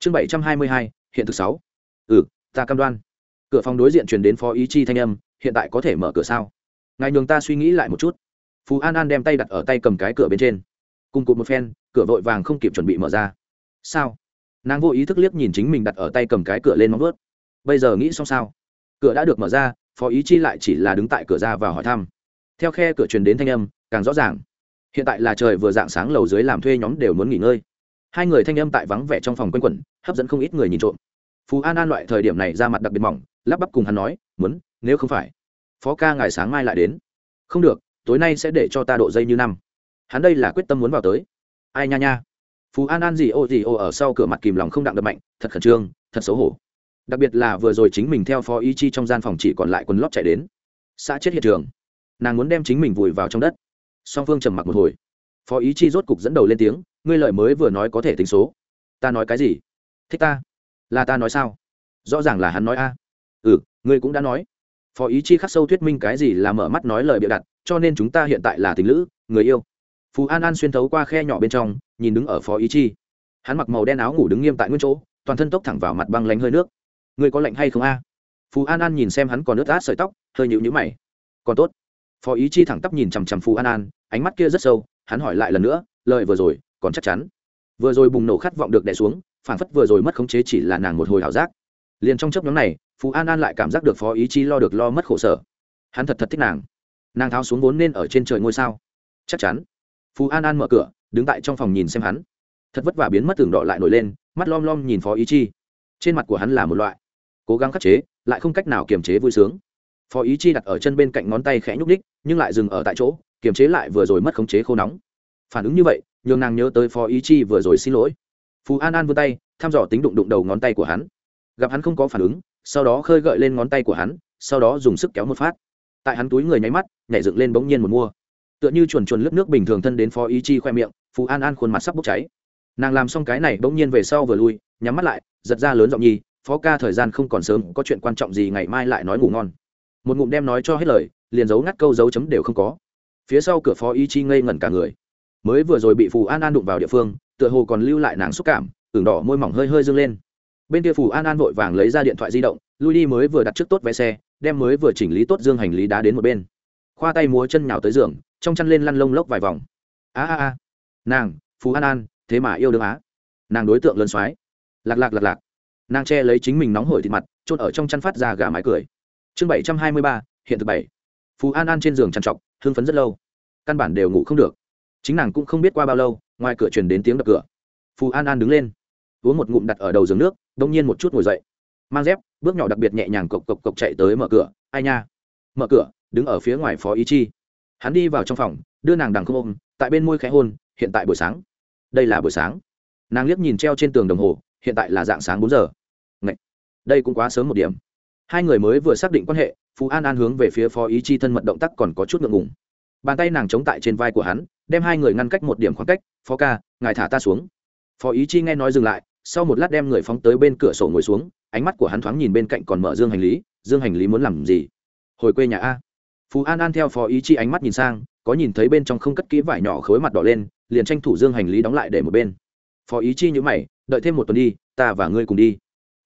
chương bảy trăm hai mươi hai, hiện thực sáu. Ừ ta cam đoan. Cửa phòng đối diện truyền đến phó ý chi thanh âm, hiện tại có thể mở cửa sao? Ngài nhường ta suy nghĩ lại một chút. Phú an an đem tay đặt ở tay cầm cái cửa bên trên. Cùng cụt một phen, cửa vội vàng không kịp chuẩn bị mở ra. Sao? Nàng vô ý thức liếc nhìn chính mình đặt ở tay cầm cái cửa lên móng vớt bây giờ nghĩ xong sao? Cửa đã được mở ra, phó ý chi lại chỉ là đứng tại cửa ra và hỏi thăm. Theo khe cửa truyền đến thanh âm, càng rõ ràng. Hiện tại là trời vừa dạng sáng lầu dưới làm thuê nhóm đều muốn nghỉ ngơi hai người thanh âm tại vắng vẻ trong phòng quanh quẩn, hấp dẫn không ít người nhìn trộm. Phú an an loại thời điểm này ra mặt đặc biệt mỏng, lắp bắp cùng hắn nói, muốn, nếu không phải phó ca ngày sáng mai lại đến. Không được, tối nay sẽ để cho ta độ dây như năm. Hắn đây là quyết tâm muốn vào tới. Ai nha nha. Phú an an gì ô gì ô ở sau cửa mặt kìm lòng không đặng đập mạnh, thật khẩn trương, thật xấu hổ. Đặc biệt là vừa rồi chính mình theo phó ý chi trong gian phòng chỉ còn lại quần lót chạy đến. Xã chết hiện trường. Nàng muốn đem chính mình vùi vào trong đất. Song phương trầm mặc một hồi phó ý chi rốt cục dẫn đầu lên tiếng, ngươi lợi mới vừa nói có thể tính số. Ta nói cái gì? Thích ta. Là ta nói sao? Rõ ràng là hắn nói a. Ừ ngươi cũng đã nói. Phó ý chi khắc sâu thuyết minh cái gì là mở mắt nói lời bịa đặt, cho nên chúng ta hiện tại là tình lữ, người yêu. Phú an an xuyên thấu qua khe nhỏ bên trong, nhìn đứng ở phó ý chi. Hắn mặc màu đen áo ngủ đứng nghiêm tại nguyên chỗ, toàn thân tốc thẳng vào mặt băng lánh hơi nước. Ngươi có lạnh hay không a? Phú an an nhìn xem hắn còn ướt át sợi tóc, hơi nhịu nhữ mày. Còn tốt. Phó ý chi thẳng tắp nhìn chằm chằm phú an an, ánh mắt kia rất sâu hắn hỏi lại lần nữa, lời vừa rồi, còn chắc chắn. Vừa rồi bùng nổ khát vọng được đè xuống phản phất vừa rồi mất khống chế chỉ là nàng một hồi ảo giác. Liền trong chấp nhóm này phú an an lại cảm giác được phó ý chi lo được lo mất khổ sở. Hắn thật thật thích nàng. Nàng tháo xuống vốn nên ở trên trời ngôi sao. Chắc chắn. Phú an an mở cửa, đứng tại trong phòng nhìn xem hắn. Thật vất vả biến mất tường đỏ lại nổi lên, mắt lom lom nhìn phó ý chi trên mặt của hắn là một loại cố gắng khắc chế, lại không cách nào kiềm chế vui sướng. Phó ý chi đặt ở chân bên cạnh ngón tay khẽ nhúc đích nhưng lại dừng ở tại chỗ kiềm chế lại vừa rồi mất khống chế khô nóng. Phản ứng như vậy, nhường nàng nhớ tới phó ý chi vừa rồi xin lỗi. Phú an an vươn tay, thăm dò tính đụng đụng đầu ngón tay của hắn. Gặp hắn không có phản ứng, sau đó khơi gợi lên ngón tay của hắn, sau đó dùng sức kéo một phát. Tại hắn túi người nháy mắt, nhảy dựng lên bỗng nhiên một mua tựa như chuồn chuồn lớp nước bình thường thân đến phó ý chi khoe miệng phú an an khuôn mặt sắp bốc cháy. Nàng làm xong cái này bỗng nhiên về sau vừa lui, nhắm mắt lại, giật ra lớn giọng nhi phó ca, thời gian không còn sớm, có chuyện quan trọng gì ngày mai lại nói ngủ ngon. Một ngụm đem nói cho hết lời, liền giấu ngắt câu dấu chấm đều không có phía sau cửa phó ý chi ngây ngẩn cả người. Mới vừa rồi bị phù an an đụng vào địa phương, tựa hồ còn lưu lại nàng xúc cảm tưởng đỏ môi mỏng hơi hơi dâng lên. Bên kia phù an an vội vàng lấy ra điện thoại di động, lui đi mới vừa đặt trước tốt vé xe, đem mới vừa chỉnh lý tốt dương hành lý đá đến một bên. Khoa tay múa chân nhào tới giường, trong chăn lên lăn lông lốc vài vòng. A a a. Nàng phú an an, thế mà yêu đương á. Nàng đối tượng lớn soái. Lạc lạc lạc lạc. Nàng che lấy chính mình nóng hổi thịt mặt trôn ở trong chăn phát ra gà mái cười. Chương bảy trăm hai mươi ba, hiện thực bảy. Phú an an trên giường chăn trọc hưng phấn rất lâu. Căn bản đều ngủ không được. Chính nàng cũng không biết qua bao lâu, ngoài cửa truyền đến tiếng đập cửa. Phù an an đứng lên, uống một ngụm đặt ở đầu giường nước, đông nhiên một chút ngồi dậy. Mang dép, bước nhỏ đặc biệt nhẹ nhàng cộc cộc cộc chạy tới mở cửa. Ai nha? Mở cửa, đứng ở phía ngoài phó ý chi. Hắn đi vào trong phòng, đưa nàng đằng không ôm, tại bên môi khẽ hôn, hiện tại buổi sáng. Đây là buổi sáng. Nàng liếc nhìn treo trên tường đồng hồ, hiện tại là dạng sáng bốn giờ. Ngậy! đây cũng quá sớm một điểm. Hai người mới vừa xác định quan hệ phú an an hướng về phía phó ý chi thân mật động tác còn có chút ngượng ngùng. Bàn tay nàng chống tại trên vai của hắn, đem hai người ngăn cách một điểm khoảng cách, phó ca, ngài thả ta xuống. Phó ý chi nghe nói dừng lại, sau một lát đem người phóng tới bên cửa sổ ngồi xuống, ánh mắt của hắn thoáng nhìn bên cạnh còn mở dương hành lý, dương hành lý muốn làm gì? Hồi quê nhà a. Phú an an theo phó ý chi ánh mắt nhìn sang, có nhìn thấy bên trong không cất kỹ vải nhỏ khối mặt đỏ lên, liền tranh thủ dương hành lý đóng lại để một bên. Phó ý chi nhữ mày, đợi thêm một tuần đi, ta và ngươi cùng đi.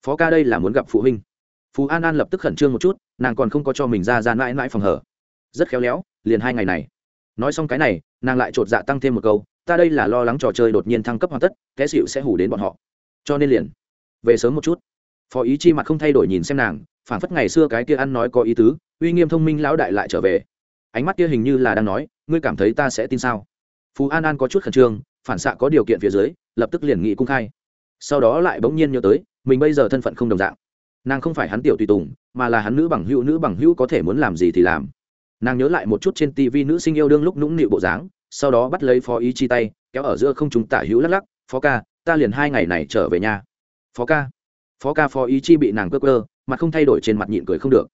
Phó ca đây là muốn gặp phụ huynh phú an an lập tức khẩn trương một chút nàng còn không có cho mình ra ra mãi mãi phòng hở rất khéo léo liền hai ngày này nói xong cái này nàng lại chột dạ tăng thêm một câu ta đây là lo lắng trò chơi đột nhiên thăng cấp hoàn tất kẻ xịu sẽ hủ đến bọn họ cho nên liền về sớm một chút phó ý chi mặt không thay đổi nhìn xem nàng phản phất ngày xưa cái kia ăn nói có ý tứ uy nghiêm thông minh lão đại lại trở về ánh mắt kia hình như là đang nói ngươi cảm thấy ta sẽ tin sao phú an an có chút khẩn trương phản xạ có điều kiện phía dưới lập tức liền nghị cung khai sau đó lại bỗng nhiên nhớ tới mình bây giờ thân phận không đồng dạng nàng không phải hắn tiểu tùy tùng, mà là hắn nữ bằng hữu, nữ bằng hữu có thể muốn làm gì thì làm. Nàng nhớ lại một chút trên tv nữ sinh yêu đương lúc nũng nịu bộ dáng, sau đó bắt lấy phó ý chi tay, kéo ở giữa không chúng tả hữu lắc lắc, phó ca, ta liền hai ngày này trở về nhà. Phó ca? Phó ca phó ý chi bị nàng cơ cơ mặt không thay đổi trên mặt nhịn cười không được.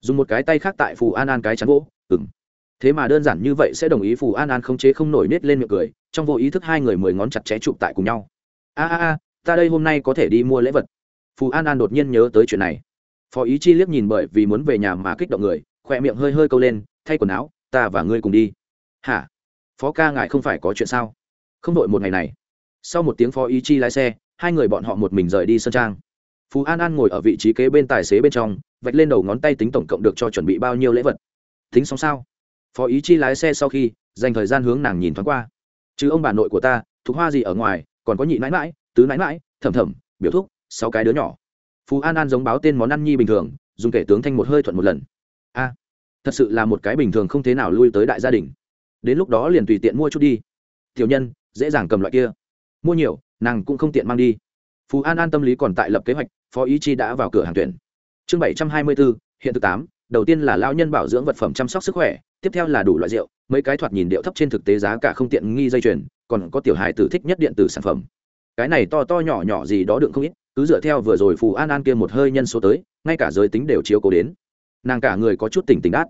Dùng một cái tay khác tại phù an an cái chắn gỗ ừng thế mà đơn giản như vậy sẽ đồng ý phù an an không chế không nổi nết lên miệng cười, trong vô ý thức hai người mười ngón chặt chẽ chụp tại cùng nhau. A a a, ta đây hôm nay có thể đi mua lễ vật phù an an đột nhiên nhớ tới chuyện này. Phó ý chi liếc nhìn bởi vì muốn về nhà mà kích động người, khỏe miệng hơi hơi câu lên, thay quần áo, ta và ngươi cùng đi. Hả? Phó ca ngại không phải có chuyện sao? Không đội một ngày này. Sau một tiếng phó ý chi lái xe, hai người bọn họ một mình rời đi sân trang. Phú an an ngồi ở vị trí kế bên tài xế bên trong, vạch lên đầu ngón tay tính tổng cộng được cho chuẩn bị bao nhiêu lễ vật. Tính xong sao? Phó ý chi lái xe sau khi, dành thời gian hướng nàng nhìn thoáng qua. Chứ ông bà nội của ta thuộc hoa gì ở ngoài, còn có nhị mãi mãi tứ mãi mãi thầm thầm biểu thúc sáu cái đứa nhỏ. Phú an an giống báo tên món ăn nhi bình thường, dùng kể tướng thanh một hơi thuận một lần. A, thật sự là một cái bình thường không thế nào lui tới đại gia đình. Đến lúc đó liền tùy tiện mua chút đi. Tiểu nhân, dễ dàng cầm loại kia. Mua nhiều, nàng cũng không tiện mang đi. Phú an an tâm lý còn tại lập kế hoạch, phó ý chi đã vào cửa hàng tuyển. Chương bảy trăm hai mươi bốn hiện thực tám, đầu tiên là lao nhân bảo dưỡng vật phẩm chăm sóc sức khỏe, tiếp theo là đủ loại rượu, mấy cái thoạt nhìn điệu thấp trên thực tế giá cả không tiện nghi dây chuyền, còn có tiểu hài tử thích nhất điện tử sản phẩm. Cái này to to nhỏ nhỏ gì đó đựng không ít cứ dựa theo vừa rồi phù an an kia một hơi nhân số tới, ngay cả giới tính đều chiếu cố đến. Nàng cả người có chút tỉnh tỉnh đát.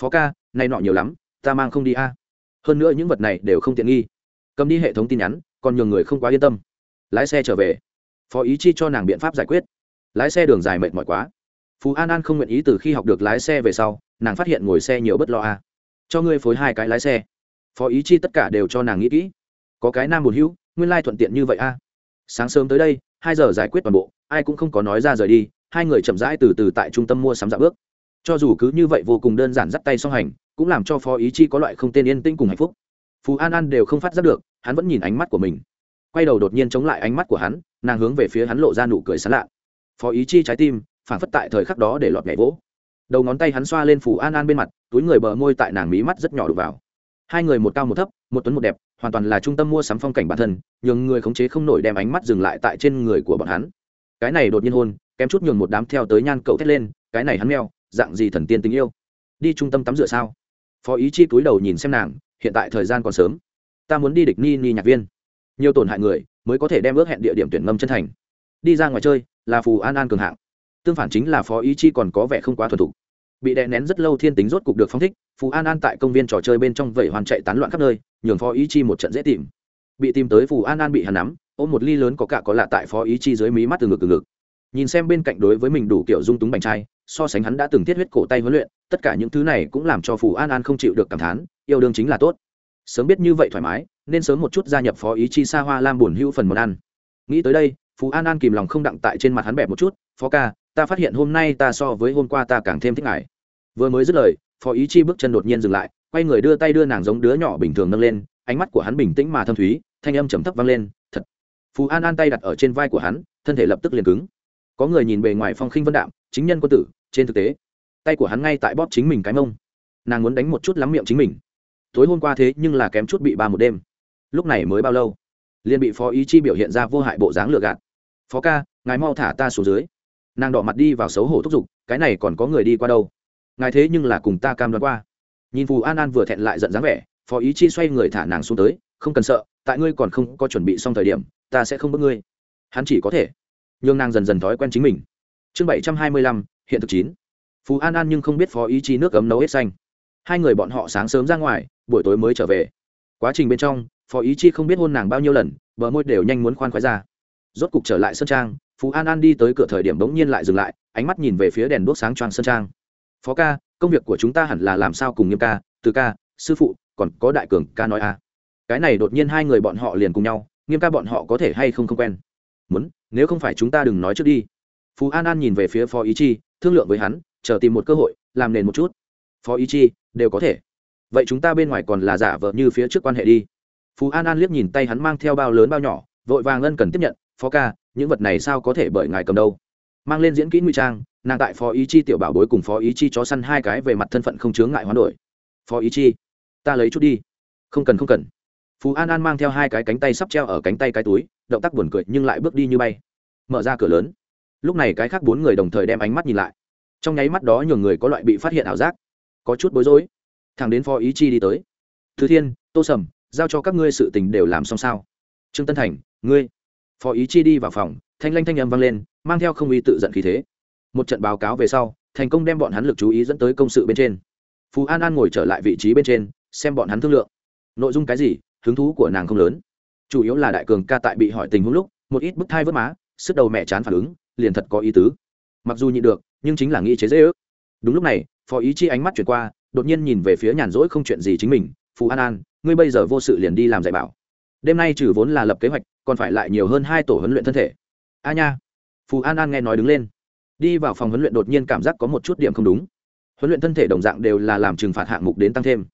Phó ca nay nọ nhiều lắm, ta mang không đi a. Hơn nữa những vật này đều không tiện nghi. Cầm đi hệ thống tin nhắn, còn nhường người không quá yên tâm. Lái xe trở về. Phó ý chi cho nàng biện pháp giải quyết. Lái xe đường dài mệt mỏi quá. Phú an an không nguyện ý từ khi học được lái xe về sau, nàng phát hiện ngồi xe nhiều bất lo a. Cho ngươi phối hai cái lái xe. Phó ý chi tất cả đều cho nàng nghĩ kỹ. Có cái nam một hữu, nguyên lai thuận tiện như vậy a. Sáng sớm tới đây hai giờ giải quyết toàn bộ, ai cũng không có nói ra rời đi, hai người chậm rãi từ từ tại trung tâm mua sắm dạ bước. Cho dù cứ như vậy vô cùng đơn giản dắt tay song hành, cũng làm cho phó ý chi có loại không tên yên tĩnh cùng hạnh phúc. Phú an an đều không phát giác được, hắn vẫn nhìn ánh mắt của mình. Quay đầu đột nhiên chống lại ánh mắt của hắn, nàng hướng về phía hắn lộ ra nụ cười sán lạ. Phó ý chi trái tim, phản phất tại thời khắc đó để lọt nhảy vỗ. Đầu ngón tay hắn xoa lên phù an an bên mặt, túi người bờ môi tại nàng mí mắt rất nhỏ đục vào. Hai người một cao một thấp, một tuấn một đẹp hoàn toàn là trung tâm mua sắm phong cảnh bản thân, nhường người khống chế không nổi đem ánh mắt dừng lại tại trên người của bọn hắn. Cái này đột nhiên hôn, kém chút nhường một đám theo tới nhan cậu thét lên, cái này hắn meo, dạng gì thần tiên tình yêu? Đi trung tâm tắm rửa sao? Phó ý chi túi đầu nhìn xem nàng, hiện tại thời gian còn sớm. Ta muốn đi địch ni ni nhạc viên. Nhiều tổn hại người, mới có thể đem ước hẹn địa điểm tuyển ngâm chân thành. Đi ra ngoài chơi, là phù an an cường hạng. Tương phản chính là phó ý chi còn có vẻ không quá thuần thục bị đè nén rất lâu thiên tính rốt cục được phóng thích, phù an an tại công viên trò chơi bên trong vẩy hoàn chạy tán loạn khắp nơi, nhường phó ý chi một trận dễ tìm. Bị tìm tới phù an an bị hắn nắm, ôm một ly lớn có cả có lạ tại phó ý chi dưới mí mắt từ ngực từ ngực. Nhìn xem bên cạnh đối với mình đủ kiểu dung túng bành trai, so sánh hắn đã từng thiết huyết cổ tay huấn luyện, tất cả những thứ này cũng làm cho phù an an không chịu được cảm thán, yêu đương chính là tốt. Sớm biết như vậy thoải mái, nên sớm một chút gia nhập phó ý chi xa hoa lam buồn hưu phần món ăn. Nghĩ tới đây phú an an kìm lòng không đặng tại trên mặt hắn bẹp một chút, phó ca ta phát hiện hôm nay ta so với hôm qua ta càng thêm thích ngài. Vừa mới dứt lời, phó ý chi bước chân đột nhiên dừng lại, quay người đưa tay đưa nàng giống đứa nhỏ bình thường nâng lên, ánh mắt của hắn bình tĩnh mà thâm thúy, thanh âm trầm thấp vang lên, thật. Phú an an tay đặt ở trên vai của hắn, thân thể lập tức liền cứng. Có người nhìn bề ngoài phong khinh vân đạm, chính nhân quân tử, trên thực tế, tay của hắn ngay tại bóp chính mình cái mông. Nàng muốn đánh một chút lắm miệng chính mình. Tối hôm qua thế nhưng là kém chút bị ba một đêm. Lúc này mới bao lâu? Liền bị phó ý chi biểu hiện ra vô hại bộ dáng lừa gạt. Phó ca, ngài mau thả ta xuống dưới nàng đỏ mặt đi vào xấu hổ thúc giục, cái này còn có người đi qua đâu? Ngài thế nhưng là cùng ta cam đoán qua. Nhìn phù an an vừa thẹn lại giận dáng vẻ, phó ý chi xoay người thả nàng xuống tới, không cần sợ, tại ngươi còn không có chuẩn bị xong thời điểm, ta sẽ không bước ngươi. Hắn chỉ có thể nhường nàng dần dần thói quen chính mình. Chương bảy trăm hai mươi lăm, hiện thực chín. Phú an an nhưng không biết phó ý chi nước ấm nấu hết xanh. Hai người bọn họ sáng sớm ra ngoài, buổi tối mới trở về. Quá trình bên trong, phó ý chi không biết hôn nàng bao nhiêu lần, bờ môi đều nhanh muốn khoan khoái ra. Rốt cục trở lại sân trang phú an an đi tới cửa thời điểm bỗng nhiên lại dừng lại, ánh mắt nhìn về phía đèn đuốc sáng choang sân trang. Phó ca, công việc của chúng ta hẳn là làm sao cùng nghiêm ca, từ ca, sư phụ, còn có đại cường ca nói a cái này đột nhiên hai người bọn họ liền cùng nhau, nghiêm ca bọn họ có thể hay không không quen. Muốn, nếu không phải chúng ta đừng nói trước đi. Phú an an nhìn về phía phó ý chi, thương lượng với hắn, chờ tìm một cơ hội, làm nền một chút. Phó ý chi, đều có thể. Vậy chúng ta bên ngoài còn là giả vờ như phía trước quan hệ đi. Phú an an liếc nhìn tay hắn mang theo bao lớn bao nhỏ, vội vàng ân cần tiếp nhận, phó ca những vật này sao có thể bởi ngài cầm đâu? Mang lên diễn kỹ nguy trang, nàng tại phó ý chi tiểu bảo bối cùng phó ý chi chó săn hai cái về mặt thân phận không chướng ngại hoán đổi. Phó ý chi, ta lấy chút đi. Không cần không cần. Phú an an mang theo hai cái cánh tay sắp treo ở cánh tay cái túi, động tác buồn cười nhưng lại bước đi như bay. Mở ra cửa lớn. Lúc này cái khác bốn người đồng thời đem ánh mắt nhìn lại. Trong nháy mắt đó nhường người có loại bị phát hiện ảo giác. Có chút bối rối. Thằng đến phó ý chi đi tới. Thứ thiên, tô sầm, giao cho các ngươi sự tình đều làm xong sao? Trương tân thành, ngươi phó ý chi đi vào phòng, thanh lanh thanh âm vang lên, mang theo không uy tự giận khí thế. Một trận báo cáo về sau, thành công đem bọn hắn lực chú ý dẫn tới công sự bên trên. Phú an an ngồi trở lại vị trí bên trên, xem bọn hắn thương lượng. Nội dung cái gì, hứng thú của nàng không lớn. Chủ yếu là đại cường ca tại bị hỏi tình huống lúc, một ít bức thai vớt má, sức đầu mẹ chán phản ứng, liền thật có ý tứ. Mặc dù nhịn được, nhưng chính là nghĩ chế dễ ước. Đúng lúc này, phó ý chi ánh mắt chuyển qua, đột nhiên nhìn về phía nhàn rỗi không chuyện gì chính mình. Phú an an, ngươi bây giờ vô sự liền đi làm dạy bảo. Đêm nay trừ vốn là lập kế hoạch còn phải lại nhiều hơn hai tổ huấn luyện thân thể. A nha. Phù an an nghe nói đứng lên. Đi vào phòng huấn luyện đột nhiên cảm giác có một chút điểm không đúng. Huấn luyện thân thể đồng dạng đều là làm trừng phạt hạng mục đến tăng thêm.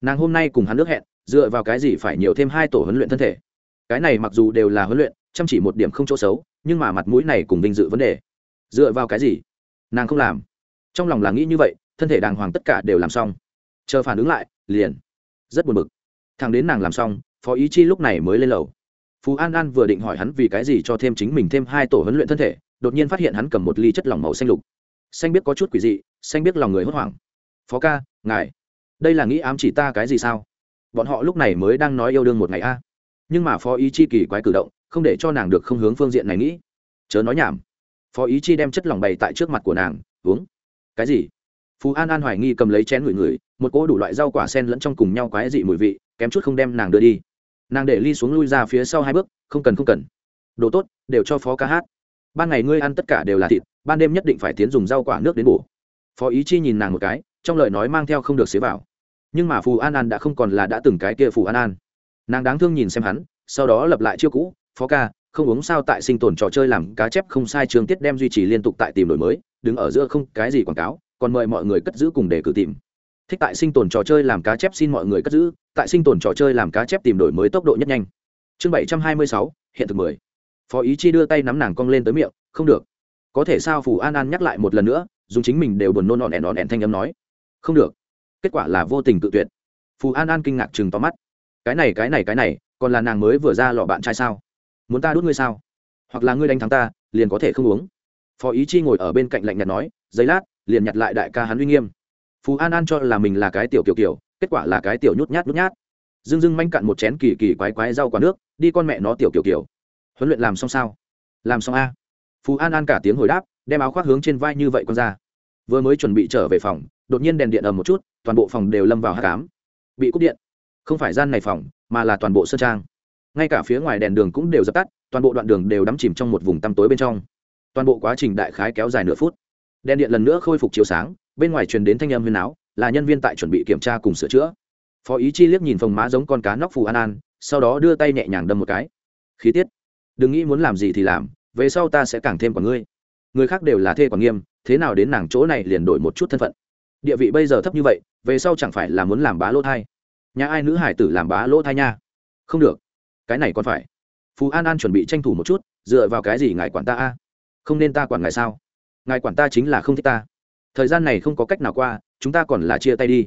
Nàng hôm nay cùng hắn nước hẹn, dựa vào cái gì phải nhiều thêm hai tổ huấn luyện thân thể? Cái này mặc dù đều là huấn luyện, chăm chỉ một điểm không chỗ xấu, nhưng mà mặt mũi này cùng vinh dự vấn đề. Dựa vào cái gì? Nàng không làm. Trong lòng là nghĩ như vậy, thân thể đàng hoàng tất cả đều làm xong. Chờ phản ứng lại, liền. Rất buồn bực. Thằng đến nàng làm xong, phó ý chi lúc này mới lên lầu phú an an vừa định hỏi hắn vì cái gì cho thêm chính mình thêm hai tổ huấn luyện thân thể, đột nhiên phát hiện hắn cầm một ly chất lỏng màu xanh lục. Xanh biết có chút quỷ dị, xanh biết lòng người hốt hoảng. Phó ca, ngài, đây là nghĩ ám chỉ ta cái gì sao? Bọn họ lúc này mới đang nói yêu đương một ngày a. Nhưng mà phó ý chi kỳ quái cử động, không để cho nàng được không hướng phương diện này nghĩ. Chớ nói nhảm. Phó ý chi đem chất lỏng bày tại trước mặt của nàng, uống. Cái gì? Phú an an hoài nghi cầm lấy chén ngửi ngửi, một cỗ đủ loại rau quả sen lẫn trong cùng nhau quái dị mùi vị, kém chút không đem nàng đưa đi nàng để ly xuống lui ra phía sau hai bước, không cần không cần. Đồ tốt, đều cho phó ca hát. Ban ngày ngươi ăn tất cả đều là thịt, ban đêm nhất định phải tiến dùng rau quả nước đến bổ. Phó ý chi nhìn nàng một cái, trong lời nói mang theo không được xế vào. Nhưng mà phù an an đã không còn là đã từng cái kia phù an an. Nàng đáng thương nhìn xem hắn, sau đó lập lại chiêu cũ, phó ca, không uống sao tại sinh tồn trò chơi làm cá chép không sai trường tiết đem duy trì liên tục tại tìm đổi mới, đứng ở giữa không cái gì quảng cáo, còn mời mọi người cất giữ cùng để cử tìm thích tại sinh tồn trò chơi làm cá chép xin mọi người cất giữ, tại sinh tồn trò chơi làm cá chép tìm đổi mới tốc độ nhất nhanh. Chương bảy trăm hai mươi sáu, hiện thực mười. Phó ý chi đưa tay nắm nàng cong lên tới miệng, không được. Có thể sao phù an an nhắc lại một lần nữa, dùng chính mình đều buồn nôn nọn ẻn nọn ẻn thanh âm nói. Không được. Kết quả là vô tình tự tuyệt. Phù an an kinh ngạc chừng tóm mắt. Cái này cái này cái này, còn là nàng mới vừa ra lọ bạn trai sao? Muốn ta đút ngươi sao? Hoặc là ngươi đánh thắng ta, liền có thể không uống. Phó ý chi ngồi ở bên cạnh lạnh nhạt nói giấy lát, liền nhặt lại đại ca hắn uy nghiêm phú an an cho là mình là cái tiểu kiểu kiểu, kết quả là cái tiểu nhút nhát nhút nhát. Dưng dưng manh cặn một chén kỳ kỳ quái quái rau quả nước, đi con mẹ nó tiểu kiểu kiểu. Huấn luyện làm xong sao? Làm xong a. Phú an an cả tiếng hồi đáp, đem áo khoác hướng trên vai như vậy con ra. Vừa mới chuẩn bị trở về phòng, đột nhiên đèn điện ầm một chút, toàn bộ phòng đều lâm vào hát cám bị cúp điện. Không phải gian này phòng, mà là toàn bộ sân trang. Ngay cả phía ngoài đèn đường cũng đều dập tắt, toàn bộ đoạn đường đều đắm chìm trong một vùng tăm tối bên trong. Toàn bộ quá trình đại khái kéo dài nửa phút. Đèn điện lần nữa khôi phục chiếu sáng bên ngoài truyền đến thanh âm huyền áo là nhân viên tại chuẩn bị kiểm tra cùng sửa chữa. Phó ý chi liếc nhìn phòng má giống con cá nóc phù an an, sau đó đưa tay nhẹ nhàng đâm một cái. Khí tiết. Đừng nghĩ muốn làm gì thì làm, về sau ta sẽ càng thêm quả ngươi. Người khác đều là thê quả nghiêm, thế nào đến nàng chỗ này liền đổi một chút thân phận. Địa vị bây giờ thấp như vậy, về sau chẳng phải là muốn làm bá lỗ thai? Nhà ai nữ hải tử làm bá lỗ thai nha? Không được. Cái này còn phải. Phú an an chuẩn bị tranh thủ một chút, dựa vào cái gì ngài quản ta a? Không nên ta quản ngài sao? Ngài quản ta chính là không thích ta thời gian này không có cách nào qua, chúng ta còn là chia tay đi.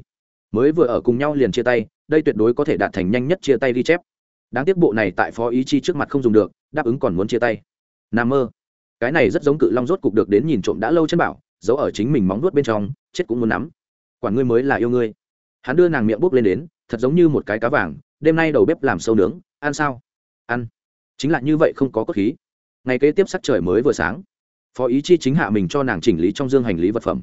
Mới vừa ở cùng nhau liền chia tay, đây tuyệt đối có thể đạt thành nhanh nhất chia tay ghi chép. Đáng tiếc bộ này tại phó ý chi trước mặt không dùng được, đáp ứng còn muốn chia tay. N mơ. Cái này rất giống cự long rốt cục được đến nhìn trộm đã lâu chân bảo, giấu ở chính mình móng nuốt bên trong, chết cũng muốn nắm. Quản ngươi mới là yêu ngươi. Hắn đưa nàng miệng bốc lên đến, thật giống như một cái cá vàng, đêm nay đầu bếp làm sâu nướng, ăn sao? Ăn. Chính là như vậy không có cốt khí. Ngày kế tiếp sắc trời mới vừa sáng. Phó ý chi chính hạ mình cho nàng chỉnh lý trong dương hành lý vật phẩm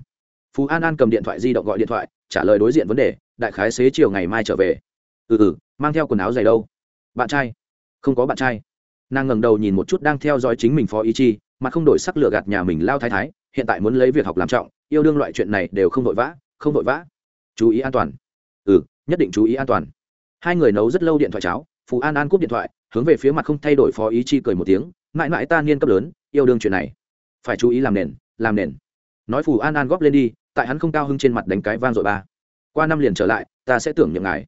phú an an cầm điện thoại di động gọi điện thoại, trả lời đối diện vấn đề, đại khái xế chiều ngày mai trở về. Ừ ừ mang theo quần áo dày đâu? Bạn trai. Không có bạn trai. Nàng ngẩng đầu nhìn một chút đang theo dõi chính mình phó ý chi mà không đổi sắc lựa gạt nhà mình lao thái thái, hiện tại muốn lấy việc học làm trọng, yêu đương loại chuyện này đều không vội vã, không vội vã. Chú ý an toàn. Ừ nhất định chú ý an toàn. Hai người nấu rất lâu điện thoại cháo, phú an an cúp điện thoại, hướng về phía mặt không thay đổi phó ý chi cười một tiếng, mãi mãi ta niên cấp lớn, yêu đương chuyện này. Phải chú ý làm nền làm nền nói phù an an góp lên đi, tại hắn không cao hưng trên mặt đánh cái vang dội ba. Qua năm liền trở lại, ta sẽ tưởng nhượng ngài.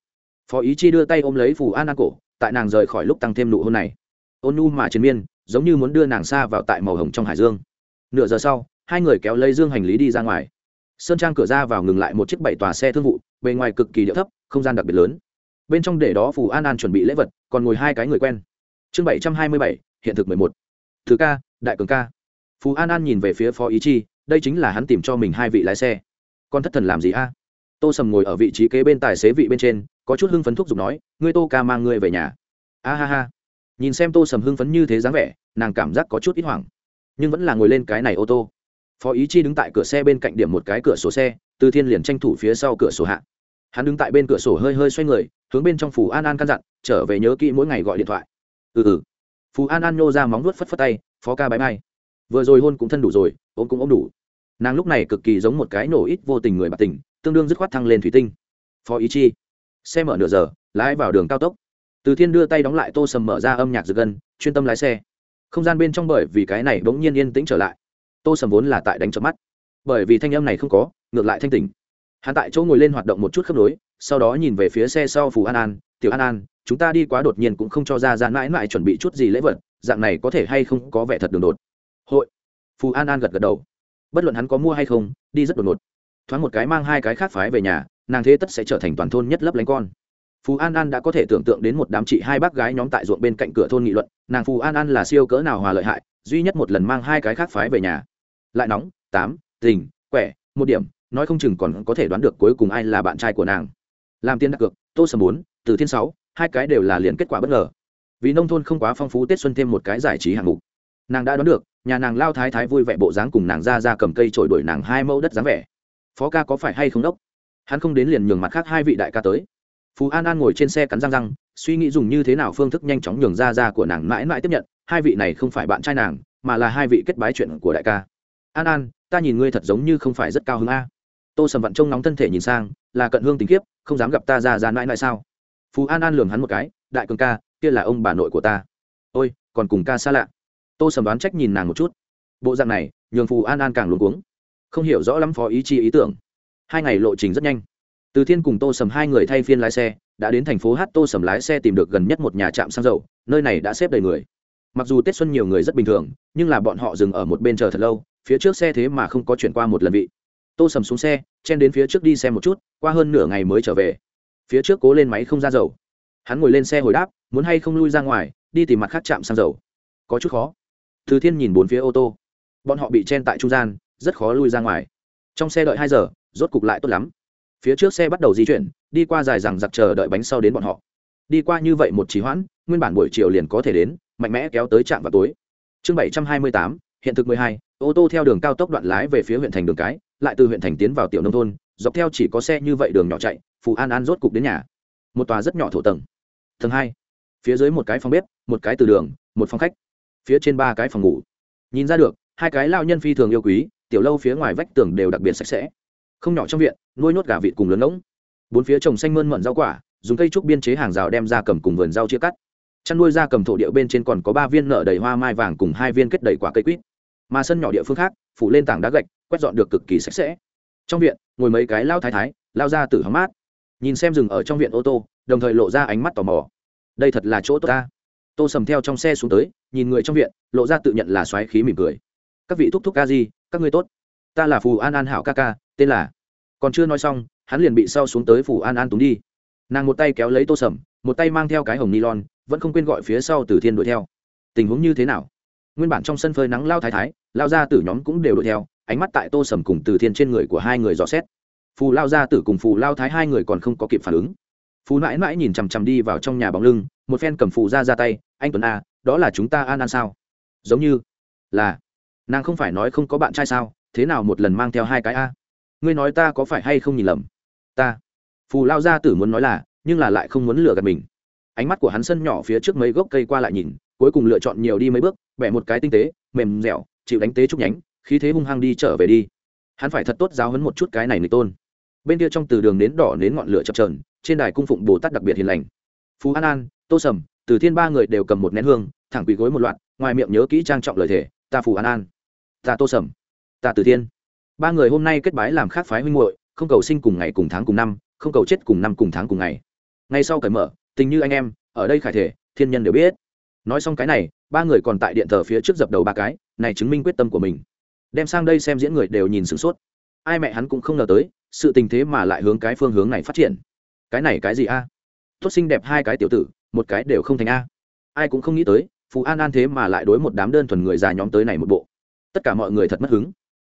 Phó ý chi đưa tay ôm lấy phù an an cổ, tại nàng rời khỏi lúc tăng thêm nụ hôn này. Ôn nu mà chiến miên, giống như muốn đưa nàng xa vào tại màu hồng trong hải dương. Nửa giờ sau, hai người kéo lấy dương hành lý đi ra ngoài. Sơn trang cửa ra vào ngừng lại một chiếc bảy tòa xe thương vụ, bề ngoài cực kỳ địa thấp, không gian đặc biệt lớn. Bên trong để đó phù an an chuẩn bị lễ vật, còn ngồi hai cái người quen. Chương bảy trăm hai mươi bảy, hiện thực mười một. Thứ ca, đại cường ca. Phù an an nhìn về phía phó ý chi đây chính là hắn tìm cho mình hai vị lái xe. Con thất thần làm gì a? Tô sầm ngồi ở vị trí kế bên tài xế vị bên trên, có chút hưng phấn thúc giục nói, ngươi tô ca mang ngươi về nhà. A ha ha. Nhìn xem tô sầm hưng phấn như thế dáng vẻ, nàng cảm giác có chút ít hoảng, nhưng vẫn là ngồi lên cái này ô tô. Phó ý chi đứng tại cửa xe bên cạnh điểm một cái cửa sổ xe, từ thiên liền tranh thủ phía sau cửa sổ hạ. Hắn đứng tại bên cửa sổ hơi hơi xoay người, hướng bên trong phủ an an căn dặn, trở về nhớ kỹ mỗi ngày gọi điện thoại. Ừ ừ. Phú an an nhô ra móng vuốt phất phất tay, phó ca bãi mai vừa rồi hôn cũng thân đủ rồi, ôm cũng ôm đủ. Nàng lúc này cực kỳ giống một cái nổ ít vô tình người bạc tình, tương đương dứt khoát thăng lên thủy tinh. Phó ý chi, xe mở nửa giờ, lái vào đường cao tốc. Từ thiên đưa tay đóng lại tô sầm mở ra âm nhạc rực gân, chuyên tâm lái xe. Không gian bên trong bởi vì cái này bỗng nhiên yên tĩnh trở lại. Tô sầm vốn là tại đánh chớp mắt. Bởi vì thanh âm này không có, ngược lại thanh tỉnh. Hắn tại chỗ ngồi lên hoạt động một chút khớp nối, sau đó nhìn về phía xe sau phù an an, tiểu an an, chúng ta đi quá đột nhiên cũng không cho ra ra mãi mãi chuẩn bị chút gì lễ vật, dạng này có thể hay không có vẻ thật đường đột? Hội. Phù an an gật gật đầu. Bất luận hắn có mua hay không, đi rất đột ngột. Thoáng một cái mang hai cái khác phái về nhà, nàng thế tất sẽ trở thành toàn thôn nhất lấp lánh con. Phù an an đã có thể tưởng tượng đến một đám chị hai bác gái nhóm tại ruộng bên cạnh cửa thôn nghị luận, nàng phù an an là siêu cỡ nào hòa lợi hại, duy nhất một lần mang hai cái khác phái về nhà. Lại nóng, tám, tình, quẻ, một điểm, nói không chừng còn có thể đoán được cuối cùng ai là bạn trai của nàng. Làm tiền đặt cược, tô sầm bốn, từ thiên sáu, hai cái đều là liền kết quả bất ngờ. Vì nông thôn không quá phong phú tết xuân thêm một cái giải trí hạng mục nàng đã đoán được, nhà nàng lao thái thái vui vẻ bộ dáng cùng nàng ra ra cầm cây trổi đuổi nàng hai mẫu đất dáng vẻ. Phó ca có phải hay không đốc? Hắn không đến liền nhường mặt khác hai vị đại ca tới. Phú an an ngồi trên xe cắn răng răng, suy nghĩ dùng như thế nào phương thức nhanh chóng nhường ra ra của nàng mãi mãi tiếp nhận, hai vị này không phải bạn trai nàng, mà là hai vị kết bái chuyện của đại ca. An an, ta nhìn ngươi thật giống như không phải rất cao hứng a. Tô sầm vặn trông nóng thân thể nhìn sang, là cận hương tình kiếp, không dám gặp ta ra ra mãi mãi sao? Phú an an lường hắn một cái, đại cường ca, kia là ông bà nội của ta. Ôi, còn cùng ca xa lạ tô sầm đoán trách nhìn nàng một chút. Bộ dạng này, nhường phù an an càng luống cuống. Không hiểu rõ lắm phó ý chi ý tưởng. Hai ngày lộ trình rất nhanh. Từ thiên cùng tô sầm hai người thay phiên lái xe, đã đến thành phố hát tô sầm lái xe tìm được gần nhất một nhà trạm xăng dầu, nơi này đã xếp đầy người. Mặc dù tết xuân nhiều người rất bình thường, nhưng là bọn họ dừng ở một bên chờ thật lâu, phía trước xe thế mà không có chuyển qua một lần vị. Tô sầm xuống xe, chen đến phía trước đi xe một chút, qua hơn nửa ngày mới trở về. Phía trước cố lên máy không ra dầu. Hắn ngồi lên xe hồi đáp, muốn hay không lui ra ngoài, đi tìm mặt khác chạm xăng dầu. Có chút khó từ thiên nhìn bốn phía ô tô. Bọn họ bị chen tại trung gian, rất khó lui ra ngoài. Trong xe đợi hai giờ, rốt cục lại tốt lắm. Phía trước xe bắt đầu di chuyển, đi qua dài rằng giặc chờ đợi bánh sau đến bọn họ. Đi qua như vậy một trì hoãn, nguyên bản buổi chiều liền có thể đến, mạnh mẽ kéo tới trạm vào tối. Chương bảy trăm hai mươi tám, hiện thực mười hai, ô tô theo đường cao tốc đoạn lái về phía huyện thành đường cái, lại từ huyện thành tiến vào tiểu nông thôn, dọc theo chỉ có xe như vậy đường nhỏ chạy, phù an an rốt cục đến nhà. Một tòa rất nhỏ thổ tầng. Tầng hai, phía dưới một cái phòng bếp, một cái từ đường, một phòng khách phía trên ba cái phòng ngủ. Nhìn ra được, hai cái lao nhân phi thường yêu quý, tiểu lâu phía ngoài vách tường đều đặc biệt sạch sẽ. Không nhỏ trong viện, nuôi nhốt gà vịt cùng lớn ngỗng. Bốn phía trồng xanh mơn mận rau quả, dùng cây trúc biên chế hàng rào đem ra cầm cùng vườn rau chia cắt. Chăn nuôi ra cầm thổ địa bên trên còn có ba viên nợ đầy hoa mai vàng cùng hai viên kết đầy quả cây quýt. Mà sân nhỏ địa phương khác, phủ lên tảng đá gạch, quét dọn được cực kỳ sạch sẽ. Trong viện, ngồi mấy cái lao thái thái, lao ra từ hóng mát. Nhìn xem rừng ở trong viện ô tô, đồng thời lộ ra ánh mắt tò mò. Đây thật là chỗ tốt ta tô sầm theo trong xe xuống tới, nhìn người trong viện, lộ ra tự nhận là xoáy khí mỉm cười. Các vị thúc thúc ca gì các ngươi tốt. Ta là phù an an hảo ca ca, tên là còn chưa nói xong, hắn liền bị sau xuống tới phù an an túng đi. Nàng một tay kéo lấy tô sầm, một tay mang theo cái hồng nylon, vẫn không quên gọi phía sau từ thiên đuổi theo. Tình huống như thế nào? Nguyên bản trong sân phơi nắng lao thái thái, lao ra Tử nhóm cũng đều đuổi theo, ánh mắt tại tô sầm cùng từ thiên trên người của hai người dò xét. Phù lao ra tử cùng phù lao thái hai người còn không có kịp phản ứng. Phù mãi mãi nhìn chằm chằm đi vào trong nhà bóng lưng một phen cầm phụ ra ra tay, anh tuấn a, đó là chúng ta an an sao? Giống như là, nàng không phải nói không có bạn trai sao, thế nào một lần mang theo hai cái a? Ngươi nói ta có phải hay không nhìn lầm? Ta. Phù lao gia tử muốn nói là, nhưng là lại không muốn lừa gạt mình. Ánh mắt của hắn sân nhỏ phía trước mấy gốc cây qua lại nhìn, cuối cùng lựa chọn nhiều đi mấy bước, bẻ một cái tinh tế, mềm dẻo, chịu đánh tế trúc nhánh, khí thế hung hăng đi trở về đi. Hắn phải thật tốt giáo hấn một chút cái này người tôn. Bên kia trong từ đường đến đỏ đến ngọn lửa chập trờn trên đài cung phụng bồ tát đặc biệt hiền lành. Phú an an tô sầm, từ thiên ba người đều cầm một nén hương, thẳng quỳ gối một loạt, ngoài miệng nhớ kỹ trang trọng lời thể ta phù an an, ta tô sầm, ta từ thiên. Ba người hôm nay kết bái làm khác phái huynh muội, không cầu sinh cùng ngày cùng tháng cùng năm, không cầu chết cùng năm cùng tháng cùng ngày. Ngay sau cởi mở, tình như anh em, ở đây khải thể, thiên nhân đều biết. Nói xong cái này, ba người còn tại điện thờ phía trước dập đầu ba cái, này chứng minh quyết tâm của mình. Đem sang đây xem diễn người đều nhìn sửng sốt. Ai mẹ hắn cũng không ngờ tới, sự tình thế mà lại hướng cái phương hướng này phát triển. Cái này cái gì a? À? tốt xinh đẹp hai cái tiểu tử một cái đều không thành a. Ai cũng không nghĩ tới, phù an an thế mà lại đối một đám đơn thuần người già nhóm tới này một bộ. Tất cả mọi người thật mất hứng.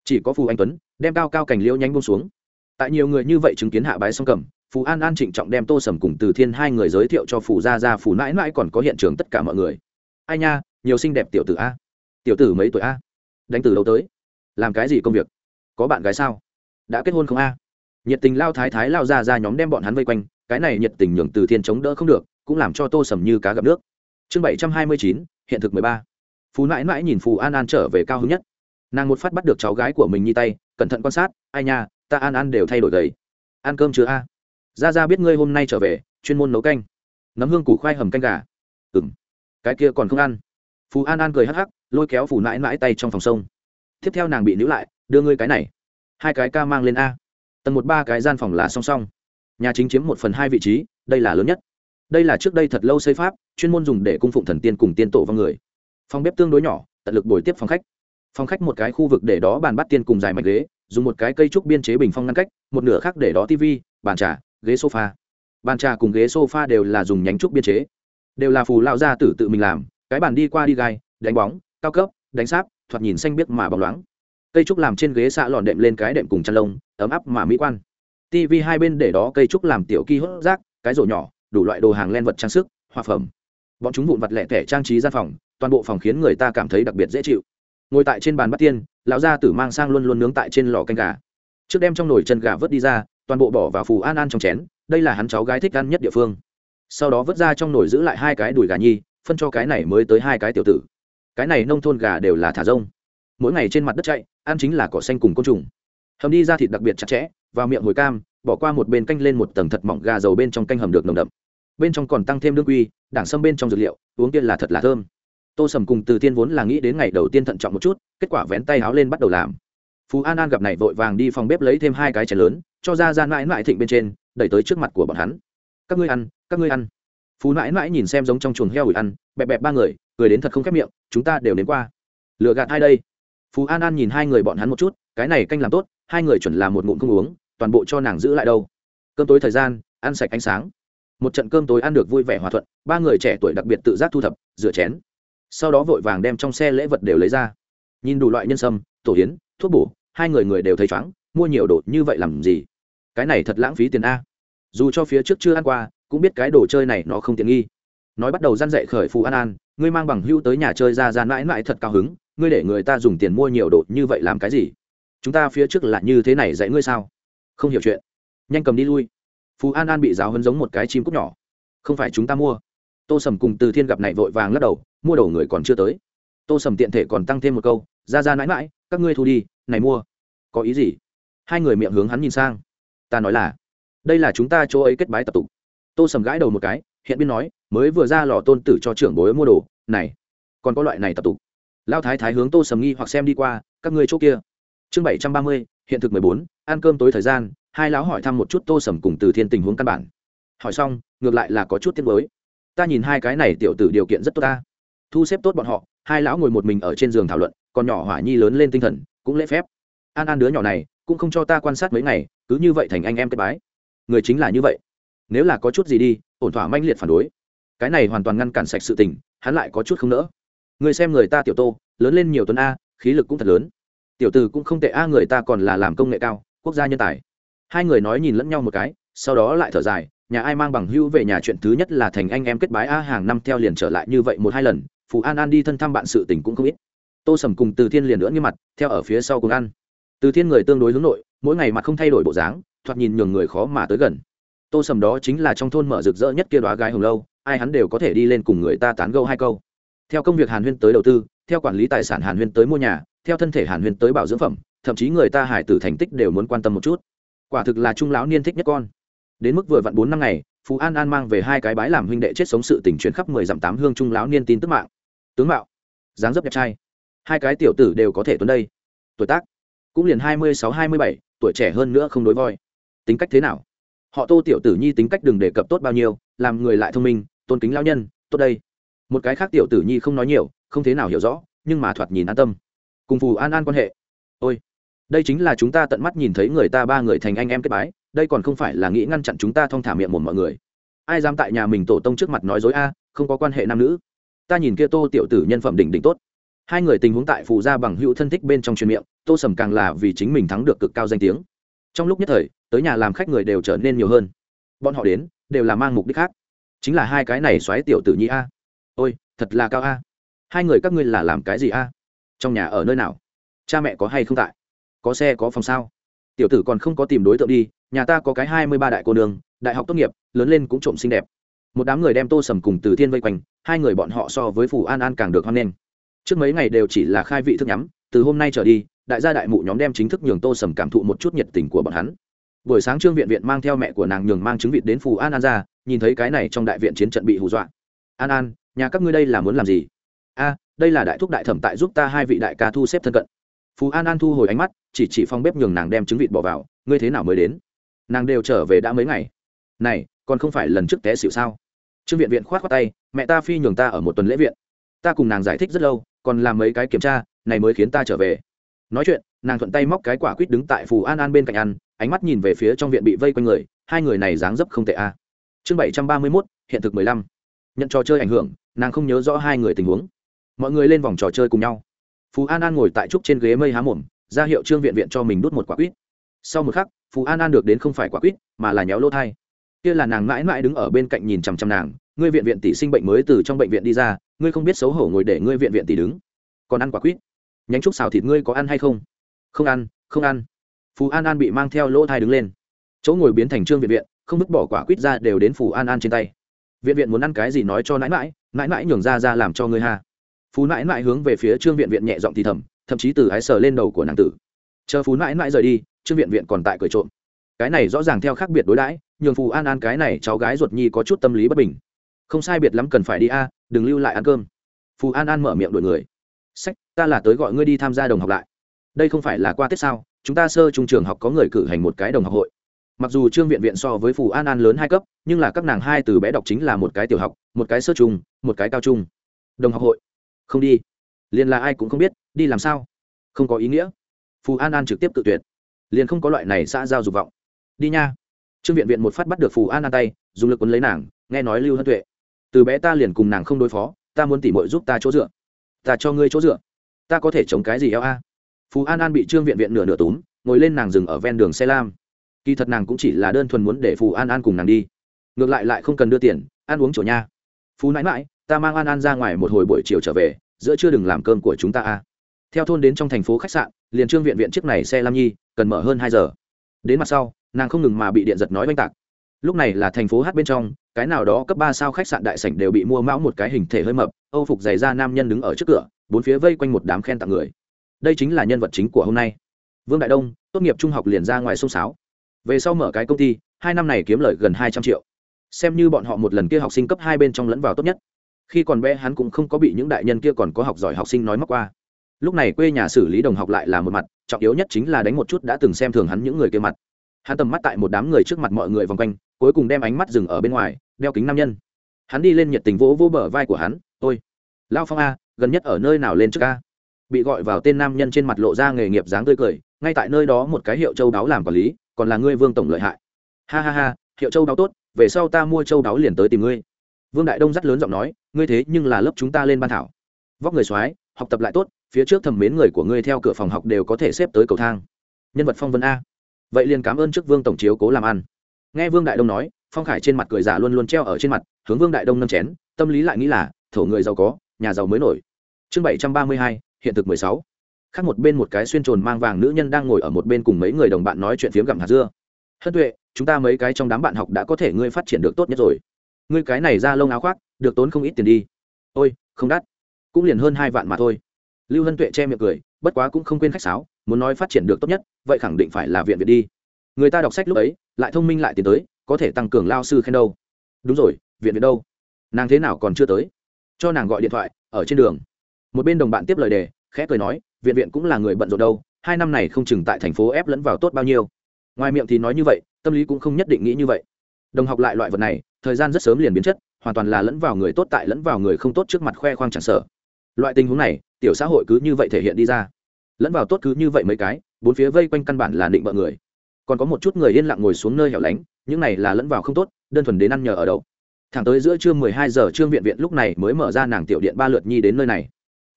Chỉ có phù anh tuấn, đem cao cao cành liễu nhanh bông xuống. Tại nhiều người như vậy chứng kiến hạ bái song cầm, phù an an trịnh trọng đem tô sầm cùng từ thiên hai người giới thiệu cho phù gia gia, phù mãi mãi còn có hiện trường tất cả mọi người. Ai nha, nhiều xinh đẹp tiểu tử a. Tiểu tử mấy tuổi a? Đánh từ đâu tới? Làm cái gì công việc? Có bạn gái sao? Đã kết hôn không a? Nhiệt tình lao thái thái lao ra ra nhóm đem bọn hắn vây quanh, cái này nhiệt tình nhường từ thiên chống đỡ không được cũng làm cho tô sầm như cá gặp nước. Chương bảy trăm hai mươi chín, hiện thực mười ba. Phú mãi mãi nhìn phù an an trở về cao hứng nhất. Nàng một phát bắt được cháu gái của mình nhi tay, cẩn thận quan sát, ai nha, ta an an đều thay đổi gầy. Ăn cơm chưa a? Ra ra biết ngươi hôm nay trở về, chuyên môn nấu canh. Nấm hương củ khoai hầm canh gà. Ừng cái kia còn không ăn. Phú an an cười hắc hắc, lôi kéo phù mãi mãi tay trong phòng sông. Tiếp theo nàng bị níu lại, đưa ngươi cái này. Hai cái ca mang lên a. Tầng một ba cái gian phòng là song song. Nhà chính chiếm một phần hai vị trí, đây là lớn nhất đây là trước đây thật lâu xây pháp, chuyên môn dùng để cung phụng thần tiên cùng tiên tổ vong người. Phòng bếp tương đối nhỏ, tận lực bồi tiếp phòng khách. Phòng khách một cái khu vực để đó bàn bắt tiên cùng dài mạch ghế, dùng một cái cây trúc biên chế bình phong ngăn cách, một nửa khác để đó tv bàn trà, ghế sofa. Bàn trà cùng ghế sofa đều là dùng nhánh trúc biên chế. Đều là phù lao gia tử tự mình làm, cái bàn đi qua đi gai, đánh bóng, cao cấp, đánh sáp, thoạt nhìn xanh biếc mà bóng loáng. Cây trúc làm trên ghế xạ lọn đệm lên cái đệm cùng chăn lông, ấm áp mà mỹ quan. tv hai bên để đó cây trúc làm tiểu kỳ hốt rác, cái rổ nhỏ đủ loại đồ hàng len vật trang sức, hoa phẩm. Bọn chúng vụn vặt lẻ tẻ trang trí gian phòng, toàn bộ phòng khiến người ta cảm thấy đặc biệt dễ chịu. Ngồi tại trên bàn bắt tiên, lão gia tử mang sang luôn luôn nướng tại trên lò canh gà. Trước đem trong nồi chân gà vớt đi ra, toàn bộ bỏ vào phù an an trong chén, đây là hắn cháu gái thích ăn nhất địa phương. Sau đó vớt ra trong nồi giữ lại hai cái đùi gà nhi, phân cho cái này mới tới hai cái tiểu tử. Cái này nông thôn gà đều là thả rông. Mỗi ngày trên mặt đất chạy, ăn chính là cỏ xanh cùng côn trùng. Hầm đi ra thịt đặc biệt chặt chẽ, vào miệng hồi cam, bỏ qua một bên canh lên một tầng thật mỏng gà dầu bên trong canh hầm được nồng đậm bên trong còn tăng thêm đương quy, đảng sâm bên trong dược liệu, uống tiên là thật là thơm. Tô sầm cùng từ tiên vốn là nghĩ đến ngày đầu tiên thận trọng một chút, kết quả vén tay háo lên bắt đầu làm. Phú an an gặp này vội vàng đi phòng bếp lấy thêm hai cái chén lớn, cho ra ra mãi mãi thịnh bên trên, đẩy tới trước mặt của bọn hắn. Các ngươi ăn, các ngươi ăn. Phú mãi mãi nhìn xem giống trong chuồng heo ủi ăn, bẹp bẹp ba người, cười đến thật không khép miệng, chúng ta đều đến qua. Lựa gạt hai đây? Phú an an nhìn hai người bọn hắn một chút, cái này canh làm tốt, hai người chuẩn làm một ngụm không uống, toàn bộ cho nàng giữ lại đâu. Cơm tối thời gian, ăn sạch ánh sáng một trận cơm tối ăn được vui vẻ hòa thuận, ba người trẻ tuổi đặc biệt tự giác thu thập, rửa chén. Sau đó vội vàng đem trong xe lễ vật đều lấy ra. Nhìn đủ loại nhân sâm, tổ hiến thuốc bổ, hai người người đều thấy chóng mua nhiều đồ như vậy làm gì? Cái này thật lãng phí tiền a. Dù cho phía trước chưa ăn qua, cũng biết cái đồ chơi này nó không tiện nghi. Nói bắt đầu răn dậy khởi phù an an, ngươi mang bằng hưu tới nhà chơi ra ra mãi mãi thật cao hứng, ngươi để người ta dùng tiền mua nhiều đồ như vậy làm cái gì? Chúng ta phía trước là như thế này dạy ngươi sao? Không hiểu chuyện. Nhanh cầm đi lui phú an an bị giáo hấn giống một cái chim cúc nhỏ không phải chúng ta mua tô sầm cùng từ thiên gặp này vội vàng lắc đầu mua đầu người còn chưa tới tô sầm tiện thể còn tăng thêm một câu ra ra mãi mãi, các ngươi thu đi, này mua. Có ý gì? Hai người miệng hướng hắn nhìn sang. Ta nói là, đây là chúng ta chỗ ấy kết bái tập tục. Tô sầm gãi đầu một cái, hiện biên nói, mới vừa ra lò tôn tử cho trưởng bối mua đồ, này, còn có loại này tập tục. Lao thái thái hướng tô sầm nghi hoặc xem đi qua, các ngươi chỗ kia. Chương bảy trăm ba mươi, hiện thực mười bốn, ăn cơm tối thời gian hai lão hỏi thăm một chút tô sầm cùng từ thiên tình huống căn bản. Hỏi xong, ngược lại là có chút tiết mới ta nhìn hai cái này tiểu tử điều kiện rất tốt ta. Thu xếp tốt bọn họ, hai lão ngồi một mình ở trên giường thảo luận, còn nhỏ hỏa nhi lớn lên tinh thần, cũng lễ phép. An an đứa nhỏ này, cũng không cho ta quan sát mấy ngày, cứ như vậy thành anh em kết bái. Người chính là như vậy. Nếu là có chút gì đi, ổn thỏa manh liệt phản đối. Cái này hoàn toàn ngăn cản sạch sự tình, hắn lại có chút không nỡ. Người xem người ta tiểu tô, lớn lên nhiều tuần a, khí lực cũng thật lớn. Tiểu từ cũng không tệ a, người ta còn là làm công nghệ cao, quốc gia nhân tài hai người nói nhìn lẫn nhau một cái, sau đó lại thở dài, nhà ai mang bằng hữu về nhà chuyện thứ nhất là thành anh em kết bái a hàng năm theo liền trở lại như vậy một hai lần, phù an an đi thân thăm bạn sự tình cũng không ít. Tô sầm cùng từ thiên liền nữa như mặt, theo ở phía sau cùng ăn. Từ thiên người tương đối hướng nội, mỗi ngày mặt không thay đổi bộ dáng, thoạt nhìn nhường người khó mà tới gần. Tô sầm đó chính là trong thôn mở rực rỡ nhất kia đoá gái hồng lâu, ai hắn đều có thể đi lên cùng người ta tán gâu hai câu. Theo công việc hàn huyên tới đầu tư, theo quản lý tài sản hàn huyên tới mua nhà, theo thân thể hàn huyên tới bảo dưỡng phẩm, thậm chí người ta hải tử thành tích đều muốn quan tâm một chút quả thực là trung lão niên thích nhất con. Đến mức vừa vặn bốn năm ngày, phú an an mang về hai cái bái làm huynh đệ chết sống sự tình chuyển khắp mười dặm tám hương trung lão niên tin tức mạng. Tướng mạo, dáng dấp đẹp trai. Hai cái tiểu tử đều có thể tuấn đây. Tuổi tác, cũng liền hai mươi sáu, hai mươi bảy, tuổi trẻ hơn nữa không đối voi. Tính cách thế nào? Họ tô tiểu tử nhi tính cách đừng đề cập tốt bao nhiêu, làm người lại thông minh, tôn kính lao nhân, tốt đây. Một cái khác tiểu tử nhi không nói nhiều, không thế nào hiểu rõ, nhưng mà thoạt nhìn an tâm. Cùng phù an an quan hệ. Ôi! Đây chính là chúng ta tận mắt nhìn thấy người ta ba người thành anh em kết bái, đây còn không phải là nghĩ ngăn chặn chúng ta thong thả miệng một mọi người. Ai dám tại nhà mình tổ tông trước mặt nói dối a, không có quan hệ nam nữ. Ta nhìn kia tô tiểu tử nhân phẩm đỉnh đỉnh tốt. Hai người tình huống tại phù gia bằng hữu thân thích bên trong truyền miệng, tô sầm càng là vì chính mình thắng được cực cao danh tiếng. Trong lúc nhất thời, tới nhà làm khách người đều trở nên nhiều hơn. Bọn họ đến, đều là mang mục đích khác. Chính là hai cái này xoáy tiểu tử nhi a. Ôi, thật là cao a. Hai người các ngươi là làm cái gì a? Trong nhà ở nơi nào? Cha mẹ có hay không tại? Có xe có phòng sao? Tiểu tử còn không có tìm đối tượng đi, nhà ta có cái hai mươi ba đại cô đường đại học tốt nghiệp, lớn lên cũng trộm xinh đẹp. Một đám người đem tô sầm cùng từ thiên vây quanh, hai người bọn họ so với phủ an an càng được hoan nghênh. Trước mấy ngày đều chỉ là khai vị thức nhắm, từ hôm nay trở đi, đại gia đại mụ nhóm đem chính thức nhường tô sầm cảm thụ một chút nhiệt tình của bọn hắn. Buổi sáng trương viện viện mang theo mẹ của nàng nhường mang trứng vịt đến phù an an ra, nhìn thấy cái này trong đại viện chiến trận bị hù dọa. An an, nhà các ngươi đây là muốn làm gì? A, đây là đại thúc đại thẩm tại giúp ta hai vị đại ca thu xếp thân cận phú an an thu hồi ánh mắt, chỉ chỉ phong bếp nhường nàng đem trứng vịt bỏ vào, ngươi thế nào mới đến? Nàng đều trở về đã mấy ngày. Này, còn không phải lần trước té xịu sao? Trương viện viện khoát khoát tay, mẹ ta phi nhường ta ở một tuần lễ viện. Ta cùng nàng giải thích rất lâu, còn làm mấy cái kiểm tra, này mới khiến ta trở về. Nói chuyện, nàng thuận tay móc cái quả quýt đứng tại phù an an bên cạnh ăn, ánh mắt nhìn về phía trong viện bị vây quanh người, hai người này dáng dấp không tệ a. Chương bảy trăm ba mươi mốt, hiện thực mười lăm. Nhận trò chơi ảnh hưởng, nàng không nhớ rõ hai người tình huống. Mọi người lên vòng trò chơi cùng nhau phú an an ngồi tại trúc trên ghế mây há mồm, ra hiệu trương viện viện cho mình đút một quả quýt. Sau một khắc, phú an an được đến không phải quả quýt, mà là nhéo lỗ thai. Kia là nàng mãi mãi đứng ở bên cạnh nhìn chằm chằm nàng, ngươi viện viện tỷ sinh bệnh mới từ trong bệnh viện đi ra, ngươi không biết xấu hổ ngồi để ngươi viện viện tỷ đứng. Còn ăn quả quýt? Nhánh trúc xào thịt ngươi có ăn hay không? Không ăn không ăn. Phú an an bị mang theo lỗ thai đứng lên. Chỗ ngồi biến thành trương viện viện, không vứt bỏ quả quýt ra đều đến phù an an trên tay. Viện viện muốn ăn cái gì nói cho nãi mãi nãi mãi nhường ra ra làm cho ngươi ha phú mãi mãi hướng về phía trương viện viện nhẹ giọng thì thầm, thậm chí từ ái sờ lên đầu của nàng tử. Chờ phú mãi mãi rời đi, trương viện viện còn tại cười trộm. Cái này rõ ràng theo khác biệt đối đãi, nhường phù an an cái này cháu gái ruột nhi có chút tâm lý bất bình. Không sai biệt lắm cần phải đi a, đừng lưu lại ăn cơm. Phù an an mở miệng đổi người. Sách, ta là tới gọi ngươi đi tham gia đồng học lại. Đây không phải là qua tết sao? Chúng ta sơ trung trường học có người cử hành một cái đồng học hội. Mặc dù trương viện viện so với phù an an lớn hai cấp, nhưng là các nàng hai từ bé đọc chính là một cái tiểu học, một cái sơ trung, một cái cao trung. Đồng học hội không đi. Liền là ai cũng không biết, đi làm sao? Không có ý nghĩa. Phù an an trực tiếp tự tuyệt. Liền không có loại này xã giao dục vọng. Đi nha. Trương viện viện một phát bắt được phù an an tay, dùng lực quấn lấy nàng, nghe nói lưu hân tuệ. Từ bé ta liền cùng nàng không đối phó, ta muốn tỉ mội giúp ta chỗ dựa. Ta cho ngươi chỗ dựa. Ta có thể chống cái gì eo a? Phù an an bị trương viện viện nửa nửa túm, ngồi lên nàng dừng ở ven đường xe lam. Kỳ thật nàng cũng chỉ là đơn thuần muốn để phù an an cùng nàng đi. Ngược lại lại không cần đưa tiền, ăn uống chỗ nha phú nãi mãi ta mang an an ra ngoài một hồi buổi chiều trở về, giữa chưa đừng làm cơm của chúng ta a. Theo thôn đến trong thành phố khách sạn, liền trương viện viện chiếc này xe lam nhi, cần mở hơn hai giờ. Đến mặt sau, nàng không ngừng mà bị điện giật nói oanh tạc. Lúc này là thành phố hát bên trong, cái nào đó cấp ba sao khách sạn đại sảnh đều bị mua mão một cái hình thể hơi mập, âu phục dày ra nam nhân đứng ở trước cửa, bốn phía vây quanh một đám khen tặng người. Đây chính là nhân vật chính của hôm nay. Vương đại đông, tốt nghiệp trung học liền ra ngoài sông sáo. Về sau mở cái công ty, hai năm này kiếm lời gần hai trăm triệu. Xem như bọn họ một lần kia học sinh cấp hai bên trong lẫn vào tốt nhất khi còn bé hắn cũng không có bị những đại nhân kia còn có học giỏi học sinh nói móc qua. Lúc này quê nhà xử lý đồng học lại là một mặt, trọng yếu nhất chính là đánh một chút đã từng xem thường hắn những người kia mặt. Hắn tầm mắt tại một đám người trước mặt mọi người vòng quanh, cuối cùng đem ánh mắt dừng ở bên ngoài, đeo kính nam nhân. Hắn đi lên nhiệt tình vỗ vỗ bờ vai của hắn ôi lao phong a, gần nhất ở nơi nào lên trước a? Bị gọi vào tên nam nhân trên mặt lộ ra nghề nghiệp dáng tươi cười, ngay tại nơi đó một cái hiệu châu đáo làm quản lý, còn là ngươi vương tổng lợi hại. Ha ha ha, hiệu châu đáo tốt, về sau ta mua châu đáo liền tới tìm ngươi vương đại đông rất lớn giọng nói, ngươi thế nhưng là lớp chúng ta lên ban thảo. Vóc người soái, học tập lại tốt, phía trước thẩm mến người của ngươi theo cửa phòng học đều có thể xếp tới cầu thang. Nhân vật phong vân a. Vậy liền cảm ơn trước vương tổng chiếu cố làm ăn. Nghe vương đại đông nói, phong khải trên mặt cười giả luôn luôn treo ở trên mặt, hướng vương đại đông nâm chén, tâm lý lại nghĩ là, thổ người giàu có, nhà giàu mới nổi. Chương bảy trăm ba mươi hai, hiện thực mười sáu. Khác một bên một cái xuyên trồn mang vàng nữ nhân đang ngồi ở một bên cùng mấy người đồng bạn nói chuyện phiếm gặm hạt dưa. Hân tuệ, chúng ta mấy cái trong đám bạn học đã có thể ngươi phát triển được tốt nhất rồi ngươi cái này ra lông áo khoác, được tốn không ít tiền đi. Ôi, không đắt. Cũng liền hơn hai vạn mà thôi. Lưu hân tuệ che miệng cười, bất quá cũng không quên khách sáo, muốn nói phát triển được tốt nhất, vậy khẳng định phải là viện việt đi. Người ta đọc sách lúc ấy, lại thông minh lại tiến tới, có thể tăng cường lao sư khen đâu. Đúng rồi, viện việt đâu? Nàng thế nào còn chưa tới? Cho nàng gọi điện thoại, ở trên đường. Một bên đồng bạn tiếp lời đề, khẽ cười nói, viện viện cũng là người bận rộn đâu, hai năm này không chừng tại thành phố ép lẫn vào tốt bao nhiêu. Ngoài miệng thì nói như vậy, tâm lý cũng không nhất định nghĩ như vậy đồng học lại loại vật này, thời gian rất sớm liền biến chất, hoàn toàn là lẫn vào người tốt tại lẫn vào người không tốt trước mặt khoe khoang chẳng sở loại tình huống này, tiểu xã hội cứ như vậy thể hiện đi ra. Lẫn vào tốt cứ như vậy mấy cái, bốn phía vây quanh căn bản là định bợ người. Còn có một chút người yên lặng ngồi xuống nơi hẻo lánh, những này là lẫn vào không tốt, đơn thuần đến ăn nhờ ở đậu. Thẳng tới giữa trưa mười hai giờ, trương viện viện lúc này mới mở ra nàng tiểu điện ba lượt nhi đến nơi này.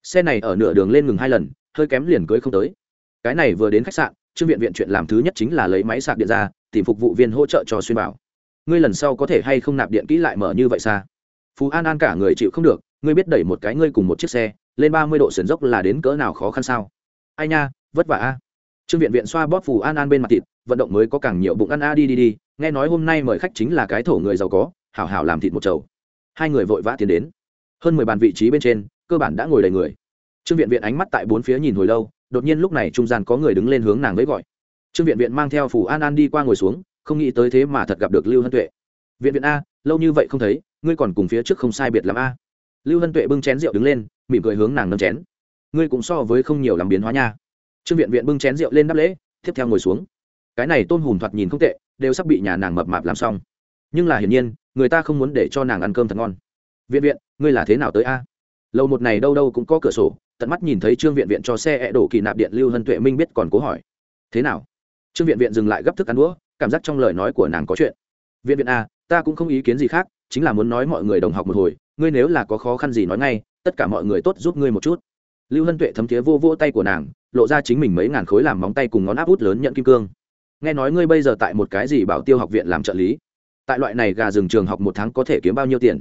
Xe này ở nửa đường lên ngừng hai lần, hơi kém liền cưới không tới. Cái này vừa đến khách sạn, trương viện viện chuyện làm thứ nhất chính là lấy máy sạc điện ra, tìm phục vụ viên hỗ trợ cho xuyên bảo ngươi lần sau có thể hay không nạp điện kỹ lại mở như vậy xa? Phú an an cả người chịu không được, ngươi biết đẩy một cái ngươi cùng một chiếc xe, lên ba mươi độ sườn dốc là đến cỡ nào khó khăn sao? Ai nha, vất vả a. Trương viện viện xoa bóp phù an an bên mặt thịt, vận động mới có càng nhiều bụng ăn a đi đi đi, nghe nói hôm nay mời khách chính là cái thổ người giàu có, hảo hảo làm thịt một chầu. Hai người vội vã tiến đến. Hơn mười bàn vị trí bên trên, cơ bản đã ngồi đầy người. Trương viện viện ánh mắt tại bốn phía nhìn hồi lâu, đột nhiên lúc này trung gian có người đứng lên hướng nàng với gọi. Trương viện viện mang theo Phù an an đi qua ngồi xuống không nghĩ tới thế mà thật gặp được lưu hân tuệ. Viện viện a, lâu như vậy không thấy, ngươi còn cùng phía trước không sai biệt l a. Lưu hân tuệ bưng chén rượu đứng lên, mỉm cười hướng nàng nâng chén. Ngươi cũng so với không nhiều làm biến hóa nha. Trương viện viện bưng chén rượu lên đáp lễ, tiếp theo ngồi xuống. Cái này tôn hùm thoạt nhìn không tệ, đều sắp bị nhà nàng mập mạp làm xong. Nhưng là hiển nhiên, người ta không muốn để cho nàng ăn cơm thật ngon. Viện viện, ngươi là thế nào tới a? Lâu một này đâu đâu cũng có cửa sổ, tận mắt nhìn thấy trương viện viện cho xe ẹ đổ kỳ nạp điện lưu hân tuệ minh biết còn cố hỏi. Thế nào? Trương viện viện dừng lại gấp thức ăn đũa cảm giác trong lời nói của nàng có chuyện. Viện viện a, ta cũng không ý kiến gì khác, chính là muốn nói mọi người đồng học một hồi, ngươi nếu là có khó khăn gì nói ngay, tất cả mọi người tốt giúp ngươi một chút. Lưu hân tuệ thấm thiế vô vô tay của nàng, lộ ra chính mình mấy ngàn khối làm móng tay cùng ngón áp út lớn nhận kim cương. Nghe nói ngươi bây giờ tại một cái gì bảo tiêu học viện làm trợ lý? Tại loại này gà rừng trường học một tháng có thể kiếm bao nhiêu tiền?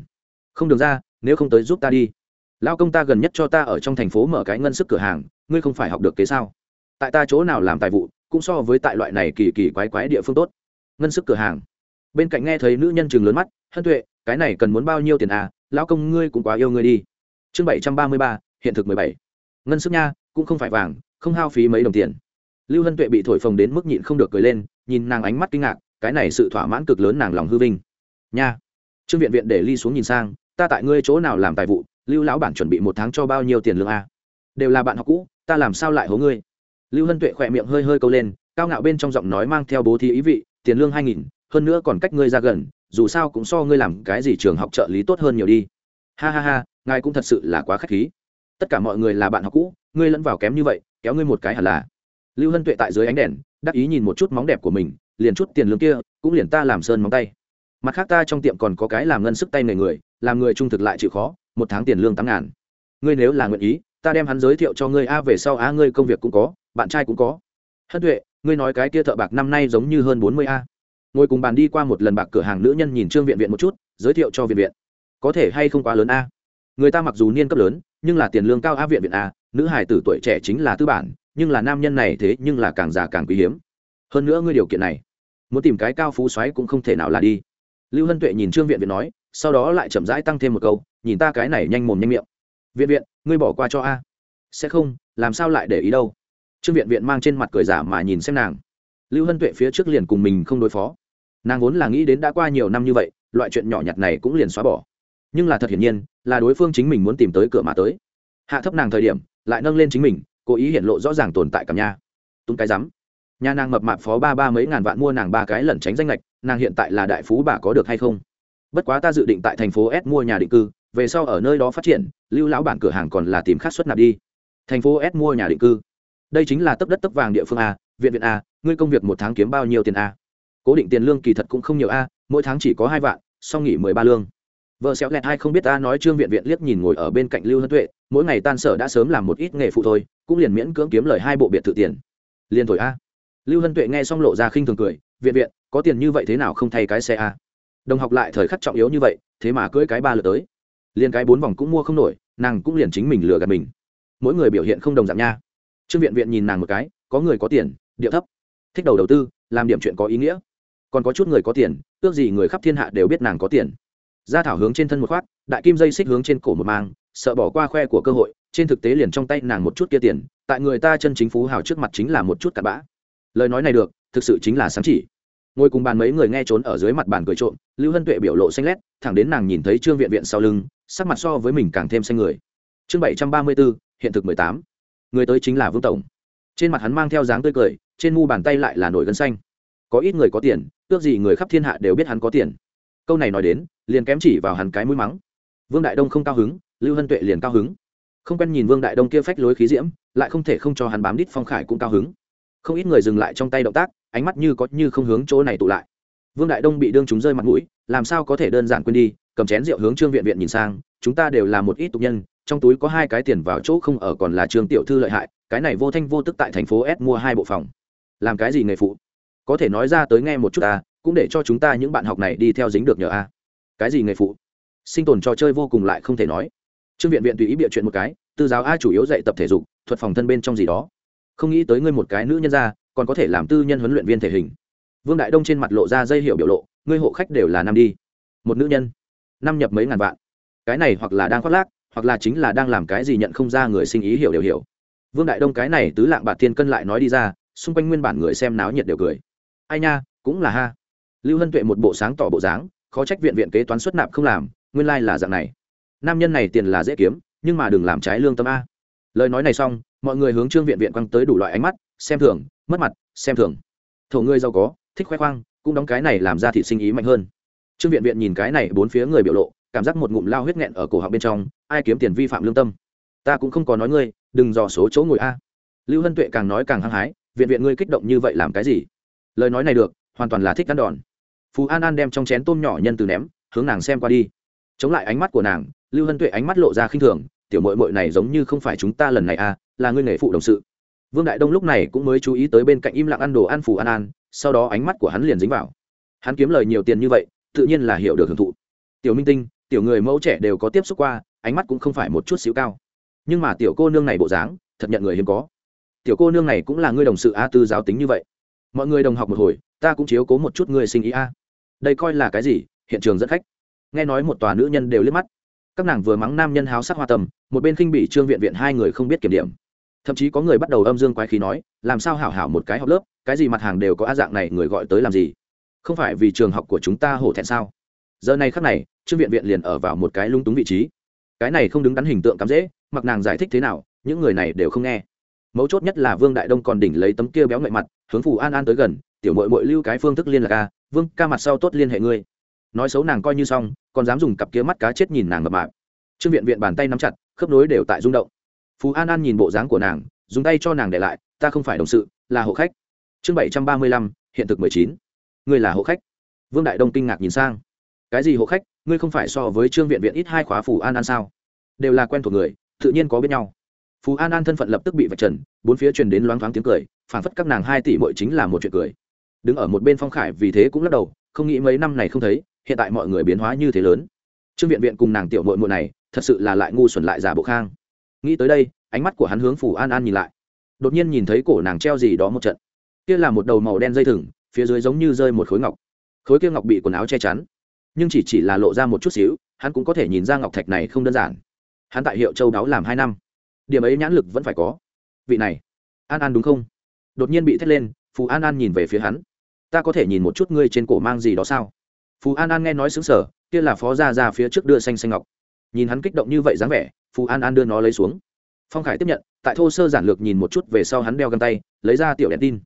Không được ra, nếu không tới giúp ta đi. Lao công ta gần nhất cho ta ở trong thành phố mở cái ngân sức cửa hàng, ngươi không phải học được kế sao? Tại ta chỗ nào làm tài vụ cũng so với tại loại này kỳ kỳ quái quái địa phương tốt. Ngân sức cửa hàng. Bên cạnh nghe thấy nữ nhân chừng lớn mắt, hân tuệ, cái này cần muốn bao nhiêu tiền à? Lão công ngươi cũng quá yêu ngươi đi. Chương bảy trăm ba mươi ba, hiện thực mười bảy. Ngân sức nha, cũng không phải vàng, không hao phí mấy đồng tiền. Lưu hân tuệ bị thổi phồng đến mức nhịn không được cười lên, nhìn nàng ánh mắt kinh ngạc, cái này sự thỏa mãn cực lớn nàng lòng hư vinh. Nha. Trương viện viện để ly xuống nhìn sang, ta tại ngươi chỗ nào làm tài vụ, lưu lão bản chuẩn bị một tháng cho bao nhiêu tiền lương a đều là bạn học cũ, ta làm sao lại hố ngươi? Lưu hân tuệ khỏe miệng hơi hơi câu lên, cao ngạo bên trong giọng nói mang theo bố thí ý vị, tiền lương hai nghìn, hơn nữa còn cách ngươi ra gần, dù sao cũng so ngươi làm cái gì trường học trợ lý tốt hơn nhiều đi. Ha ha ha, ngài cũng thật sự là quá k h á c h khí. Tất cả mọi người là bạn học cũ, ngươi lẫn vào kém như vậy, kéo ngươi một cái hẳn là. Lưu hân tuệ tại dưới ánh đèn, đắc ý nhìn một chút móng đẹp của mình, liền chút tiền lương kia, cũng liền ta làm sơn móng tay. Mặt khác ta trong tiệm còn có cái làm ngân sức tay người người, làm người trung thực lại chịu khó, một tháng tiền lương tám ngàn. Ngươi nếu là nguyện ý, ta đem hắn giới thiệu cho ngươi, a, về sau, a, ngươi công việc cũng có bạn trai cũng có. Hân tuệ, ngươi nói cái kia thợ bạc năm nay giống như hơn bốn mươi a. Ngồi cùng bàn đi qua một lần bạc cửa hàng nữ nhân nhìn trương viện viện một chút, giới thiệu cho viện viện. Có thể hay không quá lớn a? Người ta mặc dù niên cấp lớn, nhưng là tiền lương cao a viện viện a, nữ hải tử tuổi trẻ chính là tư bản, nhưng là nam nhân này thế nhưng là càng già càng quý hiếm. Hơn nữa ngươi điều kiện này, muốn tìm cái cao phú xoáy cũng không thể nào là đi. Lưu hân tuệ nhìn trương viện viện nói, sau đó lại chậm rãi tăng thêm một câu, nhìn ta cái này nhanh mồm nhanh miệng. Viện viện, ngươi bỏ qua cho a. Sẽ không, làm sao lại để ý đâu? Trương viện viện mang trên mặt cười giả mà nhìn xem nàng. Lưu hân tuệ phía trước liền cùng mình không đối phó. Nàng vốn là nghĩ đến đã qua nhiều năm như vậy, loại chuyện nhỏ nhặt này cũng liền xóa bỏ. Nhưng là thật hiển nhiên, là đối phương chính mình muốn tìm tới cửa mà tới. Hạ thấp nàng thời điểm, lại nâng lên chính mình, cố ý hiện lộ rõ ràng tồn tại cảm nha. Tung cái rắm. Nhà nàng mập mạp phó ba ba mấy ngàn vạn mua nàng ba cái lẩn tránh danh lệch, nàng hiện tại là đại phú bà có được hay không? Bất quá ta dự định tại thành phố s mua nhà định cư, về sau ở nơi đó phát triển, lưu lão bản cửa hàng còn là tìm khát xuất nạp đi. Thành phố s mua nhà định cư đây chính là tấp đất tấp vàng địa phương a, viện viện a, ngươi công việc một tháng kiếm bao nhiêu tiền a? Cố định tiền lương kỳ thật cũng không nhiều a, mỗi tháng chỉ có hai vạn song nghỉ mười ba lương. Vợ xéo lẹt hai không biết ta nói trương viện viện liếc nhìn ngồi ở bên cạnh lưu hân tuệ, mỗi ngày tan sở đã sớm làm một ít nghề phụ thôi, cũng liền miễn cưỡng kiếm lời hai bộ biệt thự tiền. Liền thổi a. Lưu hân tuệ nghe xong lộ ra khinh thường cười, viện viện, có tiền như vậy thế nào không thay cái xe a? Đồng học lại thời khắc trọng yếu như vậy, thế mà cưỡi cái ba lượt tới. Liền cái bốn vòng cũng mua không nổi, nàng cũng liền chính mình lừa gạt mình. Mỗi người biểu hiện không đồng dạng nha trương viện viện nhìn nàng một cái, có người có tiền, điệu thấp. Thích đầu đầu tư, làm điểm chuyện có ý nghĩa. Còn có chút người có tiền, ước gì người khắp thiên hạ đều biết nàng có tiền. Gia thảo hướng trên thân một khoát đại kim dây xích hướng trên cổ một mang, sợ bỏ qua khoe của cơ hội, trên thực tế liền trong tay nàng một chút kia tiền, tại người ta chân chính phú hào trước mặt chính là một chút cặn bã. Lời nói này được, thực sự chính là sáng chỉ. Ngồi cùng bàn mấy người nghe trốn ở dưới mặt bàn cười trộm, lưu hân tuệ biểu lộ xanh lét, thẳng đến nàng nhìn thấy trương viện viện sau lưng, sắc mặt so với mình càng thêm xanh người. Chương bảy trăm ba mươi bốn, hiện thực mười tám người tới chính là vương tổng. Trên mặt hắn mang theo dáng tươi cười, trên mu bàn tay lại là nổi gân xanh. Có ít người có tiền ước gì người khắp thiên hạ đều biết hắn có tiền. Câu này nói đến, liền kém chỉ vào hắn cái mũi mắng. Vương đại đông không cao hứng, lưu hân tuệ liền cao hứng. Không quen nhìn vương đại đông kia phách lối khí diễm, lại không thể không cho hắn bám đít phong khải cũng cao hứng. Không ít người dừng lại trong tay động tác, ánh mắt như có như không hướng chỗ này tụ lại. Vương đại đông bị đương chúng rơi mặt mũi, làm sao có thể đơn giản quên đi, cầm chén rượu hướng trương viện viện nhìn sang, chúng ta đều là một ít tục nhân trong túi có hai cái tiền vào chỗ không ở còn là trương tiểu thư lợi hại, cái này vô thanh vô tức tại thành phố s mua hai bộ phòng. Làm cái gì nghề phụ? Có thể nói ra tới nghe một chút ta, cũng để cho chúng ta những bạn học này đi theo dính được nhờ a. Cái gì nghề phụ? Sinh tồn trò chơi vô cùng lại không thể nói. Trương viện viện tùy ý bịa chuyện một cái, tư giáo a chủ yếu dạy tập thể dục, thuật phòng thân bên trong gì đó. Không nghĩ tới ngươi một cái nữ nhân ra, còn có thể làm tư nhân huấn luyện viên thể hình. Vương đại đông trên mặt lộ ra dây hiệu biểu lộ, ngươi hộ khách đều là năm đi. Một nữ nhân, năm nhập mấy ngàn vạn. Cái này hoặc là đang khoác lác hoặc là chính là đang làm cái gì nhận không ra người sinh ý hiểu đều hiểu. Vương đại đông cái này tứ lạng bạc thiên cân lại nói đi ra, xung quanh nguyên bản người xem náo nhiệt đều cười. Ai nha, cũng là ha. Lưu hân tuệ một bộ sáng tỏ bộ dáng, khó trách viện viện kế toán xuất nạp không làm, nguyên lai、like、là dạng này. Nam nhân này tiền là dễ kiếm, nhưng mà đừng làm trái lương tâm a. Lời nói này xong, mọi người hướng trương viện viện quăng tới đủ loại ánh mắt, xem thường, mất mặt, xem thường. Thổ ngươi giàu có, thích khoe khoang, cũng đóng cái này làm ra thị sinh ý mạnh hơn. Trương viện viện nhìn cái này bốn phía người biểu lộ cảm giác một ngụm lao huyết nghẹn ở cổ họng bên trong, ai kiếm tiền vi phạm lương tâm. Ta cũng không có nói ngươi, đừng dò số chỗ ngồi a. Lưu hân tuệ càng nói càng hăng hái, viện viện ngươi kích động như vậy làm cái gì? Lời nói này được, hoàn toàn là thích cắn đòn. Phú an an đem trong chén tôm nhỏ nhân từ ném, hướng nàng xem qua đi. Chống lại ánh mắt của nàng, lưu hân tuệ ánh mắt lộ ra khinh thường, tiểu mội mội này giống như không phải chúng ta lần này à là ngươi nghề phụ đồng sự. Vương đại đông lúc này cũng mới chú ý tới bên cạnh im lặng ăn đồ ăn phù an an, sau đó ánh mắt của hắn liền dính vào. Hắn kiếm lời nhiều tiền như vậy, tự nhiên là hiểu được hưởng thụ. Tiểu minh tinh tiểu người mẫu trẻ đều có tiếp xúc qua, ánh mắt cũng không phải một chút xíu cao. Nhưng mà tiểu cô nương này bộ dáng, thật nhận người hiếm có. Tiểu cô nương này cũng là người đồng sự a tư giáo tính như vậy. Mọi người đồng học một hồi, ta cũng chiếu cố một chút người sinh ý a. Đây coi là cái gì? Hiện trường dẫn khách. Nghe nói một tòa nữ nhân đều liếc mắt. Các nàng vừa mắng nam nhân háo sắc hoa tầm, một bên khinh bị trương viện viện hai người không biết kiểm điểm. Thậm chí có người bắt đầu âm dương quái khí nói, làm sao hảo hảo một cái học lớp, cái gì mặt hàng đều có a dạng này, người gọi tới làm gì? Không phải vì trường học của chúng ta hổ thẹn sao? Giờ này khắc này, trương viện viện liền ở vào một cái lung túng vị trí. Cái này không đứng đắn hình tượng cắm dễ, mặc nàng giải thích thế nào, những người này đều không nghe. Mấu chốt nhất là vương đại đông còn đỉnh lấy tấm kia béo ngậy mặt, hướng phù an an tới gần, tiểu mội mội lưu cái phương thức liên lạc ca vương ca mặt sau tốt liên hệ ngươi. Nói xấu nàng coi như xong, còn dám dùng cặp kia mắt cá chết nhìn nàng mập mạp. Trương viện viện bàn tay nắm chặt, khớp nối đều tại rung động. Phú an an nhìn bộ dáng của nàng, dùng tay cho nàng để lại, ta không phải đồng sự, là hộ khách. Chương bảy trăm ba mươi lăm, hiện thực mười chín. Ngươi là hộ khách. Vương đại đông kinh ngạc nhìn sang cái gì hộ khách, ngươi không phải so với trương viện viện ít hai khóa phù an an sao? Đều là quen thuộc người, tự nhiên có biết nhau. Phú an an thân phận lập tức bị vạch trần, bốn phía truyền đến loáng thoáng tiếng cười, phản phất các nàng hai tỷ mội chính là một chuyện cười. Đứng ở một bên phong khải vì thế cũng lắc đầu, không nghĩ mấy năm này không thấy, hiện tại mọi người biến hóa như thế lớn. Trương viện viện cùng nàng tiểu mội mội này, thật sự là lại ngu xuẩn lại giả bộ khang. Nghĩ tới đây, ánh mắt của hắn hướng phủ an an nhìn lại. Đột nhiên nhìn thấy cổ nàng treo gì đó một trận. Kia là một đầu màu đen dây thừng, phía dưới giống như rơi một khối ngọc. Khối kia ngọc bị quần áo che chắn nhưng chỉ chỉ là lộ ra một chút xíu, hắn cũng có thể nhìn ra ngọc thạch này không đơn giản. Hắn tại hiệu châu đáo làm hai năm. Điểm ấy nhãn lực vẫn phải có. Vị này, an an đúng không? Đột nhiên bị thét lên, phù an an nhìn về phía hắn. Ta có thể nhìn một chút ngươi trên cổ mang gì đó sao? Phù an an nghe nói xứng sở kia là phó gia ra phía trước đưa xanh xanh ngọc. Nhìn hắn kích động như vậy dáng vẻ, phù an an đưa nó lấy xuống. Phong khải tiếp nhận, tại thô sơ giản lược nhìn một chút về sau hắn đeo găng tay, lấy ra tiểu đèn tin.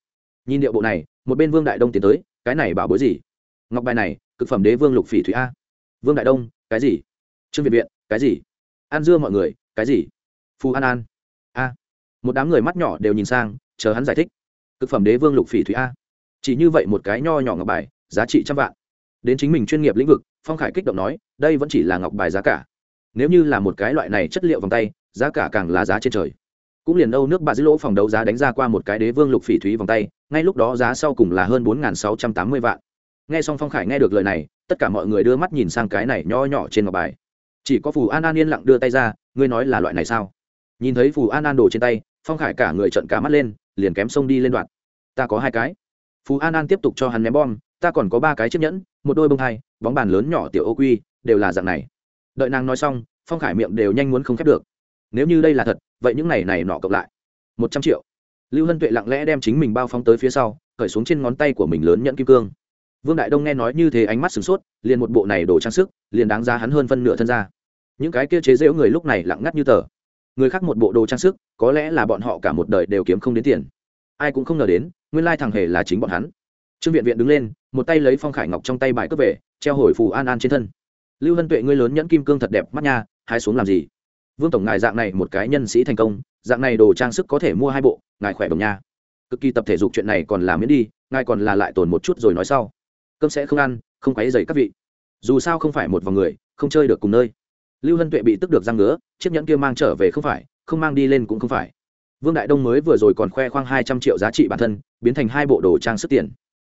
Nhìn điệu bộ này, một bên vương đại đông tiến tới, cái này bảo bối gì? Ngọc bài này cực phẩm đế vương lục phỉ thủy a. Vương đại đông, cái gì? Trương việt viện, cái gì? An dưa mọi người, cái gì? Phù an an. A. Một đám người mắt nhỏ đều nhìn sang, chờ hắn giải thích. Cực phẩm đế vương lục phỉ thủy a. Chỉ như vậy một cái nho nhỏ ngọc bài, giá trị trăm vạn. Đến chính mình chuyên nghiệp lĩnh vực, phong khải kích động nói, đây vẫn chỉ là ngọc bài giá cả. Nếu như là một cái loại này chất liệu vòng tay, giá cả càng là giá trên trời. Cũng liền âu nước bà giữ lỗ phòng đấu giá đánh ra qua một cái đế vương lục phỉ thúy vòng tay, ngay lúc đó giá sau cùng là hơn bốn sáu trăm tám mươi vạn nghe xong phong khải nghe được lời này, tất cả mọi người đưa mắt nhìn sang cái này nho nhỏ trên ngọc bài. Chỉ có phù an an yên lặng đưa tay ra, ngươi nói là loại này sao? Nhìn thấy phù an an đồ trên tay, phong khải cả người trận cả mắt lên, liền kém sông đi lên đoạn. Ta có hai cái. Phù an an tiếp tục cho hắn ném bom, ta còn có ba cái chiếc nhẫn, một đôi bông hai bóng bàn lớn nhỏ tiểu ô quy, đều là dạng này. Đợi nàng nói xong, phong khải miệng đều nhanh muốn không khép được. Nếu như đây là thật, vậy những này này nọ cộng lại, một trăm triệu. Lưu hân tuệ lặng lẽ đem chính mình bao phóng tới phía sau khởi xuống trên ngón tay của mình lớn nhẫn kim cương vương đại đông nghe nói như thế ánh mắt sửng sốt, liền một bộ này đồ trang sức, liền đáng giá hắn hơn phân nửa thân ra những cái kia chế giễu người lúc này lặng ngắt như tờ. Người khác một bộ đồ trang sức, có lẽ là bọn họ cả một đời đều kiếm không đến tiền. Ai cũng không ngờ đến, nguyên lai thằng hề là chính bọn hắn. Trương viện viện đứng lên, một tay lấy phong khải ngọc trong tay bài cướp về, treo hồi phù an an trên thân. Lưu hân tuệ, ngươi lớn nhẫn kim cương thật đẹp mắt nha, hai xuống làm gì? Vương tổng, ngài dạng này một cái nhân sĩ thành công, dạng này đồ trang sức có thể mua hai bộ, ngài khỏe đồng nha. Cực kỳ tập thể dục chuyện này còn làm miễn đi, ngài còn là lại tồn một chút rồi nói sau cơm sẽ không ăn, không quấy dày các vị. Dù sao không phải một vòng người, không chơi được cùng nơi. Lưu hân tuệ bị tức được răng ngứa, chiếc nhẫn kia mang trở về không phải, không mang đi lên cũng không phải. Vương đại đông mới vừa rồi còn khoe khoang hai trăm triệu giá trị bản thân, biến thành hai bộ đồ trang sức tiền.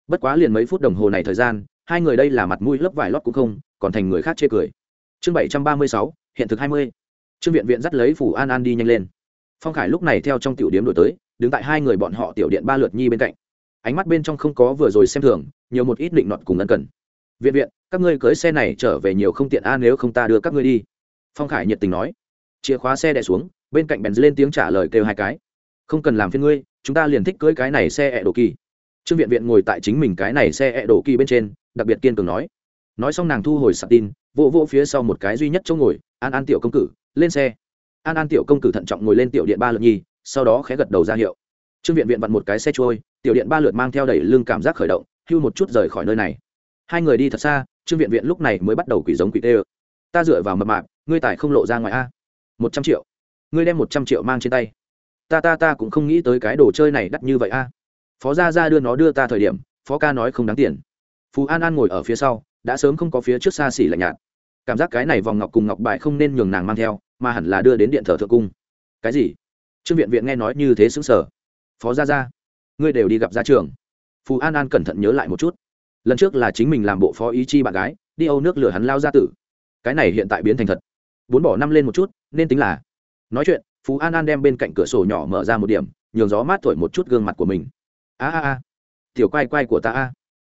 Bất quá liền mấy phút đồng hồ này thời gian, hai người đây là mặt mũi lớp vải lót cũng không, còn thành người khác chê cười. Chương bảy trăm ba mươi sáu, hiện thực hai mươi. Trương viện viện dắt lấy phủ an an đi nhanh lên. Phong khải lúc này theo trong tiểu điếm đổi tới, đứng tại hai người bọn họ tiểu điện ba lượt nhi bên cạnh. Ánh mắt bên trong không có vừa rồi xem thường nhiều một ít định nọt cùng ân cần. Viện viện, các ngươi cưới xe này trở về nhiều không tiện a, nếu không ta đưa các ngươi đi. Phong khải nhiệt tình nói. Chìa khóa xe đẻ xuống, bên cạnh bèn lên tiếng trả lời kêu hai cái. Không cần làm phiên ngươi, chúng ta liền thích cưới cái này xe ẹ đồ kỳ. Trương viện viện ngồi tại chính mình cái này xe ẹ đồ kỳ bên trên, đặc biệt kiên cường nói. Nói xong nàng thu hồi sạc tin, vỗ vỗ phía sau một cái duy nhất chỗ ngồi, an an tiểu công cử lên xe. An an tiểu công cử thận trọng ngồi lên tiểu điện ba lượt nhi sau đó khé gật đầu ra hiệu. Trương viện viện vặn một cái xe trôi, tiểu điện ba lượt mang theo đẩy lưng cảm giác khởi động hưu một chút rời khỏi nơi này. Hai người đi thật xa, trương viện viện lúc này mới bắt đầu quỷ giống quỷ tê ơ. Ta dựa vào mập mạp, ngươi tài không lộ ra ngoài a. Một trăm triệu. Ngươi đem một trăm triệu mang trên tay. Ta ta ta cũng không nghĩ tới cái đồ chơi này đắt như vậy a. Phó gia ra đưa nó đưa ta thời điểm, phó ca nói không đáng tiền. Phú an an ngồi ở phía sau, đã sớm không có phía trước xa xỉ lạnh nhạt. Cảm giác cái này vòng ngọc cùng ngọc bại không nên nhường nàng mang theo, mà hẳn là đưa đến điện thờ thượng cung. Cái gì? Trương viện viện nghe nói như thế xứng sở phó gia gia, ngươi đều đi gặp gia trưởng phú an an cẩn thận nhớ lại một chút. Lần trước là chính mình làm bộ phó ý chi bạn gái, đi âu nước lửa hắn lao ra tử. Cái này hiện tại biến thành thật. Bốn bỏ năm lên một chút, nên tính là. Nói chuyện phú an an đem bên cạnh cửa sổ nhỏ mở ra một điểm, nhường gió mát thổi một chút gương mặt của mình. A a a. Tiểu quay quay của ta a.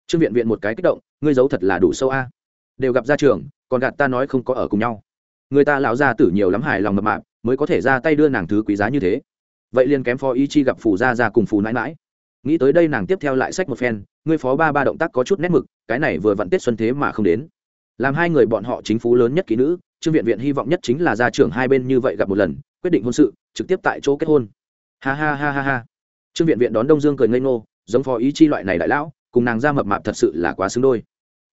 Trương viện viện một cái kích động, ngươi giấu thật là đủ sâu a. Đều gặp ra trường, còn gạt ta nói không có ở cùng nhau. Người ta lão ra tử nhiều lắm hài lòng mập mạp, mới có thể ra tay đưa nàng thứ quý giá như thế. Vậy liền kém phó ý chi gặp phù gia ra cùng phù nãi mãi nghĩ tới đây nàng tiếp theo lại sách một phen, ngươi phó ba ba động tác có chút nét mực, cái này vừa vặn tết xuân thế mà không đến. Làm hai người bọn họ chính phú lớn nhất ký nữ, trương viện viện hy vọng nhất chính là gia trưởng hai bên như vậy gặp một lần, quyết định hôn sự, trực tiếp tại chỗ kết hôn. Ha ha ha ha ha. Trương viện viện đón đông dương cười ngây ngô, giống phó ý chi loại này đại lão, cùng nàng ra mập mạp thật sự là quá xứng đôi.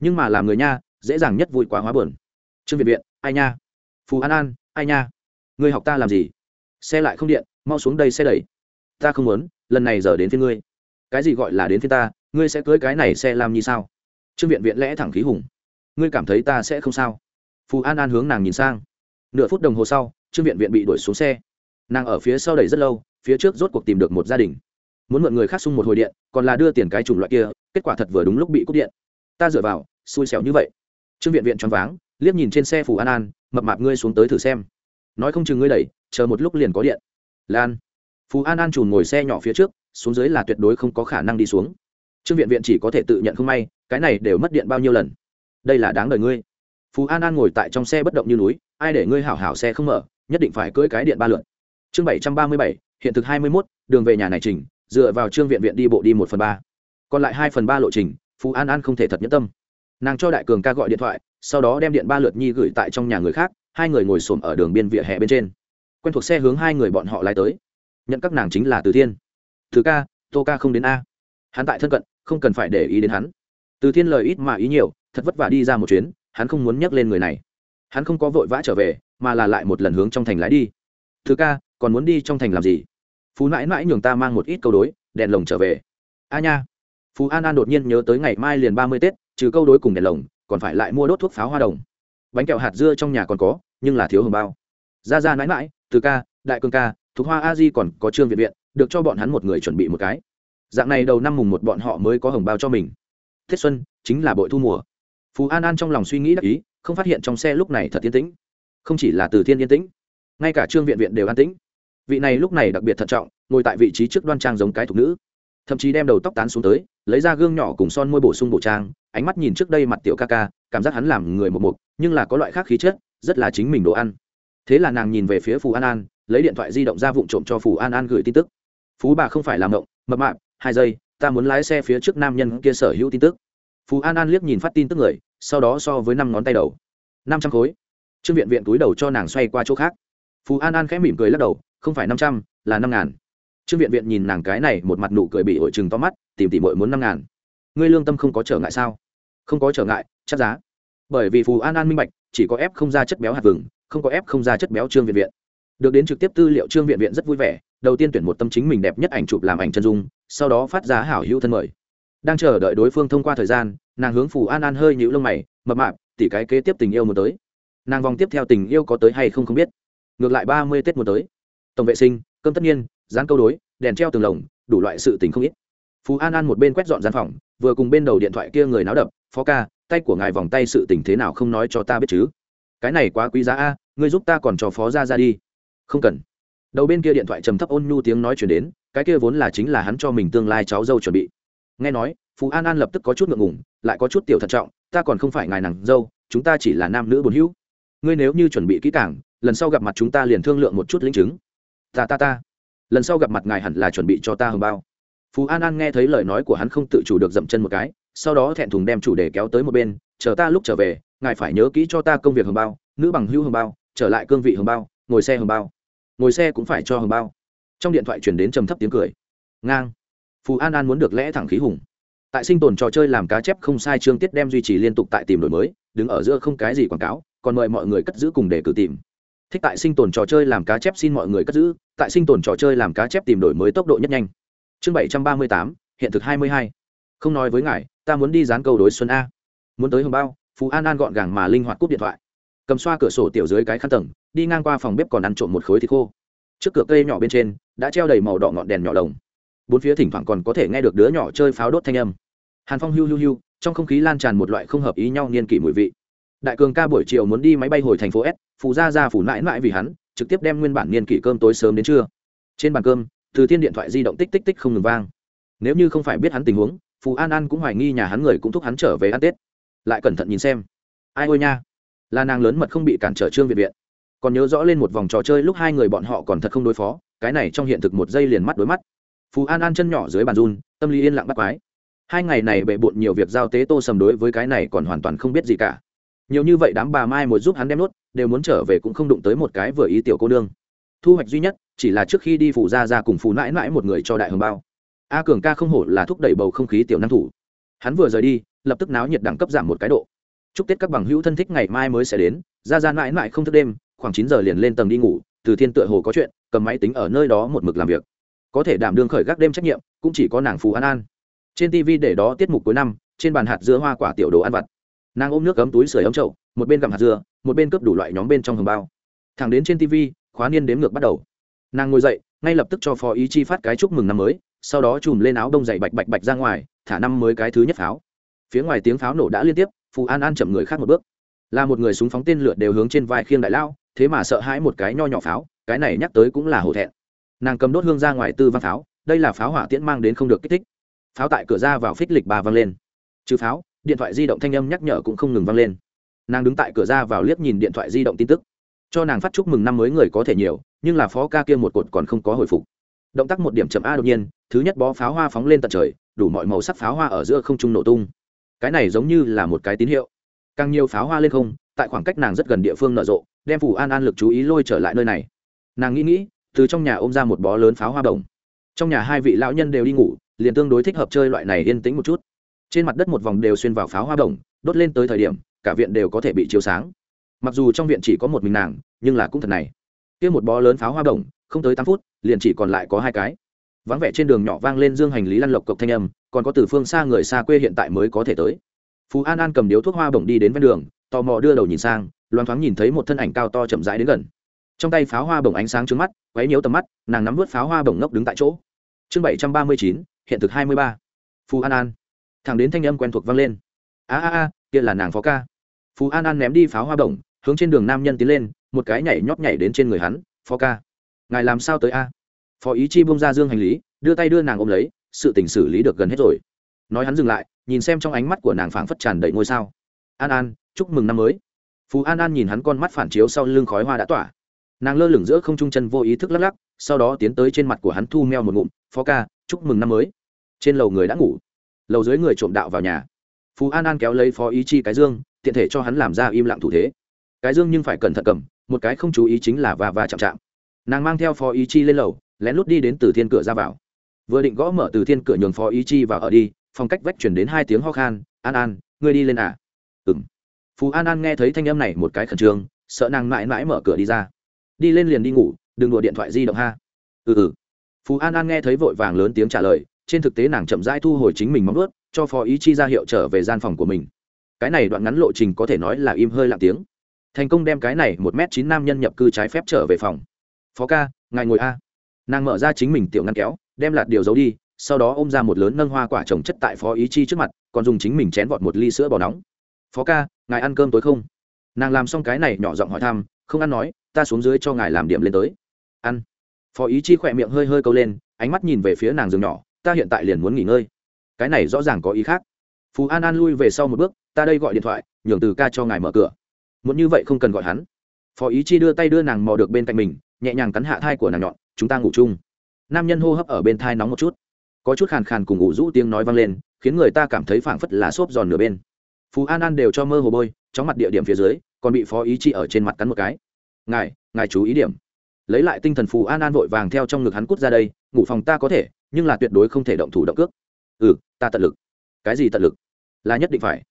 Nhưng mà làm người nha, dễ dàng nhất vui quá hóa buồn. Trương viện viện, ai nha? Phù an an, ai nha? Ngươi học ta làm gì? Xe lại không điện, mau xuống đây xe đẩy. Ta không muốn, lần này giờ đến phía ngươi cái gì gọi là đến phía ta, ngươi sẽ cưới cái này xe làm như sao? Trương viện viện lẽ thẳng khí hùng. Ngươi cảm thấy ta sẽ không sao? Phù an an hướng nàng nhìn sang. Nửa phút đồng hồ sau, trương viện viện bị đuổi xuống xe. Nàng ở phía sau đẩy rất lâu, phía trước rốt cuộc tìm được một gia đình. Muốn mượn người khác xung một hồi điện, còn là đưa tiền cái chủng loại kia, kết quả thật vừa đúng lúc bị cúp điện. Ta dựa vào, xui xẻo như vậy. Trương viện viện choáng váng, liếc nhìn trên xe phù an an, mập mạp ngươi xuống tới thử xem. Nói không chừng ngươi đẩy, chờ một lúc liền có điện. Lan. Phù an an trùn ngồi xe nhỏ phía trước xuống dưới là tuyệt đối không có khả năng đi xuống. Trương viện viện chỉ có thể tự nhận không may, cái này đều mất điện bao nhiêu lần. Đây là đáng đời ngươi. Phú an an ngồi tại trong xe bất động như núi, ai để ngươi hảo hảo xe không mở, nhất định phải cưỡi cái điện ba lượn. Chương bảy trăm ba mươi bảy, hiện thực hai mươi mốt, đường về nhà này trình, dựa vào trương viện viện đi bộ đi một phần ba. Còn lại hai phần ba lộ trình, phú an an không thể thật nhẫn tâm. Nàng cho đại cường ca gọi điện thoại, sau đó đem điện ba lượt nhi gửi tại trong nhà người khác, hai người ngồi xổm ở đường biên vỉa hè bên trên. Quen thuộc xe hướng hai người bọn họ lái tới. Nhận các nàng chính là từ thiên thứ ca, tô ca không đến a. Hắn tại thân cận, không cần phải để ý đến hắn. Từ thiên lời ít mà ý nhiều, thật vất vả đi ra một chuyến, hắn không muốn nhắc lên người này. Hắn không có vội vã trở về, mà là lại một lần hướng trong thành lái đi. Thứ ca, còn muốn đi trong thành làm gì? Phú mãi mãi nhường ta mang một ít câu đối, đèn lồng trở về. A nha. Phú an an đột nhiên nhớ tới ngày mai liền ba mươi tết, trừ câu đối cùng đèn lồng, còn phải lại mua đốt thuốc pháo hoa đồng. Bánh kẹo hạt dưa trong nhà còn có, nhưng là thiếu hồng bao. Ra ra mãi mãi từ ca, đại cương ca, thục hoa a di còn có trương viện viện được cho bọn hắn một người chuẩn bị một cái. Dạng này đầu năm mùng một bọn họ mới có hồng bao cho mình. Tết xuân, chính là bội thu mùa. Phú an an trong lòng suy nghĩ đắc ý, không phát hiện trong xe lúc này thật yên tĩnh. Không chỉ là từ thiên yên tĩnh, ngay cả trương viện viện đều an tĩnh. Vị này lúc này đặc biệt thận trọng, ngồi tại vị trí trước đoan trang giống cái thục nữ. Thậm chí đem đầu tóc tán xuống tới, lấy ra gương nhỏ cùng son môi bổ sung bộ trang, ánh mắt nhìn trước đây mặt tiểu ca ca, cảm giác hắn làm người một mục, nhưng là có loại khác khí chất, rất là chính mình đồ ăn. Thế là nàng nhìn về phía phù an an, lấy điện thoại di động ra vụ trộm cho phù an an gửi tin tức phú bà không phải làm ngộng, mập mạp, hai giây, ta muốn lái xe phía trước nam nhân kia sở hữu tin tức. Phú an an liếc nhìn phát tin tức người, sau đó so với năm ngón tay đầu. Năm trăm khối. Trương viện viện túi đầu cho nàng xoay qua chỗ khác. Phú an an khẽ mỉm cười lắc đầu, không phải năm trăm, là năm ngàn. Trương viện viện nhìn nàng cái này một mặt nụ cười bị hội chừng to mắt, tìm tỉ mội muốn năm ngàn. Ngươi lương tâm không có trở ngại sao? Không có trở ngại, chắc giá. Bởi vì phù an an minh bạch, chỉ có ép không ra chất béo hạt vừng, không có ép không ra chất béo trương viện viện. Được đến trực tiếp tư liệu trương viện viện rất vui vẻ đầu tiên tuyển một tâm chính mình đẹp nhất ảnh chụp làm ảnh chân dung, sau đó phát giá hảo hữu thân mời. Đang chờ đợi đối phương thông qua thời gian, nàng hướng phù an an hơi nhũ lông mày, mập mạp tỉ cái kế tiếp tình yêu muốn tới. Nàng vòng tiếp theo tình yêu có tới hay không không biết. Ngược lại ba mươi tết muốn tới. Tổng vệ sinh, cơm tất nhiên, dán câu đối, đèn treo tường lồng, đủ loại sự tình không ít. Phú an an một bên quét dọn gian phòng, vừa cùng bên đầu điện thoại kia người náo đập, phó ca, tay của ngài vòng tay sự tình thế nào không nói cho ta biết chứ? Cái này quá quý giá a, ngươi giúp ta còn cho phó ra ra đi. Không cần đầu bên kia điện thoại trầm thấp ôn nhu tiếng nói chuyển đến, cái kia vốn là chính là hắn cho mình tương lai cháu dâu chuẩn bị. Nghe nói, phú an an lập tức có chút ngượng ngùng, lại có chút tiểu thận trọng, ta còn không phải ngài nàng dâu, chúng ta chỉ là nam nữ bồn hữu. Ngươi nếu như chuẩn bị kỹ càng, lần sau gặp mặt chúng ta liền thương lượng một chút linh chứng. Ta ta ta. Lần sau gặp mặt ngài hẳn là chuẩn bị cho ta hồng bao. Phú an an nghe thấy lời nói của hắn không tự chủ được dậm chân một cái, sau đó thẹn thùng đem chủ đề kéo tới một bên, chờ ta lúc trở về, ngài phải nhớ kỹ cho ta công việc hồng bao, nữ bằng hữu hồng bao, trở lại cương vị hồng bao, ngồi xe hồng bao ngồi xe cũng phải cho hồng bao. Trong điện thoại chuyển đến trầm thấp tiếng cười. Ngang. Phú an an muốn được lẽ thẳng khí hùng. Tại sinh tồn trò chơi làm cá chép không sai chương tiết đem duy trì liên tục tại tìm đổi mới, đứng ở giữa không cái gì quảng cáo, còn mời mọi người cất giữ cùng để cử tìm. Thích tại sinh tồn trò chơi làm cá chép xin mọi người cất giữ, tại sinh tồn trò chơi làm cá chép tìm đổi mới tốc độ nhất nhanh. Chương bảy trăm ba mươi tám, hiện thực hai mươi hai. Không nói với ngài, ta muốn đi dán câu đối xuân a. Muốn tới hồng bao phú an an gọn gàng mà linh hoạt cúp điện thoại cầm xoa cửa sổ tiểu dưới cái khăn tầng, đi ngang qua phòng bếp còn ăn trộm một khối thịt khô. Trước cửa cây nhỏ bên trên, đã treo đầy màu đỏ ngọn đèn nhỏ lồng. Bốn phía thỉnh thoảng còn có thể nghe được đứa nhỏ chơi pháo đốt thanh âm. Hàn phong hiu hiu hiu, trong không khí lan tràn một loại không hợp ý nhau niên kỷ mùi vị. Đại cường ca buổi chiều muốn đi máy bay hồi thành phố s, phù ra ra phủ mãi mãi vì hắn, trực tiếp đem nguyên bản niên kỷ cơm tối sớm đến trưa. Trên bàn cơm, từ thiên điện thoại di động tích tích tích không ngừng vang. Nếu như không phải biết hắn tình huống, phù an an cũng hoài nghi nhà hắn người cũng thúc hắn trở về ăn tết. Lại cẩn thận nhìn xem. Ai ôi nha là nàng lớn mật không bị cản trở trương việt viện. Còn nhớ rõ lên một vòng trò chơi lúc hai người bọn họ còn thật không đối phó, cái này trong hiện thực một giây liền mắt đối mắt. Phù an an chân nhỏ dưới bàn run, tâm lý yên lặng bắt quái. Hai ngày này bệ bộn nhiều việc giao tế tô sầm đối với cái này còn hoàn toàn không biết gì cả. Nhiều như vậy đám bà mai một giúp hắn đem nốt, đều muốn trở về cũng không đụng tới một cái vừa ý tiểu cô nương. Thu hoạch duy nhất, chỉ là trước khi đi phủ ra ra cùng phù mãi mãi một người cho đại hồng bao. A cường ca không hổ là thúc đẩy bầu không khí tiểu năng thủ. Hắn vừa rời đi, lập tức náo nhiệt đẳng cấp giảm một cái độ chúc tết các bằng hữu thân thích ngày mai mới sẽ đến. Ra ra mãi mãi không thức đêm, khoảng chín giờ liền lên tầng đi ngủ, từ thiên tựa hồ có chuyện, cầm máy tính ở nơi đó một mực làm việc. Có thể đảm đương khởi gác đêm trách nhiệm, cũng chỉ có nàng phù an an. Trên tv để đó tiết mục cuối năm, trên bàn hạt dưa hoa quả tiểu đồ ăn vặt. Nàng ôm nước cấm túi sưởi ấm chậu, một bên gặm hạt dưa, một bên cướp đủ loại nhóm bên trong hầm bao. Thẳng đến trên tv khóa niên đếm ngược bắt đầu. Nàng ngồi dậy, ngay lập tức cho phó ý chi phát cái chúc mừng năm mới, sau đó chùm lên áo đông dày bạch bạch bạch ra ngoài, thả năm mới cái thứ nhất pháo. Phía ngoài tiếng pháo nổ đã liên tiếp phù an an chậm người khác một bước. Là một người súng phóng tên lửa đều hướng trên vai khiêng đại lao, thế mà sợ hãi một cái nho nhỏ pháo, cái này nhắc tới cũng là hổ thẹn. Nàng cầm đốt hương ra ngoài tư văn pháo, đây là pháo hỏa tiễn mang đến không được kích thích. Pháo tại cửa ra vào phích lịch bà văng lên. Trừ pháo, điện thoại di động thanh âm nhắc nhở cũng không ngừng vang lên. Nàng đứng tại cửa ra vào liếc nhìn điện thoại di động tin tức. Cho nàng phát chúc mừng năm mới người có thể nhiều, nhưng là phó ca kia một cột còn không có hồi phục. Động tác một điểm chậm a đột nhiên, thứ nhất bó pháo hoa phóng lên tận trời, đủ mọi màu sắc pháo hoa ở giữa không trung nổ tung cái này giống như là một cái tín hiệu. Càng nhiều pháo hoa lên không, tại khoảng cách nàng rất gần địa phương nở rộ, đem phủ an an lực chú ý lôi trở lại nơi này. Nàng nghĩ nghĩ, từ trong nhà ôm ra một bó lớn pháo hoa đồng. Trong nhà hai vị lão nhân đều đi ngủ, liền tương đối thích hợp chơi loại này yên tĩnh một chút. Trên mặt đất một vòng đều xuyên vào pháo hoa đồng, đốt lên tới thời điểm, cả viện đều có thể bị chiếu sáng. Mặc dù trong viện chỉ có một mình nàng, nhưng là cũng thật này. Kia một bó lớn pháo hoa đồng, không tới tám phút, liền chỉ còn lại có hai cái vắng vẻ trên đường nhỏ vang lên dương hành lý lăn lộc cộc thanh âm, còn có từ phương xa người xa quê hiện tại mới có thể tới. Phú an an cầm điếu thuốc hoa bổng đi đến ven đường, tò mò đưa đầu nhìn sang loan thoáng nhìn thấy một thân ảnh cao to chậm rãi đến gần. Trong tay pháo hoa bổng ánh sáng trứng mắt, quấy nhiễu tầm mắt, nàng nắm vớt pháo hoa bổng ngốc đứng tại chỗ. Chương bảy trăm ba mươi chín, hiện thực hai mươi ba. Phú an an. Thẳng đến thanh âm quen thuộc vang lên. A a a, kia là nàng phó ca. Phú an an ném đi pháo hoa bổng, hướng trên đường nam nhân tiến lên, một cái nhảy nhót nhảy đến trên người hắn, phó ca, ngài làm sao tới a? Phó ý chi bông ra dương hành lý, đưa tay đưa nàng ôm lấy, sự tình xử lý được gần hết rồi. Nói hắn dừng lại, nhìn xem trong ánh mắt của nàng phảng phất tràn đầy ngôi sao. An an, chúc mừng năm mới. Phú an an nhìn hắn con mắt phản chiếu sau lưng khói hoa đã tỏa. Nàng lơ lửng giữa không trung chân vô ý thức lắc lắc, sau đó tiến tới trên mặt của hắn thu meo một ngụm, phó ca, chúc mừng năm mới. Trên lầu người đã ngủ. Lầu dưới người trộm đạo vào nhà. Phú an an kéo lấy phó ý chi cái dương, tiện thể cho hắn làm ra im lặng thủ thế. Cái dương nhưng phải cẩn thận cầm, một cái không chú ý chính là và và chạm chạm. Nàng mang theo phó ý chi lên lầu lén lút đi đến từ thiên cửa ra vào. Vừa định gõ mở từ thiên cửa nhường phó ý chi vào ở đi, phong cách vách chuyển đến hai tiếng ho khan, an an, ngươi đi lên à? Ừ m phú an an nghe thấy thanh âm này một cái khẩn trương, sợ nàng mãi mãi mở cửa đi ra. Đi lên liền đi ngủ, đừng đùa điện thoại di động ha. Ừ ừ. Phú an an nghe thấy vội vàng lớn tiếng trả lời, trên thực tế nàng chậm rãi thu hồi chính mình móng ướt cho phó ý chi ra hiệu trở về gian phòng của mình. Cái này đoạn ngắn lộ trình có thể nói là im hơi lặng tiếng. Thành công đem cái này một m chín nam nhân nhập cư trái phép trở về phòng. Phó ca, ngài ngồi a nàng mở ra chính mình tiểu ngăn kéo, đem lạt điều giấu đi, sau đó ôm ra một lớn nâng hoa quả trồng chất tại phó ý chi trước mặt, còn dùng chính mình chén vọt một ly sữa bò nóng. Phó ca, ngài ăn cơm tối không? Nàng làm xong cái này nhỏ giọng hỏi thăm, không ăn nói, ta xuống dưới cho ngài làm điểm lên tới. Ăn. Phó ý chi khỏe miệng hơi hơi câu lên, ánh mắt nhìn về phía nàng giường nhỏ, ta hiện tại liền muốn nghỉ ngơi. Cái này rõ ràng có ý khác. Phú an an lui về sau một bước, ta đây gọi điện thoại, nhường từ ca cho ngài mở cửa. Muốn như vậy không cần gọi hắn. Phó ý chi đưa tay đưa nàng mò được bên cạnh mình, nhẹ nhàng cắn hạ thai của nàng nhọn chúng ta ngủ chung. Nam nhân hô hấp ở bên thai nóng một chút. Có chút khàn khàn cùng ủ rũ tiếng nói vang lên, khiến người ta cảm thấy phảng phất là xốp giòn nửa bên. Phú an an đều cho mơ hồ bôi, chóng mặt địa điểm phía dưới, còn bị phó ý chị ở trên mặt cắn một cái. Ngài ngài chú ý điểm. Lấy lại tinh thần phù an an vội vàng theo trong ngực hắn cút ra đây, ngủ phòng ta có thể, nhưng là tuyệt đối không thể động thủ động cước. Ừ ta tận lực. Cái gì tận lực? Là nhất định phải.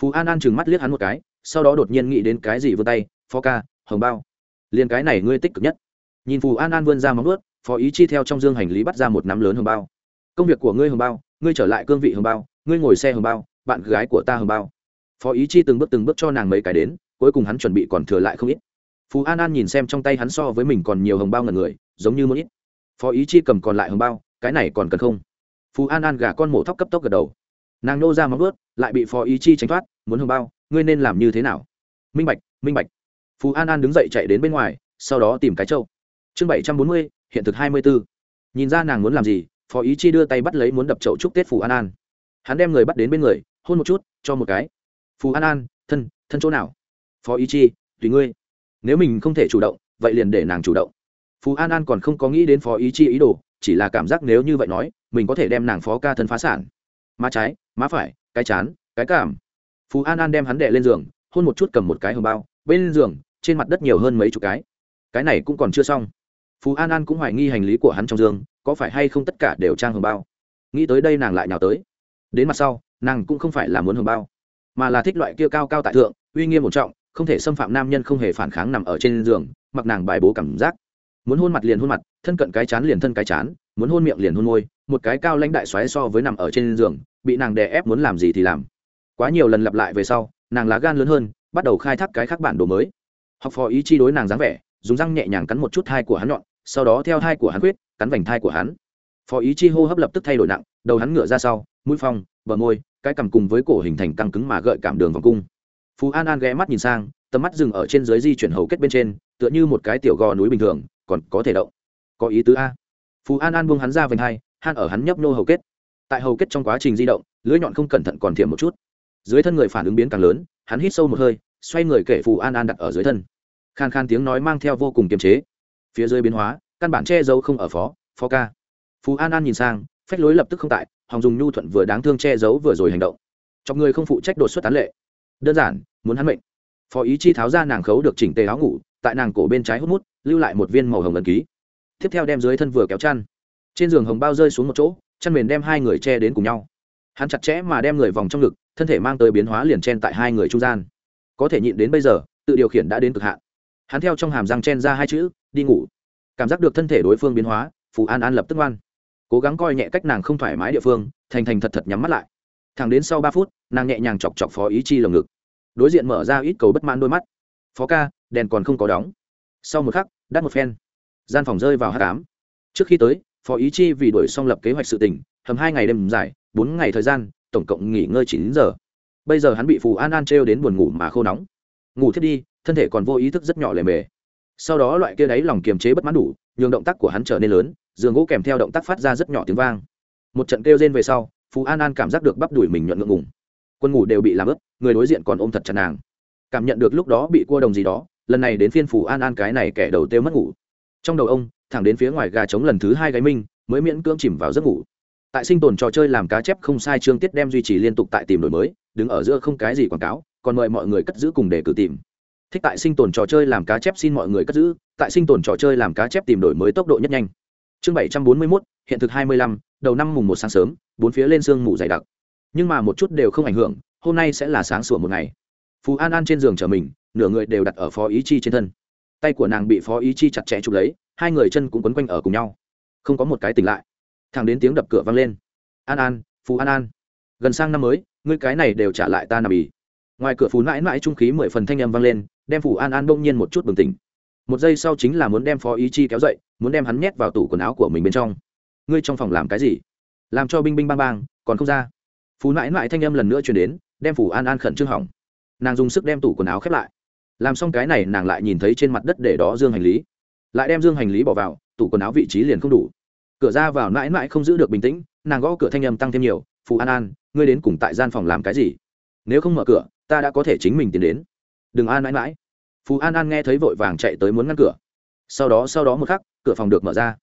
Phú an an chừng mắt liếc hắn một cái, sau đó đột nhiên nghĩ đến cái gì vươn tay, phó ca, hồng bao. Liền cái này ngươi tích cực nhất nhìn phù an an vươn ra móng ướt phó ý chi theo trong dương hành lý bắt ra một nắm lớn hồng bao. Công việc của ngươi hồng bao, ngươi trở lại cương vị hồng bao, ngươi ngồi xe hồng bao, bạn gái của ta hồng bao. Phó ý chi từng bước từng bước cho nàng mấy cái đến, cuối cùng hắn chuẩn bị còn thừa lại không ít. Phú an an nhìn xem trong tay hắn so với mình còn nhiều hồng bao ngần người, giống như một ít. Phó ý chi cầm còn lại hồng bao, cái này còn cần không? Phú an an gà con mổ thóc cấp tốc gật đầu. Nàng nô ra móng ướt lại bị phó ý chi tránh thoát, muốn hồng bao, ngươi nên làm như thế nào? Minh bạch minh bạch. Phú an an đứng dậy chạy đến bên ngoài, sau đó tìm cái trâu chương bảy trăm bốn mươi, hiện thực hai mươi b ố nhìn ra nàng muốn làm gì, phó ý chi đưa tay bắt lấy muốn đập chậu chúc tết phù an an. Hắn đem người bắt đến bên người, hôn một chút, cho một cái. Phù an an, thân thân chỗ nào? Phó ý chi, tùy ngươi. Nếu mình không thể chủ động, vậy liền để nàng chủ động. Phú an an còn không có nghĩ đến phó ý chi ý đồ, chỉ là cảm giác nếu như vậy nói, mình có thể đem nàng phó ca thân phá sản. Má trái, má phải, cái chán, cái cảm. Phú an an đem hắn đệ lên giường, hôn một chút cầm một cái hồng bao, bên giường, trên mặt đất nhiều hơn mấy chục cái. Cái này cũng còn chưa xong phú an an cũng hoài nghi hành lý của hắn trong giường có phải hay không tất cả đều trang hồng bao? Nghĩ tới đây nàng lại nhào tới. Đến mặt sau, nàng cũng không phải là muốn hồng bao, mà là thích loại kia cao cao tại thượng, uy nghiêm một trọng, không thể xâm phạm nam nhân không hề phản kháng nằm ở trên giường, mặc nàng bài bố cảm giác. Muốn hôn mặt liền hôn mặt, thân cận cái chán liền thân cái chán, muốn hôn miệng liền hôn môi, một cái cao lãnh đại xoáy so với nằm ở trên giường, bị nàng đè ép muốn làm gì thì làm. Quá nhiều lần lặp lại về sau, nàng lá gan lớn hơn, bắt đầu khai thác cái khác bản đồ mới. Học phò ý chi đối nàng dáng vẻ, dùng răng nhẹ nhàng cắn một chút thai của hắn nhọn sau đó theo thai của hắn quyết, cắn vành thai của hắn. Phó ý chi hô hấp lập tức thay đổi nặng, đầu hắn ngửa ra sau, mũi phong, bờ môi, cái cằm cùng với cổ hình thành căng cứng mà gợi cảm đường vòng cung. Phú an an ghé mắt nhìn sang, tầm mắt dừng ở trên dưới di chuyển hầu kết bên trên, tựa như một cái tiểu gò núi bình thường, còn có thể động. Có ý tứ a. Phú an an buông hắn ra vành hai, han ở hắn nhấp nô hầu kết. Tại hầu kết trong quá trình di động, lưỡi nhọn không cẩn thận còn thiểm một chút. Dưới thân người phản ứng biến càng lớn, hắn hít sâu một hơi, xoay người kể phù an an đặt ở dưới thân. Khan khan tiếng nói mang theo vô cùng kiềm chế phía dưới biến hóa, căn bản che giấu không ở phó phó ca. Phú an an nhìn sang, phách lối lập tức không tại, hòng dùng nhu thuận vừa đáng thương che giấu vừa rồi hành động. Chọc người không phụ trách đột xuất tán lệ. Đơn giản, muốn hắn mệnh. Phó ý chi tháo ra nàng khấu được chỉnh tề áo ngủ, tại nàng cổ bên trái hút mút, lưu lại một viên màu hồng ẩn ký. Tiếp theo đem dưới thân vừa kéo chăn. Trên giường hồng bao rơi xuống một chỗ, chăn mền đem hai người che đến cùng nhau. Hắn chặt chẽ mà đem người vòng trong ngực, thân thể mang tới biến hóa liền chen tại hai người trung gian. Có thể nhịn đến bây giờ, tự điều khiển đã đến cực hạn hắn theo trong hàm răng chen ra hai chữ, đi ngủ. Cảm giác được thân thể đối phương biến hóa, phù an an lập tức ngoan. Cố gắng coi nhẹ cách nàng không thoải mái địa phương, thành thành thật thật nhắm mắt lại. Thẳng đến sau ba phút, nàng nhẹ nhàng chọc chọc phó ý chi lồng ngực. Đối diện mở ra ít cầu bất mãn đôi mắt. Phó ca, đèn còn không có đóng. Sau một khắc, đắt một phen. Gian phòng rơi vào h tám trước khi tới, phó ý chi vì đổi xong lập kế hoạch sự tỉnh hầm hai ngày đêm dài, bốn ngày thời gian, tổng cộng nghỉ ngơi chín giờ. Bây giờ hắn bị phù an an trêu đến buồn ngủ mà khô nóng. Ngủ thiết đi thân thể còn vô ý thức rất nhỏ lề mề. Sau đó loại kia đáy lòng kiềm chế bất mãn đủ, nhường động tác của hắn trở nên lớn, giường gỗ kèm theo động tác phát ra rất nhỏ tiếng vang. Một trận kêu rên về sau, phú an an cảm giác được bắp đùi mình nhuận ngượng ngùng. Quân ngủ đều bị làm ướp người đối diện còn ôm thật chặt nàng. Cảm nhận được lúc đó bị cua đồng gì đó, lần này đến phiên phù an an cái này kẻ đầu têu mất ngủ. Trong đầu ông, thẳng đến phía ngoài gà trống lần thứ hai gáy minh mới miễn cưỡng chìm vào giấc ngủ. Tại sinh tồn trò chơi làm cá chép không sai chương tiết đem duy trì liên tục tại tìm đổi mới, đứng ở giữa không cái gì quảng cáo, còn mời mọi người cất giữ cùng để cử tìm thích tại sinh tồn trò chơi làm cá chép xin mọi người cất giữ, tại sinh tồn trò chơi làm cá chép tìm đổi mới tốc độ nhất nhanh. Chương bảy trăm bốn mươi mốt, hiện thực hai mươi lăm, đầu năm mùng một sáng sớm, bốn phía lên sương mù dày đặc. Nhưng mà một chút đều không ảnh hưởng, hôm nay sẽ là sáng sủa một ngày. Phú an an trên giường chở mình, nửa người đều đặt ở phó ý chi trên thân. Tay của nàng bị phó ý chi chặt chẽ chụp lấy, hai người chân cũng quấn quanh ở cùng nhau. Không có một cái tỉnh lại. Thằng đến tiếng đập cửa vang lên. An an phú an an, gần sang năm mới, ngươi cái này đều trả lại ta nằm ì ngoài cửa phú mãi mãi trung khí mười phần thanh âm vang lên, đem phù an an bỗng nhiên một chút bừng tỉnh. Một giây sau chính là muốn đem phó ý chi kéo dậy, muốn đem hắn nhét vào tủ quần áo của mình bên trong. Ngươi trong phòng làm cái gì? Làm cho binh binh bang bang, còn không ra. Phú mãi mãi thanh âm lần nữa chuyển đến, đem phủ an an khẩn trương hỏng. Nàng dùng sức đem tủ quần áo khép lại. Làm xong cái này, nàng lại nhìn thấy trên mặt đất để đó dương hành lý. Lại đem dương hành lý bỏ vào, tủ quần áo vị trí liền không đủ. Cửa ra vào mãi mãi không giữ được bình tĩnh, nàng gõ cửa thanh âm tăng thêm nhiều. Phù an an, ngươi đến cùng tại gian phòng làm cái gì? Nếu không mở cửa ta đã có thể chính mình tiến đến. Đừng an mãi mãi. Phú an an nghe thấy vội vàng chạy tới muốn ngăn cửa. Sau đó sau đó một khắc, cửa phòng được mở ra.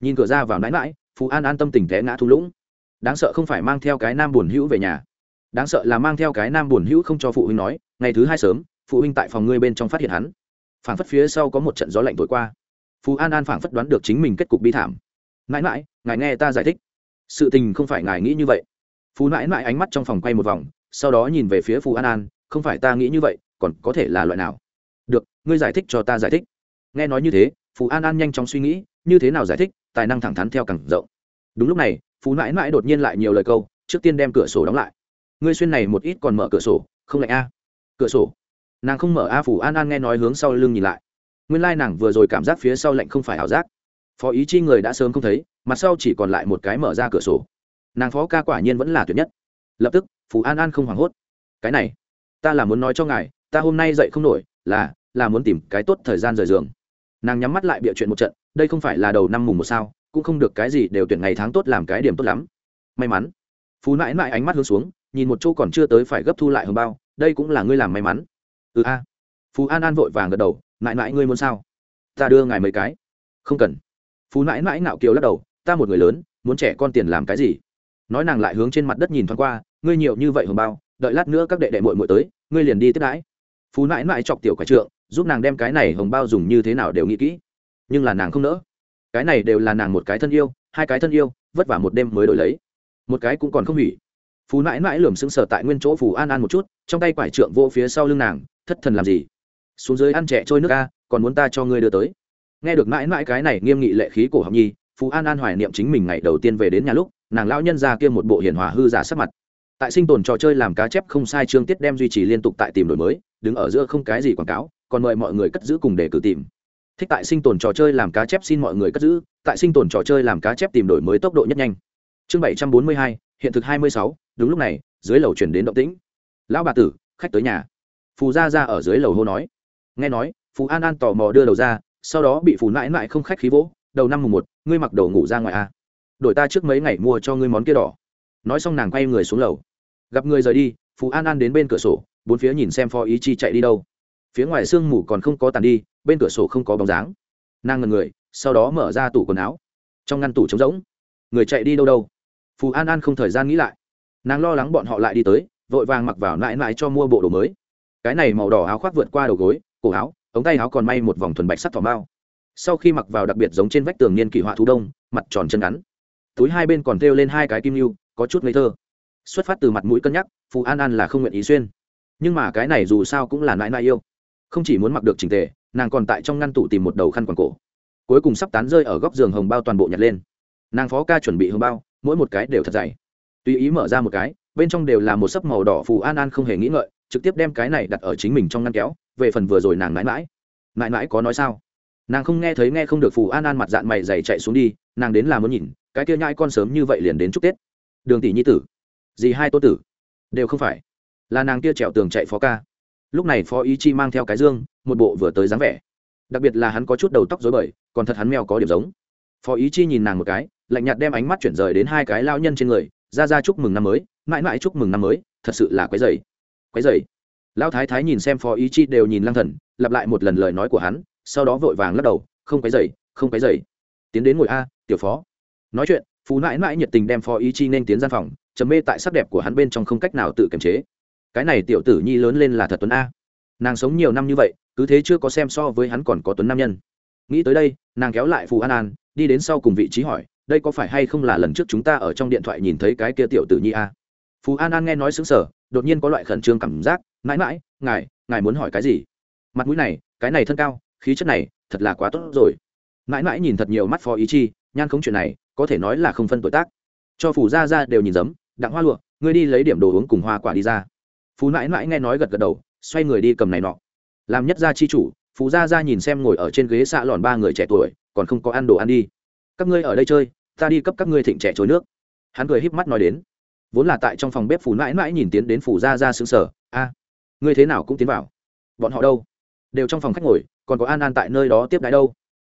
Nhìn cửa ra vào nãi mãi phú an an tâm tình té ngã thung lũng. Đáng sợ không phải mang theo cái nam buồn hữu về nhà. Đáng sợ là mang theo cái nam buồn hữu không cho phụ huynh nói, ngày thứ hai sớm, phụ huynh tại phòng ngươi bên trong phát hiện hắn. Phảng phất phía sau có một trận gió lạnh thổi qua. Phú an an phảng phất đoán được chính mình kết cục bi thảm. Mãi mãi, ngài nghe ta giải thích. Sự tình không phải ngài nghĩ như vậy. Phú mãi mãi ánh mắt trong phòng quay một vòng sau đó nhìn về phía Phù an an, không phải ta nghĩ như vậy, còn có thể là loại nào? Được, ngươi giải thích cho ta giải thích. Nghe nói như thế, Phù an an nhanh chóng suy nghĩ, như thế nào giải thích, tài năng thẳng thắn theo càng rộng. Đúng lúc này phú mãi mãi đột nhiên lại nhiều lời câu, trước tiên đem cửa sổ đóng lại. Ngươi xuyên này một ít còn mở cửa sổ, không lạnh a? Cửa sổ? Nàng không mở a phủ an an nghe nói hướng sau lưng nhìn lại. Nguyên lai nàng vừa rồi cảm giác phía sau lạnh không phải ảo giác. Phó ý chi người đã sớm không thấy, mặt sau chỉ còn lại một cái mở ra cửa sổ. Nàng phó ca quả nhiên vẫn là tuyệt nhất lập tức, phù an an không hoảng hốt. Cái này, ta là muốn nói cho ngài, ta hôm nay dậy không nổi, là là muốn tìm cái tốt thời gian rời giường. Nàng nhắm mắt lại bịa chuyện một trận, đây không phải là đầu năm mùng một sao, cũng không được cái gì đều tuyển ngày tháng tốt làm cái điểm tốt lắm. May mắn. Phú mãi mãi ánh mắt hướng xuống, nhìn một chỗ còn chưa tới phải gấp thu lại hồng bao, đây cũng là ngươi làm may mắn. Ừ a. Phú an an vội vàng gật đầu mãi mãi ngươi muốn sao? Ta đưa ngài mấy cái. Không cần. Phú mãi mãi ngạo kiều lắc đầu, ta một người lớn, muốn trẻ con tiền làm cái gì? Nói nàng lại hướng trên mặt đất nhìn thoáng qua, ngươi nhiều như vậy hồng bao, đợi lát nữa các đệ đệ mội mội tới, ngươi liền đi tiếp đãi. Phú mãi mãi chọc tiểu quả trượng, giúp nàng đem cái này hồng bao dùng như thế nào đều nghĩ kỹ. Nhưng là nàng không nỡ. Cái này đều là nàng một cái thân yêu, hai cái thân yêu, vất vả một đêm mới đổi lấy. Một cái cũng còn không hủy. Phú mãi mãi lườm sững sờ tại nguyên chỗ phù an an một chút, trong tay quải trượng vô phía sau lưng nàng, thất thần làm gì? Xuống dưới ăn trẻ trôi nước ca còn muốn ta cho ngươi đưa tới. Nghe được mãi mãi cái này nghiêm nghị lệ khí cổ học nhi phú an an hoài niệm chính mình ngày đầu tiên về đến nhà lúc nàng lão nhân ra kia một bộ hiền hòa hư giả sắc mặt. Tại sinh tồn trò chơi làm cá chép không sai chương tiết đem duy trì liên tục tại tìm đổi mới, đứng ở giữa không cái gì quảng cáo, còn mời mọi người cất giữ cùng để cử tìm. Thích tại sinh tồn trò chơi làm cá chép xin mọi người cất giữ, tại sinh tồn trò chơi làm cá chép tìm đổi mới tốc độ nhất nhanh. Chương bảy trăm bốn mươi hai, hiện thực hai mươi sáu, đúng lúc này, dưới lầu chuyển đến động tĩnh. Lão bà tử, khách tới nhà. Phù gia ra ở dưới lầu hô nói. Nghe nói, phù an an tò mò đưa đầu ra, sau đó bị phù mãi mãi không khách khí vỗ, đầu năm mùng một, ngươi mặc đồ ngủ ra ngoài a à đổi ta trước mấy ngày mua cho ngươi món kia đỏ. Nói xong nàng quay người xuống lầu. Gặp người rời đi, phù an an đến bên cửa sổ, bốn phía nhìn xem phó ý chi chạy đi đâu. Phía ngoài sương mù còn không có tàn đi, bên cửa sổ không có bóng dáng. Nàng ngần người, sau đó mở ra tủ quần áo. Trong ngăn tủ trống rỗng. Người chạy đi đâu đâu? Phù an an không thời gian nghĩ lại. Nàng lo lắng bọn họ lại đi tới, vội vàng mặc vào mãi mãi cho mua bộ đồ mới. Cái này màu đỏ áo khoác vượt qua đầu gối, cổ áo, ống tay áo còn may một vòng thuần bạch sắt thỏ bao sau khi mặc vào đặc biệt giống trên vách tường niên kỷ họa thú đông, mặt tròn chân ngắn túi hai bên còn thêu lên hai cái kim lưu, có chút ngây thơ. Xuất phát từ mặt mũi cân nhắc, phù an an là không nguyện ý xuyên. Nhưng mà cái này dù sao cũng là nãi nãi yêu. Không chỉ muốn mặc được trình tề, nàng còn tại trong ngăn tủ tìm một đầu khăn quàng cổ. Cuối cùng sắp tán rơi ở góc giường hồng bao toàn bộ nhặt lên. Nàng phó ca chuẩn bị hồng bao, mỗi một cái đều thật dày. Tùy ý mở ra một cái, bên trong đều là một sấp màu đỏ phù an an không hề nghĩ ngợi, trực tiếp đem cái này đặt ở chính mình trong ngăn kéo, về phần vừa rồi nàng mãi mãi mãi mãi có nói sao? Nàng không nghe thấy nghe không được phù an an mặt dạng mày dày chạy xuống đi, nàng đến là muốn nhìn, cái kia nhai con sớm như vậy liền đến chúc tết. Đường tỷ nhi tử. Gì hai tô tử. Đều không phải. Là nàng kia trèo tường chạy phó ca. Lúc này phó ý chi mang theo cái dương, một bộ vừa tới dáng vẻ. Đặc biệt là hắn có chút đầu tóc dối bời, còn thật hắn mèo có điểm giống. Phó ý chi nhìn nàng một cái, lạnh nhạt đem ánh mắt chuyển rời đến hai cái lao nhân trên người, ra ra chúc mừng năm mới, mãi mãi chúc mừng năm mới, thật sự là quái dày quái dày lão thái thái nhìn xem phó ý chi đều nhìn lang thần, lặp lại một lần lời nói của hắn sau đó vội vàng lắc đầu, không cái dày không cái dày tiến đến ngồi a, tiểu phó. Nói chuyện, phú mãi mãi nhiệt tình đem phó ý chi nên tiến gian phòng chấm mê tại sắc đẹp của hắn bên trong không cách nào tự kiềm chế. Cái này tiểu tử nhi lớn lên là thật tuấn a. Nàng sống nhiều năm như vậy, cứ thế chưa có xem so với hắn còn có tuấn nam nhân. Nghĩ tới đây, nàng kéo lại phù an an, đi đến sau cùng vị trí hỏi, đây có phải hay không là lần trước chúng ta ở trong điện thoại nhìn thấy cái kia tiểu tử nhi a? Phù an an nghe nói xứng sở đột nhiên có loại khẩn trương cảm giác, mãi mãi, ngài ngài muốn hỏi cái gì? Mặt mũi này, cái này thân cao khí chất này, thật là quá tốt rồi. Mãi mãi nhìn thật nhiều mắt phó ý chi, nhan không chuyện này, có thể nói là không phân tuổi tác. Cho phù ra ra đều nhìn giấm, đặng hoa lụa, ngươi đi lấy điểm đồ uống cùng hoa quả đi ra. Phú mãi mãi nghe nói gật gật đầu, xoay người đi cầm này nọ. Làm nhất gia chi chủ phú gia gia nhìn xem ngồi ở trên ghế xạ lòn ba người trẻ tuổi, còn không có ăn đồ ăn đi. Các ngươi ở đây chơi, ta đi cấp các ngươi thịnh trẻ trôi nước. Hắn cười híp mắt nói đến. Vốn là tại trong phòng bếp phù mãi mãi nhìn tiến đến phủ gia gia xứng sở a, ngươi thế nào cũng tiến vào. Bọn họ đâu? Đều trong phòng khách ngồi còn có an an tại nơi đó tiếp đái đâu?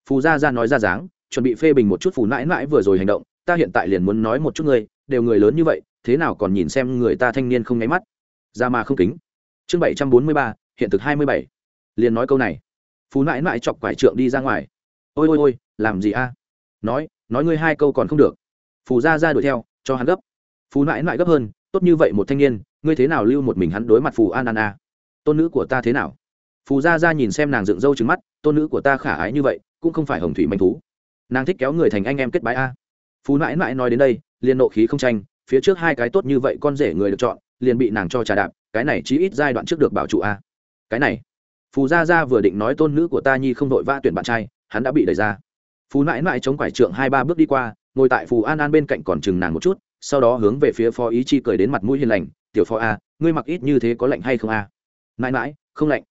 Phù gia gia nói ra dáng, chuẩn bị phê bình một chút phù mãi mãi vừa rồi hành động, ta hiện tại liền muốn nói một chút ngươi, đều người lớn như vậy, thế nào còn nhìn xem người ta thanh niên không nháy mắt? Ra mà không kính. Chương bảy trăm bốn mươi ba, hiện thực hai mươi bảy. Liền nói câu này. Phú mãi mãi chọc quải trượng đi ra ngoài. Ôi ôi ôi, làm gì a? Nói nói ngươi hai câu còn không được. Phù gia ra đuổi theo, cho hắn gấp. Phù nãi nãi gấp hơn, tốt như vậy một thanh niên, ngươi thế nào lưu một mình hắn đối mặt phù an an a? Tôn nữ của ta thế nào? Phù gia gia nhìn xem nàng dựng râu trứng mắt, tôn nữ của ta khả ái như vậy, cũng không phải hồng thủy manh thú. Nàng thích kéo người thành anh em kết bái a. Phù nãi nãi nói đến đây, liền nộ khí không tranh, phía trước hai cái tốt như vậy con rể người được chọn, liền bị nàng cho trà đạp, cái này chí ít giai đoạn trước được bảo trụ a. Cái này, phù gia gia vừa định nói tôn nữ của ta nhi không đội vã tuyển bạn trai, hắn đã bị đẩy ra. Phù nãi nãi chống quải trượng hai ba bước đi qua, ngồi tại phù an an bên cạnh còn chừng nàng một chút, sau đó hướng về phía phó ý chi cười đến mặt mũi hiền lành, tiểu phó a, ngươi mặc ít như thế có lạnh hay không a? Nãi nãi không lạnh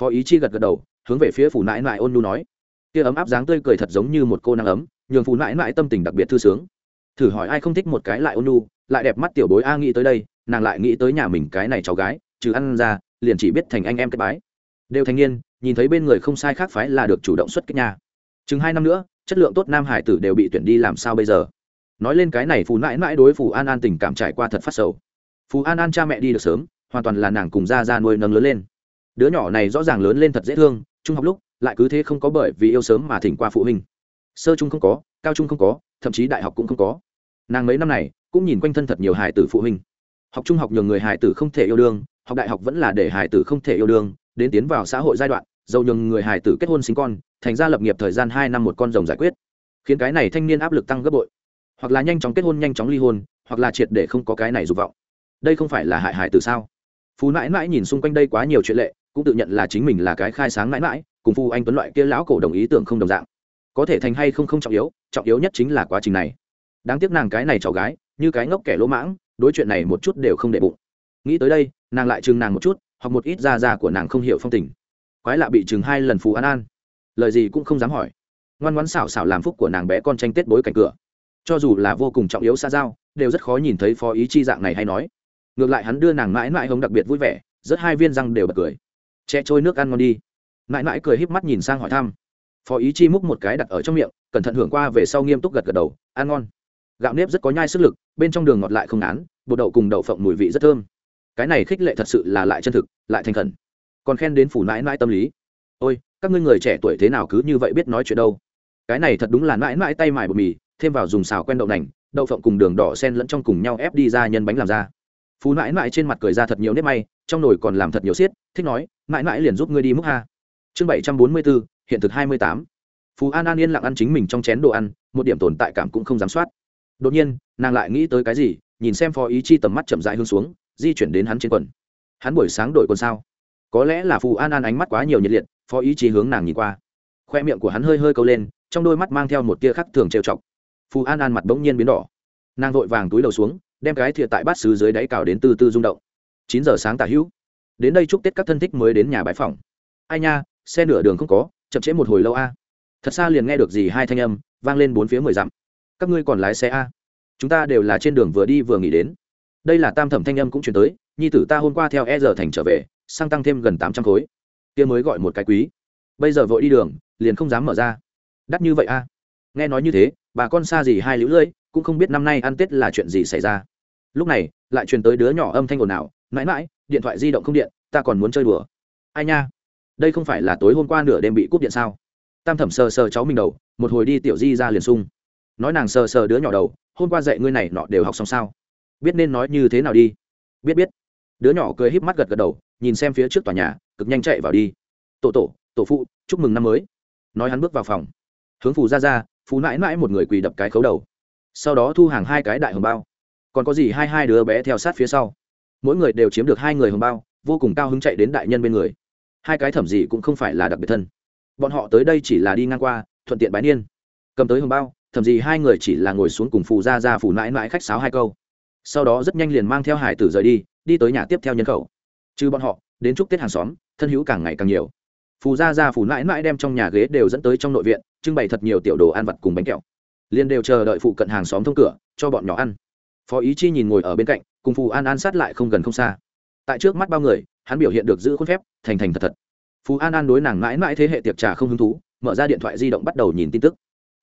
phó ý chi gật gật đầu, hướng về phía phù nãi nãi ôn nu nói. Kia ấm áp dáng tươi cười thật giống như một cô nắng ấm, nhường phù nãi nãi tâm tình đặc biệt thư sướng. Thử hỏi ai không thích một cái lại ôn nu lại đẹp mắt tiểu bối a nghĩ tới đây, nàng lại nghĩ tới nhà mình cái này cháu gái, trừ ăn ra, liền chỉ biết thành anh em kết bái. Đều thanh niên, nhìn thấy bên người không sai khác phái là được chủ động xuất kích nhà chừng hai năm nữa, chất lượng tốt nam hải tử đều bị tuyển đi làm sao bây giờ? Nói lên cái này phù mãi mãi đối phù an an tình cảm trải qua thật phát sầu. Phù an an cha mẹ đi được sớm, hoàn toàn là nàng cùng ra ra nuôi nâng lớn lên đứa nhỏ này rõ ràng lớn lên thật dễ thương, trung học lúc, lại cứ thế không có bởi vì yêu sớm mà thỉnh qua phụ huynh. Sơ trung không có, cao trung không có, thậm chí đại học cũng không có. Nàng mấy năm này, cũng nhìn quanh thân thật nhiều hài tử phụ huynh. Học trung học nhường người hài tử không thể yêu đương, học đại học vẫn là để hài tử không thể yêu đương, đến tiến vào xã hội giai đoạn, dầu nhường người hài tử kết hôn sinh con, thành ra lập nghiệp thời gian hai năm một con rồng giải quyết. Khiến cái này thanh niên áp lực tăng gấp bội. Hoặc là nhanh chóng kết hôn, nhanh chóng ly hôn, hoặc là triệt để không có cái này dục vọng. Đây không phải là hại hại tử sao? Phú mãi mãi nhìn xung quanh đây quá nhiều chuyện lệ cũng tự nhận là chính mình là cái khai sáng mãi mãi, cùng phu anh tuấn loại kia lão cổ đồng ý tưởng không đồng dạng. Có thể thành hay không không trọng yếu trọng yếu nhất chính là quá trình này. Đáng tiếc nàng cái này cháu gái, như cái ngốc kẻ lỗ mãng, đối chuyện này một chút đều không để bụng. Nghĩ tới đây, nàng lại chừng nàng một chút hoặc một ít da da của nàng không hiểu phong tình. Quái lạ bị chừng hai lần phù an an. Lời gì cũng không dám hỏi. Ngoan ngoãn xảo xảo làm phúc của nàng bé con tranh tết bối cảnh cửa. Cho dù là vô cùng trọng yếu xa giao, đều rất khó nhìn thấy phó ý chi dạng này hay nói. Ngược lại hắn đưa nàng mãi mãi hống đặc biệt vui vẻ rất hai viên răng đều bật cười che trôi nước ăn ngon đi. Mãi mãi cười híp mắt nhìn sang hỏi thăm. Phó ý chi múc một cái đặt ở trong miệng, cẩn thận hưởng qua về sau nghiêm túc gật gật đầu, ăn ngon. Gạo nếp rất có nhai sức lực, bên trong đường ngọt lại không án bột đậu cùng đậu phộng mùi vị rất thơm. Cái này khích lệ thật sự là lại chân thực, lại thành khẩn. Còn khen đến phủ mãi mãi tâm lý. Ôi, các ngươi người trẻ tuổi thế nào cứ như vậy biết nói chuyện đâu? Cái này thật đúng là mãi mãi tay mài bột mì, thêm vào dùng xào quen đậu nành, đậu phộng cùng đường đỏ sen lẫn trong cùng nhau ép đi ra nhân bánh làm ra phú mãi mãi trên mặt cười ra thật nhiều nếp may, trong nồi còn làm thật nhiều xiết, thích nói, mãi mãi liền giúp ngươi đi múc ha. Chương bảy trăm bốn mươi bốn hiện thực hai mươi tám. Phú an an yên lặng ăn chính mình trong chén đồ ăn, một điểm tồn tại cảm cũng không dám soát. Đột nhiên, nàng lại nghĩ tới cái gì, nhìn xem phó ý chi tầm mắt chậm dại hướng xuống, di chuyển đến hắn trên quần. Hắn buổi sáng đổi quần sao? Có lẽ là phù an an ánh mắt quá nhiều nhiệt liệt, phó ý chí hướng nàng nhìn qua. Khoe miệng của hắn hơi hơi câu lên, trong đôi mắt mang theo một tia khắc thường trêu chọc. Phù an an mặt bỗng nhiên biến đỏ. Nàng vội vàng túi đầu xuống đem cái thìa tại bát xứ dưới đáy cào đến từ từ rung động. Chín giờ sáng tả hữu. Đến đây chúc tết các thân thích mới đến nhà bãi phòng ai nha, xe nửa đường không có, chậm trễ một hồi lâu a. Thật xa liền nghe được gì hai thanh âm, vang lên bốn phía mười dặm. Các ngươi còn lái xe a? Chúng ta đều là trên đường vừa đi vừa nghỉ đến. Đây là tam thẩm thanh âm cũng chuyển tới, nhi tử ta hôm qua theo e giờ thành trở về sang tăng thêm gần tám trăm khối. Kia mới gọi một cái quý. Bây giờ vội đi đường, liền không dám mở ra. Đắt như vậy a. Nghe nói như thế, bà con xa gì hai lũ lưỡi, cũng không biết năm nay ăn tết là chuyện gì xảy ra lúc này, lại truyền tới đứa nhỏ âm thanh ồn ào, mãi mãi, điện thoại di động không điện, ta còn muốn chơi đùa. Ai nha, đây không phải là tối hôm qua nửa đêm bị cúp điện sao? Tam thẩm sờ sờ cháu mình đầu, một hồi đi tiểu di ra liền sung. Nói nàng sờ sờ đứa nhỏ đầu, hôm qua dạy ngươi này nọ đều học xong sao? Biết nên nói như thế nào đi? Biết biết. Đứa nhỏ cười híp mắt gật gật đầu, nhìn xem phía trước tòa nhà, cực nhanh chạy vào đi. Tổ tổ tổ phụ, chúc mừng năm mới. Nói hắn bước vào phòng. Hướng phù ra ra phú mãi mãi một người quỳ đập cái khấu đầu. Sau đó thu hàng hai cái đại hồng bao còn có gì hai hai đứa bé theo sát phía sau. Mỗi người đều chiếm được hai người hồng bao, vô cùng cao hứng chạy đến đại nhân bên người. Hai cái thẩm gì cũng không phải là đặc biệt thân. Bọn họ tới đây chỉ là đi ngang qua, thuận tiện bái niên. Cầm tới hồng bao thậm gì hai người chỉ là ngồi xuống cùng phù ra ra phù mãi mãi khách sáo hai câu. Sau đó rất nhanh liền mang theo hải tử rời đi đi tới nhà tiếp theo nhân khẩu. Trừ bọn họ, đến chúc tết hàng xóm, thân hữu càng ngày càng nhiều. Phù gia gia phù mãi mãi đem trong nhà ghế đều dẫn tới trong nội viện, trưng bày thật nhiều tiểu đồ ăn vặt cùng bánh kẹo. Liền đều chờ đợi phụ cận hàng xóm thông cửa, cho bọn nhỏ ăn phó ý chi nhìn ngồi ở bên cạnh, cùng phù an an sát lại không gần không xa. Tại trước mắt bao người, hắn biểu hiện được giữ khuôn phép, thành thành thật thật. Phù an an đối nàng mãi mãi thế hệ tiệc trà không hứng thú, mở ra điện thoại di động bắt đầu nhìn tin tức.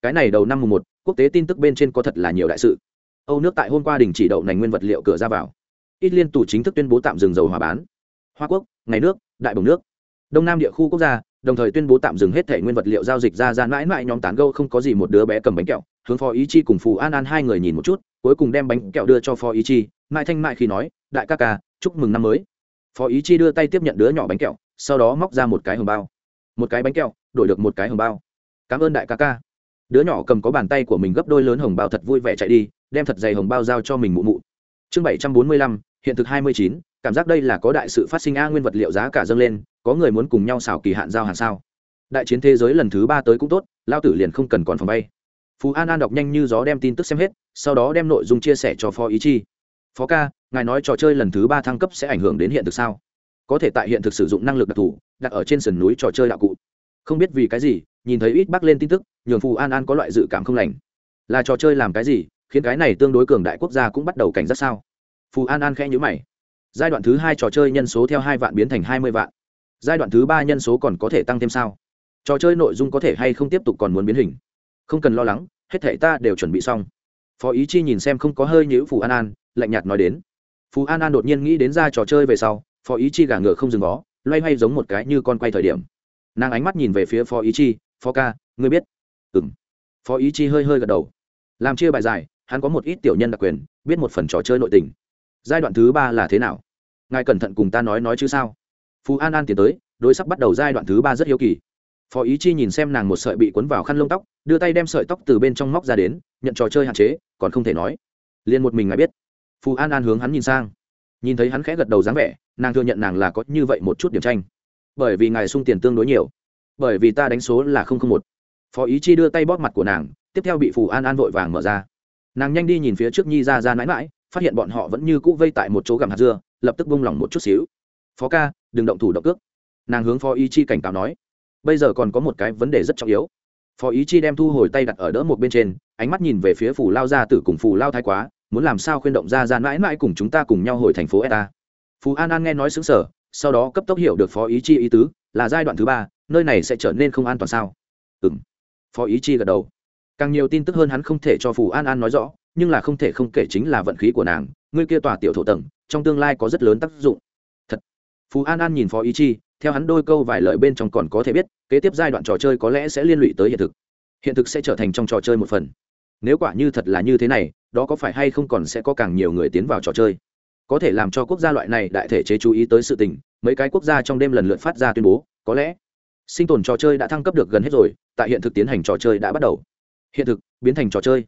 Cái này đầu năm mùng một, quốc tế tin tức bên trên có thật là nhiều đại sự. Âu nước tại hôm qua đình chỉ đậu nành nguyên vật liệu cửa ra vào. Ít liên tủ chính thức tuyên bố tạm dừng dầu hòa bán. Hoa quốc, ngày nước, đại bồng nước. Đông nam địa khu quốc gia, đồng thời tuyên bố tạm dừng hết thể nguyên vật liệu giao dịch ra ra mãi mãi nhóm tán gâu không có gì một đứa bé cầm bánh kẹo hướng phó ý chi cùng phù an an hai người nhìn một chút, cuối cùng đem bánh kẹo đưa cho phó ý chi. Mai thanh mai khi nói, đại ca ca, chúc mừng năm mới. Phó ý chi đưa tay tiếp nhận đứa nhỏ bánh kẹo, sau đó móc ra một cái hồng bao. Một cái bánh kẹo, đổi được một cái hồng bao. Cảm ơn đại ca ca. Đứa nhỏ cầm có bàn tay của mình gấp đôi lớn hồng bao thật vui vẻ chạy đi, đem thật dày hồng bao giao cho mình mụ mụ. Chương bảy trăm bốn mươi lăm, hiện thực hai mươi chín, cảm giác đây là có đại sự phát sinh a nguyên vật liệu giá cả dâng lên, có người muốn cùng nhau xảo kỳ hạn giao hàng sao? Đại chiến thế giới lần thứ ba tới cũng tốt, lao tử liền không cần còn phòng bay phú an an đọc nhanh như gió đem tin tức xem hết sau đó đem nội dung chia sẻ cho phó ý chi phó ca ngài nói trò chơi lần thứ ba thăng cấp sẽ ảnh hưởng đến hiện thực sao có thể tại hiện thực sử dụng năng lực đặc thù đặt ở trên sườn núi trò chơi đạo cụ không biết vì cái gì nhìn thấy ít bắc lên tin tức nhường phù an an có loại dự cảm không lành là trò chơi làm cái gì khiến cái này tương đối cường đại quốc gia cũng bắt đầu cảnh giác sao phù an an khẽ nhữ mày giai đoạn thứ hai trò chơi nhân số theo hai vạn biến thành hai mươi vạn giai đoạn thứ ba nhân số còn có thể tăng thêm sao trò chơi nội dung có thể hay không tiếp tục còn muốn biến hình không cần lo lắng hết thể ta đều chuẩn bị xong. Phó ý chi nhìn xem không có hơi nhữ phù an an lạnh nhạt nói đến. Phù an an đột nhiên nghĩ đến ra trò chơi về sau phó ý chi gà ngựa không dừng bó, loay hoay giống một cái như con quay thời điểm. Nàng ánh mắt nhìn về phía phó ý chi phó ca ngươi biết? Ừ m phó ý chi hơi hơi gật đầu. Làm chia bài giải hắn có một ít tiểu nhân đặc quyền biết một phần trò chơi nội tình. Giai đoạn thứ ba là thế nào? Ngài cẩn thận cùng ta nói nói chứ sao? Phú an an tiến tới đối sắc bắt đầu giai đoạn thứ ba rất hiếu kỳ phó ý chi nhìn xem nàng một sợi bị cuốn vào khăn lông tóc, đưa tay đem sợi tóc từ bên trong móc ra đến, nhận trò chơi hạn chế, còn không thể nói. Liền một mình ngài biết. Phù an an hướng hắn nhìn sang. Nhìn thấy hắn khẽ gật đầu dáng vẻ, nàng thừa nhận nàng là có như vậy một chút điểm tranh. Bởi vì ngài sung tiền tương đối nhiều. Bởi vì ta đánh số là không không một. Phó ý chi đưa tay bóp mặt của nàng, tiếp theo bị phù an an vội vàng mở ra. Nàng nhanh đi nhìn phía trước nhi ra ra mãi mãi, phát hiện bọn họ vẫn như cũ vây tại một chỗ gặm hạt dưa, lập tức bung lỏng một chút xíu. Phó ca, đừng động thủ động cước. Nàng hướng phó ý chi cảnh cáo nói bây giờ còn có một cái vấn đề rất trọng yếu. Phó ý chi đem thu hồi tay đặt ở đỡ một bên trên, ánh mắt nhìn về phía phù lao gia tử cùng phù lao thái quá, muốn làm sao khuyên động ra ra mãi mãi cùng chúng ta cùng nhau hồi thành phố eta. Phù an an nghe nói xứng sở sau đó cấp tốc hiểu được phó ý chi ý tứ, là giai đoạn thứ ba, nơi này sẽ trở nên không an toàn sao? Ừ m phó ý chi gật đầu. Càng nhiều tin tức hơn hắn không thể cho phù an an nói rõ, nhưng là không thể không kể chính là vận khí của nàng, ngươi kia tòa tiểu thổ tầng, trong tương lai có rất lớn tác dụng. Thật. Phù an an nhìn phó ý chi theo hắn đôi câu vài lời bên trong còn có thể biết, kế tiếp giai đoạn trò chơi có lẽ sẽ liên lụy tới hiện thực. Hiện thực sẽ trở thành trong trò chơi một phần. Nếu quả như thật là như thế này, đó có phải hay không còn sẽ có càng nhiều người tiến vào trò chơi? Có thể làm cho quốc gia loại này đại thể chế chú ý tới sự tình, mấy cái quốc gia trong đêm lần lượt phát ra tuyên bố, có lẽ sinh tồn trò chơi đã thăng cấp được gần hết rồi, tại hiện thực tiến hành trò chơi đã bắt đầu. Hiện thực, biến thành trò chơi.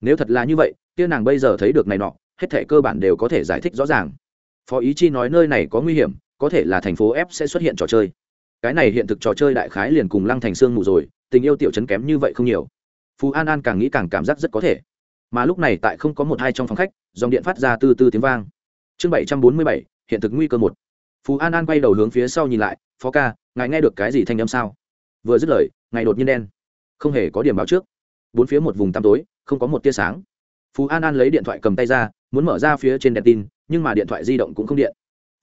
Nếu thật là như vậy, kia nàng bây giờ thấy được này nọ, hết thể cơ bản đều có thể giải thích rõ ràng. Phó ý chi nói nơi này có nguy hiểm có thể là thành phố f sẽ xuất hiện trò chơi. Cái này hiện thực trò chơi đại khái liền cùng lăng thành sương mù rồi, tình yêu tiểu chấn kém như vậy không nhiều. Phú an an càng nghĩ càng cảm giác rất có thể. Mà lúc này tại không có một hai trong phòng khách, dòng điện phát ra từ từ tiếng vang. Chương bảy trăm bốn mươi bảy, hiện thực nguy cơ một. Phú an an quay đầu hướng phía sau nhìn lại, phó ca, ngài nghe được cái gì thanh âm sao? Vừa dứt lời, ngài đột nhiên đen. Không hề có điểm báo trước. Bốn phía một vùng tăm tối, không có một tia sáng. Phú an an lấy điện thoại cầm tay ra, muốn mở ra phía trên đèn tin, nhưng mà điện thoại di động cũng không điện.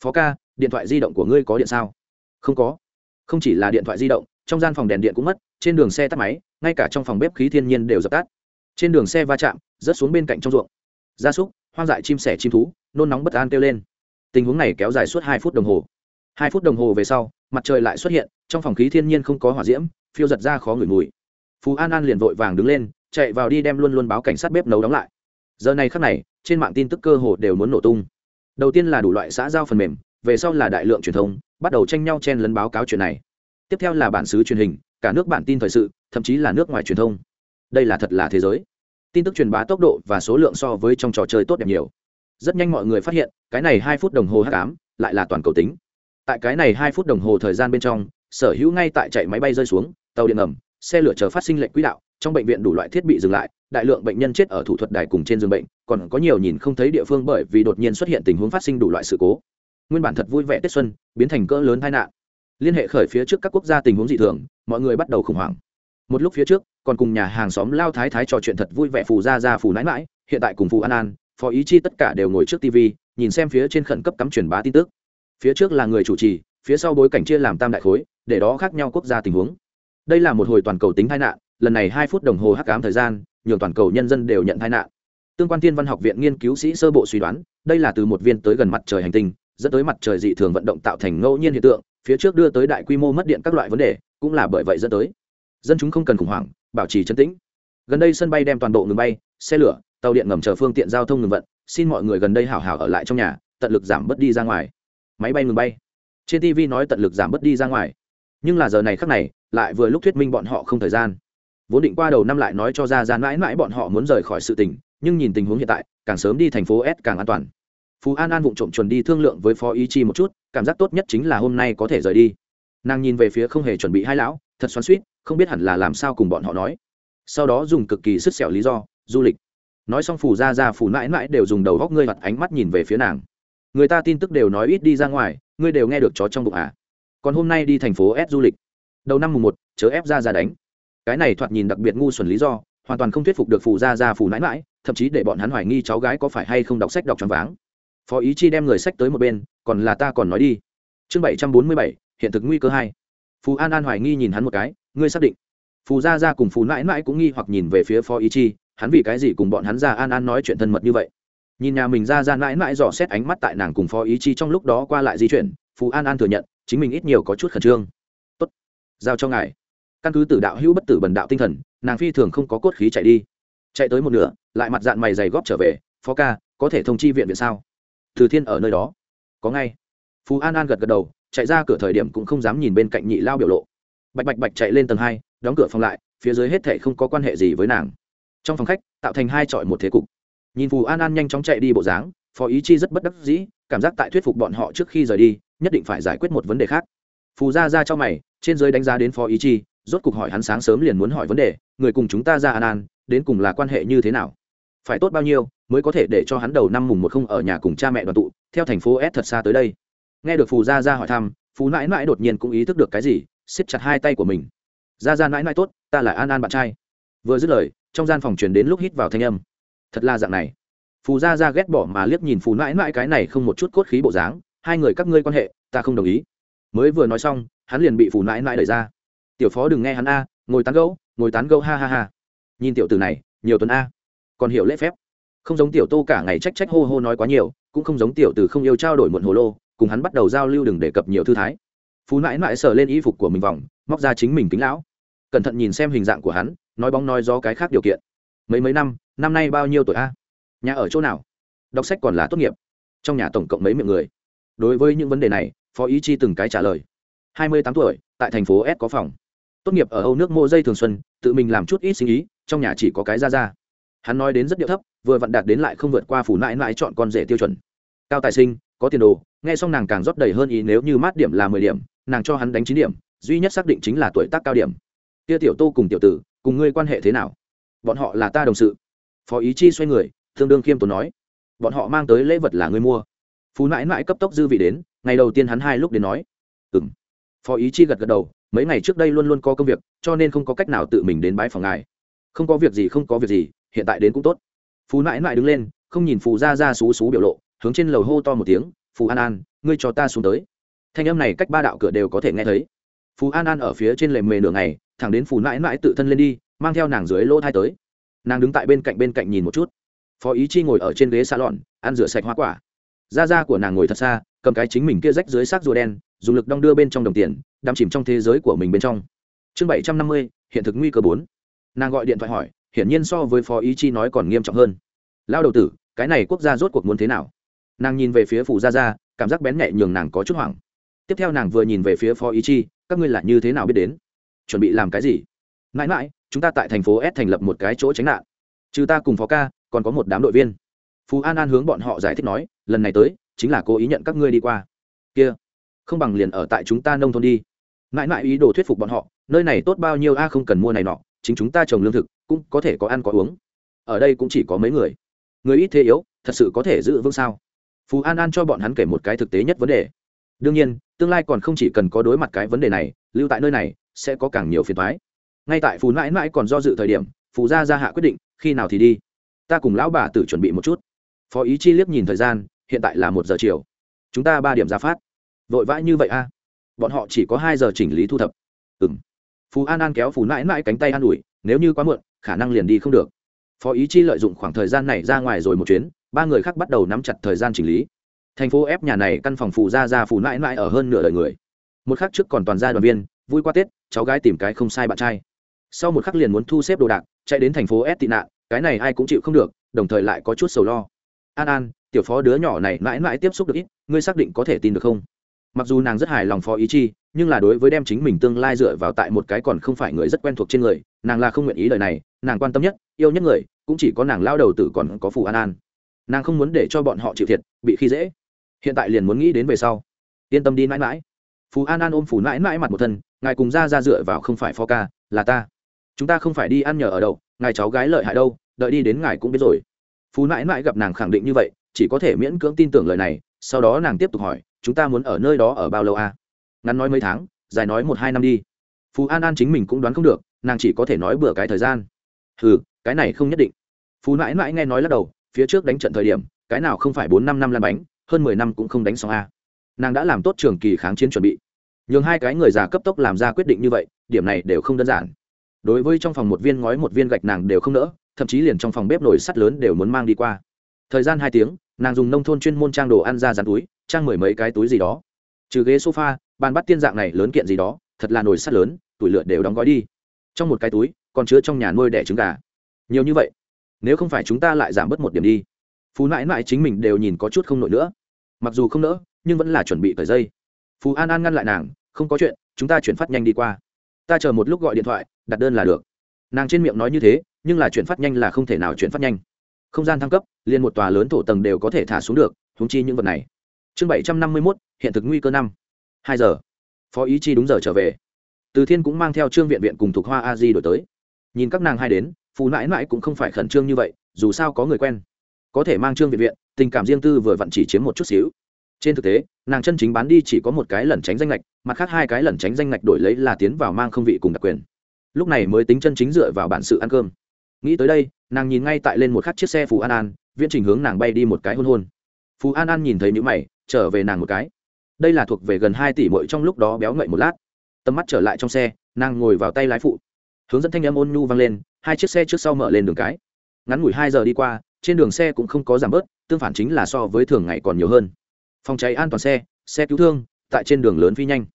Phó ca điện thoại di động của ngươi có điện sao? Không có. Không chỉ là điện thoại di động, trong gian phòng đèn điện cũng mất, trên đường xe tắt máy, ngay cả trong phòng bếp khí thiên nhiên đều dập tắt. Trên đường xe va chạm, rớt xuống bên cạnh trong ruộng. Gia súc, hoang dại chim sẻ chim thú, nôn nóng bất an kêu lên. Tình huống này kéo dài suốt hai phút đồng hồ. Hai phút đồng hồ về sau, mặt trời lại xuất hiện, trong phòng khí thiên nhiên không có hỏa diễm, phiêu giật ra khó ngửi mùi. Phú an an liền vội vàng đứng lên, chạy vào đi đem luôn luôn báo cảnh sát bếp nấu đóng lại. Giờ này khắc này, trên mạng tin tức cơ hồ đều muốn nổ tung. Đầu tiên là đủ loại xã giao phần mềm về sau là đại lượng truyền thông, bắt đầu tranh nhau chen lấn báo cáo chuyện này. Tiếp theo là bản xứ truyền hình, cả nước bản tin thời sự, thậm chí là nước ngoài truyền thông. Đây là thật là thế giới. Tin tức truyền bá tốc độ và số lượng so với trong trò chơi tốt đẹp nhiều. Rất nhanh mọi người phát hiện, cái này hai phút đồng hồ h tám lại là toàn cầu tính. Tại cái này hai phút đồng hồ thời gian bên trong, sở hữu ngay tại chạy máy bay rơi xuống, tàu điện ngầm, xe lửa chờ phát sinh lệnh quỹ đạo, trong bệnh viện đủ loại thiết bị dừng lại, đại lượng bệnh nhân chết ở thủ thuật đài cùng trên giường bệnh, còn có nhiều nhìn không thấy địa phương bởi vì đột nhiên xuất hiện tình huống phát sinh đủ loại sự cố nguyên bản thật vui vẻ tết xuân, biến thành cỡ lớn tai nạn. Liên hệ khởi phía trước các quốc gia tình huống dị thường, mọi người bắt đầu khủng hoảng. Một lúc phía trước, còn cùng nhà hàng xóm lao thái thái trò chuyện thật vui vẻ phù ra ra phù nãi mãi, hiện tại cùng phù an an, phó ý chi tất cả đều ngồi trước tv nhìn xem phía trên khẩn cấp cắm truyền bá tin tức. Phía trước là người chủ trì, phía sau bối cảnh chia làm tam đại khối, để đó khác nhau quốc gia tình huống. Đây là một hồi toàn cầu tính tai nạn, lần này hai phút đồng hồ hắc cám thời gian nhiều toàn cầu nhân dân đều nhận tai nạn. Tương quan thiên văn học viện nghiên cứu sĩ sơ bộ suy đoán, đây là từ một viên tới gần mặt trời hành tinh dẫn tới mặt trời dị thường vận động tạo thành ngẫu nhiên hiện tượng, phía trước đưa tới đại quy mô mất điện các loại vấn đề, cũng là bởi vậy dẫn tới. Dân chúng không cần khủng hoảng, bảo trì chấn tĩnh. Gần đây sân bay đem toàn bộ ngừng bay, xe lửa, tàu điện ngầm chờ phương tiện giao thông ngừng vận, xin mọi người gần đây hảo hảo ở lại trong nhà, tận lực giảm bớt đi ra ngoài. Máy bay ngừng bay. Trên tv nói tận lực giảm bớt đi ra ngoài. Nhưng là giờ này khác này, lại vừa lúc thuyết minh bọn họ không thời gian. Vốn định qua đầu năm lại nói cho ra ra mãi mãi bọn họ muốn rời khỏi sự tình, nhưng nhìn tình huống hiện tại, càng sớm đi thành phố s càng an toàn phú an an vụng trộm chuẩn đi thương lượng với phó ý chi một chút, cảm giác tốt nhất chính là hôm nay có thể rời đi. Nàng nhìn về phía không hề chuẩn bị hai lão, thật xoắn suýt không biết hẳn là làm sao cùng bọn họ nói. Sau đó dùng cực kỳ sứt sẹo lý do, du lịch. Nói xong phù ra ra phù mãi mãi đều dùng đầu góc ngươi hoặc ánh mắt nhìn về phía nàng. Người ta tin tức đều nói ít đi ra ngoài, ngươi đều nghe được chó trong bụng à? Còn hôm nay đi thành phố ép du lịch. Đầu năm mùng một, chớ ép ra ra đánh. Cái này thoạt nhìn đặc biệt ngu xuẩn lý do, hoàn toàn không thuyết phục được phù ra ra phù mãi mãi, thậm chí để bọn hắn hoài nghi cháu gái có phải hay không đọc sách đọc tròn váng phó ý chi đem người sách tới một bên, còn là ta còn nói đi. Chương bảy trăm bốn mươi bảy, hiện thực nguy cơ hai. Phù an an hoài nghi nhìn hắn một cái, ngươi xác định? Phù gia gia cùng phù mãi mãi cũng nghi hoặc nhìn về phía phó ý chi, hắn vì cái gì cùng bọn hắn ra an an nói chuyện thân mật như vậy? Nhìn nhà mình ra ra mãi mãi dò xét ánh mắt tại nàng cùng phó ý chi trong lúc đó qua lại di chuyển, phù an an thừa nhận, chính mình ít nhiều có chút khẩn trương. Tốt, giao cho ngài. Căn cứ tử đạo hữu bất tử bần đạo tinh thần, nàng phi thường không có cốt khí chạy đi. Chạy tới một nửa, lại mặt dạng mày dày góp trở về, phó ca, có thể thông chi viện viện sao? Từ thiên ở nơi đó. Có ngay. Phú an an gật gật đầu, chạy ra cửa thời điểm cũng không dám nhìn bên cạnh nhị lao biểu lộ. Bạch bạch bạch chạy lên tầng hai, đóng cửa phòng lại, phía dưới hết thệ không có quan hệ gì với nàng. Trong phòng khách, tạo thành hai trọi một thế cục. Nhìn phù an an nhanh chóng chạy đi bộ dáng, phó ý chi rất bất đắc dĩ, cảm giác tại thuyết phục bọn họ trước khi rời đi, nhất định phải giải quyết một vấn đề khác. Phù ra ra cho mày, trên dưới đánh giá đến phó ý chi, rốt cuộc hỏi hắn sáng sớm liền muốn hỏi vấn đề, người cùng chúng ta ra an an, đến cùng là quan hệ như thế nào? Phải tốt bao nhiêu mới có thể để cho hắn đầu năm mùng một không ở nhà cùng cha mẹ đoàn tụ, theo thành phố s thật xa tới đây. Nghe được phù gia ra hỏi thăm phú nãi nãi đột nhiên cũng ý thức được cái gì, siết chặt hai tay của mình. Ra ra nãi nãi tốt, ta là an an bạn trai. Vừa dứt lời, trong gian phòng truyền đến lúc hít vào thanh âm. Thật là dạng này. Phù gia ra ghét bỏ mà liếc nhìn phù nãi nãi cái này không một chút cốt khí bộ dáng, hai người các ngươi quan hệ, ta không đồng ý. Mới vừa nói xong, hắn liền bị phù nãi nãi đẩy ra. Tiểu phó đừng nghe hắn a, ngồi tán gấu ngồi tán gấu ha ha ha. Nhìn tiểu từ này, nhiều tuần a còn hiểu lễ phép. Không giống tiểu tô cả ngày trách trách hô hô nói quá nhiều, cũng không giống tiểu từ không yêu trao đổi muộn hồ lô, cùng hắn bắt đầu giao lưu đừng đề cập nhiều thư thái. Phú mãi mãi sờ lên y phục của mình vòng, móc ra chính mình kính lão. Cẩn thận nhìn xem hình dạng của hắn, nói bóng nói do cái khác điều kiện. Mấy mấy năm năm nay bao nhiêu tuổi a? Nhà ở chỗ nào? Đọc sách còn là tốt nghiệp. Trong nhà tổng cộng mấy miệng người? Đối với những vấn đề này, phó ý chi từng cái trả lời. Hai mươi tám tuổi, tại thành phố s có phòng. Tốt nghiệp ở âu nước mô dây thường xuân, tự mình làm chút ít sinh ý, trong nhà chỉ có cái ra ra hắn nói đến rất điệu thấp, vừa vặn đạt đến lại không vượt qua phủ mãi mãi chọn con rể tiêu chuẩn. Cao tài sinh, có tiền đồ, nghe xong nàng càng rót đầy hơn ý nếu như mát điểm là mười điểm, nàng cho hắn đánh chín điểm, duy nhất xác định chính là tuổi tác cao điểm. Kia tiểu tô cùng tiểu tử, cùng ngươi quan hệ thế nào? Bọn họ là ta đồng sự. Phó ý chi xoay người tương đương khiêm tốn nói, bọn họ mang tới lễ vật là ngươi mua. Phú mãi mãi cấp tốc dư vị đến, ngày đầu tiên hắn hai lúc đến nói ừng phó ý chi gật gật đầu, mấy ngày trước đây luôn luôn có công việc, cho nên không có cách nào tự mình đến bãi phòng ngài. Không có việc gì, không có việc gì hiện tại đến cũng tốt. Phú mãi mãi đứng lên, không nhìn phù ra ra xú xú biểu lộ, hướng trên lầu hô to một tiếng phù an an, ngươi cho ta xuống tới. Thanh âm này cách ba đạo cửa đều có thể nghe thấy. Phù an an ở phía trên lề mề nửa ngày thẳng đến phù mãi mãi tự thân lên đi, mang theo nàng dưới lỗ thai tới. Nàng đứng tại bên cạnh bên cạnh nhìn một chút. Phó ý chi ngồi ở trên ghế xa lọn ăn rửa sạch hoa quả. Da da của nàng ngồi thật xa, cầm cái chính mình kia rách dưới xác rùa đen, dùng lực đong đưa bên trong đồng tiền, đắm chìm trong thế giới của mình bên trong. Chương bảy trăm năm mươi, hiện thực nguy cơ bốn. Nàng gọi điện thoại hỏi hiển nhiên so với phó ý chi nói còn nghiêm trọng hơn. Lao đầu tử, cái này quốc gia rốt cuộc muốn thế nào? Nàng nhìn về phía phủ gia gia, cảm giác bén nhạy nhường nàng có chút hoảng. Tiếp theo nàng vừa nhìn về phía phó ý chi, các ngươi là như thế nào biết đến? Chuẩn bị làm cái gì? Mãi mãi, chúng ta tại thành phố s thành lập một cái chỗ tránh nạn. Trừ ta cùng phó ca, còn có một đám đội viên. Phú an an hướng bọn họ giải thích nói, lần này tới, chính là cố ý nhận các ngươi đi qua. Kia, không bằng liền ở tại chúng ta nông thôn đi. Mãi mãi ý đồ thuyết phục bọn họ, nơi này tốt bao nhiêu a không cần mua này nọ, chính chúng ta trồng lương thực cũng có thể có ăn có uống. Ở đây cũng chỉ có mấy người. Người ít thế yếu, thật sự có thể giữ vững sao? Phú an an cho bọn hắn kể một cái thực tế nhất vấn đề. Đương nhiên, tương lai còn không chỉ cần có đối mặt cái vấn đề này, lưu tại nơi này, sẽ có càng nhiều phiền thoái ngay tại phú mãi mãi còn do dự thời điểm phú gia gia hạ quyết định, khi nào thì đi? Ta cùng lão bà tử chuẩn bị một chút. Phó ý chi liếc nhìn thời gian, hiện tại là một giờ chiều. Chúng ta ba điểm ra phát. Vội vã như vậy a? Bọn họ chỉ có hai giờ chỉnh lý thu thập. Ừ m phú an an kéo phú mãi mãi cánh tay an ủi, nếu như quá muộn khả năng liền đi không được. Phó ý chi lợi dụng khoảng thời gian này ra ngoài rồi một chuyến, ba người khác bắt đầu nắm chặt thời gian chỉnh lý. Thành phố ép nhà này căn phòng phụ ra ra phủ mãi mãi ở hơn nửa đời người. Một khắc trước còn toàn gia đoàn viên, vui qua tết, cháu gái tìm cái không sai bạn trai. Sau một khắc liền muốn thu xếp đồ đạc, chạy đến thành phố s tị nạn, cái này ai cũng chịu không được, đồng thời lại có chút sầu lo. An an, tiểu phó đứa nhỏ này mãi mãi tiếp xúc được ít, ngươi xác định có thể tin được không? Mặc dù nàng rất hài lòng phó ý chi nhưng là đối với đem chính mình tương lai dựa vào tại một cái còn không phải người rất quen thuộc trên người, nàng là không nguyện ý lời này, nàng quan tâm nhất, yêu nhất người, cũng chỉ có nàng lao đầu tử còn có phù an an. Nàng không muốn để cho bọn họ chịu thiệt, bị khi dễ. Hiện tại liền muốn nghĩ đến về sau. Yên tâm đi mãi mãi. Phù an an ôm phù mãi mãi mặt một thân, ngài cùng ra ra dựa vào không phải phó ca, là ta. Chúng ta không phải đi ăn nhờ ở đậu, ngài cháu gái lợi hại đâu, đợi đi đến ngài cũng biết rồi. Phù mãi mãi gặp nàng khẳng định như vậy, chỉ có thể miễn cưỡng tin tưởng lời này, sau đó nàng tiếp tục hỏi, chúng ta muốn ở nơi đó ở bao lâu à? Ngắn nói mấy tháng, dài nói một hai năm đi. Phú an an chính mình cũng đoán không được, nàng chỉ có thể nói bừa cái thời gian. Ừ cái này không nhất định. Phú mãi mãi nghe nói lắc đầu, phía trước đánh trận thời điểm, cái nào không phải bốn năm năm lăn bánh, hơn mười năm cũng không đánh xong a. Nàng đã làm tốt trường kỳ kháng chiến chuẩn bị. Nhường hai cái người già cấp tốc làm ra quyết định như vậy, điểm này đều không đơn giản. Đối với trong phòng một viên ngói một viên gạch nàng đều không nỡ, thậm chí liền trong phòng bếp nồi sắt lớn đều muốn mang đi qua. Thời gian hai tiếng, nàng dùng nông thôn chuyên môn trang đồ ăn ra dán túi, trang mười mấy cái túi gì đó trừ ghế sofa, bàn bắt tiên dạng này lớn kiện gì đó, thật là nồi sắt lớn, tủi lượn đều đóng gói đi. Trong một cái túi, còn chứa trong nhà nuôi đẻ trứng gà. Nhiều như vậy, nếu không phải chúng ta lại giảm bớt một điểm đi. Phú mãi mãi chính mình đều nhìn có chút không nổi nữa. Mặc dù không nỡ, nhưng vẫn là chuẩn bị thời dây. Phú an an ngăn lại nàng, không có chuyện, chúng ta chuyển phát nhanh đi qua. Ta chờ một lúc gọi điện thoại, đặt đơn là được. Nàng trên miệng nói như thế, nhưng là chuyển phát nhanh là không thể nào chuyển phát nhanh. Không gian thăng cấp, liền một tòa lớn thổ tầng đều có thể thả xuống được húng chi những vật này. Chương bảy trăm năm mươi mốt hiện thực nguy cơ năm. Hai giờ. Phó ý chi đúng giờ trở về. Từ thiên cũng mang theo trương viện viện cùng thuộc hoa a di đổi tới. Nhìn các nàng hai đến, phù mãi mãi cũng không phải khẩn trương như vậy, dù sao có người quen. Có thể mang trương viện viện, tình cảm riêng tư vừa vặn chỉ chiếm một chút xíu. Trên thực tế, nàng chân chính bán đi chỉ có một cái lẩn tránh danh lệch mặt khác hai cái lẩn tránh danh lệch đổi lấy là tiến vào mang không vị cùng đặc quyền. Lúc này mới tính chân chính dựa vào bản sự ăn cơm. Nghĩ tới đây, nàng nhìn ngay tại lên một khắc chiếc xe phù an an, viễn trình hướng nàng bay đi một cái hôn hôn. Phù an an nhìn thấy nữ mày, trở về nàng một cái đây là thuộc về gần hai tỷ mỗi trong lúc đó béo ngậy một lát. Tầm mắt trở lại trong xe, nàng ngồi vào tay lái phụ. Hướng dẫn thanh âm ôn nhu vang lên, hai chiếc xe trước sau mở lên đường cái. Ngắn ngủi hai giờ đi qua, trên đường xe cũng không có giảm bớt, tương phản chính là so với thường ngày còn nhiều hơn. Phòng cháy an toàn xe xe cứu thương, tại trên đường lớn phi nhanh.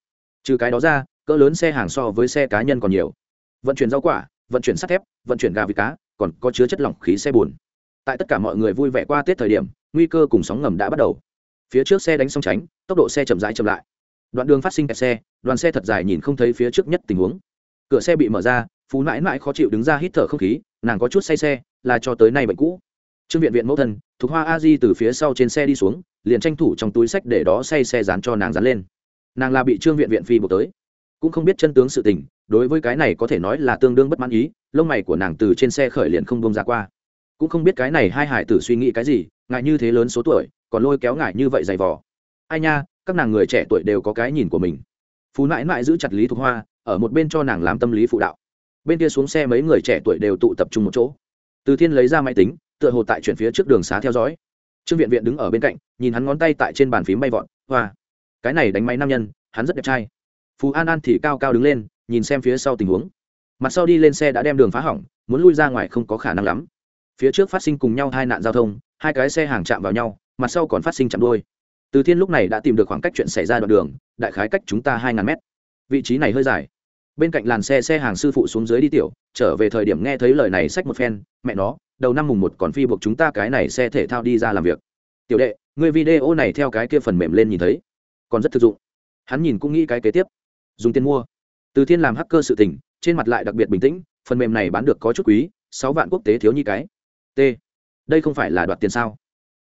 Trừ cái đó ra, cỡ lớn xe hàng so với xe cá nhân còn nhiều. Vận chuyển rau quả, vận chuyển sắt thép, vận chuyển gà vịt cá, còn có chứa chất lỏng khí xe bùn tại tất cả mọi người vui vẻ qua tết thời điểm, nguy cơ cùng sóng ngầm đã bắt đầu phía trước xe đánh xong tránh, tốc độ xe chậm rãi chậm lại. Đoạn đường phát sinh kẹt xe, đoàn xe thật dài nhìn không thấy phía trước nhất tình huống. Cửa xe bị mở ra, phú mãi mãi khó chịu đứng ra hít thở không khí, nàng có chút say xe, là cho tới nay bệnh cũ. Trương viện viện mẫu thân, thuộc hoa a di từ phía sau trên xe đi xuống, liền tranh thủ trong túi sách để đó say xe dán cho nàng dán lên. Nàng là bị trương viện viện phi buộc tới. Cũng không biết chân tướng sự tình, đối với cái này có thể nói là tương đương bất mãn ý, lông mày của nàng từ trên xe khởi liền không bông ra qua. Cũng không biết cái này hai hải tử suy nghĩ cái gì ngài như thế lớn số tuổi, còn lôi kéo ngài như vậy dày vò. Ai nha, các nàng người trẻ tuổi đều có cái nhìn của mình. Phú mãi mãi giữ chặt lý thục hoa, ở một bên cho nàng làm tâm lý phụ đạo. Bên kia xuống xe mấy người trẻ tuổi đều tụ tập trung một chỗ. Từ thiên lấy ra máy tính, tựa hồ tại chuyển phía trước đường xá theo dõi. Trương viện viện đứng ở bên cạnh, nhìn hắn ngón tay tại trên bàn phím bay vọt. Hoa, cái này đánh máy nam nhân, hắn rất đẹp trai. Phú an an thì cao cao đứng lên, nhìn xem phía sau tình huống. Mặt sau đi lên xe đã đem đường phá hỏng, muốn lui ra ngoài không có khả năng lắm. Phía trước phát sinh cùng nhau hai nạn giao thông hai cái xe hàng chạm vào nhau, mặt sau còn phát sinh chạm đôi từ thiên lúc này đã tìm được khoảng cách chuyện xảy ra đoạn đường, đại khái cách chúng ta hai ngàn mét. Vị trí này hơi dài. Bên cạnh làn xe xe hàng sư phụ xuống dưới đi tiểu, trở về thời điểm nghe thấy lời này sách một phen, mẹ nó, đầu năm mùng một còn phi buộc chúng ta cái này xe thể thao đi ra làm việc. Tiểu đệ người video này theo cái kia phần mềm lên nhìn thấy. Còn rất thực dụng. Hắn nhìn cũng nghĩ cái kế tiếp. Dùng tiền mua. Từ thiên làm hacker sự tình, trên mặt lại đặc biệt bình tĩnh, phần mềm này bán được có chút quý, sáu vạn quốc tế thiếu nhi cái. T đây không phải là đoạt tiền sao?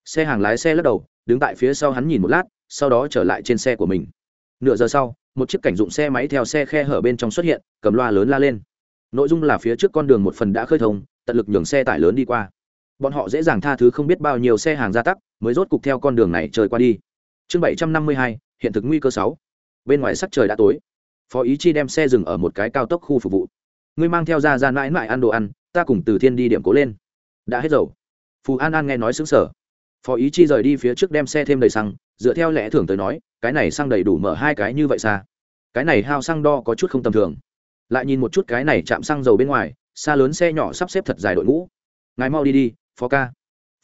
Xe hàng lái xe lắc đầu, đứng tại phía sau hắn nhìn một lát, sau đó trở lại trên xe của mình. Nửa giờ sau, một chiếc cảnh dụng xe máy theo xe khe hở bên trong xuất hiện, cầm loa lớn la lên. Nội dung là phía trước con đường một phần đã khơi thông, tận lực nhường xe tải lớn đi qua. Bọn họ dễ dàng tha thứ không biết bao nhiêu xe hàng gia tắc, mới rốt cục theo con đường này trời qua đi. Chương bảy trăm năm mươi hai, hiện thực nguy cơ sáu. Bên ngoài sắc trời đã tối. Phó ý chi đem xe dừng ở một cái cao tốc khu phục vụ. Ngươi mang theo ra ra mãi mãi ăn đồ ăn, ta cùng từ thiên đi điểm cố lên. Đã hết dầu phù an an nghe nói xứng sở. Phó ý chi rời đi phía trước đem xe thêm đầy xăng, dựa theo lẽ thường tới nói, cái này xăng đầy đủ mở hai cái như vậy xa. Cái này hao xăng đo có chút không tầm thường. Lại nhìn một chút cái này chạm xăng dầu bên ngoài, xa lớn xe nhỏ sắp xếp thật dài đội ngũ. Ngài mau đi đi, phó ca.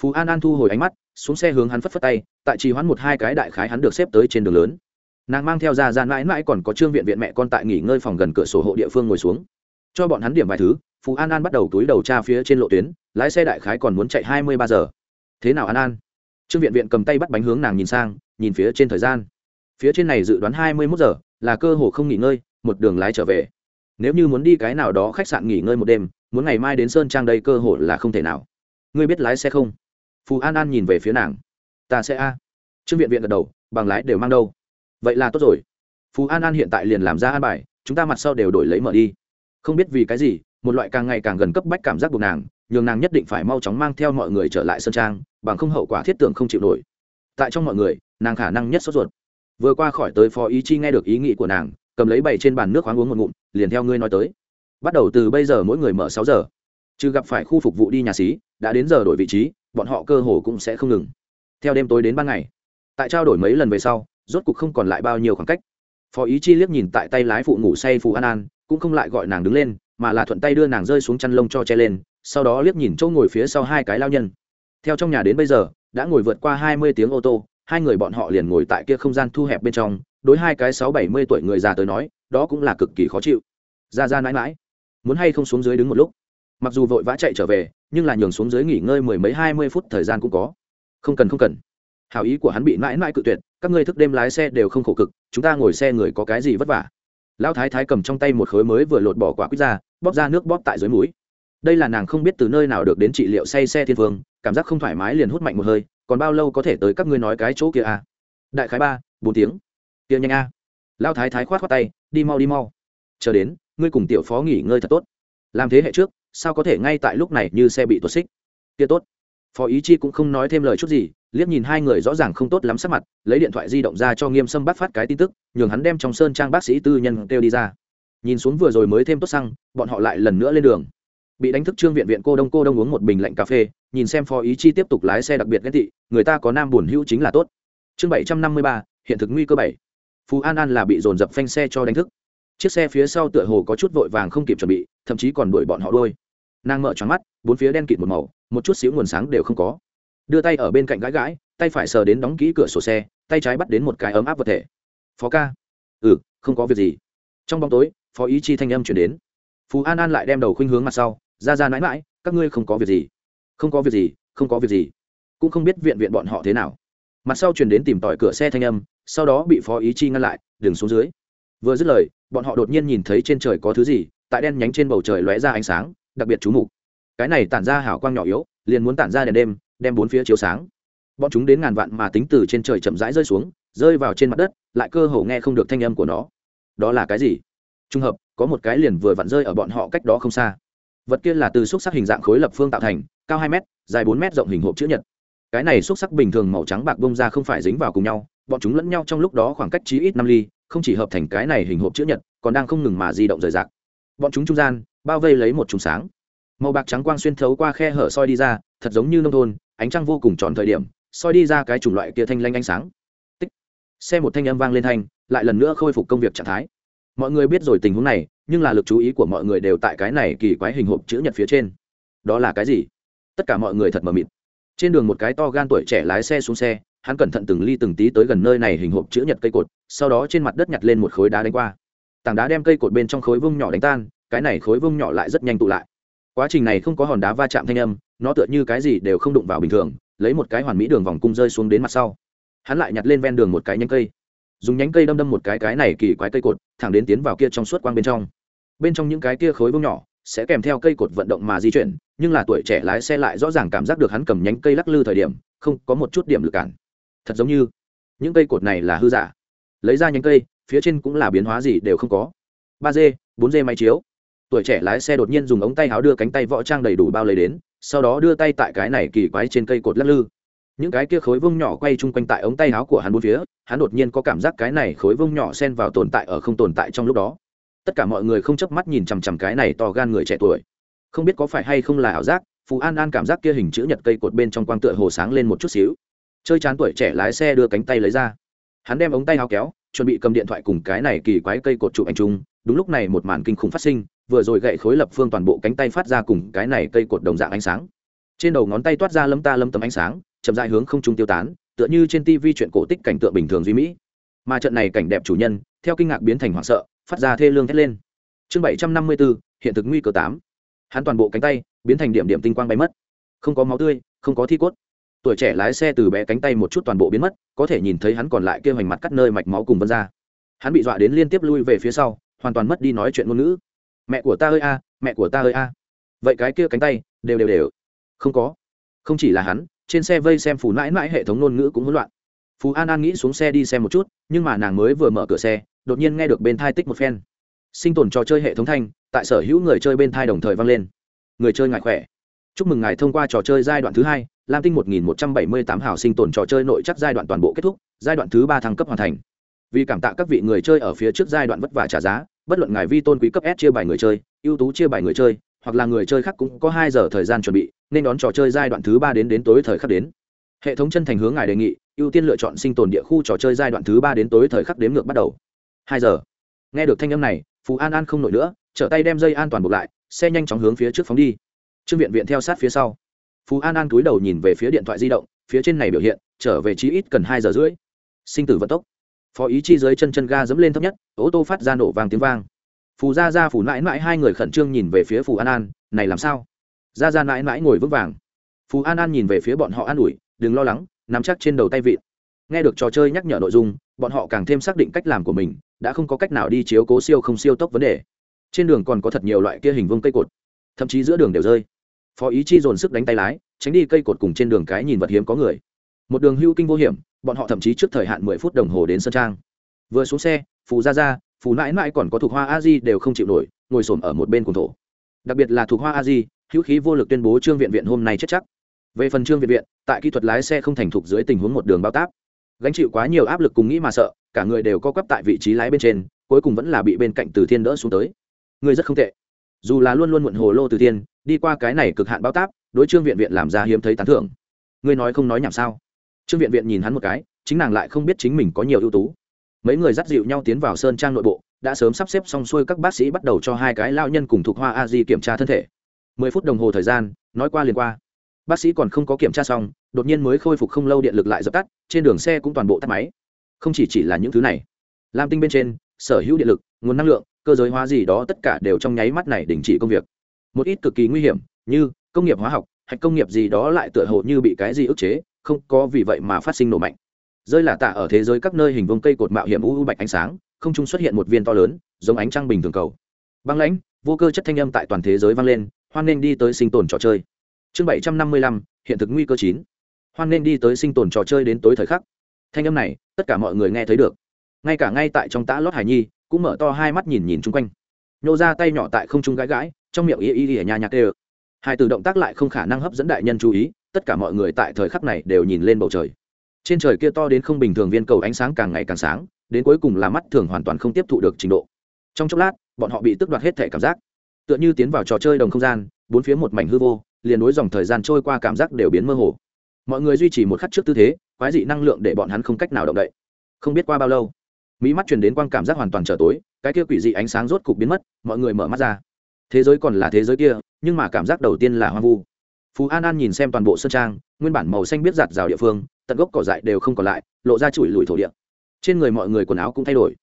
Phú an an thu hồi ánh mắt, xuống xe hướng hắn phất phất tay, tại trì hoãn một hai cái đại khái hắn được xếp tới trên đường lớn. Nàng mang theo ra ra mãi mãi còn có trương viện viện mẹ con tại nghỉ ngơi phòng gần cửa sổ hộ địa phương ngồi xuống. Cho bọn hắn điểm vài thứ phú an an bắt đầu túi đầu tra phía trên lộ tuyến lái xe đại khái còn muốn chạy hai mươi ba giờ. Thế nào an an? Trương viện viện cầm tay bắt bánh hướng nàng nhìn sang, nhìn phía trên thời gian. Phía trên này dự đoán hai mươi mốt giờ, là cơ hồ không nghỉ ngơi, một đường lái trở về. Nếu như muốn đi cái nào đó khách sạn nghỉ ngơi một đêm, muốn ngày mai đến sơn trang đây cơ hội là không thể nào. Ngươi biết lái xe không? Phù an an nhìn về phía nàng. Ta sẽ a. Trương viện viện gật đầu, bằng lái đều mang đâu. Vậy là tốt rồi. Phù an an hiện tại liền làm ra an bài, chúng ta mặt sau đều đổi lấy mở đi. Không biết vì cái gì, một loại càng ngày càng gần cấp bách cảm giác buộc nàng nhường nàng nhất định phải mau chóng mang theo mọi người trở lại sơn trang, bằng không hậu quả thiết tưởng không chịu nổi. Tại trong mọi người, nàng khả năng nhất sốt ruột. Vừa qua khỏi tới phó ý chi nghe được ý nghĩ của nàng, cầm lấy bảy trên bàn nước khoáng uống một ngụm, liền theo ngươi nói tới. Bắt đầu từ bây giờ mỗi người mở sáu giờ. Trừ gặp phải khu phục vụ đi nhà xí, đã đến giờ đổi vị trí, bọn họ cơ hồ cũng sẽ không ngừng. Theo đêm tối đến ban ngày, tại trao đổi mấy lần về sau, rốt cục không còn lại bao nhiêu khoảng cách. Phó ý chi liếc nhìn tại tay lái phụ ngủ say phù an an, cũng không lại gọi nàng đứng lên, mà là thuận tay đưa nàng rơi xuống chăn lông cho che lên sau đó liếc nhìn chỗ ngồi phía sau hai cái lao nhân. Theo trong nhà đến bây giờ, đã ngồi vượt qua hai mươi tiếng ô tô, hai người bọn họ liền ngồi tại kia không gian thu hẹp bên trong, đối hai cái sáu bảy mươi tuổi người già tới nói, đó cũng là cực kỳ khó chịu. Ra ra mãi mãi, muốn hay không xuống dưới đứng một lúc. Mặc dù vội vã chạy trở về, nhưng là nhường xuống dưới nghỉ ngơi mười mấy hai mươi phút thời gian cũng có. Không cần không cần. Hảo ý của hắn bị mãi mãi cự tuyệt, các ngươi thức đêm lái xe đều không khổ cực, chúng ta ngồi xe người có cái gì vất vả? Lão thái thái cầm trong tay một khối mới vừa lột bỏ quả quýt ra, bóp ra nước bóp tại dưới mũi đây là nàng không biết từ nơi nào được đến trị liệu say xe thiên vương, cảm giác không thoải mái liền hút mạnh một hơi còn bao lâu có thể tới các ngươi nói cái chỗ kia à? đại khái ba bốn tiếng. Kia nhanh a. À. lao thái thái khoát khoát tay đi mau đi mau. Chờ đến ngươi cùng tiểu phó nghỉ ngơi thật tốt. Làm thế hệ trước sao có thể ngay tại lúc này như xe bị tuột xích? Kia tốt. Phó ý chi cũng không nói thêm lời chút gì liếc nhìn hai người rõ ràng không tốt lắm sắc mặt lấy điện thoại di động ra cho nghiêm sâm bắt phát cái tin tức nhường hắn đem trong sơn trang bác sĩ tư nhân kêu đi ra. Nhìn xuống vừa rồi mới thêm tốt xăng bọn họ lại lần nữa lên đường bị đánh thức trương viện viện cô đông cô đông uống một bình lạnh cà phê, nhìn xem phó ý chi tiếp tục lái xe đặc biệt ghét tị, người ta có nam buồn hữu chính là tốt. Chương bảy trăm năm mươi ba, hiện thực nguy cơ bảy. Phú an an là bị dồn dập phanh xe cho đánh thức. Chiếc xe phía sau tựa hồ có chút vội vàng không kịp chuẩn bị, thậm chí còn đuổi bọn họ đôi nàng mở tròn mắt, bốn phía đen kịt một màu, một chút xíu nguồn sáng đều không có. Đưa tay ở bên cạnh gãi gãi, tay phải sờ đến đóng kỹ cửa sổ xe, tay trái bắt đến một cái ấm áp vật thể. Phó ca. Ừ không có việc gì. Trong bóng tối, phó ý chi thanh âm chuyển đến. Phú an an lại đem đầu khuynh hướng mặt sau ra ra mãi mãi, các ngươi không có việc gì. Không có việc gì, không có việc gì. Cũng không biết viện viện bọn họ thế nào. Mặt sau chuyển đến tìm tỏi cửa xe thanh âm, sau đó bị phó ý chi ngăn lại, đừng xuống dưới. Vừa dứt lời, bọn họ đột nhiên nhìn thấy trên trời có thứ gì, tại đen nhánh trên bầu trời lóe ra ánh sáng, đặc biệt chú mục. Cái này tản ra hảo quang nhỏ yếu, liền muốn tản ra đèn đêm, đem bốn phía chiếu sáng. Bọn chúng đến ngàn vạn mà tính từ trên trời chậm rãi rơi xuống, rơi vào trên mặt đất, lại cơ hồ nghe không được thanh âm của nó. Đó là cái gì? Trùng hợp, có một cái liền vừa vặn rơi ở bọn họ cách đó không xa vật kia là từ xúc sắc hình dạng khối lập phương tạo thành, cao hai m dài bốn m rộng hình hộp chữ nhật. Cái này xúc sắc bình thường màu trắng bạc bông ra không phải dính vào cùng nhau, bọn chúng lẫn nhau trong lúc đó khoảng cách chí ít năm ly, không chỉ hợp thành cái này hình hộp chữ nhật, còn đang không ngừng mà di động rời rạc. Bọn chúng trung gian, bao vây lấy một trùng sáng. Màu bạc trắng quang xuyên thấu qua khe hở soi đi ra, thật giống như nông thôn, ánh trăng vô cùng tròn thời điểm, soi đi ra cái chủng loại kia thanh lanh ánh sáng. Tích. Xe một thanh âm vang lên thanh, lại lần nữa khôi phục công việc trạng thái mọi người biết rồi tình huống này, nhưng là lực chú ý của mọi người đều tại cái này kỳ quái hình hộp chữ nhật phía trên. Đó là cái gì? Tất cả mọi người thật mờ mịt. Trên đường một cái to gan tuổi trẻ lái xe xuống xe, hắn cẩn thận từng ly từng tí tới gần nơi này hình hộp chữ nhật cây cột, sau đó trên mặt đất nhặt lên một khối đá đánh qua. Tảng đá đem cây cột bên trong khối vung nhỏ đánh tan, cái này khối vung nhỏ lại rất nhanh tụ lại. Quá trình này không có hòn đá va chạm thanh âm, nó tựa như cái gì đều không đụng vào bình thường, lấy một cái hoàn mỹ đường vòng cung rơi xuống đến mặt sau. Hắn lại nhặt lên ven đường một cái nhánh cây dùng nhánh cây đâm đâm một cái cái này kỳ quái cây cột, thẳng đến tiến vào kia trong suốt quang bên trong. Bên trong những cái kia khối bông nhỏ sẽ kèm theo cây cột vận động mà di chuyển, nhưng là tuổi trẻ lái xe lại rõ ràng cảm giác được hắn cầm nhánh cây lắc lư thời điểm, không có một chút điểm lực cản. Thật giống như, những cây cột này là hư giả. Lấy ra nhánh cây, phía trên cũng là biến hóa gì đều không có. ba d, bốn d máy chiếu. Tuổi trẻ lái xe đột nhiên dùng ống tay áo đưa cánh tay võ trang đầy đủ bao lấy đến, sau đó đưa tay tại cái này kỳ quái trên cây cột lắc lư những cái kia khối vông nhỏ quay chung quanh tại ống tay áo của hắn bốn phía, hắn đột nhiên có cảm giác cái này khối vông nhỏ xen vào tồn tại ở không tồn tại trong lúc đó. Tất cả mọi người không chớp mắt nhìn chằm chằm cái này to gan người trẻ tuổi. Không biết có phải hay không là ảo giác phú an an cảm giác kia hình chữ nhật cây cột bên trong quang tựa hồ sáng lên một chút xíu. Chơi chán tuổi trẻ lái xe đưa cánh tay lấy ra. Hắn đem ống tay áo kéo, chuẩn bị cầm điện thoại cùng cái này kỳ quái cây cột chụp ảnh chung. Đúng lúc này một màn kinh khủng phát sinh, vừa rồi gậy khối lập phương toàn bộ cánh tay phát ra cùng cái này cây cột đồng dạng ánh sáng trên đầu ngón tay toát ra lâm ta lâm tấm ánh sáng, chậm dại hướng không trung tiêu tán, tựa như trên tivi chuyện cổ tích cảnh tượng bình thường duy mỹ. Mà trận này cảnh đẹp chủ nhân, theo kinh ngạc biến thành hoảng sợ, phát ra thê lương thét lên. Chương bảy trăm năm mươi bốn hiện thực nguy cơ tám. Hắn toàn bộ cánh tay, biến thành điểm điểm tinh quang bay mất. Không có máu tươi, không có thi cốt. Tuổi trẻ lái xe từ bé cánh tay một chút toàn bộ biến mất, có thể nhìn thấy hắn còn lại kêu hành mặt cắt nơi mạch máu cùng vân ra. Hắn bị dọa đến liên tiếp lui về phía sau, hoàn toàn mất đi nói chuyện ngôn ngữ. Mẹ của ta ơi a, mẹ của ta ơi a. Vậy cái kia cánh tay, đều đều đều không có. Không chỉ là hắn, trên xe vây xem phù mãi mãi hệ thống ngôn ngữ cũng hỗn loạn. Phú an an nghĩ xuống xe đi xem một chút, nhưng mà nàng mới vừa mở cửa xe, đột nhiên nghe được bên thai tích một phen. Sinh tồn trò chơi hệ thống thanh, tại sở hữu người chơi bên thai đồng thời vang lên. Người chơi ngại khỏe. Chúc mừng ngài thông qua trò chơi giai đoạn thứ hai, lam tinh một nghìn một trăm bảy mươi tám hào sinh tồn trò chơi nội chắc giai đoạn toàn bộ kết thúc, giai đoạn thứ ba thăng cấp hoàn thành. Vì cảm tạ các vị người chơi ở phía trước giai đoạn vất vả trả giá, bất luận ngài vi tôn quý cấp s chia bài người chơi, ưu tú chia bài người chơi hoặc là người chơi khác cũng có hai giờ thời gian chuẩn bị, nên đón trò chơi giai đoạn thứ ba đến đến tối thời khắc đến. Hệ thống chân thành hướng ngài đề nghị, ưu tiên lựa chọn sinh tồn địa khu trò chơi giai đoạn thứ ba đến tối thời khắc đếm ngược bắt đầu. Hai giờ. Nghe được thanh âm này phú an an không nổi nữa, trở tay đem dây an toàn buộc lại, xe nhanh chóng hướng phía trước phóng đi. Trương viện viện theo sát phía sau. Phú an an cúi đầu nhìn về phía điện thoại di động, phía trên này biểu hiện, trở về chí ít cần hai giờ rưỡi. Sinh tử vận tốc. Phó ý chi dưới chân chân ga dẫm lên thấp nhất, ô tô phát ra nổ vàng tiếng vang phù gia gia phù mãi mãi hai người khẩn trương nhìn về phía phù an an, này làm sao? Gia gia mãi mãi ngồi vững vàng. Phù an an nhìn về phía bọn họ an ủi, đừng lo lắng, nắm chắc trên đầu tay vịt nghe được trò chơi nhắc nhở nội dung, bọn họ càng thêm xác định cách làm của mình, đã không có cách nào đi chiếu cố siêu không siêu tốc vấn đề. Trên đường còn có thật nhiều loại kia hình vương cây cột, thậm chí giữa đường đều rơi. Phó ý chi dồn sức đánh tay lái, tránh đi cây cột cùng trên đường cái nhìn vật hiếm có người. Một đường hưu kinh vô hiểm, bọn họ thậm chí trước thời hạn mười phút đồng hồ đến sân trang. Vừa xuống xe, phù ra ra phù mãi mãi còn có thuộc hoa a di đều không chịu nổi, ngồi sồn ở một bên cùng thổ. Đặc biệt là thuộc hoa a di, hữu khí vô lực tuyên bố trương viện viện hôm nay chết chắc. Về phần trương viện viện, tại kỹ thuật lái xe không thành thục dưới tình huống một đường bao táp. Gánh chịu quá nhiều áp lực cùng nghĩ mà sợ, cả người đều co quắp tại vị trí lái bên trên, cuối cùng vẫn là bị bên cạnh từ thiên đỡ xuống tới. Người rất không tệ. Dù là luôn luôn muộn hồ lô từ thiên, đi qua cái này cực hạn bao táp, đối trương viện viện làm ra hiếm thấy tán thưởng. Ngươi nói không nói nhảm sao? Trương viện viện nhìn hắn một cái, chính nàng lại không biết chính mình có nhiều ưu tú mấy người dắt dịu nhau tiến vào sơn trang nội bộ, đã sớm sắp xếp xong xuôi các bác sĩ bắt đầu cho hai cái lao nhân cùng thuộc hoa a di kiểm tra thân thể. Mười phút đồng hồ thời gian, nói qua liền qua. Bác sĩ còn không có kiểm tra xong, đột nhiên mới khôi phục không lâu điện lực lại dập tắt, trên đường xe cũng toàn bộ tắt máy. Không chỉ chỉ là những thứ này, lam tinh bên trên, sở hữu điện lực, nguồn năng lượng, cơ giới hóa gì đó tất cả đều trong nháy mắt này đình chỉ công việc. Một ít cực kỳ nguy hiểm, như công nghiệp hóa học hay công nghiệp gì đó lại tựa hồ như bị cái gì ức chế, không có vì vậy mà phát sinh nổ mạnh rơi là tạ ở thế giới các nơi hình vông cây cột mạo hiểm u u bạch ánh sáng, không trung xuất hiện một viên to lớn, giống ánh trăng bình thường cầu. Băng lãnh, vô cơ chất thanh âm tại toàn thế giới vang lên, hoan nên đi tới sinh tồn trò chơi. Chương bảy trăm năm mươi lăm, hiện thực nguy cơ chín. Hoan nên đi tới sinh tồn trò chơi đến tối thời khắc. Thanh âm này, tất cả mọi người nghe thấy được. Ngay cả ngay tại trong tã lót hải nhi, cũng mở to hai mắt nhìn nhìn chung quanh. Nhô ra tay nhỏ tại không trung gãi gãi, trong miệng y y y nhà nhạc đều hai từ động tác lại không khả năng hấp dẫn đại nhân chú ý, tất cả mọi người tại thời khắc này đều nhìn lên bầu trời trên trời kia to đến không bình thường viên cầu ánh sáng càng ngày càng sáng, đến cuối cùng là mắt thường hoàn toàn không tiếp thụ được trình độ. Trong chốc lát, bọn họ bị tước đoạt hết thể cảm giác. Tựa như tiến vào trò chơi đồng không gian, bốn phía một mảnh hư vô, liền đối dòng thời gian trôi qua cảm giác đều biến mơ hồ. Mọi người duy trì một khắc trước tư thế, quái dị năng lượng để bọn hắn không cách nào động đậy. Không biết qua bao lâu, mỹ mắt truyền đến quang cảm giác hoàn toàn trở tối, cái kia quỷ dị ánh sáng rốt cục biến mất, mọi người mở mắt ra. Thế giới còn là thế giới kia, nhưng mà cảm giác đầu tiên là hoang vu. Phú an an nhìn xem toàn bộ sân trang, nguyên bản màu xanh biết giạt rào địa phương tận gốc cỏ dại đều không còn lại, lộ ra chùi lùi thổ địa. Trên người mọi người quần áo cũng thay đổi.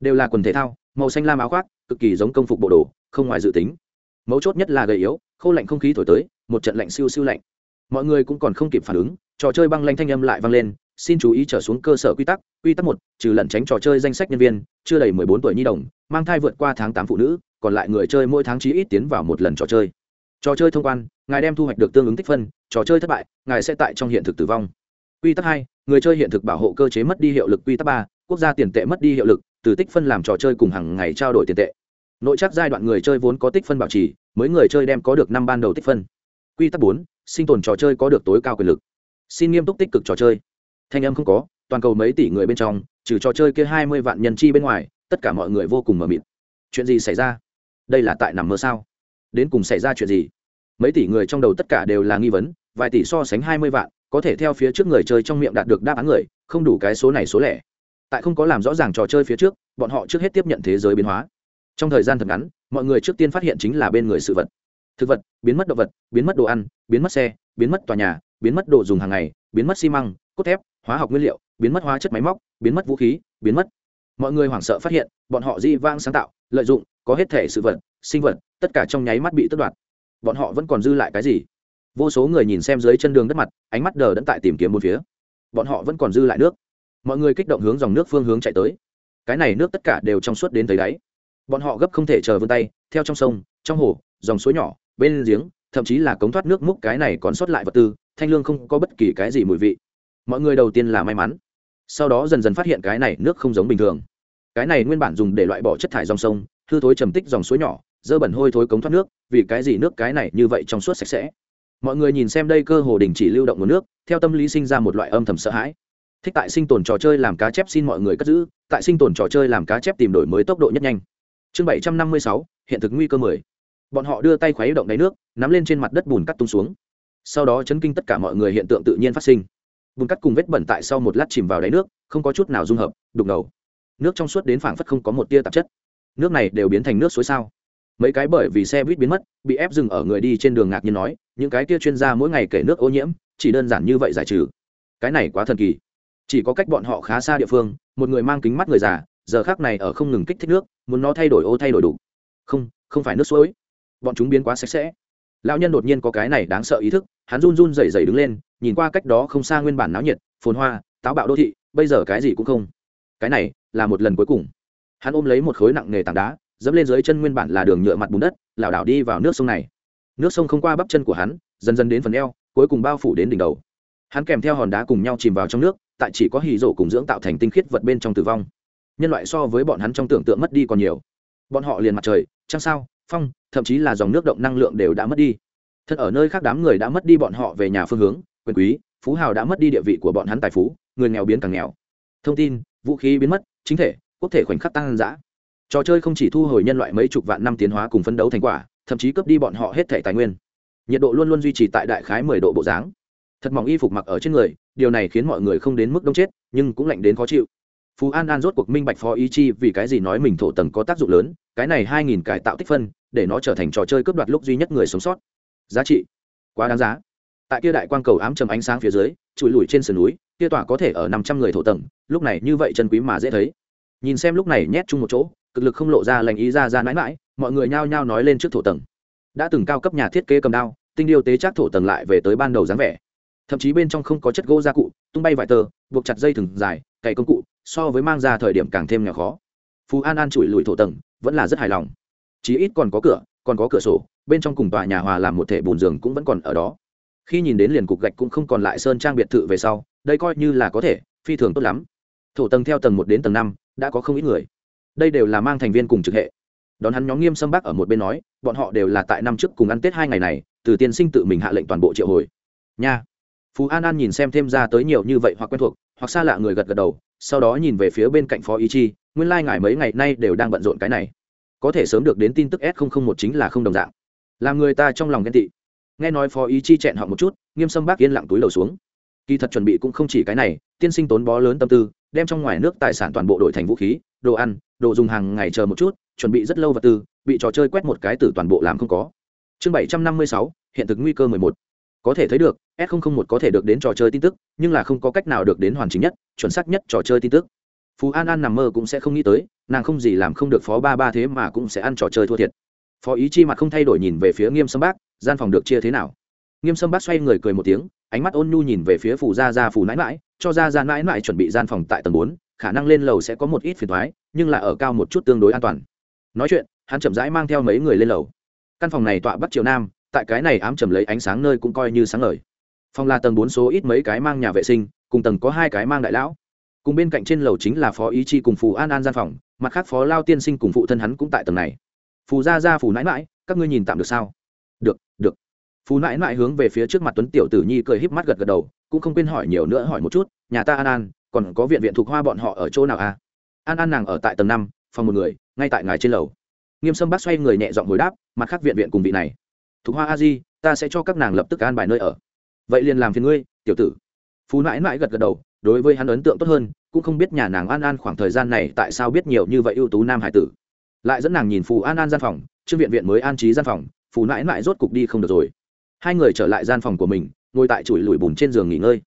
Đều là quần thể thao, màu xanh lam áo khoác, cực kỳ giống công phục bộ đồ, không ngoài dự tính. Mấu chốt nhất là gầy yếu, khô lạnh không khí thổi tới, một trận lạnh siêu siêu lạnh. Mọi người cũng còn không kịp phản ứng, trò chơi băng lanh thanh âm lại vang lên, xin chú ý trở xuống cơ sở quy tắc quy tắc một, trừ lẩn tránh trò chơi danh sách nhân viên, chưa đầy mười bốn tuổi nhi đồng, mang thai vượt qua tháng tám phụ nữ, còn lại người chơi mỗi tháng chí ít tiến vào một lần trò chơi. Trò chơi thông quan, ngài đem thu hoạch được tương ứng tích phân, trò chơi thất bại, ngài sẽ tại trong hiện thực tử vong quy tắc hai, người chơi hiện thực bảo hộ cơ chế mất đi hiệu lực. Quy tắc ba, quốc gia tiền tệ mất đi hiệu lực, từ tích phân làm trò chơi cùng hàng ngày trao đổi tiền tệ. Nội chắc giai đoạn người chơi vốn có tích phân bảo trì, mới người chơi đem có được năm ban đầu tích phân. Quy tắc bốn, sinh tồn trò chơi có được tối cao quyền lực. Xin nghiêm túc tích cực trò chơi. Thanh âm không có, toàn cầu mấy tỷ người bên trong, trừ trò chơi kia hai mươi vạn nhân chi bên ngoài, tất cả mọi người vô cùng mờ mịt. Chuyện gì xảy ra? Đây là tại nằm mơ sao? Đến cùng xảy ra chuyện gì? Mấy tỷ người trong đầu tất cả đều là nghi vấn, vài tỷ so sánh hai mươi vạn có thể theo phía trước người chơi trong miệng đạt được đáp án người, không đủ cái số này số lẻ. Tại không có làm rõ ràng trò chơi phía trước, bọn họ trước hết tiếp nhận thế giới biến hóa. Trong thời gian thật ngắn, mọi người trước tiên phát hiện chính là bên người sự vật. Thực vật, biến mất động vật, biến mất đồ ăn, biến mất xe, biến mất tòa nhà, biến mất đồ dùng hàng ngày, biến mất xi măng, cốt thép, hóa học nguyên liệu, biến mất hóa chất máy móc, biến mất vũ khí, biến mất. Mọi người hoảng sợ phát hiện, bọn họ di vang sáng tạo, lợi dụng, có hết thể sự vật, sinh vật, tất cả trong nháy mắt bị tất đoạt. Bọn họ vẫn còn dư lại cái gì? Vô số người nhìn xem dưới chân đường đất mặt, ánh mắt đờ đẫn tại tìm kiếm một phía. Bọn họ vẫn còn dư lại nước. Mọi người kích động hướng dòng nước phương hướng chạy tới. Cái này nước tất cả đều trong suốt đến tới đáy. Bọn họ gấp không thể chờ vươn tay, theo trong sông, trong hồ, dòng suối nhỏ, bên giếng, thậm chí là cống thoát nước múc cái này còn sót lại vật tư, thanh lương không có bất kỳ cái gì mùi vị. Mọi người đầu tiên là may mắn. Sau đó dần dần phát hiện cái này nước không giống bình thường. Cái này nguyên bản dùng để loại bỏ chất thải dòng sông, hư thối trầm tích dòng suối nhỏ, dơ bẩn hôi thối cống thoát nước, vì cái gì nước cái này như vậy trong suốt sạch sẽ? Mọi người nhìn xem đây cơ hồ đình chỉ lưu động nguồn nước, theo tâm lý sinh ra một loại âm thầm sợ hãi. Thích tại sinh tồn trò chơi làm cá chép xin mọi người cất giữ, tại sinh tồn trò chơi làm cá chép tìm đổi mới tốc độ nhất nhanh. Chương bảy trăm năm mươi sáu, hiện thực nguy cơ mười. Bọn họ đưa tay khuấy động đáy nước, nắm lên trên mặt đất bùn cắt tung xuống. Sau đó chấn kinh tất cả mọi người hiện tượng tự nhiên phát sinh. Bùn cắt cùng vết bẩn tại sau một lát chìm vào đáy nước, không có chút nào dung hợp, đục ngầu. Nước trong suốt đến phảng phất không có một tia tạp chất. Nước này đều biến thành nước suối sao mấy cái bởi vì xe buýt biến mất, bị ép dừng ở người đi trên đường ngạc nhiên nói những cái kia chuyên gia mỗi ngày kể nước ô nhiễm, chỉ đơn giản như vậy giải trừ. Cái này quá thần kỳ. Chỉ có cách bọn họ khá xa địa phương, một người mang kính mắt người già, giờ khác này ở không ngừng kích thích nước, muốn nó thay đổi ô thay đổi đủ. Không không phải nước suối. Bọn chúng biến quá sạch sẽ. Lão nhân đột nhiên có cái này đáng sợ ý thức, hắn run run rẩy rẩy đứng lên, nhìn qua cách đó không xa nguyên bản náo nhiệt, phồn hoa, táo bạo đô thị, bây giờ cái gì cũng không. Cái này là một lần cuối cùng. Hắn ôm lấy một khối nặng nghề tảng đá, dẫm lên dưới chân nguyên bản là đường nhựa mặt bùn đất, lảo đảo đi vào nước sông này nước sông không qua bắp chân của hắn, dần dần đến phần eo, cuối cùng bao phủ đến đỉnh đầu. Hắn kèm theo hòn đá cùng nhau chìm vào trong nước, tại chỉ có hì rổ cùng dưỡng tạo thành tinh khiết vật bên trong tử vong. Nhân loại so với bọn hắn trong tưởng tượng mất đi còn nhiều. Bọn họ liền mặt trời, trăng sao, phong, thậm chí là dòng nước động năng lượng đều đã mất đi. Thật ở nơi khác đám người đã mất đi bọn họ về nhà phương hướng, quyền quý, phú hào đã mất đi địa vị của bọn hắn tài phú, người nghèo biến càng nghèo. Thông tin, vũ khí biến mất, chính thể, quốc thể khoảnh khắc tăng giã trò chơi không chỉ thu hồi nhân loại mấy chục vạn năm tiến hóa cùng phấn đấu thành quả thậm chí cướp đi bọn họ hết thể tài nguyên. Nhiệt độ luôn luôn duy trì tại đại khái mười độ bộ dáng. Thật mỏng y phục mặc ở trên người, điều này khiến mọi người không đến mức đông chết, nhưng cũng lạnh đến khó chịu. Phú an an rốt cuộc minh bạch phó ý chi vì cái gì nói mình thổ tầng có tác dụng lớn, cái này hai nghìn cải tạo tích phân, để nó trở thành trò chơi cướp đoạt lúc duy nhất người sống sót. Giá trị. Quá đáng giá. Tại kia đại quang cầu ám trầm ánh sáng phía dưới, trụi lùi trên sườn núi, kia tỏa có thể ở năm trăm người thổ tầng, lúc này như vậy chân quý mà dễ thấy. Nhìn xem lúc này nhét chung một chỗ, cực lực không lộ ra lành ý ra ra mãi mãi mọi người nhao nhao nói lên trước thổ tầng. Đã từng cao cấp nhà thiết kế cầm đao, tinh điêu tế chắc thổ tầng lại về tới ban đầu dáng vẻ. Thậm chí bên trong không có chất gỗ gia cụ, tung bay vải tờ, buộc chặt dây thừng dài, cày công cụ, so với mang ra thời điểm càng thêm nhỏ khó. Phú an an chùi lùi thổ tầng, vẫn là rất hài lòng. Chí ít còn có cửa, còn có cửa sổ, bên trong cùng tòa nhà hòa làm một thể bùn giường cũng vẫn còn ở đó. Khi nhìn đến liền cục gạch cũng không còn lại sơn trang biệt thự về sau, đây coi như là có thể, phi thường tốt lắm. Thổ tầng theo tầng một đến tầng năm, đã có không ít người. Đây đều là mang thành viên cùng trực hệ đón hắn nhóm nghiêm sâm bác ở một bên nói, bọn họ đều là tại năm trước cùng ăn tết hai ngày này, từ tiên sinh tự mình hạ lệnh toàn bộ triệu hồi. Nha. Phú an an nhìn xem thêm ra tới nhiều như vậy hoặc quen thuộc, hoặc xa lạ người gật gật đầu, sau đó nhìn về phía bên cạnh phó ý chi, nguyên lai、like、ngài mấy ngày nay đều đang bận rộn cái này. Có thể sớm được đến tin tức s một chính là không đồng dạng. Làm người ta trong lòng ghen tị. Nghe nói phó ý chi chẹn họ một chút, nghiêm sâm bác yên lặng túi đầu xuống. Kỳ thật chuẩn bị cũng không chỉ cái này, tiên sinh tốn bó lớn tâm tư, đem trong ngoài nước tài sản toàn bộ đổi thành vũ khí, đồ ăn, đồ dùng hàng ngày chờ một chút chuẩn bị rất lâu vật tư, bị trò chơi quét một cái từ toàn bộ làm không có. Chương bảy trăm năm mươi sáu, hiện thực nguy cơ mười một. Có thể thấy được, s một có thể được đến trò chơi tin tức, nhưng là không có cách nào được đến hoàn chỉnh nhất, chuẩn xác nhất trò chơi tin tức. Phú an an nằm mơ cũng sẽ không nghĩ tới, nàng không gì làm không được phó ba ba thế mà cũng sẽ ăn trò chơi thua thiệt. Phó ý chi mặt không thay đổi nhìn về phía nghiêm sâm bác, gian phòng được chia thế nào? Nghiêm sâm bác xoay người cười một tiếng, ánh mắt ôn nhu nhìn về phía phủ gia gia phủ nãi mãi cho gia gia nãi mãi chuẩn bị gian phòng tại tầng bốn, khả năng lên lầu sẽ có một ít phiền thoái nhưng là ở cao một chút tương đối an toàn nói chuyện, hắn chậm rãi mang theo mấy người lên lầu. Căn phòng này tọa bắc triều nam, tại cái này ám chầm lấy ánh sáng nơi cũng coi như sáng ngời. Phòng là tầng bốn số ít mấy cái mang nhà vệ sinh, cùng tầng có hai cái mang đại lão. Cùng bên cạnh trên lầu chính là phó ý chi cùng phù an an gian phòng, mặt khác phó lao tiên sinh cùng phụ thân hắn cũng tại tầng này. Phù gia gia phù nãi mãi các ngươi nhìn tạm được sao? Được được. Phù nãi mãi hướng về phía trước mặt tuấn tiểu tử nhi cười híp mắt gật gật đầu, cũng không quên hỏi nhiều nữa hỏi một chút, nhà ta an an, còn có viện viện thuộc hoa bọn họ ở chỗ nào à? An an nàng ở tại tầng năm, phòng một người ngay tại ngài trên lầu. Nghiêm sâm bác xoay người nhẹ giọng hồi đáp, mặt khác viện viện cùng vị này. Thuộc hoa a di, ta sẽ cho các nàng lập tức an bài nơi ở. Vậy liền làm phiền ngươi, tiểu tử. Phú nãi nãi gật gật đầu, đối với hắn ấn tượng tốt hơn, cũng không biết nhà nàng an an khoảng thời gian này tại sao biết nhiều như vậy ưu tú nam hải tử. Lại dẫn nàng nhìn phù an an gian phòng trương viện viện mới an trí gian phòng phù nãi nãi rốt cục đi không được rồi. Hai người trở lại gian phòng của mình, ngồi tại chùi lùi bùn trên giường nghỉ ngơi.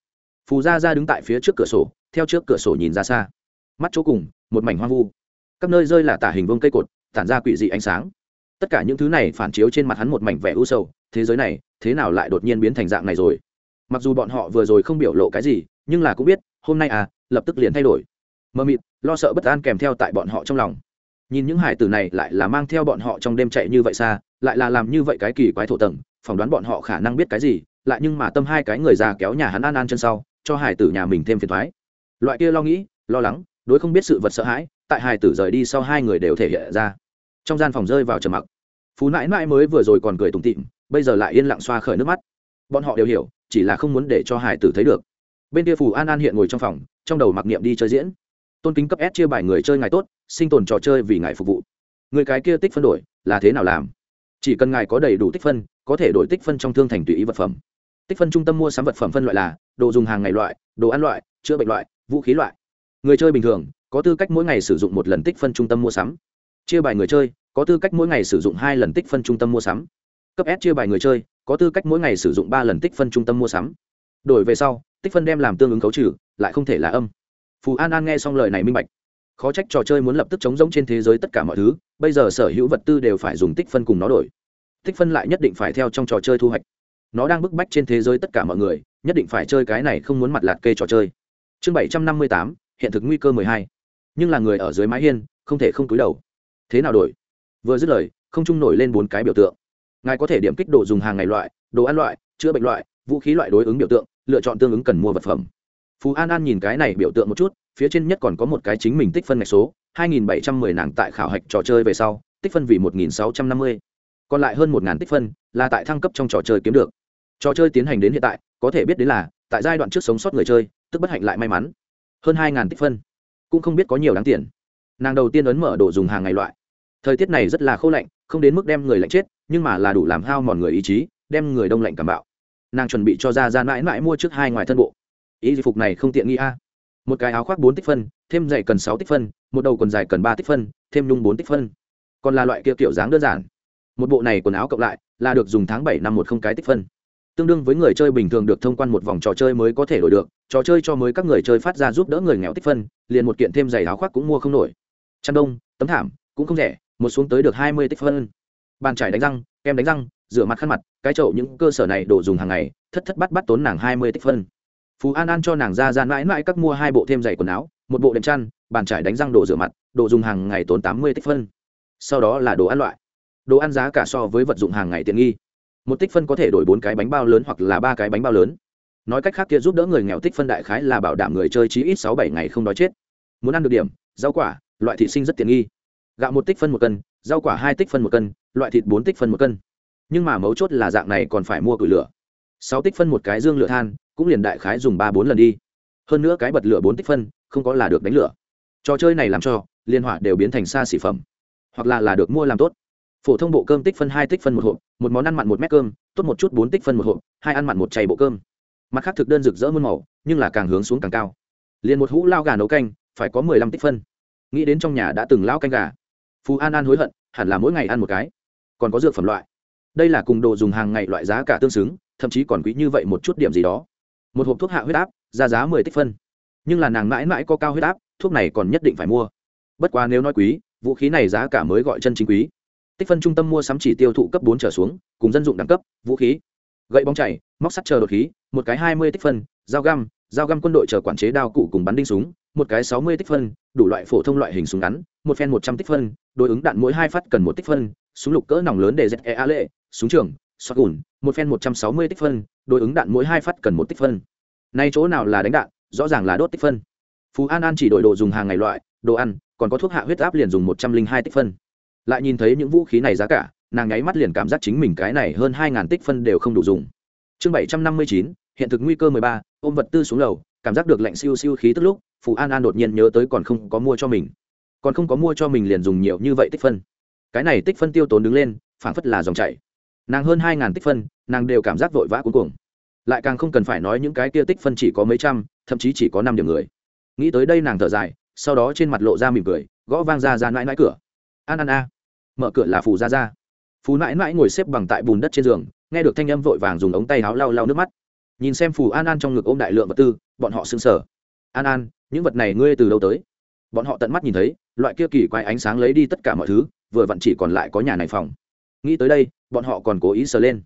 Phù gia ra đứng tại phía trước cửa sổ, theo trước cửa sổ nhìn ra xa. Mắt chỗ cùng, một mảnh hoang vu các nơi rơi là tả hình vương cây cột, tản ra quỷ dị ánh sáng. Tất cả những thứ này phản chiếu trên mặt hắn một mảnh vẻ u sầu, thế giới này, thế nào lại đột nhiên biến thành dạng này rồi? Mặc dù bọn họ vừa rồi không biểu lộ cái gì, nhưng là cũng biết, hôm nay à lập tức liền thay đổi. Mờ mịt, lo sợ bất an kèm theo tại bọn họ trong lòng. Nhìn những hải tử này lại là mang theo bọn họ trong đêm chạy như vậy xa, lại là làm như vậy cái kỳ quái thổ tầng, phỏng đoán bọn họ khả năng biết cái gì, lại nhưng mà tâm hai cái người già kéo nhà hắn an an chân sau, cho hải tử nhà mình thêm phiền thoái. Loại kia lo nghĩ, lo lắng, đối không biết sự vật sợ hãi tại hải tử rời đi sau hai người đều thể hiện ra. Trong gian phòng rơi vào trầm mặc. Phú nãi nãi mới vừa rồi còn cười tủm tịm bây giờ lại yên lặng xoa khởi nước mắt. Bọn họ đều hiểu, chỉ là không muốn để cho hải tử thấy được. Bên kia phù an an hiện ngồi trong phòng, trong đầu mặc niệm đi chơi diễn. Tôn kính cấp s chia bài người chơi ngài tốt, sinh tồn trò chơi vì ngài phục vụ. Người cái kia tích phân đổi, là thế nào làm? Chỉ cần ngài có đầy đủ tích phân, có thể đổi tích phân trong thương thành tùy ý vật phẩm. Tích phân trung tâm mua sắm vật phẩm phân loại là đồ dùng hàng ngày loại, đồ ăn loại, chữa bệnh loại, vũ khí loại. Người chơi bình thường có tư cách mỗi ngày sử dụng một lần tích phân trung tâm mua sắm. Chia bài người chơi, có tư cách mỗi ngày sử dụng hai lần tích phân trung tâm mua sắm. Cấp s chia bài người chơi, có tư cách mỗi ngày sử dụng ba lần tích phân trung tâm mua sắm. Đổi về sau, tích phân đem làm tương ứng khấu trừ, lại không thể là âm. Phù an an nghe xong lời này minh bạch. Khó trách trò chơi muốn lập tức chống giống trên thế giới tất cả mọi thứ, bây giờ sở hữu vật tư đều phải dùng tích phân cùng nó đổi. Tích phân lại nhất định phải theo trong trò chơi thu hoạch. Nó đang bức bách trên thế giới tất cả mọi người, nhất định phải chơi cái này không muốn mặt lạt kê trò chơi. Chương bảy trăm năm mươi tám, hiện thực nguy cơ mười hai nhưng là người ở dưới mái hiên, không thể không túi đầu. Thế nào đổi? Vừa dứt lời, không trung nổi lên bốn cái biểu tượng. Ngài có thể điểm kích độ dùng hàng ngày loại, đồ ăn loại, chữa bệnh loại, vũ khí loại đối ứng biểu tượng, lựa chọn tương ứng cần mua vật phẩm. Phú an an nhìn cái này biểu tượng một chút, phía trên nhất còn có một cái chính mình tích phân ngạch số 2.710 nàng tại khảo hạch trò chơi về sau, tích phân vì 1.650. còn lại hơn 1.000 tích phân là tại thăng cấp trong trò chơi kiếm được. Trò chơi tiến hành đến hiện tại, có thể biết đến là, tại giai đoạn trước sống sót người chơi, tức bất hạnh lại may mắn. Hơn 2.000 tích phân cũng không biết có nhiều đáng tiền. Nàng đầu tiên ấn mở đồ dùng hàng ngày loại. Thời tiết này rất là khô lạnh, không đến mức đem người lạnh chết, nhưng mà là đủ làm hao mòn người ý chí, đem người đông lạnh cảm bạo. Nàng chuẩn bị cho ra ra mãi mãi mua trước hai ngoài thân bộ. Ý phục này không tiện nghi a. Một cái áo khoác bốn tích phân, thêm giày cần sáu tích phân, một đầu quần dài cần ba tích phân, thêm nhung bốn tích phân. Còn là loại kia kiểu dáng đơn giản. Một bộ này quần áo cộng lại là được dùng tháng bảy năm một không cái tích phân tương đương với người chơi bình thường được thông quan một vòng trò chơi mới có thể đổi được, trò chơi cho mới các người chơi phát ra giúp đỡ người nghèo tích phân, liền một kiện thêm giày áo khoác cũng mua không nổi. Chăn đông, tấm thảm, cũng không rẻ, một xuống tới được hai mươi tích phân. Bàn trải đánh răng, kem đánh răng, rửa mặt khăn mặt, cái chậu những cơ sở này đồ dùng hàng ngày, thất thất bắt bắt tốn nàng hai mươi tích phân. Phú an an cho nàng ra ra mãi mãi các mua hai bộ thêm giày quần áo, một bộ đệm chăn, bàn trải đánh răng đồ rửa mặt, đồ dùng hàng ngày tốn tám mươi tích phân. Sau đó là đồ ăn loại. Đồ ăn giá cả so với vật dụng hàng ngày tiện nghi một tích phân có thể đổi bốn cái bánh bao lớn hoặc là ba cái bánh bao lớn. Nói cách khác kia giúp đỡ người nghèo tích phân đại khái là bảo đảm người chơi chí ít sáu bảy ngày không đói chết. Muốn ăn được điểm, rau quả, loại thị sinh rất tiện nghi. Gạo một tích phân một cân, rau quả hai tích phân một cân, loại thịt bốn tích phân một cân. Nhưng mà mấu chốt là dạng này còn phải mua củi lửa. Sáu tích phân một cái dương lửa than, cũng liền đại khái dùng ba bốn lần đi. Hơn nữa cái bật lửa bốn tích phân, không có là được đánh lửa. Trò chơi này làm cho, liên hỏa đều biến thành xa xỉ phẩm. Hoặc là là được mua làm tốt phổ thông bộ cơm tích phân hai tích phân một hộp, một món ăn mặn một mét cơm, tốt một chút bốn tích phân một hộp, hai ăn mặn một chày bộ cơm. Mặt khác thực đơn rực rỡ muôn màu, nhưng là càng hướng xuống càng cao. Liền một hũ lao gà nấu canh, phải có mười lăm tích phân. Nghĩ đến trong nhà đã từng lao canh gà. Phú an an hối hận, hẳn là mỗi ngày ăn một cái. Còn có dược phẩm loại. Đây là cùng đồ dùng hàng ngày loại giá cả tương xứng, thậm chí còn quý như vậy một chút điểm gì đó. Một hộp thuốc hạ huyết áp, ra giá mười tích phân. Nhưng là nàng mãi mãi có cao huyết áp, thuốc này còn nhất định phải mua. Bất quá nếu nói quý, vũ khí này giá cả mới gọi chân chính quý tích phân trung tâm mua sắm chỉ tiêu thụ cấp bốn trở xuống, cùng dân dụng đẳng cấp, vũ khí, gậy bóng chảy, móc sắt chờ đột khí, một cái hai mươi tích phân, dao găm dao găm quân đội chờ quản chế đao cụ cùng bắn đinh súng, một cái sáu mươi tích phân, đủ loại phổ thông loại hình súng ngắn, một phen một trăm tích phân, đối ứng đạn mỗi hai phát cần một tích phân, súng lục cỡ nòng lớn để dẹp e a lệ, súng trường xoát gùn, một phen một trăm sáu mươi tích phân, đối ứng đạn mỗi hai phát cần một tích phân. Nay chỗ nào là đánh đạn, rõ ràng là đốt tích phân. Phú an an chỉ đổi đồ dùng hàng ngày loại, đồ ăn, còn có thuốc hạ huyết áp liền dùng một trăm linh hai tích phân lại nhìn thấy những vũ khí này giá cả, nàng nháy mắt liền cảm giác chính mình cái này hơn hai ngàn tích phân đều không đủ dùng. Chương bảy trăm năm mươi chín, hiện thực nguy cơ mười ba, ôm vật tư xuống lầu, cảm giác được lạnh siêu siêu khí tức lúc, phù an an đột nhiên nhớ tới còn không có mua cho mình. Còn không có mua cho mình liền dùng nhiều như vậy tích phân. Cái này tích phân tiêu tốn đứng lên, phảng phất là dòng chảy. Nàng hơn hai ngàn tích phân, nàng đều cảm giác vội vã cuối cùng lại càng không cần phải nói những cái kia tích phân chỉ có mấy trăm, thậm chí chỉ có năm điểm người. Nghĩ tới đây nàng thở dài, sau đó trên mặt lộ ra mỉm cười, gõ vang ra ra mãi mãi cửa. An an a mở cửa là phù ra ra. Phù mãi mãi ngồi xếp bằng tại bùn đất trên giường, nghe được thanh âm vội vàng dùng ống tay áo lau lau nước mắt. Nhìn xem phù an an trong ngực ôm đại lượng vật tư, bọn họ sững sờ. An an, những vật này ngươi từ đâu tới? Bọn họ tận mắt nhìn thấy, loại kia kỳ quái ánh sáng lấy đi tất cả mọi thứ, vừa vặn chỉ còn lại có nhà này phòng. Nghĩ tới đây, bọn họ còn cố ý sờ lên.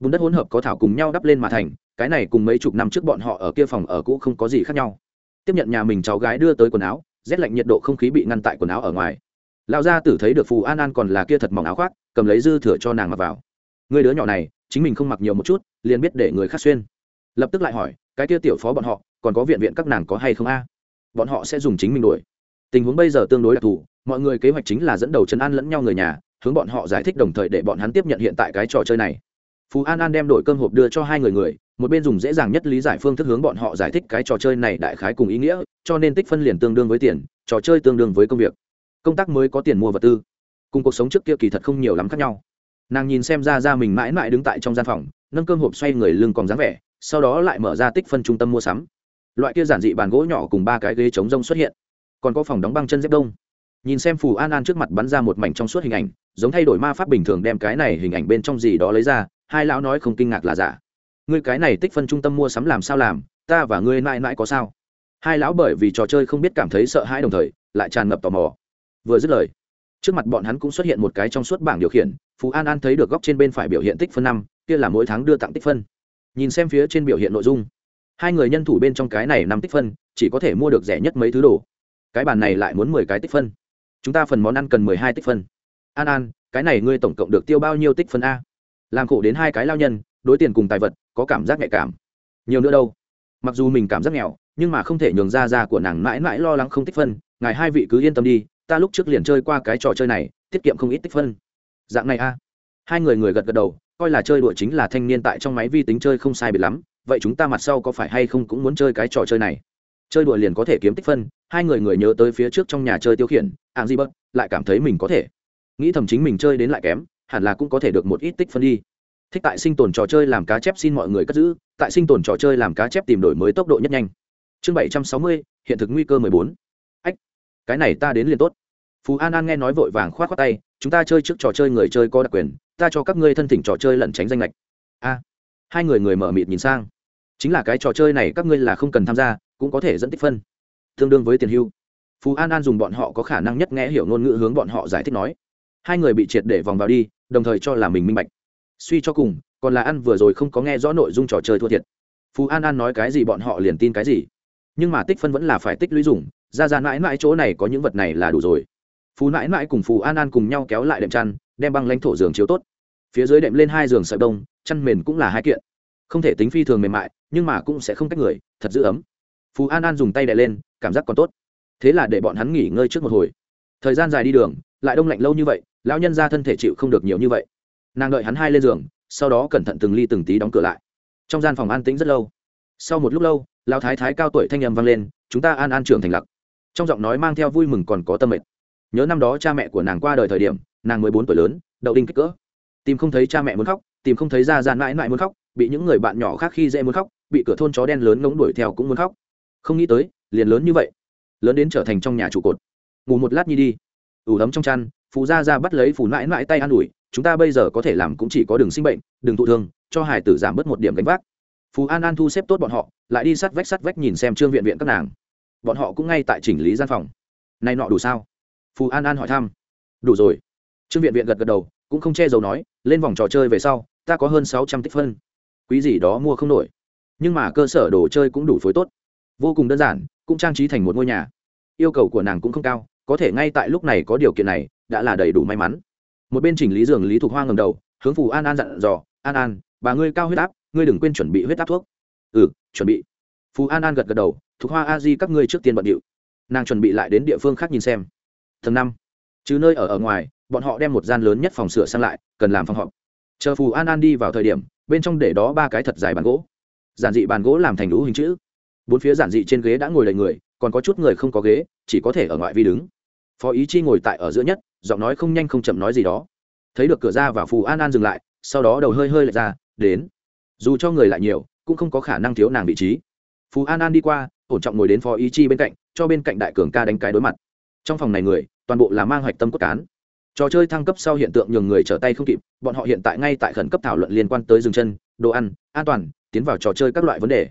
Bùn đất hỗn hợp có thảo cùng nhau đắp lên mà thành, cái này cùng mấy chục năm trước bọn họ ở kia phòng ở cũ không có gì khác nhau. Tiếp nhận nhà mình cháu gái đưa tới quần áo, rét lạnh nhiệt độ không khí bị ngăn tại quần áo ở ngoài lão gia tử thấy được phù an an còn là kia thật mỏng áo khoác, cầm lấy dư thừa cho nàng mặc vào. Người đứa nhỏ này, chính mình không mặc nhiều một chút, liền biết để người khác xuyên. Lập tức lại hỏi, cái kia tiểu phó bọn họ, còn có viện viện các nàng có hay không a? Bọn họ sẽ dùng chính mình đuổi. Tình huống bây giờ tương đối đặc thù, mọi người kế hoạch chính là dẫn đầu chân ăn lẫn nhau người nhà, hướng bọn họ giải thích đồng thời để bọn hắn tiếp nhận hiện tại cái trò chơi này. Phú an an đem đổi cơm hộp đưa cho hai người người, một bên dùng dễ dàng nhất lý giải phương thức hướng bọn họ giải thích cái trò chơi này đại khái cùng ý nghĩa, cho nên tích phân liền tương đương với tiền, trò chơi tương đương với công việc công tác mới có tiền mua vật tư. Cùng cuộc sống trước kia kỳ thật không nhiều lắm khác nhau. Nàng nhìn xem ra ra mình mãi mãi đứng tại trong gian phòng, nâng cơm hộp xoay người lưng còn dáng vẻ, sau đó lại mở ra tích phân trung tâm mua sắm. Loại kia giản dị bàn gỗ nhỏ cùng ba cái ghế chống rông xuất hiện. Còn có phòng đóng băng chân dép đông. Nhìn xem phù an an trước mặt bắn ra một mảnh trong suốt hình ảnh, giống thay đổi ma pháp bình thường đem cái này hình ảnh bên trong gì đó lấy ra, hai lão nói không kinh ngạc là giả. Ngươi cái này tích phân trung tâm mua sắm làm sao làm, ta và ngươi mãi mãi có sao? Hai lão bởi vì trò chơi không biết cảm thấy sợ hãi đồng thời, lại tràn ngập tò mò vừa dứt lời. Trước mặt bọn hắn cũng xuất hiện một cái trong suốt bảng điều khiển, phú an an thấy được góc trên bên phải biểu hiện tích phân năm, kia là mỗi tháng đưa tặng tích phân. Nhìn xem phía trên biểu hiện nội dung, hai người nhân thủ bên trong cái này năm tích phân, chỉ có thể mua được rẻ nhất mấy thứ đồ. Cái bàn này lại muốn mười cái tích phân. Chúng ta phần món ăn cần mười hai tích phân. An an, cái này ngươi tổng cộng được tiêu bao nhiêu tích phân a? Làm khổ đến hai cái lao nhân, đối tiền cùng tài vật, có cảm giác nhạy cảm. Nhiều nữa đâu. Mặc dù mình cảm giác nghèo, nhưng mà không thể nhường ra ra của nàng mãi mãi lo lắng không tích phân, ngài hai vị cứ yên tâm đi ta lúc trước liền chơi qua cái trò chơi này, tiết kiệm không ít tích phân. Dạng này a. Hai người người gật gật đầu, coi là chơi đùa chính là thanh niên tại trong máy vi tính chơi không sai biệt lắm, vậy chúng ta mặt sau có phải hay không cũng muốn chơi cái trò chơi này? Chơi đùa liền có thể kiếm tích phân, hai người người nhớ tới phía trước trong nhà chơi tiêu khiển ạng di bớt, lại cảm thấy mình có thể. Nghĩ thầm chính mình chơi đến lại kém, hẳn là cũng có thể được một ít tích phân đi. Thích tại sinh tồn trò chơi làm cá chép xin mọi người cất giữ, tại sinh tồn trò chơi làm cá chép tìm đổi mới tốc độ nhất nhanh. Chương bảy trăm sáu mươi, hiện thực nguy cơ mười bốn cái này ta đến liền tốt. Phú an an nghe nói vội vàng k h o á t khoác tay, chúng ta chơi trước trò chơi người chơi có đặc quyền, ta cho các ngươi thân thỉnh trò chơi lẩn tránh danh lệch a. Hai người người mở mịt nhìn sang. Chính là cái trò chơi này các ngươi là không cần tham gia, cũng có thể dẫn tích phân. Tương đương với tiền hưu. Phú an an dùng bọn họ có khả năng nhất nghe hiểu ngôn ngữ hướng bọn họ giải thích nói. Hai người bị triệt để vòng vào đi, đồng thời cho là mình minh bạch. Suy cho cùng, còn là ăn vừa rồi không có nghe rõ nội dung trò chơi thua thiệt. Phú an an nói cái gì bọn họ liền tin cái gì. Nhưng mà tích phân vẫn là phải tích lũy dùng ra ra mãi mãi chỗ này có những vật này là đủ rồi. Phú mãi mãi cùng phù an an cùng nhau kéo lại đệm chăn, đem băng lãnh thổ giường chiếu tốt. Phía dưới đệm lên hai giường sợi đông chăn mền cũng là hai kiện. Không thể tính phi thường mềm mại, nhưng mà cũng sẽ không cách người, thật giữ ấm. Phú an an dùng tay đè lên, cảm giác còn tốt. Thế là để bọn hắn nghỉ ngơi trước một hồi. Thời gian dài đi đường, lại đông lạnh lâu như vậy, lão nhân ra thân thể chịu không được nhiều như vậy. Nàng đợi hắn hai lên giường, sau đó cẩn thận từng ly từng tí đóng cửa lại. Trong gian phòng an tĩnh rất lâu. Sau một lúc lâu, lão thái thái cao tuổi thanh â m vang lên, chúng ta an an trưởng thành lặc trong giọng nói mang theo vui mừng còn có tâm mệt. Nhớ năm đó cha mẹ của nàng qua đời thời điểm, nàng mới bốn tuổi lớn, đậu đinh kích cỡ. Tìm không thấy cha mẹ muốn khóc, tìm không thấy ra ra mãi mãi muốn khóc, bị những người bạn nhỏ khác khi dễ muốn khóc, bị cửa thôn chó đen lớn ngống đuổi theo cũng muốn khóc. Không nghĩ tới, liền lớn như vậy, lớn đến trở thành trong nhà trụ cột. Ngủ một lát nhi đi. Ủ ấm trong chăn, phù gia ra bắt lấy phù mãi mãi tay an ủi, chúng ta bây giờ có thể làm cũng chỉ có đường sinh bệnh, đừng thụ thương, cho hải tử giảm bớt một điểm gánh vác. Phú an an thu xếp tốt bọn họ, lại đi sắt vách sắt vách nhìn xem trương viện viện các nàng bọn họ cũng ngay tại chỉnh lý gian phòng. Này nọ đủ sao? Phù an an hỏi thăm. Đủ rồi. Trương viện viện gật gật đầu, cũng không che giấu nói, lên vòng trò chơi về sau, ta có hơn sáu trăm tích phân. Quý gì đó mua không nổi. Nhưng mà cơ sở đồ chơi cũng đủ phối tốt. Vô cùng đơn giản, cũng trang trí thành một ngôi nhà. Yêu cầu của nàng cũng không cao, có thể ngay tại lúc này có điều kiện này, đã là đầy đủ may mắn. Một bên chỉnh lý giường lý thục hoa ngầm đầu, hướng phù an an dặn dò, an an, bà ngươi cao huyết áp, ngươi đừng quên chuẩn bị huyết áp thuốc. Ừ chuẩn bị. Phù an an gật gật đầu thuộc hoa a di các ngươi trước tiên bận điệu. Nàng chuẩn bị lại đến địa phương khác nhìn xem. Tầng năm. Chứ nơi ở ở ngoài, bọn họ đem một gian lớn nhất phòng sửa sang lại, cần làm phòng họp. Chờ phù an an đi vào thời điểm, bên trong để đó ba cái thật dài bàn gỗ. Giản dị bàn gỗ làm thành lũ hình chữ. Bốn phía giản dị trên ghế đã ngồi đầy người, còn có chút người không có ghế, chỉ có thể ở ngoại vi đứng. Phó ý chi ngồi tại ở giữa nhất, giọng nói không nhanh không chậm nói gì đó. Thấy được cửa ra và phù an an dừng lại, sau đó đầu hơi hơi lệch ra, đến. Dù cho người lại nhiều, cũng không có khả năng thiếu nàng vị trí. Phù an an đi qua ổn trọng ngồi đến phó ý chi bên cạnh, cho bên cạnh đại cường ca đánh cái đối mặt. Trong phòng này người, toàn bộ là mang hoạch tâm cốt cán. Trò chơi thăng cấp sau hiện tượng nhường người trở tay không kịp, bọn họ hiện tại ngay tại khẩn cấp thảo luận liên quan tới dừng chân, đồ ăn, an toàn, tiến vào trò chơi các loại vấn đề.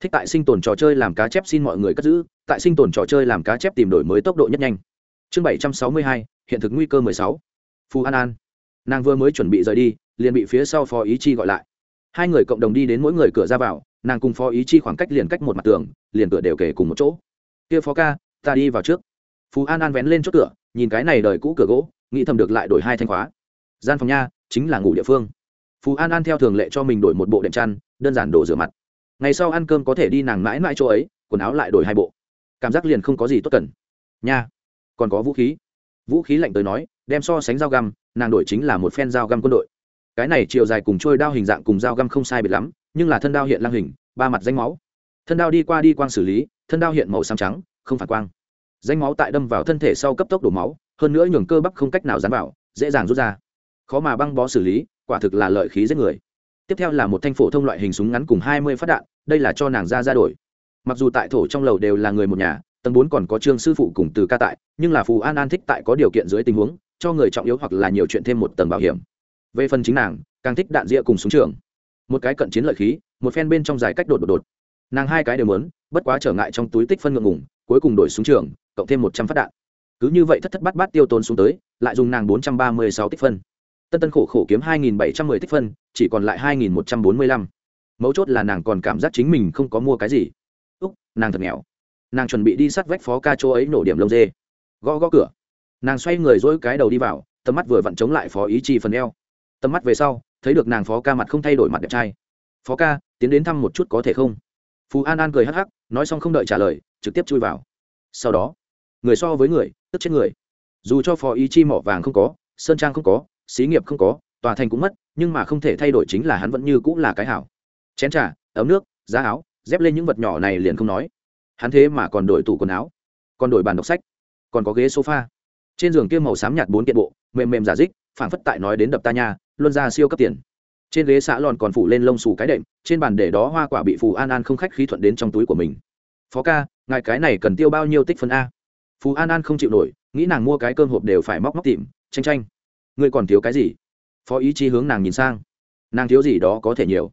Thích tại sinh tồn trò chơi làm cá chép xin mọi người cất giữ, tại sinh tồn trò chơi làm cá chép tìm đổi mới tốc độ nhất nhanh. Chương bảy trăm sáu mươi hai, hiện thực nguy cơ mười sáu. Phù an an. Nàng vừa mới chuẩn bị rời đi, liền bị phía sau phó ý chi gọi lại. Hai người cộng đồng đi đến mỗi người cửa ra vào nàng cùng phó ý chi khoảng cách liền cách một mặt tường, liền cửa đều kể cùng một chỗ. Kia phó ca, ta đi vào trước. Phú an an vén lên chốt cửa, nhìn cái này đời cũ cửa gỗ, nghĩ thầm được lại đổi hai thanh khóa. Gian phòng nha, chính là ngủ địa phương. Phú an an theo thường lệ cho mình đổi một bộ đệm chăn, đơn giản đổ rửa mặt. Ngày sau ăn cơm có thể đi nàng mãi mãi chỗ ấy, quần áo lại đổi hai bộ. Cảm giác liền không có gì tốt cần. Nha, còn có vũ khí. Vũ khí lạnh tới nói, đem so sánh dao găm, nàng đổi chính là một phen dao găm quân đội. Cái này chiều dài cùng trôi đao hình dạng cùng dao găm không sai biệt lắm nhưng là thân đao hiện lang hình, ba mặt danh máu. Thân đao đi qua đi quang xử lý, thân đao hiện màu xám trắng, không phản quang. Danh máu tại đâm vào thân thể sau cấp tốc đổ máu, hơn nữa nhường cơ bắp không cách nào dán vào, dễ dàng rút ra. Khó mà băng bó xử lý, quả thực là lợi khí giết người. Tiếp theo là một thanh phổ thông loại hình súng ngắn cùng hai mươi phát đạn, đây là cho nàng ra ra đổi. Mặc dù tại thổ trong lầu đều là người một nhà, tầng bốn còn có trương sư phụ cùng từ ca tại, nhưng là phù an an thích tại có điều kiện dưới tình huống, cho người trọng yếu hoặc là nhiều chuyện thêm một tầng bảo hiểm. Về phần chính nàng, càng thích đạn rĩa cùng súng trường một cái cận chiến lợi khí, một phen bên trong dài cách đột đột đột. Nàng hai cái đều muốn, bất quá trở ngại trong túi tích phân ngượng ngủng cuối cùng đổi xuống trường, cộng thêm một trăm phát đạn. Cứ như vậy thất thất bát bát tiêu tốn xuống tới, lại dùng nàng bốn trăm ba mươi sáu tích phân. Tân tân khổ khổ kiếm hai nghìn bảy trăm mười tích phân, chỉ còn lại hai nghìn một trăm bốn mươi lăm. Mấu chốt là nàng còn cảm giác chính mình không có mua cái gì. Úc, nàng thật nghèo. Nàng chuẩn bị đi sát vách phó ca chỗ ấy nổ điểm lông dê. Gõ gõ cửa. Nàng xoay người dỗi cái đầu đi vào, tầm mắt vừa vặn chống lại phó ý chi phần eo. Tầm mắt về sau thấy được nàng phó ca mặt không thay đổi mặt đẹp trai. Phó ca, tiến đến thăm một chút có thể không? Phú an an cười hắc hắc, nói xong không đợi trả lời, trực tiếp chui vào. Sau đó, người so với người, tức chết người. Dù cho phó ý chi mỏ vàng không có, sơn trang không có, xí nghiệp không có, tòa thành cũng mất, nhưng mà không thể thay đổi chính là hắn vẫn như cũng là cái hảo. Chén trà, ấm nước, giá áo, dép lên những vật nhỏ này liền không nói. Hắn thế mà còn đổi tủ quần áo, còn đổi bàn đọc sách, còn có ghế sofa. Trên giường kia màu xám nhạt bốn kiện bộ, mềm mềm giả dích phảng phất tại nói đến đập ta nha luôn ra siêu cấp tiền. Trên ghế xã lòn còn phủ lên lông xù cái đệm, trên bàn để đó hoa quả bị phù an an không khách khí thuận đến trong túi của mình. Phó ca, ngài cái này cần tiêu bao nhiêu tích phân a? Phù an an không chịu nổi, nghĩ nàng mua cái cơm hộp đều phải móc móc tìm tranh tranh ngươi còn thiếu cái gì? Phó ý chi hướng nàng nhìn sang. Nàng thiếu gì đó có thể nhiều.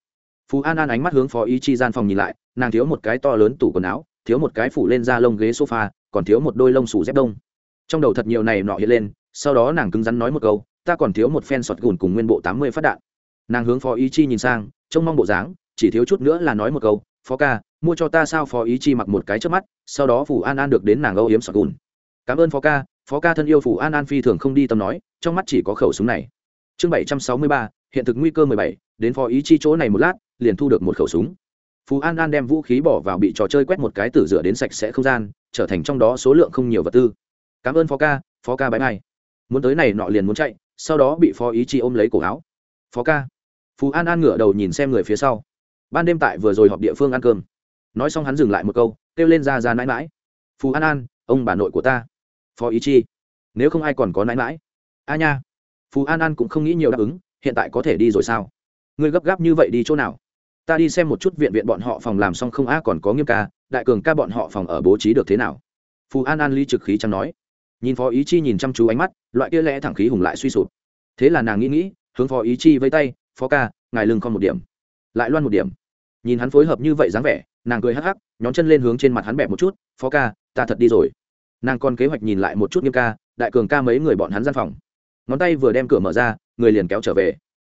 Phú an an ánh mắt hướng phó ý chi gian phòng nhìn lại, nàng thiếu một cái to lớn tủ quần áo, thiếu một cái phủ lên da lông ghế sofa, còn thiếu một đôi lông sủ dép đông. Trong đầu thật nhiều này nọ hiện lên, sau đó nàng cứng rắn nói một câu ta còn thiếu một phen sọt gùn cùng nguyên bộ tám mươi phát đạn. Nàng hướng phó ý chi nhìn sang, trông mong bộ dáng, chỉ thiếu chút nữa là nói một câu, phó ca, mua cho ta sao? Phó ý chi mặc một cái trước mắt, sau đó phủ an an được đến nàng âu yếm sọt gùn. Cảm ơn phó ca phó ca thân yêu phủ an an phi thường không đi tâm nói, trong mắt chỉ có khẩu súng này. Chương bảy trăm sáu mươi ba, hiện thực nguy cơ mười bảy, đến phó ý chi chỗ này một lát, liền thu được một khẩu súng. Phú an an đem vũ khí bỏ vào bị trò chơi quét một cái tử rửa đến sạch sẽ không gian, trở thành trong đó số lượng không nhiều vật tư. Cảm ơn phó ca phó ca bãi mai muốn tới này nọ liền muốn chạy sau đó bị phó ý chi ôm lấy cổ áo. Phó ca. Phú an an ngửa đầu nhìn xem người phía sau. Ban đêm tại vừa rồi họp địa phương ăn cơm. Nói xong hắn dừng lại một câu, kêu lên ra ra mãi mãi phú an an, ông bà nội của ta. Phó ý chi nếu không ai còn có mãi mãi a nha. Phú an an cũng không nghĩ nhiều đáp ứng, hiện tại có thể đi rồi sao? Ngươi gấp gáp như vậy đi chỗ nào? Ta đi xem một chút viện viện bọn họ phòng làm xong không? A, còn có nghiêm ca, đại cường ca bọn họ phòng ở bố trí được thế nào? Phù an an ly trực khí chẳng nói nhìn phó ý chi nhìn chăm chú ánh mắt, loại kia lẽ thẳng khí hùng lại suy sụp. Thế là nàng nghĩ nghĩ, hướng phó ý chi với tay, phó ca, ngài lưng con một điểm. Lại loan một điểm. Nhìn hắn phối hợp như vậy dáng vẻ, nàng cười hắc hắc, nhón chân lên hướng trên mặt hắn bẹp một chút, phó ca, ta thật đi rồi. Nàng còn kế hoạch nhìn lại một chút nghiêm ca, đại cường ca mấy người bọn hắn gian phòng. Ngón tay vừa đem cửa mở ra, người liền kéo trở về.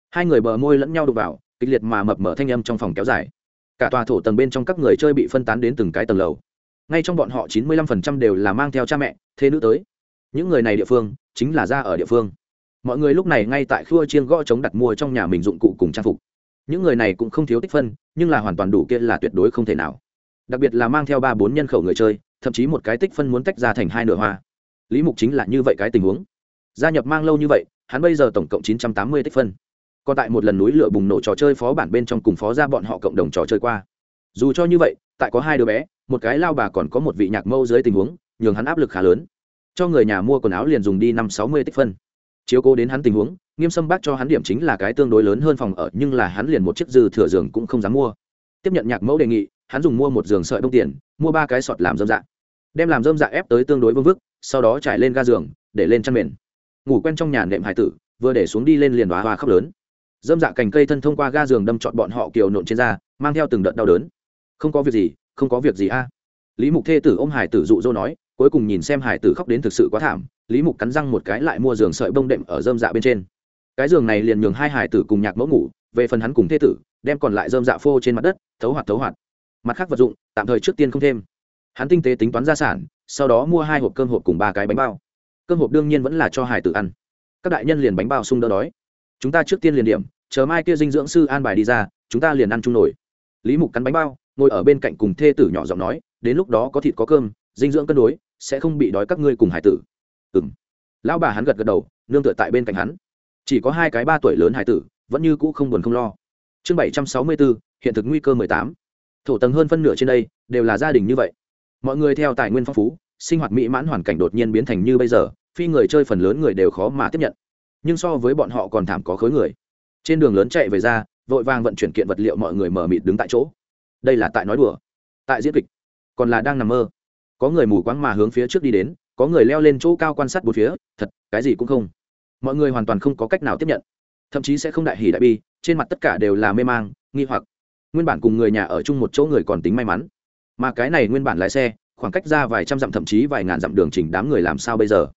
Hai người bờ môi lẫn nhau đục vào, kịch liệt mà mập mở thanh âm trong phòng kéo dài. Cả tòa thổ tầng bên trong các người chơi bị phân tán đến từng cái tầng lầu. Ngay trong bọn họ chín mươi lăm phần trăm đều là mang theo cha mẹ thế nữ tới những người này địa phương chính là ra ở địa phương. Mọi người lúc này ngay tại khua chiên gõ chống đặt mua trong nhà mình dụng cụ cùng trang phục. Những người này cũng không thiếu tích phân, nhưng là hoàn toàn đủ kia là tuyệt đối không thể nào. Đặc biệt là mang theo ba bốn nhân khẩu người chơi, thậm chí một cái tích phân muốn tách ra thành hai nửa hoa. Lý mục chính là như vậy cái tình huống. Gia nhập mang lâu như vậy, hắn bây giờ tổng cộng chín trăm tám mươi tích phân. Còn tại một lần núi lửa bùng nổ trò chơi phó bản bên trong cùng phó ra bọn họ cộng đồng trò chơi qua. Dù cho như vậy, tại có hai đứa bé, một cái lao bà còn có một vị nhạc mâu dưới tình huống, nhường hắn áp lực khá lớn cho người nhà mua quần áo liền dùng đi năm sáu mươi tích phân. Chiếu cố đến hắn tình huống, nghiêm sâm bác cho hắn điểm chính là cái tương đối lớn hơn phòng ở, nhưng là hắn liền một chiếc dư thừa giường cũng không dám mua. Tiếp nhận nhạc mẫu đề nghị, hắn dùng mua một giường sợi đông tiền, mua ba cái sọt làm dơm dạ. Đem làm dơm dạ ép tới tương đối vương vức, sau đó trải lên ga giường, để lên chăn mền. Ngủ quen trong nhà nệm hải tử, vừa để xuống đi lên liền đoá hoa khóc lớn. Dơm dạ cành cây thân thông qua ga giường đâm trọn bọn họ kiều nộn trên da, mang theo từng đợt đau đớn. Không có việc gì, không có việc gì a. Lý mục thê tử ôm hải tử dụ dỗ nói cuối cùng nhìn xem hải tử khóc đến thực sự quá thảm, lý mục cắn răng một cái lại mua giường sợi bông đệm ở dơm dạ bên trên. Cái giường này liền nhường hai hải tử cùng nhạc mẫu ngủ, về phần hắn cùng thê tử, đem còn lại dơm dạ phô trên mặt đất, thấu hoạt thấu hoạt. Mặt khác vật dụng, tạm thời trước tiên không thêm. Hắn tinh tế tính toán gia sản, sau đó mua hai hộp cơm hộp cùng ba cái bánh bao. Cơm hộp đương nhiên vẫn là cho hải tử ăn. Các đại nhân liền bánh bao sung đỡ đói. Chúng ta trước tiên liền điểm, chờ mai kia dinh dưỡng sư an bài đi ra, chúng ta liền ăn chung nổi lý mục cắn bánh bao, ngồi ở bên cạnh cùng thê tử nhỏ giọng nói, đến lúc đó có thịt có cơm, dinh dưỡng cân đối sẽ không bị đói các ngươi cùng hải tử. Ừ m lão bà hắn gật gật đầu, nương tựa tại bên cạnh hắn. Chỉ có hai cái ba tuổi lớn hải tử, vẫn như cũ không buồn không lo. Chương bảy trăm sáu mươi bốn hiện thực nguy cơ mười tám. Thổ tầng hơn phân nửa trên đây đều là gia đình như vậy. Mọi người theo tài nguyên phong phú, sinh hoạt mỹ mãn hoàn cảnh đột nhiên biến thành như bây giờ, phi người chơi phần lớn người đều khó mà tiếp nhận. Nhưng so với bọn họ còn thảm có khối người. Trên đường lớn chạy về ra, vội vàng vận chuyển kiện vật liệu mọi người mở mịt đứng tại chỗ. Đây là tại nói đùa. Tại diễn kịch. Còn là đang nằm mơ có người mù quáng mà hướng phía trước đi đến, có người leo lên chỗ cao quan sát bốn phía, thật, cái gì cũng không. Mọi người hoàn toàn không có cách nào tiếp nhận. Thậm chí sẽ không đại hỉ đại bi, trên mặt tất cả đều là mê mang, nghi hoặc. Nguyên bản cùng người nhà ở chung một chỗ người còn tính may mắn. Mà cái này nguyên bản lái xe, khoảng cách ra vài trăm dặm thậm chí vài ngàn dặm đường chỉnh đám người làm sao bây giờ?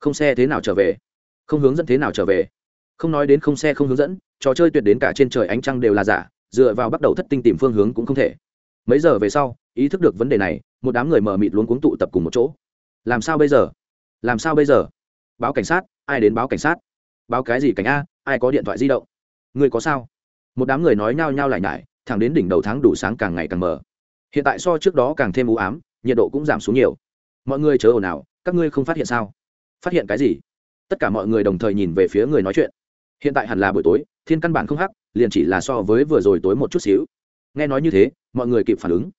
Không xe thế nào trở về? Không hướng dẫn thế nào trở về? Không nói đến không xe không hướng dẫn, trò chơi tuyệt đến cả trên trời ánh trăng đều là giả, dựa vào bắt đầu thất tinh tìm phương hướng cũng không thể. Mấy giờ về sau, ý thức được vấn đề này một đám người mờ mịt luống cuống tụ tập cùng một chỗ. Làm sao bây giờ? Làm sao bây giờ? Báo cảnh sát, ai đến báo cảnh sát? Báo cái gì cảnh a, ai có điện thoại di động? Người có sao? Một đám người nói nhao nhao lại nhải, thẳng đến đỉnh đầu tháng đủ sáng càng ngày càng mờ. Hiện tại so trước đó càng thêm u ám, nhiệt độ cũng giảm xuống nhiều. Mọi người chớ ồn ào, các ngươi không phát hiện sao? Phát hiện cái gì? Tất cả mọi người đồng thời nhìn về phía người nói chuyện. Hiện tại hẳn là buổi tối, thiên căn bản không hắc, liền chỉ là so với vừa rồi tối một chút xíu. Nghe nói như thế, mọi người kịp phản ứng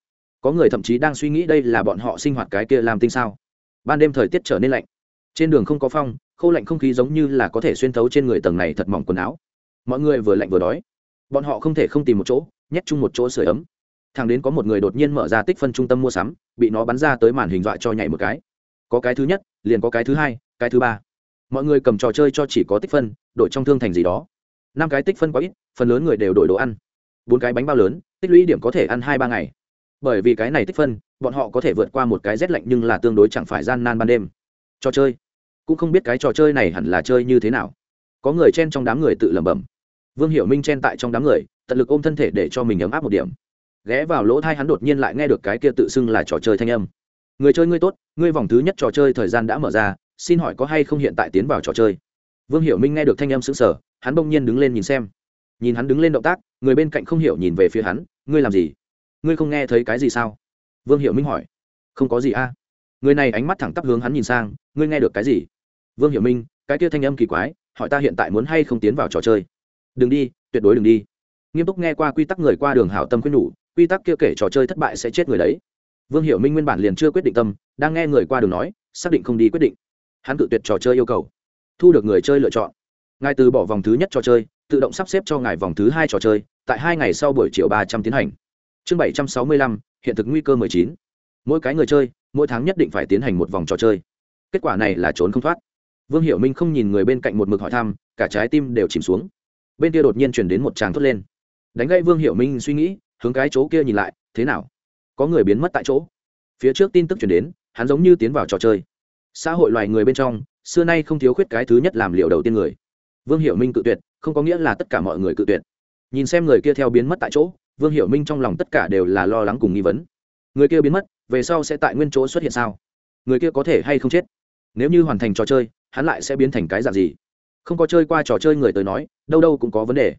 có người thậm chí đang suy nghĩ đây là bọn họ sinh hoạt cái kia làm tinh sao? Ban đêm thời tiết trở nên lạnh. Trên đường không có phong, khô lạnh không khí giống như là có thể xuyên thấu trên người tầng này thật mỏng quần áo. Mọi người vừa lạnh vừa đói. Bọn họ không thể không tìm một chỗ, nhét chung một chỗ sửa ấm. Thằng đến có một người đột nhiên mở ra tích phân trung tâm mua sắm, bị nó bắn ra tới màn hình dọa cho nhảy một cái. Có cái thứ nhất, liền có cái thứ hai, cái thứ ba. Mọi người cầm trò chơi cho chỉ có tích phân, đổi trong thương thành gì đó. Năm cái tích phân quá ít, phần lớn người đều đổi đồ ăn. Bốn cái bánh bao lớn, tích lũy điểm có thể ăn hai ba ngày bởi vì cái này tích phân, bọn họ có thể vượt qua một cái rét lạnh nhưng là tương đối chẳng phải gian nan ban đêm. Trò chơi. Cũng không biết cái trò chơi này hẳn là chơi như thế nào. Có người chen trong đám người tự lẩm bẩm. Vương hiểu minh chen tại trong đám người, tận lực ôm thân thể để cho mình ấm áp một điểm. Ghé vào lỗ thai hắn đột nhiên lại nghe được cái kia tự xưng là trò chơi thanh âm. Người chơi ngươi tốt, ngươi vòng thứ nhất trò chơi thời gian đã mở ra, xin hỏi có hay không hiện tại tiến vào trò chơi? Vương hiểu minh nghe được thanh âm xứng sở hắn bỗng nhiên đứng lên nhìn xem. Nhìn hắn đứng lên động tác, người bên cạnh không hiểu nhìn về phía hắn, ngươi làm gì? Ngươi không nghe thấy cái gì sao? Vương hiểu minh hỏi. Không có gì a. Người này ánh mắt thẳng tắp hướng hắn nhìn sang, ngươi nghe được cái gì? Vương hiểu minh, cái kia thanh âm kỳ quái, hỏi ta hiện tại muốn hay không tiến vào trò chơi? Đừng đi, tuyệt đối đừng đi. Nghiêm túc nghe qua quy tắc người qua đường hảo tâm khuyên nhủ, quy tắc kia kể trò chơi thất bại sẽ chết người đấy. Vương hiểu minh nguyên bản liền chưa quyết định tâm, đang nghe người qua đường nói, xác định không đi quyết định. Hắn tự tuyệt trò chơi yêu cầu. Thu được người chơi lựa chọn. Ngài từ bỏ vòng thứ nhất trò chơi, tự động sắp xếp cho ngài vòng thứ hai trò chơi, tại hai ngày sau buổi chiều ba trăm tiến hành chương bảy trăm sáu mươi lăm, hiện thực nguy cơ mười chín. Mỗi cái người chơi, mỗi tháng nhất định phải tiến hành một vòng trò chơi. Kết quả này là trốn không thoát. Vương hiểu minh không nhìn người bên cạnh một mực hỏi thăm, cả trái tim đều chìm xuống. Bên kia đột nhiên chuyển đến một tràng thốt lên. Đánh gãy vương hiểu minh suy nghĩ, hướng cái chỗ kia nhìn lại, thế nào? Có người biến mất tại chỗ. Phía trước tin tức chuyển đến, hắn giống như tiến vào trò chơi. Xã hội loài người bên trong, xưa nay không thiếu khuyết cái thứ nhất làm liệu đầu tiên người. Vương hiểu minh cự tuyệt, không có nghĩa là tất cả mọi người cự tuyệt. Nhìn xem người kia theo biến mất tại chỗ vương hiểu minh trong lòng tất cả đều là lo lắng cùng nghi vấn. Người kia biến mất, về sau sẽ tại nguyên chỗ xuất hiện sao? Người kia có thể hay không chết? Nếu như hoàn thành trò chơi, hắn lại sẽ biến thành cái dạng gì? Không có chơi qua trò chơi người tới nói, đâu đâu cũng có vấn đề.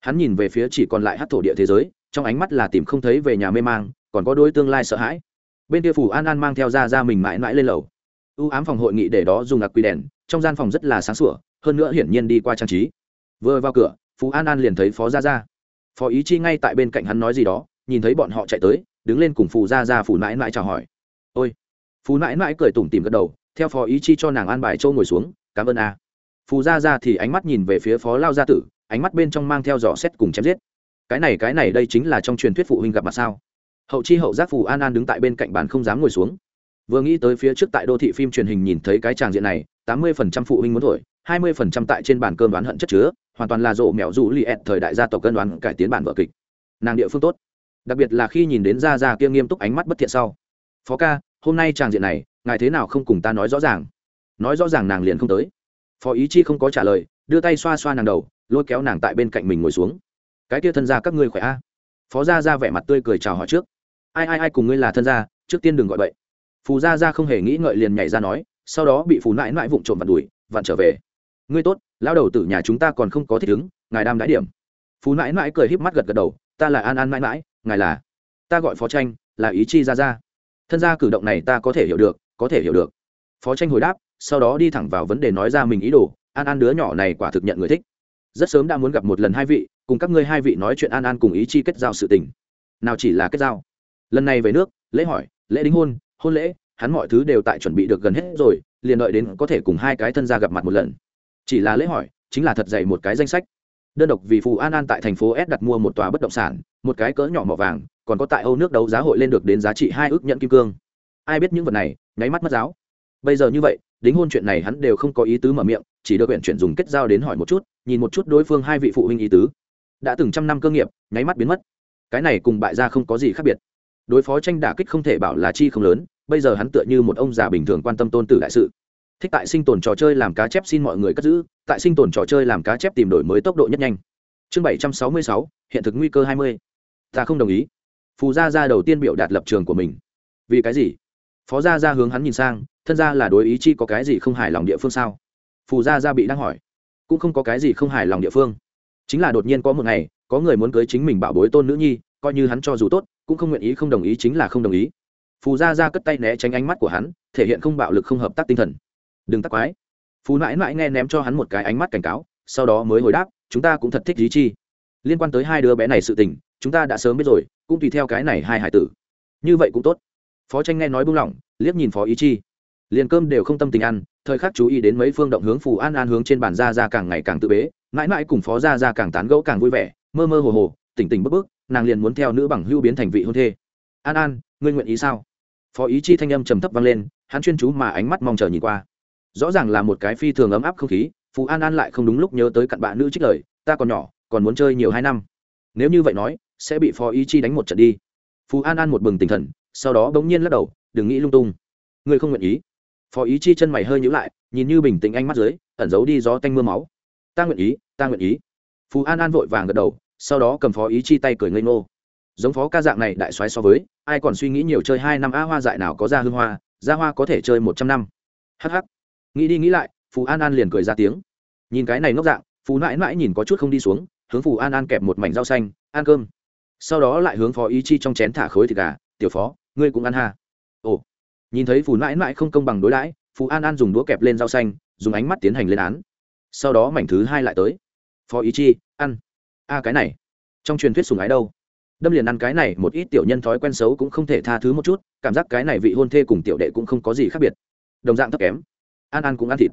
Hắn nhìn về phía chỉ còn lại hát thổ địa thế giới, trong ánh mắt là tìm không thấy về nhà mê mang, còn có đôi tương lai sợ hãi. Bên kia phủ an an mang theo ra ra mình mãi mãi lên lầu. Ưu ám phòng hội nghị để đó dùng ngạc quy đèn, trong gian phòng rất là sáng sủa, hơn nữa hiển nhiên đi qua trang trí. Vừa vào cửa phú an an liền thấy phó gia gia phó ý chi ngay tại bên cạnh hắn nói gì đó, nhìn thấy bọn họ chạy tới, đứng lên cùng phù Ra Ra phù mãi mãi chào hỏi. Ôi. Phù mãi mãi cười tủm tìm gật đầu, theo phó ý chi cho nàng an bài châu ngồi xuống, cảm ơn a. Phù Ra Ra thì ánh mắt nhìn về phía phó lao gia tử, ánh mắt bên trong mang theo dò xét cùng chém giết. Cái này cái này đây chính là trong truyền thuyết phụ huynh gặp mặt sao? Hậu chi, hậu giác, phù an an đứng tại bên cạnh bàn không dám ngồi xuống. Vừa nghĩ tới phía trước tại đô thị phim truyền hình nhìn thấy cái tràng diện này, tám mươi phần trăm phụ huynh muốn thổi hai mươi phần trăm tại trên bàn cơm đoán hận chất chứa, hoàn toàn là rộ mẹo rủ li ẹt thời đại gia tộc cân đoán cải tiến bản vở kịch. Nàng địa phương tốt. Đặc biệt là khi nhìn đến gia gia kia nghiêm túc ánh mắt bất thiện sau. Phó ca, hôm nay tràng diện này, ngài thế nào không cùng ta nói rõ ràng? Nói rõ ràng nàng liền không tới. Phó ý chi không có trả lời, đưa tay xoa xoa nàng đầu, lôi kéo nàng tại bên cạnh mình ngồi xuống. Cái kia thân gia các ngươi khỏe a? Phó gia ra vẻ mặt tươi cười chào hỏi trước. Ai ai ai cùng ngươi là thân gia, trước tiên đừng gọi vậy phù gia ra không hề nghĩ ngợi liền nhảy ra nói, sau đó bị phù nãi nãi vụng trộm vặt đuổi, vặn trở về ngươi tốt, lão đầu tử nhà chúng ta còn không có thích ứng, ngài đam đái điểm. Phú nãi nãi cười híp mắt gật gật đầu, ta là an an mãi mãi, ngài là? Ta gọi phó tranh là ý chi ra ra. Thân gia cử động này ta có thể hiểu được, có thể hiểu được. Phó tranh hồi đáp, sau đó đi thẳng vào vấn đề nói ra mình ý đồ, an an đứa nhỏ này quả thực nhận người thích. Rất sớm đã muốn gặp một lần hai vị, cùng các ngươi hai vị nói chuyện an an cùng ý chi kết giao sự tình. Nào chỉ là kết giao. Lần này về nước, lễ hỏi, lễ đính hôn hôn lễ, hắn mọi thứ đều tại chuẩn bị được gần hết rồi, liền đợi đến có thể cùng hai cái thân gia gặp mặt một lần chỉ là lễ hỏi, chính là thật dày một cái danh sách. Đơn độc vì phù an an tại thành phố s đặt mua một tòa bất động sản, một cái cỡ nhỏ mỏ vàng, còn có tại âu nước đấu giá hội lên được đến giá trị hai ước nhận kim cương. Ai biết những vật này, nháy mắt mất giáo. Bây giờ như vậy, đính hôn chuyện này hắn đều không có ý tứ mở miệng, chỉ được huyện chuyển dùng kết giao đến hỏi một chút, nhìn một chút đối phương hai vị phụ huynh ý tứ. Đã từng trăm năm cơ nghiệp, nháy mắt biến mất. Cái này cùng bại gia không có gì khác biệt. Đối phó tranh đả kích không thể bảo là chi không lớn, bây giờ hắn tựa như một ông già bình thường quan tâm tôn tử đại sự thích tại sinh tồn trò chơi làm cá chép xin mọi người cất giữ, tại sinh tồn trò chơi làm cá chép tìm đổi mới tốc độ nhất nhanh. Chương bảy trăm sáu mươi sáu, hiện thực nguy cơ hai mươi. Ta không đồng ý. Phù gia gia đầu tiên biểu đạt lập trường của mình. Vì cái gì? Phó gia gia hướng hắn nhìn sang, thân gia là đối ý chi có cái gì không hài lòng địa phương sao? Phù gia gia bị đang hỏi. Cũng không có cái gì không hài lòng địa phương. Chính là đột nhiên có một ngày, có người muốn cưới chính mình bảo bối tôn nữ nhi, coi như hắn cho dù tốt, cũng không nguyện ý không đồng ý, chính là không đồng ý. Phù gia gia cất tay né tránh ánh mắt của hắn, thể hiện không bạo lực, không hợp tác tinh thần đừng tắc quái. Phù mãi mãi nghe ném cho hắn một cái ánh mắt cảnh cáo, sau đó mới hồi đáp, chúng ta cũng thật thích lý chi. Liên quan tới hai đứa bé này sự tình, chúng ta đã sớm biết rồi, cũng tùy theo cái này hai hải tử. Như vậy cũng tốt. Phó tranh nghe nói buông lỏng, liếc nhìn phó ý chi. Liền cơm đều không tâm tình ăn, thời khắc chú ý đến mấy phương động hướng phù an an hướng trên bàn ra ra càng ngày càng tự bế, mãi mãi cùng phó ra ra càng tán gẫu càng vui vẻ, mơ mơ hồ hồ, tỉnh tỉnh bức bức nàng liền muốn theo nữ bằng hưu biến thành vị hôn thê. An an, ngươi nguyện ý sao? Phó ý chi thanh âm trầm thấp vang lên, hắn chuyên chú mà ánh mắt mong chờ nhìn qua rõ ràng là một cái phi thường ấm áp không khí phú an an lại không đúng lúc nhớ tới cặn bạ nữ trích lời, ta còn nhỏ, còn muốn chơi nhiều hai năm. Nếu như vậy nói, sẽ bị phó ý chi đánh một trận đi. Phú an an một bừng tinh thần, sau đó bỗng nhiên lắc đầu, đừng nghĩ lung tung. Ngươi không nguyện ý. Phó ý chi chân mày hơi nhữ lại, nhìn như bình tĩnh ánh mắt dưới, ẩn giấu đi gió tanh m ư a máu. Ta nguyện ý, ta nguyện ý. Phú an an vội vàng gật đầu, sau đó cầm phó ý chi tay cười ngây ngô. Giống phó ca dạng này đại soái so với, ai còn suy nghĩ nhiều chơi hai năm a hoa dại nào có ra hương hoa, ra hoa có thể chơi một trăm năm. Hh nghĩ đi nghĩ lại phú an an liền cười ra tiếng. Nhìn cái này ngốc dạng phú mãi mãi nhìn có chút không đi xuống, hướng phù an an kẹp một mảnh rau xanh, ăn cơm. Sau đó lại hướng phó ý chi trong chén thả khối thịt gà, tiểu phó, ngươi cũng ăn ha. Ồ. Nhìn thấy phù mãi mãi không công bằng đối đãi phú an an dùng đũa kẹp lên rau xanh, dùng ánh mắt tiến hành lên án. Sau đó mảnh thứ hai lại tới. Phó ý chi, ăn. A, cái này. Trong truyền thuyết sùng ái đâu? Đâm liền ăn cái này, một ít tiểu nhân thói quen xấu cũng không thể tha thứ một chút, cảm giác cái này vị hôn thê cùng tiểu đệ cũng không có gì khác biệt. Đồng dạng thấp kém an an cũng ăn thịt.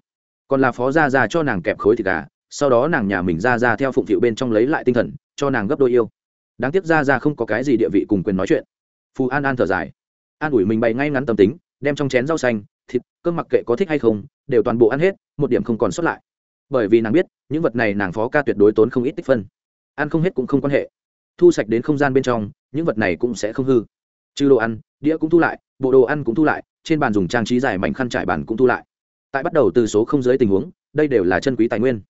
Còn là phó gia ra cho nàng kẹp khối thịt gà, sau đó nàng nhà mình ra ra theo phụng thiệu bên trong lấy lại tinh thần, cho nàng gấp đôi yêu. Đáng tiếc ra ra không có cái gì địa vị cùng quyền nói chuyện. Phù an an thở dài. An ủi mình bày ngay ngắn tâm tính, đem trong chén rau xanh, thịt, cơm mặc kệ có thích hay không, đều toàn bộ ăn hết, một điểm không còn sót lại. Bởi vì nàng biết, những vật này nàng phó ca tuyệt đối tốn không ít tích phân. Ăn không hết cũng không quan hệ. Thu sạch đến không gian bên trong, những vật này cũng sẽ không hư. Trừ đồ ăn, đĩa cũng thu lại, bộ đồ ăn cũng thu lại, trên bàn dùng trang trí dài mảnh khăn trải bàn cũng thu lại tại bắt đầu từ số không dưới tình huống, đây đều là chân quý tài nguyên.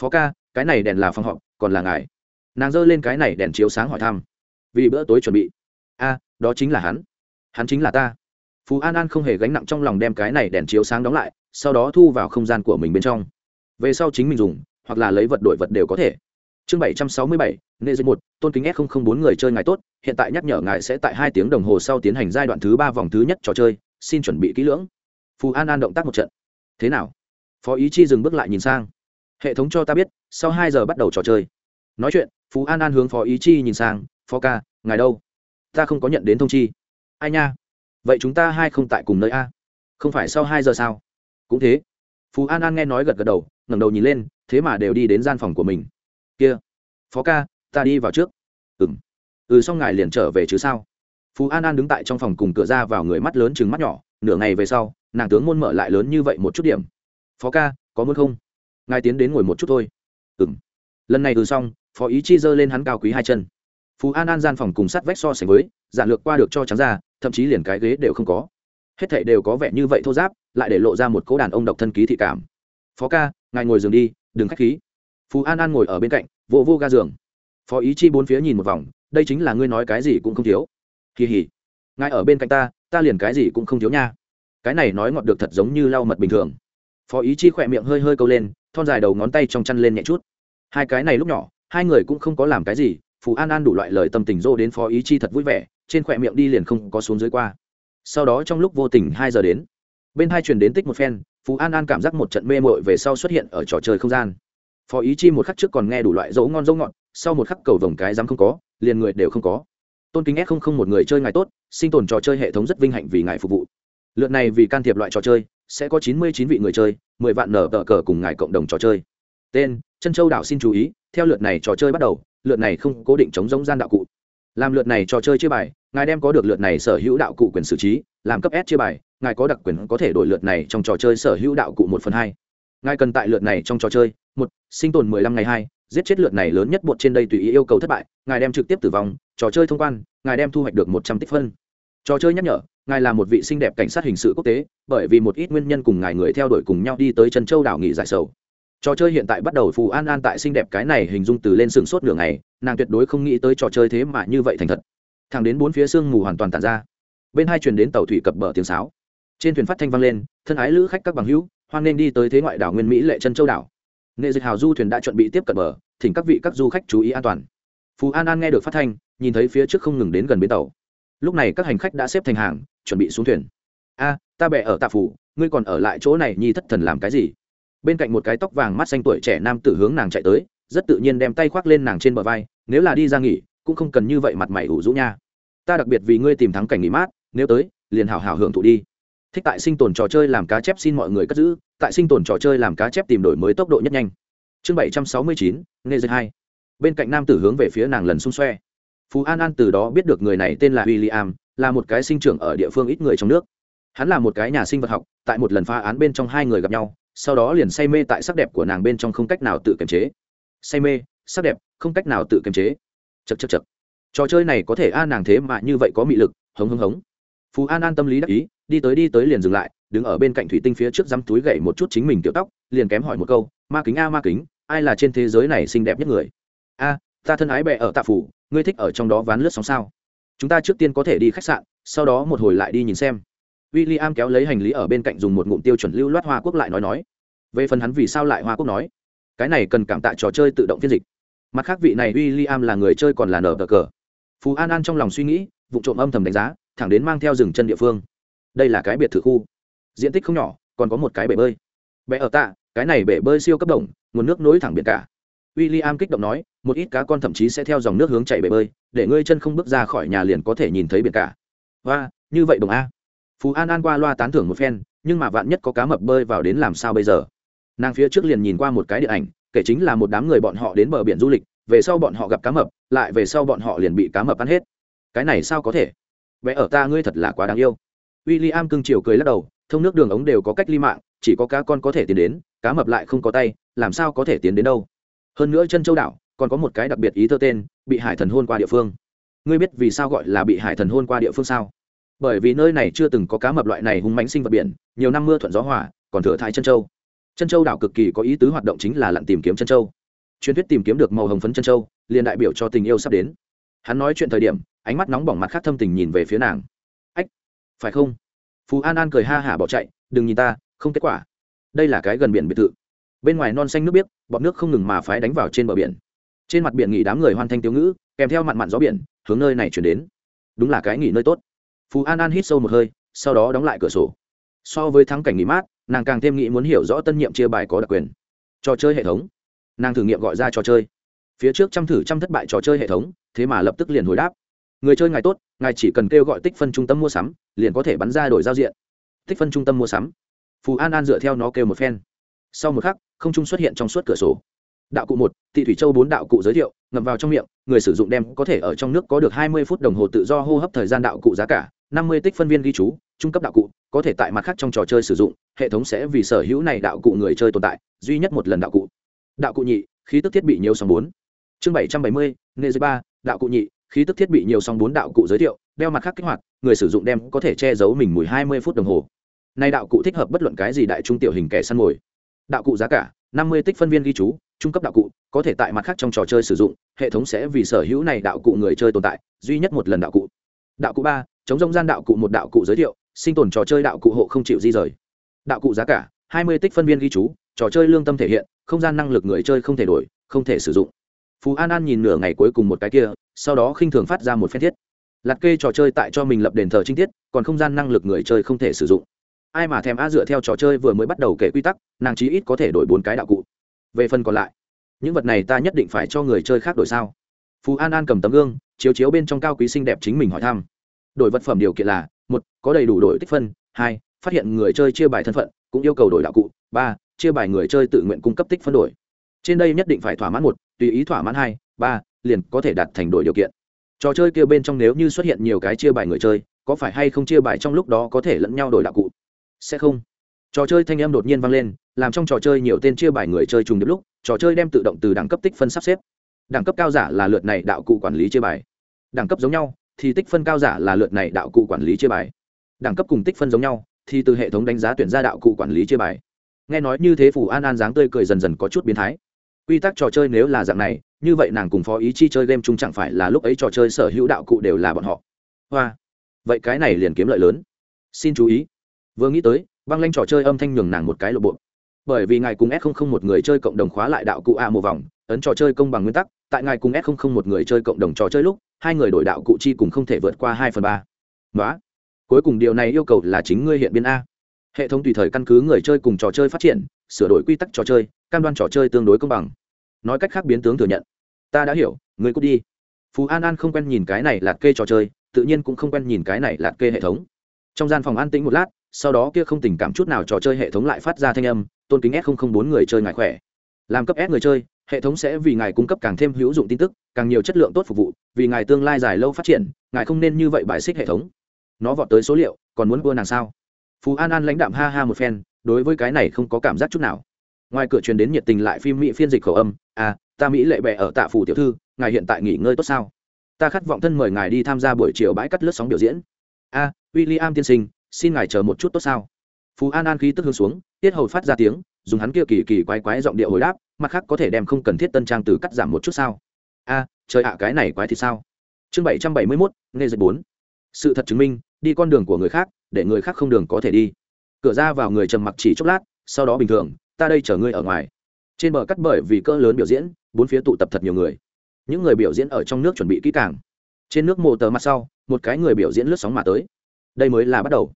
Phó ca, cái này đèn là phòng họp, còn là ngài? Nàng giơ lên cái này đèn chiếu sáng hỏi thăm. Vì bữa tối chuẩn bị. A, đó chính là hắn. Hắn chính là ta. Phú an an không hề gánh nặng trong lòng đem cái này đèn chiếu sáng đóng lại, sau đó thu vào không gian của mình bên trong. Về sau chính mình dùng, hoặc là lấy vật đổi vật đều có thể. Chương bảy trăm sáu mươi bảy nệ dịch một, tôn kính s không không bốn người chơi ngài tốt, hiện tại nhắc nhở ngài sẽ tại hai tiếng đồng hồ sau tiến hành giai đoạn thứ ba vòng thứ nhất trò chơi, xin chuẩn bị kỹ lưỡng. Phù an an động tác một trận thế nào? Phó ý chi dừng bước lại nhìn sang. Hệ thống cho ta biết, sau hai giờ bắt đầu trò chơi. Nói chuyện, phú an an hướng phó ý chi nhìn sang, phó ca, ngài đâu? Ta không có nhận đến thông chi. Ai nha? Vậy chúng ta hai không tại cùng nơi a? Không phải sau hai giờ sao? Cũng thế. Phú an an nghe nói gật gật đầu, ngẩng đầu nhìn lên, thế mà đều đi đến gian phòng của mình. Kia, phó ca, ta đi vào trước. Ừ m ừ xong ngài liền trở về chứ sao? Phú an an đứng tại trong phòng cùng cửa ra vào người mắt lớn chừng mắt nhỏ, nửa ngày về sau nàng tướng môn mở lại lớn như vậy một chút điểm. Phó ca, có muốn không? Ngài tiến đến ngồi một chút thôi. Ừ m lần này từ xong, phó ý chi giơ lên hắn cao quý hai chân. Phú an an gian phòng cùng sắt vách so sánh với, giản lược qua được cho trắng ra, thậm chí liền cái ghế đều không có. Hết thảy đều có vẻ như vậy thô giáp, lại để lộ ra một cỗ đàn ông độc thân ký thị cảm. Phó ca, ngài ngồi giường đi, đừng k h á c h khí. Phú an an ngồi ở bên cạnh, vô vô ga giường. Phó ý chi bốn phía nhìn một vòng, đây chính là ngươi nói cái gì cũng không thiếu. Kỳ hỉ. Ngài ở bên cạnh ta ta liền cái gì cũng không thiếu nha cái này nói ngọt được thật giống như lau mật bình thường. Phó ý chi khỏe miệng hơi hơi câu lên, thon dài đầu ngón tay trong chăn lên nhẹ chút. Hai cái này lúc nhỏ, hai người cũng không có làm cái gì, phù an an đủ loại lời tâm tình dô đến phó ý chi thật vui vẻ, trên khỏe miệng đi liền không có xuống dưới qua. Sau đó trong lúc vô tình hai giờ đến, bên hai truyền đến tích một phen phú an an cảm giác một trận mê mội về sau xuất hiện ở trò chơi không gian. Phó ý chi một khắc trước còn nghe đủ loại dấu ngon dấu ngọt, sau một khắc cầu vồng cái dám không có, liền người đều không có. Tôn kính s không không một người chơi ngài tốt, sinh tồn trò chơi hệ thống rất vinh hạnh vì ngài phục vụ lượt này vì can thiệp loại trò chơi, sẽ có chín mươi chín vị người chơi, mười vạn nở tờ cờ cùng ngài cộng đồng trò chơi. Tên chân châu đảo xin chú ý, theo lượt này trò chơi bắt đầu, lượt này không cố định chống giống gian đạo cụ. Làm lượt này trò chơi chia bài, ngài đem có được lượt này sở hữu đạo cụ quyền xử trí, làm cấp s chia bài, ngài có đặc quyền có thể đổi lượt này trong trò chơi sở hữu đạo cụ một phần hai. Ngài cần tại lượt này trong trò chơi, một, sinh tồn mười lăm ngày, hai, giết chết lượt này lớn nhất bột trên đây tùy ý yêu cầu thất bại, ngài đem trực tiếp tử vong, trò chơi thông quan, ngài đem thu hoạch được một trăm tích phân. Trò chơi nhắc nhở ngài là một vị xinh đẹp cảnh sát hình sự quốc tế, bởi vì một ít nguyên nhân cùng ngài người theo đuổi cùng nhau đi tới trần châu đảo nghỉ giải sầu. Trò chơi hiện tại bắt đầu phù an an tại xinh đẹp cái này hình dung từ lên sừng sốt nửa ngày, nàng tuyệt đối không nghĩ tới trò chơi thế mà như vậy thành thật. Thẳng đến bốn phía sương mù hoàn toàn tàn ra. Bên hai chuyển đến tàu thủy cập bờ tiếng sáo. Trên thuyền phát thanh vang lên, thân ái lữ khách các bằng hữu, hoan nên đi tới thế ngoại đảo nguyên mỹ lệ trân châu đảo. Nghệ dịch hào du thuyền đã chuẩn bị tiếp cận bờ, thỉnh các vị các du khách chú ý an toàn. Phú an an nghe được phát thanh, nhìn thấy phía trước không ngừng đến gần bến tàu. Lúc này các hành khách đã xếp thành hàng chuẩn bị xuống thuyền. A, ta bè ở tạ phủ, ngươi còn ở lại chỗ này nhi thất thần làm cái gì? Bên cạnh một cái tóc vàng mắt xanh tuổi trẻ nam tử hướng nàng chạy tới, rất tự nhiên đem tay khoác lên nàng trên bờ vai, nếu là đi ra nghỉ, cũng không cần như vậy mặt mày ủ rũ nha. Ta đặc biệt vì ngươi tìm thắng cảnh nghỉ mát, nếu tới, liền hào hào hưởng thụ đi. Thích tại sinh tồn trò chơi làm cá chép xin mọi người cất giữ, tại sinh tồn trò chơi làm cá chép tìm đổi mới tốc độ nhất nhanh. Chương bảy trăm sáu mươi chín nghề dây hai. Bên cạnh nam tử hướng về phía nàng lần xung xoe. Phú an an từ đó biết được người này tên là w i l l i am là một cái sinh trưởng ở địa phương ít người trong nước. Hắn là một cái nhà sinh vật học, tại một lần phá án bên trong hai người gặp nhau, sau đó liền say mê tại sắc đẹp của nàng bên trong không cách nào tự kiềm chế. Say mê, sắc đẹp, không cách nào tự kiềm chế. Chật chật chật trò chơi này có thể a nàng thế mà như vậy có mị lực, hống hống hống. Phú an an tâm lý đắc ý, đi tới đi tới liền dừng lại, đứng ở bên cạnh thủy tinh phía trước dăm túi gậy một chút chính mình tiểu tóc, liền kém hỏi một câu, ma kính a, ma kính, ai là trên thế giới này xinh đẹp nhất người? A, ta thân ái bẹ ở tạ phủ, ngươi thích ở trong đó ván lướt sóng sao? Chúng ta trước tiên có thể đi khách sạn, sau đó một hồi lại đi nhìn xem. W i l l i am kéo lấy hành lý ở bên cạnh dùng một ngụm tiêu chuẩn lưu loát hoa quốc lại nói nói. Về phần hắn vì sao lại hoa quốc nói? Cái này cần cảm tạ trò chơi tự động phiên dịch. Mặt khác vị này w i l l i am là người chơi còn là nở cờ cờ. Phú an an trong lòng suy nghĩ, vụ trộm âm thầm đánh giá, thẳng đến mang theo rừng chân địa phương. Đây là cái biệt thự khu. Diện tích không nhỏ, còn có một cái bể bơi. Bể ở tạ, cái này bể bơi siêu cấp đồng, nguồn nước nối thẳng biển cả w i l l i am kích động nói, một ít cá con thậm chí sẽ theo dòng nước hướng chạy bể bơi, để ngươi chân không bước ra khỏi nhà liền có thể nhìn thấy biển cả. Và như vậy đồng a. Phú an an qua loa tán thưởng một phen, nhưng mà vạn nhất có cá mập bơi vào đến làm sao bây giờ? Nàng phía trước liền nhìn qua một cái điện ảnh, kể chính là một đám người bọn họ đến bờ biển du lịch, về sau bọn họ gặp cá mập, lại về sau bọn họ liền bị cá mập ăn hết. Cái này sao có thể? Vẽ ở ta ngươi thật là quá đáng yêu. W i l l i am cưng chiều cười lắc đầu, thông nước đường ống đều có cách ly mạng, chỉ có cá con có thể tiến đến, cá mập lại không có tay, làm sao có thể tiến đến đâu? Hơn nữa chân châu đảo, còn có một cái đặc biệt ý thơ tên, bị hải thần hôn qua địa phương. Ngươi biết vì sao gọi là bị hải thần hôn qua địa phương sao? Bởi vì nơi này chưa từng có cá mập loại này hung mánh sinh vật biển, nhiều năm mưa thuận gió hỏa còn thừa thái chân châu. Chân châu đảo cực kỳ có ý tứ hoạt động chính là lặn tìm kiếm chân châu. Truyền thuyết tìm kiếm được màu hồng phấn chân châu, liền đại biểu cho tình yêu sắp đến. Hắn nói chuyện thời điểm, ánh mắt nóng bỏng mặt khác thâm tình nhìn về phía nàng. Ách, phải không? Phú an an cười ha hả bỏ chạy, đừng nhìn ta, không kết quả. Đây là cái gần biển biệt thự bên ngoài non xanh nước biếc bọn nước không ngừng mà phái đánh vào trên bờ biển. Trên mặt biển nghỉ đám người hoan thanh tiêu ngữ, kèm theo mặn mặn gió biển, hướng nơi này chuyển đến. Đúng là cái nghỉ nơi tốt. Phú an an hít sâu một hơi, sau đó đóng lại cửa sổ. So với thắng cảnh nghỉ mát, nàng càng thêm nghĩ muốn hiểu rõ tân nhiệm chia bài có đặc quyền. Trò chơi hệ thống. Nàng thử nghiệm gọi ra trò chơi. Phía trước chăm thử chăm thất bại trò chơi hệ thống, thế mà lập tức liền hồi đáp. Người chơi ngài tốt, ngài chỉ cần kêu gọi tích phân trung tâm mua sắm, liền có thể bắn ra đổi giao diện. Tích phân trung tâm mua sắm. Phù an an dựa theo nó kêu một phen sau một khắc, không trung xuất hiện trong suốt cửa sổ. Đạo cụ một thị thủy châu bốn đạo cụ giới thiệu, ngậm vào trong miệng, người sử dụng đem có thể ở trong nước có được hai mươi phút đồng hồ tự do hô hấp thời gian đạo cụ giá cả, năm mươi tích phân viên ghi chú, trung cấp đạo cụ, có thể tại mặt khác trong trò chơi sử dụng, hệ thống sẽ vì sở hữu này đạo cụ người chơi tồn tại, duy nhất một lần đạo cụ. Đạo cụ nhị, khí tức thiết bị nhiều sóng bốn. Chương bảy trăm bảy mươi, nê dưới ba, đạo cụ nhị, khí tức thiết bị nhiều song bốn đạo cụ giới thiệu, đeo mặt khác kích hoạt, người sử dụng đem có thể che giấu mình mùi hai mươi phút đồng hồ. Nay đạo cụ thích hợp bất luận cái gì đại trung tiểu hình kẻ săn mồi đạo cụ giá cả, năm mươi tích phân viên ghi chú, trung cấp đạo cụ, có thể tại mặt khác trong trò chơi sử dụng, hệ thống sẽ vì sở hữu này đạo cụ người chơi tồn tại, duy nhất một lần đạo cụ. Đạo cụ ba, chống rông gian đạo cụ một đạo cụ giới thiệu, sinh tồn trò chơi đạo cụ hộ không chịu di rời. Đạo cụ giá cả, hai mươi tích phân viên ghi chú, trò chơi lương tâm thể hiện, không gian năng lực người chơi không thể đổi, không thể sử dụng. Phú an an nhìn nửa ngày cuối cùng một cái kia, sau đó khinh thường phát ra một phen thiết. Lặt kê trò chơi tại cho mình lập đền thờ trinh tiết, còn không gian năng lực người chơi không thể sử dụng ai mà thèm a dựa theo trò chơi vừa mới bắt đầu kể quy tắc, nàng chí ít có thể đổi bốn cái đạo cụ. Về phần còn lại, những vật này ta nhất định phải cho người chơi khác đổi sao? Phú an an cầm tấm gương, chiếu chiếu bên trong cao quý xinh đẹp chính mình hỏi thăm. Đổi vật phẩm điều kiện là, một, có đầy đủ đổi tích phân, hai, phát hiện người chơi chia bài thân phận, cũng yêu cầu đổi đạo cụ, ba, chia bài người chơi tự nguyện cung cấp tích phân đổi. Trên đây nhất định phải thỏa mãn một, tùy ý thỏa mãn hai, ba, liền có thể đạt thành đổi điều kiện. Trò chơi kia bên trong nếu như xuất hiện nhiều cái chia bài người chơi, có phải hay không chia bài trong lúc đó có thể lẫn nhau đổi đạo cụ? Sẽ không. Trò chơi thanh âm đột nhiên vang lên, làm trong trò chơi nhiều tên chia bài người chơi trùng điệp lúc, trò chơi đem tự động từ đẳng cấp tích phân sắp xếp. Đẳng cấp cao giả là lượt này đạo cụ quản lý chia bài. Đẳng cấp giống nhau, thì tích phân cao giả là lượt này đạo cụ quản lý chia bài. Đẳng cấp cùng tích phân giống nhau, thì từ hệ thống đánh giá tuyển ra đạo cụ quản lý chia bài. Nghe nói như thế phủ an an dáng tươi cười dần dần có chút biến thái. Quy tắc trò chơi nếu là dạng này, như vậy nàng cùng phó ý chi chơi game chung chẳng phải là lúc ấy trò chơi sở hữu đạo cụ đều là bọn họ. Hoa. Vậy cái này liền kiếm lợi lớn. Xin chú ý vừa nghĩ tới, băng lanh trò chơi âm thanh nhường nàng một cái lộ bộ. Bởi vì ngài cùng s không không một người chơi cộng đồng khóa lại đạo cụ a một vòng, ấn trò chơi công bằng nguyên tắc, tại ngài cùng s không không một người chơi cộng đồng trò chơi lúc, hai người đổi đạo cụ chi cùng không thể vượt qua hai phần ba. Đó cuối cùng điều này yêu cầu là chính ngươi hiện biên a. Hệ thống tùy thời căn cứ người chơi cùng trò chơi phát triển, sửa đổi quy tắc trò chơi, cam đoan trò chơi tương đối công bằng. Nói cách khác biến tướng thừa nhận. Ta đã hiểu người cút đi. Phú an an không quen nhìn cái này lạt kê trò chơi, tự nhiên cũng không quen nhìn cái này lạt kê hệ thống. Trong gian phòng an tĩnh một lát sau đó kia không tình cảm chút nào trò chơi hệ thống lại phát ra thanh âm tôn kính s bốn người chơi ngài khỏe. Làm cấp s người chơi hệ thống sẽ vì ngài cung cấp càng thêm hữu dụng tin tức càng nhiều chất lượng tốt phục vụ vì ngài tương lai dài lâu phát triển ngài không nên như vậy bài xích hệ thống. Nó vọt tới số liệu còn muốn vua nàng sao? Phú an an lãnh đạm ha ha một phen đối với cái này không có cảm giác chút nào. Ngoài cửa truyền đến nhiệt tình lại phim mỹ phiên dịch khẩu âm à ta mỹ lệ bệ ở tạ phủ tiểu thư ngài hiện tại nghỉ ngơi tốt sao? Ta khát vọng thân mời ngài đi tham gia buổi chiều bãi cắt lướt sóng biểu diễn. A à, w i l l i am tiên sinh xin ngài chờ một chút tốt sao? Phú an an khí tức hướng xuống, tiết hầu phát ra tiếng, dùng hắn kia kỳ kỳ quái quái giọng điệu hồi đáp, mặt khác có thể đem không cần thiết tân trang từ cắt giảm một chút sao? A, trời ạ, cái này quái thì sao? Chương bảy trăm bảy mươi mốt nghe dịch bốn. Sự thật chứng minh, đi con đường của người khác, để người khác không đường có thể đi. Cửa ra vào người trầm mặc chỉ chốc lát, sau đó bình thường, ta đây chở ngươi ở ngoài. Trên bờ cắt bởi vì cỡ lớn biểu diễn, bốn phía tụ tập thật nhiều người. Những người biểu diễn ở trong nước chuẩn bị kỹ càng. Trên nước mồ tờ mặt sau, một cái người biểu diễn lướt sóng mà tới. Đây mới là bắt đầu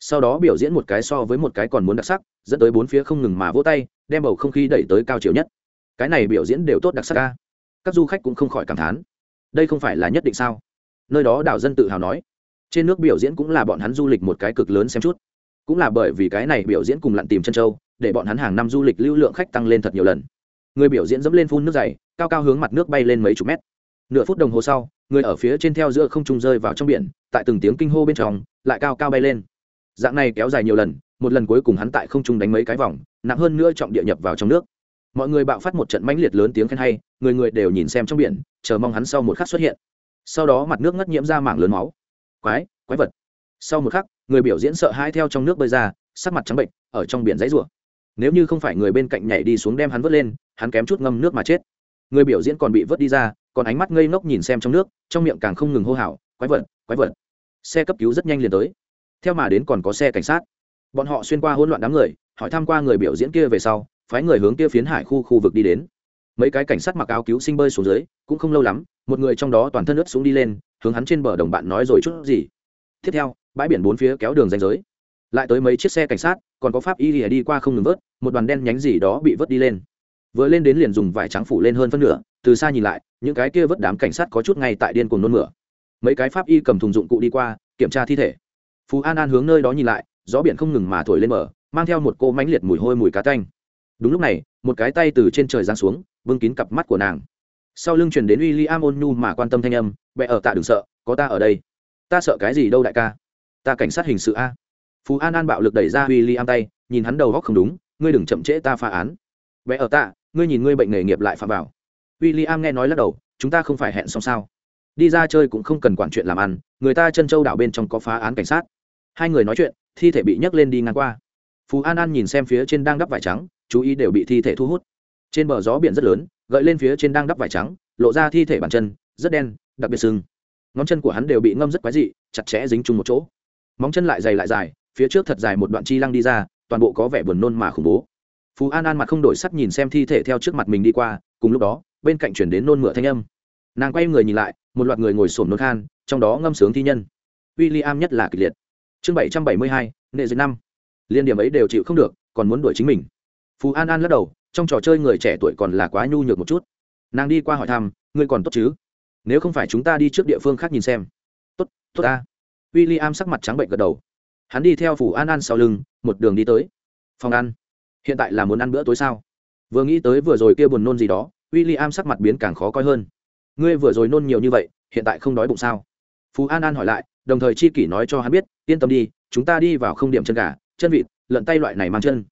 sau đó biểu diễn một cái so với một cái còn muốn đặc sắc, dẫn tới bốn phía không ngừng mà vỗ tay, đem bầu không khí đẩy tới cao chiều nhất. Cái này biểu diễn đều tốt đặc sắc ca các du khách cũng không khỏi cảm thán. Đây không phải là nhất định sao? Nơi đó đảo dân tự hào nói. Trên nước biểu diễn cũng là bọn hắn du lịch một cái cực lớn xem chút. Cũng là bởi vì cái này biểu diễn cùng lặn tìm chân châu, để bọn hắn hàng năm du lịch lưu lượng khách tăng lên thật nhiều lần. Người biểu diễn dẫm lên phun nước dày, cao cao hướng mặt nước bay lên mấy chục mét. Nửa phút đồng hồ sau, người ở phía trên theo giữa không trung rơi vào trong biển, tại từng tiếng kinh hô bên trong, lại cao cao bay lên dạng này kéo dài nhiều lần, một lần cuối cùng hắn tại không trung đánh mấy cái vòng, nặng hơn nữa trọng địa nhập vào trong nước. Mọi người bạo phát một trận mãnh liệt lớn tiếng khen hay, người người đều nhìn xem trong biển, chờ mong hắn sau một khắc xuất hiện. Sau đó mặt nước ngất nhiễm ra mảng lớn máu. Quái quái vật. Sau một khắc, người biểu diễn sợ hãi theo trong nước bơi ra, sắc mặt trắng bệnh, ở trong biển dãy rủa nếu như không phải người bên cạnh nhảy đi xuống đem hắn vớt lên, hắn kém chút ngâm nước mà chết. Người biểu diễn còn bị vớt đi ra, còn ánh mắt ngây ngốc nhìn xem trong nước, trong miệng càng không ngừng hô hào, quái vật quái vật. Xe cấp cứu rất nhanh liền tới theo mà đến còn có xe cảnh sát. Bọn họ xuyên qua hỗn loạn đám người, hỏi tham q u a người biểu diễn kia về sau, phái người hướng kia phiến hải khu khu vực đi đến. Mấy cái cảnh sát mặc áo cứu sinh bơi xuống dưới, cũng không lâu lắm, một người trong đó toàn thân ướt xuống đi lên, hướng hắn trên bờ đồng bạn nói rồi chút gì. Tiếp theo, bãi biển bốn phía kéo đường danh giới. Lại tới mấy chiếc xe cảnh sát, còn có pháp y lìa đi qua không ngừng vớt, một đoàn đen nhánh gì đó bị vớt đi lên. Vừa lên đến liền dùng vải trắng phủ lên hơn phân nửa, từ xa nhìn lại, những cái kia vớt đám cảnh sát có chút ngay tại điên cùng nôn mửa. Mấy cái pháp y cầm thùng dụng cụ đi qua, kiểm tra thi thể phú an an hướng nơi đó nhìn lại, gió biển không ngừng mà thổi lên mở mang theo một cô mánh liệt mùi hôi mùi cá tanh. Đúng lúc này, một cái tay từ trên trời giáng xuống vương kín cặp mắt của nàng. Sau lưng chuyển đến w i l l i am ôn nhu mà quan tâm thanh âm bẹ ở tạ đừng sợ, có ta ở đây. Ta sợ cái gì đâu đại ca? Ta cảnh sát hình sự a. Phú an an bạo lực đẩy ra w i l l i am tay, nhìn hắn đầu góc không đúng, ngươi đừng chậm trễ ta phá án. Bẹ ở tạ, ngươi nhìn ngươi bệnh nghề nghiệp lại phạm vào. W i l l i am nghe nói lắc đầu, chúng ta không phải hẹn xong sao? Đi ra chơi cũng không cần quản chuyện làm ăn, người ta chân châu đảo bên trong có phá án cảnh sát hai người nói chuyện, thi thể bị nhấc lên đi ngang qua. Phú an an nhìn xem phía trên đang đắp vải trắng, chú ý đều bị thi thể thu hút. Trên bờ gió biển rất lớn, gợi lên phía trên đang đắp vải trắng, lộ ra thi thể bàn chân, rất đen, đặc biệt sưng ngón chân của hắn đều bị ngâm rất quái dị, chặt chẽ dính chung một chỗ. Móng chân lại dày lại dài, phía trước thật dài một đoạn chi lăng đi ra, toàn bộ có vẻ buồn nôn mà khủng bố. Phú an an mặt không đổi sắc nhìn xem thi thể theo trước mặt mình đi qua, cùng lúc đó, bên cạnh chuyển đến nôn mửa thanh âm. Nàng quay người nhìn lại, một loạt người ngồi sổm nôn khan, trong đó ngâm sướng thi nhân. W i l l i am nhất là kịch liệt chương bảy trăm bảy mươi hai, nệ dưới năm. Liên điểm ấy đều chịu không được, còn muốn đuổi chính mình. Phú an an lắc đầu, trong trò chơi người trẻ tuổi còn là quá nhu nhược một chút. Nàng đi qua hỏi thăm, ngươi còn tốt chứ? Nếu không phải chúng ta đi trước địa phương khác nhìn xem. Tốt tốt ta. W i l l i am sắc mặt trắng bệnh gật đầu. Hắn đi theo phủ an an sau lưng, một đường đi tới. Phòng ăn? Hiện tại là muốn ăn bữa tối sao? Vừa nghĩ tới vừa rồi kia buồn nôn gì đó w i l l i am sắc mặt biến càng khó coi hơn. Ngươi vừa rồi nôn nhiều như vậy, hiện tại không đói bụng sao? Phú an an hỏi lại đồng thời chi kỷ nói cho hắn biết, yên tâm đi, chúng ta đi vào không điểm chân gà, chân vịt lợn tay loại này mang chân.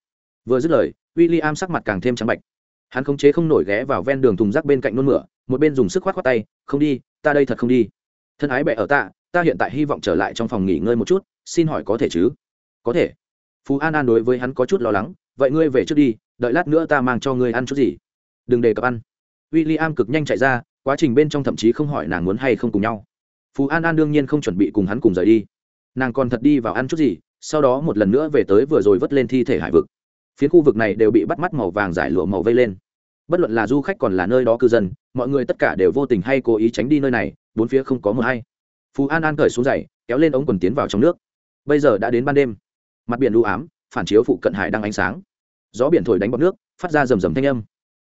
Vừa dứt lời w i l l i am sắc mặt càng thêm trắng bạch hắn khống chế không nổi ghé vào ven đường thùng rác bên cạnh nôn mửa, một bên dùng sức khoát khoát tay, không đi, ta đây thật không đi. Thân ái bệ ở ta ta hiện tại hy vọng trở lại trong phòng nghỉ ngơi một chút, xin hỏi có thể chứ? Có thể. Phú an an đối với hắn có chút lo lắng, vậy ngươi về trước đi, đợi lát nữa ta mang cho ngươi ăn chút gì? Đừng đề cập ăn. W i l l i am cực nhanh chạy ra, quá trình bên trong thậm chí không hỏi nàng muốn hay không cùng nhau phú an an đương nhiên không chuẩn bị cùng hắn cùng rời đi. Nàng còn thật đi vào ăn chút gì, sau đó một lần nữa về tới vừa rồi vất lên thi thể hải vực. Phía khu vực này đều bị bắt mắt màu vàng giải lụa màu vây lên. Bất luận là du khách còn là nơi đó cư dân, mọi người tất cả đều vô tình hay cố ý tránh đi nơi này, bốn phía không có mờ hay. Phú an an cởi xuống giày, kéo lên ống quần tiến vào trong nước. Bây giờ đã đến ban đêm. Mặt biển u ám, phản chiếu phụ cận hải đang ánh sáng. Gió biển thổi đánh bọc nước, phát ra rầm rầm thanh âm.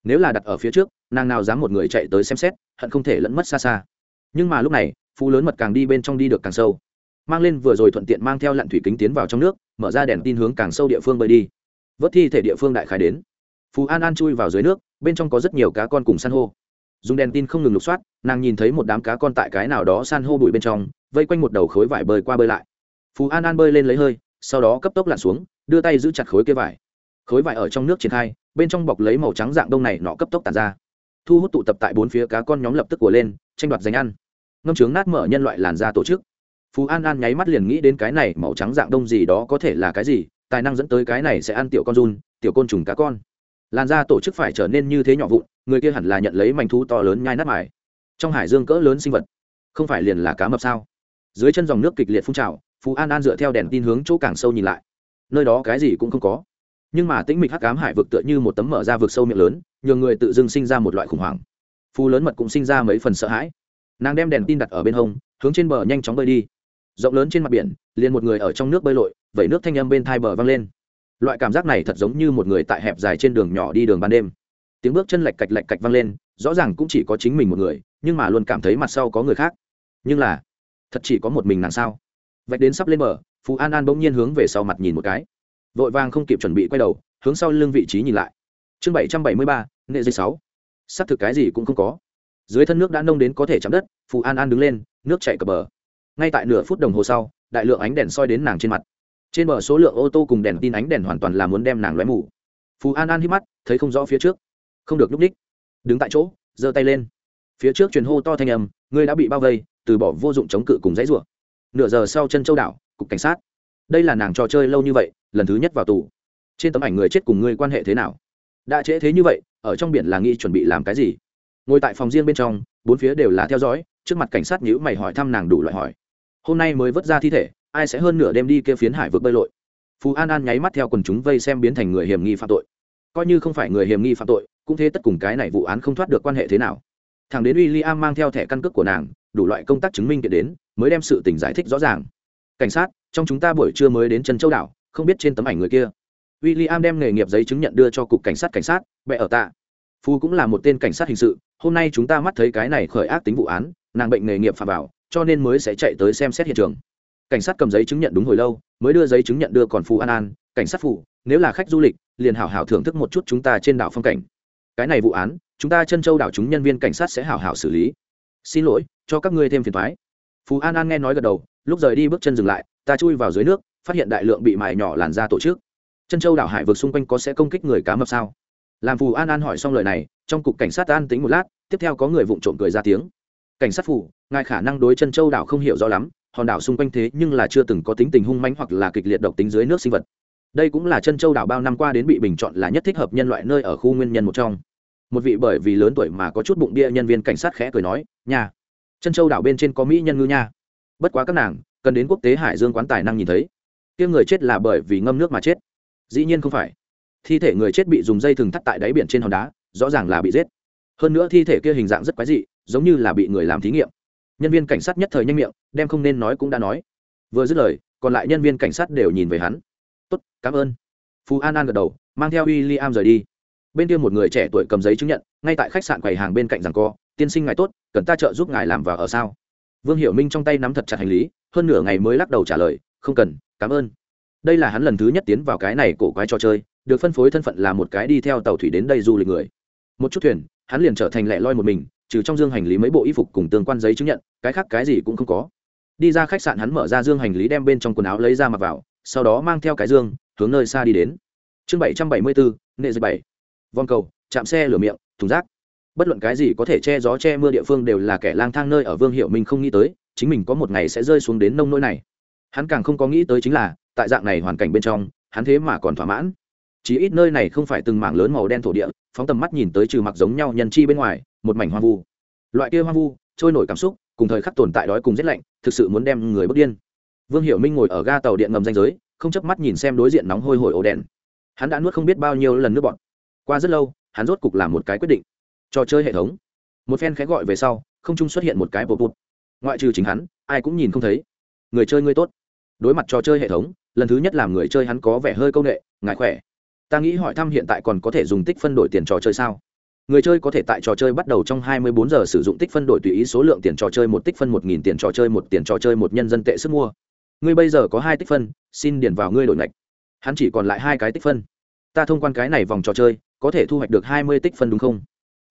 Nếu là đặt ở phía trước, nàng nào dám một người chạy tới xem xét, hận không thể lẫn mất xa xa nhưng mà lúc này, phú lớn mật càng đi bên trong đi được càng sâu. Mang lên vừa rồi thuận tiện mang theo lặn thủy kính tiến vào trong nước, mở ra đèn tin hướng càng sâu địa phương bơi đi. Vớt thi thể địa phương đại khai đến. Phú an an chui vào dưới nước, bên trong có rất nhiều cá con cùng san hô. Dùng đèn tin không ngừng lục soát, nàng nhìn thấy một đám cá con tại cái nào đó san hô bụi bên trong, vây quanh một đầu khối vải bơi qua bơi lại. Phú an an bơi lên lấy hơi, sau đó cấp tốc lặn xuống, đưa tay giữ chặt khối kia vải. Khối vải ở trong nước triển khai, bên trong bọc lấy màu trắng dạng đông này nọ cấp tốc tàn ra thu hút tụ tập tại bốn phía cá con nhóm lập tức của lên, tranh đoạt giành ăn. Ngâm trướng nát mở nhân loại làn da tổ chức. Phú an an nháy mắt liền nghĩ đến cái này màu trắng dạng đông gì đó có thể là cái gì, tài năng dẫn tới cái này sẽ ăn tiểu con run, tiểu côn trùng cá con. Làn da tổ chức phải trở nên như thế nhỏ vụn, người kia hẳn là nhận lấy mảnh thú to lớn nhai nát mải trong hải dương cỡ lớn sinh vật, không phải liền là cá mập sao? Dưới chân dòng nước kịch liệt phun trào, phú an an dựa theo đèn tin hướng chỗ càng sâu nhìn lại. Nơi đó cái gì cũng không có. Nhưng mà tĩnh mịch hắc cám hải vực tựa như một tấm mở ra vực sâu miệng lớn nhường người tự dưng sinh ra một loại khủng hoảng. Phù lớn mật cũng sinh ra mấy phần sợ hãi. Nàng đem đèn tin đặt ở bên hông, hướng trên bờ nhanh chóng bơi đi. Rộng lớn trên mặt biển, liền một người ở trong nước bơi lội, vẩy nước thanh âm bên thai bờ vang lên. Loại cảm giác này thật giống như một người tại hẹp dài trên đường nhỏ đi đường ban đêm. Tiếng bước chân lạch cạch lạch cạch vang lên, rõ ràng cũng chỉ có chính mình một người, nhưng mà luôn cảm thấy mặt sau có người khác. Nhưng là, thật chỉ có một mình nàng sao? Vạch đến sắp lên bờ, phú an an bỗng nhiên hướng về sau mặt nhìn một cái. Vội vàng không kịp chuẩn bị quay đầu, hướng sau lưng vị trí nhìn lại chương bảy trăm bảy mươi ba, nghệ dây sáu. Sắp thực cái gì cũng không có. Dưới thân nước đã nông đến có thể chạm đất, phù an an đứng lên, nước chạy cập bờ. Ngay tại nửa phút đồng hồ sau, đại lượng ánh đèn soi đến nàng trên mặt. Trên bờ số lượng ô tô cùng đèn tin ánh đèn hoàn toàn là muốn đem nàng lóe mù. Phù an an hít mắt, thấy không rõ phía trước. Không được núp ních đứng tại chỗ, giơ tay lên. Phía trước truyền hô to thanh âm, ngươi đã bị bao vây, từ bỏ vô dụng chống cự cùng dãy rủa. Nửa giờ sau chân châu đảo, cục cảnh sát. Đây là nàng trò chơi lâu như vậy, lần thứ nhất vào tù. Trên tấm ảnh người chết cùng ngươi quan hệ thế nào? Đã trễ thế như vậy, ở trong biển là nghi chuẩn bị làm cái gì? Ngồi tại phòng riêng bên trong, bốn phía đều là theo dõi, trước mặt cảnh sát nhữ mày hỏi thăm nàng đủ loại hỏi. Hôm nay mới vớt ra thi thể, ai sẽ hơn nửa đêm đi kêu phiến hải vượt bơi lội? Phú an an nháy mắt theo quần chúng vây xem biến thành người hiểm nghi phạm tội. Coi như không phải người hiểm nghi phạm tội, cũng thế tất cùng cái này vụ án không thoát được quan hệ thế nào. Thằng đến w i l l i am mang theo thẻ căn cước của nàng, đủ loại công tác chứng minh kiện đến, mới đem sự tình giải thích rõ ràng. Cảnh sát, trong chúng ta buổi trưa mới đến trần châu đảo, không biết trên tấm ảnh người kia w i l l i am đem nghề nghiệp giấy chứng nhận đưa cho cục cảnh sát cảnh sát, bệ ở tạ. Phu cũng là một tên cảnh sát hình sự, hôm nay chúng ta mắt thấy cái này khởi ác tính vụ án, nàng bệnh nghề nghiệp phạm vào, cho nên mới sẽ chạy tới xem xét hiện trường. Cảnh sát cầm giấy chứng nhận đúng hồi lâu, mới đưa giấy chứng nhận đưa còn Phú an an, cảnh sát phụ nếu là khách du lịch, liền hảo hảo thưởng thức một chút chúng ta trên đảo phong cảnh. Cái này vụ án, chúng ta chân châu đảo chúng nhân viên cảnh sát sẽ hảo hảo xử lý. Xin lỗi, cho các ngươi thêm phiền thoái phú an an nghe nói gật đầu, lúc rời đi bước chân dừng lại, ta chui vào dưới nước, phát hiện đại lượng bị mài nhỏ làn ra tổ chức chân châu đảo hải vực xung quanh có sẽ công kích người cá mập sao? Làm phù an an hỏi xong lời này, trong cục cảnh sát an tính một lát, tiếp theo có người vụng trộm cười ra tiếng. Cảnh sát phủ ngài khả năng đối chân châu đảo không hiểu rõ lắm, hòn đảo xung quanh thế nhưng là chưa từng có tính tình hung manh hoặc là kịch liệt độc tính dưới nước sinh vật. Đây cũng là chân châu đảo bao năm qua đến bị bình chọn là nhất thích hợp nhân loại nơi ở khu nguyên nhân một trong. Một vị bởi vì lớn tuổi mà có chút bụng bia nhân viên cảnh sát khẽ cười nói nhà chân châu đảo bên trên có mỹ nhân ngư nha. Bất quá các nàng, cần đến quốc tế hải dương quán tài năng nhìn thấy. Kia người chết là bởi vì ngâm nước mà chết dĩ nhiên không phải. Thi thể người chết bị dùng dây thừng thắt tại đáy biển trên hòn đá, rõ ràng là bị giết. Hơn nữa thi thể kia hình dạng rất quái dị, giống như là bị người làm thí nghiệm. Nhân viên cảnh sát nhất thời nhanh miệng, đem không nên nói cũng đã nói. Vừa dứt lời, còn lại nhân viên cảnh sát đều nhìn về hắn. Tốt, cảm ơn. Phú an an gật đầu, mang theo w i l l i am rời đi. Bên kia một người trẻ tuổi cầm giấy chứng nhận, ngay tại khách sạn quầy hàng bên cạnh rằng co, tiên sinh ngài tốt, cần ta trợ giúp ngài làm và ở sao? Vương hiểu minh trong tay nắm thật chặt hành lý, hơn nửa ngày mới lắc đầu trả lời, không cần, cảm ơn đây là hắn lần thứ nhất tiến vào cái này cổ quái trò chơi, được phân phối thân phận là một cái đi theo tàu thủy đến đây du lịch người. Một chút thuyền, hắn liền trở thành lẻ loi một mình, trừ trong dương hành lý mấy bộ y phục cùng tương quan giấy chứng nhận, cái khác cái gì cũng không có. Đi ra khách sạn hắn mở ra dương hành lý đem bên trong quần áo lấy ra mặc vào, sau đó mang theo cái dương, hướng nơi xa đi đến. Chương bảy trăm bảy mươi bốn nệ dây bảy. Vòng cầu, chạm xe lửa miệng, thùng rác. Bất luận cái gì có thể che gió che mưa địa phương đều là kẻ lang thang nơi ở vương hiệu mình không nghĩ tới, chính mình có một ngày sẽ rơi xuống đến nông nỗi này. Hắn càng không có nghĩ tới chính là tại dạng này hoàn cảnh bên trong, hắn thế mà còn thỏa mãn. Chỉ ít nơi này không phải từng mảng lớn màu đen thổ địa, phóng tầm mắt nhìn tới trừ mặc giống nhau nhân chi bên ngoài, một mảnh hoang vu. Loại kia hoang vu, trôi nổi cảm xúc, cùng thời khắc tồn tại đói cùng rét lạnh, thực sự muốn đem người bước điên. Vương hiểu minh ngồi ở ga tàu điện ngầm danh giới, không chớp mắt nhìn xem đối diện nóng hôi hổi ổ đèn. Hắn đã nuốt không biết bao nhiêu lần nước bọn qua rất lâu, hắn rốt cục làm một cái quyết định. Trò chơi hệ thống. Một phen khẽ gọi về sau, không trung xuất hiện một cái bột bột ngoại trừ chính hắn, ai cũng nhìn không thấy. Người chơi ngươi tốt. Đối mặt trò chơi hệ thống lần thứ nhất làm người chơi hắn có vẻ hơi công nghệ ngại khỏe. Ta nghĩ hỏi thăm hiện tại còn có thể dùng tích phân đổi tiền trò chơi sao? Người chơi có thể tại trò chơi bắt đầu trong 24 giờ sử dụng tích phân đổi tùy ý số lượng tiền trò chơi một tích phân một nghìn tiền trò chơi một tiền trò chơi một nhân dân tệ sức mua. Ngươi bây giờ có hai tích phân, xin điền vào ngươi đổi ngạch. Hắn chỉ còn lại hai cái tích phân. Ta thông quan cái này vòng trò chơi, có thể thu hoạch được 20 tích phân đúng không?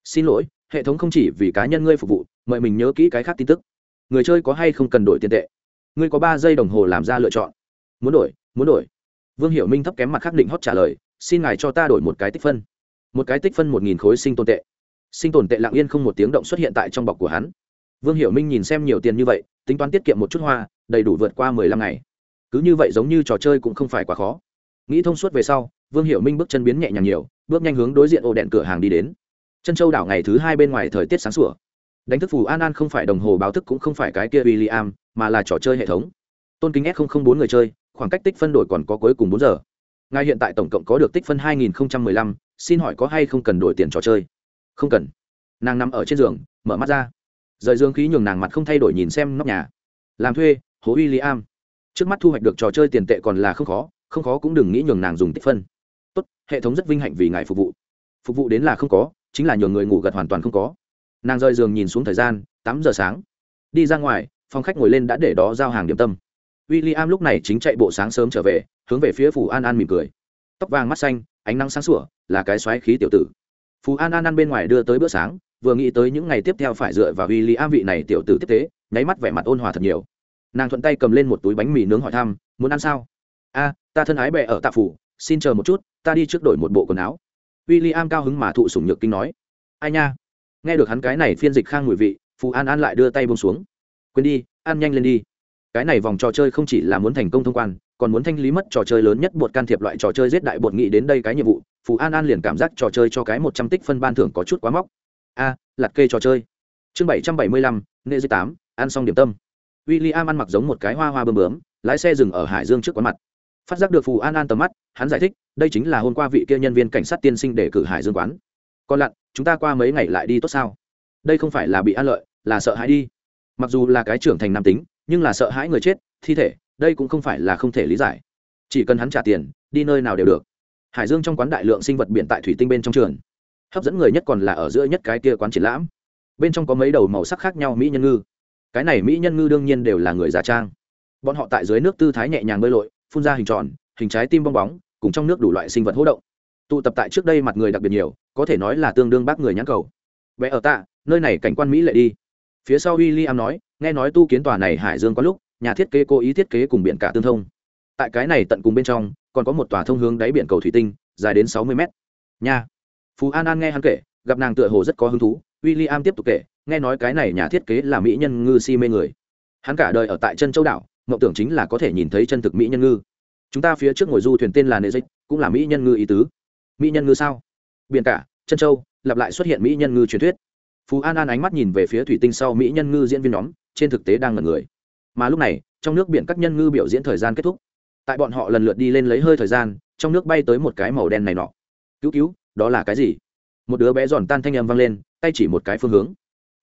Xin lỗi, hệ thống không chỉ vì cá nhân ngươi phục vụ, mời mình nhớ kỹ cái khác tin tức. Người chơi có hay không cần đổi tiền tệ? Ngươi có ba giây đồng hồ làm ra lựa chọn muốn đổi muốn đổi. Vương hiểu minh thấp kém mặt khắc định hót trả lời, xin ngài cho ta đổi một cái tích phân. Một cái tích phân một nghìn khối sinh tồn tệ. Sinh tồn tệ lặng yên không một tiếng động xuất hiện tại trong bọc của hắn. Vương hiểu minh nhìn xem nhiều tiền như vậy, tính toán tiết kiệm một chút hoa, đầy đủ vượt qua mười lăm ngày. Cứ như vậy giống như trò chơi cũng không phải quá khó. Nghĩ thông suốt về sau, vương hiểu minh bước chân biến nhẹ nhàng nhiều, bước nhanh hướng đối diện ổ đèn cửa hàng đi đến. Chân châu đảo ngày thứ hai bên ngoài thời tiết sáng sủa. Đánh thức phù an an không phải đồng hồ báo thức cũng không phải cái kia w i l l i am mà là trò chơi hệ thống. Tôn kính s bốn người chơi khoảng cách tích phân đổi còn có cuối cùng bốn giờ. Ngài hiện tại tổng cộng có được tích phân hai nghìn lăm, xin hỏi có hay không cần đổi tiền trò chơi? Không cần. Nàng nằm ở trên giường, mở mắt ra. Rời dương khí nhường nàng mặt không thay đổi nhìn xem nóc nhà. Làm thuê hố William. i am trước mắt thu hoạch được trò chơi tiền tệ còn là không khó không khó cũng đừng nghĩ nhường nàng dùng tích phân. Tốt, hệ thống rất vinh hạnh vì ngài phục vụ. Phục vụ đến là không có, chính là nhường người ngủ gật hoàn toàn không có. Nàng rời giường nhìn xuống thời gian, tám giờ sáng. Đi ra ngoài, phòng khách ngồi lên đã để đó giao hàng điểm tâm w i l l i am lúc này chính chạy bộ sáng sớm trở về, hướng về phía Phù an an mỉm cười. Tóc vàng mắt xanh, ánh nắng sáng sủa, là cái xoáy khí tiểu tử. Phú an an ăn bên ngoài đưa tới bữa sáng, vừa nghĩ tới những ngày tiếp theo phải dựa vào w i l l i am vị này tiểu tử tiếp tế, nháy mắt vẻ mặt ôn hòa thật nhiều. Nàng thuận tay cầm lên một túi bánh mì nướng hỏi thăm, muốn ăn sao? A, ta thân ái bè ở tạ phủ, xin chờ một chút, ta đi trước đổi một bộ quần áo. W i l l i am cao hứng mà thụ sủng nhược kinh nói. Ai nha. Nghe được hắn cái này phiên dịch khang mùi vị, phù an an lại đưa tay bông xuống. Quên đi, ăn nhanh lên đi cái này vòng trò chơi không chỉ là muốn thành công thông quan còn muốn thanh lý mất trò chơi lớn nhất bột can thiệp loại trò chơi giết đại bột nghị đến đây cái nhiệm vụ phù an an liền cảm giác trò chơi cho cái một trăm tích phân ban thưởng có chút quá móc. A à, lặt kê trò chơi. Chương bảy trăm bảy mươi lăm nệ dưới tám ăn xong điểm tâm. W i l l i am ăn mặc giống một cái hoa hoa bơm bướm lái xe dừng ở hải dương trước quán mặt. Phát giác được phù an an tầm mắt hắn giải thích đây chính là hôm qua vị kia nhân viên cảnh sát tiên sinh để cử hải dương quán. Còn lặn chúng ta qua mấy ngày lại đi tốt sao? Đây không phải là bị an lợi là sợ hãi đi. Mặc dù là cái trưởng thành nam tính nhưng là sợ hãi người chết, thi thể, đây cũng không phải là không thể lý giải. Chỉ cần hắn trả tiền, đi nơi nào đều được. Hải dương trong quán đại lượng sinh vật biển tại thủy tinh bên trong trường. Hấp dẫn người nhất còn là ở giữa nhất cái kia quán triển lãm. Bên trong có mấy đầu màu sắc khác nhau mỹ nhân ngư. Cái này mỹ nhân ngư đương nhiên đều là người giả trang. Bọn họ tại dưới nước tư thái nhẹ nhàng bơi lội, phun ra hình tròn, hình trái tim bong bóng, cùng trong nước đủ loại sinh vật hỗ động. Tụ tập tại trước đây mặt người đặc biệt nhiều, có thể nói là tương đương bác người nhãn cầu. Vẽ ở tạ, nơi này cảnh quan mỹ lệ đi. Phía sau w i l l i am nói nghe nói tu kiến tòa này hải dương có lúc, nhà thiết kế cố ý thiết kế cùng biển cả tương thông. Tại cái này tận cùng bên trong, còn có một tòa thông hướng đáy biển cầu thủy tinh, dài đến sáu mươi mét. Nha. Phú an an nghe hắn kể, gặp nàng tựa hồ rất có hứng thú w i l l i am tiếp tục kể, nghe nói cái này nhà thiết kế là mỹ nhân ngư si mê người. Hắn cả đời ở tại chân châu đảo, mộng tưởng chính là có thể nhìn thấy chân thực mỹ nhân ngư. Chúng ta phía trước ngồi du thuyền tên là nệ dịch, cũng là mỹ nhân ngư ý tứ. Mỹ nhân ngư sao? Biển cả, chân châu, lặp lại xuất hiện mỹ nhân ngư truyền thuyết. Phú an an ánh mắt nhìn về phía thủy tinh sau mỹ nhân ngư diễn viên nhóm trên thực tế đang ngẩn người. Mà lúc này, trong nước biển các nhân ngư biểu diễn thời gian kết thúc. Tại bọn họ lần lượt đi lên lấy hơi thời gian, trong nước bay tới một cái màu đen này nọ. Cứu cứu, đó là cái gì? Một đứa bé giòn tan thanh âm vang lên, tay chỉ một cái phương hướng.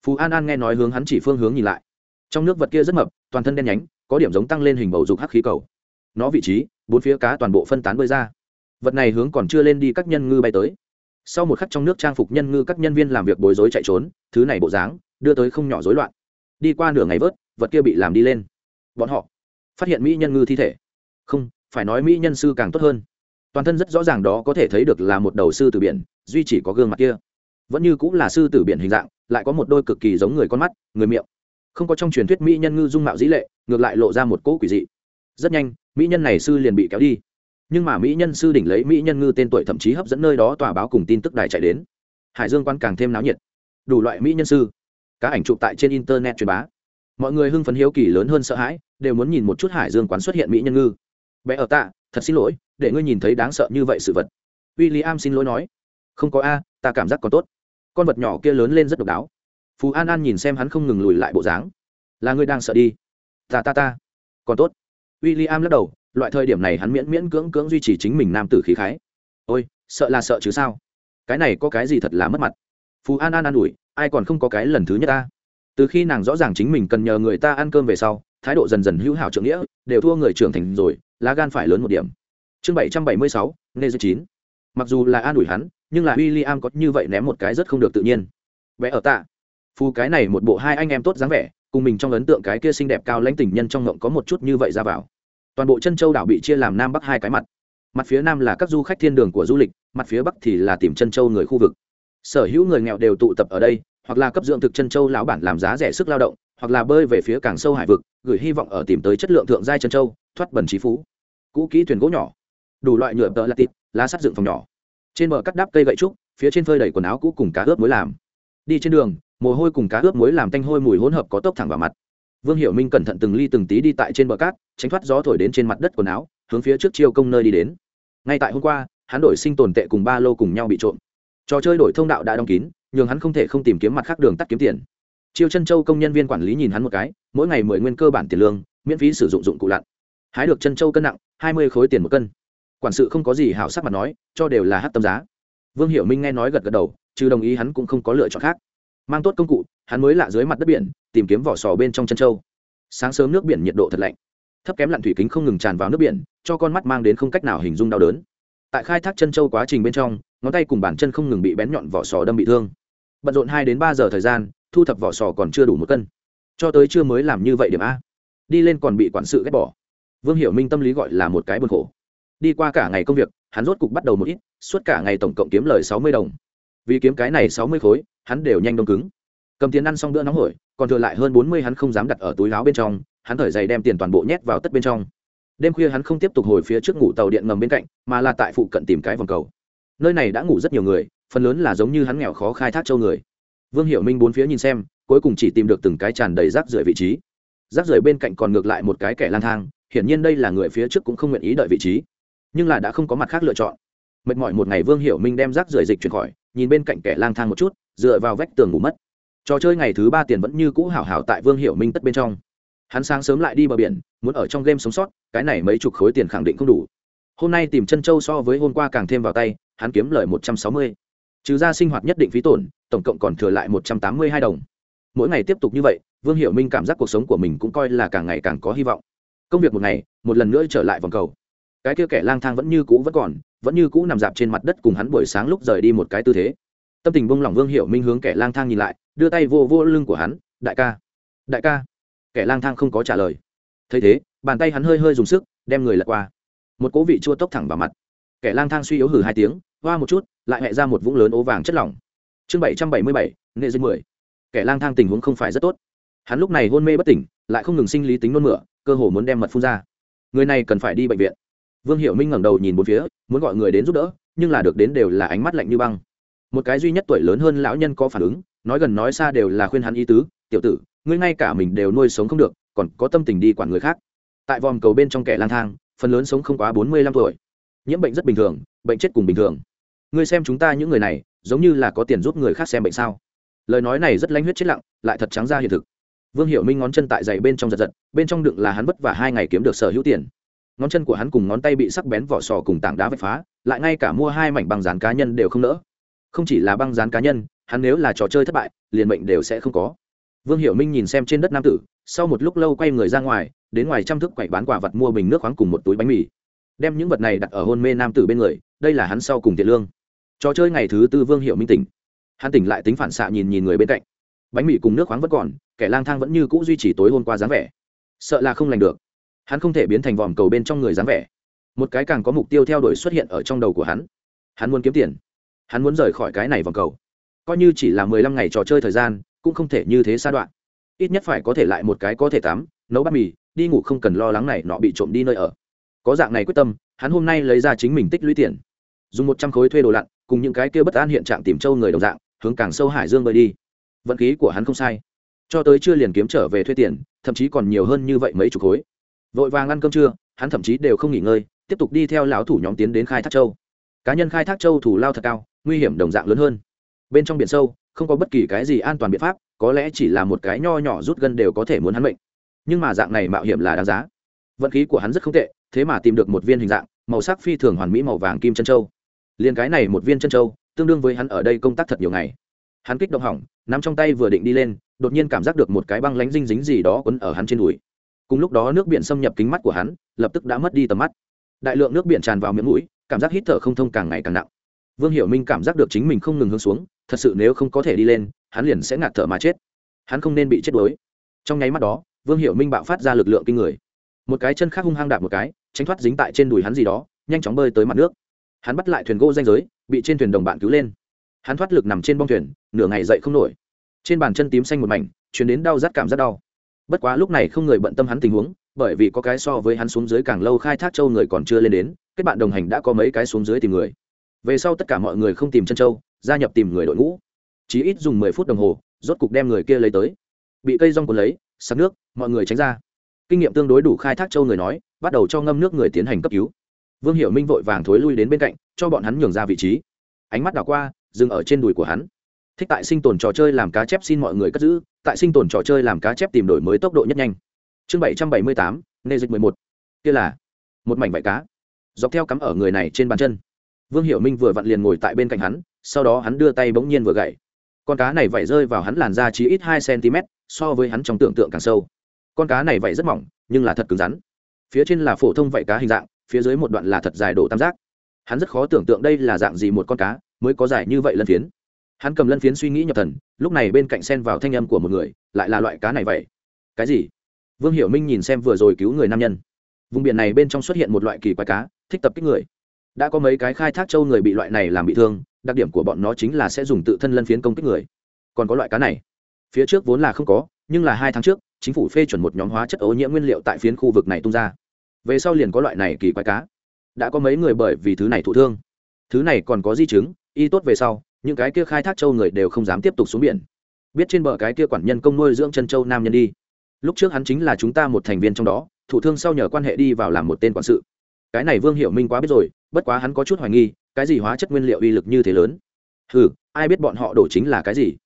Phú an an nghe nói hướng hắn chỉ phương hướng nhìn lại. Trong nước vật kia rất mập, toàn thân đen nhánh, có điểm giống tăng lên hình bầu dục hắc khí cầu. Nó vị trí, bốn phía cá toàn bộ phân tán bơi ra. Vật này hướng còn chưa lên đi các nhân ngư bay tới. Sau một khắc trong nước trang phục nhân ngư các nhân viên làm việc bối rối chạy trốn, thứ này bộ dáng, đưa tới không nhỏ rối loạn đi qua nửa ngày vớt, vật kia bị làm đi lên. Bọn họ phát hiện mỹ nhân ngư thi thể. Không, phải nói mỹ nhân sư càng tốt hơn. Toàn thân rất rõ ràng đó có thể thấy được là một đầu sư tử biển, duy chỉ có gương mặt kia. Vẫn như cũng là sư tử biển hình dạng, lại có một đôi cực kỳ giống người con mắt, người miệng. Không có trong truyền thuyết mỹ nhân ngư dung mạo dĩ lệ, ngược lại lộ ra một cỗ quỷ dị. Rất nhanh, mỹ nhân này sư liền bị kéo đi. Nhưng mà mỹ nhân sư đỉnh lấy mỹ nhân ngư tên tuổi thậm chí hấp dẫn nơi đó tòa báo cùng tin tức đài chạy đến. Hải dương quan càng thêm náo nhiệt. Đủ loại mỹ nhân sư các ảnh chụp tại trên internet truyền bá. Mọi người hưng phấn hiếu kỳ lớn hơn sợ hãi, đều muốn nhìn một chút hải dương quán xuất hiện mỹ nhân ngư. Bé ở tạ, thật xin lỗi, để ngươi nhìn thấy đáng sợ như vậy sự vật. W i l l i am xin lỗi nói. Không có a, ta cảm giác còn tốt. Con vật nhỏ kia lớn lên rất độc đáo. Phú an an nhìn xem hắn không ngừng lùi lại bộ dáng. Là ngươi đang sợ đi. Ta ta ta. Còn tốt. W i l l i am lắc đầu, loại thời điểm này hắn miễn miễn cưỡng cưỡng duy trì chính mình nam tử khí khái. Ôi, sợ là sợ chứ sao? Cái này có cái gì thật là mất mặt? Phú an an an ủi, ai còn không có cái lần thứ nhất ta? Từ khi nàng rõ ràng chính mình cần nhờ người ta ăn cơm về sau, thái độ dần dần hữu hảo trưởng nghĩa, đều thua người trưởng thành rồi, lá gan phải lớn một điểm. Chương bảy trăm bảy mươi sáu nê dư chín. Mặc dù là an ủi hắn, nhưng là w i l l i am có như vậy ném một cái rất không được tự nhiên. Vẽ ở tạ. Phu cái này một bộ hai anh em tốt dáng vẻ, cùng mình trong ấn tượng cái kia xinh đẹp cao lãnh tình nhân trong ngộng có một chút như vậy ra vào. Toàn bộ chân châu đảo bị chia làm nam bắc hai cái mặt. Mặt phía nam là các du khách thiên đường của du lịch, mặt phía bắc thì là tìm chân châu người khu vực sở hữu người nghèo đều tụ tập ở đây, hoặc là cấp dưỡng thực chân châu lão bản làm giá rẻ sức lao động, hoặc là bơi về phía càng sâu hải vực, gửi hy vọng ở tìm tới chất lượng thượng giai chân châu, thoát bẩn trí phú. Cũ kỹ thuyền gỗ nhỏ, đủ loại nhựa tợ là tịt, lá sắt dựng phòng nhỏ. Trên bờ cắt đắp cây gậy trúc, phía trên phơi đầy quần áo cũ cùng cá ướp muối làm. Đi trên đường, mồ hôi cùng cá ướp muối làm tanh hôi mùi hỗn hợp có tốc thẳng vào mặt. Vương hiểu minh cẩn thận từng ly từng tí đi tại trên bờ cát, tránh thoát gió thổi đến trên mặt đất quần áo, hướng phía trước chiêu công nơi đi đến. Ngay tại hôm qua, hắn đổi sinh tồn tệ cùng ba lô cùng nhau bị trộm trò chơi đổi thông đạo đã đóng kín nhưng hắn không thể không tìm kiếm mặt khác đường tắt kiếm tiền. Chiêu chân châu công nhân viên quản lý nhìn hắn một cái, mỗi ngày mười nguyên cơ bản tiền lương, miễn phí sử dụng dụng cụ lặn. Hái được chân châu cân nặng, hai mươi khối tiền một cân. Quản sự không có gì hảo sắc mặt nói, cho đều là hát tâm giá. Vương hiểu minh nghe nói gật gật đầu, chứ đồng ý hắn cũng không có lựa chọn khác. Mang tốt công cụ, hắn mới lạ dưới mặt đất biển, tìm kiếm vỏ sò bên trong chân châu. Sáng sớm nước biển nhiệt độ thật lạnh. Thấp kém lặn thủy kính không ngừng tràn vào nước biển, cho con mắt mang đến không cách nào hình dung đau đớn tại khai thác chân châu quá trình bên trong, ngón tay cùng bàn chân không ngừng bị bén nhọn vỏ sò đâm bị thương. Bận rộn hai đến ba giờ thời gian, thu thập vỏ sò còn chưa đủ một cân. Cho tới chưa mới làm như vậy điểm a. Đi lên còn bị quản sự ghét bỏ. Vương hiểu minh tâm lý gọi là một cái buồn khổ. Đi qua cả ngày công việc, hắn rốt cục bắt đầu một ít, suốt cả ngày tổng cộng kiếm lời sáu mươi đồng. Vì kiếm cái này sáu mươi khối, hắn đều nhanh đông cứng. Cầm tiền ăn xong bữa nóng hổi, còn thừa lại hơn bốn mươi hắn không dám đặt ở túi láo bên trong, hắn thở giày đem tiền toàn bộ nhét vào tất bên trong đêm khuya hắn không tiếp tục hồi phía trước ngủ tàu điện ngầm bên cạnh, mà là tại phụ cận tìm cái vòng cầu. Nơi này đã ngủ rất nhiều người, phần lớn là giống như hắn nghèo khó khai thác châu người. Vương hiểu minh bốn phía nhìn xem, cuối cùng chỉ tìm được từng cái tràn đầy rác rưởi vị trí. Rác rưởi bên cạnh còn ngược lại một cái kẻ lang thang, hiển nhiên đây là người phía trước cũng không nguyện ý đợi vị trí. Nhưng là đã không có mặt khác lựa chọn. Mệt mỏi một ngày vương hiểu minh đem rác rưởi dịch chuyển khỏi, nhìn bên cạnh kẻ lang thang một chút, dựa vào vách tường ngủ mất. Trò chơi ngày thứ ba tiền vẫn như cũ hảo hảo tại vương hiểu minh tất bên trong hắn sáng sớm lại đi bờ biển, muốn ở trong game sống sót, cái này mấy chục khối tiền khẳng định không đủ. Hôm nay tìm chân châu so với hôm qua càng thêm vào tay, hắn kiếm lời một trăm sáu mươi. Trừ ra sinh hoạt nhất định phí tổn, tổng cộng còn thừa lại một trăm tám mươi hai đồng. Mỗi ngày tiếp tục như vậy, vương hiểu minh cảm giác cuộc sống của mình cũng coi là càng ngày càng có hy vọng. Công việc một ngày, một lần nữa trở lại vòng cầu. Cái kia kẻ lang thang vẫn như cũ vẫn còn, vẫn như cũ nằm dạp trên mặt đất cùng hắn buổi sáng lúc rời đi một cái tư thế. Tâm tình bông lỏng vương hiểu minh hướng kẻ lang thang nhìn lại, đưa tay vô vô lưng của hắn, đại ca đại ca kẻ lang thang không có trả lời. Thấy thế, bàn tay hắn hơi hơi dùng sức, đem người lật qua. Một cố vị chua tốc thẳng vào mặt. Kẻ lang thang suy yếu hử hai tiếng, hoa một chút, lại hẹ ra một vũng lớn ố vàng chất lỏng. Chương bảy trăm bảy mươi bảy nghệ dưới mười. Kẻ lang thang tình huống không phải rất tốt. Hắn lúc này hôn mê bất tỉnh, lại không ngừng sinh lý tính nôn mửa, cơ hồ muốn đem mật phun ra. Người này cần phải đi bệnh viện. Vương hiệu minh ngẩng đầu nhìn một phía, muốn gọi người đến giúp đỡ, nhưng là được đến đều là ánh mắt lạnh như băng. Một cái duy nhất tuổi lớn hơn lão nhân có phản ứng, nói gần nói xa đều là khuyên hắn ý tứ, tiểu tử ngươi ngay cả mình đều nuôi sống không được, còn có tâm tình đi quản người khác. Tại vòm cầu bên trong kẻ lang thang, phần lớn sống không quá bốn mươi lăm tuổi. Nhiễm bệnh rất bình thường, bệnh chết cùng bình thường. Ngươi xem chúng ta những người này, giống như là có tiền giúp người khác xem bệnh sao? Lời nói này rất lanh huyết chết lặng, lại thật trắng ra hiện thực. Vương hiệu minh ngón chân tại dày bên trong giật giật, bên trong đựng là hắn vất vả hai ngày kiếm được sở hữu tiền. Ngón chân của hắn cùng ngón tay bị sắc bén vỏ sò cùng tảng đá vạch phá, lại ngay cả mua hai mảnh băng dán cá nhân đều không nỡ. Không chỉ là băng dán cá nhân, hắn nếu là trò chơi thất bại, liền mệnh đều sẽ không có vương hiệu minh nhìn xem trên đất nam tử, sau một lúc lâu quay người ra ngoài, đến ngoài trăm thức quậy bán quả vật mua bình nước khoáng cùng một túi bánh mì. Đem những vật này đặt ở hôn mê nam tử bên người, đây là hắn sau cùng tiền lương. Trò chơi ngày thứ tư vương hiệu minh tỉnh. Hắn tỉnh lại tính phản xạ nhìn nhìn người bên cạnh. Bánh mì cùng nước khoáng vẫn còn, kẻ lang thang vẫn như cũ duy trì tối hôm qua dáng vẻ. Sợ là không lành được. Hắn không thể biến thành vòm cầu bên trong người dáng vẻ. Một cái càng có mục tiêu theo đuổi xuất hiện ở trong đầu của hắn. Hắn muốn kiếm tiền. Hắn muốn rời khỏi cái này vòng cầu. Coi như chỉ là mười lăm ngày trò chơi thời gian cũng không thể như thế xa đoạn. Ít nhất phải có thể lại một cái có thể tắm, nấu bát mì, đi ngủ không cần lo lắng này nọ bị trộm đi nơi ở. Có dạng này quyết tâm, hắn hôm nay lấy ra chính mình tích lũy tiền. Dùng một trăm khối thuê đồ lặn, cùng những cái kia bất an hiện trạng tìm châu người đồng dạng, hướng càng sâu hải dương bơi đi. Vận khí của hắn không sai. Cho tới chưa liền kiếm trở về thuê tiền, thậm chí còn nhiều hơn như vậy mấy chục khối. Vội vàng ăn cơm trưa, hắn thậm chí đều không nghỉ ngơi, tiếp tục đi theo lão thủ nhóm tiến đến khai thác châu. Cá nhân khai thác châu thủ lao thật cao, nguy hiểm đồng dạng lớn hơn. Bên trong biển sâu không có bất kỳ cái gì an toàn biện pháp, có lẽ chỉ là một cái nho nhỏ rút gân đều có thể muốn hắn bệnh nhưng mà dạng này mạo hiểm là đáng giá. Vận khí của hắn rất không tệ, thế mà tìm được một viên hình dạng, màu sắc phi thường hoàn mỹ màu vàng kim chân châu. Liền cái này một viên chân châu, tương đương với hắn ở đây công tác thật nhiều ngày. Hắn kích động hỏng, nắm trong tay vừa định đi lên, đột nhiên cảm giác được một cái băng lánh dinh dính gì đó quấn ở hắn trên đùi. Cùng lúc đó nước biển xâm nhập kính mắt của hắn, lập tức đã mất đi tầm mắt. Đại lượng nước biển tràn vào miệng mũi, cảm giác hít thở không thông càng ngày càng nặng vương hiểu minh cảm giác được chính mình không ngừng hướng xuống, thật sự nếu không có thể đi lên, hắn liền sẽ ngạt thở mà chết. Hắn không nên bị chết đuối. Trong nháy mắt đó, vương hiểu minh bạo phát ra lực lượng kinh người. Một cái chân khác hung hăng đạp một cái, tránh thoát dính tại trên đùi hắn gì đó, nhanh chóng bơi tới mặt nước. Hắn bắt lại thuyền gỗ danh giới, bị trên thuyền đồng bạn cứu lên. Hắn thoát lực nằm trên bong thuyền, nửa ngày dậy không nổi. Trên bàn chân tím xanh một mảnh chuyển đến đau rát cảm rất đau. Bất quá lúc này không người bận tâm hắn tình huống, bởi vì có cái so với hắn xuống dưới càng lâu khai thác châu người còn chưa lên đến, kết bạn đồng hành đã có mấy cái xuống dưới tìm người về sau tất cả mọi người không tìm chân châu, gia nhập tìm người đội ngũ. Chỉ ít dùng mười phút đồng hồ, rốt cục đem người kia lấy tới. Bị cây rong cuốn lấy sắc nước, mọi người tránh ra. Kinh nghiệm tương đối đủ khai thác châu người nói, bắt đầu cho ngâm nước người tiến hành cấp cứu. Vương hiệu minh vội vàng thối lui đến bên cạnh, cho bọn hắn nhường ra vị trí. Ánh mắt đảo qua, dừng ở trên đùi của hắn. Thích tại sinh tồn trò chơi làm cá chép xin mọi người cất giữ, tại sinh tồn trò chơi làm cá chép tìm đổi mới tốc độ nhất nhanh. Chương bảy trăm bảy mươi tám, nê dịch mười một. Kia là một mảnh vải cá. Dọc theo cắm ở người này trên bàn chân vương hiểu minh vừa vặn liền ngồi tại bên cạnh hắn, sau đó hắn đưa tay bỗng nhiên vừa gậy. Con cá này vẩy rơi vào hắn làn da chỉ ít hai cm so với hắn trong tưởng tượng càng sâu. Con cá này vẩy rất mỏng, nhưng là thật cứng rắn. Phía trên là phổ thông vẩy cá hình dạng, phía dưới một đoạn là thật dài đổ tam giác. Hắn rất khó tưởng tượng đây là dạng gì một con cá, mới có dài như vậy lân phiến. Hắn cầm lân phiến suy nghĩ nhập thần, lúc này bên cạnh sen vào thanh âm của một người, lại là loại cá này vậy. Cái gì? Vương hiểu minh nhìn xem vừa rồi cứu người nam nhân. Vùng biển này bên trong xuất hiện một loại kỳ quái cá, thích tập kích người đã có mấy cái khai thác châu người bị loại này làm bị thương, đặc điểm của bọn nó chính là sẽ dùng tự thân lân phiến công kích người. Còn có loại cá này. Phía trước vốn là không có, nhưng là hai tháng trước, chính phủ phê chuẩn một nhóm hóa chất ô nhiễm nguyên liệu tại phiến khu vực này tung ra. Về sau liền có loại này kỳ quái cá. Đã có mấy người bởi vì thứ này thụ thương. Thứ này còn có di chứng, y tốt về sau, những cái kia khai thác châu người đều không dám tiếp tục xuống biển. Biết trên bờ cái kia quản nhân công nuôi dưỡng chân châu nam nhân đi. Lúc trước hắn chính là chúng ta một thành viên trong đó thủ thương sau nhờ quan hệ đi vào làm một tên quản sự. Cái này vương hiểu minh quá biết rồi bất quá hắn có chút hoài nghi, cái gì hóa chất nguyên liệu uy lực như thế lớn? Ừ ai biết bọn họ đổ chính là cái gì?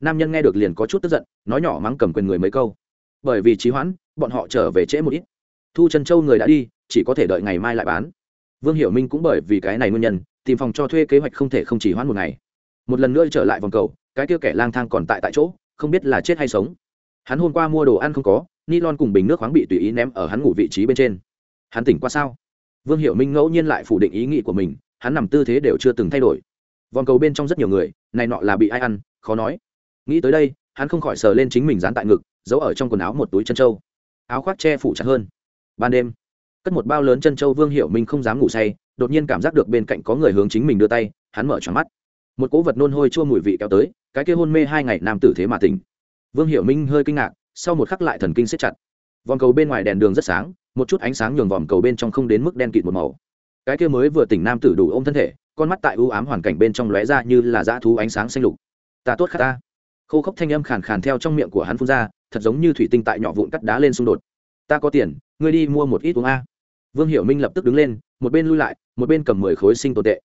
Nam nhân nghe được liền có chút tức giận, nói nhỏ mắng cầm quyền người mấy câu. Bởi vì trí hoãn, bọn họ trở về trễ một ít. Thu chân châu người đã đi, chỉ có thể đợi ngày mai lại bán. Vương hiểu minh cũng bởi vì cái này nguyên nhân, tìm phòng cho thuê kế hoạch không thể không chỉ hoãn một ngày. Một lần nữa trở lại vòng cầu, cái kia kẻ lang thang còn tại tại chỗ, không biết là chết hay sống. Hắn hôm qua mua đồ ăn không có ni lon cùng bình nước khoáng bị tùy ý ném ở hắn ngủ vị trí bên trên. Hắn tỉnh qua sao? Vương hiểu minh ngẫu nhiên lại phủ định ý nghĩ của mình, hắn nằm tư thế đều chưa từng thay đổi. Vòng cầu bên trong rất nhiều người, này nọ là bị ai ăn, khó nói. Nghĩ tới đây, hắn không khỏi sờ lên chính mình dán tại ngực, giấu ở trong quần áo một túi chân trâu. Áo khoác che phủ chặt hơn. Ban đêm, cất một bao lớn chân trâu vương hiểu minh không dám ngủ say, đột nhiên cảm giác được bên cạnh có người hướng chính mình đưa tay, hắn mở tròn mắt. Một cỗ vật nôn hôi chua mùi vị kéo tới, cái kia hôn mê hai ngày nam tử thế mà tỉnh. Vương hiểu minh hơi kinh ngạc, sau một khắc lại thần kinh siết chặt vòng cầu bên ngoài đèn đường rất sáng, một chút ánh sáng nhường vòm cầu bên trong không đến mức đen kịt một màu. Cái kia mới vừa tỉnh nam tử đủ ôm thân thể, con mắt tại ưu ám hoàn cảnh bên trong lóe ra như là dã thú ánh sáng xanh lục. Ta tốt khát ta. Khô khốc thanh âm khàn khàn theo trong miệng của hắn phun ra, thật giống như thủy tinh tại nhỏ vụn cắt đá lên xung đột. Ta có tiền, ngươi đi mua một ít uống a. Vương hiểu minh lập tức đứng lên, một bên lui lại, một bên cầm mười khối sinh tồn tệ.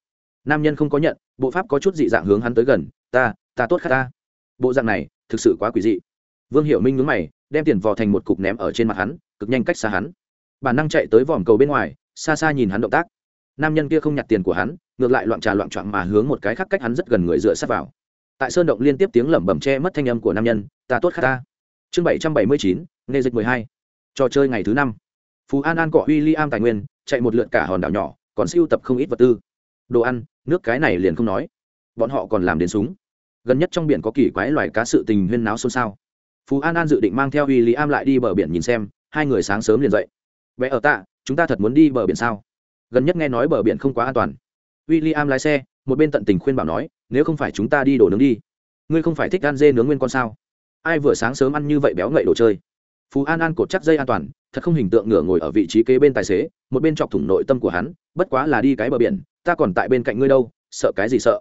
Nam nhân không có nhận, bộ pháp có chút dị dạng hướng hắn tới gần, ta ta tốt khát ta. Bộ dạng này, thực sự quá quỷ dị vương hiệu minh nhướng mày, đem tiền vò thành một cục ném ở trên mặt hắn, cực nhanh cách xa hắn. Bản năng chạy tới vòm cầu bên ngoài, xa xa nhìn hắn động tác. Nam nhân kia không nhặt tiền của hắn, ngược lại loạn trà loạn trọn mà hướng một cái khác cách hắn rất gần người dựa sát vào. Tại sơn động liên tiếp tiếng lẩm bẩm che mất thanh âm của nam nhân, ta tốt khát ta. Chương bảy trăm bảy mươi chín, nghề dịch mười hai. Trò chơi ngày thứ năm. Phú an an cọ w i l l i am tài nguyên, chạy một lượt cả hòn đảo nhỏ, còn siêu tập không ít vật tư. Đồ ăn, nước cái này liền không nói. Bọn họ còn làm đến súng. Gần nhất trong biển có kỳ quái loài cá sự tình huyên náo xôn xao phú an an dự định mang theo w i l l i am lại đi bờ biển nhìn xem, hai người sáng sớm liền dậy. Vẽ ở tạ, chúng ta thật muốn đi bờ biển sao? Gần nhất nghe nói bờ biển không quá an toàn. W i l l i am lái xe, một bên tận tình khuyên bảo nói, nếu không phải chúng ta đi đổ nướng đi, ngươi không phải thích ăn dê nướng nguyên con sao? Ai vừa sáng sớm ăn như vậy béo ngậy đồ chơi? Phú an an cột chắc dây an toàn, thật không hình tượng ngửa ngồi ở vị trí kế bên tài xế, một bên chọc thủng nội tâm của hắn, bất quá là đi cái bờ biển, ta còn tại bên cạnh ngươi đâu, sợ cái gì sợ?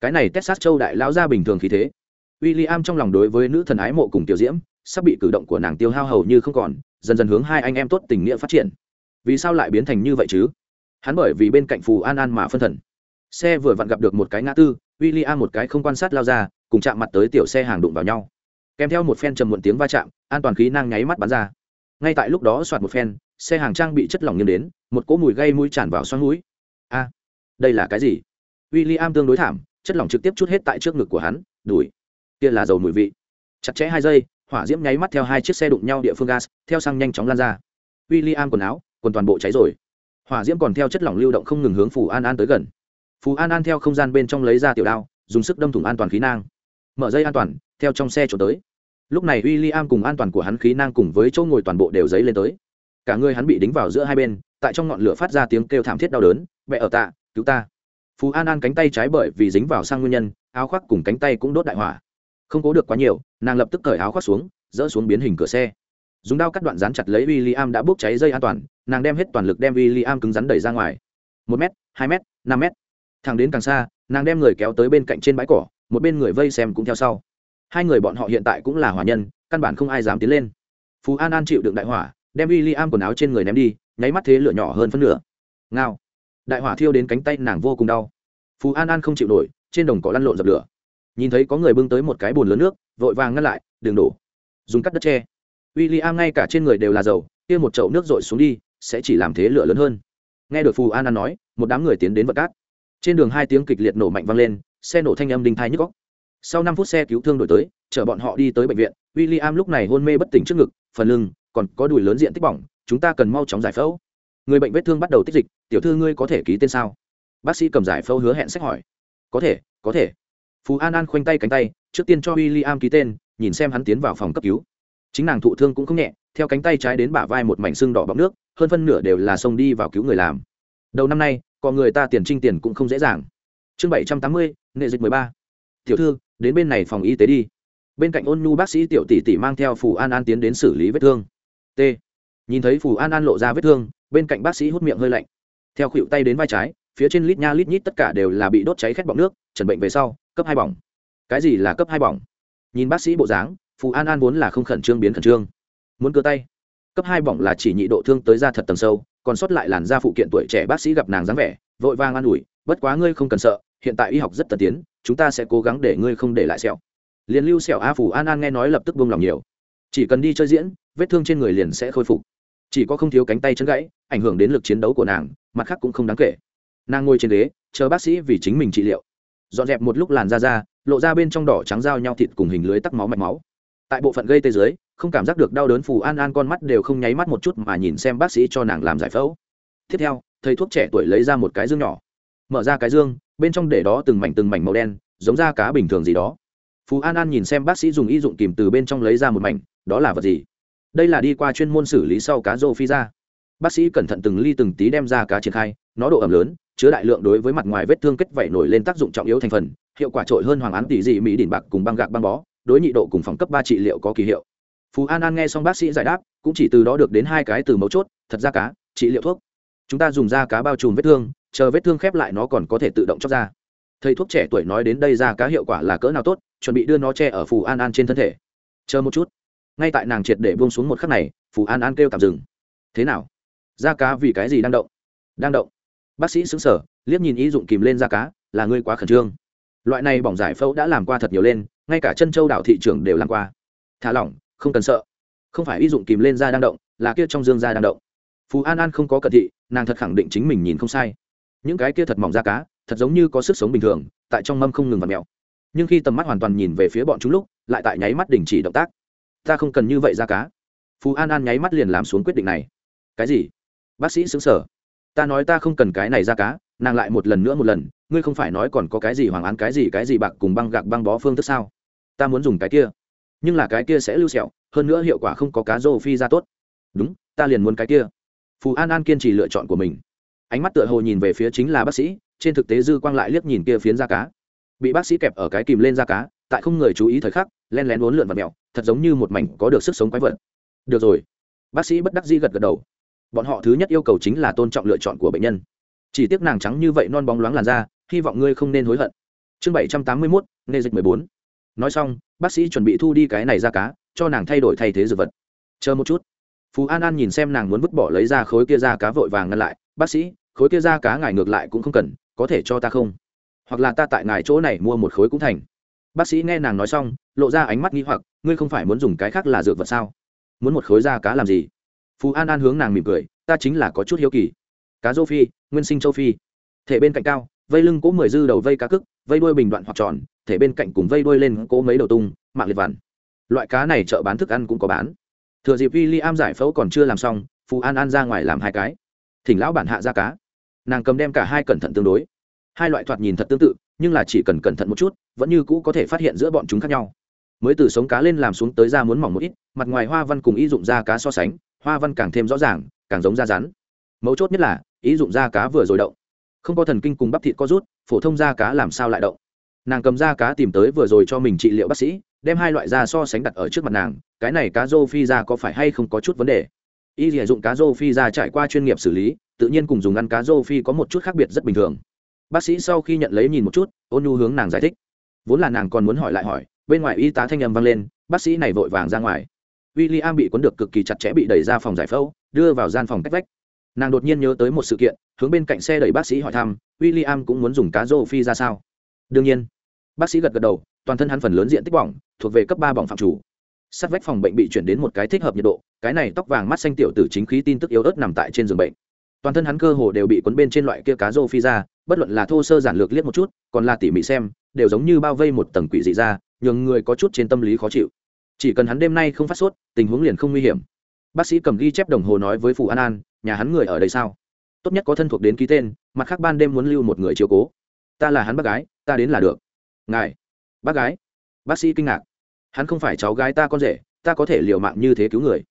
Cái này texas châu đại lão ra bình thường khí thế w i l l i am trong lòng đối với nữ thần ái mộ cùng tiểu diễm, sắp bị cử động của nàng tiêu hao hầu như không còn, dần dần hướng hai anh em tốt tình nghĩa phát triển. Vì sao lại biến thành như vậy chứ? Hắn bởi vì bên cạnh phù an an mà phân thần. Xe vừa vặn gặp được một cái ngã tư w i l l i am một cái không quan sát lao ra, cùng chạm mặt tới tiểu xe hàng đụng vào nhau. Kèm theo một phen trầm muộn tiếng va chạm, an toàn khí năng nháy mắt bắn ra. Ngay tại lúc đó soạt một phen, xe hàng trang bị chất lỏng nghiêng đến, một cỗ mùi gây mũi tràn vào xoắn mũi. A, đây là cái gì? W i l l i am tương đối thảm, chất lỏng trực tiếp chút hết tại trước ngực của hắn đùi kia là dầu mùi vị. Chặt chẽ hai giây, hỏa diễm nháy mắt theo hai chiếc xe đụng nhau địa phương gas, theo xăng nhanh chóng lan ra. W i l l i am quần áo, quần toàn bộ cháy rồi. Hỏa diễm còn theo chất lỏng lưu động không ngừng hướng phù an an tới gần. Phù an an theo không gian bên trong lấy ra tiểu đao, dùng sức đâm thủng an toàn khí nang. Mở dây an toàn, theo trong xe trốn tới. Lúc này w i l l i am cùng an toàn của hắn khí nang cùng với chỗ ngồi toàn bộ đều dấy lên tới. Cả người hắn bị đính vào giữa hai bên, tại trong ngọn lửa phát ra tiếng kêu thảm thiết đau đớn, mẹ ở tạ cứu ta. Phú an an cánh tay trái bởi vì dính vào sang nguyên nhân, áo khoác cùng cánh tay cũng đốt đại hỏa không cố được quá nhiều, nàng lập tức cởi áo khoác xuống, dỡ xuống biến hình cửa xe. Dùng đao cắt đoạn dán chặt lấy w i l l i am đã bốc cháy dây an toàn, nàng đem hết toàn lực đem w i l l i am cứng rắn đẩy ra ngoài. Một m hai m năm m thẳng đến càng xa, nàng đem người kéo tới bên cạnh trên bãi cỏ, một bên người vây xem cũng theo sau. Hai người bọn họ hiện tại cũng là hòa nhân, căn bản không ai dám tiến lên. Phú an an chịu đựng đại hỏa, đem w i l l i am quần áo trên người ném đi, nháy mắt thế lửa nhỏ hơn phân nửa. Ngao. Đại hỏa thiêu đến cánh tay nàng vô cùng đau. Phú an an không chịu nổi, trên đồng cỏ lăn lộn dập lửa nhìn thấy có người bưng tới một cái bồn lớn nước, vội vàng ngăn lại đường đổ. Dùng cắt đất tre w i l l i am ngay cả trên người đều là dầu, kia một chậu nước r ộ i xuống đi, sẽ chỉ làm thế lửa lớn hơn. Nghe được phù an an nói, một đám người tiến đến vật cát. Trên đường hai tiếng kịch liệt nổ mạnh vang lên, xe nổ thanh âm đinh thai nhức góc sau năm phút xe cứu thương đổi tới, chở bọn họ đi tới bệnh viện w i l l i am lúc này hôn mê bất tỉnh trước ngực, phần lưng còn có đùi lớn diện tích bỏng, chúng ta cần mau chóng giải phẫu. Người bệnh vết thương bắt đầu tích dịch, tiểu thư ngươi có thể ký tên sao? Bác sĩ cầm giải phẫu hứa hẹn, sách hỏi, có thể có thể phú an an khoanh tay cánh tay, trước tiên cho w i l l i am ký tên, nhìn xem hắn tiến vào phòng cấp cứu. Chính nàng thụ thương cũng không nhẹ, theo cánh tay trái đến bả vai một mảnh xương đỏ bọc nước, hơn phân nửa đều là xông đi vào cứu người làm. Đầu năm nay còn người ta tiền trinh tiền cũng không dễ dàng. Chương bảy trăm tám mươi, nghệ dịch mười ba. Tiểu thư, đến bên này phòng y tế đi. Bên cạnh ôn nhu bác sĩ tiểu tỷ tỷ mang theo phù an an tiến đến xử lý vết thương. T. Nhìn thấy phù an an lộ ra vết thương, bên cạnh bác sĩ hút miệng hơi lạnh. Theo khuỵu tay đến vai trái, phía trên lít nha lít nhít tất cả đều là bị đốt cháy khét bọc nước trần bệnh về sau cấp hai bỏng. Cái gì là cấp hai bỏng? Nhìn bác sĩ bộ dáng, phù an an vốn là không khẩn trương biến khẩn trương. Muốn cơ tay. Cấp hai bỏng là chỉ nhị độ thương tới da thật tầng sâu, còn sót lại làn da phụ kiện tuổi trẻ bác sĩ gặp nàng dáng vẻ, vội vàng an ủi, bất quá ngươi không cần sợ, hiện tại y học rất tân tiến, chúng ta sẽ cố gắng để ngươi không để lại sẹo. Liền lưu sẹo a phù an an nghe nói lập tức buông lòng nhiều. Chỉ cần đi chơi diễn, vết thương trên người liền sẽ khôi phục. Chỉ có không thiếu cánh tay chân gãy, ảnh hưởng đến lực chiến đấu của nàng, mặt khác cũng không đáng kể. Nàng ngồi trên ghế, chờ bác sĩ vì chính mình trị liệu dọn dẹp một lúc làn da ra lộ ra bên trong đỏ trắng dao nhau thịt cùng hình lưới tắc máu mạch máu. Tại bộ phận gây tê dưới, không cảm giác được đau đớn phù an an con mắt đều không nháy mắt một chút mà nhìn xem bác sĩ cho nàng làm giải phẫu. Tiếp theo, thầy thuốc trẻ tuổi lấy ra một cái dương nhỏ, mở ra cái dương, bên trong để đó từng mảnh từng mảnh màu đen, giống da cá bình thường gì đó. Phú an an nhìn xem bác sĩ dùng y dụng kìm từ bên trong lấy ra một mảnh, đó là vật gì? Đây là đi qua chuyên môn xử lý sau cá rô phi ra. Bác sĩ cẩn thận từng ly từng tí đem ra cá triển khai, nó độ ẩm lớn chứa đại lượng đối với mặt ngoài vết thương kết vảy nổi lên tác dụng trọng yếu thành phần, hiệu quả trội hơn hoàng án tỷ dị mỹ đỉnh bạc cùng băng gạc băng bó, đối nhị độ cùng phòng cấp ba trị liệu có kỳ hiệu. Phú an an nghe xong bác sĩ giải đáp, cũng chỉ từ đó được đến hai cái từ mấu chốt, thật ra cá, trị liệu thuốc. Chúng ta dùng da cá bao trùm vết thương, chờ vết thương khép lại nó còn có thể tự động chóc ra thầy thuốc trẻ tuổi nói đến đây da cá hiệu quả là cỡ nào tốt, chuẩn bị đưa nó che ở phù an an trên thân thể. Chờ một chút. Ngay tại nàng triệt để buông xuống một khắc này, phù an an kêu tạm dừng. Thế nào? Da cá vì cái gì đang động? Đang động bác sĩ xứng sở liếc nhìn ý dụng kìm lên da cá, là ngươi quá khẩn trương. Loại này bỏng giải phẫu đã làm qua thật nhiều lên, ngay cả chân châu đảo thị trường đều làm qua. Thả lỏng, không cần sợ. Không phải y dụng kìm lên da đang động, là kia trong dương da đang động. Phú an an không có cận thị, nàng thật khẳng định chính mình nhìn không sai. Những cái kia thật mỏng da cá, thật giống như có sức sống bình thường, tại trong mâm không ngừng và mèo. Nhưng khi tầm mắt hoàn toàn nhìn về phía bọn chúng lúc, lại tại nháy mắt đình chỉ động tác. Ta không cần như vậy da cá. Phú an an nháy mắt liền làm xuống quyết định này. Cái gì? Bác sĩ xứng sở ta nói ta không cần cái này ra cá, nàng lại một lần nữa một lần, ngươi không phải nói còn có cái gì hoàng án, cái gì cái gì bạc cùng băng gạc băng bó phương thức sao? Ta muốn dùng cái kia. Nhưng là cái kia sẽ lưu sẹo, hơn nữa hiệu quả không có cá rô phi ra tốt. Đúng, ta liền muốn cái kia. Phù an an kiên trì lựa chọn của mình. Ánh mắt tựa hồ nhìn về phía chính là bác sĩ, trên thực tế dư quang lại liếc nhìn kia phiến da cá. Bị bác sĩ kẹp ở cái kìm lên da cá, tại không người chú ý thời khắc len lén uốn lượn và mẹo, thật giống như một mảnh có được sức sống quái vật. Được rồi. Bác sĩ bất đắc dĩ gật gật đầu bọn họ thứ nhất yêu cầu chính là tôn trọng lựa chọn của bệnh nhân. Chỉ tiếc nàng trắng như vậy non bóng loáng làn da, hy vọng ngươi không nên hối hận. Chương bảy trăm tám mươi mốt nê dịch mười bốn. Nói xong, bác sĩ chuẩn bị thu đi cái này ra cá, cho nàng thay đổi thay thế dược vật. Chờ một chút. Phú an an nhìn xem nàng muốn vứt bỏ lấy ra khối kia da cá vội vàng ngăn lại, bác sĩ, khối kia da cá ngài ngược lại cũng không cần, có thể cho ta không? Hoặc là ta tại ngài chỗ này mua một khối cũng thành. Bác sĩ nghe nàng nói xong, lộ ra ánh mắt nghi hoặc, ngươi không phải muốn dùng cái khác là dược vật sao? Muốn một khối da cá làm gì? Phú an an hướng nàng mỉm cười, ta chính là có chút hiếu kỳ. Cá rô phi, nguyên sinh châu phi. Thể bên cạnh cao, vây lưng cố mười dư đầu vây cá cức, vây đuôi bình đoạn hoặc tròn, thể bên cạnh cùng vây đuôi lên cố mấy đầu tung, mạng liệt vằn. Loại cá này chợ bán thức ăn cũng có bán. Thừa dịp w i l l i am giải phẫu còn chưa làm xong, phú an an ra ngoài làm hai cái. Thỉnh lão bản hạ ra cá. Nàng cầm đem cả hai cẩn thận tương đối. Hai loại thoạt nhìn thật tương tự, nhưng là chỉ cần cẩn thận một chút, vẫn như cũ có thể phát hiện giữa bọn chúng khác nhau. Mới từ sống cá lên làm xuống tới da muốn mỏng một ít, mặt ngoài hoa văn cùng ý dụng da cá so sánh hoa văn càng thêm rõ ràng, càng giống da rắn. Mấu chốt nhất là, ý dụng da cá vừa rồi động. Không có thần kinh cùng bắp thịt có rút, phổ thông da cá làm sao lại động? Nàng cầm da cá tìm tới vừa rồi cho mình trị liệu bác sĩ, đem hai loại da so sánh đặt ở trước mặt nàng, cái này cá rô phi da có phải hay không có chút vấn đề? Y sử dụng cá rô phi da trải qua chuyên nghiệp xử lý, tự nhiên cùng dùng ăn cá rô phi có một chút khác biệt rất bình thường. Bác sĩ sau khi nhận lấy nhìn một chút, ôn nhu hướng nàng giải thích. Vốn là nàng còn muốn hỏi lại hỏi, bên ngoài y tá thanh âm vang lên, bác sĩ này vội vàng ra ngoài w i l l i am bị cuốn được cực kỳ chặt chẽ bị đẩy ra phòng giải phẫu, đưa vào gian phòng cách vách. Nàng đột nhiên nhớ tới một sự kiện, hướng bên cạnh xe đẩy bác sĩ hỏi thăm w i l l i am cũng muốn dùng cá rô phi ra sao? Đương nhiên. Bác sĩ gật gật đầu, toàn thân hắn phần lớn diện tích bỏng, thuộc về cấp ba bỏng phạm chủ. Sát vách phòng bệnh bị chuyển đến một cái thích hợp nhiệt độ, cái này tóc vàng mắt xanh tiểu tử chính khí tin tức yếu ớt nằm tại trên giường bệnh. Toàn thân hắn cơ hồ đều bị cuốn bên trên loại kia cá rô phi ra, bất luận là thô sơ giản lược liếc một chút, còn là tỉ mỉ xem, đều giống như bao vây một tầng quỷ dị ra, nhường người có chút trên tâm lý khó chịu chỉ cần hắn đêm nay không phát sốt, tình huống liền không nguy hiểm. Bác sĩ cầm ghi chép đồng hồ nói với phù an an, nhà hắn người ở đây sao? Tốt nhất có thân thuộc đến ký tên, mặt khác ban đêm muốn lưu một người chiều cố. Ta là hắn bác gái, ta đến là được. Ngài. Bác gái. Bác sĩ kinh ngạc. Hắn không phải cháu gái ta con rể, ta có thể liều mạng như thế cứu người.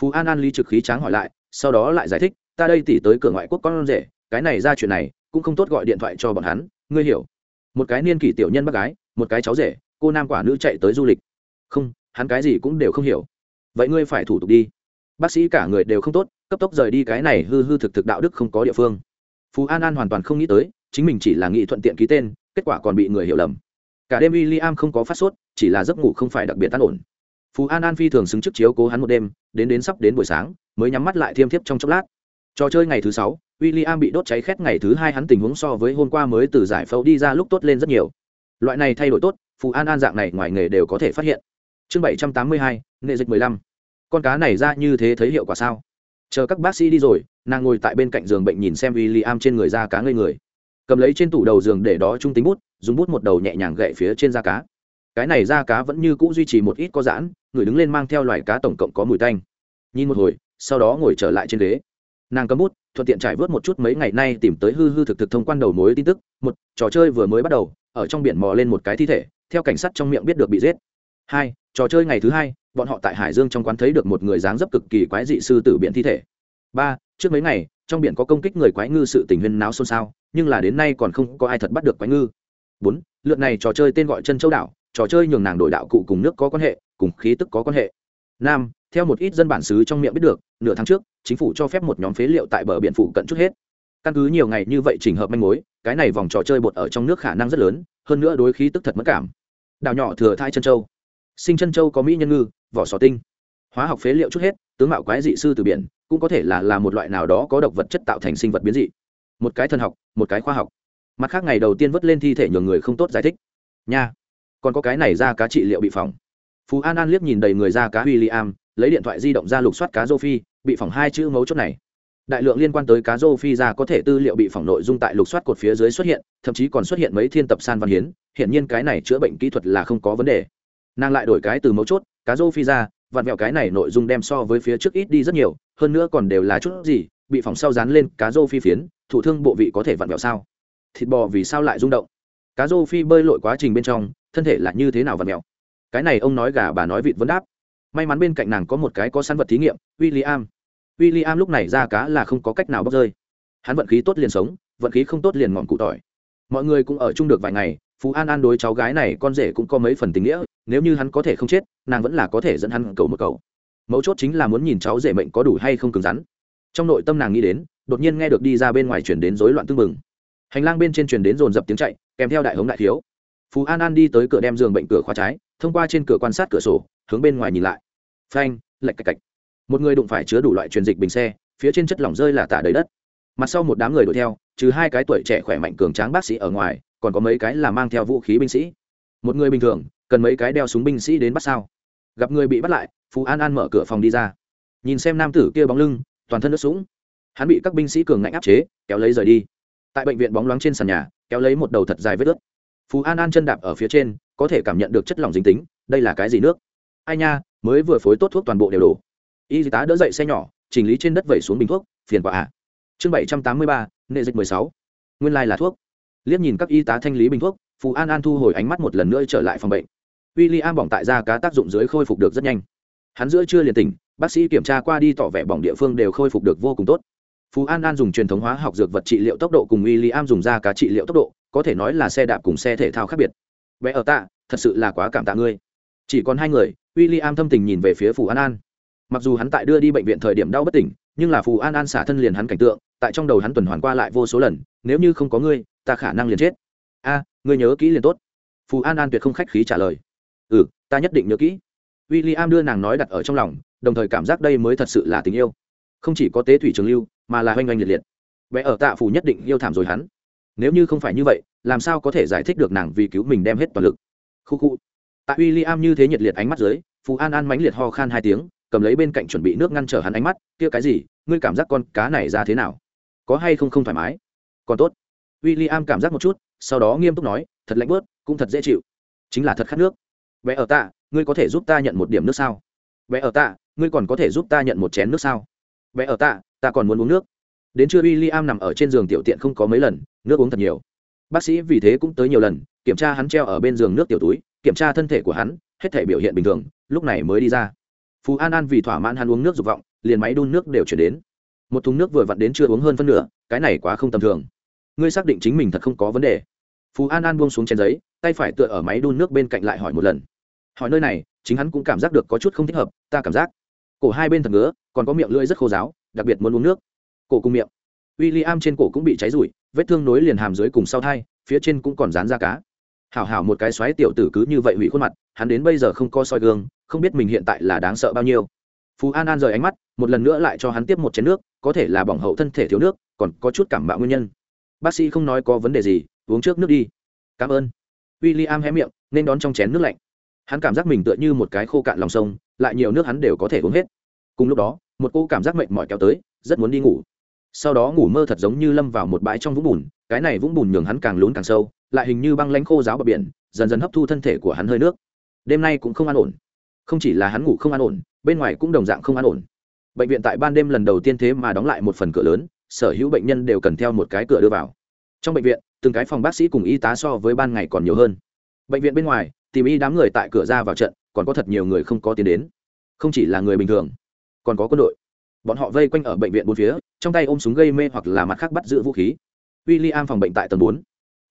Phú an an ly trực khí tráng hỏi lại, sau đó lại giải thích, ta đây tỉ tới cửa ngoại quốc con rể, cái này ra chuyện này, cũng không tốt gọi điện thoại cho bọn hắn, ngươi hiểu. Một cái niên kỷ tiểu nhân bác gái, một cái cháu rể, cô nam quả nữ chạy tới du lịch. Không hắn cái gì cũng đều không hiểu. Vậy ngươi phải thủ tục đi. Bác sĩ cả người đều không tốt, cấp tốc rời đi cái này hư hư thực thực đạo đức không có địa phương. Phú an an hoàn toàn không nghĩ tới, chính mình chỉ là nghĩ thuận tiện ký tên, kết quả còn bị người hiểu lầm. Cả đêm w i l l i am không có phát sốt, chỉ là giấc ngủ không phải đặc biệt tan ổn. Phú an an phi thường xứng chức chiếu cố hắn một đêm, đến đến sắp đến buổi sáng, mới nhắm mắt lại thiêm thiếp trong chốc lát. Trò chơi ngày thứ sáu w i l l i am bị đốt cháy khét ngày thứ hai hắn tình huống so với hôm qua mới từ giải phẫu đi ra lúc tốt lên rất nhiều. Loại này thay đổi tốt, phú an an dạng này ngoài nghề đều có thể phát hiện chương bảy trăm tám mươi hai, nghệ dịch mười lăm. Con cá này ra như thế thấy hiệu quả sao? Chờ các bác sĩ đi rồi, nàng ngồi tại bên cạnh giường bệnh nhìn xem w i l l i am trên người da cá ngây người. Cầm lấy trên tủ đầu giường để đó trung tính bút, dùng bút một đầu nhẹ nhàng gậy phía trên da cá. Cái này da cá vẫn như c ũ duy trì một ít có giãn, người đứng lên mang theo loài cá tổng cộng có mùi tanh. Nhìn một hồi, sau đó ngồi trở lại trên ghế. Nàng cầm bút, thuận tiện trải vớt một chút mấy ngày nay tìm tới hư hư thực thực thông quan đầu mối tin tức. Một, trò chơi vừa mới bắt đầu, ở trong biển mò lên một cái thi thể, theo cảnh sát trong miệng biết được bị giết hai, trò chơi ngày thứ hai, bọn họ tại hải dương trong quán thấy được một người dáng dấp cực kỳ quái dị sư tử biển thi thể. Ba, trước mấy ngày, trong biển có công kích người quái ngư sự tình huyên náo xôn xao, nhưng là đến nay còn không có ai thật bắt được quái ngư. Bốn, lượt này trò chơi tên gọi chân châu đảo, trò chơi nhường nàng đổi đạo cụ cùng nước có quan hệ, cùng khí tức có quan hệ. Năm theo một ít dân bản xứ trong miệng biết được, nửa tháng trước, chính phủ cho phép một nhóm phế liệu tại bờ biển phụ cận chút hết. Căn cứ nhiều ngày như vậy chỉnh hợp manh mối, cái này vòng trò chơi bột ở trong nước khả năng rất lớn, hơn nữa đối khí tức thật mất cảm. Đảo nhỏ thừa thai chân châu sinh chân châu có mỹ nhân ngư, vỏ sò tinh. Hóa học phế liệu chút hết, tướng mạo quái dị sư từ biển, cũng có thể là là một loại nào đó có độc vật chất tạo thành sinh vật biến dị. Một cái thần học, một cái khoa học. Mặt khác ngày đầu tiên vớt lên thi thể nhường người không tốt giải thích. Nha, còn có cái này ra cá trị liệu bị phỏng. Phú an an liếc nhìn đầy người ra cá w i l l i am lấy điện thoại di động ra lục soát cá rô phi bị phỏng hai chữ mấu chốt này. Đại lượng liên quan tới cá rô phi ra có thể tư liệu bị phỏng nội dung tại lục soát cột phía dưới xuất hiện, thậm chí còn xuất hiện mấy thiên tập san văn hiến hiện nhiên cái này chữa bệnh kỹ thuật là không có vấn đề nàng lại đổi cái từ mấu chốt, cá rô phi ra, vặn vẹo cái này nội dung đem so với phía trước ít đi rất nhiều, hơn nữa còn đều là chút gì, bị phòng sau dán lên cá rô phi phiến, thủ thương bộ vị có thể vặn vẹo sao? Thịt bò vì sao lại rung động? Cá rô phi bơi lội quá trình bên trong, thân thể là như thế nào vặn vẹo? Cái này ông nói gà bà nói vịt vấn đáp. May mắn bên cạnh nàng có một cái có săn vật thí nghiệm w i l l i am w i l l i am lúc này ra cá là không có cách nào bốc rơi. Hắn vận khí tốt liền sống, vận khí không tốt liền ngọn cụ tỏi. Mọi người cũng ở chung được vài ngày, phú an an đối cháu gái này con rể cũng có mấy phần tình nghĩa nếu như hắn có thể không chết, nàng vẫn là có thể dẫn hắn cầu một cầu. Mấu chốt chính là muốn nhìn cháu rể mệnh có đủ hay không cứng rắn. Trong nội tâm nàng nghĩ đến, đột nhiên nghe được đi ra bên ngoài chuyển đến rối loạn tưng bừng. Hành lang bên trên chuyển đến dồn dập tiếng chạy, kèm theo đại hống đại thiếu. Phú an an đi tới cửa đem giường bệnh cửa khóa trái, thông qua trên cửa quan sát cửa sổ, hướng bên ngoài nhìn lại. Phanh lạch cạch cạch. Một người đụng phải chứa đủ loại truyền dịch bình xe, phía trên chất lỏng rơi là tả đầy đất. Mặt sau một đám người đuổi theo, trừ hai cái tuổi trẻ khỏe mạnh cường tráng bác sĩ ở ngoài, còn có mấy cái là mang theo vũ khí binh sĩ. Một người bình thường cần mấy cái đeo súng binh sĩ đến bắt sao? Gặp người bị bắt lại, phú an an mở cửa phòng đi ra. Nhìn xem nam tử kia bóng lưng, toàn thân nước sũng. Hắn bị các binh sĩ cường ngạnh áp chế, kéo lấy rời đi. Tại bệnh viện bóng loáng trên sàn nhà, kéo lấy một đầu thật dài vết ướt. Phú an an chân đạp ở phía trên, có thể cảm nhận được chất lỏng dính tính, đây là cái gì nước? Ai nha, mới vừa phối tốt thuốc toàn bộ đều đổ. Y tá đỡ dậy xe nhỏ, chỉnh lý trên đất vẩy xuống bình thuốc, phiền quả ạ à. chương bảy trăm tám mươi ba, nệ dịch mười sáu. Nguyên lai là thuốc. Liếc nhìn các y tá thanh lý bình thuốc Phù an an thu hồi ánh mắt một lần nữa trở lại phòng bệnh. W i l l i am bỏng tại da cá tác dụng dưới khôi phục được rất nhanh. Hắn giữa chưa liền tỉnh, bác sĩ kiểm tra qua đi tỏ vẻ bỏng địa phương đều khôi phục được vô cùng tốt. Phú an an dùng truyền thống hóa học dược vật trị liệu tốc độ cùng w i l l i am dùng da cá trị liệu tốc độ, có thể nói là xe đạp cùng xe thể thao khác biệt. Vẽ ở tạ thật sự là quá cảm tạ ngươi. Chỉ còn hai người w i l l i am thâm tình nhìn về phía phù an an. Mặc dù hắn tại đưa đi bệnh viện thời điểm đau bất tỉnh, nhưng là phù an an xả thân liền hắn cảnh tượng, tại trong đầu hắn tuần hoàn qua lại vô số lần, nếu như không có ngươi, ta khả năng liền chết. A ngươi nhớ kỹ liền tốt. Phù an an tuyệt không khách khí trả lời. Ừ ta nhất định nhớ kỹ. W i l l i am đưa nàng nói đặt ở trong lòng, đồng thời cảm giác đây mới thật sự là tình yêu. Không chỉ có tế thủy trường lưu, mà là hoanh oanh liệt liệt. Vẽ ở tạ phù nhất định yêu thảm rồi hắn. Nếu như không phải như vậy, làm sao có thể giải thích được nàng vì cứu mình đem hết toàn lực? Khu khu. Tại w i l l i am như thế nhiệt liệt ánh mắt dưới, phù an an mãnh liệt ho khan hai tiếng, cầm lấy bên cạnh chuẩn bị nước ngăn trở hắn ánh mắt, kia cái gì? Ngươi cảm giác con cá này ra thế nào? Có hay không không thoải mái? Còn tốt. W i l l i am cảm giác một chút sau đó nghiêm túc nói, thật lạnh bớt, cũng thật dễ chịu. Chính là thật khát nước. Vẽ ở tạ, ngươi có thể giúp ta nhận một điểm nước sao? Vẽ ở tạ, ngươi còn có thể giúp ta nhận một chén nước sao? Vẽ ở tạ, ta còn muốn uống nước. Đến trưa w i l l i am nằm ở trên giường tiểu tiện không có mấy lần, nước uống thật nhiều. Bác sĩ vì thế cũng tới nhiều lần, kiểm tra hắn treo ở bên giường nước tiểu túi, kiểm tra thân thể của hắn, hết thể biểu hiện bình thường, lúc này mới đi ra. Phú an an vì thỏa mãn hắn uống nước dục vọng, liền máy đun nước đều chuyển đến. Một thùng nước vừa vặn đến chưa uống hơn phân nửa, cái này quá không tầm thường ngươi xác định chính mình thật không có vấn đề. Phú an an buông xuống chén giấy, tay phải tựa ở máy đun nước bên cạnh lại hỏi một lần. Hỏi nơi này, chính hắn cũng cảm giác được có chút không thích hợp, ta cảm giác. Cổ hai bên thật ngứa, còn có miệng lưỡi rất khô giáo đặc biệt muốn uống nước. Cổ cùng miệng. W i l l i am trên cổ cũng bị cháy rụi, vết thương nối liền hàm dưới cùng sau thai, phía trên cũng còn dán ra cá. Hảo hảo một cái xoáy tiểu tử cứ như vậy hủy khuôn mặt, hắn đến bây giờ không co soi gương, không biết mình hiện tại là đáng sợ bao nhiêu. Phú an an rời ánh mắt, một lần nữa lại cho hắn tiếp một chén nước, có thể là bỏng hậu thân thể thiếu nước, còn có chút cảm bạo nguyên nhân bác sĩ không nói có vấn đề gì, uống trước nước đi. Cảm ơn. W i l l i am hé miệng, nên đón trong chén nước lạnh. Hắn cảm giác mình tựa như một cái khô cạn lòng sông, lại nhiều nước hắn đều có thể uống hết. Cùng lúc đó, một cô cảm giác mệt mỏi kéo tới, rất muốn đi ngủ. Sau đó ngủ mơ thật giống như lâm vào một bãi trong vũng bùn, cái này vũng bùn nhường hắn càng lún càng sâu, lại hình như băng lánh khô giáo bờ biển, dần dần hấp thu thân thể của hắn hơi nước. Đêm nay cũng không an ổn. Không chỉ là hắn ngủ không an ổn, bên ngoài cũng đồng dạng không an ổn. Bệnh viện tại ban đêm lần đầu tiên thế mà đóng lại một phần cửa lớn sở hữu bệnh nhân đều cần theo một cái cửa đưa vào. Trong bệnh viện, từng cái phòng bác sĩ cùng y tá so với ban ngày còn nhiều hơn. Bệnh viện bên ngoài, tìm y đám người tại cửa ra vào trận, còn có thật nhiều người không có tiền đến. Không chỉ là người bình thường, còn có quân đội. Bọn họ vây quanh ở bệnh viện bốn phía, trong tay ôm súng gây mê hoặc là mặt khác bắt giữ vũ khí. W i l l i am phòng bệnh tại tầng bốn.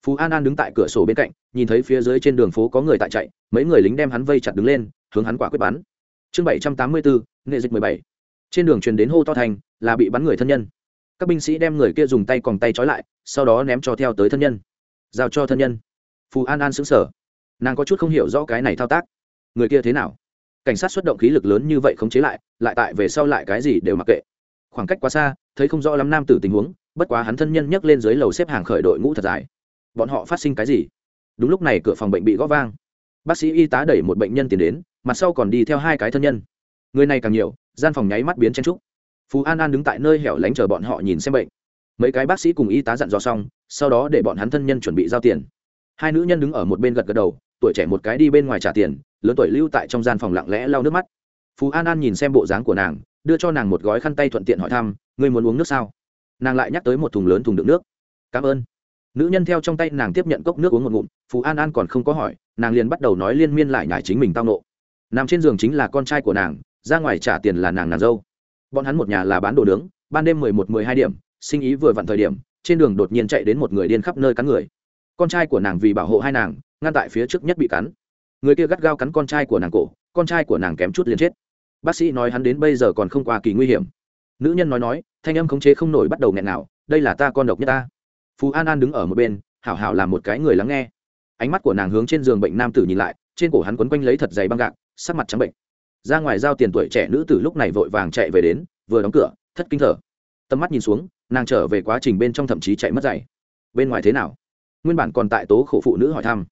Phú an an đứng tại cửa sổ bên cạnh, nhìn thấy phía dưới trên đường phố có người tại chạy, mấy người lính đem hắn vây chặt đứng lên, hướng hắn quả quyết bắn. Chương bảy trăm tám mươi bốn, nghệ dịch mười bảy. Trên đường truyền đến hô to thành, là bị bắn người thân nhân các binh sĩ đem người kia dùng tay còng tay trói lại, sau đó ném cho theo tới thân nhân. Giao cho thân nhân. Phù an an xứng sở nàng có chút không hiểu rõ cái này thao tác. Người kia thế nào? Cảnh sát xuất động khí lực lớn như vậy không chế lại lại tại về sau lại cái gì đều mặc kệ. Khoảng cách quá xa, thấy không rõ lắm nam tử tình huống, bất quá hắn thân nhân nhấc lên dưới lầu xếp hàng khởi đội ngũ thật dài. Bọn họ phát sinh cái gì? Đúng lúc này cửa phòng bệnh bị gõ vang. Bác sĩ y tá đẩy một bệnh nhân tiến đến, mặt sau còn đi theo hai cái thân nhân. Người này càng nhiều, gian phòng nháy mắt biến chen trúc phú an an đứng tại nơi hẻo lánh chờ bọn họ nhìn xem bệnh. Mấy cái bác sĩ cùng y tá dặn dò xong, sau đó để bọn hắn thân nhân chuẩn bị giao tiền. Hai nữ nhân đứng ở một bên gật gật đầu, tuổi trẻ một cái đi bên ngoài trả tiền, lớn tuổi lưu tại trong gian phòng lặng lẽ lau nước mắt. Phú an an nhìn xem bộ dáng của nàng, đưa cho nàng một gói khăn tay thuận tiện hỏi thăm, ngươi muốn uống nước sao? Nàng lại nhắc tới một thùng lớn thùng đựng nước. Cảm ơn. Nữ nhân theo trong tay nàng tiếp nhận cốc nước uống một ngụm, phú an an còn không có hỏi, nàng liền bắt đầu nói liên miên lại nhải chính mình tao nộ. Nằm trên giường chính là con trai của nàng, ra ngoài trả tiền là nàng nàng dâu bọn hắn một nhà là bán đồ nướng, ban đêm mười một, mười hai điểm, sinh ý vừa vặn thời điểm, trên đường đột nhiên chạy đến một người điên khắp nơi cắn người. Con trai của nàng vì bảo hộ hai nàng, ngăn tại phía trước nhất bị cắn. Người kia gắt gao cắn con trai của nàng cổ, con trai của nàng kém chút liền chết. Bác sĩ nói hắn đến bây giờ còn không qua kỳ nguy hiểm. Nữ nhân nói nói, thanh âm khống chế không nổi bắt đầu nghẹn nào đây là ta con độc nhất ta. Phú an an đứng ở một bên, hảo hảo làm một cái người lắng nghe. Ánh mắt của nàng hướng trên giường bệnh nam tử nhìn lại, trên cổ hắn quấn quanh lấy thật dày băng gạc, sắc mặt trắng bệnh ra ngoài giao tiền tuổi trẻ nữ tử lúc này vội vàng chạy về đến, vừa đóng cửa, thất kinh thở. Tầm mắt nhìn xuống, nàng trở về quá trình bên trong thậm chí chạy mất dạy. bên ngoài thế nào? Nguyên bản còn tại tố khổ phụ nữ hỏi thăm.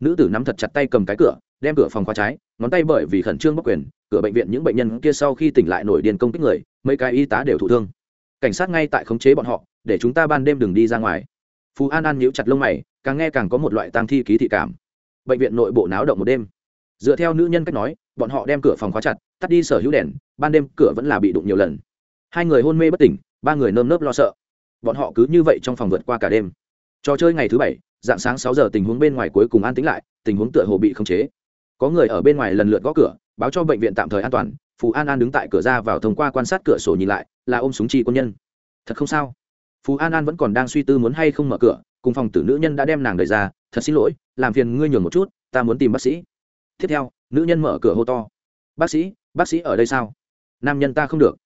Nữ tử nắm thật chặt tay cầm cái cửa, đem cửa phòng khóa trái, ngón tay bởi vì khẩn trương bóc quyền, cửa bệnh viện những bệnh nhân kia sau khi tỉnh lại nổi điên công kích người, mấy cái y tá đều thụ thương. Cảnh sát ngay tại khống chế bọn họ, để chúng ta ban đêm đừng đi ra ngoài. Phú an an nhíu chặt lông mày, càng nghe càng có một loại tang thi ký thị cảm. Bệnh viện nội bộ náo động một đêm dựa theo nữ nhân cách nói, bọn họ đem cửa phòng khóa chặt, tắt đi sở hữu đèn, ban đêm cửa vẫn là bị đụng nhiều lần. Hai người hôn mê bất tỉnh, ba người nơm nớp lo sợ. Bọn họ cứ như vậy trong phòng vượt qua cả đêm. Trò chơi ngày thứ bảy, dạng sáng sáu giờ tình huống bên ngoài cuối cùng an tĩnh lại, tình huống tựa hồ bị khống chế. Có người ở bên ngoài lần lượt gõ cửa, báo cho bệnh viện tạm thời an toàn, phù an an đứng tại cửa ra vào thông qua quan sát cửa sổ nhìn lại, là ôm súng chi quân nhân. Thật không sao. Phù an an vẫn còn đang suy tư muốn hay không mở cửa, cùng phòng tử nữ nhân đã đem nàng đẩy ra, thật xin lỗi, làm phiền ngươi nhường một chút, ta muốn tìm bác sĩ tiếp theo, nữ nhân mở cửa hô to. Bác sĩ bác sĩ ở đây sao? Nam nhân ta không được.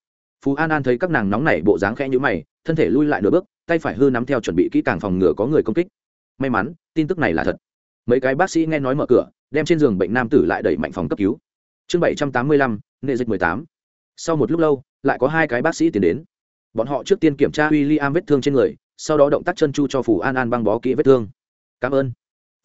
Phú an an thấy các nàng nóng nảy bộ dáng khẽ nhữ mày, thân thể lui lại nửa bước, tay phải hư nắm theo chuẩn bị kỹ càng phòng ngừa có người công kích. May mắn, tin tức này là thật. Mấy cái bác sĩ nghe nói mở cửa, đem trên giường bệnh nam tử lại đẩy mạnh phòng cấp cứu. Chương bảy trăm tám mươi lăm, nghệ dịch mười tám. Sau một lúc lâu, lại có hai cái bác sĩ tiến đến. Bọn họ trước tiên kiểm tra w i l l i am vết thương trên người, sau đó động tác chân chu cho phù an an băng bó kỹ vết thương. Cảm ơn.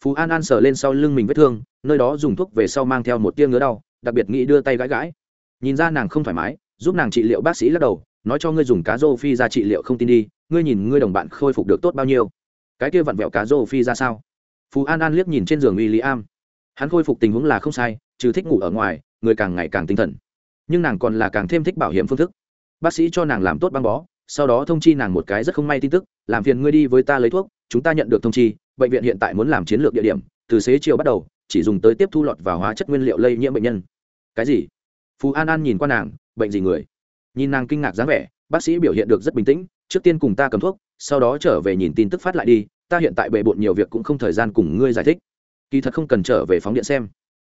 Phú an an sờ lên sau lưng mình vết thương, nơi đó dùng thuốc về sau mang theo một tia ngứa đau, đặc biệt nghĩ đưa tay gãi gãi. Nhìn ra nàng không thoải mái, giúp nàng trị liệu bác sĩ lắc đầu, nói cho ngươi dùng cá rô phi ra trị liệu không tin đi, ngươi nhìn ngươi đồng bạn khôi phục được tốt bao nhiêu. Cái kia vặn vẹo cá rô phi ra sao? Phú an an liếc nhìn trên giường uy lý am hắn khôi phục tình huống là không sai, trừ thích ngủ ở ngoài, người càng ngày càng tinh thần. Nhưng nàng còn là càng thêm thích bảo hiểm phương thức. Bác sĩ cho nàng làm tốt băng bó, sau đó thông chi nàng một cái rất không may tin tức, làm phiền ngươi đi với ta lấy thuốc chúng ta nhận được thông chi, bệnh viện hiện tại muốn làm chiến lược địa điểm, từ xế chiều bắt đầu, chỉ dùng tới tiếp thu lọt vào hóa chất nguyên liệu lây nhiễm bệnh nhân. Cái gì? Phú an an nhìn qua nàng, bệnh gì người? Nhìn nàng kinh ngạc dáng vẻ, bác sĩ biểu hiện được rất bình tĩnh, trước tiên cùng ta cầm thuốc, sau đó trở về nhìn tin tức phát lại đi, ta hiện tại bề bộn nhiều việc cũng không thời gian cùng ngươi giải thích. Kỳ thật không cần trở về phóng điện xem.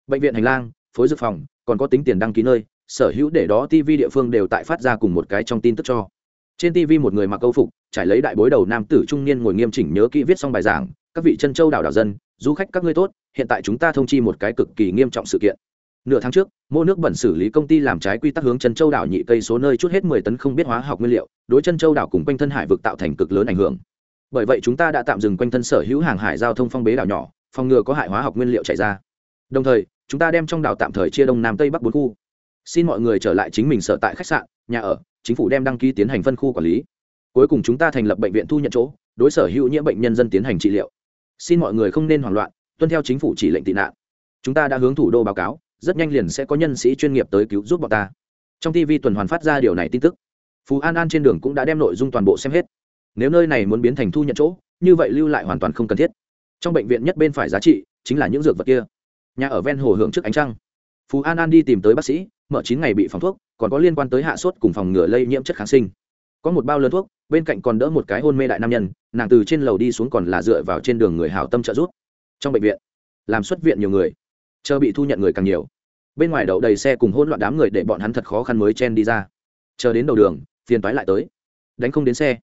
Bệnh viện hành lang, phối dược phòng, còn có tính tiền đăng ký nơi, sở hữu để đó tv địa phương đều tại phát ra cùng một cái trong tin tức cho trên tv một người mặc câu phục, trải lấy đại bối đầu nam tử trung niên ngồi nghiêm chỉnh nhớ kỹ viết xong bài giảng, các vị chân châu đảo đảo dân, du khách các ngươi tốt, hiện tại chúng ta thông chi một cái cực kỳ nghiêm trọng sự kiện. Nửa tháng trước, mô nước bẩn xử lý công ty làm trái quy tắc hướng chân châu đảo nhị cây số nơi chút hết mười tấn không biết hóa học nguyên liệu, đối chân châu đảo cùng quanh thân hải vực tạo thành cực lớn ảnh hưởng. Bởi vậy chúng ta đã tạm dừng quanh thân sở hữu hàng hải giao thông phong bế đảo nhỏ, phòng ngừa có hại hóa học nguyên liệu chảy ra. Đồng thời, chúng ta đem trong đảo tạm thời chia đông nam tây bắc bốn khu. Xin mọi người trở lại chính mình sở tại khách sạn, nhà ở chính phủ đem đăng ký tiến hành phân khu quản lý. Cuối cùng chúng ta thành lập bệnh viện thu nhận chỗ, đối sở hữu nhiễm bệnh nhân dân tiến hành trị liệu. Xin mọi người không nên hoảng loạn, tuân theo chính phủ chỉ lệnh tị nạn. Chúng ta đã hướng thủ đô báo cáo, rất nhanh liền sẽ có nhân sĩ chuyên nghiệp tới cứu giúp bọn ta. Trong tv tuần hoàn phát ra điều này tin tức. Phú an an trên đường cũng đã đem nội dung toàn bộ xem hết. Nếu nơi này muốn biến thành thu nhận chỗ, như vậy lưu lại hoàn toàn không cần thiết. Trong bệnh viện nhất bên phải giá trị chính là những dược vật kia. Nhà ở ven hồ hưởng trước ánh trăng. Phú an an đi tìm tới bác sĩ mở chín ngày bị phòng thuốc, còn có liên quan tới hạ sốt cùng phòng ngừa lây nhiễm chất kháng sinh. Có một bao lớn thuốc, bên cạnh còn đỡ một cái hôn mê đại nam nhân, nàng từ trên lầu đi xuống còn là dựa vào trên đường người hảo tâm trợ giúp. Trong bệnh viện, làm xuất viện nhiều người, chờ bị thu nhận người càng nhiều. Bên ngoài đậu đầy xe cùng hỗn loạn đám người để bọn hắn thật khó khăn mới chen đi ra. Chờ đến đầu đường, phiền toái lại tới. Đánh không đến xe.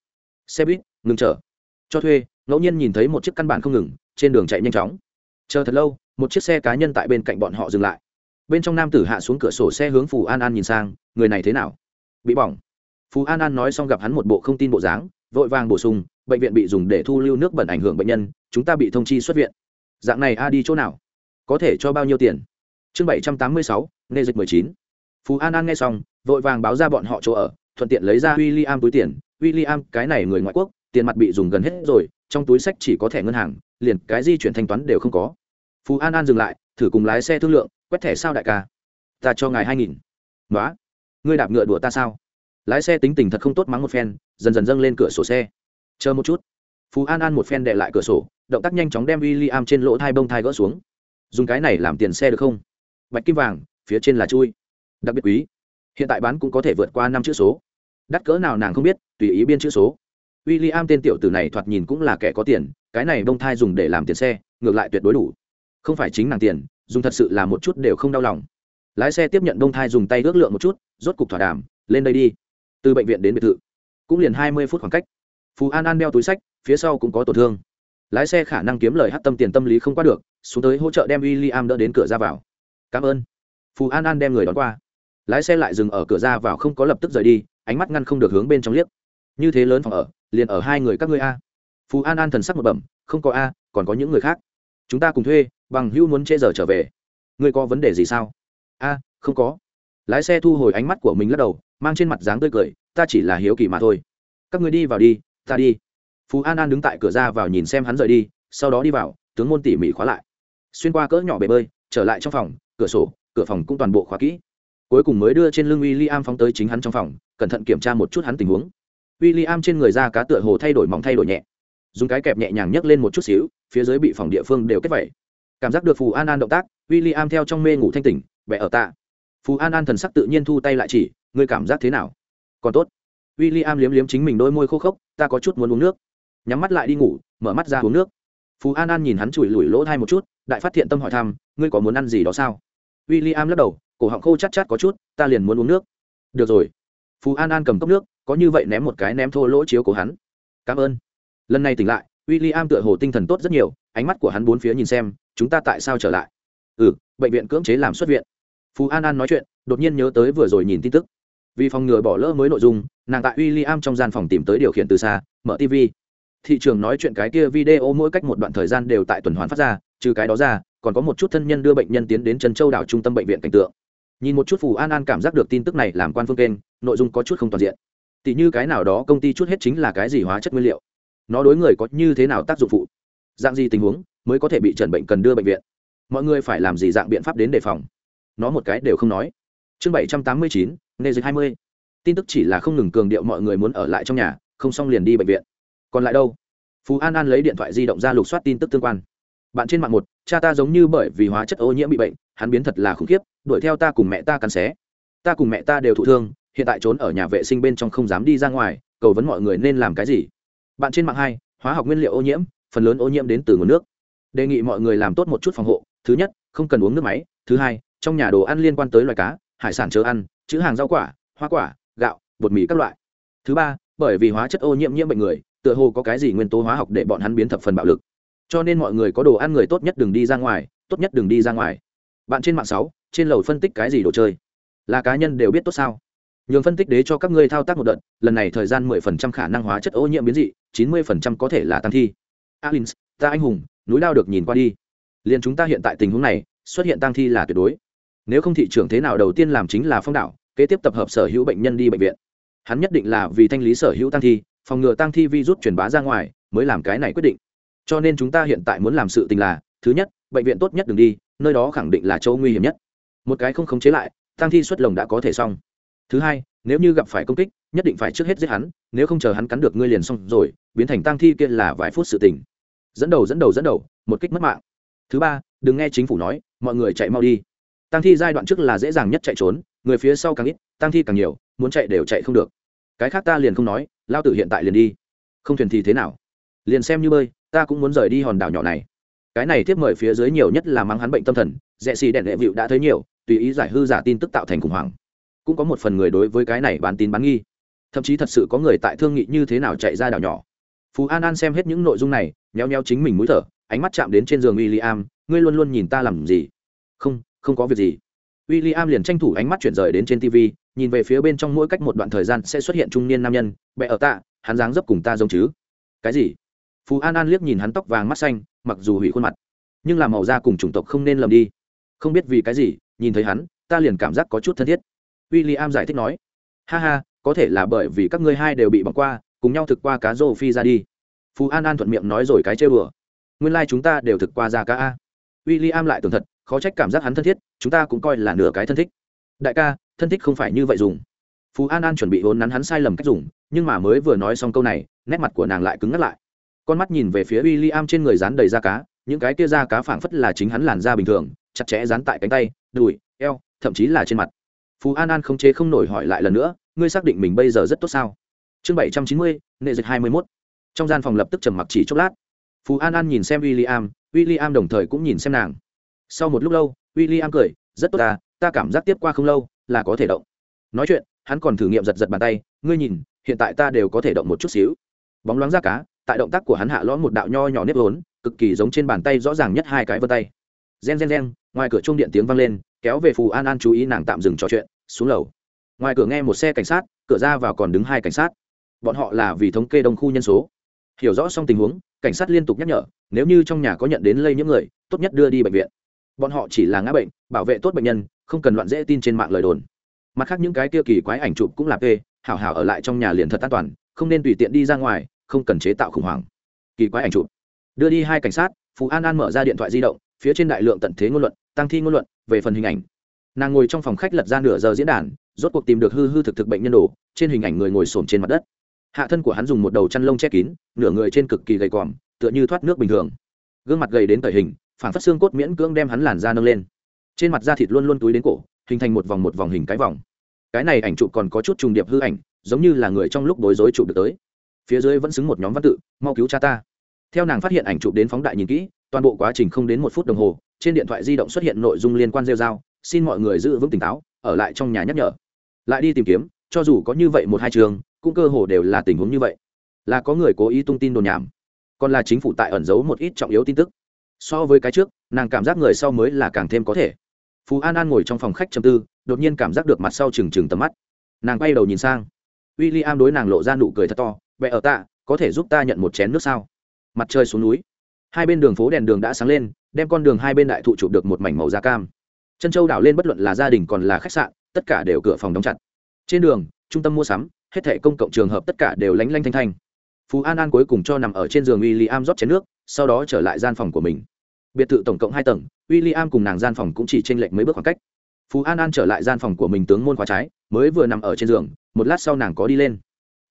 Xe buýt, ngừng chở. Cho thuê, ngẫu nhiên nhìn thấy một chiếc căn bản không ngừng, trên đường chạy nhanh chóng. Chờ thật lâu, một chiếc xe cá nhân tại bên cạnh bọn họ dừng lại bên trong nam tử hạ xuống cửa sổ xe hướng phù an an nhìn sang, người này thế nào? Bị bỏng. Phù an an nói xong gặp hắn một bộ không tin bộ dáng, vội vàng bổ sung, bệnh viện bị dùng để thu lưu nước bẩn ảnh hưởng bệnh nhân, chúng ta bị thông chi xuất viện. Dạng này a đi chỗ nào? Có thể cho bao nhiêu tiền? Chương bảy trăm tám mươi sáu nghe dịch mười chín. Phú an an nghe xong, vội vàng báo ra bọn họ chỗ ở, thuận tiện lấy ra w i l l i am túi tiền. W i l l i am cái này người ngoại quốc, tiền mặt bị dùng gần hết rồi, trong túi sách chỉ có thẻ ngân hàng, liền cái di chuyển thanh toán đều không có. Phú an an dừng lại thử cùng lái xe thương lượng, quét thẻ sao đại ca. Ta cho ngài hai nghìn. Nói ngươi đạp ngựa đùa ta sao? Lái xe tính tình thật không tốt mắng một phen, dần dần dâng lên cửa sổ xe. Chờ một chút. Phú an an một phen đệ lại cửa sổ, động tác nhanh chóng đem w i l l i am trên lỗ thai bông thai gỡ xuống. Dùng cái này làm tiền xe được không? Bạch kim vàng, phía trên là chui. Đặc biệt quý. Hiện tại bán cũng có thể vượt qua năm chữ số. Đắt cỡ nào nàng không biết, tùy ý biên chữ số. W i l l i am tên tiểu tử này thoạt nhìn cũng là kẻ có tiền, cái này bông thai dùng để làm tiền xe, ngược lại tuyệt đối đủ không phải chính nàng tiền, dùng thật sự là một chút đều không đau lòng. Lái xe tiếp nhận Đông thai dùng tay ước lượng một chút, rốt cục thỏa đàm, lên đây đi. Từ bệnh viện đến biệt thự, cũng liền hai mươi phút khoảng cách. Phú an an đeo túi sách, phía sau cũng có tổn thương. Lái xe khả năng kiếm lời hát tâm tiền tâm lý không qua được, xuống tới hỗ trợ đem w i l l i am đỡ đến cửa ra vào. Cảm ơn. Phú an an đem người đón qua. Lái xe lại dừng ở cửa ra vào không có lập tức rời đi, ánh mắt ngăn không được hướng bên trong liếc. Như thế lớn phòng ở, liền ở hai người các ngươi a. Phú an an thần sắc một bẩm, không có a, còn có những người khác chúng ta cùng thuê, bằng hữu muốn trễ giờ trở về. Ngươi có vấn đề gì sao? A, không có. Lái xe thu hồi ánh mắt của mình lắc đầu, mang trên mặt dáng tươi cười, ta chỉ là hiếu kỳ mà thôi. Các ngươi đi vào đi, ta đi. Phú an an đứng tại cửa ra vào nhìn xem hắn rời đi, sau đó đi vào, tướng môn tỉ mỉ khóa lại. Xuyên qua cỡ nhỏ bể bơi, trở lại trong phòng, cửa sổ, cửa phòng cũng toàn bộ khóa kỹ. Cuối cùng mới đưa trên lưng w i l l i am phóng tới chính hắn trong phòng, cẩn thận kiểm tra một chút hắn tình huống. W i l l i am trên người da cá tựa hồ thay đổi mỏng thay đổi nhẹ dùng cái kẹp nhẹ nhàng nhấc lên một chút xíu, phía dưới bị phòng địa phương đều kết vẩy. Cảm giác được phù an an động tác w i l l i am theo trong mê ngủ thanh tỉnh vẽ ở tạ. Phù an an thần sắc tự nhiên thu tay lại chỉ, ngươi cảm giác thế nào? Còn tốt. W i l l i am liếm liếm chính mình đôi môi khô khốc, ta có chút muốn uống nước. Nhắm mắt lại đi ngủ, mở mắt ra uống nước. Phú an an nhìn hắn chùi lùi lỗ thai một chút, đại phát hiện tâm hỏi thăm, ngươi có muốn ăn gì đó sao? W i l l i am lắc đầu, cổ họng khô chắc chắc có chút, ta liền muốn uống nước. Được rồi. Phú an an cầm cốc nước, có như vậy ném một cái ném thô lỗ chiếu của hắn. Cảm ơn lần này tỉnh lại w i l l i am tựa hồ tinh thần tốt rất nhiều, ánh mắt của hắn bốn phía nhìn xem, chúng ta tại sao trở lại? Ừ bệnh viện cưỡng chế làm xuất viện. Phú an an nói chuyện, đột nhiên nhớ tới vừa rồi nhìn tin tức. Vì phòng ngừa bỏ lỡ mới nội dung, nàng tại w i l l i am trong gian phòng tìm tới điều khiển từ xa, mở tv thị trường nói chuyện cái kia video mỗi cách một đoạn thời gian đều tại tuần hoàn phát ra, trừ cái đó ra, còn có một chút thân nhân đưa bệnh nhân tiến đến trần châu đảo trung tâm bệnh viện cảnh tượng. Nhìn một chút phù an an cảm giác được tin tức này làm quan phương kênh, nội dung có chút không toàn diện. Tỷ như cái nào đó công ty chút hết chính là cái gì hóa chất nguyên liệu nó đối người có như thế nào tác dụng phụ? Dạng gì tình huống mới có thể bị trần bệnh cần đưa bệnh viện? Mọi người phải làm gì dạng biện pháp đến đề phòng? Nó một cái đều không nói. Chương bảy trăm tám mươi chín nê dịch hai mươi. Tin tức chỉ là không ngừng cường điệu mọi người muốn ở lại trong nhà, không xong liền đi bệnh viện. Còn lại đâu? Phú an an lấy điện thoại di động ra lục soát tin tức tương quan. Bạn trên mạng một, cha ta giống như bởi vì hóa chất ô nhiễm bị bệnh, hắn biến thật là khủng khiếp, đuổi theo ta cùng mẹ ta cắn xé. Ta cùng mẹ ta đều thụ thương, hiện tại trốn ở nhà vệ sinh bên trong không dám đi ra ngoài, cầu vấn mọi người nên làm cái gì? Bạn trên mạng hai, hóa học nguyên liệu ô nhiễm, phần lớn ô nhiễm đến từ nguồn nước. Đề nghị mọi người làm tốt một chút phòng hộ. Thứ nhất, không cần uống nước máy. Thứ hai, trong nhà đồ ăn liên quan tới loài cá, hải sản chớ ăn, chữ hàng rau quả, hoa quả, gạo, bột mì các loại. Thứ ba, bởi vì hóa chất ô nhiễm nhiễm bệnh người, tựa hồ có cái gì nguyên tố hóa học để bọn hắn biến thập phần bạo lực. Cho nên mọi người có đồ ăn người tốt nhất đừng đi ra ngoài, tốt nhất đừng đi ra ngoài. Bạn trên mạng sáu, trên lầu phân tích cái gì đồ chơi? Là cá nhân đều biết tốt sao? Nhường phân tích đế cho các ngươi thao tác một đợt, lần này thời gian mười phần trăm khả năng hóa chất ô nhiễm biến dị, chín mươi phần trăm có thể là tăng thi. Alins, ta anh hùng, núi lao được nhìn qua đi. Liền chúng ta hiện tại tình huống này, xuất hiện tăng thi là tuyệt đối. Nếu không thị trường thế nào đầu tiên làm chính là phong đạo, kế tiếp tập hợp sở hữu bệnh nhân đi bệnh viện. Hắn nhất định là vì thanh lý sở hữu tăng thi, phòng ngừa tăng thi virus truyền bá ra ngoài, mới làm cái này quyết định. Cho nên chúng ta hiện tại muốn làm sự tình là, thứ nhất, bệnh viện tốt nhất đừng đi, nơi đó khẳng định là chỗ nguy hiểm nhất. Một cái không khống chế lại, tăng thi xuất lồng đã có thể xong thứ hai, nếu như gặp phải công kích, nhất định phải trước hết giết hắn, nếu không chờ hắn cắn được ngươi liền xong rồi, biến thành tăng thi kia là vài phút sự tình. Dẫn đầu dẫn đầu dẫn đầu, một kích mất mạng. Thứ ba, đừng nghe chính phủ nói, mọi người chạy mau đi. Tăng thi giai đoạn trước là dễ dàng nhất chạy trốn, người phía sau càng ít tăng thi càng nhiều, muốn chạy đều chạy không được. Cái khác ta liền không nói, lao tử hiện tại liền đi. Không thuyền thì thế nào? Liền xem như bơi, ta cũng muốn rời đi hòn đảo nhỏ này. Cái này tiếp mời phía dưới nhiều nhất là mang hắn bệnh tâm thần rẽ xì đèn đệ vịu đã thấy nhiều, tùy ý giải hư giả tin tức tạo thành khủng hoảng cũng có một phần người đối với cái này bán tín bán nghi. Thậm chí thật sự có người tại thương nghị như thế nào chạy ra đảo nhỏ. Phú an an xem hết những nội dung này nheo nheo chính mình mũi thở, ánh mắt chạm đến trên giường w i l l i am ngươi luôn luôn nhìn ta làm gì? Không không có việc gì. W i l l i am liền tranh thủ ánh mắt chuyển rời đến trên tv nhìn về phía bên trong mỗi cách một đoạn thời gian sẽ xuất hiện trung niên nam nhân bệ ở tạ hắn dáng dấp cùng ta giống chứ. Cái gì? Phú an an liếc nhìn hắn tóc vàng mắt xanh, mặc dù hủy khuôn mặt, nhưng làm màu da cùng chủng tộc không nên lầm đi. Không biết vì cái gì, nhìn thấy hắn, ta liền cảm giác có chút thân thiết w i l l i am giải thích nói. Ha ha, có thể là bởi vì các ngươi hai đều bị bỏng qua, cùng nhau thực qua cá rô phi ra đi. Phú an an thuận miệng nói rồi cái chơi bừa nguyên lai、like、chúng ta đều thực qua ra cá a. W i l l i am lại tưởng thật, khó trách cảm giác hắn thân thiết, chúng ta cũng coi là nửa cái thân thích. Đại ca, thân thích không phải như vậy dùng. Phú an an chuẩn bị vốn nắn hắn sai lầm cách dùng, nhưng mà mới vừa nói xong câu này, nét mặt của nàng lại cứng ngắt lại. Con mắt nhìn về phía w i l l i am trên người dán đầy da cá, những cái kia da cá phảng phất là chính hắn làn da bình thường, chặt chẽ dán tại cánh tay, đùi, eo, thậm chí là trên mặt phú an an không chế không nổi hỏi lại lần nữa, ngươi xác định mình bây giờ rất tốt sao? Chương bảy trăm chín mươi nệ dịch hai mươi mốt. Trong gian phòng lập tức trầm mặc chỉ chốc lát. Phú an an nhìn xem w i l l i am w i l l i am đồng thời cũng nhìn xem nàng. Sau một lúc lâu w i l l i am cười, rất tốt ta ta cảm giác tiếp qua không lâu, là có thể động. Nói chuyện, hắn còn thử nghiệm giật giật bàn tay, ngươi nhìn, hiện tại ta đều có thể động một chút xíu. Bóng loáng ra cá, tại động tác của hắn hạ lõm một đạo nho nhỏ nếp vốn, cực kỳ giống trên bàn tay rõ ràng nhất hai cái vân tay. Gen gen gen, ngoài cửa trung điện tiếng vang lên, kéo về phù an an chú ý nàng tạm dừng trò chuyện xuống lầu. Ngoài cửa nghe một xe cảnh sát, cửa ra vào còn đứng hai cảnh sát. Bọn họ là vì thống kê đông khu nhân số. Hiểu rõ xong tình huống, cảnh sát liên tục nhắc nhở, nếu như trong nhà có nhận đến lây nhiễm người, tốt nhất đưa đi bệnh viện. Bọn họ chỉ là ngã bệnh, bảo vệ tốt bệnh nhân, không cần loạn dễ tin trên mạng lời đồn. Mặt khác những cái kia kỳ quái ảnh chụp cũng là p hảo hảo ở lại trong nhà liền thật an toàn, không nên tùy tiện đi ra ngoài, không cần chế tạo khủng hoảng. Kỳ quái ảnh chụp. Đưa đi hai cảnh sát phú an an mở ra điện thoại di động, phía trên đại lượng tận thế ngôn luận, tăng thi ngôn luận, về phần hình ảnh nàng ngồi trong phòng khách lật ra nửa giờ diễn đàn, rốt cuộc tìm được hư hư thực thực bệnh nhân đồ, trên hình ảnh người ngồi xổm trên mặt đất. Hạ thân của hắn dùng một đầu chăn lông che kín, nửa người trên cực kỳ gầy còm, tựa như thoát nước bình thường. Gương mặt gầy đến tời hình phản phát xương cốt miễn cưỡng đem hắn làn da nâng lên. Trên mặt da thịt luôn luôn túi đến cổ, hình thành một vòng một vòng hình cái vòng. Cái này ảnh chụp còn có chút trùng điệp hư ảnh, giống như là người trong lúc bối rối chụp được tới. Phía dưới vẫn xứng một nhóm văn tự, mau cứu cha ta. Theo nàng phát hiện ảnh chụp đến phóng đại nhìn kỹ, toàn bộ quá trình không đến một phút đồng hồ, trên điện thoại di động xuất hiện nội dung liên quan rêu dao xin mọi người giữ vững tỉnh táo, ở lại trong nhà nhắc nhở. Lại đi tìm kiếm, cho dù có như vậy một hai trường, cũng cơ hồ đều là tình huống như vậy. Là có người cố ý tung tin đồn nhảm, còn là chính phủ tại ẩn giấu một ít trọng yếu tin tức. So với cái trước, nàng cảm giác người sau mới là càng thêm có thể. Phú an an ngồi trong phòng khách chầm tư, đột nhiên cảm giác được mặt sau trừng trừng tầm mắt. Nàng quay đầu nhìn sang. W i l l i am đối nàng lộ ra nụ cười thật to vẽ ở tạ có thể giúp ta nhận một chén nước sao? Mặt trời xuống núi. Hai bên đường phố đèn đường đã sáng lên, đem con đường hai bên đại thụ chụp được một mảnh màu da cam chân châu đảo lên bất luận là gia đình còn là khách sạn, tất cả đều cửa phòng đóng chặt. Trên đường, trung tâm mua sắm, hết thảy công cộng trường hợp tất cả đều lánh lanh thanh thanh. Phú an an cuối cùng cho nằm ở trên giường w i l l i am rót chén nước, sau đó trở lại gian phòng của mình. Biệt thự tổng cộng hai tầng w i l l i am cùng nàng gian phòng cũng chỉ t r ê n lệch mấy bước khoảng cách. Phú an an trở lại gian phòng của mình tướng môn khóa trái, mới vừa nằm ở trên giường, một lát sau nàng có đi lên.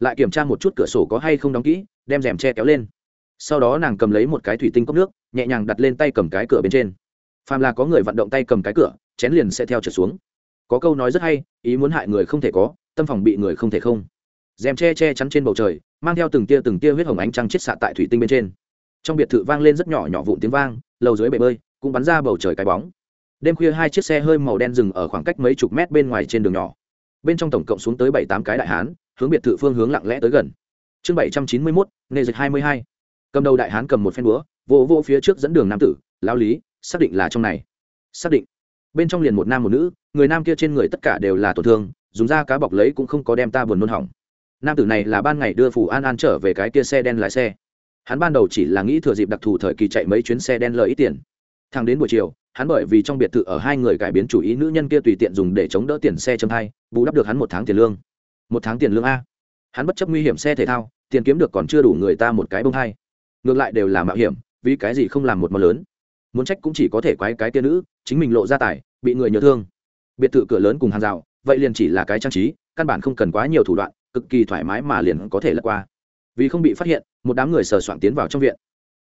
Lại kiểm tra một chút cửa sổ có hay không đóng kỹ, đem rèm che kéo lên. Sau đó nàng cầm lấy một cái thủy tinh cốc nước, nhẹ nhàng đặt lên tay cầm cái cửa bên trên. Phàm là có người vận động tay cầm cái cửa chén liền sẽ theo trượt xuống. Có câu nói rất hay, ý muốn hại người không thể có, tâm phòng bị người không thể không. Rèm che che chắn trên bầu trời, mang theo từng tia từng tia huyết hồng ánh trăng chết xạ tại thủy tinh bên trên. Trong biệt thự vang lên rất nhỏ nhỏ vụn tiếng vang, lầu dưới bể bơi, cũng bắn ra bầu trời cái bóng. Đêm khuya hai chiếc xe hơi màu đen dừng ở khoảng cách mấy chục mét bên ngoài trên đường nhỏ. Bên trong tổng cộng xuống tới bảy tám cái đại hán, hướng biệt thự phương hướng lặng lẽ tới gần. Chương bảy trăm chín mươi mốt, nghề dịch hai mươi hai. Cầm đầu đại hán cầm một phen búa, vỗ vỗ phía trước dẫn đường nam tử lao lý, xác định là trong này. Xác định bên trong liền một nam một nữ, người nam kia trên người tất cả đều là tổn thương, dùng da cá bọc lấy cũng không có đem ta buồn nôn hỏng. Nam tử này là ban ngày đưa phủ an an trở về cái kia xe đen lái xe. Hắn ban đầu chỉ là nghĩ thừa dịp đặc thù thời kỳ chạy mấy chuyến xe đen lợi ít tiền. Thang đến buổi chiều, hắn bởi vì trong biệt thự ở hai người cải biến chủ ý nữ nhân kia tùy tiện dùng để chống đỡ tiền xe châm thai bù đắp được hắn một tháng tiền lương. Một tháng tiền lương a? Hắn bất chấp nguy hiểm xe thể thao, tiền kiếm được còn chưa đủ người ta một cái bông hai. Ngược lại đều là mạo hiểm, vì cái gì không làm một món lớn? Muốn trách cũng chỉ có thể quái cái tia nữ chính mình lộ ra tài bị người nhớ thương. Biệt thự cửa lớn cùng hàng rào vậy liền chỉ là cái trang trí căn bản không cần quá nhiều thủ đoạn cực kỳ thoải mái mà liền có thể lật qua. Vì không bị phát hiện một đám người sờ soạn tiến vào trong viện.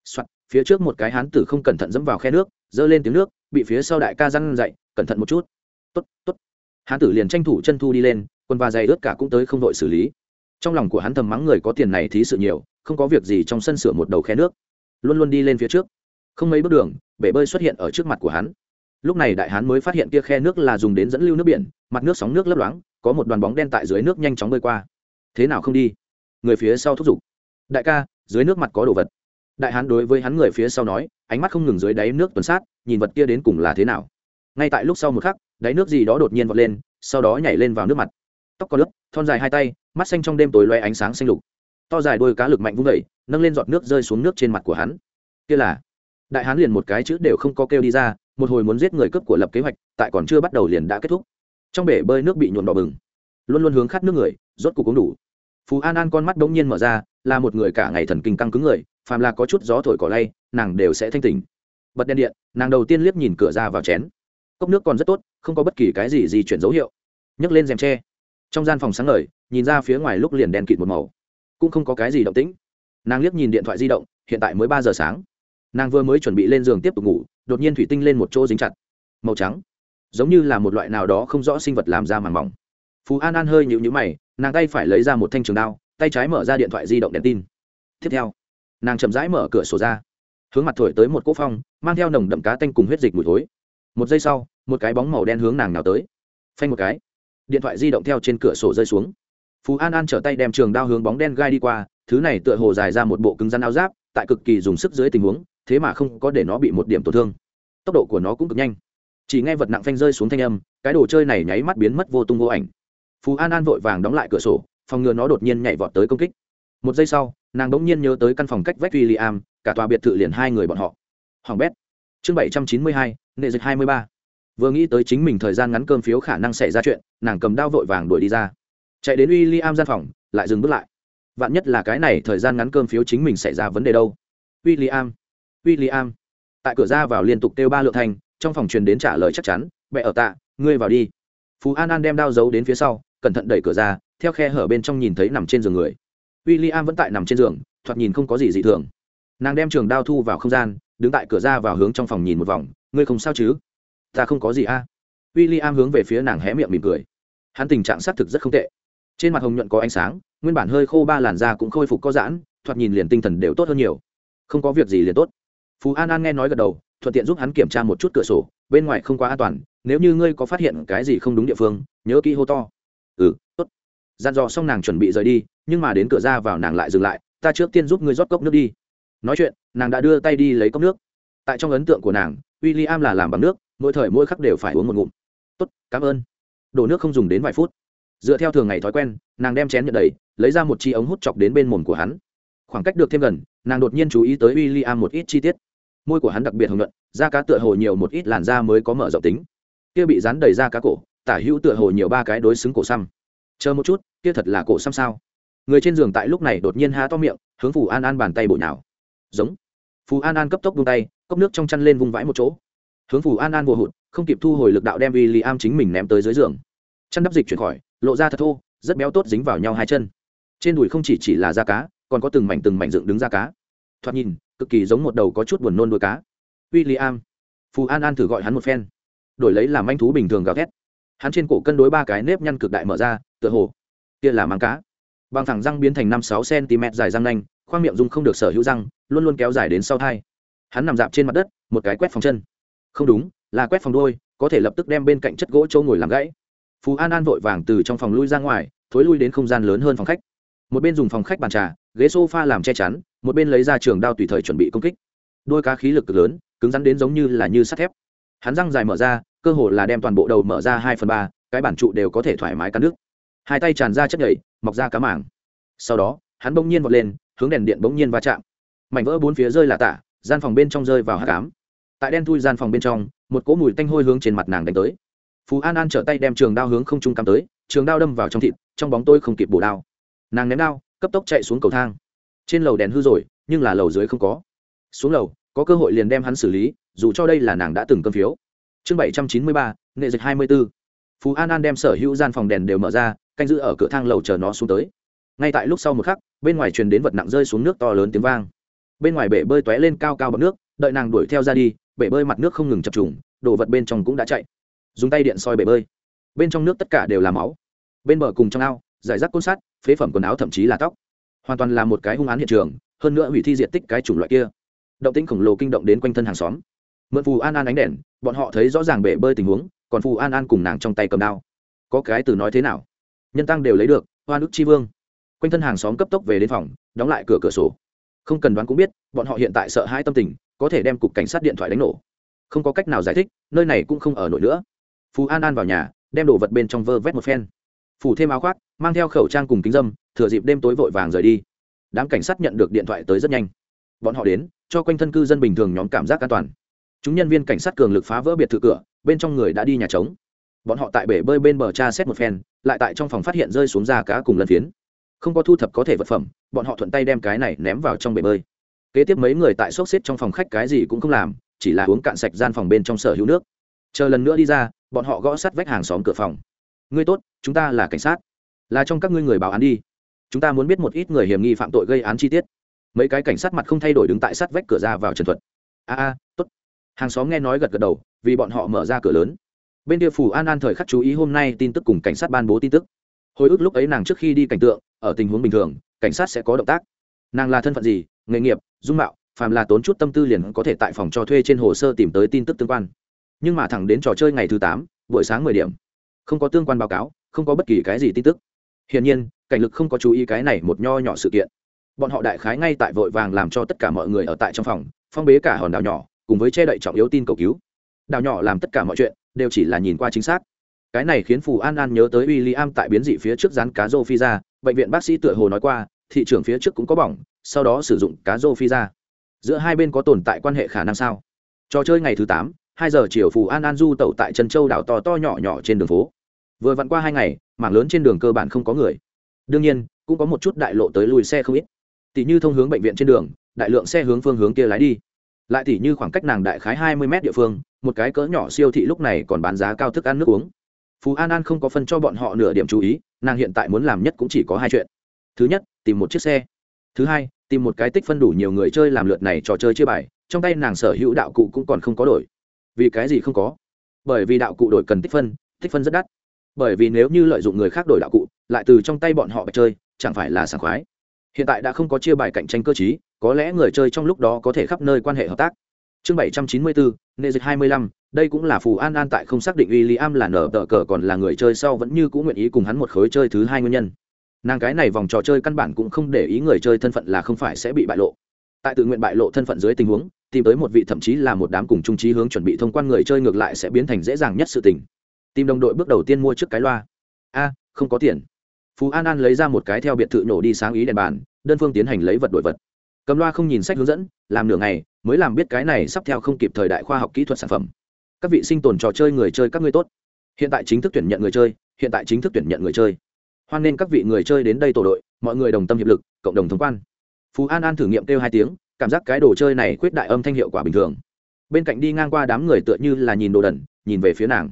Soạn, phía trước một cái hán tử không cẩn thận dẫm vào khe nước giơ lên tiếng nước bị phía sau đại ca răn dậy cẩn thận một chút. Tốt tốt. Hán tử liền tranh thủ chân thu đi lên quần và giày ướt cả cũng tới không đội xử lý. Trong lòng của hắn thầm mắng người có tiền này thí sự nhiều không có việc gì trong sân sửa một đầu khe nước. Luôn luôn đi lên phía trước. Không mấy bước đường bể bơi xuất hiện ở trước mặt của hắn. Lúc này đại hán mới phát hiện kia khe nước là dùng đến dẫn lưu nước biển, mặt nước sóng nước lấp loáng, có một đoàn bóng đen tại dưới nước nhanh chóng bơi qua. Thế nào không đi? Người phía sau thúc giục. Đại ca, dưới nước mặt có đồ vật. Đại hán đối với hắn người phía sau nói, ánh mắt không ngừng dưới đáy nước tuần sát, nhìn vật kia đến cùng là thế nào. Ngay tại lúc sau một khắc, đáy nước gì đó đột nhiên vọt lên, sau đó nhảy lên vào nước mặt. Tóc có nước thon dài hai tay, mắt xanh trong đêm tối loe ánh sáng xanh lục. To dài đôi cá lực mạnh vung vẩy nâng lên giọt nước rơi xuống nước trên mặt của hắn. Kia là đại hán liền một cái chữ đều không có kêu đi ra, một hồi muốn giết người cướp của lập kế hoạch, tại còn chưa bắt đầu liền đã kết thúc. Trong bể bơi nước bị nhuộm đỏ bừng. Luôn luôn hướng khát nước người, rốt cuộc cũng đủ. Phú an an con mắt đống nhiên mở ra, là một người cả ngày thần kinh căng cứng người, phàm là có chút gió thổi cỏ lay, nàng đều sẽ thanh tỉnh. Bật đèn điện, nàng đầu tiên liếc nhìn cửa ra vào chén. Cốc nước còn rất tốt, không có bất kỳ cái gì di chuyển dấu hiệu. Nhấc lên rèm tre. Trong gian phòng sáng ngời, nhìn ra phía ngoài lúc liền đèn kịt một màu. Cũng không có cái gì động tĩnh. Nàng liếc nhìn điện thoại di động, hiện tại mới ba giờ sáng nàng vừa mới chuẩn bị lên giường tiếp tục ngủ, đột nhiên thủy tinh lên một chỗ dính chặt. Màu trắng. Giống như là một loại nào đó không rõ sinh vật làm ra màng mỏng. Phú an an hơi nhịu nhữ mày, nàng tay phải lấy ra một thanh trường đao, tay trái mở ra điện thoại di động đèn tin. Tiếp theo, nàng chậm rãi mở cửa sổ ra. Hướng mặt thổi tới một cỗ phong, mang theo nồng đậm cá tanh cùng huyết dịch mùi thối. Một giây sau, một cái bóng màu đen hướng nàng nào tới. Phanh một cái, điện thoại di động theo trên cửa sổ rơi xuống. Phú an an trở tay đem trường đao hướng bóng đen gai đi qua, thứ này tựa hồ dài ra một bộ cứng rắn áo giáp, tại cực kỳ dùng sức dưới tình huống thế mà không có để nó bị một điểm tổn thương. Tốc độ của nó cũng cực nhanh. Chỉ nghe vật nặng phanh rơi xuống thanh âm, cái đồ chơi này nháy mắt biến mất vô tung vô ảnh. Phú an an vội vàng đóng lại cửa sổ, phòng ngừa nó đột nhiên nhảy vọt tới công kích. Một giây sau, nàng đ ỗ n g nhiên nhớ tới căn phòng cách vách w i am cả tòa biệt thự liền hai người bọn họ. Hoàng bét. Chương bảy trăm chín mươi hai, nệ dịch hai mươi ba. Vừa nghĩ tới chính mình thời gian ngắn cơm phiếu khả năng xảy ra chuyện, nàng cầm đao vội vàng đuổi đi ra. Chạy đến w i l l i am gian phòng, lại dừng bước lại. Vạn nhất là cái này thời gian ngắn cơm phiếu chính mình xảy ra vấn đề đâu? W i l l i am William, tại cửa ra vào liên tục kêu ba lượng thành, trong phòng truyền đến trả lời chắc chắn bệ ở tạ ngươi vào đi. Phú an an đem đao giấu đến phía sau cẩn thận đẩy cửa ra theo khe hở bên trong nhìn thấy nằm trên giường người. William vẫn tại nằm trên giường thoạt nhìn không có gì dị thường. Nàng đem trường đao thu vào không gian đứng tại cửa ra vào hướng trong phòng nhìn một vòng ngươi không sao chứ? Ta không có gì a. À? hướng về phía nàng hé miệng mỉm cười. Hắn tình trạng sát thực rất không tệ. Trên mặt hồng nhuận có ánh sáng nguyên bản hơi khô ba làn da cũng khôi phục có giãn thoạt nhìn liền tinh thần đều tốt hơn nhiều. Không có việc gì liền tốt phú an an nghe nói gật đầu, thuận tiện giúp hắn kiểm tra một chút cửa sổ, bên ngoài không quá an toàn, nếu như ngươi có phát hiện cái gì không đúng địa phương, nhớ kỹ hô to. Ừ tốt. Dặn dò xong nàng chuẩn bị rời đi, nhưng mà đến cửa ra vào nàng lại dừng lại, ta trước tiên giúp ngươi rót cốc nước đi. Nói chuyện, nàng đã đưa tay đi lấy cốc nước. Tại trong ấn tượng của nàng w i l l i am là làm bằng nước, mỗi thời mỗi khắc đều phải uống một ngụm. Tốt, cảm ơn. Đổ nước không dùng đến vài phút. Dựa theo thường ngày thói quen, nàng đem chén nhận đầy, lấy ra một chi ống hút chọc đến bên mồm của hắn. Khoảng cách được thêm gần, nàng đột nhiên chú ý tới w i l l i am một ít chi tiết môi của hắn đặc biệt hồng nhuận, da cá tựa hồ nhiều một ít làn da mới có mở rộng tính. Kia bị rán đầy da cá cổ, tả hữu tựa hồ nhiều ba cái đối xứng cổ xăm. Chờ một chút, kia thật là cổ xăm sao? Người trên giường tại lúc này đột nhiên há to miệng, hướng phù an an bàn tay bội nào giống. Phù an an cấp tốc vung tay, cốc nước trong chăn lên vung vãi một chỗ. Hướng phù an an vô hụt, không kịp thu hồi lực đạo đem w i l l i am chính mình ném tới dưới giường. Chăn đắp dịch chuyển khỏi, lộ ra thật thô, rất béo tốt dính vào nhau hai chân. Trên đùi không chỉ chỉ là da cá, còn có từng mảnh từng mảnh dựng đứng da cá. Thoạt nhìn cực kỳ giống một đầu có chút buồn nôn đuôi cá. W i l l i am phù an an thử gọi hắn một phen. Đổi lấy làm manh thú bình thường gào thét. Hắn trên cổ cân đối ba cái nếp nhăn cực đại mở ra, tựa hồ, kia là mang cá. Bằng thẳng răng biến thành năm sáu cm dài răng nanh, khoang miệng dung không được sở hữu răng, luôn luôn kéo dài đến sau thai. Hắn nằm dạp trên mặt đất, một cái quét phòng chân. Không đúng, là quét phòng đôi có thể lập tức đem bên cạnh chất gỗ trâu ngồi làm gãy. Phú an an vội vàng từ trong phòng lui ra ngoài, thối lui đến không gian lớn hơn phòng khách. Một bên dùng phòng khách bàn trà ghế s o f a làm che chắn, một bên lấy ra trường đao tùy thời chuẩn bị công kích. Đôi cá khí lực cực lớn, cứng rắn đến giống như là như sắt thép. Hắn răng dài mở ra, cơ hồ là đem toàn bộ đầu mở ra hai phần ba, cái bản trụ đều có thể thoải mái cắn nước hai tay tràn ra chất nhảy mọc ra cá mảng sau đó, hắn bỗng nhiên vọt lên, hướng đèn điện bỗng nhiên va chạm. Mảnh vỡ bốn phía rơi là tả, gian phòng bên trong rơi vào hát cám tại đen thui gian phòng bên trong, một cỗ mùi tanh hôi hướng trên mặt nàng đánh tới. Phú an an trở tay đem trường đao hướng không trung cắm tới, trường đao đâm vào trong thịt, trong bóng tôi không kịp bổ đao. Nàng ném đao cấp tốc chạy xuống cầu thang. Trên lầu đèn hư rồi, nhưng là lầu dưới không có. Xuống lầu, có cơ hội liền đem hắn xử lý, dù cho đây là nàng đã từng cơm phiếu. Chương bảy trăm chín mươi ba, nghệ dịch hai mươi b ố phú an an đem sở hữu gian phòng đèn đều mở ra, canh giữ ở cửa thang lầu chờ nó xuống tới. Ngay tại lúc sau một khắc, bên ngoài truyền đến vật nặng rơi xuống nước to lớn tiếng vang. Bên ngoài bể bơi t ó é lên cao cao bọc nước, đợi nàng đuổi theo ra đi, bể bơi mặt nước không ngừng chập trùng, đồ vật bên trong cũng đã chạy. Dùng tay điện soi bể bơi. Bên trong nước tất cả đều là máu. Bên bờ cùng trong ao giải rác côn sắt phế phẩm quần áo thậm chí là tóc. Hoàn toàn là một cái hung án hiện trường, hơn nữa hủy thi diện tích cái chủng loại kia. Động tĩnh khổng lồ kinh động đến quanh thân hàng xóm. Mượn phù an an ánh đèn, bọn họ thấy rõ ràng bể bơi tình huống, còn phù an an cùng nàng trong tay cầm đao. Có cái từ nói thế nào? Nhân tăng đều lấy được, hoa nước tri vương. Quanh thân hàng xóm cấp tốc về đến phòng, đóng lại cửa cửa sổ. Không cần đoán cũng biết, bọn họ hiện tại sợ hãi tâm tình, có thể đem cục cảnh sát điện thoại đánh nổ. Không có cách nào giải thích, nơi này cũng không ở nổi nữa. Phú an an vào nhà, đem đồ vật bên trong vơ vét một phen. Phủ thêm áo khoác mang theo khẩu trang cùng kính dâm, thừa dịp đêm tối vội vàng rời đi. Đám cảnh sát nhận được điện thoại tới rất nhanh. Bọn họ đến, cho quanh thân cư dân bình thường nhóm cảm giác an toàn. Chúng nhân viên cảnh sát cường lực phá vỡ biệt thự cửa, bên trong người đã đi nhà trống. Bọn họ tại bể bơi bên bờ cha xét một phen, lại tại trong phòng phát hiện rơi xuống da cá cùng lân phiến. Không có thu thập có thể vật phẩm, bọn họ thuận tay đem cái này ném vào trong bể bơi. Kế tiếp mấy người tại xốc xếp trong phòng khách cái gì cũng không làm, chỉ là uống cạn sạch gian phòng bên trong sở hữu nước. Chờ lần nữa đi ra, bọn họ gõ sắt vách hàng xóm cửa phòng. Ngươi tốt, chúng ta là cảnh sát là trong các ngươi người báo án đi. Chúng ta muốn biết một ít người hiểm nghi phạm tội gây án chi tiết. Mấy cái cảnh sát mặt không thay đổi đứng tại sát vách cửa ra vào trần thuật. A a, tốt. Hàng xóm nghe nói gật gật đầu, vì bọn họ mở ra cửa lớn. Bên địa phủ an an thời khắc chú ý hôm nay tin tức cùng cảnh sát ban bố tin tức. Hồi ức lúc ấy nàng trước khi đi cảnh tượng, ở tình huống bình thường, cảnh sát sẽ có động tác. Nàng là thân phận gì, nghề nghiệp, dung mạo, phàm là tốn chút tâm tư liền có thể tại phòng cho thuê trên hồ sơ tìm tới tin tức tương quan. Nhưng mà thẳng đến trò chơi ngày thứ tám, buổi sáng mười điểm, không có tương quan báo cáo, không có bất kỳ cái gì tin tức hiển nhiên, cảnh lực không có chú ý cái này một nho nhỏ sự kiện. Bọn họ đại khái ngay tại vội vàng làm cho tất cả mọi người ở tại trong phòng, phong bế cả hòn đảo nhỏ, cùng với che đậy trọng yếu tin cầu cứu. Đảo nhỏ làm tất cả mọi chuyện, đều chỉ là nhìn qua chính xác. Cái này khiến phù an an nhớ tới w i l l i am tại biến dị phía trước rán cá rô phi ra, bệnh viện bác sĩ tựa hồ nói qua, thị trường phía trước cũng có bỏng, sau đó sử dụng cá rô phi ra. Giữa hai bên có tồn tại quan hệ khả năng sao? Trò chơi ngày thứ tám, hai giờ chiều phù an an du tẩu tại trần châu đảo to to nhỏ nhỏ trên đường phố vừa vặn qua hai ngày, mảng lớn trên đường cơ bản không có người. Đương nhiên, cũng có một chút đại lộ tới lùi xe không ít. Tỷ như thông hướng bệnh viện trên đường, đại lượng xe hướng phương hướng kia lái đi. Lại tỷ như khoảng cách nàng đại khái hai mươi m địa phương, một cái cỡ nhỏ siêu thị lúc này còn bán giá cao thức ăn nước uống. Phú an an không có phân cho bọn họ nửa điểm chú ý, nàng hiện tại muốn làm nhất cũng chỉ có hai chuyện. Thứ nhất, tìm một chiếc xe. Thứ hai, tìm một cái tích phân đủ nhiều người chơi làm lượt này trò chơi chia bài, trong tay nàng sở hữu đạo cụ cũng còn không có đổi. Vì cái gì không có? Bởi vì đạo cụ đổi cần tích phân tích phân rất đắt bởi vì nếu như lợi dụng người khác đổi đạo cụ, lại từ trong tay bọn họ bạch chơi, chẳng phải là sảng khoái. Hiện tại đã không có chia bài cạnh tranh cơ chí có lẽ người chơi trong lúc đó có thể khắp nơi quan hệ hợp tác. Chương bảy trăm chín mươi bốn nệ dịch hai mươi lăm, đây cũng là phù an an tại không xác định w i l l i am là nở tờ cờ còn là người chơi sau vẫn như cũng nguyện ý cùng hắn một khối chơi thứ hai nguyên nhân. Nàng cái này vòng trò chơi căn bản cũng không để ý người chơi thân phận là không phải sẽ bị bại lộ. Tại tự nguyện bại lộ thân phận dưới tình huống, tìm tới một vị thậm chí là một đám cùng trung trí hướng chuẩn bị thông quan người chơi ngược lại sẽ biến thành dễ dàng nhất sự tình tìm đồng đội bước đầu tiên mua trước cái loa. A, không có tiền. Phú an an lấy ra một cái theo biệt thự nổ đi sáng ý đèn bàn, đơn phương tiến hành lấy vật đổi vật. Cầm loa không nhìn sách hướng dẫn, làm nửa ngày, mới làm biết cái này sắp theo không kịp thời đại khoa học kỹ thuật sản phẩm. Các vị sinh tồn trò chơi người chơi các ngươi tốt. Hiện tại chính thức tuyển nhận người chơi, hiện tại chính thức tuyển nhận người chơi. Hoan nên các vị người chơi đến đây tổ đội, mọi người đồng tâm hiệp lực, cộng đồng thông quan. Phú an an thử nghiệm kêu hai tiếng, cảm giác cái đồ chơi này khuyết đại âm thanh hiệu quả bình thường. Bên cạnh đi ngang qua đám người tựa như là nhìn đồ đần, nhìn về phía nàng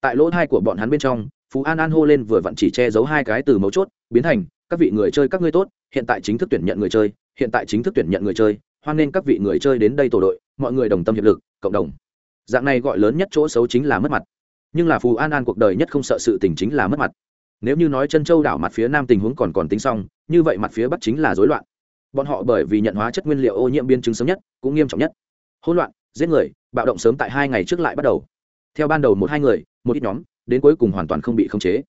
tại lỗ thai của bọn hắn bên trong, phú an an hô lên vừa vặn chỉ che giấu hai cái từ mấu chốt, biến thành, các vị người chơi, các ngươi tốt, hiện tại chính thức tuyển nhận người chơi, hiện tại chính thức tuyển nhận người chơi, hoan nên các vị người chơi đến đây tổ đội, mọi người đồng tâm hiệp lực, cộng đồng. Dạng này gọi lớn nhất chỗ xấu chính là mất mặt. Nhưng là phù an an cuộc đời nhất không sợ sự tình chính là mất mặt. Nếu như nói chân châu đảo mặt phía nam tình huống còn còn tính xong, như vậy mặt phía bắc chính là rối loạn. Bọn họ bởi vì nhận hóa chất nguyên liệu ô nhiễm biên chứng sớm nhất, cũng nghiêm trọng nhất. Hỗn loạn, giết người, bạo động sớm tại hai ngày trước lại bắt đầu. Theo ban đầu một hai người một ít nhóm, đến cuối cùng hoàn toàn không bị khống chế.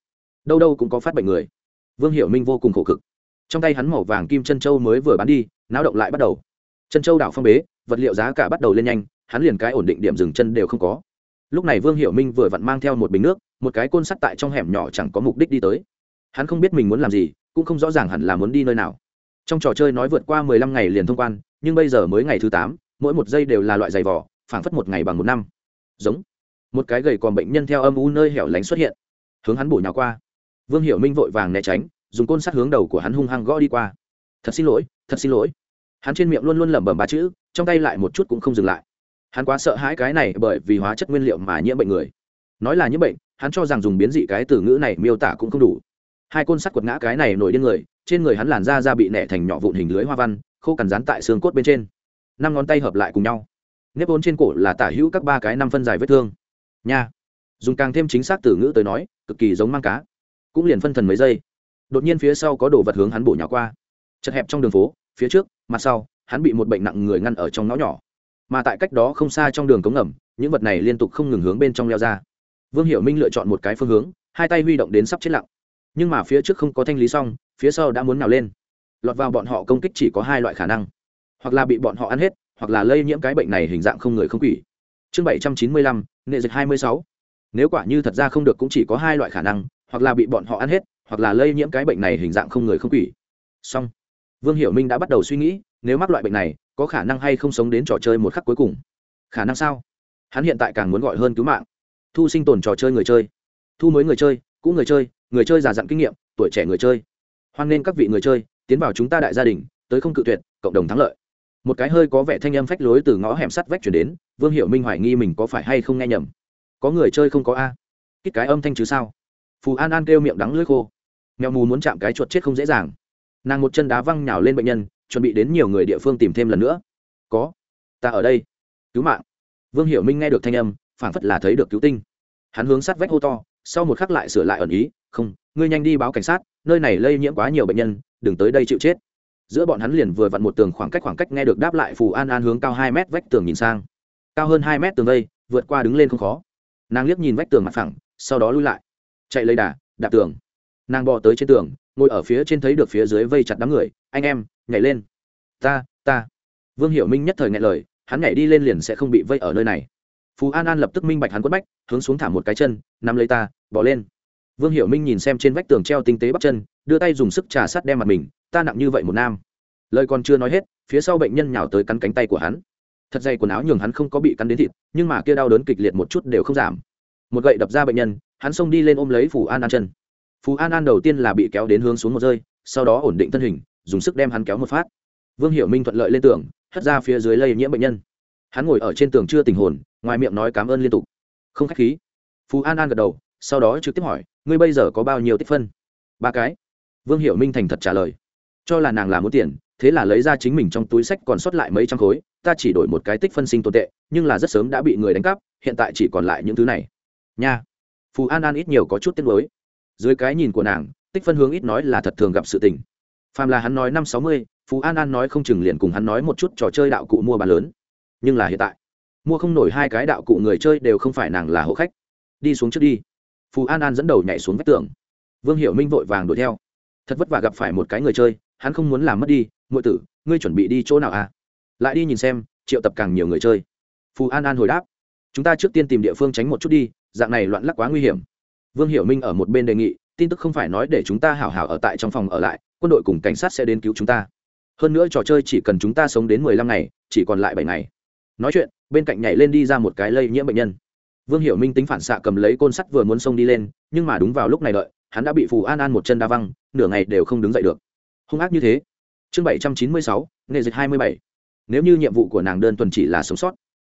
Đâu đâu cũng có phát bệnh người. Vương hiểu minh vô cùng khổ cực. Trong tay hắn màu vàng kim chân châu mới vừa bán đi, náo động lại bắt đầu. Chân châu đảo phong bế, vật liệu giá cả bắt đầu lên nhanh, hắn liền cái ổn định điểm dừng chân đều không có. Lúc này vương hiểu minh vừa vặn mang theo một bình nước, một cái côn sắt tại trong hẻm nhỏ chẳng có mục đích đi tới. Hắn không biết mình muốn làm gì, cũng không rõ ràng hẳn là muốn đi nơi nào. Trong trò chơi nói vượt qua mười lăm ngày liền thông quan, nhưng bây giờ mới ngày thứ tám, mỗi một giây đều là loại giày vỏ phảng phất một ngày bằng một năm. Giống một cái gầy còn bệnh nhân theo âm u nơi hẻo lánh xuất hiện. Hướng hắn bổ nhào qua. Vương hiểu minh vội vàng né tránh, dùng côn sắt hướng đầu của hắn hung hăng gõ đi qua. Thật xin lỗi, thật xin lỗi. Hắn trên miệng luôn luôn lẩm bẩm ba chữ, trong tay lại một chút cũng không dừng lại. Hắn quá sợ hãi cái này bởi vì hóa chất nguyên liệu mà nhiễm bệnh người. Nói là nhiễm bệnh, hắn cho rằng dùng biến dị cái từ ngữ này miêu tả cũng không đủ. Hai côn sắt quật ngã cái này nổi điên người, trên người hắn làn da da bị nẻ thành nhỏ vụn hình lưới hoa văn, khô cằn rán tại xương cốt bên trên. Năm ngón tay hợp lại cùng nhau. Nếp vốn trên cổ là tả hữu các ba cái năm phân dài vết thương nha. Dùng càng thêm chính xác từ ngữ tới nói, cực kỳ giống mang cá. Cũng liền phân thần mấy giây. Đột nhiên phía sau có đồ vật hướng hắn bổ nhỏ qua. Chật hẹp trong đường phố, phía trước, mặt sau, hắn bị một bệnh nặng người ngăn ở trong ngõ nhỏ. Mà tại cách đó không xa trong đường cống ngầm, những vật này liên tục không ngừng hướng bên trong leo ra. Vương hiệu minh lựa chọn một cái phương hướng, hai tay huy động đến sắp chết lặng. Nhưng mà phía trước không có thanh lý xong, phía sau đã muốn nào lên. Lọt vào bọn họ công kích chỉ có hai loại khả năng. Hoặc là bị bọn họ ăn hết, hoặc là lây nhiễm cái bệnh này hình dạng không người không quỷ. Chương bảy trăm chín mươi lăm nệ dịch hai mươi sáu. Nếu quả như thật ra không được cũng chỉ có hai loại khả năng, hoặc là bị bọn họ ăn hết, hoặc là lây nhiễm cái bệnh này hình dạng không người không quỷ. Xong. Vương hiểu minh đã bắt đầu suy nghĩ, nếu mắc loại bệnh này, có khả năng hay không sống đến trò chơi một khắc cuối cùng. Khả năng sao? Hắn hiện tại càng muốn gọi hơn cứu mạng. Thu sinh tồn trò chơi người chơi. Thu mới người chơi, cũ người chơi người chơi già dặn kinh nghiệm, tuổi trẻ người chơi. Hoan nghênh các vị người chơi, tiến vào chúng ta đại gia đình, tới không cự tuyệt, cộng đồng thắng lợi. Một cái hơi có vẻ thanh âm phách lối từ ngõ hẻm sắt vách chuyển đến vương hiệu minh hoài nghi mình có phải hay không nghe nhầm. Có người chơi không có a. Kích cái âm thanh chứ sao? Phù an an kêu miệng đắng lưỡi khô. Mèo mù muốn chạm cái chuột chết không dễ dàng. Nàng một chân đá văng nhào lên bệnh nhân, chuẩn bị đến nhiều người địa phương tìm thêm lần nữa. Có. Ta ở đây. Cứu mạng. Vương hiểu minh nghe được thanh âm, phảng phất là thấy được cứu tinh. Hắn hướng sát vách hô to, sau một khắc lại sửa lại ẩn ý, không, ngươi nhanh đi báo cảnh sát, nơi này lây nhiễm quá nhiều bệnh nhân, đừng tới đây chịu chết. Giữa bọn hắn liền vừa vặn một tường khoảng cách khoảng cách nghe được đáp lại phù an an hướng cao hai mét vách tường nhìn sang cao hơn hai mét tường vây, vượt qua đứng lên không khó. Nàng liếc nhìn vách tường mặt phẳng, sau đó lui lại. Chạy lấy đà, đạp tường. Nàng bò tới trên tường, ngồi ở phía trên thấy được phía dưới vây chặt đám người. Anh em, nhảy lên. Ta ta. Vương hiểu minh nhất thời ngại lời, hắn nhảy đi lên liền sẽ không bị vây ở nơi này. Phú an an lập tức minh bạch hắn quất bách, hướng xuống thả một cái chân, nắm lấy ta bỏ lên. Vương hiểu minh nhìn xem trên vách tường treo tinh tế bắp chân, đưa tay dùng sức trà sắt đem mặt mình, ta nặng như vậy một nam. Lời còn chưa nói hết, phía sau bệnh nhân nhào tới cắn cánh tay của hắn thật dày quần áo nhường hắn không có bị cắn đến thịt, nhưng mà kia đau đớn kịch liệt một chút đều không giảm. Một gậy đập ra bệnh nhân, hắn xông đi lên ôm lấy phù an an chân. Phù an an đầu tiên là bị kéo đến hướng xuống một rơi, sau đó ổn định thân hình, dùng sức đem hắn kéo một phát. Vương hiểu minh thuận lợi lên tường, hất ra phía dưới lây nhiễm bệnh nhân. Hắn ngồi ở trên tường chưa tình hồn, ngoài miệng nói cảm ơn liên tục. Không k h á c h khí. Phú an an gật đầu, sau đó trực tiếp hỏi, ngươi bây giờ có bao nhiêu tích phân? Ba cái. Vương hiểu minh thành thật trả lời, cho là nàng là muốn tiền thế là lấy ra chính mình trong túi sách còn sót lại mấy trăm khối ta chỉ đổi một cái tích phân sinh tồn tệ nhưng là rất sớm đã bị người đánh cắp hiện tại chỉ còn lại những thứ này. Nha. Phù an an ít nhiều có chút tiếc nuối, dưới cái nhìn của nàng tích phân hướng ít nói là thật thường gặp sự tình. Phàm là hắn nói năm sáu mươi phú an an nói không chừng liền cùng hắn nói một chút trò chơi đạo cụ mua bán lớn. Nhưng là hiện tại mua không nổi hai cái đạo cụ người chơi đều không phải nàng là hộ khách. Đi xuống trước đi. Phú an an dẫn đầu nhảy xuống vách tường. Vương hiệu minh vội vàng đuổi theo. Thật vất vả gặp phải một cái người chơi hắn không muốn làm mất đi ngụy tử, ngươi chuẩn bị đi chỗ nào à? Lại đi nhìn xem, triệu tập càng nhiều người chơi. Phù an an hồi đáp, chúng ta trước tiên tìm địa phương tránh một chút đi, dạng này loạn lắc quá nguy hiểm. Vương hiểu minh ở một bên đề nghị, tin tức không phải nói để chúng ta hảo hảo ở tại trong phòng ở lại, quân đội cùng cảnh sát sẽ đến cứu chúng ta. Hơn nữa trò chơi chỉ cần chúng ta sống đến mười lăm ngày, chỉ còn lại bảy ngày. Nói chuyện, bên cạnh nhảy lên đi ra một cái lây nhiễm bệnh nhân. Vương hiểu minh tính phản xạ cầm lấy côn sắt vừa muốn xông đi lên, nhưng mà đúng vào lúc này đợi, hắn đã bị phù an an một chân đa văng, nửa ngày đều không đứng dậy được hung ác như thế. Chương bảy trăm chín mươi sáu, nghề dịch hai mươi bảy. Nếu như nhiệm vụ của nàng đơn thuần chỉ là sống sót,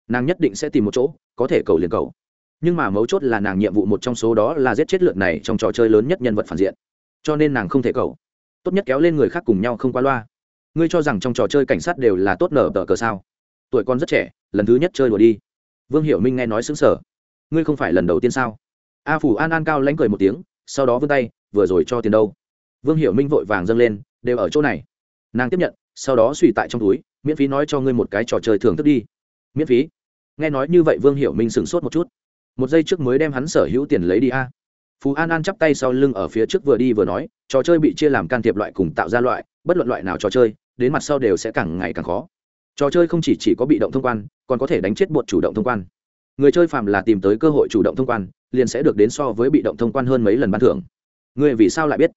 nàng nhất định sẽ tìm một chỗ, có thể cầu liền cầu. Nhưng mà mấu chốt là nàng nhiệm vụ một trong số đó là giết chết lượt này trong trò chơi lớn nhất nhân vật phản diện. Cho nên nàng không thể cầu. Tốt nhất kéo lên người khác cùng nhau không qua loa. Ngươi cho rằng trong trò chơi cảnh sát đều là tốt nở tờ cờ sao? Tuổi con rất trẻ, lần thứ nhất chơi đùa đi. Vương hiểu minh nghe nói xứng sở ngươi không phải lần đầu tiên sao? A phủ an an cao lánh cười một tiếng, sau đó vươn tay, vừa rồi cho tiền đâu? Vương hiểu minh vội vàng dâng lên đều ở chỗ này. Nàng tiếp nhận sau đó suy tại trong túi miễn phí nói cho ngươi một cái trò chơi thưởng thức đi. Miễn phí. Nghe nói như vậy vương hiểu minh sửng sốt một chút. Một giây trước mới đem hắn sở hữu tiền lấy đi a. Phú an an chắp tay sau lưng ở phía trước vừa đi vừa nói trò chơi bị chia làm can thiệp loại cùng tạo ra loại bất luận loại nào trò chơi đến mặt sau đều sẽ càng ngày càng khó. Trò chơi không chỉ, chỉ có bị động thông quan còn có thể đánh chết bột chủ động thông quan. Người chơi phạm là tìm tới cơ hội chủ động thông quan liền sẽ được đến so với bị động thông quan hơn mấy lần ban thưởng. Người vì sao lại biết?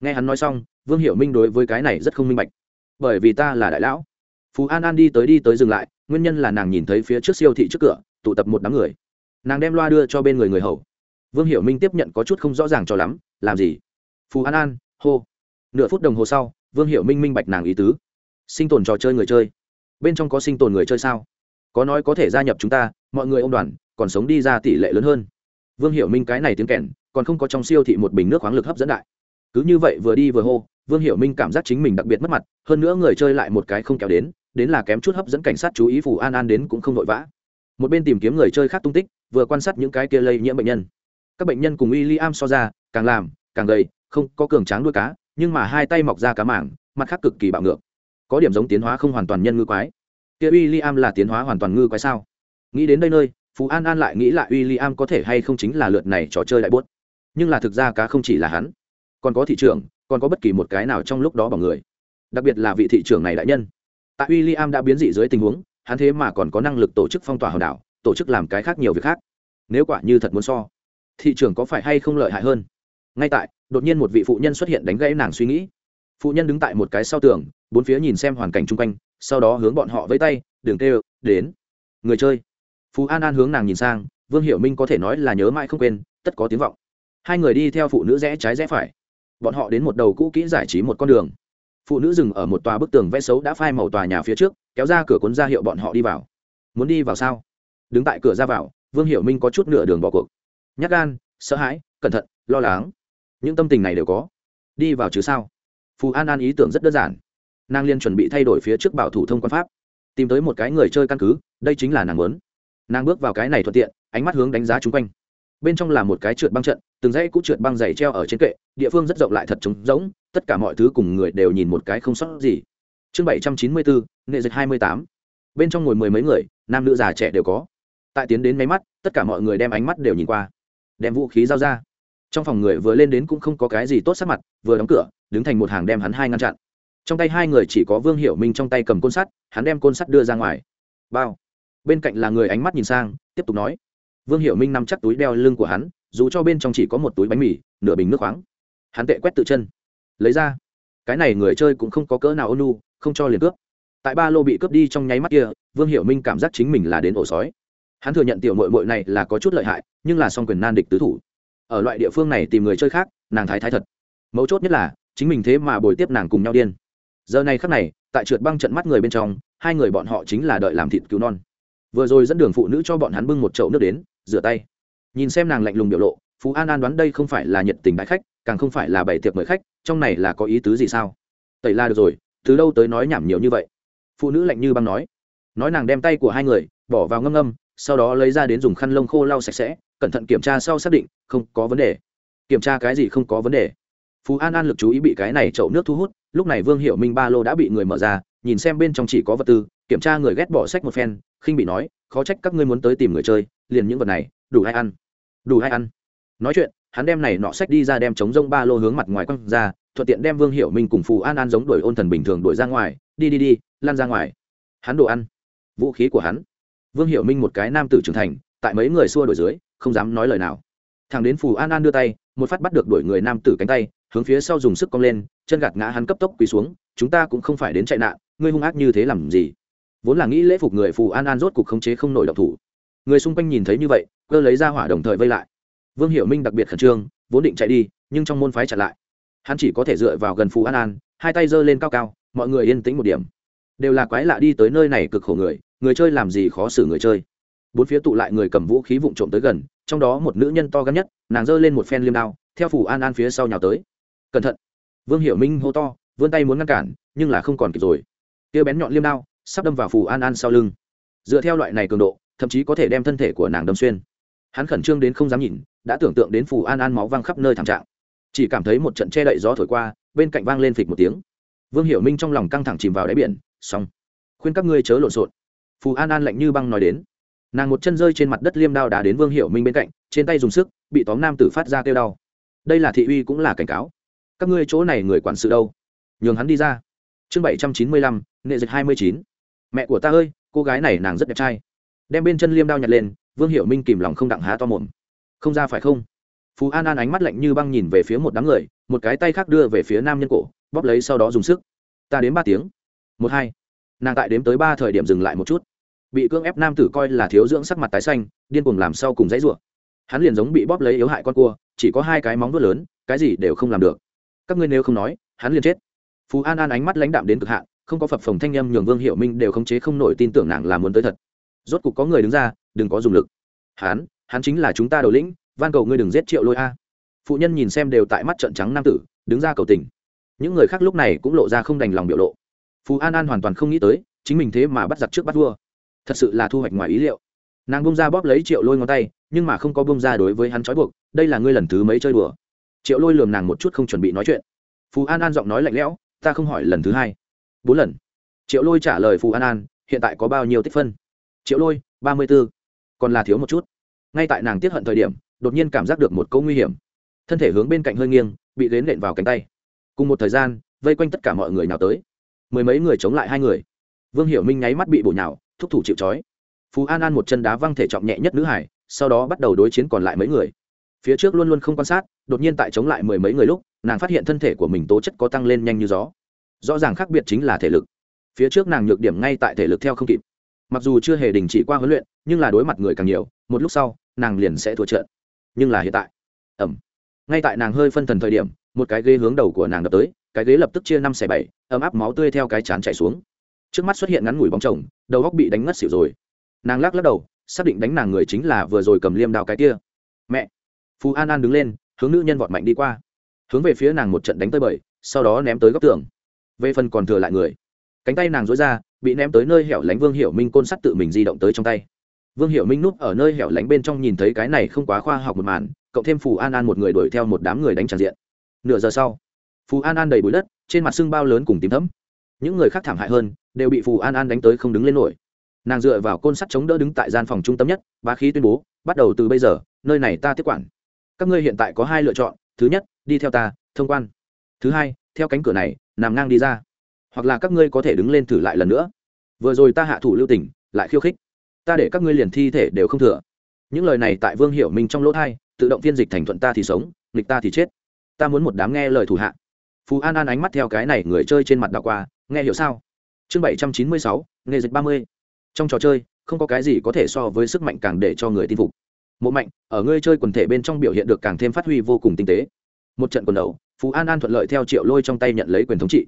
Nghe hắn nói xong vương hiểu minh đối với cái này rất không minh bạch. Bởi vì ta là đại lão. Phú an an đi tới đi tới dừng lại, nguyên nhân là nàng nhìn thấy phía trước siêu thị trước cửa, tụ tập một đám người. Nàng đem loa đưa cho bên người người hầu. Vương hiểu minh tiếp nhận có chút không rõ ràng cho lắm, làm gì? Phú an an, hô. Nửa phút đồng hồ sau, vương hiểu minh minh bạch nàng ý tứ. Sinh tồn trò chơi người chơi. Bên trong có sinh tồn người chơi sao? Có nói có thể gia nhập chúng ta, mọi người ô m đoàn, còn sống đi ra tỷ lệ lớn hơn. Vương hiểu minh cái này tiếng kèn, còn không có trong siêu thị một bình nước khoáng lực hấp dẫn đại. Cứ như vậy vừa đi vừa hô vương hiểu minh cảm giác chính mình đặc biệt mất mặt, hơn nữa người chơi lại một cái không kéo đến đến là kém chút hấp dẫn cảnh sát chú ý phù an an đến cũng không vội vã. Một bên tìm kiếm người chơi khác tung tích, vừa quan sát những cái kia lây nhiễm bệnh nhân. Các bệnh nhân cùng w i l l i am so ra, càng làm, càng gầy, không có cường tráng đuôi cá, nhưng mà hai tay mọc ra cá mảng, mặt khác cực kỳ bạo ngược. Có điểm giống tiến hóa không hoàn toàn nhân ngư quái. Kia w i l l i am là tiến hóa hoàn toàn ngư quái sao? Nghĩ đến đây nơi phú an an lại nghĩ lại w i l l i am có thể hay không chính là lượt này trò chơi đại bốt. Nhưng là thực ra cá không chỉ là hắn, còn có thị trường còn có bất kỳ một cái nào trong lúc đó bằng người, đặc biệt là vị thị trưởng này đại nhân. Tại w i l l i am đã biến dị dưới tình huống, hắn thế mà còn có năng lực tổ chức phong tỏa hòn đảo, tổ chức làm cái khác nhiều việc khác. Nếu quả như thật muốn so, thị trường có phải hay không lợi hại hơn? Ngay tại, đột nhiên một vị phụ nhân xuất hiện đánh gãy nàng suy nghĩ. Phụ nhân đứng tại một cái sau tường, bốn phía nhìn xem hoàn cảnh chung quanh, sau đó hướng bọn họ với tay, đường tê đến. Người chơi. Phú an an hướng nàng nhìn sang, vương hiểu minh có thể nói là nhớ mãi không quên, tất có tiếng vọng. Hai người đi theo phụ nữ rẽ trái rẽ phải bọn họ đến một đầu cũ kỹ giải trí một con đường. Phụ nữ dừng ở một tòa bức tường vẽ xấu đã phai màu tòa nhà phía trước, kéo ra cửa cuốn ra hiệu bọn họ đi vào. Muốn đi vào sao? Đứng tại cửa ra vào, vương hiểu minh có chút nửa đường bỏ cuộc. Nhát gan, sợ hãi, cẩn thận, lo lắng. Những tâm tình này đều có. Đi vào chứ sao? Phù an an ý tưởng rất đơn giản. Nàng liên chuẩn bị thay đổi phía trước bảo thủ thông quan pháp. Tìm tới một cái người chơi căn cứ, đây chính là nàng muốn. Nàng bước vào cái này thuận tiện, ánh mắt hướng đánh giá chung quanh bên trong là một cái trượt băng trận, từng dãy cũ trượt băng dày treo ở trên kệ, địa phương rất rộng lại thật trống rỗng, tất cả mọi thứ cùng người đều nhìn một cái không sót gì. Chương bảy trăm chín mươi bốn nghệ dịch hai mươi tám. Bên trong ngồi mười mấy người, nam nữ già trẻ đều có. Tại tiến đến máy mắt, tất cả mọi người đem ánh mắt đều nhìn qua. Đem vũ khí giao ra. Trong phòng người vừa lên đến cũng không có cái gì tốt sắc mặt, vừa đóng cửa, đứng thành một hàng đem hắn hai ngăn chặn. Trong tay hai người chỉ có vương hiểu minh trong tay cầm côn sắt, hắn đem côn sắt đưa ra ngoài. Bao. Bên cạnh là người ánh mắt nhìn sang, tiếp tục nói vương hiểu minh nắm chắc túi đeo lưng của hắn, dù cho bên trong chỉ có một túi bánh mì, nửa bình nước khoáng. Hắn tệ quét tự chân. Lấy ra. Cái này người chơi cũng không có cỡ nào ôn nu không cho liền cướp. Tại ba lô bị cướp đi trong nháy mắt kia, vương hiểu minh cảm giác chính mình là đến ổ sói. Hắn thừa nhận tiểu mội mội này là có chút lợi hại, nhưng là song quyền nan địch tứ thủ. Ở loại địa phương này tìm người chơi khác, nàng thái thái thật. Mấu chốt nhất là, chính mình thế mà bồi tiếp nàng cùng nhau điên. Giờ này khắc này, tại trượt băng trận mắt người bên trong, hai người bọn họ chính là đợi làm thịt cứu non vừa rồi dẫn đường phụ nữ cho bọn hắn bưng một chậu nước đến, rửa tay. Nhìn xem nàng lạnh lùng biểu lộ, phú an an đoán đây không phải là nhiệt tình đại khách, càng không phải là bày tiệc mời khách, trong này là có ý tứ gì sao? Tẩy la được rồi, từ đâu tới nói nhảm nhiều như vậy? Phụ nữ lạnh như băng nói. Nói nàng đem tay của hai người, bỏ vào ngâm ngâm, sau đó lấy ra đến dùng khăn lông khô lau sạch sẽ, cẩn thận kiểm tra sau xác định, không có vấn đề. Kiểm tra cái gì không có vấn đề. Phú an an lực chú ý bị cái này chậu nước thu hút, lúc này vương hiệu minh ba lô đã bị người mở ra nhìn xem bên trong chỉ có vật tư, kiểm tra người ghét bỏ sách một phen, khinh bị nói, khó trách các ngươi muốn tới tìm người chơi, liền những vật này, đủ hay ăn. Đủ hay ăn? Nói chuyện, hắn đem này nọ sách đi ra đem chống rông ba lô hướng mặt ngoài quăng ra, thuận tiện đem vương hiệu minh cùng phù an an giống đuổi ôn thần bình thường đuổi ra ngoài, đi đi đi lan ra ngoài. Hắn đồ ăn, vũ khí của hắn. Vương hiệu minh một cái nam tử trưởng thành, tại mấy người xua đuổi dưới, không dám nói lời nào. Thằng đến phù an an đưa tay, một phát bắt được đuổi người nam tử cánh tay, hướng phía sau dùng sức cong lên, chân gạt ngã hắn cấp tốc quỳ xuống, chúng ta cũng không phải đến chạy nạn ngươi hung ác như thế làm gì? Vốn là nghĩ lễ phục người phù an an rốt cục khống chế không nổi độc thủ. Người xung quanh nhìn thấy như vậy, cơ lấy ra hỏa đồng thời vây lại. Vương hiểu minh đặc biệt khẩn trương, vốn định chạy đi, nhưng trong môn phái chặn lại. Hắn chỉ có thể dựa vào gần phù an an, hai tay giơ lên cao cao, mọi người yên tĩnh một điểm. Đều là quái lạ đi tới nơi này cực khổ người người chơi làm gì khó xử người chơi. Bốn phía tụ lại người cầm vũ khí vụng trộm tới gần, trong đó một nữ nhân to gắn nhất, nàng giơ lên một phen liêm đao, theo phủ an an phía sau nhào tới. Cẩn thận. Vương hiểu minh hô to, vươn tay muốn ngăn cản, nhưng là không còn kịp rồi kia bén nhọn liêm đao, sắp đâm vào phù an an sau lưng. Dựa theo loại này cường độ, thậm chí có thể đem thân thể của nàng đâm xuyên. Hắn khẩn trương đến không dám nhìn, đã tưởng tượng đến phù an an máu văng khắp nơi thảm trạng. Chỉ cảm thấy một trận che đậy gió thổi qua, bên cạnh vang lên phịch một tiếng. Vương hiểu minh trong lòng căng thẳng chìm vào đáy biển, xong. Khuyên các ngươi chớ lộn xộn. Phù an an lạnh như băng nói đến. Nàng một chân rơi trên mặt đất liêm đao đá đến vương hiểu minh bên cạnh, trên tay dùng sức, bị tóm nam tử phát ra kêu đau. Đây là thị uy cũng là cảnh cáo. Các ngươi chỗ này người quản sự đâu? Nhường hắn đi ra chương bảy trăm chín mươi lăm, nghệ dịch hai mươi chín. Mẹ của ta ơi, cô gái này nàng rất đẹp trai. Đem bên chân liêm đao nhặt lên, vương hiệu minh kìm lòng không đặng há to mồm. Không ra phải không? Phú an an ánh mắt lạnh như băng nhìn về phía một đám người, một cái tay khác đưa về phía nam nhân cổ, bóp lấy sau đó dùng sức. Ta đến ba tiếng. Một hai. Nàng tại đếm tới ba thời điểm dừng lại một chút. Bị cưỡng ép nam tử coi là thiếu dưỡng sắc mặt tái xanh, điên cuồng làm sau cùng dãy ruộng hắn liền giống bị bóp lấy yếu hại con cua, chỉ có hai cái móng vuốt lớn, cái gì đều không làm được. Các ngươi nếu không nói, hắn liền chết phú an an ánh mắt lãnh đạm đến cực hạn không có phập phồng thanh â m nhường vương hiệu minh đều khống chế không nổi tin tưởng nàng là muốn tới thật. Rốt cục có người đứng ra đừng có dùng lực. Hán, hắn chính là chúng ta đầu lĩnh van cầu ngươi đừng giết triệu lôi a. Phụ nhân nhìn xem đều tại mắt trận trắng nam tử đứng ra cầu tình. Những người khác lúc này cũng lộ ra không đành lòng biểu lộ. Phú an an hoàn toàn không nghĩ tới chính mình thế mà bắt giặc trước bắt vua. Thật sự là thu hoạch ngoài ý liệu. Nàng bông ra bóp lấy triệu lôi ngón tay nhưng mà không có bông ra đối với hắn trói buộc đây là ngươi lần thứ mấy chơi đùa. Triệu lôi lườm nàng một chút không chuẩn bị nói chuyện. Phú an an giọng nói lạnh lẽo ta không hỏi lần thứ hai. Bốn lần. Triệu lôi trả lời phù an an, hiện tại có bao nhiêu tích phân? Triệu lôi, ba mươi b ố còn là thiếu một chút. Ngay tại nàng tiếp hận thời điểm, đột nhiên cảm giác được một câu nguy hiểm. Thân thể hướng bên cạnh hơi nghiêng, bị ghế nện vào cánh tay. Cùng một thời gian, vây quanh tất cả mọi người nào tới. Mười mấy người chống lại hai người. Vương hiểu minh nháy mắt bị bổ nhào, thúc thủ chịu chói. phú an an một chân đá văng thể trọng nhẹ nhất nữ hải, sau đó bắt đầu đối chiến còn lại mấy người. Phía trước luôn luôn không quan sát, đột nhiên tại chống lại mười mấy người lúc nàng phát hiện thân thể của mình tố chất có tăng lên nhanh như gió. Rõ ràng khác biệt chính là thể lực. Phía trước nàng nhược điểm ngay tại thể lực theo không kịp. Mặc dù chưa hề đình chỉ qua huấn luyện, nhưng là đối mặt người càng nhiều, một lúc sau, nàng liền sẽ thua trận. Nhưng là hiện tại ẩm ngay tại nàng hơi phân thần thời điểm, một cái ghế hướng đầu của nàng đập tới, cái ghế lập tức chia năm xẻ bảy, ấm áp máu tươi theo cái chán chảy xuống. Trước mắt xuất hiện ngắn ngủi bóng chồng, đầu góc bị đánh ngất xỉu rồi. Nàng lắc lắc đầu, xác định đánh nàng người chính là vừa rồi cầm liêm đao cái kia. Mẹ! Phú an an đứng lên, hướng nữ nhân vọt mạnh đi qua hướng về phía nàng một trận đánh tới bời sau đó ném tới góc tường. Về phần còn thừa lại người. Cánh tay nàng dối ra, bị ném tới nơi hẻo lánh vương hiệu minh côn sắt tự mình di động tới trong tay. Vương hiệu minh núp ở nơi hẻo lánh bên trong nhìn thấy cái này không quá khoa học một màn, cộng thêm phù an an một người đuổi theo một đám người đánh tràn diện. Nửa giờ sau, phù an an đầy bụi đất, trên mặt sưng bao lớn cùng tím thấm những người khác thảm hại hơn, đều bị phù an an đánh tới không đứng lên nổi. Nàng dựa vào côn sắt chống đỡ đứng tại gian phòng trung tâm nhất, bá khí tuyên bố, bắt đầu từ bây giờ, nơi này ta tiếp quản. Các ngươi hiện tại có hai lựa chọn, thứ nhất đi theo ta, thông quan. Thứ hai, theo cánh cửa này, nằm ngang đi ra. Hoặc là các ngươi có thể đứng lên thử lại lần nữa. Vừa rồi ta hạ thủ lưu tỉnh lại khiêu khích. Ta để các ngươi liền thi thể đều không thừa. Những lời này tại vương hiểu minh trong lỗ thai, tự động phiên dịch thành thuận ta thì sống, nghịch ta thì chết. Ta muốn một đám nghe lời thủ hạ. Phú an an ánh mắt theo cái này người chơi trên mặt đ qua, nghe hiểu sao? Chương bảy trăm chín mươi sáu, nghề dịch ba mươi. Trong trò chơi, không có cái gì có thể so với sức mạnh càng để cho người tin phục. Mộ mạnh, ở ngươi chơi quần thể bên trong biểu hiện được càng thêm phát huy vô cùng tinh tế một trận quần đầu, phú an an thuận lợi theo triệu lôi trong tay nhận lấy quyền thống trị.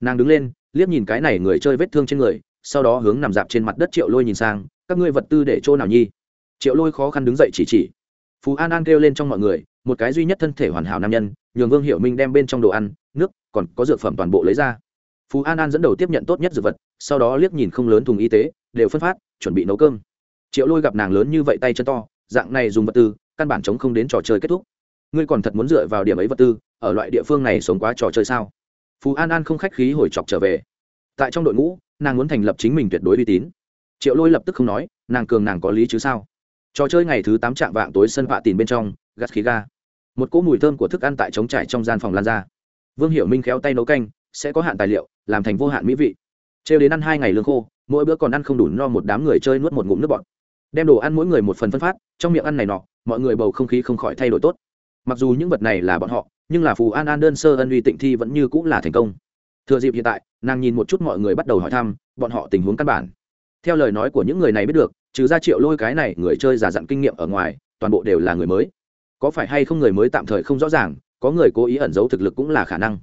Nàng đứng lên, liếc nhìn cái này người chơi vết thương trên người, sau đó hướng nằm dạp trên mặt đất triệu lôi nhìn sang, các ngươi vật tư để chỗ nào nhi? Triệu lôi khó khăn đứng dậy chỉ chỉ. Phú an an kêu lên trong mọi người, một cái duy nhất thân thể hoàn hảo nam nhân, nhường vương hiệu minh đem bên trong đồ ăn, nước, còn có dược phẩm toàn bộ lấy ra. Phú an an dẫn đầu tiếp nhận tốt nhất dược vật, sau đó liếc nhìn không lớn thùng y tế, đều phân phát, chuẩn bị nấu cơm. Triệu lôi gặp nàng lớn như vậy tay chân to, dạng này dùng vật tư, căn bản chống không đến trò chơi kết thúc ngươi còn thật muốn dựa vào điểm ấy vật tư, ở loại địa phương này sống quá trò chơi sao? Phú an an không khách khí hồi chọc trở về. Tại trong đội ngũ, nàng muốn thành lập chính mình tuyệt đối uy tín. Triệu lôi lập tức không nói, nàng cường nàng có lý chứ sao? Trò chơi ngày thứ tám chạm vạng tối sân vạ tìm bên trong, gắt khí ga. Một cỗ mùi thơm của thức ăn tại trống trải trong gian phòng lan ra. Vương hiểu minh khéo tay nấu canh, sẽ có hạn tài liệu, làm thành vô hạn mỹ vị. Trêu đến ăn hai ngày lương khô, mỗi bữa còn ăn không đủ no một đám người chơi nuốt một ngụm nước bọt. Đem đồ ăn mỗi người một phần phân phát, trong miệng ăn này nọ, mọi người bầu không khí không khỏi thay đổi tốt mặc dù những vật này là bọn họ, nhưng là phù an an đơn sơ ân uy tịnh thi vẫn như cũng là thành công. Thừa dịp hiện tại, nàng nhìn một chút mọi người bắt đầu hỏi thăm, bọn họ tình huống căn bản. Theo lời nói của những người này biết được, trừ ra triệu lôi cái này người chơi giả dặn kinh nghiệm ở ngoài, toàn bộ đều là người mới. Có phải hay không người mới tạm thời không rõ ràng, có người cố ý ẩn giấu thực lực cũng là khả năng.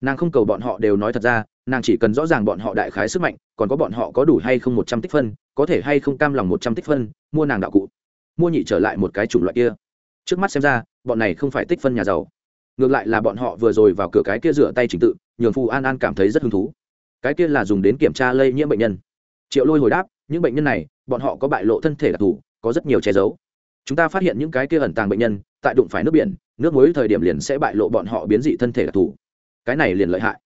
Nàng không cầu bọn họ đều nói thật ra, nàng chỉ cần rõ ràng bọn họ đại khái sức mạnh, còn có bọn họ có đủ hay không một trăm tích phân, có thể hay không cam lòng một trăm tích phân, mua nàng đạo cụ. Mua nhị trở lại một cái chủng loại kia. Trước mắt xem ra bọn này không phải tích phân nhà giàu. Ngược lại là bọn họ vừa rồi vào cửa cái kia rửa tay trình tự, nhường phù an an cảm thấy rất hứng thú. Cái kia là dùng đến kiểm tra lây nhiễm bệnh nhân. Triệu lôi hồi đáp, những bệnh nhân này, bọn họ có bại lộ thân thể đặc thù, có rất nhiều che giấu. Chúng ta phát hiện những cái kia ẩn tàng bệnh nhân, tại đụng phải nước biển, nước muối thời điểm liền sẽ bại lộ bọn họ biến dị thân thể đặc thù. Cái này liền lợi hại.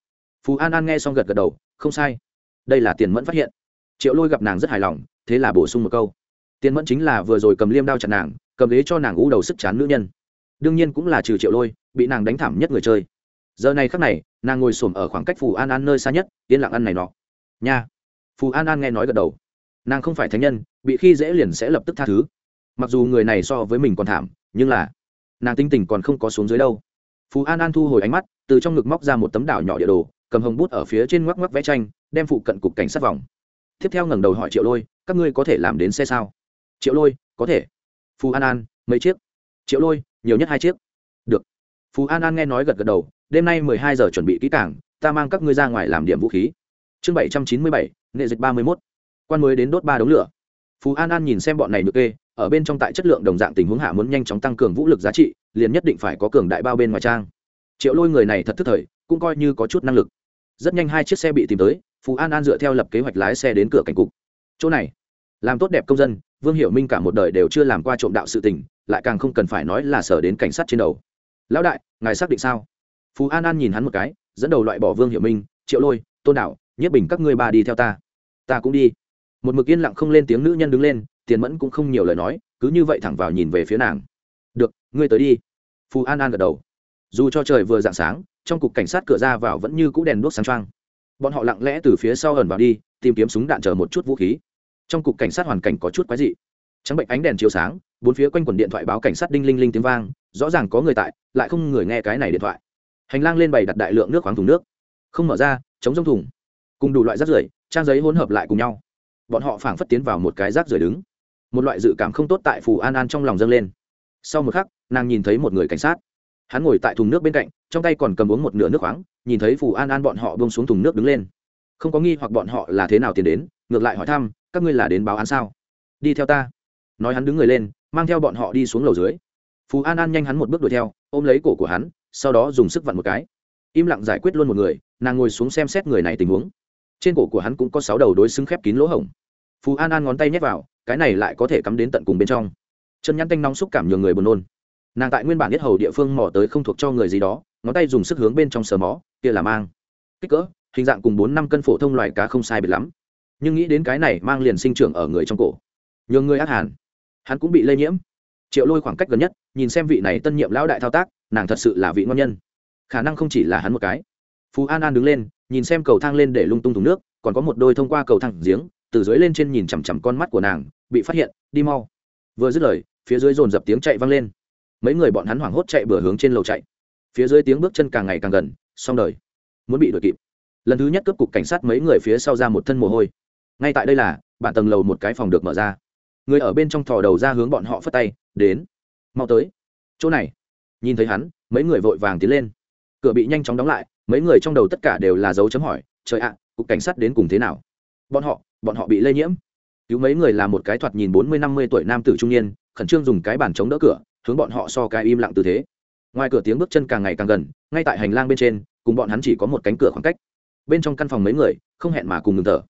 Phù an an nghe xong gật gật đầu, không sai. Đây là tiền mẫn phát hiện. Triệu lôi gặp nàng rất hài lòng, thế là bổ sung một câu. Tiền mẫn chính là vừa rồi cầm liêm đao chặt nàng, cầm ghế cho nàng ú đầu sức chán nữ nhân đương nhiên cũng là trừ triệu lôi, bị nàng đánh thảm nhất người chơi. Giờ này khắc này, nàng ngồi s ổ m ở khoảng cách phù an an nơi xa nhất, yên lặng ăn này nọ. Nha. Phù an an nghe nói gật đầu. Nàng không phải thánh nhân, bị khi dễ liền sẽ lập tức tha thứ. Mặc dù người này so với mình còn thảm, nhưng là nàng tinh tình còn không có xuống dưới đâu. Phú an an thu hồi ánh mắt, từ trong ngực móc ra một tấm đảo nhỏ địa đồ, cầm hồng bút ở phía trên ngoắc ngoắc vẽ tranh, đem phụ cận cục cảnh sát vòng. Tiếp theo ngẩng đầu hỏi triệu lôi, các ngươi có thể làm đến xe sao? Triệu lôi, có thể. Phú an an, mấy chiếc? Triệu lôi nhiều nhất hai chiếc. Được. Phú an an nghe nói gật gật đầu, đêm nay mười hai giờ chuẩn bị kỹ cảng ta mang các ngươi ra ngoài làm điểm vũ khí. Chương bảy trăm chín mươi bảy, nghệ dịch ba mươi mốt. Quan mới đến đốt ba đống lửa. Phú an an nhìn xem bọn này được kê, ở bên trong tại chất lượng đồng dạng tình huống hạ muốn nhanh chóng tăng cường vũ lực giá trị, liền nhất định phải có cường đại bao bên ngoài trang. Triệu lôi người này thật thức thời, cũng coi như có chút năng lực. Rất nhanh hai chiếc xe bị tìm tới, phú an an dựa theo lập kế hoạch lái xe đến cửa cảnh cục. Chỗ này, làm tốt đẹp công dân, vương hiểu minh cả một đời đều chưa làm qua trộm đạo sự tình lại càng không cần phải nói là sở đến cảnh sát trên đầu. Lão đại, ngài xác định sao? Phú an an nhìn hắn một cái, dẫn đầu loại bỏ vương hiểu minh, triệu lôi, tôn đạo nhất bình các ngươi ba đi theo ta. Ta cũng đi. Một mực yên lặng không lên tiếng nữ nhân đứng lên, tiền mẫn cũng không nhiều lời nói, cứ như vậy thẳng vào nhìn về phía nàng. Được, ngươi tới đi. Phù an an gật đầu. Dù cho trời vừa dạng sáng, trong cục cảnh sát cửa ra vào vẫn như cũ đèn đuốc sáng trăng bọn họ lặng lẽ từ phía sau ẩn vào đi, tìm kiếm súng đạn chờ một chút vũ khí. Trong cục cảnh sát hoàn cảnh có chút quái dị trắng bệnh ánh đèn chiếu sáng, bốn phía quanh quần điện thoại báo cảnh sát đinh linh linh tiếng vang, rõ ràng có người tại, lại không người nghe cái này điện thoại. Hành lang lên bày đặt đại lượng nước khoáng thùng nước. Không mở ra, chống rông thùng. Cùng đủ loại rác rưởi, trang giấy hỗn hợp lại cùng nhau. Bọn họ phảng phất tiến vào một cái rác rưởi đứng. Một loại dự cảm không tốt tại phù an an trong lòng dâng lên. Sau một khắc, nàng nhìn thấy một người cảnh sát. Hắn ngồi tại thùng nước bên cạnh, trong tay còn cầm uống một nửa nước khoáng, nhìn thấy phù an an bọn họ bông xuống thùng nước đứng lên. Không có nghi hoặc bọn họ là thế nào tiền đến, ngược lại hỏi thăm, các ngươi là đến báo án sao? Đi theo ta nói hắn đứng người lên, mang theo bọn họ đi xuống lầu dưới. Phú an an nhanh hắn một bước đuổi theo, ôm lấy cổ của hắn, sau đó dùng sức vặn một cái. Im lặng giải quyết luôn một người, nàng ngồi xuống xem xét người này tình huống. Trên cổ của hắn cũng có sáu đầu đối xứng khép kín lỗ hổng. Phú an an ngón tay nhét vào, cái này lại có thể cắm đến tận cùng bên trong. Chân nhăn tanh nóng xúc cảm nhường người buồn nôn. Nàng tại nguyên bản biết hầu địa phương mỏ tới không thuộc cho người gì đó, ngón tay dùng sức hướng bên trong sờ mó, kia là mang. Kích cỡ, hình dạng cùng bốn năm cân phổ thông loài cá không sai biệt lắm. Nhưng nghĩ đến cái này mang liền sinh trưởng ở người trong cổ. Nhường người ác hàn hắn cũng bị lây nhiễm. Triệu lôi khoảng cách gần nhất, nhìn xem vị này tân nhiệm lão đại thao tác, nàng thật sự là vị ngon nhân. Khả năng không chỉ là hắn một cái. Phú an an đứng lên, nhìn xem cầu thang lên để lung tung thùng nước, còn có một đôi thông qua cầu thang giếng, từ dưới lên trên nhìn chằm chằm con mắt của nàng, bị phát hiện, đi mau. Vừa dứt lời, phía dưới dồn dập tiếng chạy vang lên. Mấy người bọn hắn hoảng hốt chạy bừa hướng trên lầu chạy. Phía dưới tiếng bước chân càng ngày càng gần, xong đời. Muốn bị đuổi kịp. Lần thứ nhất cướp cục cảnh sát mấy người phía sau ra một thân mồ hôi. Ngay tại đây là, bản tầng lầu một cái phòng được mở ra người ở bên trong thò đầu ra hướng bọn họ phất tay, đến. Mau tới. Chỗ này. Nhìn thấy hắn, mấy người vội vàng tiến lên. Cửa bị nhanh chóng đóng lại, mấy người trong đầu tất cả đều là dấu chấm hỏi, trời ạ, cục cảnh sát đến cùng thế nào? Bọn họ bọn họ bị lây nhiễm. Cứu mấy người là một cái thoạt nhìn bốn mươi, năm mươi tuổi nam tử trung niên, khẩn trương dùng cái bàn chống đỡ cửa, hướng bọn họ so cái im lặng tư thế. Ngoài cửa tiếng bước chân càng ngày càng gần, ngay tại hành lang bên trên, cùng bọn hắn chỉ có một cánh cửa khoảng cách. Bên trong căn phòng mấy người, không hẹn mà cùng ngừng thở.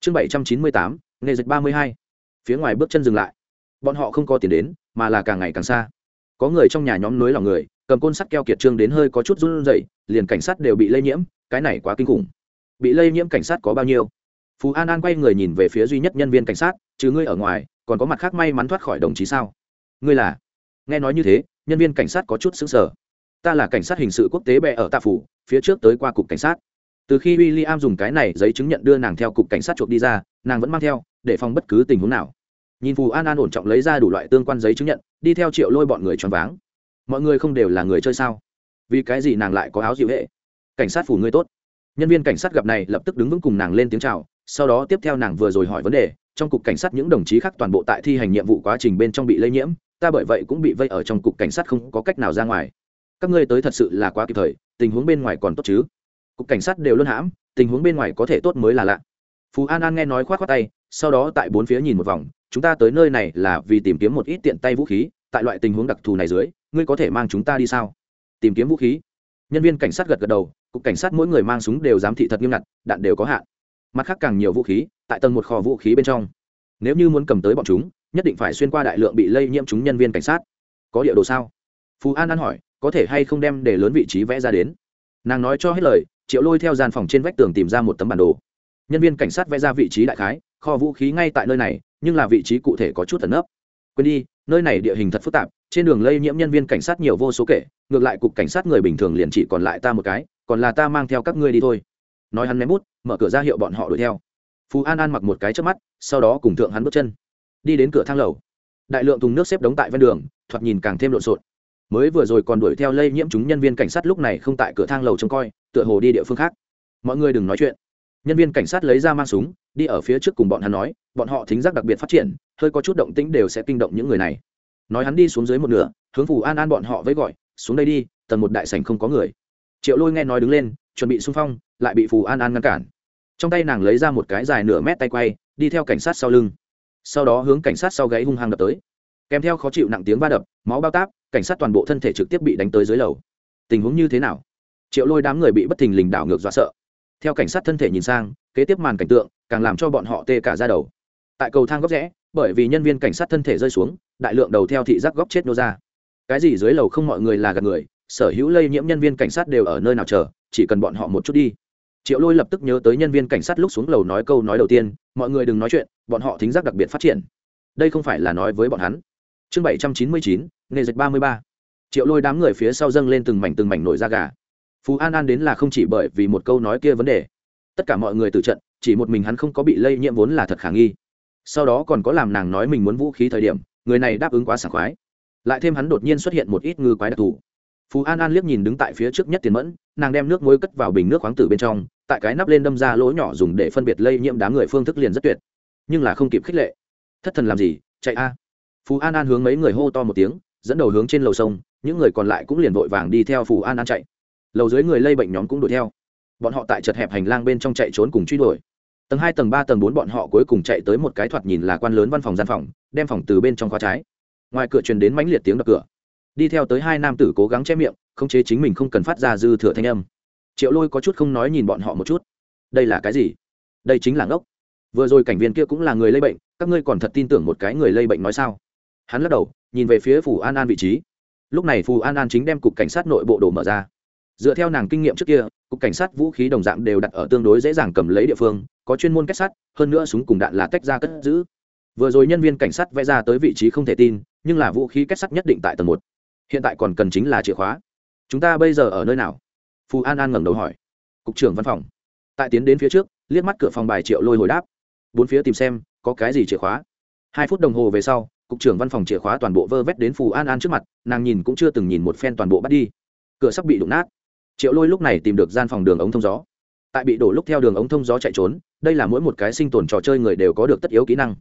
Chương bảy trăm chín mươi tám, nghề dịch ba mươi hai phía ngoài bước chân dừng lại. Bọn họ không có tiền đến, mà là càng ngày càng xa. Có người trong nhà nhóm nối lòng người, cầm côn sắt keo kiệt trương đến hơi có chút run rẩy, liền cảnh sát đều bị lây nhiễm, cái này quá kinh khủng. Bị lây nhiễm cảnh sát có bao nhiêu? Phú an an quay người nhìn về phía duy nhất nhân viên cảnh sát chứ ngươi ở ngoài, còn có mặt khác may mắn thoát khỏi đồng chí sao? Ngươi là? Nghe nói như thế, nhân viên cảnh sát có chút xứng sở ta là cảnh sát hình sự quốc tế bè ở tạ phủ, phía trước tới qua cục cảnh sát. Từ khi w i l l i am dùng cái này giấy chứng nhận đưa nàng theo cục cảnh sát chuộc đi ra, nàng vẫn mang theo, để phòng bất cứ tình huống nào nhìn phù an an ổn trọng lấy ra đủ loại tương quan giấy chứng nhận, đi theo triệu lôi bọn người choáng váng. Mọi người không đều là người chơi sao? Vì cái gì nàng lại có áo dịu hệ? Cảnh sát phủ ngươi tốt. Nhân viên cảnh sát gặp này lập tức đứng vững cùng nàng lên tiếng chào, sau đó tiếp theo nàng vừa rồi hỏi vấn đề, trong cục cảnh sát những đồng chí khác toàn bộ tại thi hành nhiệm vụ quá trình bên trong bị lây nhiễm, ta bởi vậy cũng bị vây ở trong cục cảnh sát không có cách nào ra ngoài. Các ngươi tới thật sự là quá kịp thời, tình huống bên ngoài còn tốt chứ? Cục cảnh sát đều luôn hãm, tình huống bên ngoài có thể tốt mới là lạ. Phú an an nghe nói k h o á t tay, sau đó tại bốn phía nhìn một vòng chúng ta tới nơi này là vì tìm kiếm một ít tiện tay vũ khí, tại loại tình huống đặc thù này dưới, ngươi có thể mang chúng ta đi sao? Tìm kiếm vũ khí? Nhân viên cảnh sát gật gật đầu, cục cảnh sát mỗi người mang súng đều giám thị thật nghiêm ngặt, đạn đều có hạn. Mặt khác càng nhiều vũ khí, tại tầng một kho vũ khí bên trong. Nếu như muốn cầm tới bọn chúng, nhất định phải xuyên qua đại lượng bị lây nhiễm chúng nhân viên cảnh sát. Có địa đồ sao? Phú an an hỏi, có thể hay không đem để lớn vị trí vẽ ra đến? Nàng nói cho hết lời, triệu lôi theo gian phòng trên vách tường tìm ra một tấm bản đồ. Nhân viên cảnh sát vẽ ra vị trí đại khái, kho vũ khí ngay tại nơi này nhưng là vị trí cụ thể có chút tận nấp. Quên đi, nơi này địa hình thật phức tạp, trên đường lây nhiễm nhân viên cảnh sát nhiều vô số kể, ngược lại cục cảnh sát người bình thường liền chỉ còn lại ta một cái, còn là ta mang theo các ngươi đi thôi. Nói hắn ném bút, mở cửa ra hiệu bọn họ đuổi theo. Phú an an mặc một cái trước mắt, sau đó cùng thượng hắn bước chân. Đi đến cửa thang lầu. Đại lượng thùng nước xếp đống tại ven đường, thoạt nhìn càng thêm lộn xộn. Mới vừa rồi còn đuổi theo lây nhiễm chúng nhân viên cảnh sát lúc này không tại cửa thang lầu trông coi, tựa hồ đi địa phương khác. Mọi người đừng nói chuyện nhân viên cảnh sát lấy ra mang súng, đi ở phía trước cùng bọn hắn nói, bọn họ thính giác đặc biệt phát triển, hơi có chút động tĩnh đều sẽ kinh động những người này. Nói hắn đi xuống dưới một nửa, hướng phù an an bọn họ với gọi, xuống đây đi, tầng một đại sảnh không có người. Triệu lôi nghe nói đứng lên, chuẩn bị xung phong, lại bị phù an an ngăn cản. Trong tay nàng lấy ra một cái dài nửa mét tay quay, đi theo cảnh sát sau lưng. Sau đó hướng cảnh sát sau gáy hung hăng đập tới. Kèm theo khó chịu nặng tiếng va đập, máu bao táp, cảnh sát toàn bộ thân thể trực tiếp bị đánh tới dưới lầu. Tình huống như thế nào? Triệu lôi đám người bị bất thình lình đảo ngược dọa sợ theo cảnh sát thân thể nhìn sang, kế tiếp màn cảnh tượng càng làm cho bọn họ tê cả ra đầu. Tại cầu thang góc rẽ, bởi vì nhân viên cảnh sát thân thể rơi xuống, đại lượng đầu theo thị giác góc chết nô ra. Cái gì dưới lầu không mọi người là gạt người, sở hữu lây nhiễm nhân viên cảnh sát đều ở nơi nào chờ, chỉ cần bọn họ một chút đi. Triệu lôi lập tức nhớ tới nhân viên cảnh sát lúc xuống lầu nói câu nói đầu tiên, mọi người đừng nói chuyện, bọn họ thính giác đặc biệt phát triển. Đây không phải là nói với bọn hắn. Chương bảy trăm chín mươi chín, nghề dịch ba mươi ba. Triệu lôi đám người phía sau dâng lên từng mảnh từng mảnh nổi da gà phú an an đến là không chỉ bởi vì một câu nói kia vấn đề. Tất cả mọi người từ trận, chỉ một mình hắn không có bị lây nhiễm vốn là thật khả nghi. Sau đó còn có làm nàng nói mình muốn vũ khí thời điểm, người này đáp ứng quá sảng khoái. Lại thêm hắn đột nhiên xuất hiện một ít ngư quái đặc thù. Phú an an liếc nhìn đứng tại phía trước nhất tiền mẫn, nàng đem nước muối cất vào bình nước khoáng tử bên trong, tại cái nắp lên đâm ra lỗ nhỏ dùng để phân biệt lây nhiễm đám người phương thức liền rất tuyệt. Nhưng là không kịp khích lệ. Thất thần làm gì? Chạy a. Phú an an hướng mấy người hô to một tiếng, dẫn đầu hướng trên lầu sông, những người còn lại cũng liền vội vàng đi theo phù an an chạy lầu dưới người lây bệnh nhóm cũng đuổi theo. Bọn họ tại chật hẹp hành lang bên trong chạy trốn cùng truy đuổi. Tầng hai, tầng ba, tầng bốn bọn họ cuối cùng chạy tới một cái thoạt nhìn là quan lớn văn phòng gian phòng, đem phòng từ bên trong khóa trái. Ngoài cửa truyền đến mãnh liệt tiếng đập cửa. Đi theo tới hai nam tử cố gắng che miệng, khống chế chính mình không cần phát ra dư thừa thanh âm. Triệu lôi có chút không nói nhìn bọn họ một chút. Đây là cái gì? Đây chính là ngốc. Vừa rồi cảnh viên kia cũng là người lây bệnh, các ngươi còn thật tin tưởng một cái người lây bệnh nói sao? Hắn lắc đầu, nhìn về phía phủ an an vị trí. Lúc này phù an an chính đem cục cảnh sát nội bộ đồ mở ra dựa theo nàng kinh nghiệm trước kia, cục cảnh sát vũ khí đồng dạng đều đặt ở tương đối dễ dàng cầm lấy địa phương, có chuyên môn kết sắt hơn nữa súng cùng đạn là tách ra cất giữ. Vừa rồi nhân viên cảnh sát vẽ ra tới vị trí không thể tin, nhưng là vũ khí kết sắt nhất định tại tầng một. Hiện tại còn cần chính là chìa khóa. Chúng ta bây giờ ở nơi nào? Phù an an ngẩng đầu hỏi. Cục trưởng văn phòng. Tại tiến đến phía trước, liếc mắt cửa phòng bài triệu lôi hồi đáp. Bốn phía tìm xem, có cái gì chìa khóa? Hai phút đồng hồ về sau, cục trưởng văn phòng chìa khóa toàn bộ vơ vét đến phù an an trước mặt, nàng nhìn cũng chưa từng nhìn một phen toàn bộ bắt đi. Cửa sắp bị đụng nát triệu lôi lúc này tìm được gian phòng đường ống thông gió. Tại bị đổ lúc theo đường ống thông gió chạy trốn, đây là mỗi một cái sinh tồn trò chơi người đều có được tất yếu kỹ năng.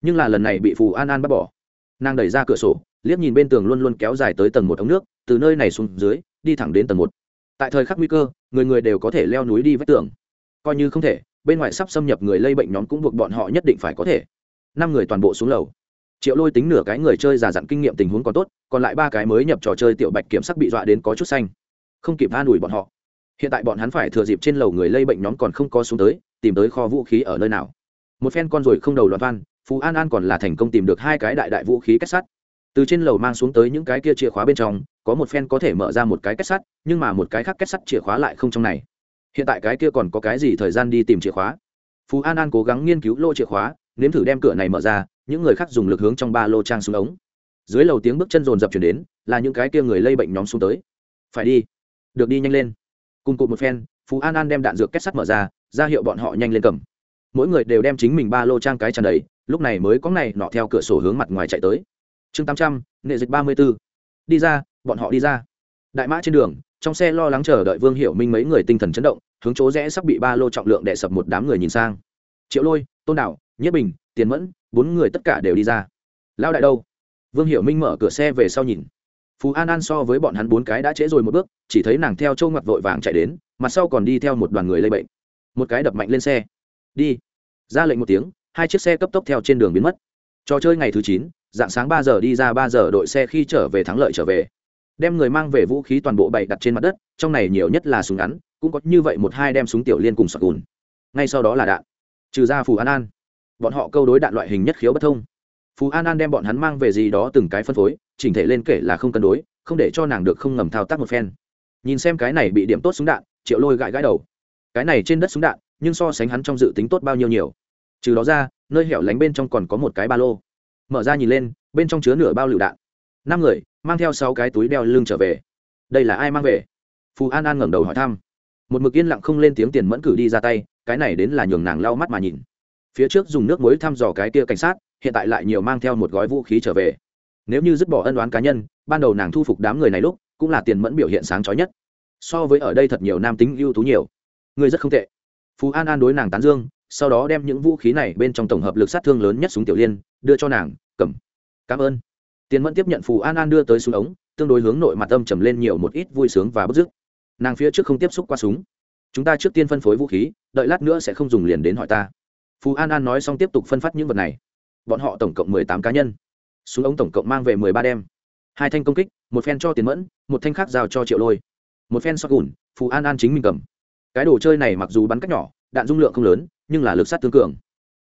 Nhưng là lần này bị phù an an bắt bỏ. Nàng đẩy ra cửa sổ, liếc nhìn bên tường luôn luôn kéo dài tới tầng một ống nước, từ nơi này xuống dưới, đi thẳng đến tầng một. Tại thời khắc nguy cơ, người người đều có thể leo núi đi vách tường. Coi như không thể, bên ngoài sắp xâm nhập người lây bệnh nhóm cũng buộc bọn họ nhất định phải có thể. Năm người toàn bộ xuống lầu. Triệu lôi tính nửa cái người chơi già dặn kinh nghiệm tình huống còn tốt, còn lại ba cái mới nhập trò chơi tiểu bạch kiểm sắc bị dọa đến có chút xanh không kịp an ủi bọn họ. Hiện tại bọn hắn phải thừa dịp trên lầu người lây bệnh nhóm còn không có xuống tới, tìm tới kho vũ khí ở nơi nào. Một phen con rồi không đầu loạn văn phú an an còn là thành công tìm được hai cái đại đại vũ khí kết sắt. Từ trên lầu mang xuống tới những cái kia chìa khóa bên trong, có một phen có thể mở ra một cái kết sắt, nhưng mà một cái khác kết sắt chìa khóa lại không trong này. Hiện tại cái kia còn có cái gì thời gian đi tìm chìa khóa? Phú an an cố gắng nghiên cứu lô chìa khóa, nếm thử đem cửa này mở ra, những người khác dùng lực hướng trong ba lô trang xuống ống. Dưới lầu tiếng bước chân rồn rập chuyển đến, là những cái kia người lây bệnh nhóm xuống tới. Phải đi được đi nhanh lên. Cùng cụt một phen, phú an an đem đạn dược kết sắt mở ra ra hiệu bọn họ nhanh lên cầm. Mỗi người đều đem chính mình ba lô trang cái tràn đầy, lúc này mới có này nọ theo cửa sổ hướng mặt ngoài chạy tới. Chương tám trăm nệ dịch ba mươi b ố đi ra, bọn họ đi ra. Đại mã trên đường, trong xe lo lắng chờ đợi vương hiểu minh mấy người tinh thần chấn động, hướng chỗ rẽ sắp bị ba lô trọng lượng đè sập một đám người nhìn sang. Triệu lôi, tôn đảo, nhất bình, tiền mẫn, bốn người tất cả đều đi ra. Lao đại đâu? Vương hiểu minh mở cửa xe về sau nhìn phú an an so với bọn hắn bốn cái đã trễ rồi một bước, chỉ thấy nàng theo châu ngặt vội vàng chạy đến, mặt sau còn đi theo một đoàn người lây bệnh. Một cái đập mạnh lên xe. Đi. Ra lệnh một tiếng, hai chiếc xe cấp tốc theo trên đường biến mất. Trò chơi ngày thứ chín, dạng sáng ba giờ đi ra ba giờ đội xe khi trở về thắng lợi trở về. Đem người mang về vũ khí toàn bộ bày đặt trên mặt đất, trong này nhiều nhất là súng ngắn, cũng có như vậy một hai đem súng tiểu liên cùng sọt cùn ngay sau đó là đạn. Trừ ra phù an an, bọn họ câu đối đạn loại hình nhất khiếu bất thông phú an an đem bọn hắn mang về gì đó từng cái phân phối, chỉnh thể lên kể là không cân đối, không để cho nàng được không ngầm thao tác một phen. Nhìn xem cái này bị điểm tốt súng đạn, triệu lôi gãi gãi đầu. Cái này trên đất súng đạn, nhưng so sánh hắn trong dự tính tốt bao nhiêu nhiều. Trừ đó ra, nơi hẻo lánh bên trong còn có một cái ba lô. Mở ra nhìn lên, bên trong chứa nửa bao lựu đạn. Năm người, mang theo sáu cái túi đeo lưng trở về. Đây là ai mang về? Phù an an ngẩng đầu hỏi thăm. Một mực yên lặng không lên tiếng tiền mẫn cử đi ra tay, cái này đến là nhường nàng lau mắt mà nhìn. Phía trước dùng nước muối thăm dò cái kia cảnh sát hiện tại lại nhiều mang theo một gói vũ khí trở về. Nếu như dứt bỏ ân đoán cá nhân, ban đầu nàng thu phục đám người này lúc, cũng là tiền mẫn biểu hiện sáng chói nhất. So với ở đây thật nhiều nam tính ưu tú nhiều. Người rất không tệ. Phú an an đối nàng tán dương, sau đó đem những vũ khí này bên trong tổng hợp lực sát thương lớn nhất súng tiểu liên, đưa cho nàng, cầm. Cảm ơn. Tiền mẫn tiếp nhận phù an an đưa tới súng ống, tương đối hướng nội mặt âm trầm lên nhiều một ít vui sướng và bức dứt. Nàng phía trước không tiếp xúc qua súng. Chúng ta trước tiên phân phối vũ khí, đợi lát nữa sẽ không dùng liền đến hỏi ta. Phú an an nói xong tiếp tục phân phát những vật này bọn họ tổng cộng mười tám cá nhân. Súng ống tổng cộng mang về mười ba đem. Hai thanh công kích một phen cho tiền mẫn một thanh khác giao cho triệu lôi. Một phen shotgun, gùn an an chính mình cầm. Cái đồ chơi này mặc dù bắn cách nhỏ đạn dung lượng không lớn nhưng là lực sát tương cường.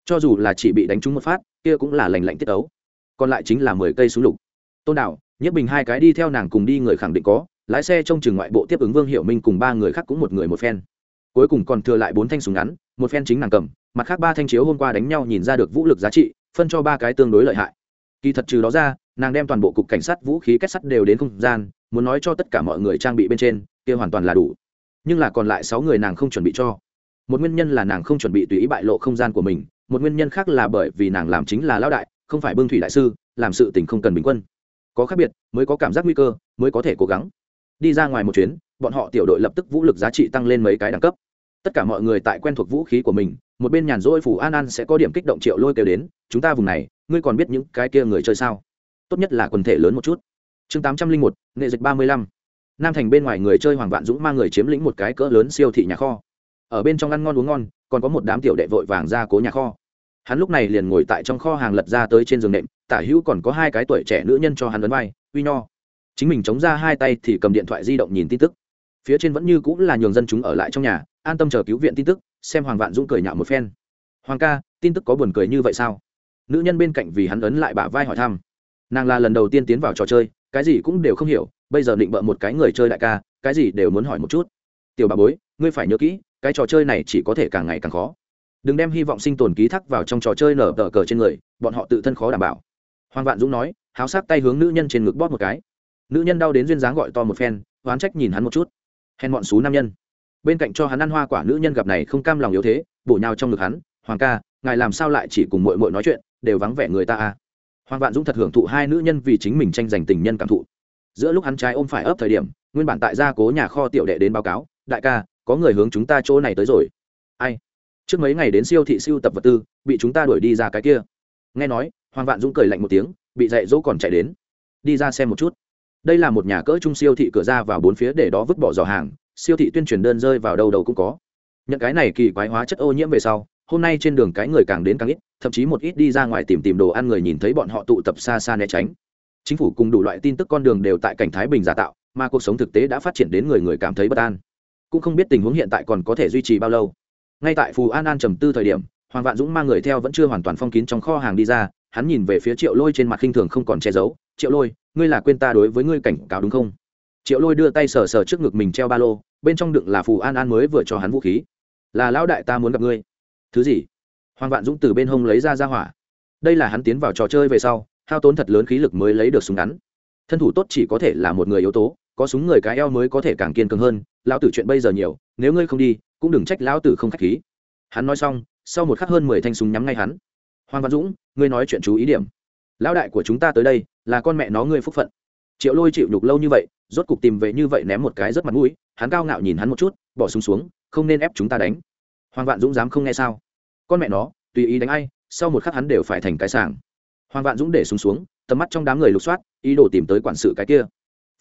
Cho dù là chỉ bị đánh trúng một phát kia cũng là lành lạnh tiết ấu còn lại chính là mười cây súng lục. Tôn đạo nhất bình hai cái đi theo nàng cùng đi người khẳng định có lái xe trong trường ngoại bộ tiếp ứng vương hiệu minh cùng ba người khác cũng một người một phen. Cuối cùng còn thừa lại bốn thanh súng ngắn một phen chính nàng cầm mặt khác ba thanh chiếu hôm qua đánh nhau nhìn ra được vũ lực giá trị phân cho ba cái tương đối lợi hại. Kỳ thật trừ đó ra, nàng đem toàn bộ cục cảnh sát vũ khí kết sắt đều đến không gian, muốn nói cho tất cả mọi người trang bị bên trên, kia hoàn toàn là đủ. Nhưng là còn lại sáu người nàng không chuẩn bị cho. Một nguyên nhân là nàng không chuẩn bị tùy ý bại lộ không gian của mình, một nguyên nhân khác là bởi vì nàng làm chính là lão đại, không phải bưng thủy đại sư, làm sự tình không cần bình quân. Có khác biệt, mới có cảm giác nguy cơ, mới có thể cố gắng. Đi ra ngoài một chuyến, bọn họ tiểu đội lập tức vũ lực giá trị tăng lên mấy cái đẳng cấp tất cả mọi người tại quen thuộc vũ khí của mình, một bên nhàn rỗi phủ an an sẽ có điểm kích động triệu lôi kêu đến, chúng ta vùng này, ngươi còn biết những cái kia người chơi sao? Tốt nhất là quần thể lớn một chút. Chương tám trăm linh một, nghệ dịch ba mươi lăm. Nam thành bên ngoài người chơi hoàng vạn dũng mang người chiếm lĩnh một cái cỡ lớn siêu thị nhà kho. Ở bên trong ăn ngon uống ngon, còn có một đám tiểu đệ vội vàng ra cố nhà kho. Hắn lúc này liền ngồi tại trong kho hàng lật ra tới trên giường nệm, tả hữu còn có hai cái tuổi trẻ nữ nhân cho hắn ấn vai, uy nho. Chính mình chống ra hai tay thì cầm điện thoại di động nhìn tin tức. Phía trên vẫn như cũng là nhường dân chúng ở lại trong nhà an tâm chờ cứu viện tin tức, xem hoàng vạn dũng cười nhạo một phen. Hoàng ca, tin tức có buồn cười như vậy sao? Nữ nhân bên cạnh vì hắn ấn lại bả vai hỏi thăm. Nàng là lần đầu tiên tiến vào trò chơi, cái gì cũng đều không hiểu, bây giờ định bợ một cái người chơi đại ca, cái gì đều muốn hỏi một chút. Tiểu bà bối, ngươi phải nhớ kỹ, cái trò chơi này chỉ có thể càng ngày càng khó. Đừng đem hy vọng sinh tồn ký thác vào trong trò chơi nở tờ cờ trên người, bọn họ tự thân khó đảm bảo. Hoàng vạn dũng nói, háo sắc tay hướng nữ nhân trên ngực bóp một cái. Nữ nhân đau đến duyên dáng gọi to một phen, oán trách nhìn hắn một chút. Hèn bọn xú nam nhân bên cạnh cho hắn ăn hoa quả nữ nhân gặp này không cam lòng yếu thế, bổ nhào trong ngực hắn, hoàng ca, ngài làm sao lại chỉ cùng mội mội nói chuyện, đều vắng vẻ người ta à? Hoàng vạn dũng thật hưởng thụ hai nữ nhân vì chính mình tranh giành tình nhân cảm thụ. Giữa lúc hắn trái ôm phải ấp thời điểm, nguyên bản tại gia cố nhà kho tiểu đệ đến báo cáo, đại ca, có người hướng chúng ta chỗ này tới rồi. Ai? Trước mấy ngày đến siêu thị siêu tập vật tư, bị chúng ta đuổi đi ra cái kia. Nghe nói, hoàng vạn dũng cười lạnh một tiếng, bị dạy dỗ còn chạy đến. Đi ra xem một chút. Đây là một nhà cỡ trung siêu thị cửa ra vào bốn phía để đó vứt bỏ giỏ hàng siêu thị tuyên truyền đơn rơi vào đâu đầu cũng có. Nhận cái này kỳ quái hóa chất ô nhiễm về sau, hôm nay trên đường cái người càng đến càng ít, thậm chí một ít đi ra ngoài tìm tìm đồ ăn người nhìn thấy bọn họ tụ tập xa xa né tránh. Chính phủ cùng đủ loại tin tức con đường đều tại cảnh thái bình giả tạo, mà cuộc sống thực tế đã phát triển đến người người cảm thấy bất an. Cũng không biết tình huống hiện tại còn có thể duy trì bao lâu. Ngay tại phù an an trầm tư thời điểm, hoàng vạn dũng mang người theo vẫn chưa hoàn toàn phong kín trong kho hàng đi ra, hắn nhìn về phía triệu lôi trên mặt khinh thường không còn che giấu. Triệu lôi, ngươi là quên ta đối với ngươi cảnh cáo đúng không? Triệu lôi đưa tay sờ sờ trước ngực mình treo ba lô bên trong đựng là phù an an mới vừa cho hắn vũ khí. Là lão đại ta muốn gặp ngươi. Thứ gì? Hoàng vạn dũng từ bên hông lấy ra ra hỏa. Đây là hắn tiến vào trò chơi về sau, hao tốn thật lớn khí lực mới lấy được súng ngắn. Thân thủ tốt chỉ có thể là một người yếu tố, có súng người cái eo mới có thể càng kiên cường hơn, lão tử chuyện bây giờ nhiều, nếu ngươi không đi, cũng đừng trách lão tử không k h á c h khí. Hắn nói xong, sau một khắc hơn mười thanh súng nhắm ngay hắn. Hoàng văn dũng, ngươi nói chuyện chú ý điểm. Lão đại của chúng ta tới đây, là con mẹ nó ngươi phúc phận. Triệu lôi chịu nhục lâu như vậy rốt cục tìm về như vậy ném một cái rất mặt mũi hắn cao ngạo nhìn hắn một chút bỏ súng xuống, xuống không nên ép chúng ta đánh. Hoàng vạn dũng dám không nghe sao? Con mẹ nó tùy ý đánh ai sau một khắc hắn đều phải thành cái sàng hoàng vạn dũng để súng xuống, xuống tầm mắt trong đám người lục soát ý đồ tìm tới quản sự cái kia.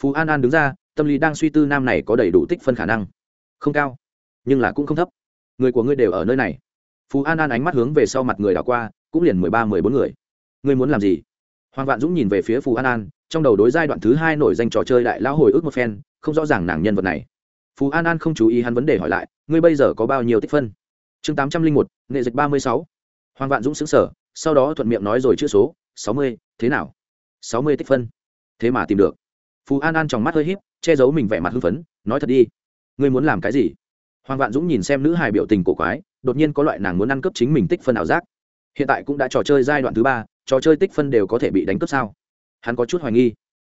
Phú an an đứng ra tâm lý đang suy tư nam này có đầy đủ tích phân khả năng. Không cao nhưng là cũng không thấp. Người của ngươi đều ở nơi này. Phú an an ánh mắt hướng về sau mặt người đảo qua cũng liền mười ba mười bốn người. Ngươi muốn làm gì? Hoàng vạn dũng nhìn về phía phú an an trong đầu đối giai đoạn thứ hai nổi danh trò chơi đại lão hồi ức một phen, không rõ ràng nàng nhân vật này. Phú an an không chú ý hắn vấn đề hỏi lại, ngươi bây giờ có bao nhiêu tích phân? Chương tám trăm linh một, nghệ dịch ba mươi sáu. Hoàng vạn dũng xứng sở sau đó thuận miệng nói rồi chữ số, sáu mươi, thế nào? Sáu mươi tích phân. Thế mà tìm được. Phú an an trong mắt hơi h í p che giấu mình vẻ mặt hưng phấn, nói thật đi, ngươi muốn làm cái gì? Hoàng vạn dũng nhìn xem nữ hài biểu tình cổ quái, đột nhiên có loại nàng muốn ăn cướp chính mình tích phân ảo giác. Hiện tại cũng đã trò chơi giai đoạn thứ ba, trò chơi tích phân đều có thể bị đánh cướp sao? Hắn có chút hoài nghi.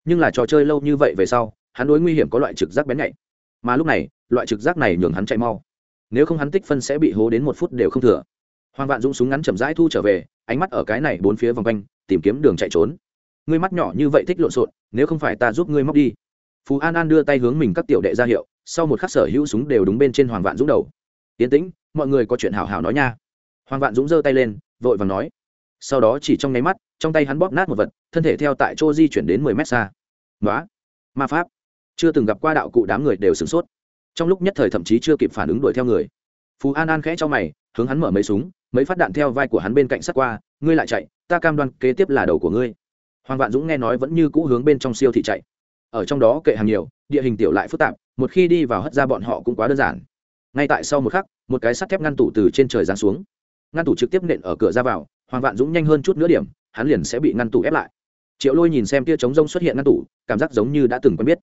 Nhưng là trò chơi lâu như vậy về sau, hắn đối nguy hiểm có loại trực giác bén nhạy. Mà lúc này, loại trực giác này nhường hắn chạy mau. Nếu không hắn tích phân sẽ bị hố đến một phút đều không thừa. Hoàng vạn dũng súng ngắn chậm rãi thu trở về, ánh mắt ở cái này bốn phía vòng quanh, tìm kiếm đường chạy trốn. Ngươi mắt nhỏ như vậy thích lộn xộn, nếu không phải ta giúp ngươi móc đi. Phú an an đưa tay hướng mình các tiểu đệ ra hiệu, sau một khắc sở hữu súng đều đúng bên trên hoàng vạn dũng đầu. Yến tĩnh, mọi người có chuyện hảo hảo nói nha. Hoàng vạn dũng giơ tay lên, vội vàng nói sau đó chỉ trong nháy mắt, trong tay hắn bóp nát một vật, thân thể theo tại chỗ di chuyển đến mười mét xa. Nói ma pháp. Chưa từng gặp qua đạo cụ đám người đều sửng sốt. Trong lúc nhất thời thậm chí chưa kịp phản ứng đuổi theo người. Phú an an khẽ cho mày, hướng hắn mở mấy súng, mấy phát đạn theo vai của hắn bên cạnh sắt qua, ngươi lại chạy, ta cam đoan kế tiếp là đầu của ngươi. Hoàng vạn dũng nghe nói vẫn như cũ hướng bên trong siêu thị chạy. Ở trong đó kệ hàng nhiều, địa hình tiểu lại phức tạp, một khi đi vào hất ra bọn họ cũng quá đơn giản. Ngay tại sau một khắc, một cái sắt thép ngăn tủ từ trên trời giáng xuống. Ngăn tủ trực tiếp nện ở cửa ra vào hoàng vạn dũng nhanh hơn chút nữa điểm, hắn liền sẽ bị ngăn tủ ép lại. Triệu lôi nhìn xem tia trống rông xuất hiện ngăn tủ, cảm giác giống như đã từng quen biết.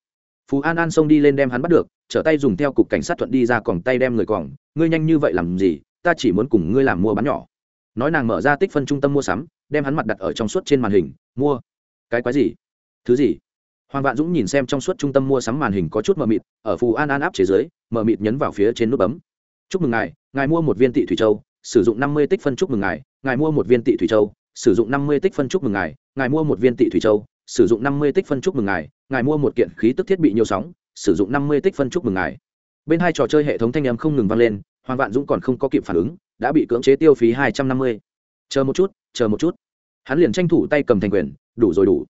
Phú an an xông đi lên đem hắn bắt được, trở tay dùng theo cục cảnh sát thuận đi ra còng tay đem người còng, ngươi nhanh như vậy làm gì? Ta chỉ muốn cùng ngươi làm mua bán nhỏ. Nói nàng mở ra tích phân trung tâm mua sắm, đem hắn mặt đặt ở trong suốt trên màn hình, mua. Cái quái gì? Thứ gì? Hoàng vạn dũng nhìn xem trong suốt trung tâm mua sắm màn hình có chút mờ mịt, ở phù an an áp chế giới mờ mịt nhấn vào phía trên nút bấm. Chúc mừng ngài ngài mua một viên tị thủy châu sử dụng năm mươi tích phân chúc mừng ngài ngài mua một viên tị thủy châu, sử dụng năm mươi tích phân chúc mừng ngài ngài mua một viên tị thủy châu, sử dụng năm mươi tích phân chúc mừng ngài ngài mua một kiện khí tức thiết bị nhiều sóng, sử dụng năm mươi tích phân chúc mừng ngài. Bên hai trò chơi hệ thống thanh em không ngừng vang lên, hoàng vạn dũng còn không có kịp phản ứng, đã bị cưỡng chế tiêu phí hai trăm năm mươi. Chờ một chút, chờ một chút. Hắn liền tranh thủ tay cầm thành quyền, đủ rồi đủ.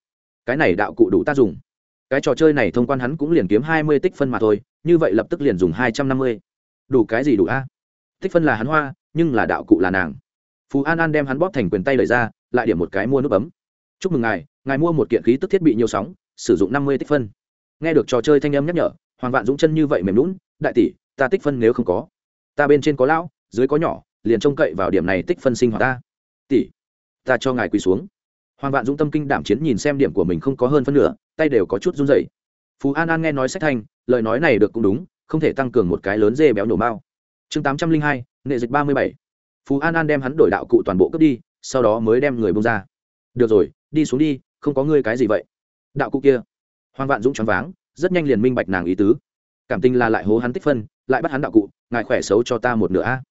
Cái này đạo cụ đủ tác dụng cái trò chơi này thông quan hắn cũng liền kiếm hai mươi tích phân mà thôi, như vậy lập tức liền dùng hai trăm năm mươi. Đủ cái gì đủ a? Tích phân là hắn hoa nhưng là đạo cụ là nàng. Phú an an đem hắn bóp thành quyền tay lời ra, lại điểm một cái mua nút bấm. Chúc mừng ngài ngài mua một kiện khí tức thiết bị nhiều sóng, sử dụng năm mươi tích phân. Nghe được trò chơi thanh âm nhắc nhở, hoàng vạn dũng chân như vậy mềm lún đại tỷ, ta tích phân nếu không có, ta bên trên có lão, dưới có nhỏ, liền trông cậy vào điểm này tích phân sinh hoạt ta. Tỷ, ta cho ngài quỳ xuống. Hoàng vạn dũng tâm kinh đảm chiến nhìn xem điểm của mình không có hơn phân nửa, tay đều có chút run rẩy. Phú an an nghe nói sách thanh, lời nói này được cũng đúng, không thể tăng cường một cái lớn dê béo nổ mao chương tám trăm linh hai nệ dịch ba mươi bảy. Phú an an đem hắn đổi đạo cụ toàn bộ cướp đi, sau đó mới đem người bông ra. Được rồi, đi xuống đi, không có ngươi cái gì vậy. Đạo cụ kia. Hoàng vạn dũng choáng váng, rất nhanh liền minh bạch nàng ý tứ. Cảm tình là lại hố hắn tích phân, lại bắt hắn đạo cụ, ngài khỏe xấu cho ta một nửa a.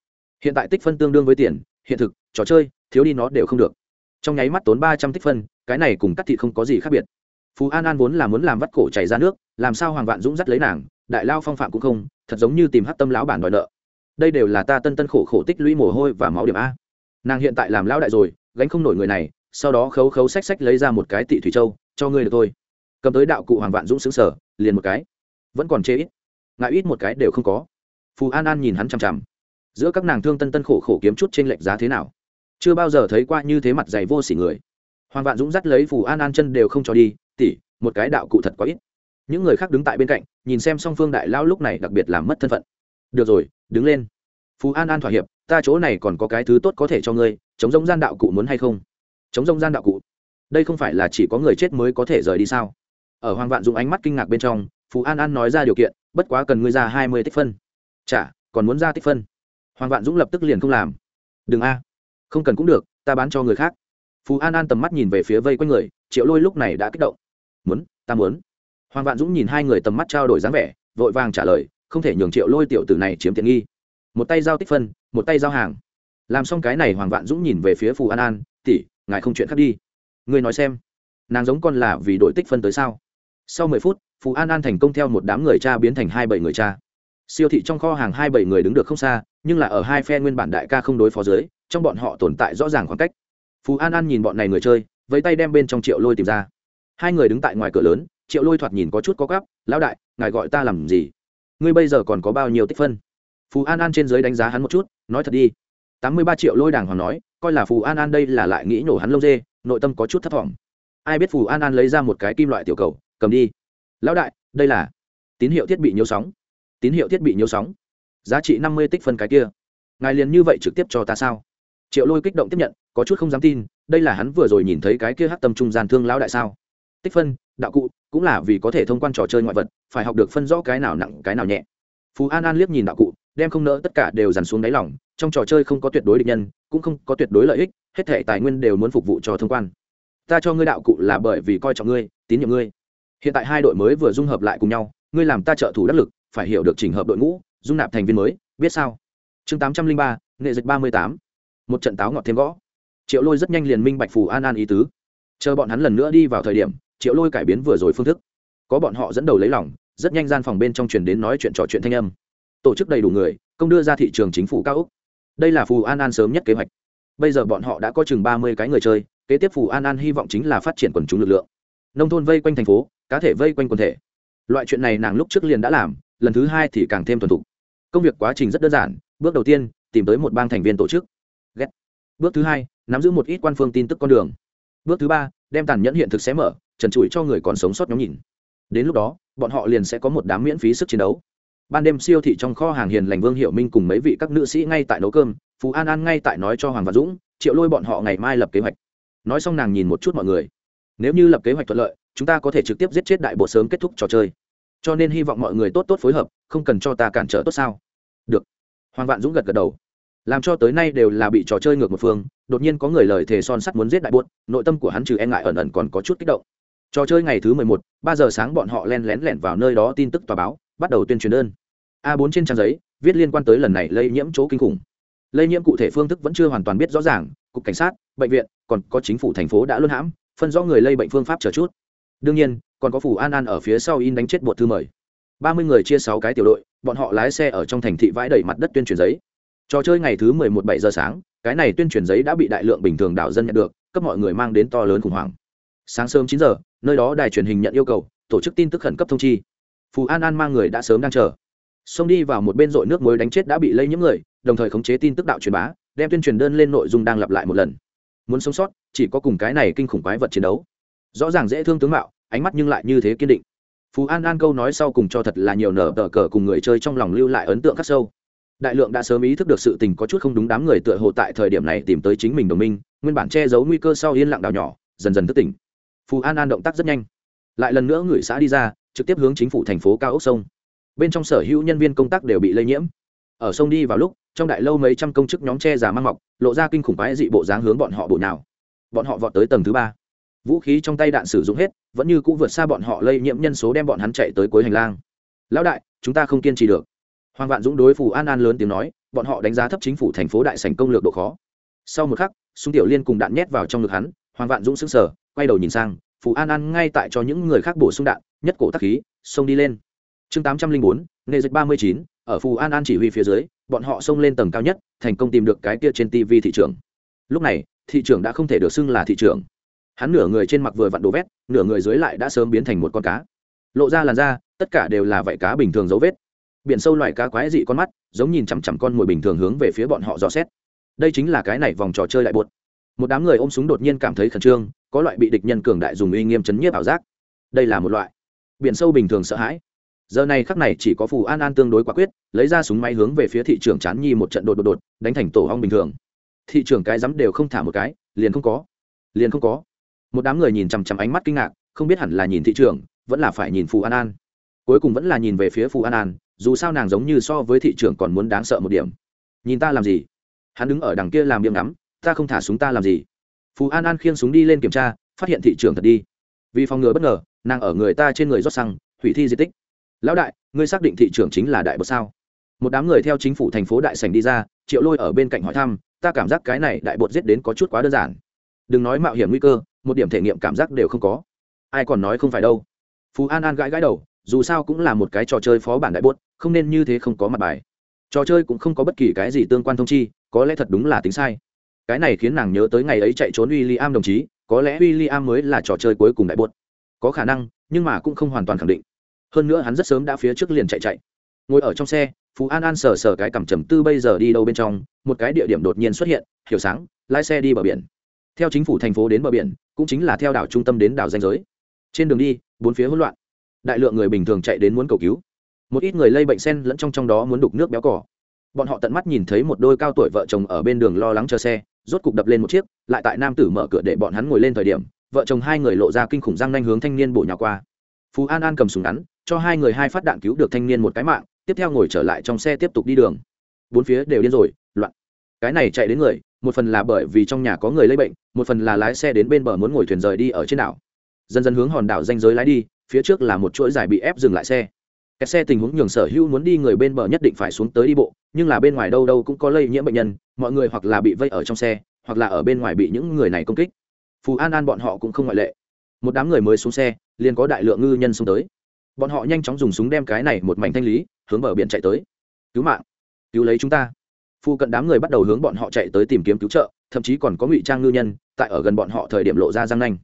Hiện tại tích phân tương đương với tiền, hiện thực, trò chơi, thiếu đi nó đều không được. Trong nháy mắt tốn ba trăm tích phân, cái này cùng cắt thị không có gì khác biệt. Phú an an vốn là muốn làm vắt cổ chảy ra nước, làm sao hoàng vạn dũng dắt lấy nàng, đại lao phong phạm cũng không, thật giống như tìm hát tâm lão bản đòi nợ đây đều là ta tân tân khổ khổ tích lũy mồ hôi và máu điểm a. Nàng hiện tại làm lão đại rồi, gánh không nổi người này, sau đó khấu khấu xách xách lấy ra một cái tị thủy châu, cho ngươi được thôi. Cầm tới đạo cụ hoàng vạn dũng xứng sở liền một cái. Vẫn còn chê ít. Ngại ít một cái đều không có. Phù an an nhìn hắn chằm chằm. Giữa các nàng thương tân tân khổ khổ kiếm chút trên lệnh giá thế nào? Chưa bao giờ thấy qua như thế mặt dày vô s ỉ người. Hoàng vạn dũng dắt lấy phù an an chân đều không cho đi, tỉ, một cái đạo cụ thật quá ít. Những người khác đứng tại bên cạnh, nhìn xem song phương đại lao lúc này đặc biệt làm mất thân phận được rồi, đứng lên. Phú an an thỏa hiệp, ta chỗ này còn có cái thứ tốt có thể cho ngươi, chống giống gian đạo cụ muốn hay không? Chống giống gian đạo cụ? Đây không phải là chỉ có người chết mới có thể rời đi sao? Ở hoàng vạn dùng ánh mắt kinh ngạc bên trong, phú an an nói ra điều kiện, bất quá cần ngươi ra hai mươi tích phân. Chả, còn muốn ra tích phân? Hoàng vạn dũng lập tức liền không làm. Đừng a. Không cần cũng được, ta bán cho người khác. Phú an an tầm mắt nhìn về phía vây quanh người, triệu lôi lúc này đã kích động. Muốn, ta muốn. Hoàng vạn dũng nhìn hai người tầm mắt trao đổi dáng vẻ, vội vàng trả lời không thể nhường triệu lôi tiểu tử này chiếm tiện nghi. Một tay giao tích phân, một tay giao hàng. Làm xong cái này, hoàng vạn dũng nhìn về phía phù an an, tỷ, ngài không chuyện khác đi. Ngươi nói xem, nàng giống con là vì đội tích phân tới sao? Sau mười phút, phù an an thành công theo một đám người cha biến thành hai bảy người cha. Siêu thị trong kho hàng hai bảy người đứng được không xa, nhưng là ở hai phe nguyên bản đại ca không đối phó dưới, trong bọn họ tồn tại rõ ràng khoảng cách. Phù an an nhìn bọn này người chơi với tay đem bên trong triệu lôi tìm ra. Hai người đứng tại ngoài cửa lớn, triệu lôi thoạt nhìn có chút có gắp lão đại, ngài gọi ta làm gì? Ngươi bây giờ còn có bao nhiêu tích phân? Phù an an trên giới đánh giá hắn một chút, nói thật đi. Tám mươi ba triệu lôi đàng hoàng nói, coi là phù an an đây là lại nghĩ nổ hắn lông dê, nội tâm có chút thấp t ai biết phù an an lấy ra một cái kim loại tiểu cầu, cầm đi. Lão đại, đây là tín hiệu thiết bị nhiều sóng. Tín hiệu thiết bị nhiều sóng. Giá trị năm mươi tích phân cái kia. Ngài liền như vậy trực tiếp cho ta sao? Triệu lôi kích động tiếp nhận, có chút không dám tin, đây là hắn vừa rồi nhìn thấy cái kia hát tâm trung gian thương lão đại sao? Tích phân, đạo cụ cũng là vì có thể thông quan trò chơi ngoại vật, phải học được phân rõ cái nào nặng, cái nào nhẹ. Phú an an liếc nhìn đạo cụ, đem không nỡ tất cả đều dằn xuống đáy lỏng trong trò chơi không có tuyệt đối địch nhân, cũng không có tuyệt đối lợi ích, hết thể tài nguyên đều muốn phục vụ cho thông quan. Ta cho ngươi đạo cụ là bởi vì coi trọng ngươi, tín nhiệm ngươi. Hiện tại hai đội mới vừa dung hợp lại cùng nhau, ngươi làm ta trợ thủ đắc lực, phải hiểu được trình hợp đội ngũ, dung nạp thành viên mới, biết sao? Chương tám trăm linh ba, nghệ dịch ba mươi tám. Một trận táo ngọt thêm gõ. Triệu lôi rất nhanh liền minh bạch phù an an ý tứ. Chờ bọn hắn lần nữa đi vào thời điểm triệu lôi cải biến vừa rồi phương thức. Có bọn họ dẫn đầu lấy lòng, rất nhanh gian phòng bên trong truyền đến nói chuyện trò chuyện thanh âm. Tổ chức đầy đủ người, công đưa ra thị trường chính phủ cao úc. Đây là phù an an sớm nhất kế hoạch. Bây giờ bọn họ đã có chừng ba mươi cái người chơi, kế tiếp phù an an hy vọng chính là phát triển quần chúng lực lượng. Nông thôn vây quanh thành phố, cá thể vây quanh quần thể. Loại chuyện này nàng lúc trước liền đã làm, lần thứ hai thì càng thêm thuần thục. Công việc quá trình rất đơn giản, bước đầu tiên, tìm tới một bang thành viên tổ chức. Ghét. bước thứ hai, nắm giữ một ít quan phương tin tức con đường. Bước thứ ba, đem tàn nhẫn hiện thực xé mở trần trụi cho người còn sống sót nhóm nhìn. Đến lúc đó, bọn họ liền sẽ có một đám miễn phí sức chiến đấu. Ban đêm siêu thị trong kho hàng hiền lành vương hiệu minh cùng mấy vị các nữ sĩ ngay tại nấu cơm, phú an an ngay tại nói cho hoàng văn dũng, triệu lôi bọn họ ngày mai lập kế hoạch. Nói xong nàng nhìn một chút mọi người. Nếu như lập kế hoạch thuận lợi, chúng ta có thể trực tiếp giết chết đại bộ sớm kết thúc trò chơi. Cho nên hy vọng mọi người tốt tốt phối hợp, không cần cho ta cản trở tốt sao? Được. Hoàng vạn dũng gật gật đầu. Làm cho tới nay đều là bị trò chơi ngược một phương, đột nhiên có người lời thề son sắt muốn giết đại buốt, nội tâm của hắn trừ e ngại ẩn ẩn còn có chút kích động trò chơi ngày thứ mười một, ba giờ sáng bọn họ len lén lẻn vào nơi đó tin tức tòa báo, bắt đầu tuyên truyền đơn. A 4 trên trang giấy, viết liên quan tới lần này lây nhiễm chỗ kinh khủng. Lây nhiễm cụ thể phương thức vẫn chưa hoàn toàn biết rõ ràng, cục cảnh sát, bệnh viện, còn có chính phủ thành phố đã luân hãm, phân rõ người lây bệnh phương pháp chờ chút. Đương nhiên, còn có phủ an an ở phía sau in đánh chết bột thư mời. Ba mươi người chia sáu cái tiểu đội, bọn họ lái xe ở trong thành thị vãi đầy mặt đất tuyên truyền giấy. Trò chơi ngày thứ mười một bảy giờ sáng, cái này tuyên truyền giấy đã bị đại lượng bình thường đảo dân nhận được, cấp mọi người mang đến to lớn khủng hoảng. Sáng sớm chín giờ nơi đó đài truyền hình nhận yêu cầu, tổ chức tin tức khẩn cấp thông chi. Phù an an mang người đã sớm đang chờ. Xông đi vào một bên dội nước muối đánh chết đã bị lây nhiễm người, đồng thời khống chế tin tức đạo truyền bá, đem tuyên truyền đơn lên nội dung đang lặp lại một lần. Muốn sống sót, chỉ có cùng cái này kinh khủng quái vật chiến đấu. Rõ ràng dễ thương tướng mạo, ánh mắt nhưng lại như thế kiên định. Phú an an câu nói sau cùng cho thật là nhiều nở tờ cờ cùng người chơi trong lòng lưu lại ấn tượng khắc sâu. Đại lượng đã sớm ý thức được sự tình có chút không đúng đám người tựa hồ tại thời điểm này tìm tới chính mình đồng minh, nguyên bản che giấu nguy cơ sau yên lặng đào nhỏ, dần dần thức tỉnh. Phù an an động tác rất nhanh. Lại lần nữa người xã đi ra, trực tiếp hướng chính phủ thành phố cao ốc sông. Bên trong sở hữu nhân viên công tác đều bị lây nhiễm. Ở sông đi vào lúc, trong đại lâu mấy trăm công chức nhóm che giả mang mọc, lộ ra kinh khủng quái dị bộ dáng hướng bọn họ bộ nào bọn họ vọt tới tầng thứ ba. Vũ khí trong tay đạn sử dụng hết, vẫn như cũ vượt xa bọn họ lây nhiễm nhân số đem bọn hắn chạy tới cuối hành lang. Lão đại, chúng ta không kiên trì được. Hoàng vạn dũng đối phủ an an lớn tiếng nói, bọn họ đánh giá thấp chính phủ thành phố đại sành công lược độ khó. Sau một khắc, súng tiểu liên cùng đạn nhét vào trong ngực hắn hoàng vạn dũng sững sờ, quay đầu nhìn sang, phù an an ngay tại cho những người khác bổ sung đạn, nhất cổ tắc khí, xông đi lên. Chương tám trăm linh bốn nghề dịch ba mươi chín, ở phù an an chỉ huy phía dưới, bọn họ xông lên tầng cao nhất, thành công tìm được cái kia trên tv thị trường lúc này, thị trường đã không thể được xưng là thị trường hắn nửa người trên mặt vừa vặn đồ vét, nửa người dưới lại đã sớm biến thành một con cá. Lộ ra làn da, tất cả đều là vảy cá bình thường dấu vết. Biển sâu loài cá quái dị con mắt, giống nhìn chằm chằm con mồi bình thường hướng về phía bọn họ dò xét. Đây chính là cái này vòng trò chơi đại bột một đám người ôm súng đột nhiên cảm thấy khẩn trương, có loại bị địch nhân cường đại dùng uy nghiêm chấn nhiếp ảo giác. Đây là một loại biển sâu bình thường sợ hãi. Giờ này khắc này chỉ có phù an an tương đối quả quyết, lấy ra súng máy hướng về phía thị trường chán nhi một trận đột đột đột, đánh thành tổ hong bình thường. Thị trường cái rắm đều không thả một cái, liền không có, liền không có. Một đám người nhìn chằm chằm ánh mắt kinh ngạc, không biết hẳn là nhìn thị trường vẫn là phải nhìn phù an an. Cuối cùng vẫn là nhìn về phía phù an an, dù sao nàng giống như so với thị trường còn muốn đáng sợ một điểm. Nhìn ta làm gì? Hắn đứng ở đằng kia làm điểm ngắm ta không thả súng ta làm gì? Phú an an khiêng súng đi lên kiểm tra, phát hiện thị trường thật đi. Vì phòng ngừa bất ngờ, nàng ở người ta trên người rót xăng, hủy thi di tích. Lão đại, ngươi xác định thị trường chính là đại bậc sao? Một đám người theo chính phủ thành phố đại sành đi ra, triệu lôi ở bên cạnh hỏi thăm, ta cảm giác cái này đại bột giết đến có chút quá đơn giản. Đừng nói mạo hiểm nguy cơ, một điểm thể nghiệm cảm giác đều không có. Ai còn nói không phải đâu. Phú an an gãi gãi đầu, dù sao cũng là một cái trò chơi phó bản đại bột, không nên như thế không có mặt bài. Trò chơi cũng không có bất kỳ cái gì tương quan thông chi, có lẽ thật đúng là tính sai cái này khiến nàng nhớ tới ngày ấy chạy trốn w i l l i am đồng chí, có lẽ w i l l i am mới là trò chơi cuối cùng đại buốt. Có khả năng, nhưng mà cũng không hoàn toàn khẳng định. Hơn nữa hắn rất sớm đã phía trước liền chạy chạy. Ngồi ở trong xe, phú an an sờ sờ cái cằm trầm tư bây giờ đi đâu bên trong, một cái địa điểm đột nhiên xuất hiện, hiểu sáng, lái xe đi bờ biển. Theo chính phủ thành phố đến bờ biển, cũng chính là theo đảo trung tâm đến đảo danh giới. Trên đường đi, bốn phía hỗn loạn. Đại lượng người bình thường chạy đến muốn cầu cứu. Một ít người lây bệnh sen lẫn trong trong đó muốn đục nước béo cỏ bọn họ tận mắt nhìn thấy một đôi cao tuổi vợ chồng ở bên đường lo lắng chờ xe rốt cục đập lên một chiếc, lại tại nam tử mở cửa để bọn hắn ngồi lên thời điểm, vợ chồng hai người lộ ra kinh khủng răng nanh hướng thanh niên bổ nhào qua. Phú an an cầm súng ngắn, cho hai người hai phát đạn cứu được thanh niên một cái mạng, tiếp theo ngồi trở lại trong xe tiếp tục đi đường. Bốn phía đều điên rồi, loạn. Cái này chạy đến người, một phần là bởi vì trong nhà có người lây bệnh, một phần là lái xe đến bên bờ muốn ngồi thuyền rời đi ở trên đảo. Dần dần hướng hòn đảo danh giới lái đi, phía trước là một chuỗi dài bị ép dừng lại xe kẹt xe tình huống nhường sở hữu muốn đi người bên bờ nhất định phải xuống tới đi bộ, nhưng là bên ngoài đâu đâu cũng có lây nhiễm bệnh nhân, mọi người hoặc là bị vây ở trong xe, hoặc là ở bên ngoài bị những người này công kích. Phù an an bọn họ cũng không ngoại lệ. Một đám người mới xuống xe, liền có đại lượng ngư nhân xuống tới. Bọn họ nhanh chóng dùng súng đem cái này một mảnh thanh lý, hướng bờ biển chạy tới. Cứu mạng! Cứu lấy chúng ta! Phu cận đám người bắt đầu hướng bọn họ chạy tới tìm kiếm cứu trợ, thậm chí còn có ngụy trang ngư nhân, tại ở gần bọn họ thời điểm lộ ra răng nanh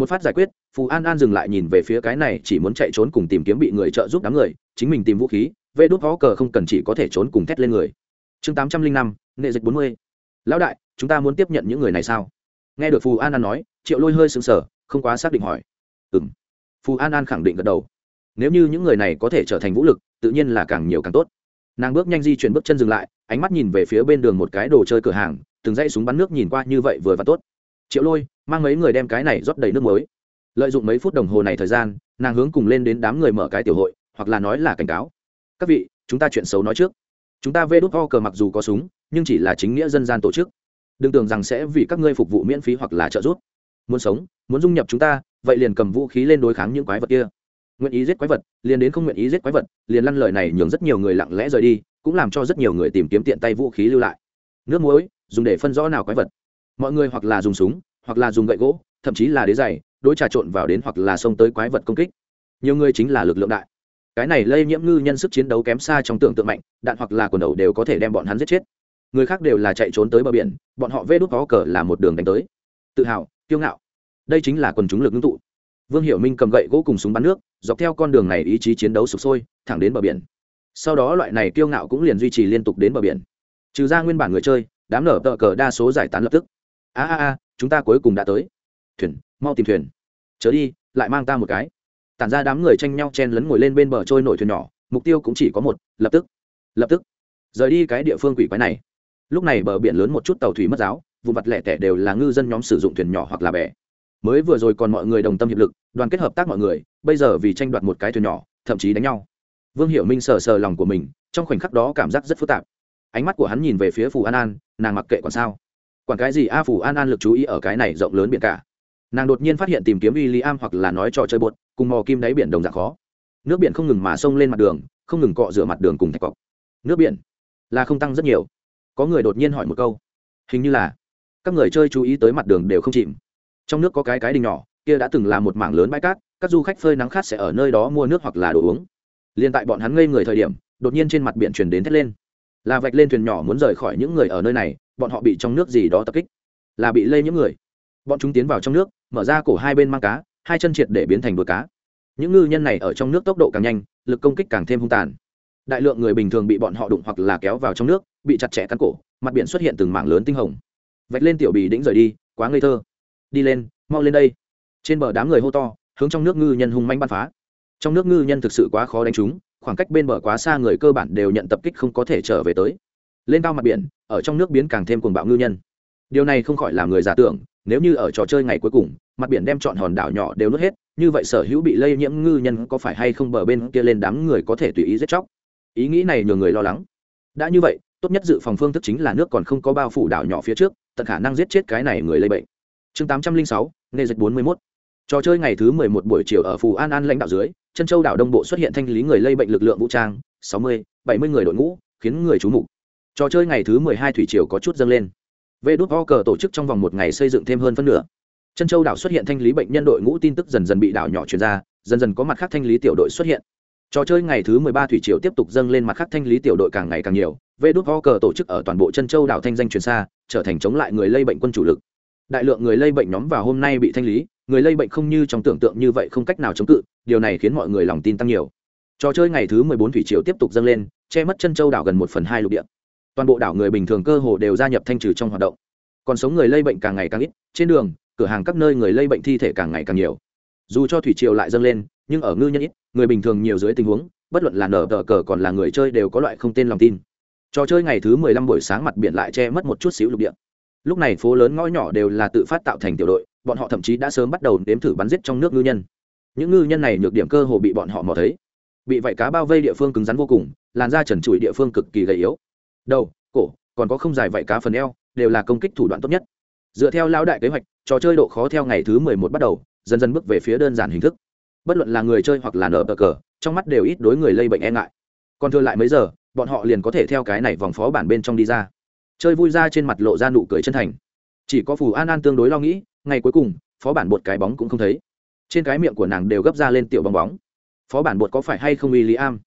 một phát giải quyết, phù an an dừng lại nhìn về phía cái này chỉ muốn chạy trốn cùng tìm kiếm bị người trợ giúp đám người, chính mình tìm vũ khí, vê đốt vó cờ không cần chỉ có thể trốn cùng thét lên người. Chương tám trăm linh năm nệ dịch bốn mươi. Lão đại, chúng ta muốn tiếp nhận những người này sao? Nghe được phù an an nói, triệu lôi hơi sững sờ, không quá xác định hỏi. Ừ m phù an an khẳng định gật đầu. Nếu như những người này có thể trở thành vũ lực, tự nhiên là càng nhiều càng tốt. Nàng bước nhanh di chuyển bước chân dừng lại, ánh mắt nhìn về phía bên đường một cái đồ chơi cửa hàng, từng dãy súng bắn nước nhìn qua như vậy vừa và tốt triệu lôi, mang mấy người đem cái này rót đầy nước mới lợi dụng mấy phút đồng hồ này thời gian, nàng hướng cùng lên đến đám người mở cái tiểu hội, hoặc là nói là cảnh cáo. Các vị, chúng ta chuyện xấu nói trước. Chúng ta vê đốt ho cờ mặc dù có súng, nhưng chỉ là chính nghĩa dân gian tổ chức. Đừng tưởng rằng sẽ vì các ngươi phục vụ miễn phí hoặc là trợ giúp. Muốn sống, muốn dung nhập chúng ta, vậy liền cầm vũ khí lên đối kháng những quái vật kia. Nguyện ý giết quái vật, liền đến không nguyện ý giết quái vật, liền lăn lời này nhường rất nhiều người lặng lẽ rời đi, cũng làm cho rất nhiều người tìm kiếm tiện tay vũ khí lưu lại. Nước muối, dùng để phân rõ nào quái vật mọi người hoặc là dùng súng, hoặc là dùng gậy gỗ, thậm chí là đế giày, đối trà trộn vào đến hoặc là xông tới quái vật công kích. Nhiều người chính là lực lượng đại. Cái này lây nhiễm ngư nhân sức chiến đấu kém xa trong tưởng tượng mạnh, đạn hoặc là quần đầu đều có thể đem bọn hắn giết chết. Người khác đều là chạy trốn tới bờ biển, bọn họ vê đốt có cờ là một đường đánh tới. Tự hào, kiêu ngạo. Đây chính là quần chúng lực ngưng tụ. Vương hiểu minh cầm gậy gỗ cùng súng bắn nước, dọc theo con đường này ý chí chiến đấu sụp sôi, thẳng đến bờ biển. Sau đó loại này kiêu ngạo cũng liền duy trì liên tục đến bờ biển. Trừ ra nguyên bản người chơi, đám nở tờ cờ đa số giải tán lập tức a a a, chúng ta cuối cùng đã tới. Thuyền, mau tìm thuyền. Chớ đi, lại mang ta một cái. Tản ra đám người tranh nhau chen lấn ngồi lên bên bờ trôi nổi thuyền nhỏ, mục tiêu cũng chỉ có một, lập tức. Lập tức. Rời đi cái địa phương quỷ quái này. Lúc này bờ biển lớn một chút tàu thủy mất giáo vụ mặt lẻ tẻ đều là ngư dân nhóm sử dụng thuyền nhỏ hoặc là bè. Mới vừa rồi còn mọi người đồng tâm hiệp lực, đoàn kết hợp tác mọi người, bây giờ vì tranh đoạt một cái thuyền nhỏ, thậm chí đánh nhau. Vương hiểu minh sờ sờ lòng của mình, trong khoảnh khắc đó cảm giác rất phức tạp. Ánh mắt của hắn nhìn về phía phù an an, nàng mặc kệ còn sao? Quản cái gì a phủ an an lực chú ý ở cái này rộng lớn biển cả. Nàng đột nhiên phát hiện tìm kiếm w i l l i am hoặc là nói trò chơi bột cùng mò kim đáy biển đồng dạng khó. Nước biển không ngừng mà xông lên mặt đường, không ngừng cọ rửa mặt đường cùng thạch cọc. Nước biển là không tăng rất nhiều. Có người đột nhiên hỏi một câu, hình như là, các người chơi chú ý tới mặt đường đều không chìm. Trong nước có cái cái đình nhỏ, kia đã từng là một mảng lớn bãi cát, các du khách phơi nắng khát sẽ ở nơi đó mua nước hoặc là đồ uống. Liền tại bọn hắn ngây người thời điểm, đột nhiên trên mặt biển chuyển đến thét lên. Là vạch lên thuyền nhỏ muốn rời khỏi những người ở nơi này bọn họ bị trong nước gì đó tập kích, là bị lây những người. Bọn chúng tiến vào trong nước, mở ra cổ hai bên mang cá, hai chân triệt để biến thành đuôi cá. Những ngư nhân này ở trong nước tốc độ càng nhanh, lực công kích càng thêm hung tàn. Đại lượng người bình thường bị bọn họ đụng hoặc là kéo vào trong nước, bị chặt chẽ cắn cổ, mặt biển xuất hiện từng mảng lớn tinh hồng. Vạch lên tiểu bì đĩnh rời đi, quá ngây thơ. Đi lên, mau lên đây. Trên bờ đám người hô to, hướng trong nước ngư nhân hung manh bắn phá. Trong nước ngư nhân thực sự quá khó đánh chúng, khoảng cách bên bờ quá xa người cơ bản đều nhận tập kích không có thể trở về tới lên cao mặt biển, ở trong nước biến càng thêm cuồng bạo ngư nhân. Điều này không khỏi làm người giả tưởng, nếu như ở trò chơi ngày cuối cùng, mặt biển đem chọn hòn đảo nhỏ đều nuốt hết, như vậy sở hữu bị lây nhiễm ngư nhân có phải hay không bờ bên kia lên đám người có thể tùy ý giết chóc? Ý nghĩ này nhiều người lo lắng. Đã như vậy, tốt nhất dự phòng phương thức chính là nước còn không có bao phủ đảo nhỏ phía trước, tận khả năng giết chết cái này người lây bệnh. Chương tám trăm linh sáu, nghề dịch bốn mươi mốt. Trò chơi ngày thứ mười một buổi chiều ở phù an an lãnh đạo dưới, chân châu đảo đông bộ xuất hiện thanh lý người lây bệnh lực lượng vũ trang, sáu mươi, bảy mươi người đội ngũ, khiến người trú mục trò chơi ngày thứ mười hai thủy triều có chút dâng lên. Vê đốt ho cờ tổ chức trong vòng một ngày xây dựng thêm hơn phân nửa. Chân châu đảo xuất hiện thanh lý bệnh nhân đội ngũ tin tức dần dần bị đảo nhỏ chuyển ra, dần dần có mặt khác thanh lý tiểu đội xuất hiện. Trò chơi ngày thứ mười ba thủy triều tiếp tục dâng lên mặt khác thanh lý tiểu đội càng ngày càng nhiều. Vê đốt ho cờ tổ chức ở toàn bộ chân châu đảo thanh danh truyền xa, trở thành chống lại người lây bệnh quân chủ lực. Đại lượng người lây bệnh nhóm vào hôm nay bị thanh lý, người lây bệnh không như trong tưởng tượng như vậy không cách nào chống cự, điều này khiến mọi người lòng tin tăng nhiều. Trò chơi ngày thứ mười bốn thủy triều tiếp tục dâng lên, che mất chân châu đảo gần một phần hai lục địa toàn bộ đảo người bình thường cơ hồ đều gia nhập thanh trừ trong hoạt động. Còn sống người lây bệnh càng ngày càng ít, trên đường, cửa hàng các nơi người lây bệnh thi thể càng ngày càng nhiều. Dù cho thủy triều lại dâng lên, nhưng ở ngư nhân ít, người bình thường nhiều dưới tình huống, bất luận là nở tờ cờ còn là người chơi đều có loại không tên lòng tin. Trò chơi ngày thứ mười lăm buổi sáng mặt biển lại che mất một chút xíu lục địa. Lúc này phố lớn ngõ nhỏ đều là tự phát tạo thành tiểu đội, bọn họ thậm chí đã sớm bắt đầu đếm thử bắn giết trong nước ngư nhân. Những ngư nhân này nhược điểm cơ hồ bị bọn họ mò thấy. Bị vảy cá bao vây địa phương cứng rắn vô cùng, làn da trần trụi địa phương cực kỳ gầy yếu đầu, cổ, còn có không dài vạy cá phần eo, đều là công kích thủ đoạn tốt nhất. Dựa theo lão đại kế hoạch, trò chơi độ khó theo ngày thứ mười một bắt đầu, dần dần bước về phía đơn giản hình thức. Bất luận là người chơi hoặc là nở bờ cờ, trong mắt đều ít đối người lây bệnh e ngại. Còn thừa lại mấy giờ, bọn họ liền có thể theo cái này vòng phó bản bên trong đi ra. Chơi vui ra trên mặt lộ ra nụ cười chân thành. Chỉ có phù an an tương đối lo nghĩ, ngày cuối cùng, phó bản bột cái bóng cũng không thấy. Trên cái miệng của nàng đều gấp ra lên tiểu bong bóng. Phó bản bột có phải hay không y lý am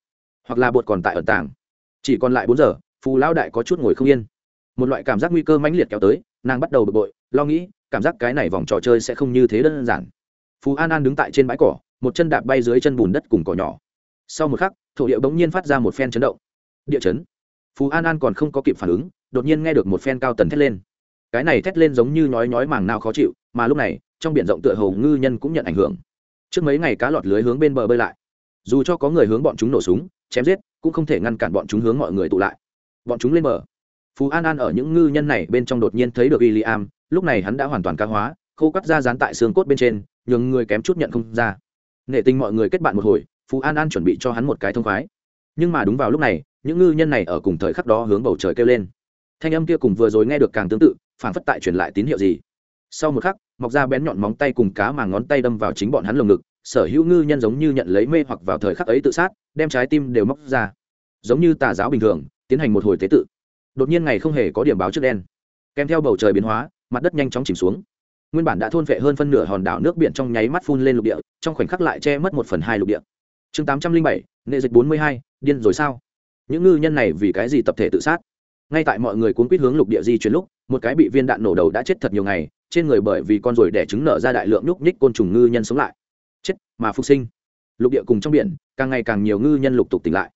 hoặc là bột còn tại ẩn tàng? Chỉ còn lại bốn giờ phù lão đại có chút ngồi không yên. Một loại cảm giác nguy cơ mãnh liệt kéo tới, nàng bắt đầu bực bội, lo nghĩ, cảm giác cái này vòng trò chơi sẽ không như thế đơn giản. Phù an an đứng tại trên bãi cỏ, một chân đạp bay dưới chân bùn đất cùng cỏ nhỏ. Sau một khắc, thổ điệu bỗng nhiên phát ra một phen chấn động. Địa chấn. Phù an an còn không có kịp phản ứng, đột nhiên nghe được một phen cao tần thét lên. Cái này thét lên giống như nhói nhói màng nào khó chịu, mà lúc này, trong biển rộng tựa hồ ngư nhân cũng nhận ảnh hưởng. Trước mấy ngày cá lọt lưới hướng bên bờ bơi lại. Dù cho có người hướng bọn chúng nổ súng, chém giết, cũng không thể ngăn cản bọn chúng hướng mọi người tụ lại bọn chúng lên bờ. Phú an an ở những ngư nhân này bên trong đột nhiên thấy được w i l l i am lúc này hắn đã hoàn toàn cá hóa, khô cắt ra dán tại xương cốt bên trên, nhường người kém chút nhận không ra. Nghệ tình mọi người kết bạn một hồi, phú an an chuẩn bị cho hắn một cái thông khoái. Nhưng mà đúng vào lúc này, những ngư nhân này ở cùng thời khắc đó hướng bầu trời kêu lên. Thanh âm kia cùng vừa rồi nghe được càng tương tự phản phất tại truyền lại tín hiệu gì. Sau một khắc, mọc ra bén nhọn móng tay cùng cá mà ngón tay đâm vào chính bọn hắn lồng ngực, sở hữu ngư nhân giống như nhận lấy mê hoặc vào thời khắc ấy tự sát, đem trái tim đều móc ra. Giống như tà giáo bình thường tiến hành một hồi tế tự. Đột nhiên ngày không hề có điểm báo trước đen. Kèm theo bầu trời biến hóa, mặt đất nhanh chóng chìm xuống. Nguyên bản đã thôn vệ hơn phân nửa hòn đảo nước biển trong nháy mắt phun lên lục địa, trong khoảnh khắc lại che mất một phần hai lục địa. Chương tám trăm linh bảy, nghệ dịch bốn mươi hai, điên rồi sao? Những ngư nhân này vì cái gì tập thể tự sát? Ngay tại mọi người cuốn quýt hướng lục địa di chuyển lúc, một cái bị viên đạn nổ đầu đã chết thật nhiều ngày, trên người bởi vì con ruồi đẻ trứng nở ra đại lượng nhúc nhích côn trùng ngư nhân sống lại. Chết, mà phục sinh. Lục địa cùng trong biển, càng ngày càng nhiều ngư nhân lục tục tỉnh lại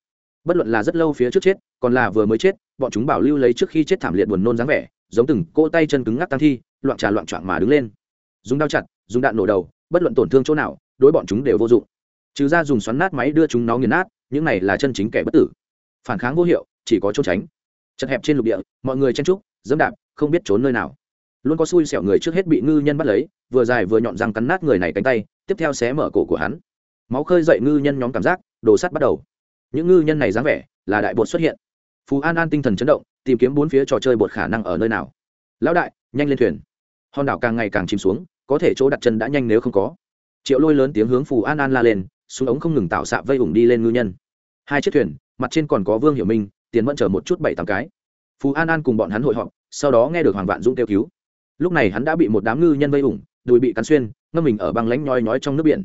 bất luận là rất lâu phía trước chết, còn là vừa mới chết, bọn chúng bảo lưu lấy trước khi chết thảm liệt buồn nôn dáng vẻ, giống từng cỗ tay chân cứng ngắc tăng thi, loạn trà loạn trạng mà đứng lên. Dùng đao chặt, dùng đạn nổ đầu, bất luận tổn thương chỗ nào, đối bọn chúng đều vô dụng. Trừ ra dùng xoắn nát máy đưa chúng nó nghiền nát, những này là chân chính kẻ bất tử. Phản kháng vô hiệu, chỉ có trốn tránh. Chật hẹp trên lục địa, mọi người chen trúc dẫm đạp, không biết trốn nơi nào. Luôn có xui xẻo người trước hết bị ngư nhân bắt lấy, vừa dài vừa nhọn răng cắn nát người này cánh tay, tiếp theo xé mở cổ của hắn. Máu khơi dậy ngư nhân nhóm cảm giác, đồ sắt bắt đầu những ngư nhân này dáng vẻ là đại bột xuất hiện. Phú an an tinh thần chấn động, tìm kiếm bốn phía trò chơi bột khả năng ở nơi nào. Lão đại, nhanh lên thuyền. Hòn đảo càng ngày càng chìm xuống, có thể chỗ đặt chân đã nhanh nếu không có. Triệu lôi lớn tiếng hướng phù an an la lên xuống ống không ngừng tạo xạ vây ủng đi lên ngư nhân. Hai chiếc thuyền, mặt trên còn có vương hiểu minh, tiền vẫn chờ một chút bảy tám cái. Phù an an cùng bọn hắn hội họp, sau đó nghe được hoàng vạn dũng kêu cứu. Lúc này hắn đã bị một đám ngư nhân vây ủng, đùi bị cắn xuyên, ngâm mình ở băng lánh nhoi nhói trong nước biển.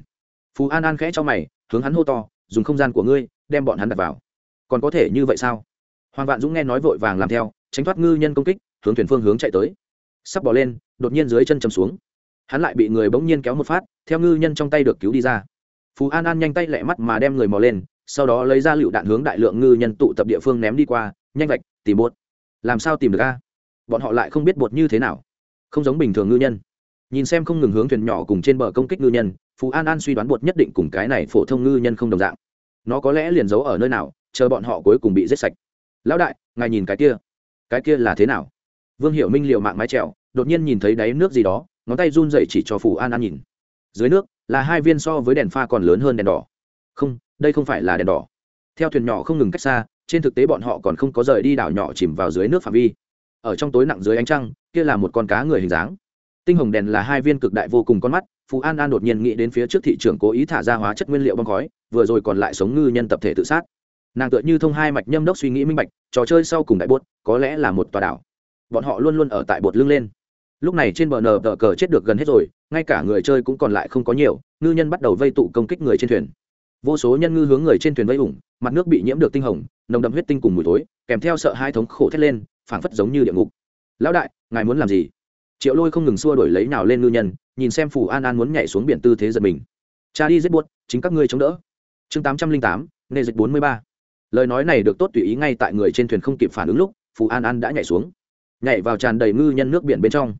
Phù an an khẽ cho mày, hướng hắn hô to dùng không gian của ngươi, đem bọn hắn đặt vào. Còn có thể như vậy sao? Hoàng vạn dũng nghe nói vội vàng làm theo, tránh thoát ngư nhân công kích, hướng thuyền phương hướng chạy tới. Sắp bỏ lên, đột nhiên dưới chân chầm xuống. Hắn lại bị người bỗng nhiên kéo một phát, theo ngư nhân trong tay được cứu đi ra. Phú an an nhanh tay lẹ mắt mà đem người mò lên, sau đó lấy ra lựu đạn hướng đại lượng ngư nhân tụ tập địa phương ném đi qua, nhanh vạch, tìm bột. Làm sao tìm được a? Bọn họ lại không biết bột như thế nào. Không giống bình thường ngư nhân. Nhìn xem không ngừng hướng thuyền nhỏ cùng trên bờ công kích ngư nhân phú an an suy đoán bột nhất định cùng cái này phổ thông ngư nhân không đồng dạng. Nó có lẽ liền giấu ở nơi nào, chờ bọn họ cuối cùng bị giết sạch. Lão đại, ngài nhìn cái kia. Cái kia là thế nào? Vương hiệu minh liệu mạng mái trèo đột nhiên nhìn thấy đáy nước gì đó, ngón tay run dậy chỉ cho phù an an nhìn. Dưới nước, là hai viên so với đèn pha còn lớn hơn đèn đỏ. Không, đây không phải là đèn đỏ. Theo thuyền nhỏ không ngừng cách xa, trên thực tế bọn họ còn không có rời đi đảo nhỏ chìm vào dưới nước phạm vi. Ở trong tối nặng dưới ánh trăng, kia là một con cá người hình dáng. Tinh hồng đèn là hai viên cực đại vô cùng con mắt phú an an đột nhiên nghĩ đến phía trước thị trường cố ý thả ra hóa chất nguyên liệu bong khói, vừa rồi còn lại sống ngư nhân tập thể tự sát. Nàng tựa như thông hai mạch nhâm đốc suy nghĩ minh bạch, trò chơi sau cùng đại bốt có lẽ là một tòa đảo. Bọn họ luôn luôn ở tại bột lưng lên. Lúc này trên bờ nờ tờ cờ chết được gần hết rồi, ngay cả người chơi cũng còn lại không có nhiều, ngư nhân bắt đầu vây tụ công kích người trên thuyền. Vô số nhân ngư hướng người trên thuyền vây ủng, mặt nước bị nhiễm được tinh hồng, nồng đậm huyết tinh cùng mùi tối kèm theo sợ hai thống khổ thét lên, phảng phất giống như địa ngục. Lão đại, ngài muốn làm gì? Triệu lôi không ngừng xua đổi lấy nào lên ngư nhân nhìn xem phù an an muốn nhảy xuống biển tư thế giật mình. Cha đi giết buốt, chính các ngươi chống đỡ. Chương tám trăm linh tám nê dịch bốn mươi ba. Lời nói này được tốt tùy ý ngay tại người trên thuyền không kịp phản ứng lúc, phù an an đã nhảy xuống. Nhảy vào tràn đầy ngư nhân nước biển bên trong.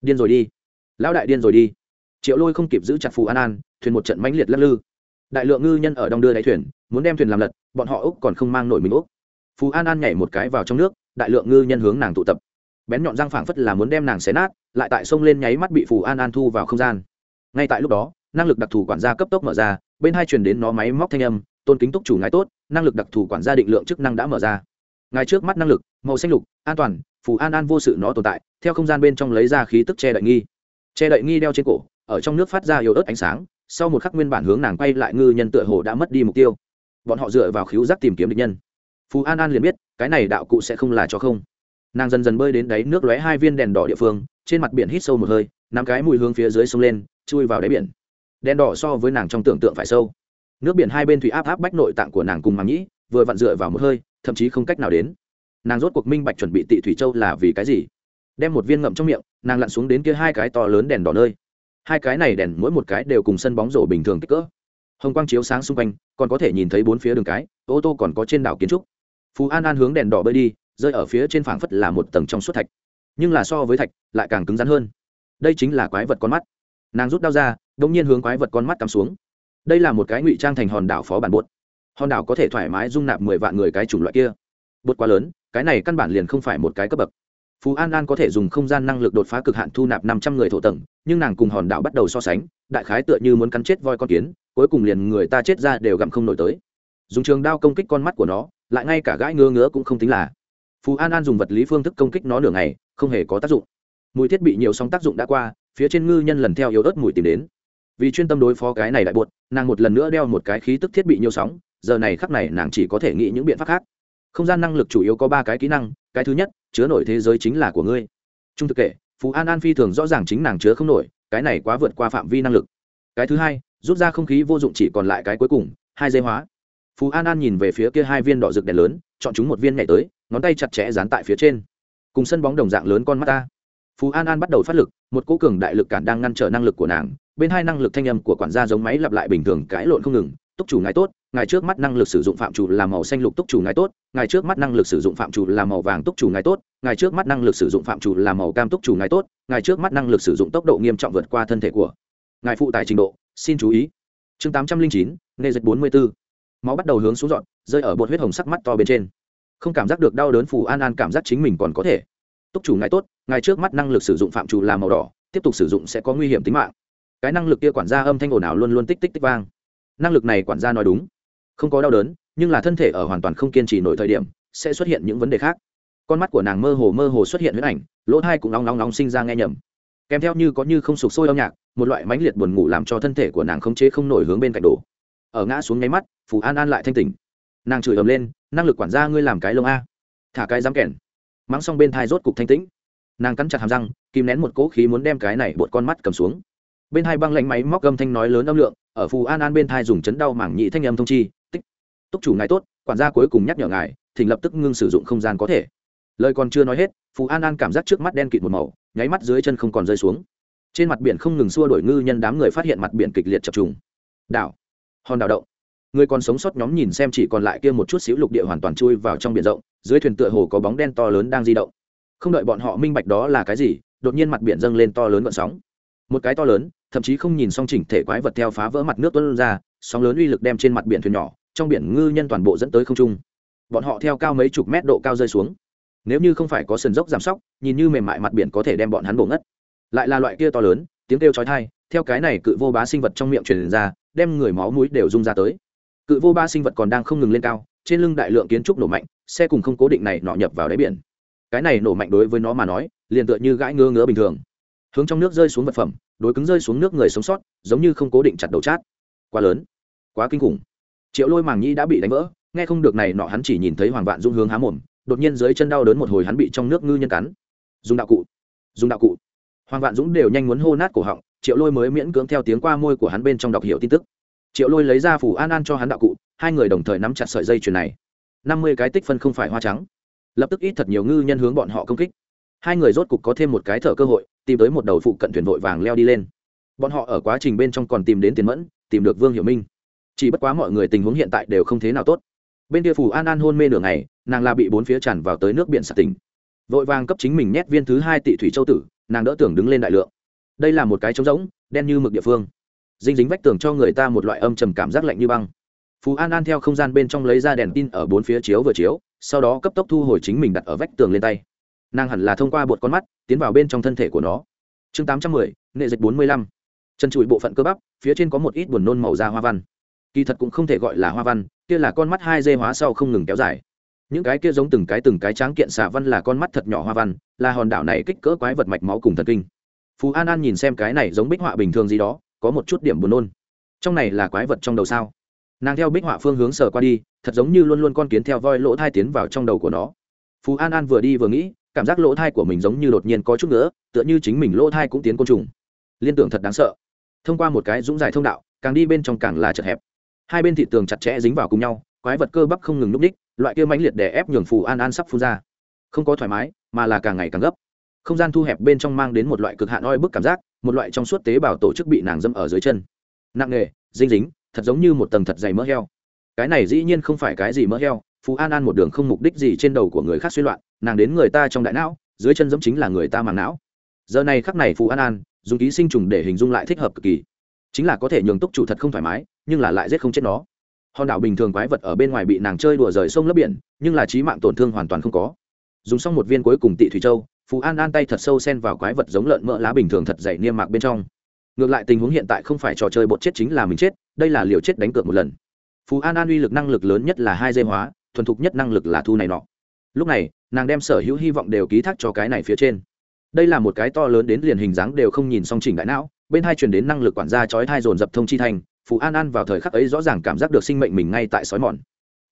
Điên rồi đi. Lão đại điên rồi đi. Triệu lôi không kịp giữ chặt phù an an, thuyền một trận mãnh liệt lắc lư. Đại lượng ngư nhân ở đông đưa đáy thuyền, muốn đem thuyền làm lật, bọn họ úc còn không mang nổi mình úc. Phù an an nhảy một cái vào trong nước, đại lượng ngư nhân hướng nàng tụ tập bén nhọn răng phảng phất là muốn đem nàng xé nát, lại tại sông lên nháy mắt bị phù an an thu vào không gian. Ngay tại lúc đó, năng lực đặc thù quản gia cấp tốc mở ra, bên hai truyền đến nó máy móc thanh âm, tôn kính túc chủ ngài tốt, năng lực đặc thù quản gia định lượng chức năng đã mở ra. Ngài trước mắt năng lực, màu xanh lục, an toàn, phù an an vô sự nó tồn tại, theo không gian bên trong lấy ra khí tức che đậy nghi. Che đậy nghi đeo trên cổ, ở trong nước phát ra yếu ớt ánh sáng, sau một khắc nguyên bản hướng nàng quay lại ngư nhân tựa hồ đã mất đi mục tiêu. Bọn họ dựa vào khíu giác tìm kiếm địch nhân. Phù an an liền biết, cái này đạo cụ sẽ không là cho không nàng dần dần bơi đến đáy nước lóe hai viên đèn đỏ địa phương, trên mặt biển hít sâu một hơi, nắm cái mùi hướng phía dưới sông lên, chui vào đáy biển. Đèn đỏ so với nàng trong tưởng tượng phải sâu. Nước biển hai bên thủy áp áp bách nội tạng của nàng cùng màng nhĩ, vừa vặn dựa vào một hơi, thậm chí không cách nào đến. Nàng rốt cuộc minh bạch chuẩn bị tị thủy châu là vì cái gì. Đem một viên ngậm trong miệng, nàng lặn xuống đến kia hai cái to lớn đèn đỏ nơi. Hai cái này đèn mỗi một cái đều cùng sân bóng rổ bình thường kích cỡ. Hồng quang chiếu sáng xung quanh, còn có thể nhìn thấy bốn phía đường cái, ô tô còn có trên đảo kiến trúc. Phú an an hướng đèn đỏ bơi đi rơi ở phía trên phảng phất là một tầng trong suốt thạch. Nhưng là so với thạch, lại càng cứng rắn hơn. Đây chính là quái vật con mắt. Nàng rút đao ra đ ỗ n g nhiên hướng quái vật con mắt cắm xuống. Đây là một cái ngụy trang thành hòn đảo phó bản bột. Hòn đảo có thể thoải mái dung nạp mười vạn người cái chủng loại kia. Bột quá lớn, cái này căn bản liền không phải một cái cấp bậc. Phú an an có thể dùng không gian năng lực đột phá cực hạn thu nạp năm trăm người thổ tầng, nhưng nàng cùng hòn đảo bắt đầu so sánh, đại khái tựa như muốn cắn chết voi con kiến, cuối cùng liền người ta chết ra đều gặm không nổi tới. Dùng trường đao công kích con mắt của nó, lại ngay cả gãi ngứa ngứa cũng không tính là phú an an dùng vật lý phương thức công kích nó nửa ngày, không hề có tác dụng. mùi thiết bị nhiều sóng tác dụng đã qua, phía trên ngư nhân lần theo yếu ớt mùi tìm đến. vì chuyên tâm đối phó cái này đại bột nàng một lần nữa đeo một cái khí tức thiết bị nhiều sóng, giờ này khắc này nàng chỉ có thể nghĩ những biện pháp khác. không gian năng lực chủ yếu có ba cái kỹ năng, cái thứ nhất, chứa nổi thế giới chính là của ngươi. trung thực kể, phú an an phi thường rõ ràng chính nàng chứa không nổi, cái này quá vượt qua phạm vi năng lực. cái thứ hai, rút ra không khí vô dụng chỉ còn lại cái cuối cùng, hai dây hóa. phú an an nhìn về phía kia hai viên đỏ rực đèn lớn, chọn chúng một viên nhảy tới ngón tay chặt chẽ dán tại phía trên. Cùng sân bóng đồng dạng lớn con mắt ta. Phú an an bắt đầu phát lực, một cố cường đại lực cản đang ngăn trở năng lực của nàng, bên hai năng lực thanh âm của quản gia giống máy lặp lại bình thường cãi lộn không ngừng, túc chủ ngài tốt, ngài trước mắt năng lực sử dụng phạm chủ là màu xanh lục, túc chủ ngài tốt, ngài trước mắt năng lực sử dụng phạm chủ là màu vàng, túc chủ ngài tốt, ngài trước mắt năng lực sử dụng phạm chủ là màu cam, túc chủ ngài tốt, ngài trước mắt năng lực sử dụng tốc độ nghiêm trọng vượt qua thân thể của ngài phụ tải trình độ, xin chú ý. Chương tám trăm linh chín nghề dịch bốn mươi bốn. Máu bắt đầu hướng xuống dọn, rơi ở bột huyết hồng sắc mắt to bên trên không cảm giác được đau đớn phù an an cảm giác chính mình còn có thể. Túc chủ ngài tốt, ngài trước mắt năng lực sử dụng phạm chủ là màu đỏ, tiếp tục sử dụng sẽ có nguy hiểm tính mạng. Cái năng lực kia quản gia âm thanh ồn ào luôn luôn tích tích tích vang. Năng lực này quản gia nói đúng. Không có đau đớn, nhưng là thân thể ở hoàn toàn không kiên trì nổi thời điểm, sẽ xuất hiện những vấn đề khác. Con mắt của nàng mơ hồ mơ hồ xuất hiện huyết ảnh, lỗ thai cũng nóng nóng nóng sinh ra nghe nhầm. Kèm theo như có như không sụp sôi âm nhạc, một loại mãnh liệt buồn ngủ làm cho thân thể của nàng không chế không nổi hướng bên cạnh đổ. Ở ngã xuống nháy mắt, phù an an lại thanh tỉnh nàng chửi ầm lên, năng lực quản gia ngươi làm cái lông a. Thả cái dám kẻn mắng xong bên thai rốt cục thanh tĩnh. Nàng cắn chặt hàm răng, kìm nén một cỗ khí muốn đem cái này bột con mắt cầm xuống. Bên hai băng lạnh máy móc âm thanh nói lớn âm lượng, ở phù an an bên thai dùng chấn đau mảng nhị thanh âm thông chi, tích, túc chủ ngài tốt, quản gia cuối cùng nhắc nhở ngài, thỉnh lập tức ngưng sử dụng không gian có thể. Lời còn chưa nói hết, phù an an cảm giác trước mắt đen kịt một màu, nháy mắt dưới chân không còn rơi xuống. Trên mặt biển không ngừng xua đổi ngư nhân đám người phát hiện mặt biển kịch liệt chập trùng. Đảo, hòn đảo động người còn sống sót nhóm nhìn xem chỉ còn lại kia một chút xíu lục địa hoàn toàn chui vào trong biển rộng, dưới thuyền tựa hồ có bóng đen to lớn đang di động. Không đợi bọn họ minh bạch đó là cái gì, đột nhiên mặt biển dâng lên to lớn vận sóng. Một cái to lớn, thậm chí không nhìn xong chỉnh thể quái vật theo phá vỡ mặt nước tuôn ra, sóng lớn uy lực đem trên mặt biển thuyền nhỏ, trong biển ngư nhân toàn bộ dẫn tới không trung. Bọn họ theo cao mấy chục mét độ cao rơi xuống. Nếu như không phải có sườn dốc giảm sóc, nhìn như mềm mại mặt biển có thể đem bọn hắn bổ ngất. Lại là loại kia to lớn, tiếng kêu chói tai, theo cái này cự vô bá sinh vật trong miệng truyền ra, đem người máu mũi đều rung ra tới cự vô ba sinh vật còn đang không ngừng lên cao, trên lưng đại lượng kiến trúc nổ mạnh, xe cùng không cố định này nọ nhập vào đáy biển. Cái này nổ mạnh đối với nó mà nói, liền tựa như gãi ngơ ngứa bình thường. Hướng trong nước rơi xuống vật phẩm, đối cứng rơi xuống nước người sống sót, giống như không cố định chặt đầu chát. Quá lớn, quá kinh khủng. Triệu lôi màng nhĩ đã bị đánh vỡ, nghe không được này nọ hắn chỉ nhìn thấy hoàng vạn dung hướng há mồm, đột nhiên dưới chân đau đớn một hồi hắn bị trong nước ngư nhân cắn. Dùng đạo cụ, dùng đạo cụ. Hoàng vạn dũng đều nhanh muốn hô nát cổ họng, triệu lôi mới miễn cưỡng theo tiếng qua môi của hắn bên trong đọc hiểu tin tức triệu lôi lấy ra phủ an an cho hắn đạo cụ, hai người đồng thời nắm chặt sợi dây chuyền này. Năm mươi cái tích phân không phải hoa trắng. Lập tức ít thật nhiều ngư nhân hướng bọn họ công kích. Hai người rốt cục có thêm một cái thở cơ hội, tìm tới một đầu phụ cận thuyền vội vàng leo đi lên. Bọn họ ở quá trình bên trong còn tìm đến tiền mẫn, tìm được vương hiểu minh. Chỉ bất quá mọi người tình huống hiện tại đều không thế nào tốt. Bên kia phủ an an hôn mê nửa ngày, nàng là bị bốn phía tràn vào tới nước biển sạt tỉnh. Vội vàng cấp chính mình nhét viên thứ hai tị thủy châu tử, nàng đỡ tưởng đứng lên đại lượng. Đây là một cái trống rỗng, đen như mực địa phương dinh dính vách tường cho người ta một loại âm trầm cảm giác lạnh như băng. Phú an an theo không gian bên trong lấy ra đèn tin ở bốn phía chiếu vừa chiếu, sau đó cấp tốc thu hồi chính mình đặt ở vách tường lên tay. Nàng hẳn là thông qua bột con mắt, tiến vào bên trong thân thể của nó. Chương tám trăm mười, nệ dịch bốn mươi lăm. Chân trụi bộ phận cơ bắp, phía trên có một ít buồn nôn màu da hoa văn. Kỳ thật cũng không thể gọi là hoa văn, kia là con mắt hai dê hóa sau không ngừng kéo dài. Những cái kia giống từng cái từng cái tráng kiện xà văn là con mắt thật nhỏ hoa văn, là hòn đảo này kích cỡ quái vật mạch máu cùng thần kinh. Phú an an nhìn xem cái này giống bích họa bình thường gì đó có một chút điểm buồn nôn. Trong này là quái vật trong đầu sao? Nàng theo bích họa phương hướng sờ qua đi, thật giống như luôn luôn con kiến theo voi lỗ thai tiến vào trong đầu của nó. Phú an an vừa đi vừa nghĩ, cảm giác lỗ thai của mình giống như đột nhiên có chút nữa tựa như chính mình lỗ thai cũng tiến côn trùng. Liên tưởng thật đáng sợ. Thông qua một cái dũng dài thông đạo, càng đi bên trong càng là chật hẹp. Hai bên thị tường chặt chẽ dính vào cùng nhau, quái vật cơ bắp không ngừng núp đích, loại kia mãnh liệt để ép nhường phù an an sắp phun ra. Không có thoải mái, mà là càng ngày càng gấp không gian thu hẹp bên trong mang đến một loại cực hạn oi bức cảm giác, một loại trong suốt tế bào tổ chức bị nàng dâm ở dưới chân. Nặng nề, dinh dính, thật giống như một tầng thật dày mỡ heo. Cái này dĩ nhiên không phải cái gì mỡ heo, phú an an một đường không mục đích gì trên đầu của người khác suy loạn, nàng đến người ta trong đại não, dưới chân giống chính là người ta màng não. Giờ này khắc này phú an an, dùng ký sinh trùng để hình dung lại thích hợp cực kỳ. Chính là có thể nhường túc chủ thật không thoải mái, nhưng là lại giết không chết nó. Hòn đảo bình thường quái vật ở bên ngoài bị nàng chơi đùa rời sông lấp biển, nhưng là trí mạng tổn thương hoàn toàn không có. Dùng xong một viên cuối cùng tị thủy châu phú an an tay thật sâu sen vào quái vật giống lợn mỡ lá bình thường thật dày niêm mạc bên trong. Ngược lại tình huống hiện tại không phải trò chơi bột chết chính là mình chết, đây là liều chết đánh cược một lần. Phú an an uy lực năng lực lớn nhất là hai dây hóa, thuần thục nhất năng lực là thu này nọ. Lúc này, nàng đem sở hữu hy vọng đều ký thác cho cái này phía trên. Đây là một cái to lớn đến liền hình dáng đều không nhìn song chỉnh đại não, bên hai truyền đến năng lực quản gia chói thai dồn dập thông chi thành phú an an vào thời khắc ấy rõ ràng cảm giác được sinh mệnh mình ngay tại sói mòn.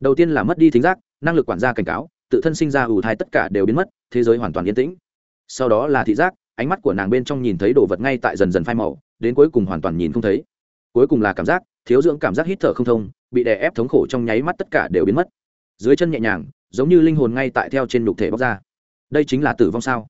Đầu tiên là mất đi thính giác, năng lực quản gia cảnh cáo, tự thân sinh ra ủ thai tất cả đều biến mất, thế giới hoàn toàn yên tĩnh sau đó là thị giác, ánh mắt của nàng bên trong nhìn thấy đồ vật ngay tại dần dần phai màu, đến cuối cùng hoàn toàn nhìn không thấy. Cuối cùng là cảm giác, thiếu dưỡng cảm giác hít thở không thông, bị đè ép thống khổ trong nháy mắt tất cả đều biến mất. Dưới chân nhẹ nhàng, giống như linh hồn ngay tại theo trên nhục thể bóc ra. Đây chính là tử vong sao?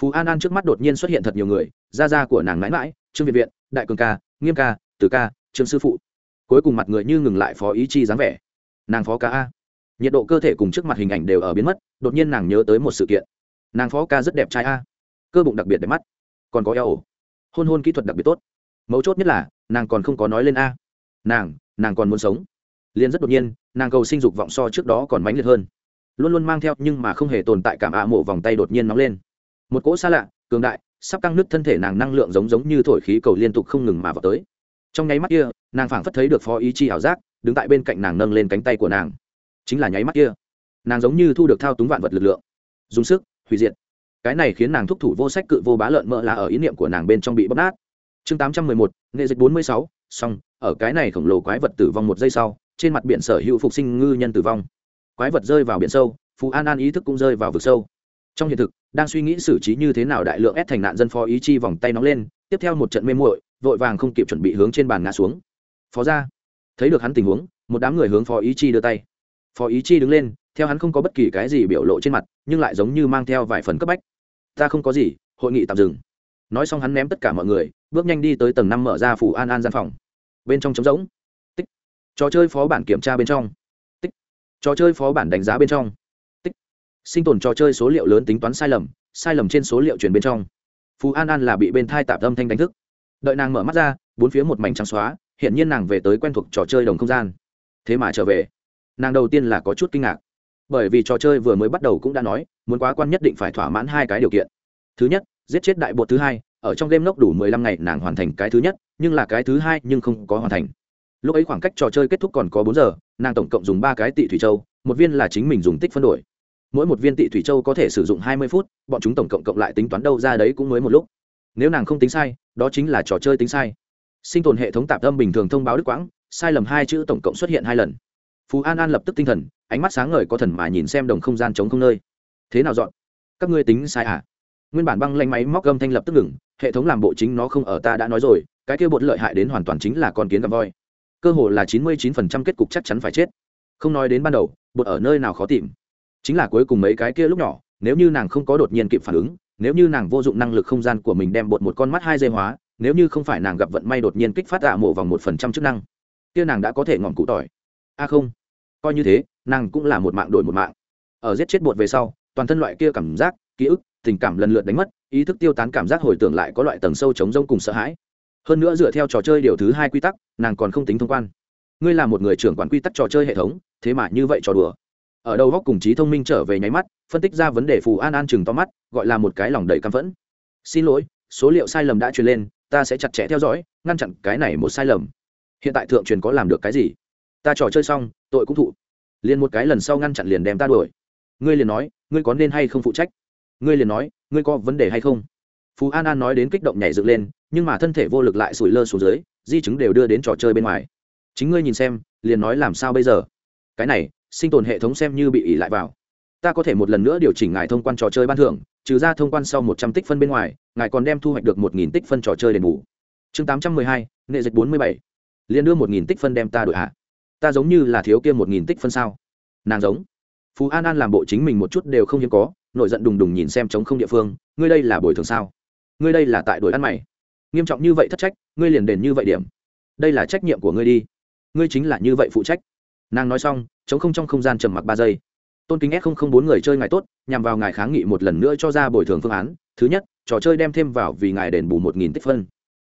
Phú an an trước mắt đột nhiên xuất hiện thật nhiều người gia gia của nàng mãi mãi, trương việt viện, đại cường ca, nghiêm ca, tử ca, trương sư phụ. Cuối cùng mặt người như ngừng lại phó ý chi dáng vẻ. Nàng phó ca a. Nhiệt độ cơ thể cùng trước mặt hình ảnh đều ở biến mất, đột nhiên nàng nhớ tới một sự kiện nàng phó ca rất đẹp trai a. Cơ bụng đặc biệt đẹp mắt. Còn có eo. Ổ hôn hôn kỹ thuật đặc biệt tốt. Mấu chốt nhất là, nàng còn không có nói lên a. Nàng nàng còn muốn sống. Liền rất đột nhiên, nàng cầu sinh dục vọng so trước đó còn mãnh liệt hơn. Luôn luôn mang theo nhưng mà không hề tồn tại cảm ạ mộ vòng tay đột nhiên nóng lên. Một cỗ xa lạ, cường đại, sắp căng nứt thân thể nàng năng lượng giống giống như thổi khí cầu liên tục không ngừng mà vào tới. Trong nháy mắt kia, nàng phảng phất thấy được phó ý chi ảo giác, đứng tại bên cạnh nàng nâng lên cánh tay của nàng. Chính là nháy mắt kia, nàng giống như thu được thao túng vạn vật lực lượng. Dùng sức hủy diệt. Cái này khiến nàng thúc thủ vô sách cự vô bá lợn mỡ là ở ý niệm của nàng bên trong bị bóp nát. Chương tám trăm mười một, nghệ dịch bốn mươi sáu, xong, ở cái này khổng lồ quái vật tử vong một giây sau, trên mặt biển sở hữu phục sinh ngư nhân tử vong. Quái vật rơi vào biển sâu, phú an an ý thức cũng rơi vào vực sâu. Trong hiện thực, đang suy nghĩ xử trí như thế nào đại lượng ép thành nạn dân phó ý chi vòng tay nóng lên, tiếp theo một trận mê muội, vội vàng không kịp chuẩn bị hướng trên bàn ngã xuống. Phó ra thấy được hắn tình huống, một đám người hướng phó ý chi đưa tay phó ý chi đứng lên, theo hắn không có bất kỳ cái gì biểu lộ trên mặt, nhưng lại giống như mang theo vài phần cấp bách. Ta không có gì, hội nghị tạm dừng. Nói xong hắn ném tất cả mọi người, bước nhanh đi tới tầng năm mở ra phủ an an gian phòng. Bên trong trống rỗng. Tích. Trò chơi phó bản kiểm tra bên trong. Tích. Trò chơi phó bản đánh giá bên trong. Tích. Sinh tồn trò chơi số liệu lớn tính toán sai lầm sai lầm trên số liệu chuyển bên trong. Phú an an là bị bên thai tạp âm thanh đánh thức. Đợi nàng mở mắt ra, bốn phía một mảnh trắng xóa hiện nhiên nàng về tới quen thuộc trò chơi đồng không gian. Thế mà trở về nàng đầu tiên là có chút kinh ngạc. Bởi vì trò chơi vừa mới bắt đầu cũng đã nói, muốn quá quan nhất định phải thỏa mãn hai cái điều kiện. Thứ nhất, giết chết đại bột thứ hai, ở trong game nốc đủ mười lăm ngày nàng hoàn thành cái thứ nhất, nhưng là cái thứ hai nhưng không có hoàn thành. Lúc ấy khoảng cách trò chơi kết thúc còn có bốn giờ, nàng tổng cộng dùng ba cái tị thủy châu, một viên là chính mình dùng tích phân đổi. Mỗi một viên tị thủy châu có thể sử dụng hai mươi phút, bọn chúng tổng cộng cộng lại tính toán đâu ra đấy cũng mới một lúc. Nếu nàng không tính sai, đó chính là trò chơi tính sai. Sinh tồn hệ thống tạp tâm bình thường thông báo đức quãng, sai lầm hai chữ tổng cộng xuất hiện hai lần phú an an lập tức tinh thần, ánh mắt sáng ngời có thần mà nhìn xem đồng không gian chống không nơi. Thế nào dọn? Các ngươi tính sai à? Nguyên bản băng lanh máy móc gâm thanh lập tức ngừng, hệ thống làm bộ chính nó không ở ta đã nói rồi, cái kia bột lợi hại đến hoàn toàn chính là con kiến gặp voi. Cơ hồ là chín mươi chín phần trăm kết cục chắc chắn phải chết. Không nói đến ban đầu, bột ở nơi nào khó tìm. Chính là cuối cùng mấy cái kia lúc nhỏ, nếu như nàng không có đột nhiên kịp phản ứng, nếu như nàng vô dụng năng lực không gian của mình đem bột một con mắt hai dây hóa, nếu như không phải nàng gặp vận may đột nhiên kích phát tạ mộ vòng một phần trăm chức năng, kia nàng đã có thể ngọn cụ tỏi a không, coi như thế, nàng cũng là một mạng đổi một mạng. Ở giết chết bột về sau, toàn thân loại kia cảm giác, ký ức, tình cảm lần lượt đánh mất, ý thức tiêu tán cảm giác hồi tưởng lại có loại tầng sâu chống rông cùng sợ hãi. Hơn nữa dựa theo trò chơi điều thứ hai quy tắc, nàng còn không tính thông quan. Ngươi là một người trưởng quản quy tắc trò chơi hệ thống, thế mà như vậy trò đùa. Ở đầu góc cùng trí thông minh trở về nháy mắt, phân tích ra vấn đề phù an an chừng to mắt, gọi là một cái lòng đầy căm phẫn. Xin lỗi, số liệu sai lầm đã truyền lên, ta sẽ chặt chẽ theo dõi, ngăn chặn cái này một sai lầm. Hiện tại thượng truyền có làm được cái gì? Ta trò chơi xong, tội cũng thụ. Liền một cái lần sau ngăn chặn liền đem ta đuổi. Ngươi liền nói, ngươi có nên hay không phụ trách? Ngươi liền nói, ngươi có vấn đề hay không? Phú an an nói đến kích động nhảy dựng lên, nhưng mà thân thể vô lực lại sủi lơ xuống dưới, di chứng đều đưa đến trò chơi bên ngoài. Chính ngươi nhìn xem, liền nói làm sao bây giờ? Cái này, sinh tồn hệ thống xem như bị ỉ lại vào. Ta có thể một lần nữa điều chỉnh ngài thông quan trò chơi ban thưởng, trừ ra thông quan sau một trăm tích phân bên ngoài, ngài còn đem thu hoạch được một nghìn tích phân trò chơi đền bù. Chương tám trăm mười hai, nghệ dịch bốn mươi bảy. Liền đưa một nghìn tích phân đem ta đổi hạ ta giống như là thiếu kia một nghìn tích phân sao? Nàng giống. Phú an an làm bộ chính mình một chút đều không hiếm có, nổi giận đùng đùng nhìn xem chống không địa phương, ngươi đây là bồi thường sao? Ngươi đây là tại đổi ăn mày. Nghiêm trọng như vậy thất trách, ngươi liền đền như vậy điểm. Đây là trách nhiệm của ngươi đi. Ngươi chính là như vậy phụ trách. Nàng nói xong chống không trong không gian trầm mặc ba giây. Tôn kính s không không bốn người chơi ngài tốt, nhằm vào ngài kháng nghị một lần nữa cho ra bồi thường phương án. Thứ nhất, trò chơi đem thêm vào vì ngài đền bù một nghìn tích phân.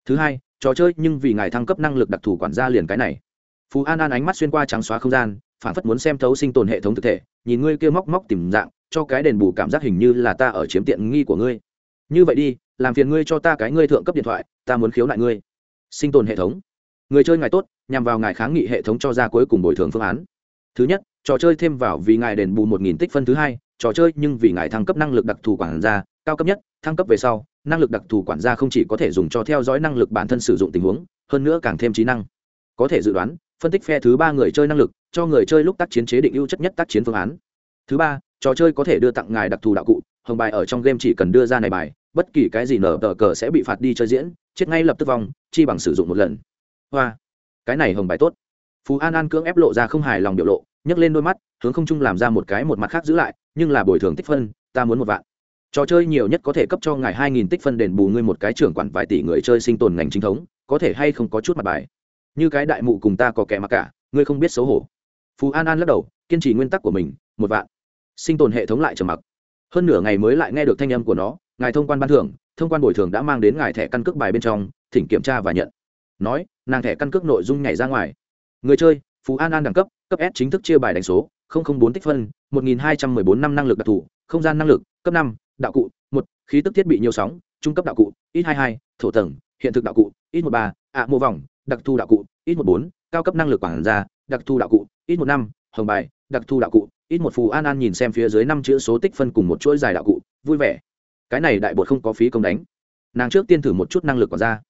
Thứ hai, trò chơi nhưng vì ngài thăng cấp năng lực đặc thù quản gia liền cái này phú an an ánh mắt xuyên qua trắng xóa không gian phản phất muốn xem thấu sinh tồn hệ thống thực thể, nhìn ngươi kia móc móc tìm dạng, cho cái đền bù cảm giác hình như là ta ở chiếm tiện nghi của ngươi. Như vậy đi, làm phiền ngươi cho ta cái ngươi thượng cấp điện thoại, ta muốn khiếu nại ngươi. Sinh tồn hệ thống. Người chơi ngài tốt, nhằm vào ngài kháng nghị hệ thống cho ra cuối cùng bồi thường phương án. Thứ nhất, trò chơi thêm vào vì ngài đền bù một nghìn tích phân thứ hai, trò chơi nhưng vì ngài thăng cấp năng lực đặc thù quản gia, cao cấp nhất, thăng cấp về sau, năng lực đặc thù quản gia không chỉ có thể dùng cho theo dõi năng lực bản thân sử dụng tình huống, hơn nữa càng thêm trí năng. Có thể dự đoán phân tích phe thứ ba người chơi năng lực, cho người chơi lúc tác chiến chế định ưu chất nhất tác chiến phương án. Thứ ba, trò chơi có thể đưa tặng ngài đặc thù đạo cụ, hồng bài ở trong game chỉ cần đưa ra này bài, bất kỳ cái gì nở tờ cờ sẽ bị phạt đi chơi diễn, chết ngay lập tức vòng chi bằng sử dụng một lần. Hoa, cái này hồng bài tốt. Phú an an cưỡng ép lộ ra không hài lòng biểu lộ, nhấc lên đôi mắt, hướng không trung làm ra một cái một mặt khác giữ lại, nhưng là bồi thường tích phân, ta muốn một vạn. Trò chơi nhiều nhất có thể cấp cho ngài hai nghìn tích phân đền bù ngươi một cái trưởng quản vài tỷ người chơi sinh tồn ngành chính thống, có thể hay không có chút mặt bài? Như cái đại mụ cùng ta có kẻ mặc cả, ngươi không biết xấu hổ. Phú an an lắc đầu, kiên trì nguyên tắc của mình, một vạn. Sinh tồn hệ thống lại trầm mặc. Hơn nửa ngày mới lại nghe được thanh âm của nó, ngài thông quan ban thưởng, thông quan bồi thường đã mang đến ngài thẻ căn cước bài bên trong, thỉnh kiểm tra và nhận. Nói, nàng thẻ căn cước nội dung nhảy ra ngoài. Người chơi phú an an đẳng cấp cấp s chính thức chia bài đánh số bốn tích phân, một nghìn hai trăm m ư ơ i bốn năm năng lực đặc thù, không gian năng lực, cấp năm, đạo cụ, một, khí tức thiết bị nhiều sóng, trung cấp đạo cụ, ít hai hai, thổ tầng, hiện thực đạo cụ, ít một ba, ạ mô vòng, đặc thù đạo cụ ít một bốn, cao cấp năng lực quản gia, đặc thù đạo cụ, ít một năm, hồng bài, đặc thù đạo cụ, ít một phù an an nhìn xem phía dưới năm chữ số tích phân cùng một chuỗi dài đạo cụ, vui vẻ. Cái này đại bột không có phí công đánh. Nàng trước tiên thử một chút năng lực quản gia.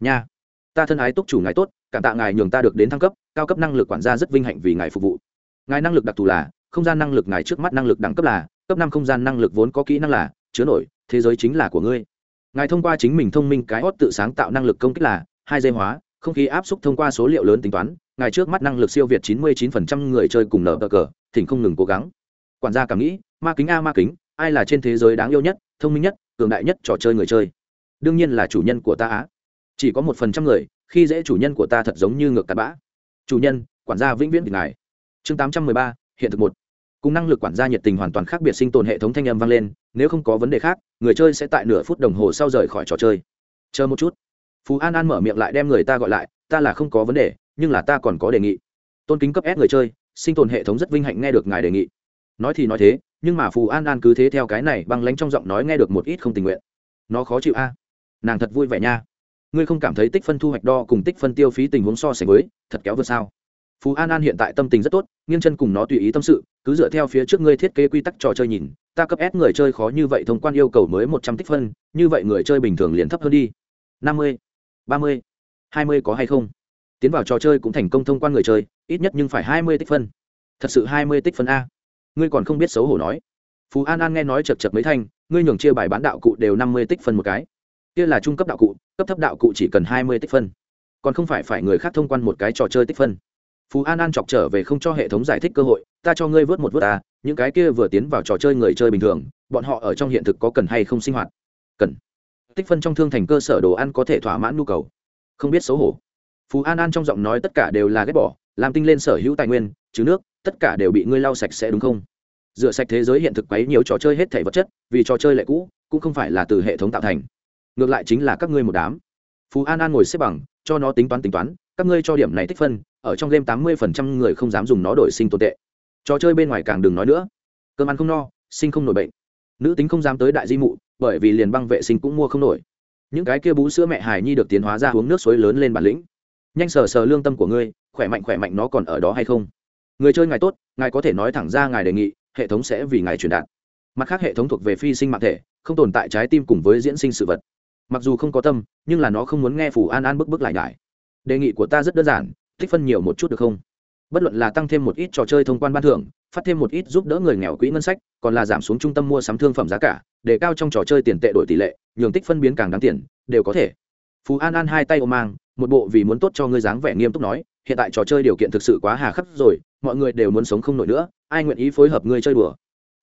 Nha, ta thân ái túc chủ ngài tốt, cảm tạ ngài nhường ta được đến thăng cấp, cao cấp năng lực quản gia rất vinh hạnh vì ngài phục vụ. Ngài năng lực đặc thù là, không gian năng lực ngài trước mắt năng lực đẳng cấp là, cấp năm không gian năng lực vốn có kỹ năng là, chứa nổi, thế giới chính là của ngươi. Ngài thông qua chính mình thông minh cái hót tự sáng tạo năng lực công kích là, hai dây hóa không khí áp suất thông qua số liệu lớn tính toán ngài trước mắt năng lực siêu việt 99% người chơi cùng nở cờ, thỉnh không ngừng cố gắng. Quản gia cảm nghĩ, ma kính a ma kính, ai là trên thế giới đáng yêu nhất, thông minh nhất, cường đại nhất trò chơi người chơi? Đương nhiên là chủ nhân của ta á. Chỉ có một phần trăm người, khi dễ chủ nhân của ta thật giống như ngược tạt bã. Chủ nhân, quản gia vĩnh viễn vì ngài. Chương tám trăm mười ba, hiện thực một. Cùng năng lực quản gia nhiệt tình hoàn toàn khác biệt sinh tồn hệ thống thanh âm vang lên, nếu không có vấn đề khác, người chơi sẽ tại nửa phút đồng hồ sau rời khỏi trò chơi. Chờ một chút phú an an mở miệng lại đem người ta gọi lại ta là không có vấn đề nhưng là ta còn có đề nghị tôn kính cấp ép người chơi sinh tồn hệ thống rất vinh hạnh nghe được ngài đề nghị nói thì nói thế nhưng mà phù an an cứ thế theo cái này băng lánh trong giọng nói nghe được một ít không tình nguyện nó khó chịu a nàng thật vui vẻ nha ngươi không cảm thấy tích phân thu hoạch đo cùng tích phân tiêu phí tình huống so sánh với thật kéo vượt sao phú an an hiện tại tâm tình rất tốt nghiêng chân cùng nó tùy ý tâm sự cứ dựa theo phía trước ngươi thiết kế quy tắc trò chơi nhìn ta cấp ép người chơi khó như vậy thông quan yêu cầu mới một trăm tích phân như vậy người chơi bình thường liền thấp hơn đi năm mươi ba mươi. Hai mươi có hay không? Tiến vào trò chơi cũng thành công thông quan người chơi, ít nhất nhưng phải hai mươi tích phân. Thật sự hai mươi tích phân a. Ngươi còn không biết xấu hổ nói. Phú an an nghe nói chật chật mấy thanh, ngươi nhường chia bài bán đạo cụ đều năm mươi tích phân một cái. Kia là trung cấp đạo cụ, cấp thấp đạo cụ chỉ cần hai mươi tích phân. Còn không phải phải người khác thông quan một cái trò chơi tích phân. Phú an an chọc trở về không cho hệ thống giải thích cơ hội, ta cho ngươi vớt một vớt ta những cái kia vừa tiến vào trò chơi người chơi bình thường, bọn họ ở trong hiện thực có cần hay không sinh hoạt? Cần tích phân trong thương thành cơ sở đồ ăn có thể thỏa mãn nhu cầu. Không biết xấu hổ. Phú an an trong giọng nói tất cả đều là ghét bỏ, làm tinh lên sở hữu tài nguyên chứ nước, tất cả đều bị ngươi lau sạch sẽ đúng không? Rửa sạch thế giới hiện thực quấy nhiều trò chơi hết thể vật chất, vì trò chơi lệ cũ, cũng không phải là từ hệ thống tạo thành. Ngược lại chính là các ngươi một đám. Phú an an ngồi xếp bằng, cho nó tính toán tính toán, các ngươi cho điểm này tích phân, ở trong game tám mươi phần trăm người không dám dùng nó đổi sinh tồn tệ. Trò chơi bên ngoài càng đừng nói nữa. Cơm ăn không no, sinh không nổi bệnh. Nữ tính không dám tới đại di mụ bởi vì liền băng vệ sinh cũng mua không nổi. Những cái kia bú sữa mẹ hài nhi được tiến hóa ra uống nước suối lớn lên bản lĩnh. Nhanh sờ sờ lương tâm của ngươi, khỏe mạnh khỏe mạnh nó còn ở đó hay không? Người chơi ngài tốt, ngài có thể nói thẳng ra ngài đề nghị, hệ thống sẽ vì ngài truyền đạt. Mặt khác hệ thống thuộc về phi sinh mạng thể, không tồn tại trái tim cùng với diễn sinh sự vật. Mặc dù không có tâm, nhưng là nó không muốn nghe phủ an an bức bức lại ngại đề nghị của ta rất đơn giản, tích phân nhiều một chút được không? Bất luận là tăng thêm một ít trò chơi thông quan ban thưởng phát thêm một ít giúp đỡ người nghèo quỹ ngân sách, còn là giảm xuống trung tâm mua sắm thương phẩm giá cả, để cao trong trò chơi tiền tệ đổi tỷ lệ, nhường tích phân biến càng đáng tiền, đều có thể phú an an hai tay ôm mang, một bộ vì muốn tốt cho ngươi dáng vẻ nghiêm túc nói, hiện tại trò chơi điều kiện thực sự quá hà khắc rồi, mọi người đều muốn sống không nổi nữa, ai nguyện ý phối hợp ngươi chơi đùa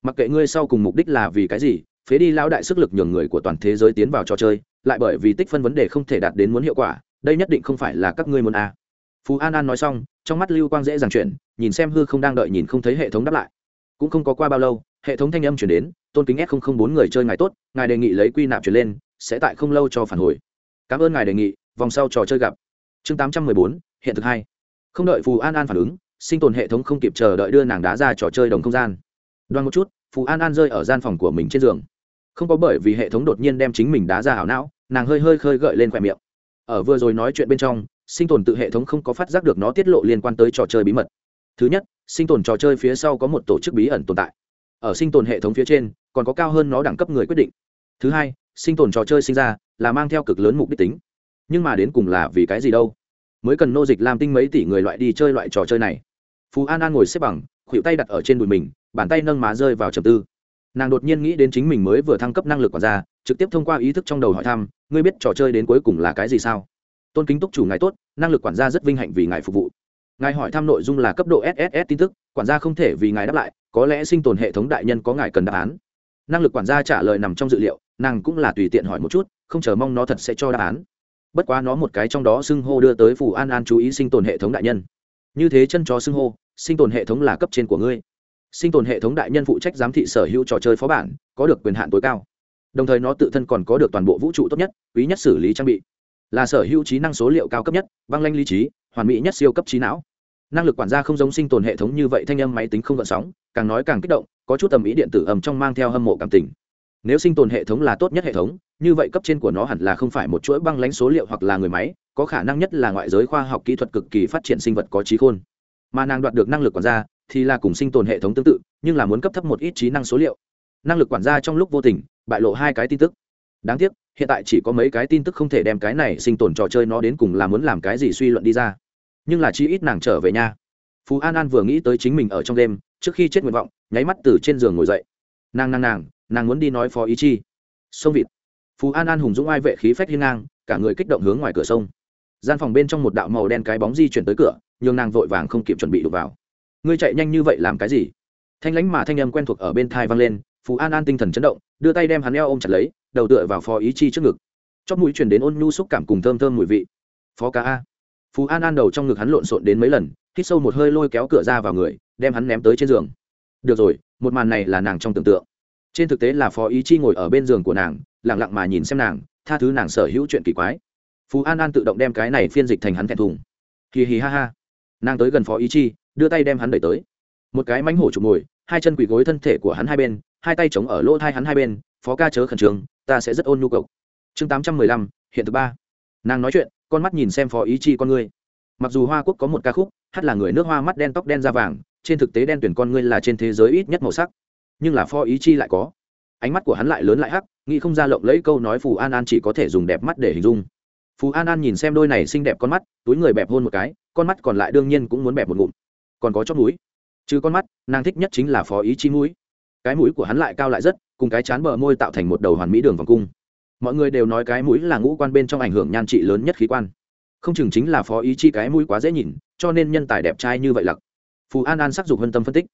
mặc kệ ngươi sau cùng mục đích là vì cái gì, phế đi lão đại sức lực nhường người của toàn thế giới tiến vào trò chơi, lại bởi vì tích phân vấn đề không thể đạt đến muốn hiệu quả, đây nhất định không phải là các ngươi muốn à phú an an nói xong, trong mắt lưu quang dễ dàng chuyển, nhìn xem hư không đang đợi nhìn không thấy hệ thống đáp lại. Cũng không có qua bao lâu, hệ thống thanh âm chuyển đến, tôn kính s bốn người chơi ngài tốt, ngài đề nghị lấy quy nạp chuyển lên, sẽ tại không lâu cho phản hồi. Cảm ơn ngài đề nghị, vòng sau trò chơi gặp. Chương tám trăm mười bốn, hiện thực hai. Không đợi phù an an phản ứng, sinh tồn hệ thống không kịp chờ đợi đưa nàng đá ra trò chơi đồng không gian. Đoan một chút phù an an rơi ở gian phòng của mình trên giường. Không có bởi vì hệ thống đột nhiên đem chính mình đá ra ảo não, nàng hơi hơi khơi gợi lên khoe miệng. Ở vừa rồi nói chuyện bên trong sinh tồn tự hệ thống không có phát giác được nó tiết lộ liên quan tới trò chơi bí mật. Thứ nhất, sinh tồn trò chơi phía sau có một tổ chức bí ẩn tồn tại. Ở sinh tồn hệ thống phía trên, còn có cao hơn nó đẳng cấp người quyết định. Thứ hai, sinh tồn trò chơi sinh ra là mang theo cực lớn mục đích tính. Nhưng mà đến cùng là vì cái gì đâu? Mới cần nô dịch làm tinh mấy tỷ người loại đi chơi loại trò chơi này. Phú an an ngồi xếp bằng, khuỷu tay đặt ở trên đùi mình, bàn tay nâng má rơi vào trầm tư. Nàng đột nhiên nghĩ đến chính mình mới vừa thăng cấp năng lực quản gia, trực tiếp thông qua ý thức trong đầu hỏi thăm, ngươi biết trò chơi đến cuối cùng là cái gì sao? Tôn kính túc chủ ngài tốt, năng lực quản gia rất vinh hạnh vì ngài phục vụ. Ngài hỏi thăm nội dung là cấp độ sss tin tức, quản gia không thể vì ngài đáp lại, có lẽ sinh tồn hệ thống đại nhân có ngài cần đáp án. Năng lực quản gia trả lời nằm trong dự liệu, nàng cũng là tùy tiện hỏi một chút, không chờ mong nó thật sẽ cho đáp án. Bất quá nó một cái trong đó xưng hô đưa tới phủ an an chú ý sinh tồn hệ thống đại nhân. Như thế chân chó xưng hô, sinh tồn hệ thống là cấp trên của ngươi. Sinh tồn hệ thống đại nhân phụ trách giám thị sở hữu trò chơi phó bản, có được quyền hạn tối cao. Đồng thời nó tự thân còn có được toàn bộ vũ trụ tốt nhất, quý nhất xử lý trang bị là sở hữu trí năng số liệu cao cấp nhất, băng lanh lý trí, hoàn mỹ nhất siêu cấp trí não. Năng lực quản gia không giống sinh tồn hệ thống như vậy thanh âm máy tính không gợn sóng, càng nói càng kích động, có chút tầm ý điện tử ầm trong mang theo hâm mộ cảm tình. Nếu sinh tồn hệ thống là tốt nhất hệ thống, như vậy cấp trên của nó hẳn là không phải một chuỗi băng lãnh số liệu hoặc là người máy, có khả năng nhất là ngoại giới khoa học kỹ thuật cực kỳ phát triển sinh vật có trí khôn. Mà nàng đoạt được năng lực quản gia thì là cùng sinh tồn hệ thống tương tự, nhưng là muốn cấp thấp một ít trí năng số liệu. Năng lực quản gia trong lúc vô tình bại lộ hai cái tin tức. Đáng tiếc hiện tại chỉ có mấy cái tin tức không thể đem cái này sinh tồn trò chơi nó đến cùng là muốn làm cái gì suy luận đi ra. Nhưng là chi ít nàng trở về nhà. Phú an an vừa nghĩ tới chính mình ở trong đêm, trước khi chết nguyện vọng, nháy mắt từ trên giường ngồi dậy. Nàng nàng nàng nàng muốn đi nói phó ý chi. Sông vịt. Phú an an hùng dũng ai vệ khí phách hiên ngang, cả người kích động hướng ngoài cửa sông. Gian phòng bên trong một đạo màu đen cái bóng di chuyển tới cửa nhưng nàng vội vàng không kịp chuẩn bị đục vào. Ngươi chạy nhanh như vậy làm cái gì? Thanh lãnh mà thanh âm quen thuộc ở bên thai vang lên phú an an tinh thần chấn động, đưa tay đem hắn eo ôm chặt lấy, đầu tựa vào phó ý chi trước ngực. Chót mũi chuyển đến ôn nhu xúc cảm cùng thơm thơm mùi vị. Phó ca a. Phú an an đầu trong ngực hắn lộn xộn đến mấy lần, hít sâu một hơi lôi kéo cửa ra vào người, đem hắn ném tới trên giường. Được rồi, một màn này là nàng trong tưởng tượng. Trên thực tế là phó ý chi ngồi ở bên giường của nàng lẳng lặng mà nhìn xem nàng, tha thứ nàng sở hữu chuyện kỳ quái. Phú an an tự động đem cái này phiên dịch thành hắn thẹn thùng. Hì hì ha ha. Nàng tới gần phó ý chi, đưa tay đem hắn đẩy tới. Một cái mánh hổ chụp ngồi hai chân quỳ gối thân thể của hắn hai bên hai tay chống ở lỗ thai hắn hai bên, phó ca chớ khẩn trương, ta sẽ rất ôn nhu cầu chương tám trăm mười lăm, hiện thứ ba. Nàng nói chuyện, con mắt nhìn xem phó ý chi con ngươi. Mặc dù hoa quốc có một ca khúc, hát là người nước hoa mắt đen tóc đen da vàng, trên thực tế đen tuyển con ngươi là trên thế giới ít nhất màu sắc. Nhưng là phó ý chi lại có. Ánh mắt của hắn lại lớn lại hắc, nghĩ không ra lộng lấy câu nói phù an an chỉ có thể dùng đẹp mắt để hình dung. Phù an an nhìn xem đôi này xinh đẹp con mắt, túi người bẹp hôn một cái, con mắt còn lại đương nhiên cũng muốn bẹp một ngụm. Còn có chót mũi. Chứ con mắt, nàng thích nhất chính là phó ý chi mũi cái mũi của hắn lại cao lại rất, cùng cái chán bờ môi tạo thành một đầu hoàn mỹ đường vòng cung. Mọi người đều nói cái mũi là ngũ quan bên trong ảnh hưởng nhan trị lớn nhất khí quan. Không chừng chính là phó ý chi cái mũi quá dễ nhìn, cho nên nhân tài đẹp trai như vậy lặc. Phù an an sắc dục hân tâm phân tích.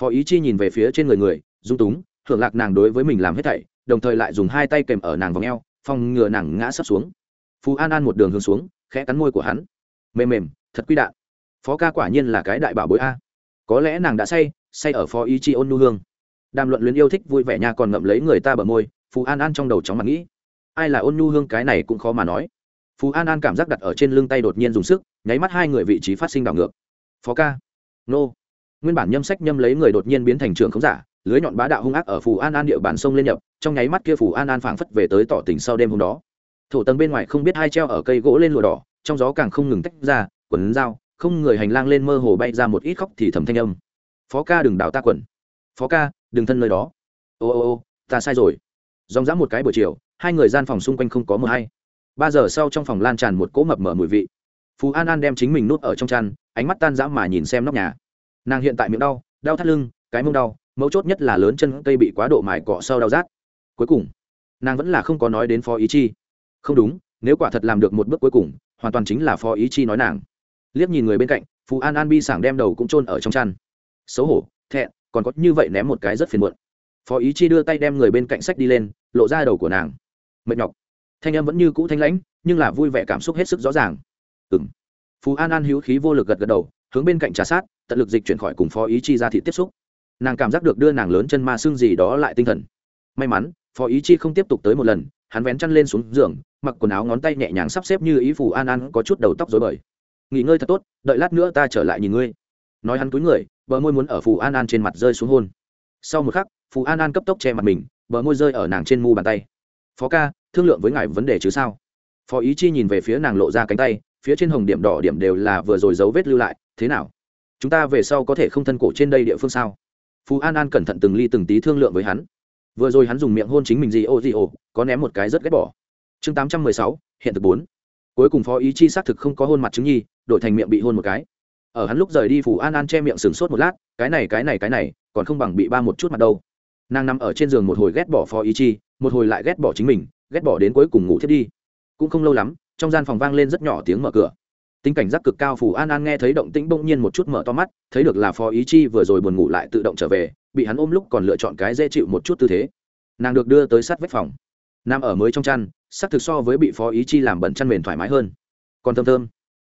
Phó ý chi nhìn về phía trên người người, dung túng hưởng lạc nàng đối với mình làm hết thảy, đồng thời lại dùng hai tay kèm ở nàng vòng eo, phòng ngừa nàng ngã sắp xuống. Phù an an một đường hướng xuống, khẽ cắn môi của hắn. Mềm mềm, thật quy đạn. Phó ca quả nhiên là cái đại bảo bối a. Có lẽ nàng đã say say ở phó ý chi ôn nu hương đàm luận luyến yêu thích vui vẻ nha còn ngậm lấy người ta bờ môi, phù an an trong đầu chóng mặt nghĩ. Ai là ôn nhu hương cái này cũng khó mà nói. Phú an an cảm giác đặt ở trên lưng tay đột nhiên dùng sức, nháy mắt hai người vị trí phát sinh đảo ngược. Phó ca. Nô. Nguyên bản nhâm sách nhâm lấy người đột nhiên biến thành trường khống giả, lưới nhọn bá đạo hung ác ở phù an an địa bàn sông lên nhập, trong nháy mắt kia phù an an phảng phất về tới tỏ tình sau đêm hôm đó. Thổ tầng bên ngoài không biết hai treo ở cây gỗ lên lụa đỏ, trong gió càng không ngừng tách ra, quần dao, không người hành lang lên mơ hồ bay ra một ít khóc thì thầm thanh âm. Phó ca đừng đào ta quần. Phó ca đừng thân nơi đó. Ô ô ô, ta sai rồi. Dòng dã một cái buổi chiều, hai người gian phòng xung quanh không có mờ hay. Ba giờ sau trong phòng lan tràn một cỗ mập mở mùi vị. Phú an an đem chính mình nút ở trong chăn, ánh mắt tan dã mà nhìn xem nóc nhà. Nàng hiện tại miệng đau đau thắt lưng, cái mông đau, mấu chốt nhất là lớn chân cây bị quá độ mài cọ sau đau rát. Cuối cùng, nàng vẫn là không có nói đến phó ý chi. Không đúng, nếu quả thật làm được một bước cuối cùng, hoàn toàn chính là phó ý chi nói nàng. Liếc nhìn người bên cạnh, phú an an bi sảng đem đầu cũng chôn ở trong chăn. Xấu hổ, thẹn còn có như vậy ném một cái rất phiền muộn. Phó ý chi đưa tay đem người bên cạnh sách đi lên, lộ ra đầu của nàng. Mệt nhọc. Thanh em vẫn như cũ thanh lãnh, nhưng là vui vẻ cảm xúc hết sức rõ ràng. Ừng phú an an hữu khí vô lực gật gật đầu, hướng bên cạnh trà sát, tận lực dịch chuyển khỏi cùng phó ý chi ra thị tiếp xúc. Nàng cảm giác được đưa nàng lớn chân ma xương gì đó lại tinh thần. May mắn, phó ý chi không tiếp tục tới một lần, hắn vén chăn lên xuống giường, mặc quần áo ngón tay nhẹ nhàng sắp xếp như ý phù an an có chút đầu tóc dối bời. Nghỉ ngơi thật tốt, đợi lát nữa ta trở lại nhìn ngươi nói hắn cúi người, bờ môi muốn ở phù an an trên mặt rơi xuống hôn. Sau một khắc, phù an an cấp tốc che mặt mình, bờ môi rơi ở nàng trên mu bàn tay. Phó ca, thương lượng với ngài vấn đề chứ sao? Phó ý chi nhìn về phía nàng lộ ra cánh tay, phía trên hồng điểm đỏ điểm đều là vừa rồi dấu vết lưu lại, thế nào? Chúng ta về sau có thể không thân cổ trên đây địa phương sao? Phú an an cẩn thận từng ly từng tí thương lượng với hắn. Vừa rồi hắn dùng miệng hôn chính mình gì, ô gì, ô, có ném một cái rất ghét bỏ. Chương tám trăm mười sáu, hiện thực bốn. Cuối cùng phó ý chi xác thực không có hôn mặt chứng nhi, đổi thành miệng bị hôn một cái ở hắn lúc rời đi phủ an an che miệng sừng sốt một lát, cái này cái này cái này, còn không bằng bị ba một chút mặt đâu. Nàng nằm ở trên giường một hồi ghét bỏ phó ý chi, một hồi lại ghét bỏ chính mình, ghét bỏ đến cuối cùng ngủ thiết đi. Cũng không lâu lắm, trong gian phòng vang lên rất nhỏ tiếng mở cửa. Tính cảnh giác cực cao phủ an an nghe thấy động tĩnh bỗng nhiên một chút mở to mắt, thấy được là phó ý chi vừa rồi buồn ngủ lại tự động trở về, bị hắn ôm lúc còn lựa chọn cái dễ chịu một chút tư thế. Nàng được đưa tới sát vách phòng. Nằm ở mới trong chăn, sắc thực so với bị phó ý chi làm bẩn chăn mền thoải mái hơn. Còn thơm thơm.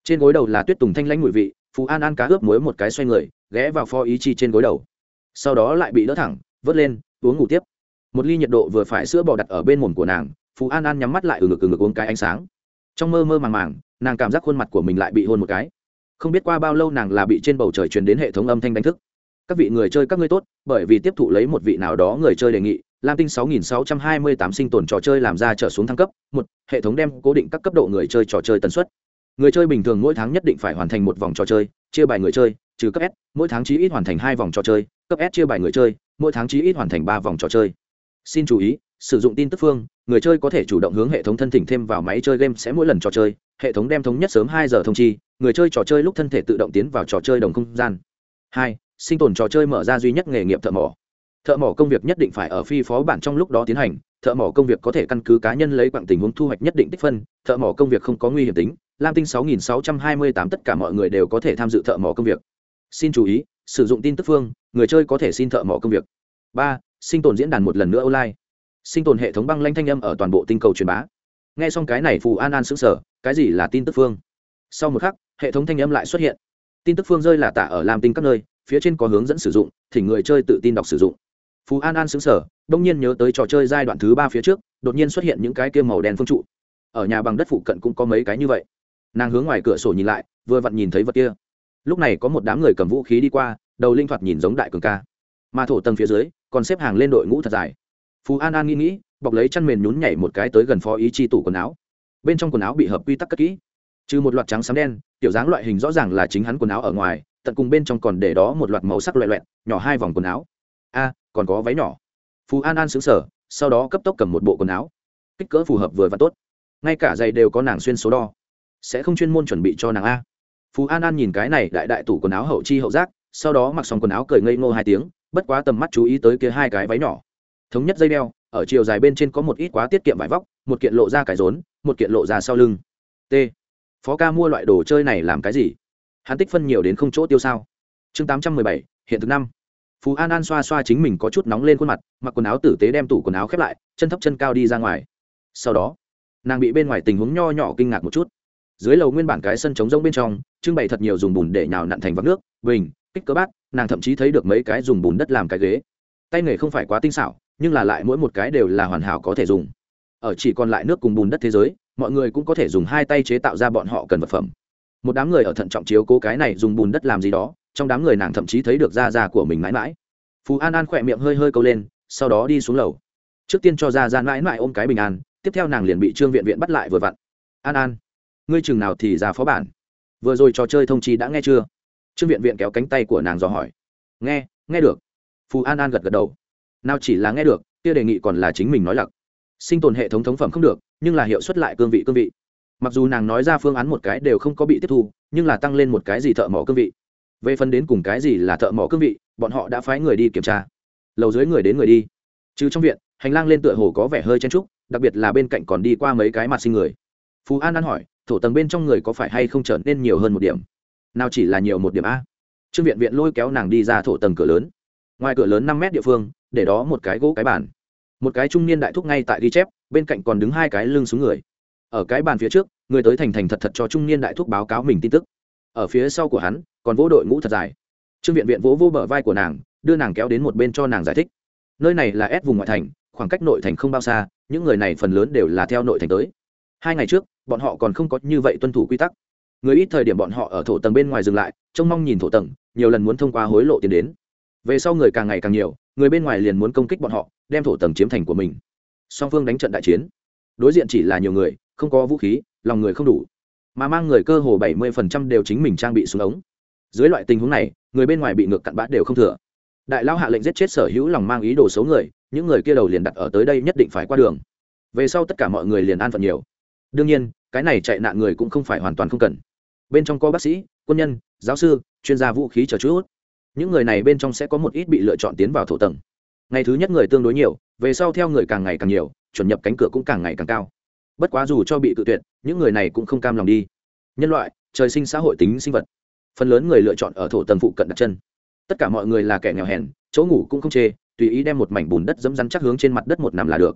Trên gối đầu là tuyết tùng thanh lãnh mùi vị phú an an cá ướp muối một cái xoay người, ghé vào phó ý chi trên gối đầu. Sau đó lại bị đỡ thẳng, vớt lên, uống ngủ tiếp. Một ly nhiệt độ vừa phải sữa bò đặt ở bên mồm của nàng, phú an an nhắm mắt lại ừ ngực ừ ngực uống cái ánh sáng. Trong mơ mơ màng màng, nàng cảm giác khuôn mặt của mình lại bị hôn một cái. Không biết qua bao lâu nàng là bị trên bầu trời truyền đến hệ thống âm thanh đánh thức. Các vị người chơi, các ngươi tốt, bởi vì tiếp thụ lấy một vị nào đó người chơi đề nghị, lam tinh 6628 sinh tồn trò chơi làm ra trở xuống thăng cấp. Một, hệ thống đem cố định các cấp độ người chơi trò chơi tần suất người chơi bình thường mỗi tháng nhất định phải hoàn thành một vòng trò chơi, chia bài người chơi, trừ cấp s, mỗi tháng chí ít hoàn thành hai vòng trò chơi, cấp s chia bài người chơi, mỗi tháng chí ít hoàn thành ba vòng trò chơi. Xin chú ý, sử dụng tin tức phương, người chơi có thể chủ động hướng hệ thống thân thỉnh thêm vào máy chơi game sẽ mỗi lần trò chơi, hệ thống đem thống nhất sớm hai giờ thông chi, người chơi trò chơi lúc thân thể tự động tiến vào trò chơi đồng không gian. Hai, sinh tồn trò chơi mở ra duy nhất nghề nghiệp thợ mỏ. Thợ mỏ công việc nhất định phải ở phi phó bản trong lúc đó tiến hành, thợ mỏ công việc có thể căn cứ cá nhân lấy quặng tình huống thu hoạch nhất định tích phân, thợ mỏ công việc không có nguy hiểm tính lam tinh 6628 tất cả mọi người đều có thể tham dự thợ mỏ công việc. Xin chú ý, sử dụng tin tức phương, người chơi có thể xin thợ mỏ công việc. Ba, sinh tồn diễn đàn một lần nữa online. Sinh tồn hệ thống băng lanh thanh âm ở toàn bộ tinh cầu truyền bá. Nghe xong cái này phù an an sững sờ, cái gì là tin tức phương? Sau một khắc, hệ thống thanh âm lại xuất hiện. Tin tức phương rơi là tạ ở lam tinh các nơi, phía trên có hướng dẫn sử dụng, thì người chơi tự tin đọc sử dụng. Phú an an xứng sở đông nhiên nhớ tới trò chơi giai đoạn thứ ba phía trước, đột nhiên xuất hiện những cái kia màu đen phương trụ. Ở nhà bằng đất phụ cận cũng có mấy cái như vậy nàng hướng ngoài cửa sổ nhìn lại, vừa vặn nhìn thấy vật kia. Lúc này có một đám người cầm vũ khí đi qua, đầu linh thoạt nhìn giống đại cường ca. Mà thổ tầng phía dưới, còn xếp hàng lên đội ngũ thật dài. Phú an an nghĩ nghĩ, bọc lấy chăn mền nhún nhảy một cái tới gần phó ý chi tủ quần áo. Bên trong quần áo bị hợp quy tắc cất kỹ. Trừ một loạt trắng xám đen, kiểu dáng loại hình rõ ràng là chính hắn quần áo ở ngoài, tận cùng bên trong còn để đó một loạt màu sắc loại loẹt, nhỏ hai vòng quần áo. A, còn có váy nhỏ. Phú an an xứng sở sau đó cấp tốc cầm một bộ quần áo. Kích cỡ phù hợp vừa và tốt. Ngay cả giày đều có nàng xuyên số đo sẽ không chuyên môn chuẩn bị cho nàng a. Phú an an nhìn cái này đại đại tủ quần áo hậu chi hậu giác, sau đó mặc xong quần áo cười ngây ngô hai tiếng, bất quá tầm mắt chú ý tới kia hai cái váy nhỏ. Thống nhất dây đeo, ở chiều dài bên trên có một ít quá tiết kiệm vải vóc, một kiện lộ ra cải rốn, một kiện lộ ra sau lưng. T. Phó ca mua loại đồ chơi này làm cái gì? Hắn tích phân nhiều đến không chỗ tiêu sao? Chương tám trăm mười bảy, hiện thực năm. Phú an an xoa xoa chính mình có chút nóng lên khuôn mặt, mặc quần áo tử tế đem tủ quần áo khép lại, chân thấp chân cao đi ra ngoài. Sau đó, nàng bị bên ngoài tình huống nho nhỏ kinh ngạc một chút dưới lầu nguyên bản cái sân trống rông bên trong, trưng bày thật nhiều dùng bùn để nhào nặn thành vắt nước, bình, kích cỡ bát, nàng thậm chí thấy được mấy cái dùng bùn đất làm cái ghế. Tay nghề không phải quá tinh xảo, nhưng là lại mỗi một cái đều là hoàn hảo có thể dùng. Ở chỉ còn lại nước cùng bùn đất thế giới, mọi người cũng có thể dùng hai tay chế tạo ra bọn họ cần vật phẩm. Một đám người ở thận trọng chiếu cố cái này dùng bùn đất làm gì đó, trong đám người nàng thậm chí thấy được da da của mình mãi mãi. Phú an an khỏe miệng hơi hơi câu lên, sau đó đi xuống lầu. Trước tiên cho ra ra mãi mãi ôm cái bình an, tiếp theo nàng liền bị trương viện viện bắt lại vừa vặn. An an ngươi chừng nào thì ra phó bản. Vừa rồi trò chơi thông chi đã nghe chưa? Trương viện viện kéo cánh tay của nàng dò hỏi. Nghe nghe được. Phù an an gật gật đầu. Nào chỉ là nghe được, kia đề nghị còn là chính mình nói lặc. Sinh tồn hệ thống thống phẩm không được, nhưng là hiệu suất lại cương vị cương vị. Mặc dù nàng nói ra phương án một cái đều không có bị tiếp thu, nhưng là tăng lên một cái gì thợ mỏ cương vị. Về phần đến cùng cái gì là thợ mỏ cương vị, bọn họ đã phái người đi kiểm tra. Lầu dưới người đến người đi. Chứ trong viện, hành lang lên tựa hồ có vẻ hơi chen trúc đặc biệt là bên cạnh còn đi qua mấy cái mặt sinh người. Phú an an hỏi thổ tầng bên trong người có phải hay không trở nên nhiều hơn một điểm? Nào chỉ là nhiều một điểm a. Trương viện viện lôi kéo nàng đi ra thổ tầng cửa lớn. Ngoài cửa lớn năm mét địa phương, để đó một cái gỗ cái bàn. Một cái trung niên đại thúc ngay tại ghi chép, bên cạnh còn đứng hai cái lưng xuống người. Ở cái bàn phía trước, người tới thành thành thật thật cho trung niên đại thúc báo cáo mình tin tức. Ở phía sau của hắn, còn vỗ đội ngũ thật dài. Trương viện viện vỗ vỗ bờ vai của nàng, đưa nàng kéo đến một bên cho nàng giải thích. Nơi này là ép vùng ngoại thành, khoảng cách nội thành không bao xa, những người này phần lớn đều là theo nội thành tới hai ngày trước, bọn họ còn không có như vậy tuân thủ quy tắc. Người ít thời điểm bọn họ ở thổ tầng bên ngoài dừng lại, trông mong nhìn thổ tầng, nhiều lần muốn thông qua hối lộ tiền đến. Về sau người càng ngày càng nhiều, người bên ngoài liền muốn công kích bọn họ, đem thổ tầng chiếm thành của mình. Song phương đánh trận đại chiến. Đối diện chỉ là nhiều người, không có vũ khí, lòng người không đủ. Mà mang người cơ hồ bảy mươi phần trăm đều chính mình trang bị súng ống. Dưới loại tình huống này, người bên ngoài bị ngược cặn bã đều không thừa. Đại lao hạ lệnh giết chết sở hữu lòng mang ý đồ xấu người, những người kia đầu liền đặt ở tới đây nhất định phải qua đường. Về sau tất cả mọi người liền an phận nhiều đương nhiên, cái này chạy nạn người cũng không phải hoàn toàn không cần. Bên trong có bác sĩ, quân nhân, giáo sư, chuyên gia vũ khí chờ chút. Những người này bên trong sẽ có một ít bị lựa chọn tiến vào thổ tầng. Ngày thứ nhất người tương đối nhiều, về sau theo người càng ngày càng nhiều, chuẩn nhập cánh cửa cũng càng ngày càng cao. Bất quá dù cho bị cự tuyệt, những người này cũng không cam lòng đi. Nhân loại, trời sinh xã hội tính sinh vật. Phần lớn người lựa chọn ở thổ tầng phụ cận đặt chân. Tất cả mọi người là kẻ nghèo hèn, chỗ ngủ cũng không chê, tùy ý đem một mảnh bùn đất dẫm rắn chắc hướng trên mặt đất một nằm là được.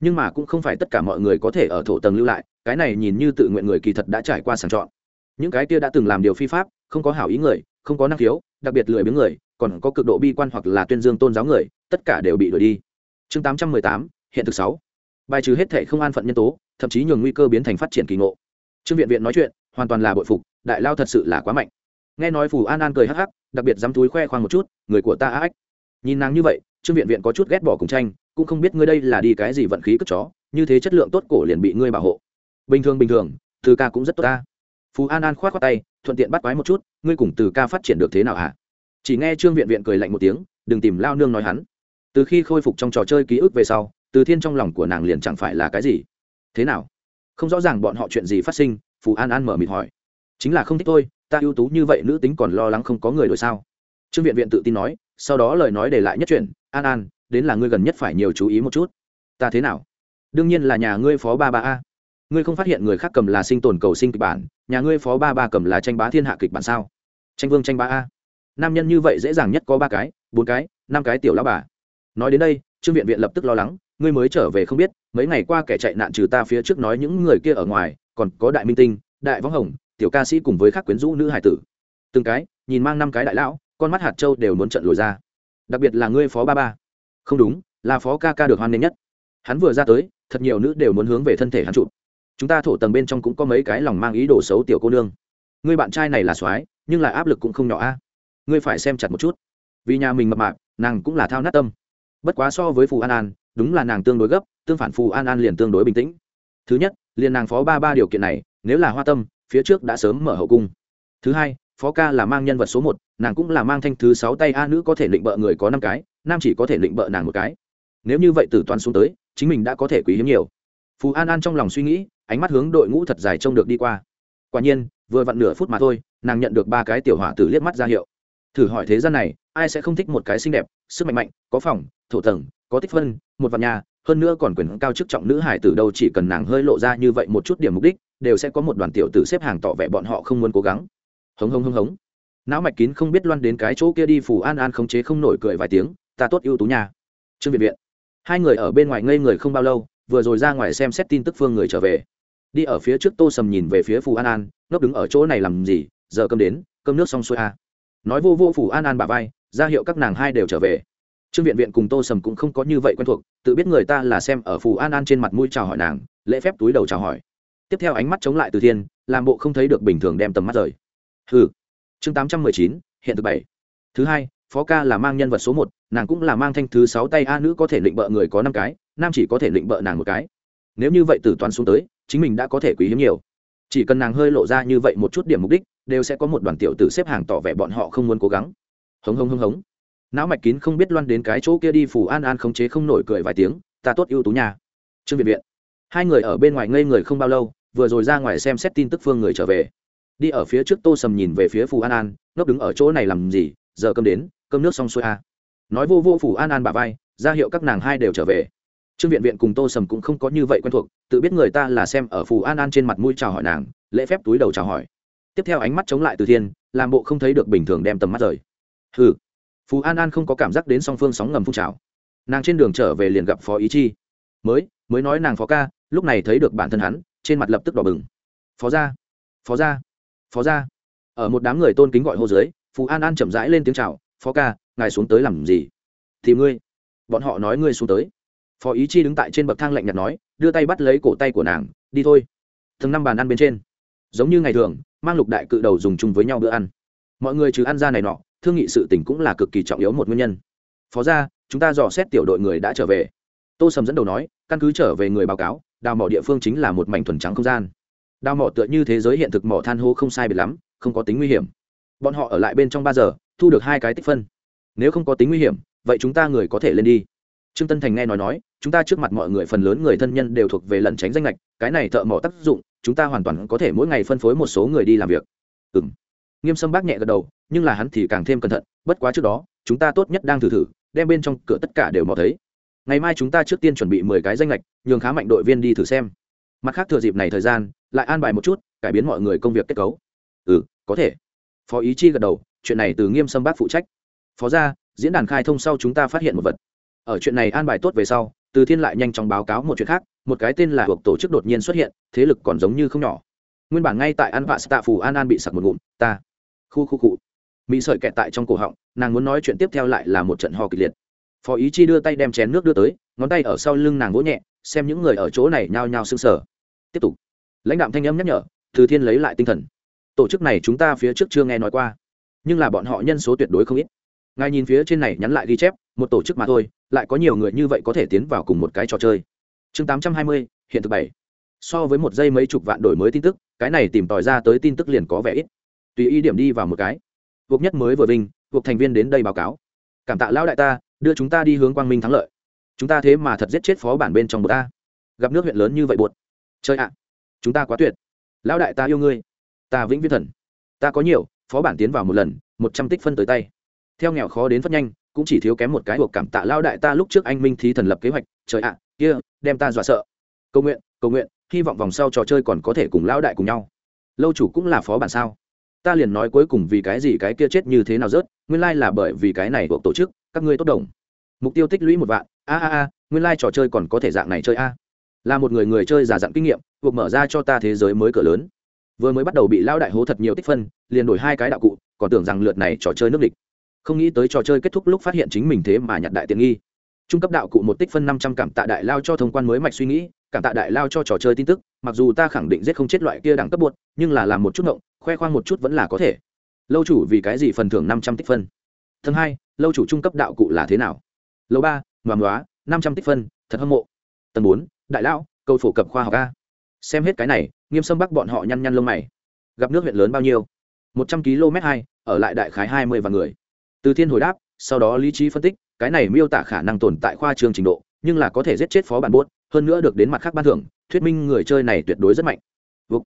Nhưng mà cũng không phải tất cả mọi người có thể ở thổ tầng lưu lại cái này nhìn như tự nguyện người kỳ thật đã trải qua sàng chọn. Những cái kia đã từng làm điều phi pháp, không có hảo ý người, không có năng khiếu, đặc biệt lười biếng người, còn có cực độ bi quan hoặc là tuyên dương tôn giáo người, tất cả đều bị đuổi đi. Chương tám trăm mười tám, hiện thực sáu. Bài trừ hết thể không an phận nhân tố, thậm chí nhường nguy cơ biến thành phát triển kỳ ngộ. Trương viện viện nói chuyện, hoàn toàn là bội phục, đại lao thật sự là quá mạnh. Nghe nói phù an an cười hắc hắc, đặc biệt dám túi khoe khoang một chút, người của ta á ách. Nhìn nàng như vậy, trương viện viện có chút ghét bỏ cùng tranh, cũng không biết ngươi đây là đi cái gì vận khí cất chó, như thế chất lượng tốt cổ liền bị ngươi bảo hộ bình thường bình thường, từ ca cũng rất tốt ta. Phú an an k h o á t khoác tay, thuận tiện bắt quái một chút, ngươi cùng từ ca phát triển được thế nào hả? Chỉ nghe trương viện viện cười lạnh một tiếng, đừng tìm lao nương nói hắn. Từ khi khôi phục trong trò chơi ký ức về sau, từ thiên trong lòng của nàng liền chẳng phải là cái gì. Thế nào? Không rõ ràng bọn họ chuyện gì phát sinh, phú an an mở mịt hỏi. Chính là không thích tôi ta ưu tú như vậy nữ tính còn lo lắng không có người đổi sao? Trương viện viện tự tin nói, sau đó lời nói để lại nhất chuyện, an an, đến là ngươi gần nhất phải nhiều chú ý một chút. Ta thế nào? Đương nhiên là nhà ngươi phó ba ba a ngươi không phát hiện người khác cầm là sinh tồn cầu sinh kịch bản, nhà ngươi phó ba ba cầm là tranh bá thiên hạ kịch bản sao? Tranh vương, tranh bá a. Nam nhân như vậy dễ dàng nhất có ba cái, bốn cái, năm cái tiểu lão bà. Nói đến đây, trương viện viện lập tức lo lắng, ngươi mới trở về không biết, mấy ngày qua kẻ chạy nạn trừ ta phía trước nói những người kia ở ngoài, còn có đại minh tinh, đại võng hồng, tiểu ca sĩ cùng với các quyến rũ nữ hải tử. Từng cái, nhìn mang năm cái đại lão, con mắt hạt châu đều muốn trận lồi ra. Đặc biệt là ngươi phó ba ba. Không đúng, là phó ca ca được hoan nghênh nhất. Hắn vừa ra tới, thật nhiều nữ đều muốn hướng về thân thể hắn chụp chúng ta thổ tầng bên trong cũng có mấy cái lòng mang ý đồ xấu tiểu cô nương. Người bạn trai này là soái, nhưng là áp lực cũng không nhỏ a. Ngươi phải xem chặt một chút. Vì nhà mình mập mạp, nàng cũng là thao nát tâm. Bất quá so với phù an an, đúng là nàng tương đối gấp, tương phản phù an an liền tương đối bình tĩnh. Thứ nhất, liền nàng phó ba ba điều kiện này, nếu là hoa tâm, phía trước đã sớm mở hậu cung. Thứ hai, phó ca là mang nhân vật số một, nàng cũng là mang thanh thứ sáu tay a nữ có thể định bợ người có năm cái, nam chỉ có thể định bợ nàng một cái. Nếu như vậy tử toán xuống tới, chính mình đã có thể quý hiếm nhiều phù an an trong lòng suy nghĩ, ánh mắt hướng đội ngũ thật dài trông được đi qua. Quả nhiên, vừa vặn nửa phút mà thôi, nàng nhận được ba cái tiểu hỏa tử liếc mắt ra hiệu. Thử hỏi thế gian này, ai sẽ không thích một cái xinh đẹp, sức mạnh mạnh, có phòng, thổ tầng, có tích phân, một vạn nhà, hơn nữa còn quyền cao chức trọng nữ hải tử đâu chỉ cần nàng hơi lộ ra như vậy một chút điểm mục đích, đều sẽ có một đoàn tiểu tử xếp hàng tỏ vẻ bọn họ không muốn cố gắng. Hống hống hống hống. Não mạch kín không biết loan đến cái chỗ kia đi, phù an an khống chế không nổi cười vài tiếng, ta tốt ưu tú nha. Trương viện viện. Hai người ở bên ngoài ngây người không bao lâu vừa rồi ra ngoài xem xét tin tức phương người trở về. Đi ở phía trước tô sầm nhìn về phía phù an an, ngốc đứng ở chỗ này làm gì? Giờ cơm đến, cơm nước xong xuôi à. nói vô vô phù an an bà vai, ra hiệu các nàng hai đều trở về. Trương viện viện cùng tô sầm cũng không có như vậy quen thuộc, tự biết người ta là xem ở phù an an trên mặt mũi chào hỏi nàng, lễ phép túi đầu chào hỏi. Tiếp theo ánh mắt chống lại từ thiên, làm bộ không thấy được bình thường đem tầm mắt rời. Hừ. Chương tám trăm mười chín, hiện thực bảy. Thứ hai, phó ca là mang nhân vật số một, nàng cũng là mang thanh thứ sáu tay a nữ có thể định bợ người có năm cái nam chỉ có thể định bợ nàng một cái. Nếu như vậy từ toàn xuống tới, chính mình đã có thể quý hiếm nhiều. Chỉ cần nàng hơi lộ ra như vậy một chút điểm mục đích, đều sẽ có một đoàn tiểu tử xếp hàng tỏ vẻ bọn họ không muốn cố gắng. Hống hống hống hống. Não mạch kín không biết loan đến cái chỗ kia đi phù an an khống chế không nổi cười vài tiếng, ta tốt ưu tú nhà trương viện viện. Hai người ở bên ngoài ngây người không bao lâu, vừa rồi ra ngoài xem xét tin tức phương người trở về. Đi ở phía trước tô sầm nhìn về phía phù an an, ngốc đứng ở chỗ này làm gì? Giờ cơm đến, cơm nước xong xuôi a à. nói vô vô phù an an bà vai, ra hiệu các nàng hai đều trở về trương viện viện cùng tô sầm cũng không có như vậy quen thuộc, tự biết người ta là xem ở phù an an trên mặt mũi chào hỏi nàng, lễ phép túi đầu chào hỏi. Tiếp theo ánh mắt chống lại từ thiên, làm bộ không thấy được bình thường đem tầm mắt rời. Ừ phù an an không có cảm giác đến song phương sóng ngầm phun trào. Nàng trên đường trở về liền gặp phó ý chi. Mới mới nói nàng phó ca, lúc này thấy được bản thân hắn, trên mặt lập tức đỏ bừng. Phó gia phó gia phó gia. Ở một đám người tôn kính gọi hô dưới, phù an an chậm rãi lên tiếng chào, phó ca, ngài xuống tới làm gì? Thì ngươi. Bọn họ nói ngươi xuống tới phó ý chi đứng tại trên bậc thang lạnh nhạt nói, đưa tay bắt lấy cổ tay của nàng, đi thôi. Thường năm bàn ăn bên trên. Giống như ngày thường, mang lục đại cự đầu dùng chung với nhau bữa ăn. Mọi người trừ ăn ra này nọ, thương nghị sự tình cũng là cực kỳ trọng yếu một nguyên nhân. Phó ra chúng ta dò xét tiểu đội người đã trở về. Tô sầm dẫn đầu nói, căn cứ trở về người báo cáo, đào mỏ địa phương chính là một mảnh thuần trắng không gian. Đào mỏ tựa như thế giới hiện thực mỏ than hô không sai biệt lắm, không có tính nguy hiểm. Bọn họ ở lại bên trong ba giờ, thu được hai cái tích phân. Nếu không có tính nguy hiểm, vậy chúng ta người có thể lên đi trương tân thành nghe nói nói, chúng ta trước mặt mọi người phần lớn người thân nhân đều thuộc về lẩn tránh danh lệch cái này thợ mỏ tác dụng, chúng ta hoàn toàn có thể mỗi ngày phân phối một số người đi làm việc. Ừ m nghiêm sâm bác nhẹ gật đầu, nhưng là hắn thì càng thêm cẩn thận, bất quá trước đó, chúng ta tốt nhất đang thử thử, đem bên trong cửa tất cả đều mò thấy. Ngày mai chúng ta trước tiên chuẩn bị mười cái danh lệch nhường khá mạnh đội viên đi thử xem. Mặt khác thừa dịp này thời gian, lại an bài một chút, cải biến mọi người công việc kết cấu. Ừ có thể. Phó ý chi gật đầu, chuyện này từ nghiêm sâm bác phụ trách. Phó ra diễn đàn khai thông sau chúng ta phát hiện một vật ở chuyện này an bài tốt về sau, từ thiên lại nhanh chóng báo cáo một chuyện khác, một cái tên là thuộc tổ chức đột nhiên xuất hiện, thế lực còn giống như không nhỏ. Nguyên bản ngay tại an vạ tạ phù an an bị sặc một ngụm, ta. Khu khu cụ mỹ sợi kẹt tại trong cổ họng, nàng muốn nói chuyện tiếp theo lại là một trận ho kịch liệt. Phó ý chi đưa tay đem chén nước đưa tới, ngón tay ở sau lưng nàng vỗ nhẹ, xem những người ở chỗ này nhao nhao sưng sờ. Tiếp tục. Lãnh đạo thanh âm nhắc nhở, từ thiên lấy lại tinh thần. Tổ chức này chúng ta phía trước chưa nghe nói qua, nhưng là bọn họ nhân số tuyệt đối không ít. Ngài nhìn phía trên này nhắn lại ghi chép, một tổ chức mà thôi lại có nhiều người như vậy có thể tiến vào cùng một cái trò chơi. Chương tám trăm hai mươi, hiện thực bảy. So với một giây mấy chục vạn đổi mới tin tức, cái này tìm tòi ra tới tin tức liền có vẻ ít. Tùy ý điểm đi vào một cái. Cuộc nhất mới vừa vinh, cuộc thành viên đến đây báo cáo. Cảm tạ lão đại ta, đưa chúng ta đi hướng quang minh thắng lợi. Chúng ta thế mà thật giết chết phó bản bên trong bột ta. Gặp nước huyện lớn như vậy bột chơi ạ. Chúng ta quá tuyệt. Lão đại ta yêu ngươi. Ta vĩnh viễn thần. Ta có nhiều, phó bản tiến vào một lần, một trăm tích phân tới tay. Theo nghèo khó đến phát nhanh cũng chỉ thiếu kém một cái buộc cảm tạ lao đại ta lúc trước anh minh thí thần lập kế hoạch, trời ạ, kia, đem ta dọa sợ. Cầu nguyện cầu nguyện, hy vọng vòng sau trò chơi còn có thể cùng lao đại cùng nhau. Lâu chủ cũng là phó bản sao? Ta liền nói cuối cùng vì cái gì cái kia chết như thế nào rớt, nguyên lai là bởi vì cái này buộc tổ chức, các ngươi tốt đồng. Mục tiêu tích lũy một vạn, a a a, nguyên lai trò chơi còn có thể dạng này chơi a. Là một người người chơi giả dạng kinh nghiệm, buộc mở ra cho ta thế giới mới cỡ lớn. Vừa mới bắt đầu bị lao đại hố thật nhiều tích phân, liền đổi hai cái đạo cụ, còn tưởng rằng lượt này trò chơi nước địch không nghĩ tới trò chơi kết thúc lúc phát hiện chính mình thế mà nhặt đại tiện nghi. Trung cấp đạo cụ một tích phân năm trăm cảm tạ đại lao cho thông quan mới mạch suy nghĩ, cảm tạ đại lao cho trò chơi tin tức, mặc dù ta khẳng định giết không chết loại kia đẳng cấp buột nhưng là làm một chút ngộng, khoe khoang một chút vẫn là có thể. Lâu chủ vì cái gì phần thưởng năm trăm tích phân? Thứ hai, lâu chủ trung cấp đạo cụ là thế nào? Lâu ba ngoàm đoá năm trăm tích phân, thật hâm mộ. Tầng bốn, đại lao, câu phổ cập khoa học a. Xem hết cái này, nghiêm sâm bắc bọn họ nhăn nhăn lông mày. Gặp nước huyện lớn bao nhiêu? Một trăm km hai, ở lại đại khái hai mươi và người từ thiên hồi đáp, sau đó lý trí phân tích, cái này miêu tả khả năng tồn tại khoa trường trình độ, nhưng là có thể giết chết phó bản buốt, hơn nữa được đến mặt khác ban thưởng, thuyết minh người chơi này tuyệt đối rất mạnh. Vục.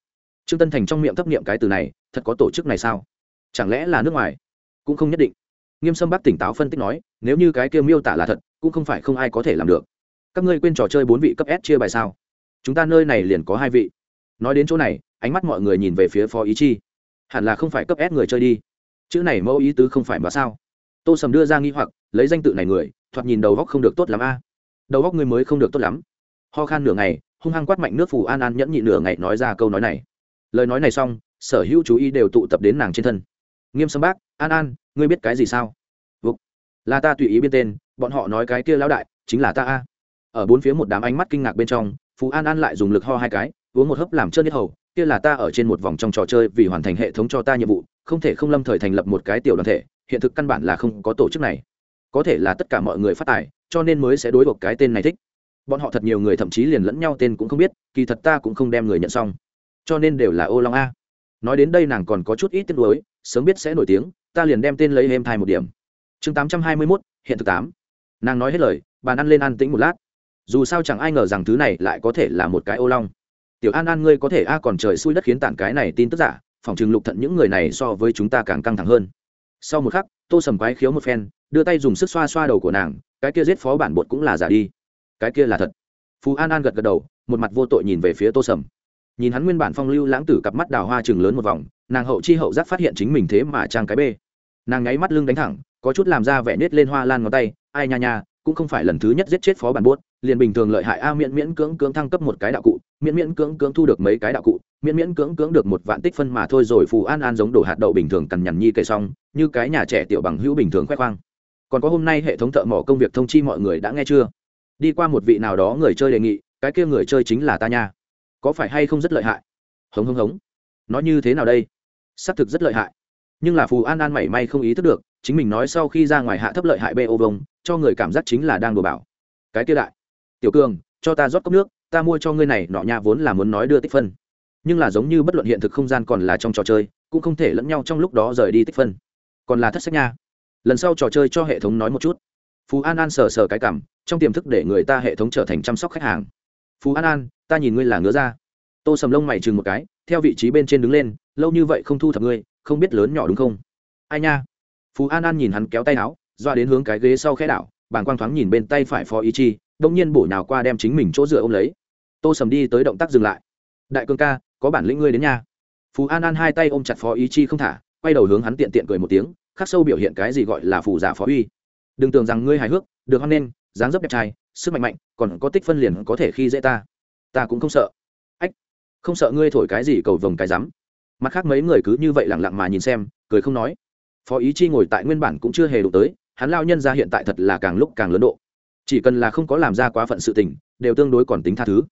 trương tân thành trong miệng thấp niệm cái từ này, thật có tổ chức này sao? Chẳng lẽ là nước ngoài? Cũng không nhất định. Nghiêm sâm bắc tỉnh táo phân tích nói, nếu như cái kia miêu tả là thật, cũng không phải không ai có thể làm được. Các ngươi quên trò chơi bốn vị cấp s chia bài sao? Chúng ta nơi này liền có hai vị. Nói đến chỗ này, ánh mắt mọi người nhìn về phía phó ý chi. Hẳn là không phải cấp s người chơi đi. Chữ này mẫu ý tứ không phải mà sao? Tô sầm đưa ra nghi hoặc, lấy danh tự này người, thoạt nhìn đầu góc không được tốt lắm a. Đầu góc người mới không được tốt lắm. Ho khan nửa ngày, hung hăng quát mạnh nước phù an an nhẫn nhị nửa ngày nói ra câu nói này. Lời nói này xong, sở hữu chú ý đều tụ tập đến nàng trên thân. Nghiêm sâm bác, an an, ngươi biết cái gì sao? Vục. là ta tùy ý biên tên, bọn họ nói cái kia lão đại chính là ta a. Ở bốn phía một đám ánh mắt kinh ngạc bên trong phú an an lại dùng lực ho hai cái, uống một hớp làm trơn nhất hầu kia là ta ở trên một vòng trong trò chơi vì hoàn thành hệ thống cho ta nhiệm vụ, không thể không lâm thời thành lập một cái tiểu đoàn thể, hiện thực căn bản là không có tổ chức này. Có thể là tất cả mọi người phát tài, cho nên mới sẽ đối buộc cái tên này thích. Bọn họ thật nhiều người thậm chí liền lẫn nhau tên cũng không biết, kỳ thật ta cũng không đem người nhận xong. Cho nên đều là ô long a. Nói đến đây nàng còn có chút ít tiếc nuối, sớm biết sẽ nổi tiếng, ta liền đem tên lấy êm thai một điểm. Chương tám trăm hai mươi mốt, hiện thực tám. Nàng nói hết lời, bàn ăn lên ăn tĩnh một lát. Dù sao chẳng ai ngờ rằng thứ này lại có thể là một cái ô long tiểu an an ngươi có thể a còn trời xui đất khiến tản cái này tin tức giả, phòng trường lục thận những người này so với chúng ta càng căng thẳng hơn. Sau một khắc, tô sầm quái khiếu một phen, đưa tay dùng sức xoa xoa đầu của nàng, cái kia giết phó bản bột cũng là giả đi. Cái kia là thật. Phú an an gật gật đầu, một mặt vô tội nhìn về phía tô sầm. Nhìn hắn nguyên bản phong lưu lãng tử cặp mắt đào hoa chừng lớn một vòng, nàng hậu chi hậu giác phát hiện chính mình thế mà trang cái bê. Nàng ngáy mắt lưng đánh thẳng, có chút làm ra vẻ nết lên hoa lan ngón tay, ai nha nha, cũng không phải lần thứ nhất giết chết phó bản buốt liền bình thường lợi hại a miễn miễn cưỡng cưỡng thăng cấp một cái đạo cụ miễn miễn cưỡng cưỡng thu được mấy cái đạo cụ, miễn miễn cưỡng cưỡng được một vạn tích phân mà thôi rồi phù an an giống đổ hạt đậu bình thường cằn nhằn nhi kể xong, như cái nhà trẻ tiểu bằng hữu bình thường khoe khoang. Còn có hôm nay hệ thống thợ mỏ công việc thông chi mọi người đã nghe chưa? Đi qua một vị nào đó người chơi đề nghị, cái kia người chơi chính là ta nha. Có phải hay không rất lợi hại? Hống hống hống. Nói như thế nào đây? Xác thực rất lợi hại. Nhưng là phù an an mảy may không ý thức được, chính mình nói sau khi ra ngoài hạ thấp lợi hại bê ô vông, cho người cảm giác chính là đang đùa bảo. Cái kia đại. Tiểu cường, cho ta rót cốc nước ta mua cho ngươi này nọ nha vốn là muốn nói đưa tích phân. Nhưng là giống như bất luận hiện thực không gian còn là trong trò chơi, cũng không thể lẫn nhau trong lúc đó rời đi tích phân. Còn là thất sách nha. Lần sau trò chơi cho hệ thống nói một chút. Phú an an sờ sờ cái cảm, trong tiềm thức để người ta hệ thống trở thành chăm sóc khách hàng. Phú an an, ta nhìn ngươi là ngứa ra tô sầm lông mày chừng một cái, theo vị trí bên trên đứng lên, lâu như vậy không thu thập ngươi, không biết lớn nhỏ đúng không? Ai nha? Phú an an nhìn hắn kéo tay áo, doa đến hướng cái ghế sau khẽ đảo, bàng quang thoáng nhìn bên tay phải phó ý chi, đông nhiên bổ nhào qua đem chính mình chỗ dựa ôm lấy tô sầm đi tới động tác dừng lại. Đại cương ca, có bản lĩnh ngươi đến nhà. Phú an an hai tay ôm chặt phó ý chi không thả, quay đầu hướng hắn tiện tiện cười một tiếng, khắc sâu biểu hiện cái gì gọi là phù giả phó uy. Đừng tưởng rằng ngươi hài hước, được hoan nên dáng dấp đẹp trai, sức mạnh mạnh, còn có tích phân liền có thể khi dễ ta. Ta cũng không sợ. Ách, không sợ ngươi thổi cái gì cầu vồng cái rắm. Mặt khác mấy người cứ như vậy lẳng lặng mà nhìn xem, cười không nói. Phó ý chi ngồi tại nguyên bản cũng chưa hề đụng tới, hắn lao nhân ra hiện tại thật là càng lúc càng lớn độ. Chỉ cần là không có làm ra quá phận sự tình, đều tương đối còn tính tha thứ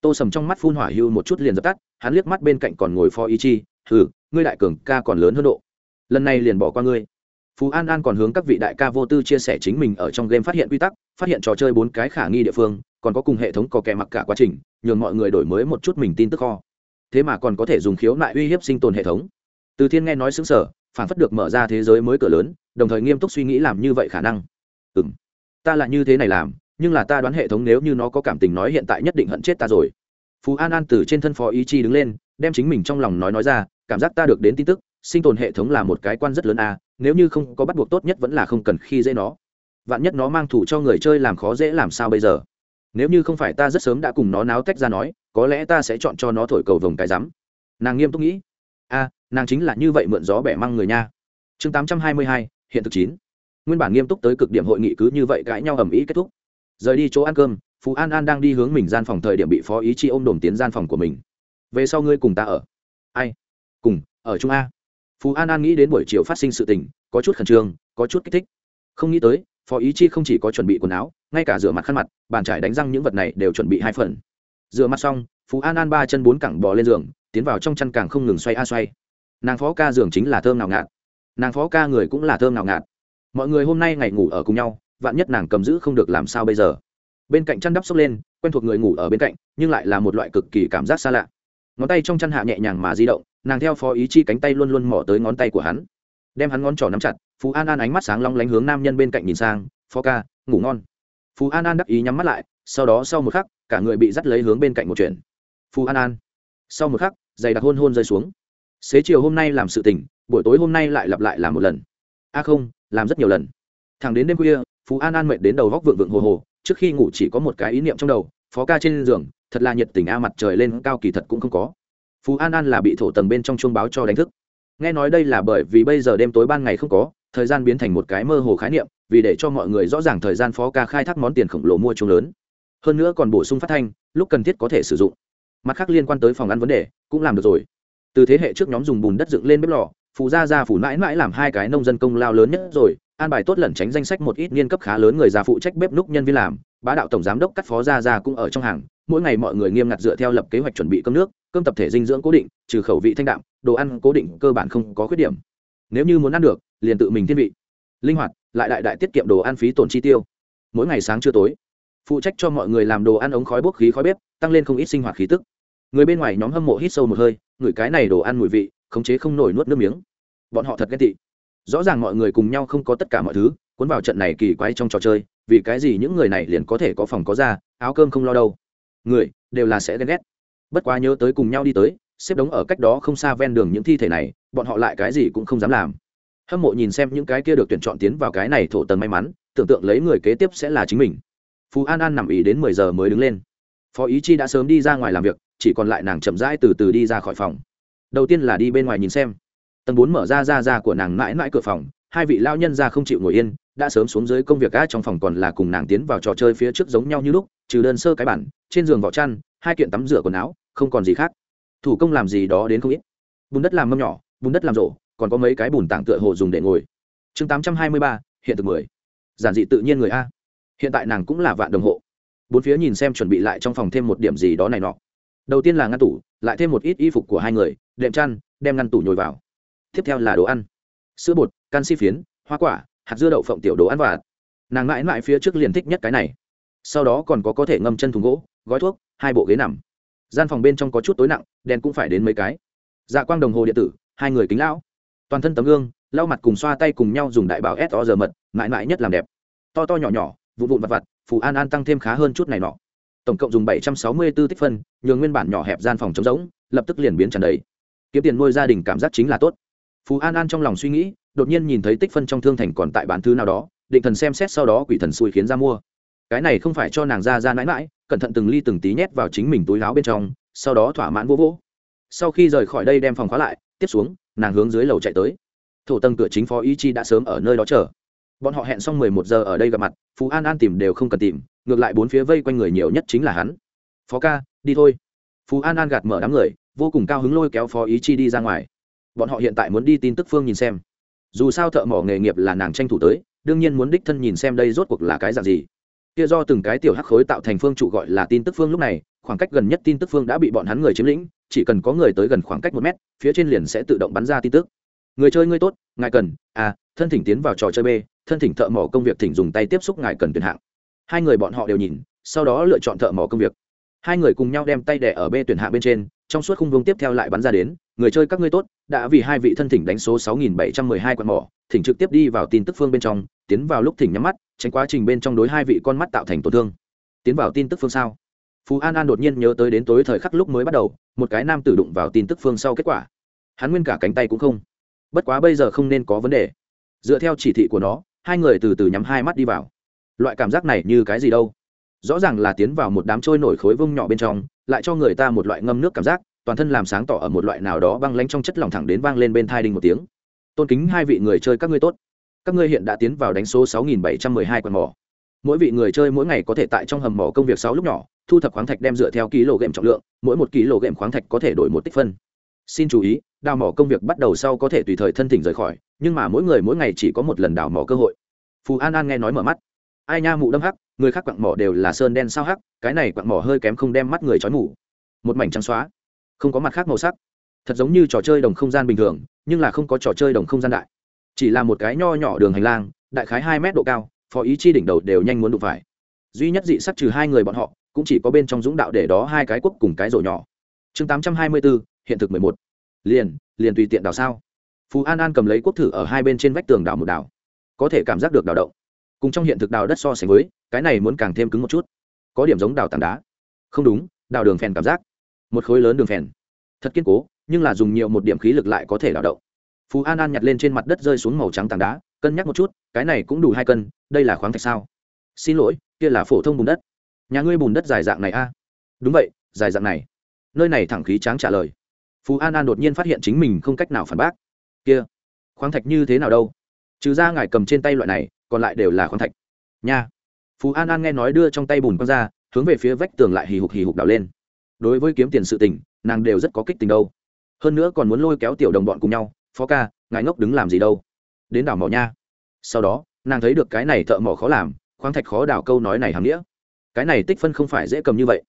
tô sầm trong mắt phun hỏa hưu một chút liền dập tắt, hắn liếc mắt bên cạnh còn ngồi phó ý chi, hừ, ngươi đại cường ca còn lớn hơn độ. Lần này liền bỏ qua ngươi. Phú an an còn hướng các vị đại ca vô tư chia sẻ chính mình ở trong game phát hiện quy tắc, phát hiện trò chơi bốn cái khả nghi địa phương, còn có cùng hệ thống có kẻ mặc cả quá trình, nhường mọi người đổi mới một chút mình tin tức kho. Thế mà còn có thể dùng khiếu nại uy hiếp sinh tồn hệ thống. Từ thiên nghe nói xứng sở phản phất được mở ra thế giới mới cửa lớn, đồng thời nghiêm túc suy nghĩ làm như vậy khả năng. Ừ m ta là như thế này làm nhưng là ta đoán hệ thống nếu như nó có cảm tình nói hiện tại nhất định hận chết ta rồi. Phú an an từ trên thân phó ý chi đứng lên, đem chính mình trong lòng nói nói ra, cảm giác ta được đến tin tức, sinh tồn hệ thống là một cái quan rất lớn a, nếu như không có bắt buộc tốt nhất vẫn là không cần khi dễ nó. Vạn nhất nó mang thủ cho người chơi làm khó dễ làm sao bây giờ? Nếu như không phải ta rất sớm đã cùng nó náo tách ra nói, có lẽ ta sẽ chọn cho nó thổi cầu vồng cái rắm. Nàng nghiêm túc nghĩ. A, nàng chính là như vậy mượn gió bẻ măng người nha. Chương tám trăm hai mươi hai, hiện thực chín. Nguyên bản nghiêm túc tới cực điểm hội nghị cứ như vậy cãi nhau ầm ĩ kết thúc rời đi chỗ ăn cơm, phú an an đang đi hướng mình gian phòng thời điểm bị phó ý chi ôm đồm tiến gian phòng của mình. Về sau ngươi cùng ta ở. Ai? Cùng, ở trung a. Phú an an nghĩ đến buổi chiều phát sinh sự tình, có chút khẩn trương, có chút kích thích. Không nghĩ tới, phó ý chi không chỉ có chuẩn bị quần áo, ngay cả rửa mặt khăn mặt, bàn trải đánh răng những vật này đều chuẩn bị hai phần. Rửa mặt xong, phú an an ba chân bốn cẳng bò lên giường, tiến vào trong chăn càng không ngừng xoay a xoay. Nàng phó ca giường chính là thơm nào ngạt. Nàng phó ca người cũng là thơm nào ngạt. Mọi người hôm nay ngày ngủ ở cùng nhau vạn nhất nàng cầm giữ không được làm sao bây giờ. Bên cạnh chăn đắp xốc lên, quen thuộc người ngủ ở bên cạnh, nhưng lại là một loại cực kỳ cảm giác xa lạ. Ngón tay trong chăn hạ nhẹ nhàng mà di động, nàng theo phó ý chi cánh tay luôn luôn mỏ tới ngón tay của hắn. Đem hắn ngón trỏ nắm chặt, phú an an ánh mắt sáng long lánh hướng nam nhân bên cạnh nhìn sang, phó ca, ngủ ngon. Phú an an đắc ý nhắm mắt lại, sau đó sau một khắc, cả người bị dắt lấy hướng bên cạnh một chuyện. Phú an an. Sau một khắc, giày đặc hôn hôn rơi xuống. Xế chiều hôm nay làm sự tình, buổi tối hôm nay lại lặp lại làm một lần. A không, làm rất nhiều lần. Thẳng đến đêm khuya phú an an mệt đến đầu góc vượng vượng hồ hồ, trước khi ngủ chỉ có một cái ý niệm trong đầu, phó ca trên giường, thật là nhiệt tình a, mặt trời lên cao kỳ thật cũng không có. Phú an an là bị thổ tầng bên trong chuông báo cho đánh thức. Nghe nói đây là bởi vì bây giờ đêm tối ban ngày không có, thời gian biến thành một cái mơ hồ khái niệm, vì để cho mọi người rõ ràng thời gian phó ca khai thác món tiền khổng lồ mua chuông lớn. Hơn nữa còn bổ sung phát thanh, lúc cần thiết có thể sử dụng. Mặt khác liên quan tới phòng ăn vấn đề, cũng làm được rồi. Từ thế hệ trước nhóm dùng bùn đất dựng lên bếp lò phù gia gia phủ mãi mãi làm hai cái nông dân công lao lớn nhất rồi an bài tốt lẩn tránh danh sách một ít niên cấp khá lớn người già phụ trách bếp núc nhân viên làm, bá đạo tổng giám đốc cắt phó gia gia cũng ở trong hàng, mỗi ngày mọi người nghiêm ngặt dựa theo lập kế hoạch chuẩn bị cơm nước, cơm tập thể dinh dưỡng cố định, trừ khẩu vị thanh đạm, đồ ăn cố định cơ bản không có khuyết điểm. Nếu như muốn ăn được, liền tự mình thiên vị. Linh hoạt, lại đại đại tiết kiệm đồ ăn phí tổn chi tiêu. Mỗi ngày sáng trưa tối, phụ trách cho mọi người làm đồ ăn ống khói bốc khí khói bếp, tăng lên không ít sinh hoạt khí tức. Người bên ngoài nhóm hâm mộ hít sâu một hơi, ngửi cái này đồ ăn mùi vị, khống chế không nổi nuốt nước miếng. Bọn họ thật ghét tị rõ ràng mọi người cùng nhau không có tất cả mọi thứ, cuốn vào trận này kỳ quái trong trò chơi, vì cái gì những người này liền có thể có phòng có ra, áo cơm không lo đâu. Người, đều là sẽ ghen ghét. Bất quá nhớ tới cùng nhau đi tới, xếp đống ở cách đó không xa ven đường những thi thể này, bọn họ lại cái gì cũng không dám làm. Hâm mộ nhìn xem những cái kia được tuyển chọn tiến vào cái này thổ tầng may mắn, tưởng tượng lấy người kế tiếp sẽ là chính mình. Phú an an nằm ý đến mười giờ mới đứng lên. Phó ý chi đã sớm đi ra ngoài làm việc, chỉ còn lại nàng chậm rãi từ từ đi ra khỏi phòng. Đầu tiên là đi bên ngoài nhìn xem tầng bốn mở ra ra ra của nàng mãi mãi cửa phòng, hai vị lao nhân ra không chịu ngồi yên, đã sớm xuống dưới công việc gã trong phòng còn là cùng nàng tiến vào trò chơi phía trước giống nhau như lúc, trừ đơn sơ cái bản, trên giường vỏ chăn, hai kiện tắm rửa quần áo, không còn gì khác. Thủ công làm gì đó đến không ít. Bùn đất làm mâm nhỏ, bùn đất làm rổ, còn có mấy cái bùn tảng tựa hồ dùng để ngồi. Chương tám trăm hai mươi ba, hiện thực mười. Giản dị tự nhiên người a. Hiện tại nàng cũng là vạn đồng hộ. Bốn phía nhìn xem chuẩn bị lại trong phòng thêm một điểm gì đó này nọ. Đầu tiên là ngăn tủ, lại thêm một ít y phục của hai người, đệm chăn, đem ngăn tủ nhồi vào tiếp theo là đồ ăn. Sữa bột canxi phiến, hoa quả, hạt dưa đậu phộng tiểu đồ ăn và nàng mãi mãi phía trước liền thích nhất cái này. Sau đó còn có có thể ngâm chân thùng gỗ, gói thuốc, hai bộ ghế nằm. Gian phòng bên trong có chút tối nặng, đèn cũng phải đến mấy cái. Dạ quang đồng hồ điện tử, hai người kính lão. Toàn thân tấm gương, lau mặt cùng xoa tay cùng nhau dùng đại bảo s o giờ mật, mãi mãi nhất làm đẹp. To to nhỏ nhỏ, vụn vụn vặt vặt, phù an an tăng thêm khá hơn chút này nọ. Tổng cộng dùng bảy trăm sáu mươi 764 tích phân, nhường nguyên bản nhỏ hẹp gian phòng trống rỗng, lập tức liền biến tràn đầy. Kiếm tiền nuôi gia đình cảm giác chính là tốt phú an an trong lòng suy nghĩ, đột nhiên nhìn thấy tích phân trong thương thành còn tại bán thứ nào đó, định thần xem xét sau đó quỷ thần xui khiến ra mua. Cái này không phải cho nàng ra ra mãi mãi cẩn thận từng ly từng tí nhét vào chính mình túi láo bên trong, sau đó thỏa mãn vô vỗ sau khi rời khỏi đây đem phòng khóa lại, tiếp xuống, nàng hướng dưới lầu chạy tới. Thổ tầng cửa chính phó ý chi đã sớm ở nơi đó chờ. Bọn họ hẹn xong mười một giờ ở đây gặp mặt, phú an an tìm đều không cần tìm, ngược lại bốn phía vây quanh người nhiều nhất chính là hắn. Phó ca, đi thôi. Phú an an gạt mở đám người, vô cùng cao hứng lôi kéo phó ý chi đi ra ngoài bọn họ hiện tại muốn đi tin tức phương nhìn xem. Dù sao thợ mỏ nghề nghiệp là nàng tranh thủ tới, đương nhiên muốn đích thân nhìn xem đây rốt cuộc là cái dạng gì. Kia do từng cái tiểu hắc khối tạo thành phương trụ gọi là tin tức phương lúc này, khoảng cách gần nhất tin tức phương đã bị bọn hắn người chiếm lĩnh, chỉ cần có người tới gần khoảng cách một mét, phía trên liền sẽ tự động bắn ra tin tức. Người chơi ngươi tốt, ngài cần a thân thỉnh tiến vào trò chơi b, thân thỉnh thợ mỏ công việc thỉnh dùng tay tiếp xúc ngài cần tuyển hạng. Hai người bọn họ đều nhìn, sau đó lựa chọn thợ mỏ công việc. Hai người cùng nhau đem tay đẻ ở b tuyển hạng bên trên, trong suốt khung vương tiếp theo lại bắn ra đến người chơi các ngươi tốt, đã vì hai vị thân thỉnh đánh số 6712 quạt mỏ, thỉnh trực tiếp đi vào tin tức phương bên trong, tiến vào lúc thỉnh nhắm mắt, tránh quá trình bên trong đối hai vị con mắt tạo thành tổn thương. Tiến vào tin tức phương sao phú an an đột nhiên nhớ tới đến tối thời khắc lúc mới bắt đầu, một cái nam tử đụng vào tin tức phương sau kết quả. Hắn nguyên cả cánh tay cũng không. Bất quá bây giờ không nên có vấn đề. Dựa theo chỉ thị của nó, hai người từ từ nhắm hai mắt đi vào. Loại cảm giác này như cái gì đâu? Rõ ràng là tiến vào một đám trôi nổi khối vông nhỏ bên trong, lại cho người ta một loại ngâm nước cảm giác toàn thân làm sáng tỏ ở một loại nào đó băng lánh trong chất lỏng thẳng đến vang lên bên thai đinh một tiếng. Tôn kính hai vị người chơi, các ngươi tốt. Các ngươi hiện đã tiến vào đánh số 6712 quần mỏ. Mỗi vị người chơi mỗi ngày có thể tại trong hầm mỏ công việc sáu lúc nhỏ, thu thập khoáng thạch đem dựa theo ký lộ gệm trọng lượng, mỗi một ký lộ gệm khoáng thạch có thể đổi một tích phân. Xin chú ý, đào mỏ công việc bắt đầu sau có thể tùy thời thân thỉnh rời khỏi, nhưng mà mỗi người mỗi ngày chỉ có một lần đào mỏ cơ hội. Phù an an nghe nói mở mắt. Ai nha, mụ đâm hắc, người khác quặng mỏ đều là sơn đen sao hắc, cái này quặng mỏ hơi kém không đem mắt người trói mù. Một mảnh trắng xóa không có mặt khác màu sắc. Thật giống như trò chơi đồng không gian bình thường, nhưng là không có trò chơi đồng không gian đại. Chỉ là một cái nho nhỏ đường hành lang, đại khái hai mét độ cao, phó ý chi đỉnh đầu đều nhanh muốn đụng phải. Duy nhất dị sắc trừ hai người bọn họ, cũng chỉ có bên trong dũng đạo để đó hai cái quốc cùng cái rổ nhỏ. Chương tám trăm hai mươi bốn hiện thực mười một. Liền liền tùy tiện đào sao? Phú an an cầm lấy quốc thử ở hai bên trên vách tường đào một đào. Có thể cảm giác được đào động. Cùng trong hiện thực đào đất so sánh với, cái này muốn càng thêm cứng một chút. Có điểm giống đào tảng đá. Không đúng, đào đường phèn cảm giác một khối lớn đường phèn. Thật kiên cố, nhưng là dùng nhiều một điểm khí lực lại có thể đảo động. Phú an an nhặt lên trên mặt đất rơi xuống màu trắng tảng đá, cân nhắc một chút, cái này cũng đủ hai cân, đây là khoáng thạch sao? Xin lỗi, kia là phổ thông bùn đất. Nhà ngươi bùn đất dài dạng này a? Đúng vậy, dài dạng này. Nơi này thẳng khí tráng trả lời. Phú an an đột nhiên phát hiện chính mình không cách nào phản bác. Kia, khoáng thạch như thế nào đâu? Trừ ra ngài cầm trên tay loại này, còn lại đều là khoáng thạch. Nha. Phú an an nghe nói đưa trong tay bùn con ra, hướng về phía vách tường lại hì hục hì hục đào lên đối với kiếm tiền sự tình, nàng đều rất có kích tình đâu. Hơn nữa còn muốn lôi kéo tiểu đồng bọn cùng nhau, phó ca, ngài ngốc đứng làm gì đâu? Đến đảo mỏ nha. Sau đó, nàng thấy được cái này thợ mỏ khó làm, khoáng thạch khó đào câu nói này hàm nghĩa. Cái này tích phân không phải dễ cầm như vậy.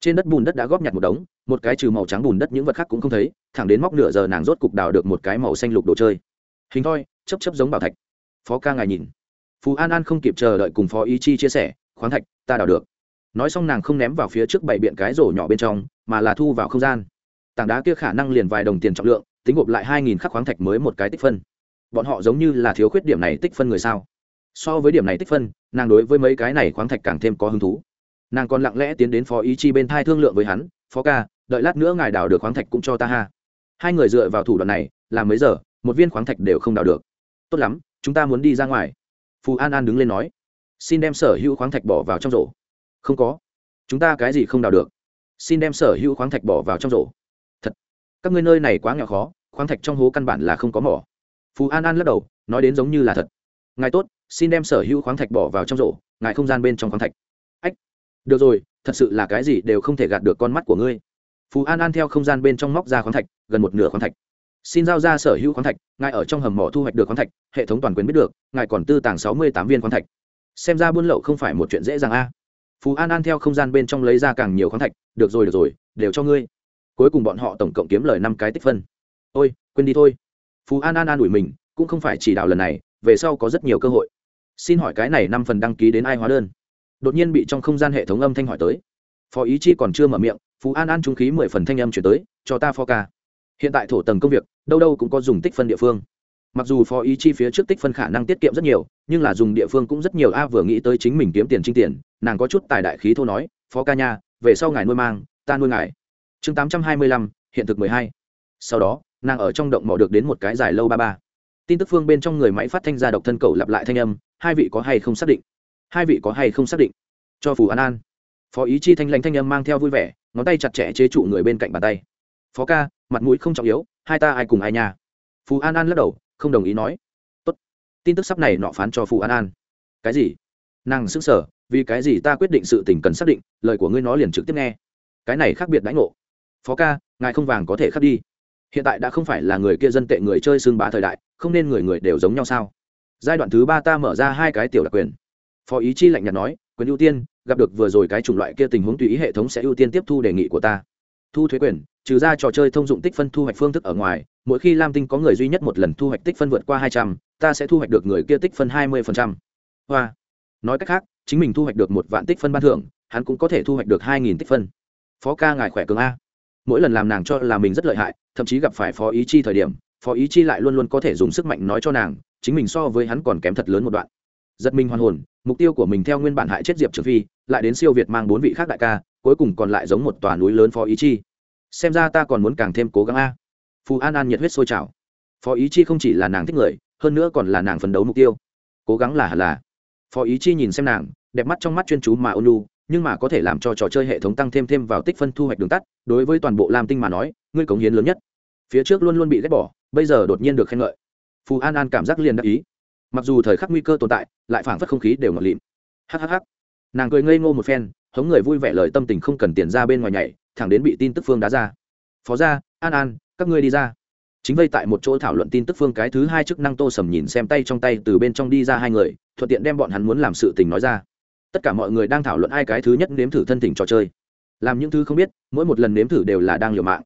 Trên đất bùn đất đã góp nhặt một đống, một cái trừ màu trắng bùn đất những vật khác cũng không thấy, thẳng đến móc nửa giờ nàng rốt cục đào được một cái màu xanh lục đồ chơi. Hình thoi chấp chấp giống bảo thạch. Phó ca ngài nhìn. Phú an an không kịp chờ đợi cùng phó ý chi chia sẻ, khoáng thạch, ta đào được nói xong nàng không ném vào phía trước bảy biện cái rổ nhỏ bên trong, mà là thu vào không gian. Tảng đá kia khả năng liền vài đồng tiền trọng lượng, tính gộp lại hai nghìn khắc khoáng thạch mới một cái tích phân. Bọn họ giống như là thiếu khuyết điểm này tích phân người sao? So với điểm này tích phân, nàng đối với mấy cái này khoáng thạch càng thêm có hứng thú. Nàng còn lặng lẽ tiến đến phó ý chi bên thai thương lượng với hắn, phó ca, đợi lát nữa ngài đào được khoáng thạch cũng cho ta ha. Hai người dựa vào thủ đoạn này làm mấy giờ, một viên khoáng thạch đều không đào được. Tốt lắm, chúng ta muốn đi ra ngoài. Phù an an đứng lên nói. Xin đem sở hữu khoáng thạch bỏ vào trong rổ không có. Chúng ta cái gì không đào được. Xin đem sở hữu khoáng thạch bỏ vào trong rổ. Thật. Các ngươi nơi này quá nghèo khó, khoáng thạch trong hố căn bản là không có mỏ. Phú an an lắc đầu, nói đến giống như là thật. Ngài tốt, xin đem sở hữu khoáng thạch bỏ vào trong rổ, ngài không gian bên trong khoáng thạch. Ách. Được rồi, thật sự là cái gì đều không thể gạt được con mắt của ngươi. Phú an an theo không gian bên trong móc ra khoáng thạch, gần một nửa khoáng thạch. Xin giao ra sở hữu khoáng thạch, ngài ở trong hầm mỏ thu hoạch được khoáng thạch, hệ thống toàn quyền biết được, ngài còn tư tàng sáu mươi tám viên khoáng thạch. Xem ra buôn lậu không phải một chuyện dễ dàng a phú an an theo không gian bên trong lấy ra càng nhiều khoáng thạch, được rồi được rồi, đều cho ngươi. Cuối cùng bọn họ tổng cộng kiếm lời năm cái tích phân. Ôi, quên đi thôi. Phú an an an ủi mình, cũng không phải chỉ đạo lần này, về sau có rất nhiều cơ hội. Xin hỏi cái này năm phần đăng ký đến ai hóa đơn? Đột nhiên bị trong không gian hệ thống âm thanh hỏi tới. Phó ý chi còn chưa mở miệng, phú an an trung khí mười phần thanh âm chuyển tới, cho ta phó ca. Hiện tại thổ tầng công việc, đâu đâu cũng có dùng tích phân địa phương mặc dù phó ý chi phía trước tích phân khả năng tiết kiệm rất nhiều, nhưng là dùng địa phương cũng rất nhiều a vừa nghĩ tới chính mình kiếm tiền trinh tiền, nàng có chút tài đại khí thô nói, phó ca nha, về sau ngài nuôi mang, ta nuôi ngài. Chương tám trăm hai mươi lăm, hiện thực mười hai. Sau đó, nàng ở trong động mỏ được đến một cái dài lâu ba ba. Tin tức phương bên trong người máy phát thanh ra độc thân cầu lặp lại thanh âm, hai vị có hay không xác định? Hai vị có hay không xác định? Cho phù an an. Phó ý chi thanh lãnh thanh âm mang theo vui vẻ, ngón tay chặt chẽ chế trụ người bên cạnh bàn tay. Phó ca, mặt mũi không trọng yếu, hai ta ai cùng ai nha? Phù an an lắc đầu không đồng ý nói. Tốt, tin tức sắp này nọ phán cho phù an an. Cái gì? Nàng xứng sở vì cái gì ta quyết định sự tình cần xác định, lời của ngươi nói liền trực tiếp nghe. Cái này khác biệt đãi ngộ. Phó ca, ngài không vàng có thể khắc đi. Hiện tại đã không phải là người kia dân tệ người chơi xương bá thời đại, không nên người người đều giống nhau sao? Giai đoạn thứ ba ta mở ra hai cái tiểu đặc quyền. Phó ý chi lạnh nhạt nói, quyền ưu tiên, gặp được vừa rồi cái chủng loại kia tình huống tùy ý hệ thống sẽ ưu tiên tiếp thu đề nghị của ta. Thu thuế quyền, trừ ra trò chơi thông dụng tích phân thu hoạch phương thức ở ngoài mỗi khi lam tinh có người duy nhất một lần thu hoạch tích phân vượt qua hai trăm, ta sẽ thu hoạch được người kia tích phân hai mươi hoa. Nói cách khác, chính mình thu hoạch được một vạn tích phân ban thưởng, hắn cũng có thể thu hoạch được hai nghìn tích phân. Phó ca ngài khỏe cường a. Mỗi lần làm nàng cho là mình rất lợi hại, thậm chí gặp phải phó ý chi thời điểm, phó ý chi lại luôn luôn có thể dùng sức mạnh nói cho nàng, chính mình so với hắn còn kém thật lớn một đoạn. Giật mình hoàn hồn, mục tiêu của mình theo nguyên bản hại chết diệp trường phi, lại đến siêu việt mang bốn vị khác đại ca, cuối cùng còn lại giống một tòa núi lớn phó ý chi. Xem ra ta còn muốn càng thêm cố gắng a phù an an nhiệt huyết sôi trào. Phó ý chi không chỉ là nàng thích người, hơn nữa còn là nàng phấn đấu mục tiêu. Cố gắng là hẳn là. Phó ý chi nhìn xem nàng, đẹp mắt trong mắt chuyên chú mà ônu nhưng mà có thể làm cho trò chơi hệ thống tăng thêm thêm vào tích phân thu hoạch đường tắt, đối với toàn bộ lam tinh mà nói, ngươi cống hiến lớn nhất. Phía trước luôn luôn bị ghét bỏ, bây giờ đột nhiên được khen ngợi. Phù an an cảm giác liền đắc ý. Mặc dù thời khắc nguy cơ tồn tại, lại phảng phất không khí đều ngọt lịm. Hhh nàng cười ngây ngô một phen, hống người vui vẻ lời tâm tình không cần tiền ra bên ngoài nhảy, thẳng đến bị tin tức phương đá ra. Phó ra an an các ngươi đi ra. Chính vây tại một chỗ thảo luận tin tức phương cái thứ hai chức năng tô sầm nhìn xem tay trong tay từ bên trong đi ra hai người, thuận tiện đem bọn hắn muốn làm sự tình nói ra. Tất cả mọi người đang thảo luận ai cái thứ nhất nếm thử thân tình trò chơi. Làm những thứ không biết, mỗi một lần nếm thử đều là đang liều mạng.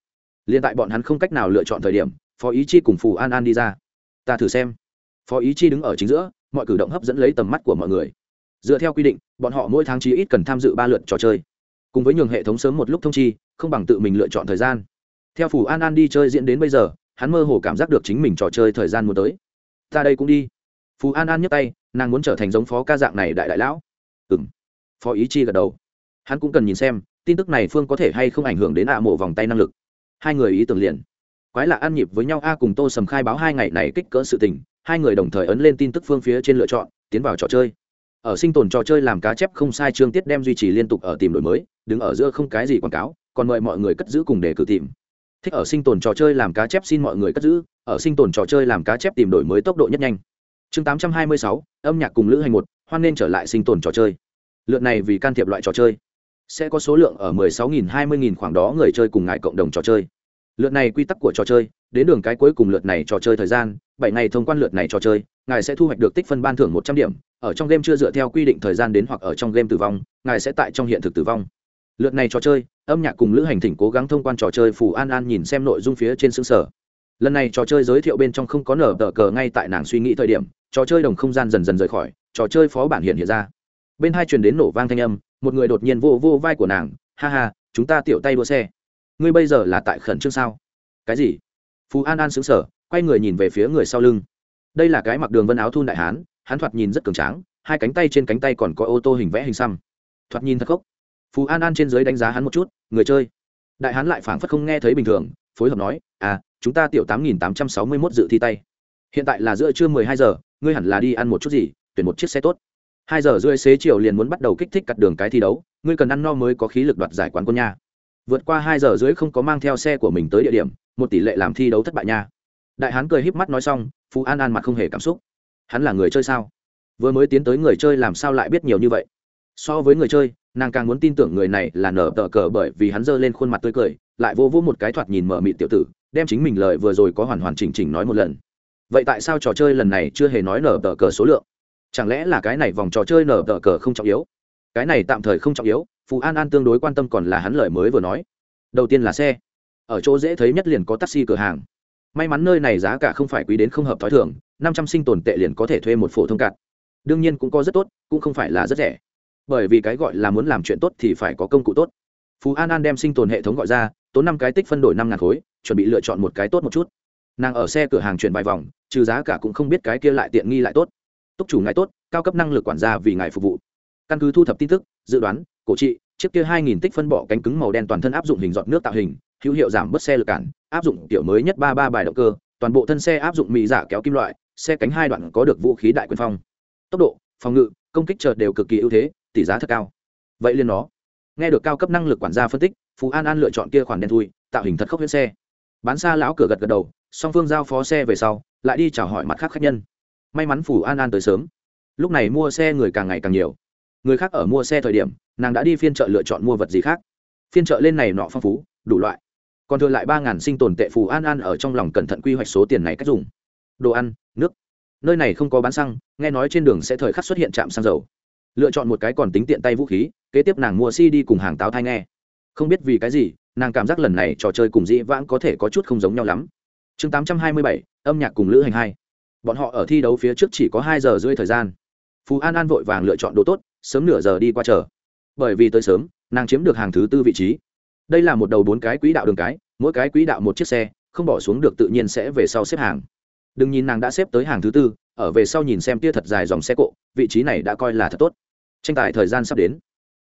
Liên tại bọn hắn không cách nào lựa chọn thời điểm, phó ý chi cùng phù an an đi ra. Ta thử xem. Phó ý chi đứng ở chính giữa, mọi cử động hấp dẫn lấy tầm mắt của mọi người. Dựa theo quy định, bọn họ mỗi tháng chí ít cần tham dự ba lượt trò chơi. Cùng với nhường hệ thống sớm một lúc thông chi, không bằng tự mình lựa chọn thời gian theo phủ an an đi chơi diễn đến bây giờ, hắn mơ hồ cảm giác được chính mình trò chơi thời gian muốn tới. Ta đây cũng đi. Phú an an nhấc tay, nàng muốn trở thành giống phó ca dạng này đại đại lão. Ừ m phó ý chi gật đầu. Hắn cũng cần nhìn xem, tin tức này phương có thể hay không ảnh hưởng đến ạ mộ vòng tay năng lực. Hai người ý tưởng liền. Quái lạ ăn nhịp với nhau, a cùng tô sầm khai báo hai ngày này kích cỡ sự tình, hai người đồng thời ấn lên tin tức phương phía trên lựa chọn, tiến vào trò chơi. Ở sinh tồn trò chơi làm cá chép không sai chương tiết đem duy trì liên tục ở tìm đổi mới, đứng ở giữa không cái gì quảng cáo, còn mời mọi người cất giữ cùng để cử tìm thích ở sinh tồn trò chơi làm cá chép xin mọi người cất giữ ở sinh tồn trò chơi làm cá chép tìm đổi mới tốc độ nhất nhanh. Chương 826, âm nhạc cùng lữ hành một hoan nên trở lại sinh tồn trò chơi. Lượt này vì can thiệp loại trò chơi. Sẽ có số lượng ở 16.000 20.000 khoảng đó người chơi cùng ngại cộng đồng trò chơi. Lượt này quy tắc của trò chơi đến đường cái cuối cùng lượt này trò chơi thời gian bảy ngày thông quan lượt này trò chơi ngài sẽ thu hoạch được tích phân ban thưởng một trăm điểm ở trong game chưa dựa theo quy định thời gian đến hoặc ở trong game tử vong ngài sẽ tại trong hiện thực tử vong lượt này trò chơi, âm nhạc cùng lữ hành thỉnh cố gắng thông quan trò chơi phù an an nhìn xem nội dung phía trên xương sở lần này trò chơi giới thiệu bên trong không có nở tờ cờ ngay tại nàng suy nghĩ thời điểm, trò chơi đồng không gian dần dần rời khỏi, trò chơi phó bản hiện hiện ra. Bên hai truyền đến nổ vang thanh âm, một người đột nhiên vô vô vai của nàng, ha ha, chúng ta tiểu tay đua xe. Ngươi bây giờ là tại khẩn trương sao? Cái gì? Phú an an xứng sở quay người nhìn về phía người sau lưng. Đây là cái mặc đường vân áo thun đại hán, hắn thoạt nhìn rất cường tráng, hai cánh tay trên cánh tay còn có ô tô hình vẽ hình xăm. Thoạt nhìn thật khốc phú an an trên dưới đánh giá hắn một chút người chơi đại hán lại phảng phất không nghe thấy bình thường phối hợp nói à chúng ta tiểu tám nghìn tám trăm sáu mươi mốt dự thi tay hiện tại là giữa trưa mười hai giờ ngươi hẳn là đi ăn một chút gì tuyển một chiếc xe tốt hai giờ rưỡi xế chiều liền muốn bắt đầu kích thích cặt đường cái thi đấu ngươi cần ăn no mới có khí lực đoạt giải quán quân nha vượt qua hai giờ rưỡi không có mang theo xe của mình tới địa điểm một tỷ lệ làm thi đấu thất bại nha đại hán cười híp mắt nói xong phú an an mặt không hề cảm xúc hắn là người chơi sao vừa mới tiến tới người chơi làm sao lại biết nhiều như vậy so với người chơi nàng càng muốn tin tưởng người này là nở tờ cờ bởi vì hắn giơ lên khuôn mặt tươi cười, lại vô vô một cái thoạt nhìn mở mịt tiểu tử, đem chính mình lời vừa rồi có hoàn hoàn chỉnh chỉnh nói một lần. Vậy tại sao trò chơi lần này chưa hề nói nở tờ cờ số lượng? Chẳng lẽ là cái này vòng trò chơi nở tờ cờ không trọng yếu? Cái này tạm thời không trọng yếu phú an an tương đối quan tâm còn là hắn lời mới vừa nói. Đầu tiên là xe. Ở chỗ dễ thấy nhất liền có taxi cửa hàng. May mắn nơi này giá cả không phải quý đến không hợp t h ó i thường, năm trăm sinh tồn tệ liền có thể thuê một phổ thông cạn đương nhiên cũng có rất tốt, cũng không phải là rất rẻ bởi vì cái gọi là muốn làm chuyện tốt thì phải có công cụ tốt. Phú an an đem sinh tồn hệ thống gọi ra, tốn năm cái tích phân đổi năm ngàn khối, chuẩn bị lựa chọn một cái tốt một chút. Nàng ở xe cửa hàng chuyển vài vòng, trừ giá cả cũng không biết cái kia lại tiện nghi lại tốt. Túc chủ ngài tốt, cao cấp năng lực quản gia vì ngài phục vụ. Căn cứ thu thập tin tức, dự đoán, cổ trị, chiếc kia hai nghìn tích phân bỏ cánh cứng màu đen toàn thân áp dụng hình giọt nước tạo hình, hữu hiệu giảm bớt xe lực cản, áp dụng kiểu mới nhất ba ba bài động cơ, toàn bộ thân xe áp dụng mỹ giả dạ kéo kim loại, xe cánh hai đoạn có được vũ khí đại quyền phong. Tốc độ, phòng ngự, công kích chợt đều cực kỳ ưu thế tỷ giá thật cao. Vậy liền nó. Nghe được cao cấp năng lực quản gia phân tích, phú an an lựa chọn kia khoản đen thui, tạo hình thật khốc huyễn xe. Bán xa lão cửa gật gật đầu, song phương giao phó xe về sau, lại đi chào hỏi mặt khác khách nhân. May mắn phù an an tới sớm. Lúc này mua xe người càng ngày càng nhiều. Người khác ở mua xe thời điểm, nàng đã đi phiên chợ lựa chọn mua vật gì khác. Phiên chợ lên này nọ phong phú, đủ loại. Còn thừa lại ba ngàn sinh tồn tệ phù an an ở trong lòng cẩn thận quy hoạch số tiền này cách dùng. Đồ ăn, nước. Nơi này không có bán xăng, nghe nói trên đường sẽ thời khắc xuất hiện trạm xăng dầu lựa chọn một cái còn tính tiện tay vũ khí, kế tiếp nàng mua si đi cùng hàng táo thai nghe. Không biết vì cái gì, nàng cảm giác lần này trò chơi cùng dĩ vãng có thể có chút không giống nhau lắm. Chương tám trăm hai mươi bảy, âm nhạc cùng lữ hành hai. Bọn họ ở thi đấu phía trước chỉ có hai giờ rưỡi thời gian. Phú an an vội vàng lựa chọn đồ tốt, sớm nửa giờ đi qua chờ. Bởi vì tới sớm, nàng chiếm được hàng thứ tư vị trí. Đây là một đầu bốn cái quỹ đạo đường cái, mỗi cái quỹ đạo một chiếc xe, không bỏ xuống được tự nhiên sẽ về sau xếp hàng. Đừng nhìn nàng đã xếp tới hàng thứ tư, ở về sau nhìn xem tia thật dài dòng xe cộ vị trí này đã coi là thật tốt. Tranh tài thời gian sắp đến.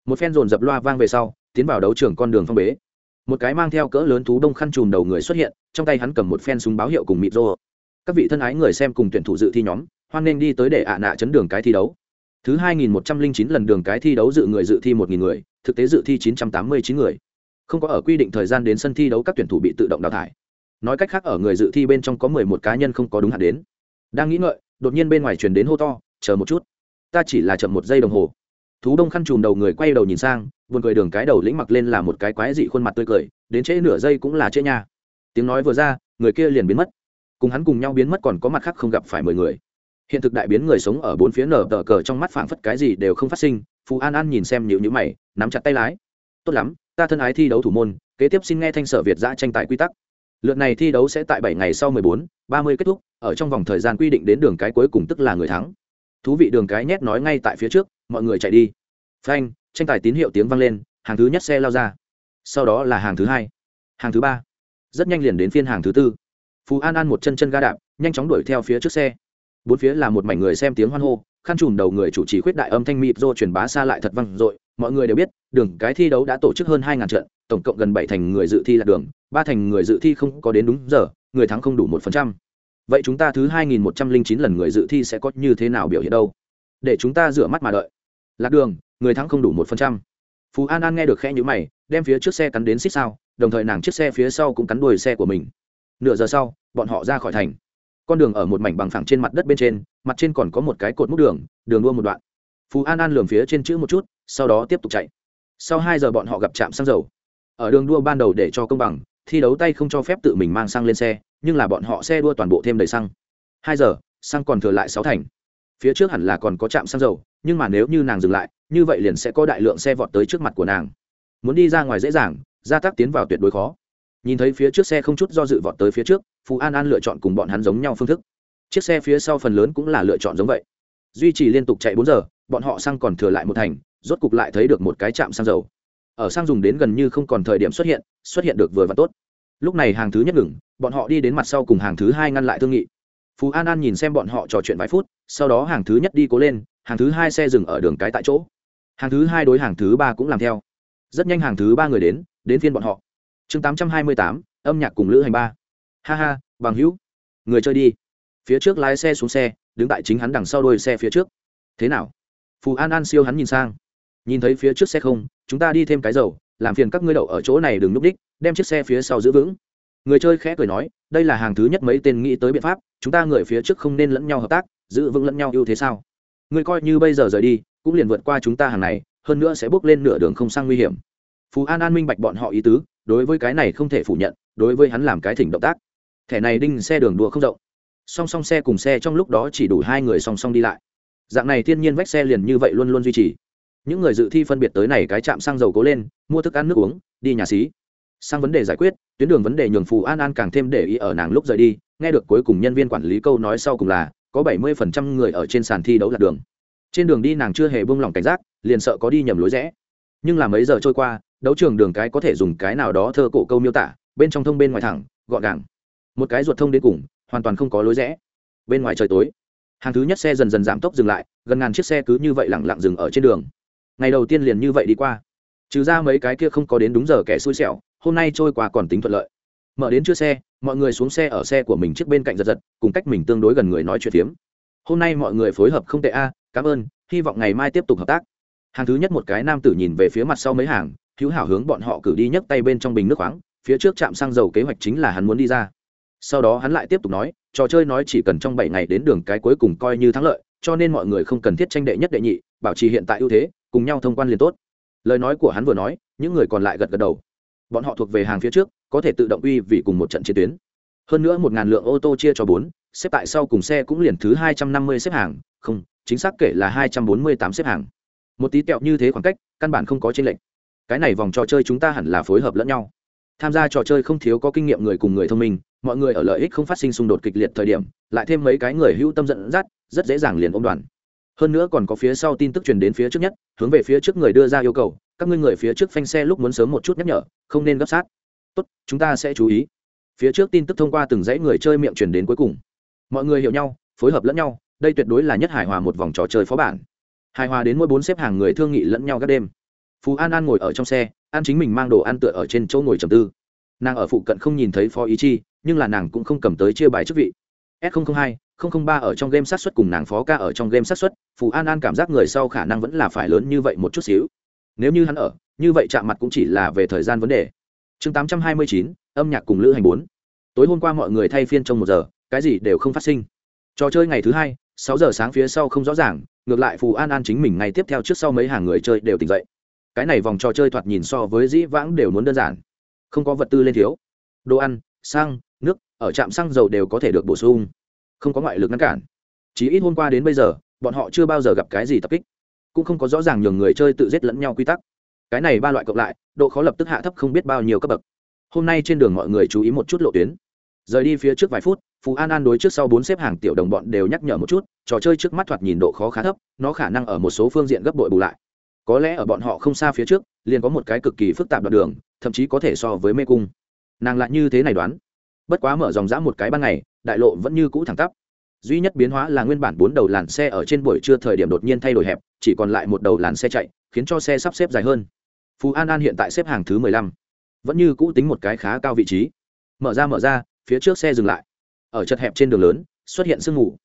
Một phen dồn dập loa vang về sau, tiến vào đấu trường con đường phong bế. Một cái mang theo cỡ lớn thú đông khăn chùm đầu người xuất hiện, trong tay hắn cầm một phen súng báo hiệu cùng mịt rô. Các vị thân ái người xem cùng tuyển thủ dự thi nhóm, hoan nghênh đi tới để ạ nạ chấn đường cái thi đấu. Thứ hai nghìn một trăm linh chín lần đường cái thi đấu dự người dự thi một nghìn người, thực tế dự thi chín trăm tám mươi chín người. Không có ở quy định thời gian đến sân thi đấu các tuyển thủ bị tự động đào thải. Nói cách khác ở người dự thi bên trong có mười một cá nhân không có đúng hạn đến. Đang nghĩ ngợi, đột nhiên bên ngoài truyền đến hô to, chờ một chút ta chỉ là chậm một giây đồng hồ. Thú đông khăn chùm đầu người quay đầu nhìn sang vườn cười đường cái đầu lĩnh mặc lên là một cái quái dị khuôn mặt tươi cười, đến trễ nửa giây cũng là trễ nha. Tiếng nói vừa ra, người kia liền biến mất. Cùng hắn cùng nhau biến mất còn có mặt khác không gặp phải mười người. Hiện thực đại biến người sống ở bốn phía nở tờ cờ trong mắt phảng phất cái gì đều không phát sinh phú an an nhìn xem nhịu nhữ mày, nắm chặt tay lái. Tốt lắm, ta thân ái thi đấu thủ môn, kế tiếp xin nghe thanh sở việt giã tranh tài quy tắc. Lượt này thi đấu sẽ tại bảy ngày sau mười bốn, ba mươi kết thúc, ở trong vòng thời gian quy định đến đường cái cuối cùng tức là người thắng thú vị đường cái nhét nói ngay tại phía trước, mọi người chạy đi. Phanh, tranh tài tín hiệu tiếng vang lên, hàng thứ nhất xe lao ra. Sau đó là hàng thứ hai, hàng thứ ba. Rất nhanh liền đến phiên hàng thứ tư. Phú an an một chân chân ga đạp, nhanh chóng đuổi theo phía trước xe. Bốn phía là một mảnh người xem tiếng hoan hô, khăn trùm đầu người chủ trì khuyết đại âm thanh mịt do truyền bá xa lại thật vang dội, mọi người đều biết, đường cái thi đấu đã tổ chức hơn hai ngàn trận, tổng cộng gần bảy thành người dự thi là đường, ba thành người dự thi không có đến đúng giờ, người thắng không đủ một phần trăm vậy chúng ta thứ hai nghìn một trăm linh chín lần người dự thi sẽ có như thế nào biểu hiện đâu? Để chúng ta rửa mắt mà đợi. Lạc đường, người thắng không đủ một phần trăm. Phú an an nghe được khẽ nhữ mày, đem phía trước xe cắn đến xích sao, đồng thời nàng chiếc xe phía sau cũng cắn đuôi xe của mình. Nửa giờ sau, bọn họ ra khỏi thành. Con đường ở một mảnh bằng phẳng trên mặt đất bên trên, mặt trên còn có một cái cột múc đường đường đua một đoạn. Phú an an lường phía trên chữ một chút, sau đó tiếp tục chạy. Sau hai giờ bọn họ gặp trạm xăng dầu. Ở đường đua ban đầu để cho công bằng, thi đấu tay không cho phép tự mình mang xăng lên xe nhưng là bọn họ xe đua toàn bộ thêm đầy xăng. Hai giờ, xăng còn thừa lại sáu thành. Phía trước hẳn là còn có trạm xăng dầu, nhưng mà nếu như nàng dừng lại, như vậy liền sẽ có đại lượng xe vọt tới trước mặt của nàng. Muốn đi ra ngoài dễ dàng gia tác tiến vào tuyệt đối khó. Nhìn thấy phía trước xe không chút do dự vọt tới phía trước phú an an lựa chọn cùng bọn hắn giống nhau phương thức. Chiếc xe phía sau phần lớn cũng là lựa chọn giống vậy. Duy trì liên tục chạy bốn giờ, bọn họ xăng còn thừa lại một thành, rốt cục lại thấy được một cái trạm xăng dầu. Ở xăng dùng đến gần như không còn thời điểm xuất hiện xuất hiện được vừa và tốt lúc này hàng thứ nhất ngừng, bọn họ đi đến mặt sau cùng hàng thứ hai ngăn lại thương nghị. Phú an an nhìn xem bọn họ trò chuyện vài phút, sau đó hàng thứ nhất đi cố lên, hàng thứ hai xe dừng ở đường cái tại chỗ. Hàng thứ hai đối hàng thứ ba cũng làm theo. Rất nhanh hàng thứ ba người đến đến phiên bọn họ. Chương tám trăm hai mươi tám, âm nhạc cùng lữ hành ba. Ha ha, bằng hữu. Người chơi đi. Phía trước lái xe xuống xe, đứng tại chính hắn đằng sau đôi xe phía trước. Thế nào? Phù an an siêu hắn nhìn sang. Nhìn thấy phía trước xe không, chúng ta đi thêm cái dầu, làm phiền các ngươi đậu ở chỗ này đừng núp đích đem chiếc xe phía sau giữ vững. Người chơi khẽ cười nói, đây là hàng thứ nhất mấy tên nghĩ tới biện pháp, chúng ta người phía trước không nên lẫn nhau hợp tác, giữ vững lẫn nhau ưu thế sao? Người coi như bây giờ rời đi, cũng liền vượt qua chúng ta hàng này, hơn nữa sẽ bước lên nửa đường không sang nguy hiểm. Phú an an minh bạch bọn họ ý tứ, đối với cái này không thể phủ nhận, đối với hắn làm cái thỉnh động tác. Thẻ này đinh xe đường đua không rộng. Song song xe cùng xe trong lúc đó chỉ đủ hai người song song đi lại. Dạng này thiên nhiên vách xe liền như vậy luôn luôn duy trì. Những người dự thi phân biệt tới này cái chạm xăng dầu cố lên, mua thức ăn nước uống, đi nhà xí sang vấn đề giải quyết, tuyến đường vấn đề nhường phù an an càng thêm để ý ở nàng lúc rời đi, nghe được cuối cùng nhân viên quản lý câu nói sau cùng là, có bảy mươi phần trăm người ở trên sàn thi đấu lạc đường. Trên đường đi nàng chưa hề buông lỏng cảnh giác, liền sợ có đi nhầm lối rẽ. Nhưng là mấy giờ trôi qua, đấu trường đường cái có thể dùng cái nào đó thơ cổ câu miêu tả, bên trong thông bên ngoài thẳng, gọn gàng. Một cái ruột thông đến cùng, hoàn toàn không có lối rẽ. Bên ngoài trời tối, hàng thứ nhất xe dần dần giảm tốc dừng lại, gần ngàn chiếc xe cứ như vậy lẳng lặng dừng ở trên đường. Ngày đầu tiên liền như vậy đi qua. Trừ ra mấy cái kia không có đến đúng giờ kẻ xui xẻo hôm nay trôi qua còn tính thuận lợi. Mở đến chưa xe, mọi người xuống xe ở xe của mình trước bên cạnh giật giật, cùng cách mình tương đối gần người nói chuyện phiếm. Hôm nay mọi người phối hợp không tệ a, cảm ơn, hy vọng ngày mai tiếp tục hợp tác. Hàng thứ nhất một cái nam tử nhìn về phía mặt sau mấy hàng, hữu hảo hướng bọn họ cử đi nhấc tay bên trong bình nước khoáng, phía trước trạm xăng dầu kế hoạch chính là hắn muốn đi ra. Sau đó hắn lại tiếp tục nói, trò chơi nói chỉ cần trong bảy ngày đến đường cái cuối cùng coi như thắng lợi, cho nên mọi người không cần thiết tranh đệ nhất đệ nhị, bảo trì hiện tại ưu thế, cùng nhau thông quan liền tốt. Lời nói của hắn vừa nói, những người còn lại gật gật đầu bọn họ thuộc về hàng phía trước, có thể tự động uy vì cùng một trận chiến tuyến. Hơn nữa một ngàn lượng ô tô chia cho bốn, xếp tại sau cùng xe cũng liền thứ hai trăm năm mươi xếp hàng, không, chính xác kể là hai trăm bốn mươi tám xếp hàng. Một tí tẹo như thế khoảng cách, căn bản không có trên lệnh cái này vòng trò chơi chúng ta hẳn là phối hợp lẫn nhau. Tham gia trò chơi không thiếu có kinh nghiệm người cùng người thông minh, mọi người ở lợi ích không phát sinh xung đột kịch liệt thời điểm, lại thêm mấy cái người hữu tâm dẫn dắt, rất dễ dàng liền ôm đoàn hơn nữa còn có phía sau tin tức truyền đến phía trước nhất, hướng về phía trước người đưa ra yêu cầu, các ngươi người phía trước phanh xe lúc muốn sớm một chút nhắc nhở, không nên gấp sát. Tốt, chúng ta sẽ chú ý. Phía trước tin tức thông qua từng dãy người chơi miệng truyền đến cuối cùng. Mọi người hiểu nhau, phối hợp lẫn nhau, đây tuyệt đối là nhất hài hòa một vòng trò chơi phó bản. Hài hòa đến mỗi bốn xếp hàng người thương nghị lẫn nhau các đêm. Phú an an ngồi ở trong xe, an chính mình mang đồ ăn tựa ở trên chỗ ngồi trầm tư. Nàng ở phụ cận không nhìn thấy phó ý chi, nhưng là nàng cũng không cầm tới chia bài chức vị. S hai ba ở trong game sát xuất cùng nàng phó ca ở trong game sát xuất, phù an an cảm giác người sau khả năng vẫn là phải lớn như vậy một chút xíu. Nếu như hắn ở, như vậy chạm mặt cũng chỉ là về thời gian vấn đề. Chương tám trăm hai mươi chín, âm nhạc cùng lữ hành bốn. Tối hôm qua mọi người thay phiên trong một giờ, cái gì đều không phát sinh. Trò chơi ngày thứ hai, sáu giờ sáng phía sau không rõ ràng, ngược lại phù an an chính mình ngày tiếp theo trước sau mấy hàng người chơi đều tỉnh dậy. Cái này vòng trò chơi thoạt nhìn so với dĩ vãng đều muốn đơn giản. Không có vật tư lên thiếu. Đồ ăn, xăng, nước, ở trạm xăng dầu đều có thể được bổ sung không có ngoại lực ngăn cản. Chỉ ít hôm qua đến bây giờ, bọn họ chưa bao giờ gặp cái gì tập kích, cũng không có rõ ràng nhường người chơi tự giết lẫn nhau quy tắc. Cái này ba loại cộng lại, độ khó lập tức hạ thấp không biết bao nhiêu cấp bậc. Hôm nay trên đường mọi người chú ý một chút lộ tuyến. Rời đi phía trước vài phút phú an an đối trước sau bốn xếp hàng tiểu đồng bọn đều nhắc nhở một chút, trò chơi trước mắt thoạt nhìn độ khó khá thấp, nó khả năng ở một số phương diện gấp bội bù lại. Có lẽ ở bọn họ không xa phía trước, liền có một cái cực kỳ phức tạp đoạn đường, thậm chí có thể so với mê cung. Nàng lại như thế này đoán. Bất quá mở dòng dã một cái ban ngày đại lộ vẫn như cũ thẳng tắp. Duy nhất biến hóa là nguyên bản bốn đầu làn xe ở trên buổi trưa thời điểm đột nhiên thay đổi hẹp, chỉ còn lại một đầu làn xe chạy, khiến cho xe sắp xếp dài hơn. Phú an an hiện tại xếp hàng thứ mười lăm. Vẫn như cũ tính một cái khá cao vị trí. Mở ra mở ra, phía trước xe dừng lại. Ở chật hẹp trên đường lớn, xuất hiện sương mù.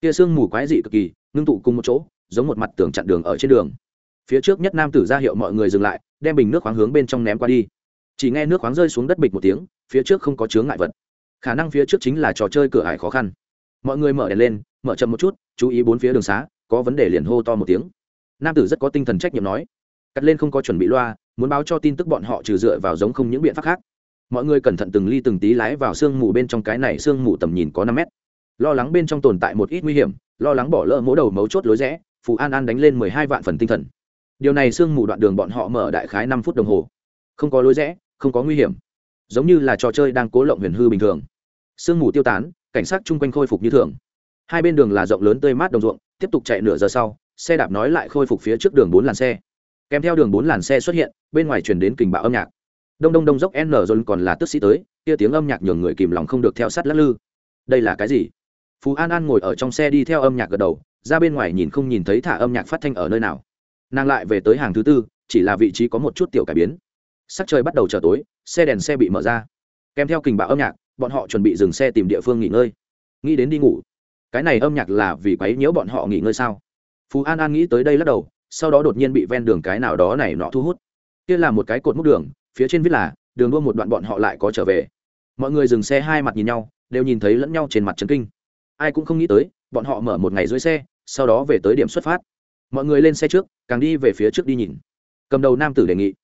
Kia sương mù quái dị cực kỳ, ngưng tụ cùng một chỗ, giống một mặt tường chặn đường ở trên đường. Phía trước nhất nam tử ra hiệu mọi người dừng lại, đem bình nước khoáng hướng bên trong ném qua đi. Chỉ nghe nước khoáng rơi xuống đất bịch một tiếng, phía trước không có chướng ngại vật khả năng phía trước chính là trò chơi cửa ải khó khăn. Mọi người mở đèn lên, mở chậm một chút, chú ý bốn phía đường xá, có vấn đề liền hô to một tiếng. Nam tử rất có tinh thần trách nhiệm nói. Cắt lên không có chuẩn bị loa, muốn báo cho tin tức bọn họ trừ dựa vào giống không những biện pháp khác. Mọi người cẩn thận từng ly từng tí lái vào sương mù bên trong cái này, sương mù tầm nhìn có năm mét. Lo lắng bên trong tồn tại một ít nguy hiểm, lo lắng bỏ lỡ mỗi đầu mấu chốt lối rẽ, phù an an đánh lên mười hai vạn phần tinh thần. Điều này sương mù đoạn đường bọn họ mở đại khái năm phút đồng hồ. Không có lối rẽ, không có nguy hiểm. Giống như là trò chơi đang cố lộng huyền hư bình thường sương mù tiêu tán, cảnh sát chung quanh khôi phục như thường. Hai bên đường là rộng lớn tươi mát đồng ruộng, tiếp tục chạy nửa giờ sau, xe đạp nói lại khôi phục phía trước đường bốn làn xe. Kèm theo đường bốn làn xe xuất hiện, bên ngoài chuyển đến kình bạo âm nhạc. Đông đông đông dốc n dồn còn là tức sĩ tới, kia tiếng âm nhạc nhường người kìm lòng không được theo sát lắc lư. Đây là cái gì? Phú an an ngồi ở trong xe đi theo âm nhạc gật đầu, ra bên ngoài nhìn không nhìn thấy thả âm nhạc phát thanh ở nơi nào. Nàng lại về tới hàng thứ tư, chỉ là vị trí có một chút tiểu cải biến. Sắc trời bắt đầu trở tối, xe đèn xe bị mở ra. Kèm theo kình bạo âm nhạc bọn họ chuẩn bị dừng xe tìm địa phương nghỉ ngơi. Nghĩ đến đi ngủ. Cái này âm nhạc là vì quấy nhiễu bọn họ nghỉ ngơi sao? Phú an an nghĩ tới đây lắc đầu, sau đó đột nhiên bị ven đường cái nào đó này nọ thu hút. Kia là một cái cột múc đường, phía trên viết là, đường đua một đoạn bọn họ lại có trở về. Mọi người dừng xe hai mặt nhìn nhau, đều nhìn thấy lẫn nhau trên mặt trấn kinh. Ai cũng không nghĩ tới, bọn họ mở một ngày dưới xe, sau đó về tới điểm xuất phát. Mọi người lên xe trước, càng đi về phía trước đi nhìn. Cầm đầu nam tử đề nghị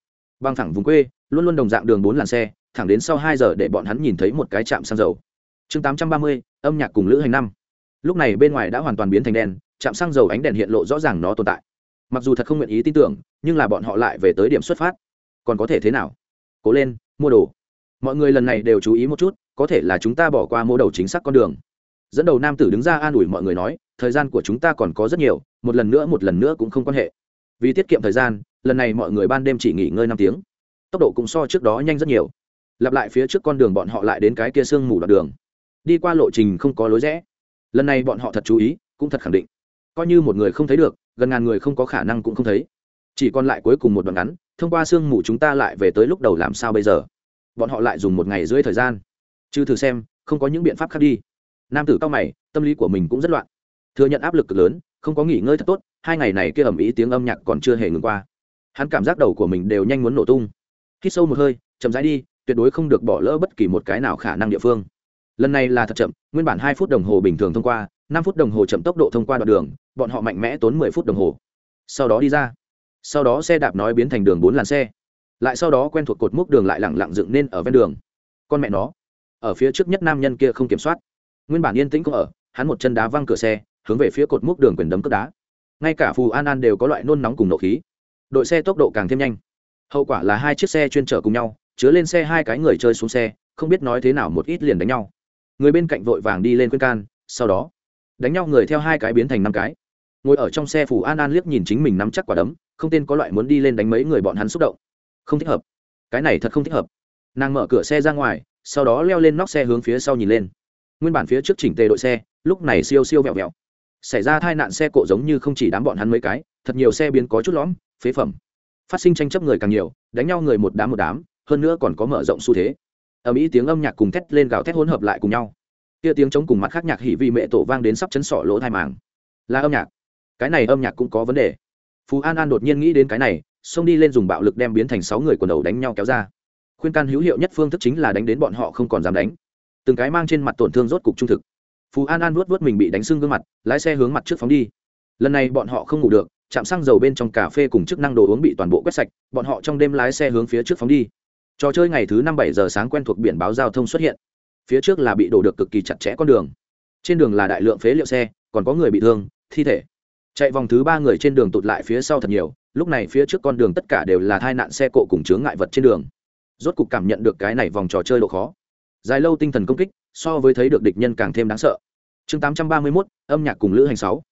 băng thẳng vùng quê, luôn luôn đồng dạng đường bốn làn xe thẳng đến sau hai giờ để bọn hắn nhìn thấy một cái trạm xăng dầu. Chương tám trăm ba mươi, âm nhạc cùng lữ hành năm. Lúc này bên ngoài đã hoàn toàn biến thành đen, trạm xăng dầu ánh đèn hiện lộ rõ ràng nó tồn tại. Mặc dù thật không nguyện ý tin tưởng, nhưng là bọn họ lại về tới điểm xuất phát. Còn có thể thế nào? Cố lên, mua đồ. Mọi người lần này đều chú ý một chút, có thể là chúng ta bỏ qua mua đầu chính xác con đường. Dẫn đầu nam tử đứng ra an ủi mọi người nói, thời gian của chúng ta còn có rất nhiều, một lần nữa một lần nữa cũng không quan hệ. Vì tiết kiệm thời gian, lần này mọi người ban đêm chỉ nghỉ ngơi năm tiếng. Tốc độ cũng so trước đó nhanh rất nhiều lặp lại phía trước con đường bọn họ lại đến cái kia sương mù đoạn đường. Đi qua lộ trình không có lối rẽ. Lần này bọn họ thật chú ý, cũng thật khẳng định. Coi như một người không thấy được, gần ngàn người không có khả năng cũng không thấy. Chỉ còn lại cuối cùng một đoạn ngắn, thông qua sương mù chúng ta lại về tới lúc đầu làm sao bây giờ? Bọn họ lại dùng một ngày dưới thời gian. Chứ thử xem, không có những biện pháp khác đi. Nam tử cao mày, tâm lý của mình cũng rất loạn. Thừa nhận áp lực cực lớn, không có nghỉ ngơi thật tốt, hai ngày này kia ẩm ý tiếng âm nhạc còn chưa hề ngừng qua. Hắn cảm giác đầu của mình đều nhanh muốn nổ tung. Hít sâu một hơi, chậm rãi đi tuyệt đối không được bỏ lỡ bất kỳ một cái nào khả năng địa phương. Lần này là thật chậm, nguyên bản hai phút đồng hồ bình thường thông qua, năm phút đồng hồ chậm tốc độ thông qua đoạn đường, bọn họ mạnh mẽ tốn mười phút đồng hồ. Sau đó đi ra. Sau đó xe đạp nói biến thành đường bốn làn xe. Lại sau đó quen thuộc cột mốc đường lại lẳng lặng dựng nên ở ven đường. Con mẹ nó, ở phía trước nhất nam nhân kia không kiểm soát. Nguyên bản yên tĩnh cũng ở, hắn một chân đá văng cửa xe, hướng về phía cột mốc đường quyền đấm cất đá. Ngay cả phù an an đều có loại nôn nóng cùng nộ khí. Đội xe tốc độ càng thêm nhanh. Hậu quả là hai chiếc xe chuyên chở cùng nhau chứa lên xe hai cái người chơi xuống xe, không biết nói thế nào một ít liền đánh nhau. Người bên cạnh vội vàng đi lên khuyên can, sau đó, đánh nhau người theo hai cái biến thành năm cái. Ngồi ở trong xe phủ an an liếc nhìn chính mình nắm chắc quả đấm, không tên có loại muốn đi lên đánh mấy người bọn hắn xúc động. Không thích hợp. Cái này thật không thích hợp. Nàng mở cửa xe ra ngoài, sau đó leo lên nóc xe hướng phía sau nhìn lên. Nguyên bản phía trước chỉnh tề đội xe, lúc này siêu siêu vẹo vẹo. Xảy ra tai nạn xe cộ giống như không chỉ đám bọn hắn mấy cái, thật nhiều xe biến có chút lõm, phế phẩm. Phát sinh tranh chấp người càng nhiều, đánh nhau người một đám một đám hơn nữa còn có mở rộng xu thế. Ở mỹ tiếng âm nhạc cùng thét lên gào thét hỗn hợp lại cùng nhau. Kia tiếng chống cùng mặt khác nhạc hỉ vị mẹ tổ vang đến sắp chấn sọ lỗ thai màng. Là âm nhạc. Cái này âm nhạc cũng có vấn đề. Phú an an đột nhiên nghĩ đến cái này, xông đi lên dùng bạo lực đem biến thành sáu người quần đầu đánh nhau kéo ra. Khuyên can hữu hiệu nhất phương thức chính là đánh đến bọn họ không còn dám đánh. Từng cái mang trên mặt tổn thương rốt cục trung thực. Phú an an vuốt vuốt mình bị đánh sưng gương mặt, lái xe hướng mặt trước phóng đi. Lần này bọn họ không ngủ được, chạm xăng dầu bên trong cà phê cùng chức năng đồ uống bị toàn bộ quét sạch, bọn họ trong đêm lái xe hướng phía trước phóng đi trò chơi ngày thứ năm bảy giờ sáng quen thuộc biển báo giao thông xuất hiện. Phía trước là bị đổ được cực kỳ chặt chẽ con đường. Trên đường là đại lượng phế liệu xe, còn có người bị thương, thi thể. Chạy vòng thứ ba người trên đường tụt lại phía sau thật nhiều, lúc này phía trước con đường tất cả đều là tai nạn xe cộ cùng chướng ngại vật trên đường. Rốt cục cảm nhận được cái này vòng trò chơi độ khó. Dài lâu tinh thần công kích, so với thấy được địch nhân càng thêm đáng sợ. Chương tám trăm ba mươi mốt, âm nhạc cùng lữ hành sáu.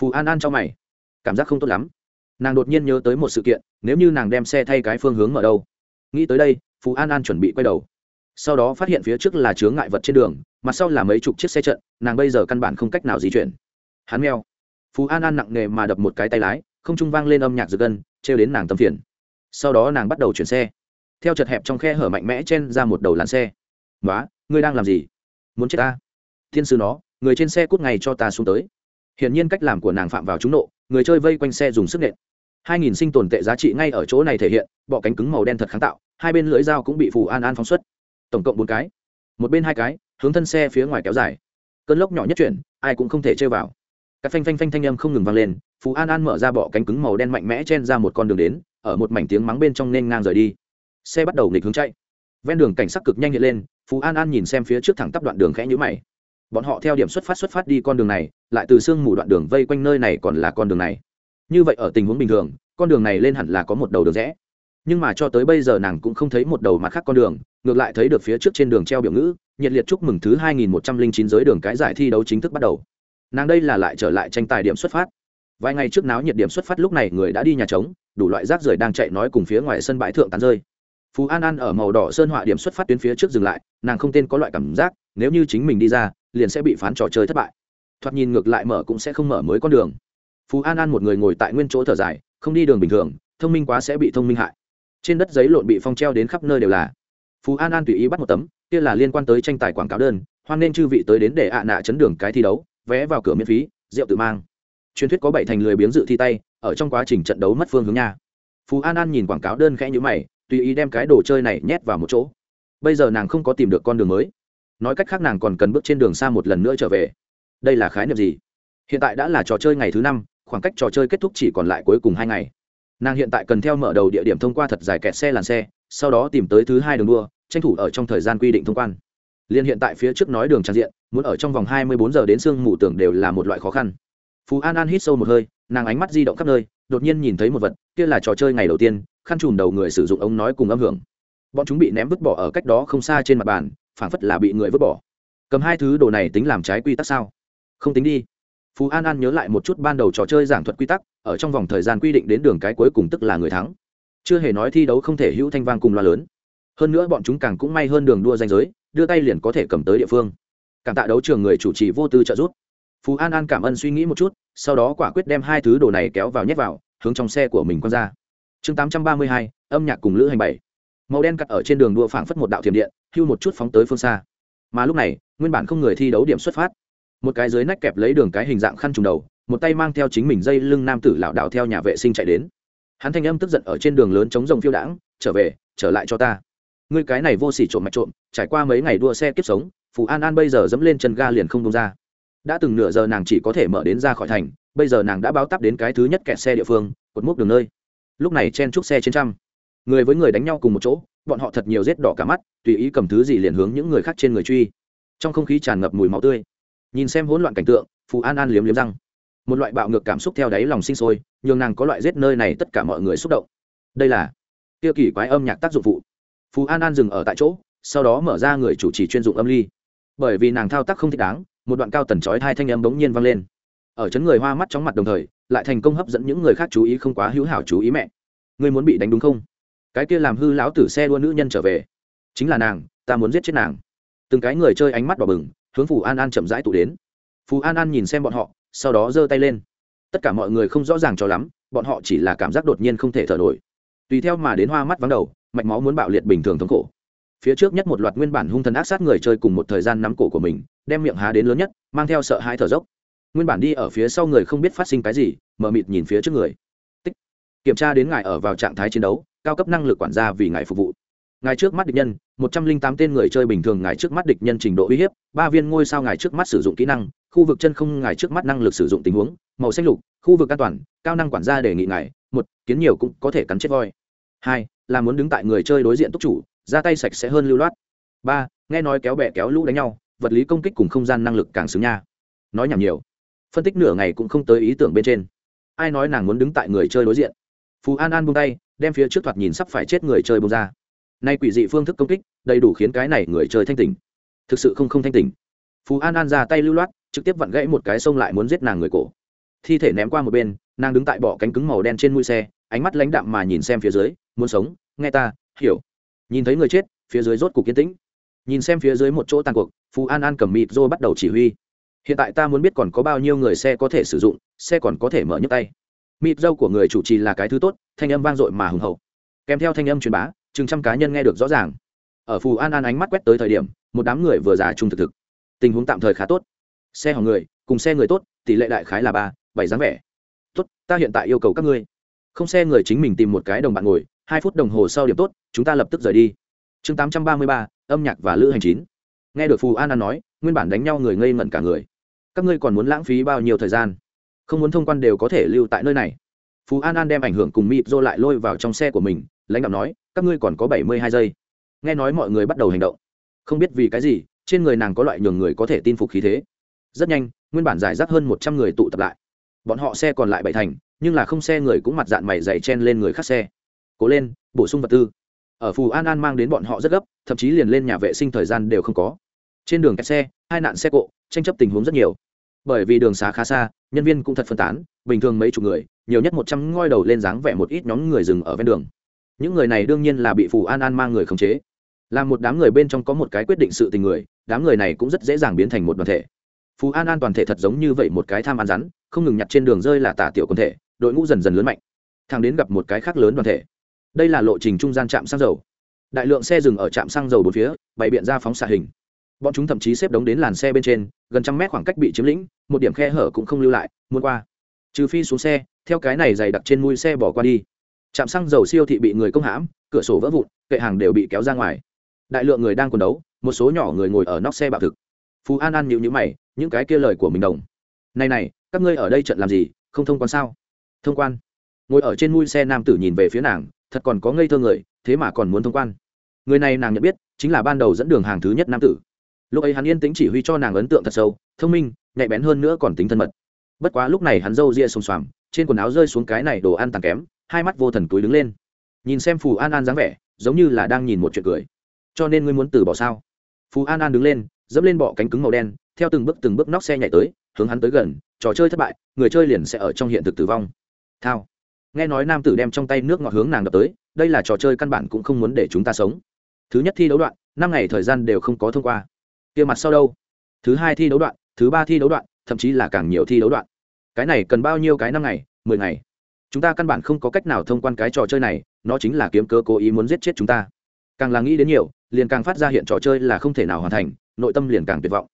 Phù an an cho mày. Cảm giác không tốt lắm. Nàng đột nhiên nhớ tới một sự kiện, nếu như nàng đem xe thay cái phương hướng mở đâu. Nghĩ tới đây Phú an an chuẩn bị quay đầu. Sau đó phát hiện phía trước là chướng ngại vật trên đường mặt sau là mấy chục chiếc xe trận, nàng bây giờ căn bản không cách nào di chuyển. Hắn meo. Phú an an nặng nề mà đập một cái tay lái, không trung vang lên âm nhạc giật gân, trêu đến nàng tâm phiền. Sau đó nàng bắt đầu chuyển xe. Theo chật hẹp trong khe hở mạnh mẽ chen ra một đầu làn xe. Nói ngươi đang làm gì? Muốn chết ta? Thiên sư nó, người trên xe cút ngày cho ta xuống tới. Hiển nhiên cách làm của nàng phạm vào trúng nộ, người chơi vây quanh xe dùng sức nện hai nghìn sinh tồn tệ giá trị ngay ở chỗ này thể hiện, bọ cánh cứng màu đen thật kháng tạo, hai bên lưỡi dao cũng bị phù an an phóng xuất. Tổng cộng bốn cái. Một bên hai cái, hướng thân xe phía ngoài kéo dài. Cơn lốc nhỏ nhất chuyển, ai cũng không thể chơi vào. Các phanh phanh phanh thanh âm không ngừng vang lên, phù an an mở ra bọ cánh cứng màu đen mạnh mẽ chen ra một con đường đến, ở một mảnh tiếng mắng bên trong nên ngang rời đi. Xe bắt đầu nghịch hướng chạy. Ven đường cảnh sắc cực nhanh hiện lên phú an an nhìn xem phía trước thẳng tắp đoạn đường khẽ nhữ mày. Bọn họ theo điểm xuất phát xuất phát đi con đường này, lại từ sương mù đoạn đường vây quanh nơi này còn là con đường này như vậy ở tình huống bình thường, con đường này lên hẳn là có một đầu đường rẽ. Nhưng mà cho tới bây giờ nàng cũng không thấy một đầu mặt khác con đường, ngược lại thấy được phía trước trên đường treo biểu ngữ, nhiệt liệt chúc mừng thứ hai nghìn một trăm linh chín giới đường cái giải thi đấu chính thức bắt đầu. Nàng đây là lại trở lại tranh tài điểm xuất phát. Vài ngày trước náo nhiệt điểm xuất phát lúc này người đã đi nhà trống, đủ loại rác rưởi đang chạy nói cùng phía ngoài sân bãi thượng tán rơi. Phú an an ở màu đỏ sơn họa điểm xuất phát tuyến phía trước dừng lại, nàng không tên có loại cảm giác, nếu như chính mình đi ra, liền sẽ bị phán trò chơi thất bại. Thoạt nhìn ngược lại mở cũng sẽ không mở mới con đường phú an an một người ngồi tại nguyên chỗ thở dài, không đi đường bình thường, thông minh quá sẽ bị thông minh hại. Trên đất giấy lộn bị phong treo đến khắp nơi đều là. Phú an an tùy ý bắt một tấm, kia là liên quan tới tranh tài quảng cáo đơn, hoan nên chư vị tới đến để ạ à nạ chấn đường cái thi đấu, vé vào cửa miễn phí, rượu tự mang. Truyền thuyết có bảy thành lười biếng dự thi tay, ở trong quá trình trận đấu mất phương hướng nha. Phú an an nhìn quảng cáo đơn khẽ nhữ mày, tùy ý đem cái đồ chơi này nhét vào một chỗ. Bây giờ nàng không có tìm được con đường mới. Nói cách khác nàng còn cần bước trên đường xa một lần nữa trở về. Đây là khái niệm gì? Hiện tại đã là trò chơi ngày thứ năm khoảng cách trò chơi kết thúc chỉ còn lại cuối cùng hai ngày. Nàng hiện tại cần theo mở đầu địa điểm thông qua thật dài kẹt xe làn xe, sau đó tìm tới thứ hai đường đua, tranh thủ ở trong thời gian quy định thông quan. Liên hiện tại phía trước nói đường trang diện, muốn ở trong vòng hai mươi bốn giờ đến sương mù tưởng đều là một loại khó khăn. Phú an an hít sâu một hơi, nàng ánh mắt di động khắp nơi, đột nhiên nhìn thấy một vật, kia là trò chơi ngày đầu tiên, khăn trùm đầu người sử dụng ống nói cùng âm hưởng. Bọn chúng bị ném vứt bỏ ở cách đó không xa trên mặt bàn, phảng phất là bị người vứt bỏ. Cầm hai thứ đồ này tính làm trái quy tắc sao? Không tính đi phú an an nhớ lại một chút ban đầu trò chơi giảng thuật quy tắc, ở trong vòng thời gian quy định đến đường cái cuối cùng tức là người thắng. Chưa hề nói thi đấu không thể hữu thanh vang cùng loa lớn. Hơn nữa bọn chúng càng cũng may hơn đường đua danh giới, đưa tay liền có thể cầm tới địa phương. Càng tạ đấu trường người chủ trì vô tư trợ giúp. Phú an an cảm ơn suy nghĩ một chút, sau đó quả quyết đem hai thứ đồ này kéo vào nhét vào, hướng trong xe của mình quăng ra. Chương tám trăm ba mươi hai, âm nhạc cùng lữ hành bảy. Màu đen cắt ở trên đường đua phảng phất một đạo thiểm điện, hưu một chút phóng tới phương xa. Mà lúc này, nguyên bản không người thi đấu điểm xuất phát một cái dưới nách kẹp lấy đường cái hình dạng khăn trùng đầu, một tay mang theo chính mình dây lưng nam tử lảo đảo theo nhà vệ sinh chạy đến. Hắn thanh âm tức giận ở trên đường lớn chống rồng phiêu đãng, trở về, trở lại cho ta. Ngươi cái này vô sỉ trộm mạch trộm, trải qua mấy ngày đua xe kiếp sống, phù an an bây giờ dẫm lên chân ga liền không đông ra. Đã từng nửa giờ nàng chỉ có thể mở đến ra khỏi thành, bây giờ nàng đã báo tắp đến cái thứ nhất kẹt xe địa phương, cột mốc đường nơi. Lúc này chen chúc xe trên trăm. Người với người đánh nhau cùng một chỗ, bọn họ thật nhiều rết đỏ cả mắt, tùy ý cầm thứ gì liền hướng những người khác trên người truy. Trong không khí tràn ngập mùi máu tươi nhìn xem hỗn loạn cảnh tượng, phù an an liếm liếm răng. Một loại bạo ngược cảm xúc theo đáy lòng sinh sôi, nhường nàng có loại giết nơi này tất cả mọi người xúc động. Đây là tiêu kỳ quái âm nhạc tác dụng phụ. Phù an an dừng ở tại chỗ, sau đó mở ra người chủ trì chuyên dụng âm ly. Bởi vì nàng thao tác không thích đáng, một đoạn cao tần trói hai thanh âm bỗng nhiên vang lên. Ở chấn người hoa mắt chóng mặt đồng thời, lại thành công hấp dẫn những người khác chú ý không quá hữu hảo chú ý mẹ. Ngươi muốn bị đánh đúng không? Cái kia làm hư lão tử xe đua nữ nhân trở về. Chính là nàng, ta muốn giết chết nàng. Từng cái người chơi ánh mắt đỏ bừng hướng phù an an chậm rãi tụ đến. Phù an an nhìn xem bọn họ, sau đó giơ tay lên. Tất cả mọi người không rõ ràng cho lắm, bọn họ chỉ là cảm giác đột nhiên không thể thở nổi. Tùy theo mà đến hoa mắt vắng đầu, mạch máu muốn bạo liệt bình thường thống khổ. Phía trước nhất một loạt nguyên bản hung thần ác sát người chơi cùng một thời gian nắm cổ của mình, đem miệng há đến lớn nhất, mang theo sợ hãi thở dốc. Nguyên bản đi ở phía sau người không biết phát sinh cái gì, mờ mịt nhìn phía trước người. Tích. kiểm tra đến ngài ở vào trạng thái chiến đấu, cao cấp năng lực quản gia vì ngài phục vụ ngài trước mắt địch nhân, một trăm linh tám tên người chơi bình thường ngài trước mắt địch nhân trình độ uy hiếp, ba viên ngôi sao ngài trước mắt sử dụng kỹ năng, khu vực chân không ngài trước mắt năng lực sử dụng tình huống, màu xanh lục, khu vực an toàn, cao năng quản gia đề nghị ngài, một, kiến nhiều cũng có thể cắn chết voi. Hai, là muốn đứng tại người chơi đối diện túc chủ, ra tay sạch sẽ hơn lưu loát. Ba, nghe nói kéo bè kéo lũ đánh nhau, vật lý công kích cùng không gian năng lực càng xứng nha. Nói nhảm nhiều. Phân tích nửa ngày cũng không tới ý tưởng bên trên. Ai nói nàng muốn đứng tại người chơi đối diện? Phú an an buông tay, đem phía trước thoạt nhìn sắp phải chết người chơi bông ra nay quỷ dị phương thức công kích, đầy đủ khiến cái này người chơi thanh tỉnh. Thực sự không không thanh tỉnh. Phú an an ra tay lưu loát, trực tiếp vặn gãy một cái sông lại muốn giết nàng người cổ. Thi thể ném qua một bên, nàng đứng tại bỏ cánh cứng màu đen trên mũi xe, ánh mắt lãnh đạm mà nhìn xem phía dưới, muốn sống, nghe ta, hiểu. Nhìn thấy người chết, phía dưới rốt cục kiên tĩnh. Nhìn xem phía dưới một chỗ tàn cuộc, phú an an cầm mịt rô bắt đầu chỉ huy. Hiện tại ta muốn biết còn có bao nhiêu người xe có thể sử dụng, xe còn có thể mở nhấc tay. Mịt dâu của người chủ trì là cái thứ tốt, thanh âm vang dội mà hùng hậu. Kèm theo thanh âm truyền bá chừng trăm cá nhân nghe được rõ ràng. Ở phù an an ánh mắt quét tới thời điểm, một đám người vừa giả trung thực thực. Tình huống tạm thời khá tốt. Xe hỏng người, cùng xe người tốt, tỷ lệ đại khái là ba, bảy dáng vẻ. Tốt, ta hiện tại yêu cầu các ngươi. Không xe người chính mình tìm một cái đồng bạn ngồi, hai phút đồng hồ sau điểm tốt, chúng ta lập tức rời đi. Chương tám trăm ba mươi ba, âm nhạc và lữ hành chín. Nghe được phù an an nói, nguyên bản đánh nhau người ngây ngẩn cả người. Các ngươi còn muốn lãng phí bao nhiêu thời gian? Không muốn thông quan đều có thể lưu tại nơi này. Phú an an đem ảnh hưởng cùng mịp dô lại lôi vào trong xe của mình, lãnh đạo nói các ngươi còn có bảy mươi hai giây. Nghe nói mọi người bắt đầu hành động. Không biết vì cái gì, trên người nàng có loại nhường người có thể tin phục khí thế. Rất nhanh, nguyên bản giải rác hơn một trăm người tụ tập lại. Bọn họ xe còn lại bảy thành, nhưng là không xe người cũng mặt dạng mày dày chen lên người khác xe. Cố lên, bổ sung vật tư. Ở phù an an mang đến bọn họ rất gấp, thậm chí liền lên nhà vệ sinh thời gian đều không có. Trên đường kẹt xe, hai nạn xe cộ, tranh chấp tình huống rất nhiều. Bởi vì đường xá khá xa, nhân viên cũng thật phân tán, bình thường mấy chục người, nhiều nhất một trăm ngoi đầu lên dáng vẻ một ít nhóm người dừng ở ven đường những người này đương nhiên là bị phù an an mang người khống chế. Là một đám người bên trong có một cái quyết định sự tình người, đám người này cũng rất dễ dàng biến thành một đoàn thể. Phù an an toàn thể thật giống như vậy một cái tham ăn rắn, không ngừng nhặt trên đường rơi là tả tiểu quân thể, đội ngũ dần dần lớn mạnh. Thang đến gặp một cái khác lớn đoàn thể. Đây là lộ trình trung gian trạm xăng dầu. Đại lượng xe dừng ở trạm xăng dầu bốn phía, bày biện ra phóng xạ hình. Bọn chúng thậm chí xếp đống đến làn xe bên trên, gần trăm mét khoảng cách bị chiếm lĩnh, một điểm khe hở cũng không lưu lại, muốn qua. Trừ phi xuống xe, theo cái này dày đặc trên mui xe bỏ qua đi trạm xăng dầu siêu thị bị người công hãm, cửa sổ vỡ vụn, kệ hàng đều bị kéo ra ngoài. Đại lượng người đang quần đấu, một số nhỏ người ngồi ở nóc xe bạo thực. Phú an an nhịu nhữ mày, những cái kia lời của mình đồng. Này này, các ngươi ở đây trận làm gì, không thông quan sao? Thông quan. Ngồi ở trên mui xe nam tử nhìn về phía nàng, thật còn có ngây thơ người, thế mà còn muốn thông quan. Người này nàng nhận biết, chính là ban đầu dẫn đường hàng thứ nhất nam tử. Lúc ấy hắn yên tĩnh chỉ huy cho nàng ấn tượng thật sâu, thông minh, nhạy bén hơn nữa còn tính thân mật. Bất quá lúc này hắn râu ria xông xoàm, trên quần áo rơi xuống cái này đồ ăn tàn kém hai mắt vô thần túi đứng lên. Nhìn xem phù an an dáng vẻ, giống như là đang nhìn một chuyện cười. Cho nên ngươi muốn từ bỏ sao? Phù an an đứng lên, dẫm lên bọ cánh cứng màu đen, theo từng bước từng bước nóc xe nhảy tới, hướng hắn tới gần, trò chơi thất bại, người chơi liền sẽ ở trong hiện thực tử vong. Thao. Nghe nói nam tử đem trong tay nước ngọt hướng nàng đập tới, đây là trò chơi căn bản cũng không muốn để chúng ta sống. Thứ nhất thi đấu đoạn, năm ngày thời gian đều không có thông qua. Kia mặt sau đâu? Thứ hai thi đấu đoạn, thứ ba thi đấu đoạn, thậm chí là càng nhiều thi đấu đoạn. Cái này cần bao nhiêu cái năm ngày? Mười ngày chúng ta căn bản không có cách nào thông quan cái trò chơi này, nó chính là kiếm cơ cố ý muốn giết chết chúng ta. Càng là nghĩ đến nhiều, liền càng phát ra hiện trò chơi là không thể nào hoàn thành, nội tâm liền càng tuyệt vọng.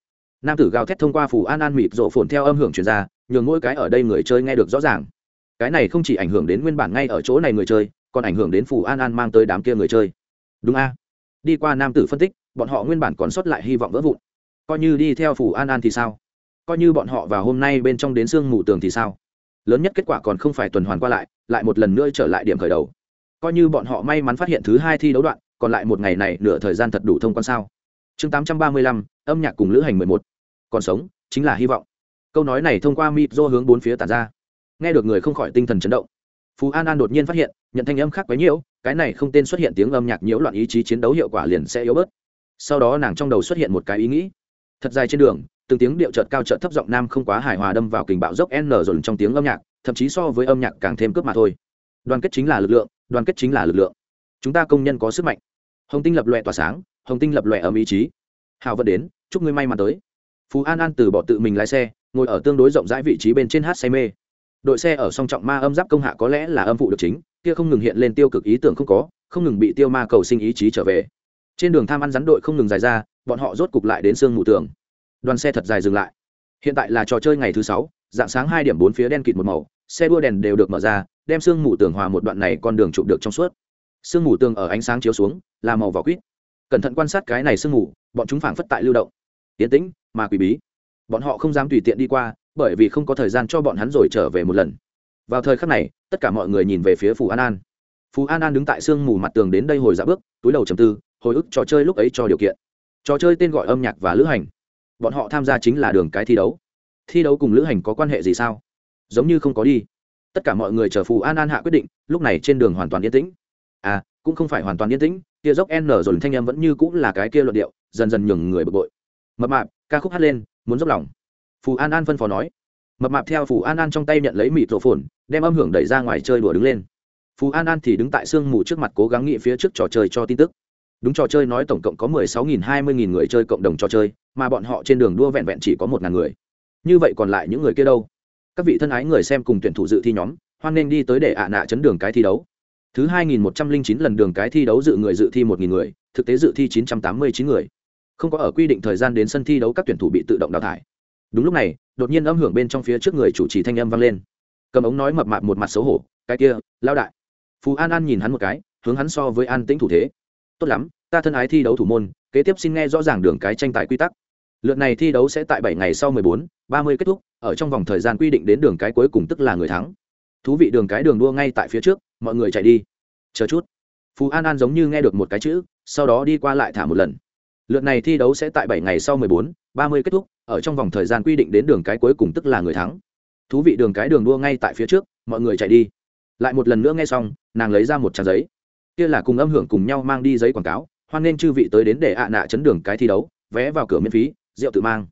Nam tử gào thét thông qua phù an an mịt rộ phồn theo âm hưởng truyền ra, nhường mỗi cái ở đây người chơi nghe được rõ ràng. Cái này không chỉ ảnh hưởng đến nguyên bản ngay ở chỗ này người chơi, còn ảnh hưởng đến phù an an mang tới đám kia người chơi. Đúng a? Đi qua nam tử phân tích, bọn họ nguyên bản còn sót lại hy vọng vỡ vụn. Coi như đi theo phù an an thì sao? Coi như bọn họ vào hôm nay bên trong đến sương mù tường thì sao? Lớn nhất kết quả còn không phải tuần hoàn qua lại lại một lần nữa trở lại điểm khởi đầu. Coi như bọn họ may mắn phát hiện thứ hai thi đấu đoạn, còn lại một ngày này nửa thời gian thật đủ thông quan sao. Chương tám trăm ba mươi lăm, âm nhạc cùng lữ hành mười một. Còn sống, chính là hy vọng. Câu nói này thông qua mịp do hướng bốn phía tàn ra. Nghe được người không khỏi tinh thần chấn động. Phú an an đột nhiên phát hiện, nhận thanh âm khác quấy nhiễu cái này không tên xuất hiện tiếng âm nhạc nhiễu loạn ý chí chiến đấu hiệu quả liền sẽ yếu bớt. Sau đó nàng trong đầu xuất hiện một cái ý nghĩ. Thật dài trên đường từng tiếng điệu chợt cao chợt thấp giọng nam không quá hài hòa đâm vào kình bạo dốc n dồn trong tiếng âm nhạc, thậm chí so với âm nhạc càng thêm cướp mà thôi. Đoàn kết chính là lực lượng, đoàn kết chính là lực lượng. Chúng ta công nhân có sức mạnh. Hồng tinh lập lòe tỏa sáng, hồng tinh lập lòe ấm ý chí. Hào vẫn đến, chúc ngươi may mắn tới. Phú an an từ bỏ tự mình lái xe, ngồi ở tương đối rộng rãi vị trí bên trên hát say mê. Đội xe ở song trọng ma âm giáp công hạ có lẽ là âm phụ được chính, kia không ngừng hiện lên tiêu cực ý tưởng không có, không ngừng bị tiêu ma cầu sinh ý chí trở về. Trên đường tham ăn rắn đội không ngừng dài ra, bọn họ rốt cục lại đến sương mù tường đoàn xe thật dài dừng lại. Hiện tại là trò chơi ngày thứ sáu, dạng sáng hai điểm bốn phía đen kịt một màu, xe đua đèn đều được mở ra, đem sương mù tường hòa một đoạn này con đường chụp được trong suốt. Sương mù tường ở ánh sáng chiếu xuống, là màu vỏ quýt. Cẩn thận quan sát cái này sương mù, bọn chúng phảng phất tại lưu động. Tiến tĩnh, mà quỷ bí. Bọn họ không dám tùy tiện đi qua, bởi vì không có thời gian cho bọn hắn rồi trở về một lần. Vào thời khắc này, tất cả mọi người nhìn về phía phù an an. Phù an an đứng tại sương mù mặt tường đến đây hồi dạ bước, túi đầu trầm tư, hồi ức trò chơi lúc ấy cho điều kiện. Trò chơi tên gọi âm nhạc và lữ hành bọn họ tham gia chính là đường cái thi đấu. Thi đấu cùng lữ hành có quan hệ gì sao? Giống như không có đi. Tất cả mọi người chờ phù an an hạ quyết định, lúc này trên đường hoàn toàn yên tĩnh. À cũng không phải hoàn toàn yên tĩnh kia dốc n rồi thanh em vẫn như cũng là cái kia luận điệu, dần dần nhường người bực bội. Mập mạp, ca khúc hát lên, muốn dốc lòng. Phù an an phân phó nói. Mập mạp theo phù an an trong tay nhận lấy mịt rổ phồn, đem âm hưởng đẩy ra ngoài chơi đùa đứng lên. Phù an an thì đứng tại sương mù trước mặt cố gắng nghĩ phía trước trò chơi cho tin tức đúng trò chơi nói tổng cộng có mười sáu nghìn hai mươi nghìn người chơi cộng đồng trò chơi, mà bọn họ trên đường đua vẹn vẹn chỉ có một ngàn người. Như vậy còn lại những người kia đâu? Các vị thân ái người xem cùng tuyển thủ dự thi nhóm, hoan nên đi tới để ạ nạ chấn đường cái thi đấu. Thứ hai nghìn một trăm linh chín lần đường cái thi đấu dự người dự thi một nghìn người, thực tế dự thi chín trăm tám mươi chín người. Không có ở quy định thời gian đến sân thi đấu các tuyển thủ bị tự động đào thải. Đúng lúc này, đột nhiên âm hưởng bên trong phía trước người chủ trì thanh âm vang lên. Cầm ống nói mập mạp một mặt xấu hổ, cái kia, lao đại. Phú an an nhìn hắn một cái, hướng hắn so với an tĩnh thủ thế tốt lắm ta thân ái thi đấu thủ môn kế tiếp xin nghe rõ ràng đường cái tranh tài quy tắc. Lượt này thi đấu sẽ tại bảy ngày sau 14, 30 kết thúc ở trong vòng thời gian quy định đến đường cái cuối cùng tức là người thắng. Thú vị đường cái đường đua ngay tại phía trước mọi người chạy đi. Chờ chút. Phú an an giống như nghe được một cái chữ sau đó đi qua lại thả một lần. Lượt này thi đấu sẽ tại bảy ngày sau 14, 30 kết thúc ở trong vòng thời gian quy định đến đường cái cuối cùng tức là người thắng. Thú vị đường cái đường đua ngay tại phía trước mọi người chạy đi. Lại một lần nữa nghe xong nàng lấy ra một trang giấy kia là cùng âm hưởng cùng nhau mang đi giấy quảng cáo, hoan nên chư vị tới đến để ạ nạ chấn đường cái thi đấu, vé vào cửa miễn phí, rượu tự mang.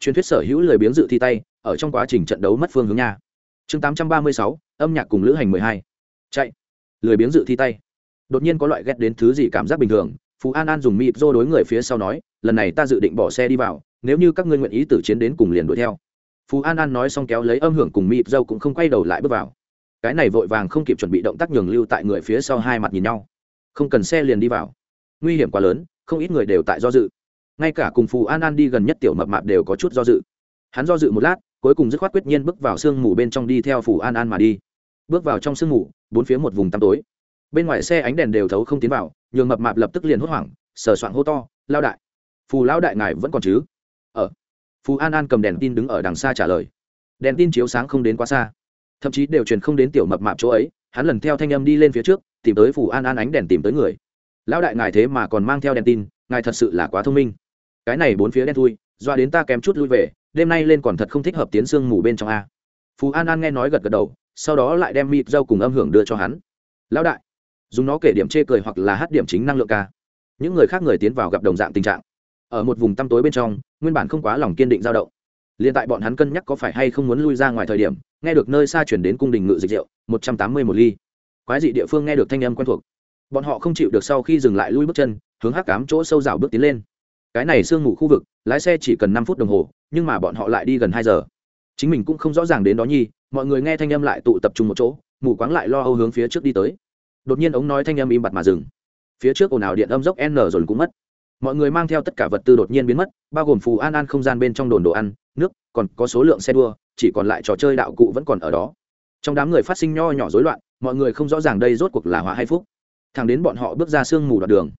Truyền thuyết sở hữu lời biếng dự thi tay, ở trong quá trình trận đấu mất phương hướng nha. Chương tám trăm ba mươi sáu, âm nhạc cùng lữ hành mười hai. Chạy. Lười biếng dự thi tay. Đột nhiên có loại ghét đến thứ gì cảm giác bình thường, phú an an dùng mịp dô đối người phía sau nói, lần này ta dự định bỏ xe đi vào, nếu như các ngươi nguyện ý tử chiến đến cùng liền đuổi theo. Phú an an nói xong kéo lấy âm hưởng cùng mịp dâu cũng không quay đầu lại bước vào cái này vội vàng không kịp chuẩn bị động tác nhường lưu tại người phía sau hai mặt nhìn nhau. Không cần xe liền đi vào. Nguy hiểm quá lớn, không ít người đều tại do dự. Ngay cả cùng phù an an đi gần nhất tiểu mập mạp đều có chút do dự. Hắn do dự một lát, cuối cùng dứt khoát quyết nhiên bước vào sương mù bên trong đi theo phù an an mà đi. Bước vào trong sương mù, bốn phía một vùng tăm tối. Bên ngoài xe ánh đèn đều thấu không tiến vào, nhường mập mạp lập tức liền hốt hoảng, sờ soạng hô to, lao đại, phù lao đại ngài vẫn còn chứ? Ở phù an an cầm đèn tin đứng ở đằng xa trả lời. Đèn tin chiếu sáng không đến quá xa thậm chí đều truyền không đến tiểu mập mạp chỗ ấy, hắn lần theo thanh âm đi lên phía trước, tìm tới phù an an ánh đèn tìm tới người. Lão đại ngài thế mà còn mang theo đèn tin, ngài thật sự là quá thông minh. Cái này bốn phía đen thui, doa đến ta kém chút lui về, đêm nay lên còn thật không thích hợp tiến sương mù bên trong a. Phú an an nghe nói gật gật đầu, sau đó lại đem mịt dâu cùng âm hưởng đưa cho hắn. Lão đại, dùng nó kể điểm chê cười hoặc là hát điểm chính năng lượng ca. Những người khác người tiến vào gặp đồng dạng tình trạng. Ở một vùng tăm tối bên trong, nguyên bản không quá lòng kiên định dao động liền tại bọn hắn cân nhắc có phải hay không muốn lui ra ngoài thời điểm, nghe được nơi xa chuyển đến cung đình ngự dịch rượu, một trăm tám mươi một ly. Quái dị địa phương nghe được thanh âm quen thuộc. Bọn họ không chịu được sau khi dừng lại lui bước chân, hướng hắc cám chỗ sâu rào bước tiến lên. Cái này sương mù khu vực, lái xe chỉ cần năm phút đồng hồ, nhưng mà bọn họ lại đi gần hai giờ. Chính mình cũng không rõ ràng đến đó nhi, mọi người nghe thanh âm lại tụ tập trung một chỗ, mù quáng lại lo âu hướng phía trước đi tới. Đột nhiên ống nói thanh âm im bặt mà dừng. Phía trước ồn ào điện âm dốc n rồi cũng mất. Mọi người mang theo tất cả vật tư đột nhiên biến mất, bao gồm phù an an không gian bên trong đồn đồ ăn nước, còn có số lượng xe đua, chỉ còn lại trò chơi đạo cụ vẫn còn ở đó. Trong đám người phát sinh nho nhỏ rối loạn, mọi người không rõ ràng đây rốt cuộc là họa hay phúc. Thằng đến bọn họ bước ra sương mù đoạn đường.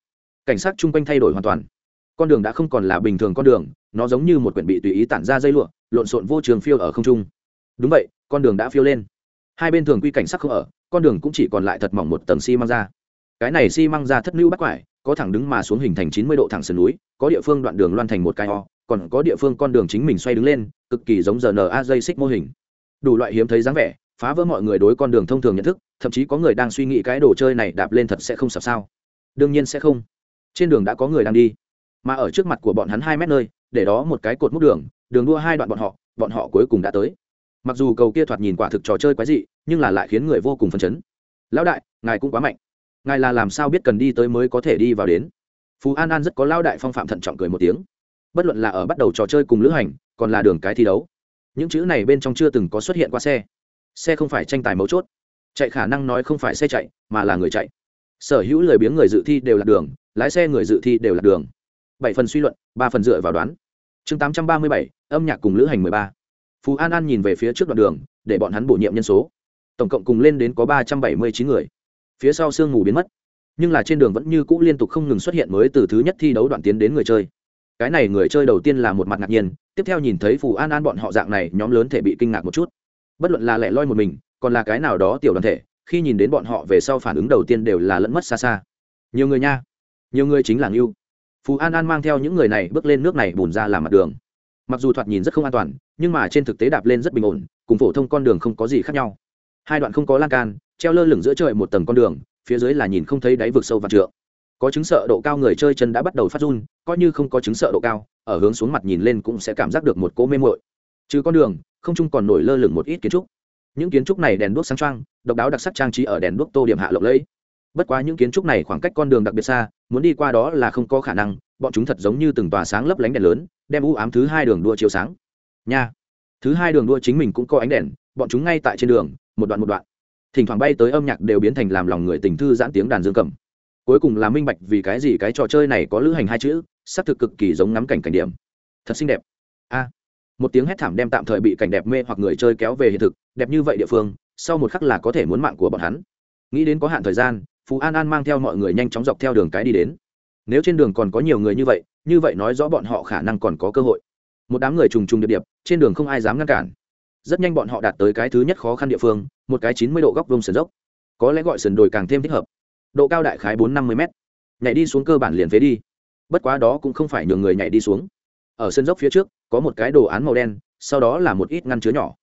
Cảnh sát chung quanh thay đổi hoàn toàn. Con đường đã không còn là bình thường con đường, nó giống như một quyển bị tùy ý tản ra dây lụa, lộn xộn vô trường phiêu ở không trung. Đúng vậy, con đường đã phiêu lên. Hai bên thường quy cảnh sắc không ở, con đường cũng chỉ còn lại thật mỏng một tầng xi măng ra. Cái này xi măng ra thất lưu bắt quải, có thẳng đứng mà xuống hình thành chín mươi độ thẳng sườn núi, có địa phương đoạn đường loan thành một cái o còn có địa phương con đường chính mình xoay đứng lên, cực kỳ giống giờ na dây xích mô hình. Đủ loại hiếm thấy dáng vẻ, phá vỡ mọi người đối con đường thông thường nhận thức, thậm chí có người đang suy nghĩ cái đồ chơi này đạp lên thật sẽ không sập sao. Đương nhiên sẽ không. Trên đường đã có người đang đi. Mà ở trước mặt của bọn hắn hai mét nơi, để đó một cái cột múc đường đường đua hai đoạn bọn họ bọn họ cuối cùng đã tới. Mặc dù cầu kia thoạt nhìn quả thực trò chơi quái dị, nhưng là lại khiến người vô cùng phấn chấn. Lão đại, ngài cũng quá mạnh. Ngài là làm sao biết cần đi tới mới có thể đi vào đến? Phú an an rất có lao đại phong phạm thận trọng cười một tiếng bất luận là ở bắt đầu trò chơi cùng lữ hành, còn là đường cái thi đấu. Những chữ này bên trong chưa từng có xuất hiện qua xe. Xe không phải tranh tài mấu chốt. Chạy khả năng nói không phải xe chạy, mà là người chạy. Sở hữu lười biếng người dự thi đều là đường, lái xe người dự thi đều là đường. Bảy phần suy luận, ba phần dựa vào đoán. Chương tám trăm ba mươi bảy, âm nhạc cùng lữ hành mười ba. Phú an an nhìn về phía trước đoạn đường, để bọn hắn bổ nhiệm nhân số. Tổng cộng cùng lên đến có ba trăm bảy mươi chín người. Phía sau sương mù biến mất. Nhưng là trên đường vẫn như cũ liên tục không ngừng xuất hiện mới từ thứ nhất thi đấu đoạn tiến đến người chơi cái này người chơi đầu tiên là một mặt ngạc nhiên, tiếp theo nhìn thấy phù an an bọn họ dạng này, nhóm lớn thể bị kinh ngạc một chút. Bất luận là lẻ loi một mình, còn là cái nào đó tiểu đoàn thể, khi nhìn đến bọn họ về sau phản ứng đầu tiên đều là lẫn mất xa xa. Nhiều người nha. Nhiều người chính là ngưu. Phù an an mang theo những người này bước lên nước này bùn ra làm mặt đường. Mặc dù thoạt nhìn rất không an toàn, nhưng mà trên thực tế đạp lên rất bình ổn, cùng phổ thông con đường không có gì khác nhau. Hai đoạn không có lan can, treo lơ lửng giữa trời một tầng con đường, phía dưới là nhìn không thấy đáy vực sâu và trượng có chứng sợ độ cao người chơi chân đã bắt đầu phát run, coi như không có chứng sợ độ cao, ở hướng xuống mặt nhìn lên cũng sẽ cảm giác được một cỗ mê mội trừ con đường, không chung còn nổi lơ lửng một ít kiến trúc. Những kiến trúc này đèn đuốc sáng trăng độc đáo đặc sắc trang trí ở đèn đuốc tô điểm hạ lộng lẫy. Bất quá những kiến trúc này khoảng cách con đường đặc biệt xa, muốn đi qua đó là không có khả năng, bọn chúng thật giống như từng tòa sáng lấp lánh đèn lớn, đem u ám thứ hai đường đua chiếu sáng. Nha. Thứ hai đường đua chính mình cũng có ánh đèn, bọn chúng ngay tại trên đường, một đoạn một đoạn. Thỉnh thoảng bay tới âm nhạc đều biến thành làm lòng người tình thư giãn tiếng đàn dương cầm cuối cùng là minh bạch vì cái gì cái trò chơi này có lữ hành hai chữ, xác thực cực kỳ giống ngắm cảnh cảnh điểm. Thật xinh đẹp. A. Một tiếng hét thảm đem tạm thời bị cảnh đẹp mê hoặc người chơi kéo về hiện thực, đẹp như vậy địa phương, sau một khắc là có thể muốn mạng của bọn hắn. Nghĩ đến có hạn thời gian, phú an an mang theo mọi người nhanh chóng dọc theo đường cái đi đến. Nếu trên đường còn có nhiều người như vậy như vậy nói rõ bọn họ khả năng còn có cơ hội. Một đám người trùng trùng điệp điệp, trên đường không ai dám ngăn cản. Rất nhanh bọn họ đạt tới cái thứ nhất khó khăn địa phương, một cái chín mươi độ góc vông sườn dốc. Có lẽ gọi sườn đồi càng thêm thích hợp độ cao đại khái bốn năm mươi m nhảy đi xuống cơ bản liền phế đi. Bất quá đó cũng không phải nhường người nhảy đi xuống. Ở sân dốc phía trước, có một cái đồ án màu đen, sau đó là một ít ngăn chứa nhỏ.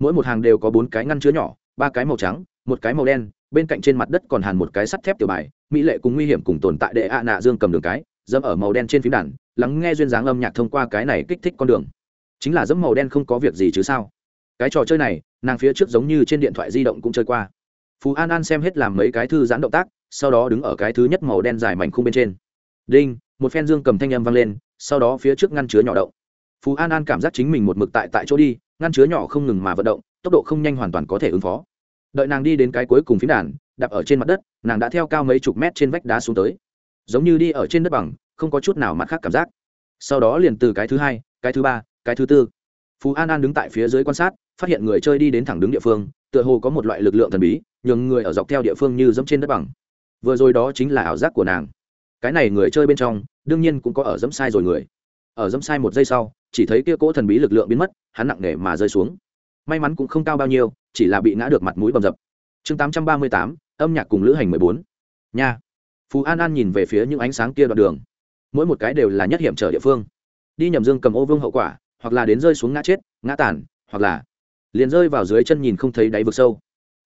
Mỗi một hàng đều có bốn cái ngăn chứa nhỏ, ba cái màu trắng, một cái màu đen, bên cạnh trên mặt đất còn hàn một cái sắt thép tiểu bài, mỹ lệ cùng nguy hiểm cùng tồn tại đệ ạ nạ dương cầm đường cái, dẫm ở màu đen trên phím đàn, lắng nghe duyên dáng âm nhạc thông qua cái này kích thích con đường. Chính là dẫm màu đen không có việc gì chứ sao? Cái trò chơi này, nàng phía trước giống như trên điện thoại di động cũng chơi qua. Phú an an xem hết làm mấy cái thư giãn động tác sau đó đứng ở cái thứ nhất màu đen dài mảnh khung bên trên. Đinh, một phen dương cầm thanh âm vang lên, sau đó phía trước ngăn chứa nhỏ động. Phú an an cảm giác chính mình một mực tại tại chỗ đi, ngăn chứa nhỏ không ngừng mà vận động, tốc độ không nhanh hoàn toàn có thể ứng phó. Đợi nàng đi đến cái cuối cùng phím đàn, đạp ở trên mặt đất, nàng đã theo cao mấy chục mét trên vách đá xuống tới. Giống như đi ở trên đất bằng, không có chút nào mặt khác cảm giác. Sau đó liền từ cái thứ hai, cái thứ ba, cái thứ tư. Phú an an đứng tại phía dưới quan sát, phát hiện người chơi đi đến thẳng đứng địa phương, tựa hồ có một loại lực lượng thần bí, nhường người ở dọc theo địa phương như dẫm trên đất bằng vừa rồi đó chính là ảo giác của nàng. Cái này người chơi bên trong, đương nhiên cũng có ở dẫm sai rồi người. Ở dẫm sai một giây sau, chỉ thấy kia cỗ thần bí lực lượng biến mất, hắn nặng nề mà rơi xuống. May mắn cũng không cao bao nhiêu, chỉ là bị ngã được mặt mũi bầm dập. Chương tám trăm ba mươi tám, âm nhạc cùng lữ hành mười bốn. Nha. Phú an an nhìn về phía những ánh sáng kia đoạn đường. Mỗi một cái đều là nhất hiểm trở địa phương. Đi nhầm dương cầm ô vương hậu quả, hoặc là đến rơi xuống ngã chết, ngã tàn, hoặc là liền rơi vào dưới chân nhìn không thấy đáy vực sâu.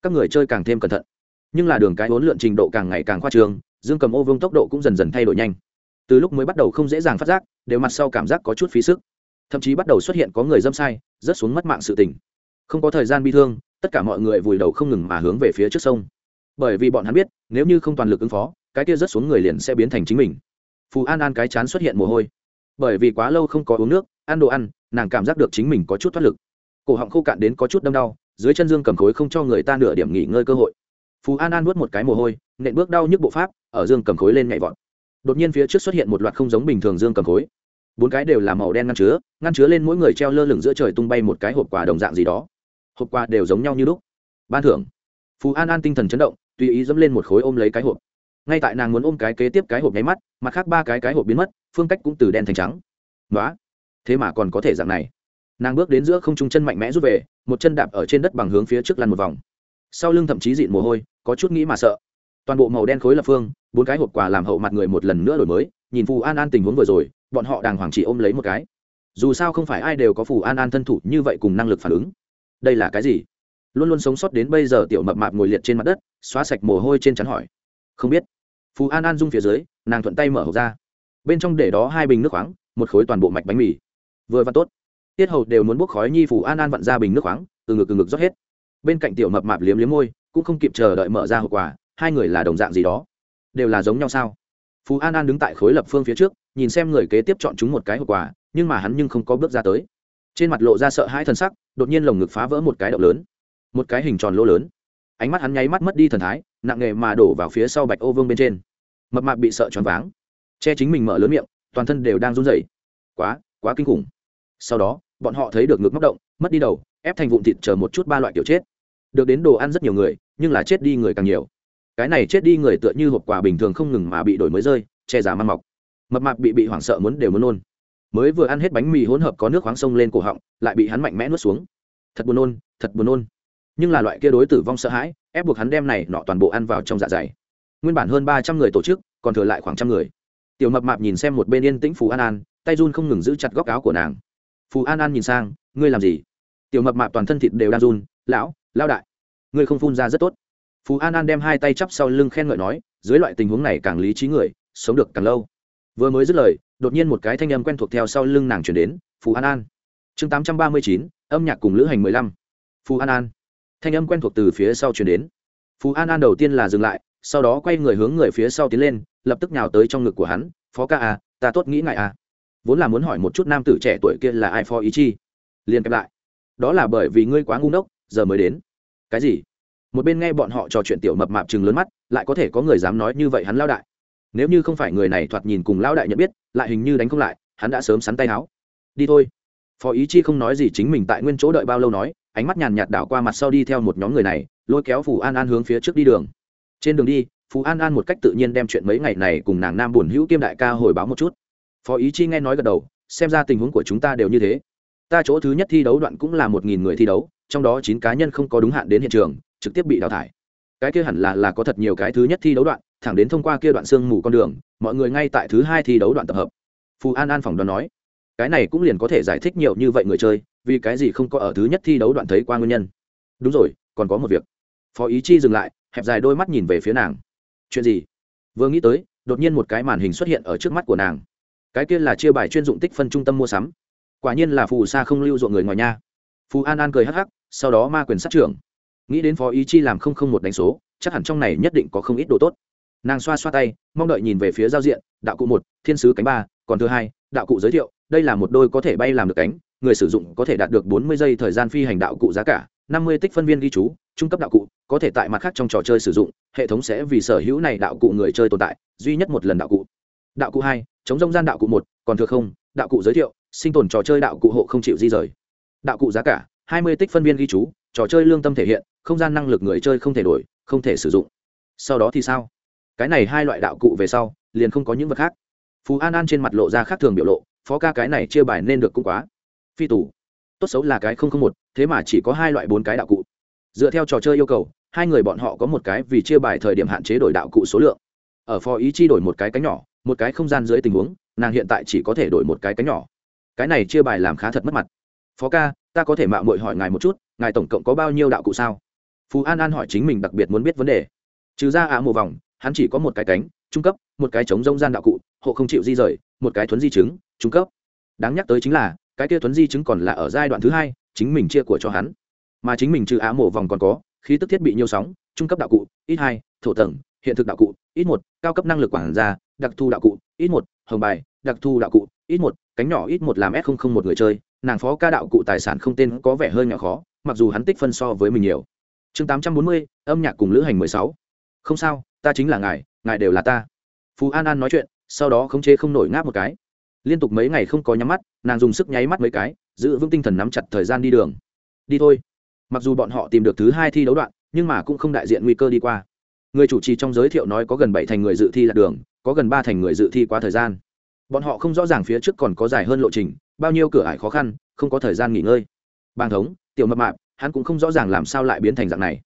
Các người chơi càng thêm cẩn thận nhưng là đường cái huấn lượn trình độ càng ngày càng khoa trương, dương cầm ô vương tốc độ cũng dần dần thay đổi nhanh. Từ lúc mới bắt đầu không dễ dàng phát giác, đều mặt sau cảm giác có chút phí sức. Thậm chí bắt đầu xuất hiện có người dâm sai, rớt xuống mất mạng sự tình. Không có thời gian bi thương, tất cả mọi người vùi đầu không ngừng mà hướng về phía trước sông. Bởi vì bọn hắn biết, nếu như không toàn lực ứng phó, cái kia rớt xuống người liền sẽ biến thành chính mình. Phù an an cái chán xuất hiện mồ hôi. Bởi vì quá lâu không có uống nước, ăn đồ ăn, nàng cảm giác được chính mình có chút thoát lực. Cổ họng khô cạn đến có chút đâm đau, dưới chân dương cầm khối không cho người ta nửa điểm nghỉ ngơi cơ hội phú an an nuốt một cái mồ hôi, nện bước đau nhức bộ pháp, ở dương cầm khối lên nhảy vọt. Đột nhiên phía trước xuất hiện một loạt không giống bình thường dương cầm khối. Bốn cái đều là màu đen ngăn chứa ngăn chứa lên mỗi người treo lơ lửng giữa trời tung bay một cái hộp quà đồng dạng gì đó. Hộp quà đều giống nhau như lúc. Ban thưởng. Phú an an tinh thần chấn động, tùy ý dẫm lên một khối ôm lấy cái hộp. Ngay tại nàng muốn ôm cái kế tiếp cái hộp nháy mắt, mặt khác ba cái cái hộp biến mất, phương cách cũng từ đen thành trắng. Nói thế mà còn có thể dạng này. Nàng bước đến giữa không trung chân mạnh mẽ rút về, một chân đạp ở trên đất bằng hướng phía trước lăn một vòng sau lưng thậm chí dịn mồ hôi, có chút nghĩ mà sợ. Toàn bộ màu đen khối lập phương, bốn cái hộp quà làm hậu mặt người một lần nữa đổi mới, nhìn phù an an tình huống vừa rồi, bọn họ đàng hoàng chỉ ôm lấy một cái. Dù sao không phải ai đều có phù an an thân thủ như vậy cùng năng lực phản ứng. Đây là cái gì? Luôn luôn sống sót đến bây giờ tiểu mập mạp ngồi liệt trên mặt đất, xóa sạch mồ hôi trên chắn hỏi. Không biết. Phù an an rung phía dưới, nàng thuận tay mở hộp ra. Bên trong để đó hai bình nước khoáng, một khối toàn bộ mạch bánh mì. Vừa và tốt. Tiết hầu đều muốn bốc khói nhi phù an an vặn ra bình nước khoáng, từ ngực từ ngực rót hết bên cạnh tiểu mập mạp liếm liếm môi, cũng không kịp chờ đợi mở ra hậu quả hai người là đồng dạng gì đó? Đều là giống nhau sao? Phú an an đứng tại khối lập phương phía trước, nhìn xem người kế tiếp chọn chúng một cái hậu quả nhưng mà hắn nhưng không có bước ra tới. Trên mặt lộ ra sợ hãi t sắc, đột nhiên lồng ngực phá vỡ một cái động lớn. Một cái hình tròn lỗ lớn. Ánh mắt hắn nháy mắt mất đi thần thái, nặng nề mà đổ vào phía sau bạch ô vương bên trên. Mập mạp bị sợ choáng váng. Che chính mình mở lớn miệng, toàn thân đều đang run rẩy. Quá quá kinh khủng. Sau đó, bọn họ thấy được ngực móc động, mất đi đầu ép thành vụn thịt chờ một chút ba loại kiểu chết. Được đến đồ ăn rất nhiều người, nhưng là chết đi người càng nhiều. Cái này chết đi người tựa như hộp quà bình thường không ngừng mà bị đổi mới rơi, che giả man mọc. Mập mạp bị bị hoảng sợ muốn đều muốn nôn. Mới vừa ăn hết bánh mì hỗn hợp có nước khoáng sông lên cổ họng, lại bị hắn mạnh mẽ nuốt xuống. Thật buồn nôn, thật buồn nôn. Nhưng là loại kia đối tử vong sợ hãi, ép buộc hắn đem này nọ toàn bộ ăn vào trong dạ dày. Nguyên bản hơn ba trăm người tổ chức, còn thừa lại khoảng trăm người. Tiểu mập mạp nhìn xem một bên yên tĩnh phù an an, tay run không ngừng giữ chặt góc áo của nàng. Phù an an nhìn sang, ngươi làm gì? Tiểu mập mạp toàn thân thịt đều đang run, lão lao đại, ngươi không phun ra rất tốt. Phú an an đem hai tay chắp sau lưng khen ngợi nói, dưới loại tình huống này càng lý trí người, sống được càng lâu. Vừa mới dứt lời, đột nhiên một cái thanh âm quen thuộc theo sau lưng nàng chuyển đến, phú an an. Chương tám trăm ba mươi chín, âm nhạc cùng lữ hành mười lăm. Phú an an. Thanh âm quen thuộc từ phía sau chuyển đến. Phú an an đầu tiên là dừng lại, sau đó quay người hướng người phía sau tiến lên, lập tức nhào tới trong ngực của hắn, phó ca à ta tốt nghĩ ngại à. Vốn là muốn hỏi một chút nam tử trẻ tuổi kia là ai phó ý chi? Liền kẹp lại đó là bởi vì ngươi quá ngu ngốc, giờ mới đến. Cái gì? Một bên nghe bọn họ trò chuyện tiểu mập mạp chừng lớn mắt, lại có thể có người dám nói như vậy hắn lao đại. Nếu như không phải người này thoạt nhìn cùng lao đại nhận biết, lại hình như đánh không lại, hắn đã sớm sắn tay áo. Đi thôi. Phó ý chi không nói gì chính mình tại nguyên chỗ đợi bao lâu nói, ánh mắt nhàn nhạt đảo qua mặt sau đi theo một nhóm người này, lôi kéo phù an an hướng phía trước đi đường. Trên đường đi, phù an an một cách tự nhiên đem chuyện mấy ngày này cùng nàng nam buồn hữu kiêm đại ca hồi báo một chút. Phó ý chi nghe nói gật đầu, xem ra tình huống của chúng ta đều như thế ta chỗ thứ nhất thi đấu đoạn cũng là một nghìn người thi đấu, trong đó chín cá nhân không có đúng hạn đến hiện trường, trực tiếp bị đào thải. Cái kia hẳn là là có thật nhiều cái thứ nhất thi đấu đoạn, thẳng đến thông qua kia đoạn sương mù con đường, mọi người ngay tại thứ hai thi đấu đoạn tập hợp. Phù an an phỏng đoán nói, cái này cũng liền có thể giải thích nhiều như vậy người chơi, vì cái gì không có ở thứ nhất thi đấu đoạn thấy qua nguyên nhân. Đúng rồi, còn có một việc. Phó ý chi dừng lại, hẹp dài đôi mắt nhìn về phía nàng. Chuyện gì? Vừa nghĩ tới, đột nhiên một cái màn hình xuất hiện ở trước mắt của nàng. Cái kia là chia bài chuyên dụng tích phân trung tâm mua sắm quả nhiên là phù sa không lưu ruộng người ngoài nha. Phù an an cười hắc hắc, sau đó ma quyền sát trưởng. Nghĩ đến phó ý chi làm không không một đánh số, chắc hẳn trong này nhất định có không ít đồ tốt. Nàng xoa xoa tay, mong đợi nhìn về phía giao diện, đạo cụ một, thiên sứ cánh ba, còn thứ hai, đạo cụ giới thiệu, đây là một đôi có thể bay làm được cánh, người sử dụng có thể đạt được bốn mươi giây thời gian phi hành đạo cụ giá cả, năm mươi tích phân viên ghi chú, trung cấp đạo cụ, có thể tại mặt khác trong trò chơi sử dụng, hệ thống sẽ vì sở hữu này đạo cụ người chơi tồn tại, duy nhất một lần đạo cụ. Đạo cụ hai, chống rông gian đạo cụ một, còn thừa không, đạo cụ giới thiệu sinh tồn trò chơi đạo cụ hộ không chịu di rời. Đạo cụ giá cả, hai mươi tích phân viên ghi chú, trò chơi lương tâm thể hiện, không gian năng lực người chơi không thể đổi, không thể sử dụng. Sau đó thì sao? Cái này hai loại đạo cụ về sau, liền không có những vật khác. Phú an an trên mặt lộ ra khác thường biểu lộ, phó ca cái này chia bài nên được cũng quá. Phi tủ tốt xấu là cái không không một, thế mà chỉ có hai loại bốn cái đạo cụ. Dựa theo trò chơi yêu cầu, hai người bọn họ có một cái vì chia bài thời điểm hạn chế đổi đạo cụ số lượng. Ở phó ý chi đổi một cái cánh nhỏ, một cái không gian dưới tình huống, nàng hiện tại chỉ có thể đổi một cái cánh nhỏ cái này chia bài làm khá thật mất mặt. Phó ca, ta có thể mạo muội hỏi ngài một chút, ngài tổng cộng có bao nhiêu đạo cụ sao? Phú an an hỏi chính mình đặc biệt muốn biết vấn đề. Trừ ra ạ à mùa vòng, hắn chỉ có một cái cánh, trung cấp, một cái chống rông gian đạo cụ, hộ không chịu di rời, một cái thuấn di chứng, trung cấp. Đáng nhắc tới chính là, cái kia thuấn di chứng còn là ở giai đoạn thứ hai, chính mình chia của cho hắn. Mà chính mình trừ á mổ vòng còn có, khí tức thiết bị nhiều sóng, trung cấp đạo cụ, ít hai, thổ tầng, hiện thực đạo cụ, ít một, cao cấp năng lực quản gia, đặc thù đạo cụ, ít một, hồng bài, đặc thù đạo cụ, ít một cánh nhỏ ít một làm s không không một người chơi, nàng phó ca đạo cụ tài sản không tên có vẻ hơi nhỏ khó, mặc dù hắn tích phân so với mình nhiều. Chương tám trăm bốn mươi, âm nhạc cùng lữ hành mười sáu. Không sao, ta chính là ngài ngài đều là ta. Phú an an nói chuyện, sau đó khống chế không nổi ngáp một cái. Liên tục mấy ngày không có nhắm mắt, nàng dùng sức nháy mắt mấy cái, giữ vững tinh thần nắm chặt thời gian đi đường. Đi thôi. Mặc dù bọn họ tìm được thứ hai thi đấu đoạn, nhưng mà cũng không đại diện nguy cơ đi qua. Người chủ trì trong giới thiệu nói có gần bảy thành người dự thi lạc đường, có gần ba thành người dự thi quá thời gian bọn họ không rõ ràng phía trước còn có dài hơn lộ trình, bao nhiêu cửa ải khó khăn, không có thời gian nghỉ ngơi. Bàng thống, tiểu mập mạp, hắn cũng không rõ ràng làm sao lại biến thành dạng này.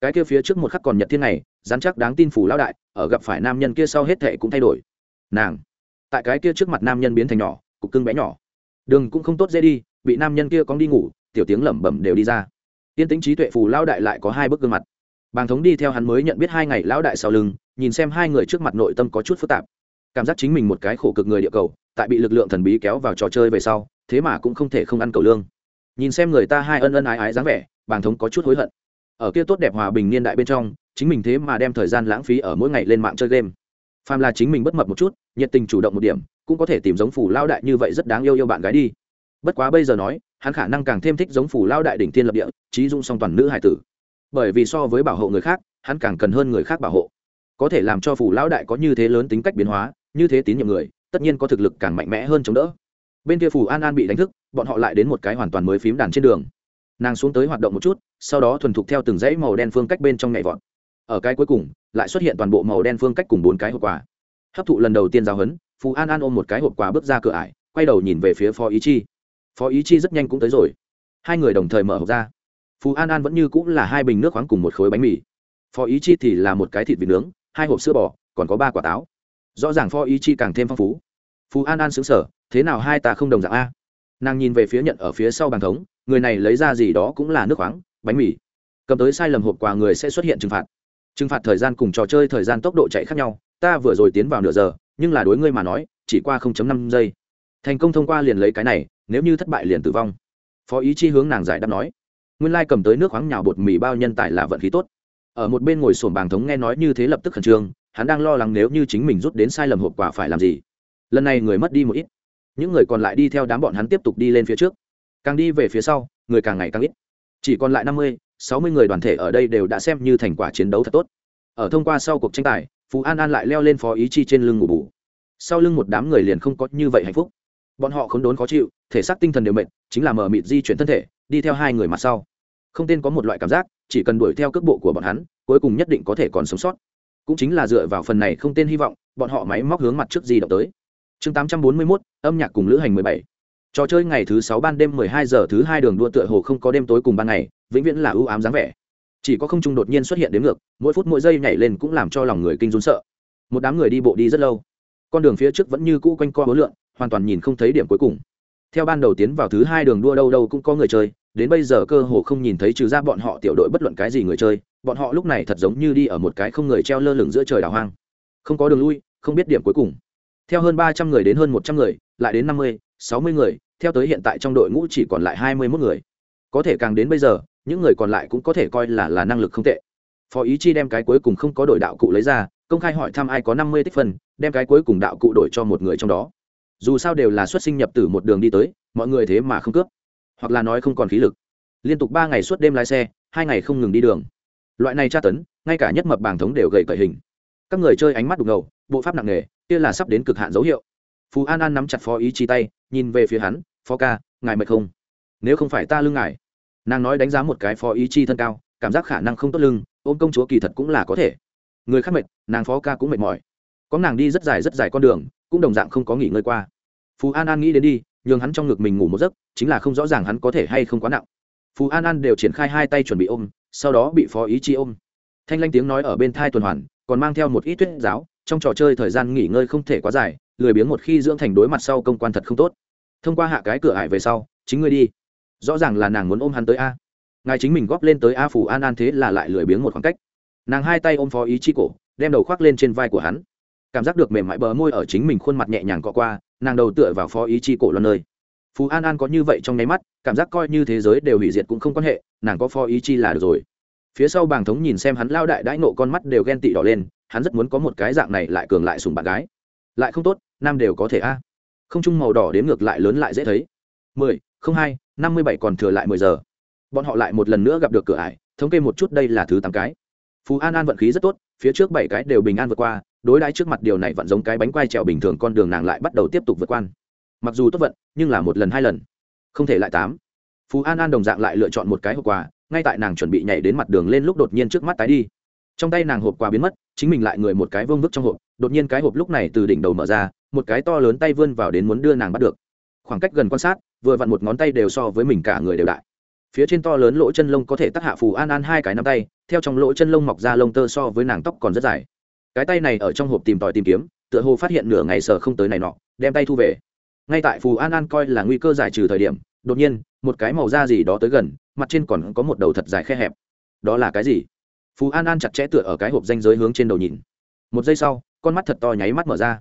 Cái kia phía trước một khắc còn nhật thiên này dám chắc đáng tin phủ lão đại, ở gặp phải nam nhân kia sau hết thệ cũng thay đổi. Nàng, tại cái kia trước mặt nam nhân biến thành nhỏ, cục cưng bé nhỏ. Đường cũng không tốt dễ đi, bị nam nhân kia cóng đi ngủ, tiểu tiếng lẩm bẩm đều đi ra. Tiên tính trí tuệ phù lão đại lại có hai bức gương mặt. Bàng thống đi theo hắn mới nhận biết hai ngày lão đại sau lưng, nhìn xem hai người trước mặt nội tâm có chút phức tạp cảm giác chính mình một cái khổ cực người địa cầu, tại bị lực lượng thần bí kéo vào trò chơi về sau, thế mà cũng không thể không ăn cầu lương. Nhìn xem người ta hai ân ân ái ái dáng vẻ, bàng thống có chút hối hận. Ở kia tốt đẹp hòa bình niên đại bên trong, chính mình thế mà đem thời gian lãng phí ở mỗi ngày lên mạng chơi game. Phàm là chính mình bất mập một chút, nhiệt tình chủ động một điểm, cũng có thể tìm giống phủ lao đại như vậy rất đáng yêu yêu bạn gái đi. Bất quá bây giờ nói, hắn khả năng càng thêm thích giống phủ lao đại đỉnh thiên lập địa, trí dung song toàn nữ hải tử. Bởi vì so với bảo hộ người khác, hắn càng cần hơn người khác bảo hộ. Có thể làm cho phủ lão đại có như thế lớn tính cách biến hóa như thế tín nhiệm người, tất nhiên có thực lực càng mạnh mẽ hơn chống đỡ. Bên kia phủ an an bị đánh thức, bọn họ lại đến một cái hoàn toàn mới phím đàn trên đường. Nàng xuống tới hoạt động một chút, sau đó thuần thục theo từng dãy màu đen phương cách bên trong nhảy vọt. Ở cái cuối cùng, lại xuất hiện toàn bộ màu đen phương cách cùng bốn cái hộp quà. Hấp thụ lần đầu tiên giao hấn phù an an ôm một cái hộp quà bước ra cửa ải, quay đầu nhìn về phía phó ý chi. Phó ý chi rất nhanh cũng tới rồi. Hai người đồng thời mở hộp ra. Phù an an vẫn như cũng là hai bình nước khoáng cùng một khối bánh mì. Phó ý chi thì là một cái thịt vịt nướng, hai hộp sữa bò, còn có ba quả táo rõ ràng phó ý chi càng thêm phong phú. Phú an an xứng sở thế nào hai ta không đồng dạng a? Nàng nhìn về phía nhận ở phía sau bàn thống, người này lấy ra gì đó cũng là nước khoáng, bánh mì. Cầm tới sai lầm hộp quà người sẽ xuất hiện trừng phạt. Trừng phạt thời gian cùng trò chơi thời gian tốc độ chạy khác nhau, ta vừa rồi tiến vào nửa giờ, nhưng là đối ngươi mà nói, chỉ qua 0.5 giây. Thành công thông qua liền lấy cái này, nếu như thất bại liền tử vong. Phó ý chi hướng nàng giải đáp nói. Nguyên lai cầm tới nước khoáng nhào bột mì bao nhân tài là vận khí tốt. Ở một bên ngồi sổm bàng thống nghe nói như thế lập tức khẩn trương hắn đang lo lắng nếu như chính mình rút đến sai lầm hộp quà phải làm gì. Lần này người mất đi một ít. Những người còn lại đi theo đám bọn hắn tiếp tục đi lên phía trước. Càng đi về phía sau, người càng ngày càng ít. Chỉ còn lại năm mươi, sáu mươi người đoàn thể ở đây đều đã xem như thành quả chiến đấu thật tốt. Ở thông qua sau cuộc tranh tài, phú an an lại leo lên phó ý chi trên lưng ngủ bù. Sau lưng một đám người liền không có như vậy hạnh phúc. Bọn họ khốn đốn khó chịu, thể xác tinh thần đều mệt, chính là mờ mịt di chuyển thân thể, đi theo hai người mặt sau. Không tên có một loại cảm giác, chỉ cần đuổi theo cước bộ của bọn hắn, cuối cùng nhất định có thể còn sống sót cũng chính là dựa vào phần này không tên hy vọng, bọn họ máy móc hướng mặt trước di động tới. Chương tám trăm bốn mươi mốt, âm nhạc cùng lữ hành mười bảy. Trò chơi ngày thứ sáu ban đêm mười hai giờ thứ hai đường đua tựa hồ không có đêm tối cùng ban ngày, vĩnh viễn là ưu ám dáng vẻ. Chỉ có không trung đột nhiên xuất hiện đến ngược, mỗi phút mỗi giây nhảy lên cũng làm cho lòng người kinh run sợ. Một đám người đi bộ đi rất lâu. Con đường phía trước vẫn như cũ quanh co hối lượn, hoàn toàn nhìn không thấy điểm cuối cùng. Theo ban đầu tiến vào thứ hai đường đua đâu đâu cũng có người chơi, đến bây giờ cơ hồ không nhìn thấy trừ ra bọn họ tiểu đội bất luận cái gì người chơi bọn họ lúc này thật giống như đi ở một cái không người treo lơ lửng giữa trời đảo hoang. Không có đường lui, không biết điểm cuối cùng. Theo hơn ba trăm người đến hơn một trăm người, lại đến năm mươi, sáu mươi người, theo tới hiện tại trong đội ngũ chỉ còn lại hai mươi mốt người. Có thể càng đến bây giờ, những người còn lại cũng có thể coi là là năng lực không tệ. Phó ý chi đem cái cuối cùng không có đổi đạo cụ lấy ra, công khai hỏi thăm ai có năm mươi tích phân, đem cái cuối cùng đạo cụ đổi cho một người trong đó. Dù sao đều là xuất sinh nhập từ một đường đi tới, mọi người thế mà không cướp. Hoặc là nói không còn khí lực. Liên tục ba ngày suốt đêm lái xe, hai ngày không ngừng đi đường loại này tra tấn, ngay cả nhất mập bảng thống đều gầy cởi hình. Các người chơi ánh mắt đục ngầu, bộ pháp nặng nề, kia là sắp đến cực hạn dấu hiệu. Phú an an nắm chặt phó ý chi tay, nhìn về phía hắn, phó ca, ngài mệt không? Nếu không phải ta lưng ngài. Nàng nói đánh giá một cái phó ý chi thân cao, cảm giác khả năng không tốt lưng, ôm công chúa kỳ thật cũng là có thể. Người khác mệt, nàng phó ca cũng mệt mỏi. Có nàng đi rất dài rất dài con đường, cũng đồng dạng không có nghỉ ngơi qua. Phú an an nghĩ đến đi, nhường hắn trong ngực mình ngủ một giấc, chính là không rõ ràng hắn có thể hay không quá nặng. Phú an an đều triển khai hai tay chuẩn bị ôm sau đó bị phó ý chi ôm. Thanh lanh tiếng nói ở bên thai tuần hoàn, còn mang theo một ít tuyết giáo, trong trò chơi thời gian nghỉ ngơi không thể quá dài, lười biếng một khi dưỡng thành đối mặt sau công quan thật không tốt. Thông qua hạ cái cửa ải về sau, chính ngươi đi. Rõ ràng là nàng muốn ôm hắn tới a. Ngài chính mình góp lên tới a phủ an an thế là lại lười biếng một khoảng cách. Nàng hai tay ôm phó ý chi cổ, đem đầu khoác lên trên vai của hắn. Cảm giác được mềm mại bờ môi ở chính mình khuôn mặt nhẹ nhàng cọ qua, nàng đầu tựa vào phó ý chi cổ lần nơi phú an an có như vậy trong nháy mắt, cảm giác coi như thế giới đều hủy diệt cũng không quan hệ, nàng có phó ý chi là được rồi. Phía sau bàng thống nhìn xem hắn lao đại đãi nộ con mắt đều ghen tị đỏ lên, hắn rất muốn có một cái dạng này lại cường lại sùng bạn gái. Lại không tốt, nam đều có thể a. Không chung màu đỏ đếm ngược lại lớn lại dễ thấy. Mười, không hai, năm mươi bảy còn thừa lại mười giờ. Bọn họ lại một lần nữa gặp được cửa ải, thống kê một chút đây là thứ tám cái. Phú an an vận khí rất tốt, phía trước bảy cái đều bình an vượt qua, đối đãi trước mặt điều này vẫn giống cái bánh quai trèo bình thường con đường nàng lại bắt đầu tiếp tục vượt quan mặc dù tốt vận nhưng là một lần hai lần. Không thể lại tám. Phú an an đồng dạng lại lựa chọn một cái hộp quà, ngay tại nàng chuẩn bị nhảy đến mặt đường lên lúc đột nhiên trước mắt tái đi. Trong tay nàng hộp quà biến mất chính mình lại người một cái vương vức trong hộp đột nhiên cái hộp lúc này từ đỉnh đầu mở ra một cái to lớn tay vươn vào đến muốn đưa nàng bắt được. Khoảng cách gần quan sát vừa vặn một ngón tay đều so với mình cả người đều đại. Phía trên to lớn lỗ chân lông có thể tác hạ phù an an hai cái nắm tay theo trong lỗ chân lông mọc ra lông tơ so với nàng tóc còn rất dài. Cái tay này ở trong hộp tìm tòi tìm kiếm tựa hồ phát hiện nửa ngày sờ không tới này nọ đem tay thu về ngay tại phù an an coi là nguy cơ giải trừ thời điểm, đột nhiên, một cái màu da gì đó tới gần, mặt trên còn có một đầu thật dài khe hẹp. Đó là cái gì? Phù an an chặt chẽ tựa ở cái hộp danh giới hướng trên đầu nhìn. Một giây sau, con mắt thật to nháy mắt mở ra.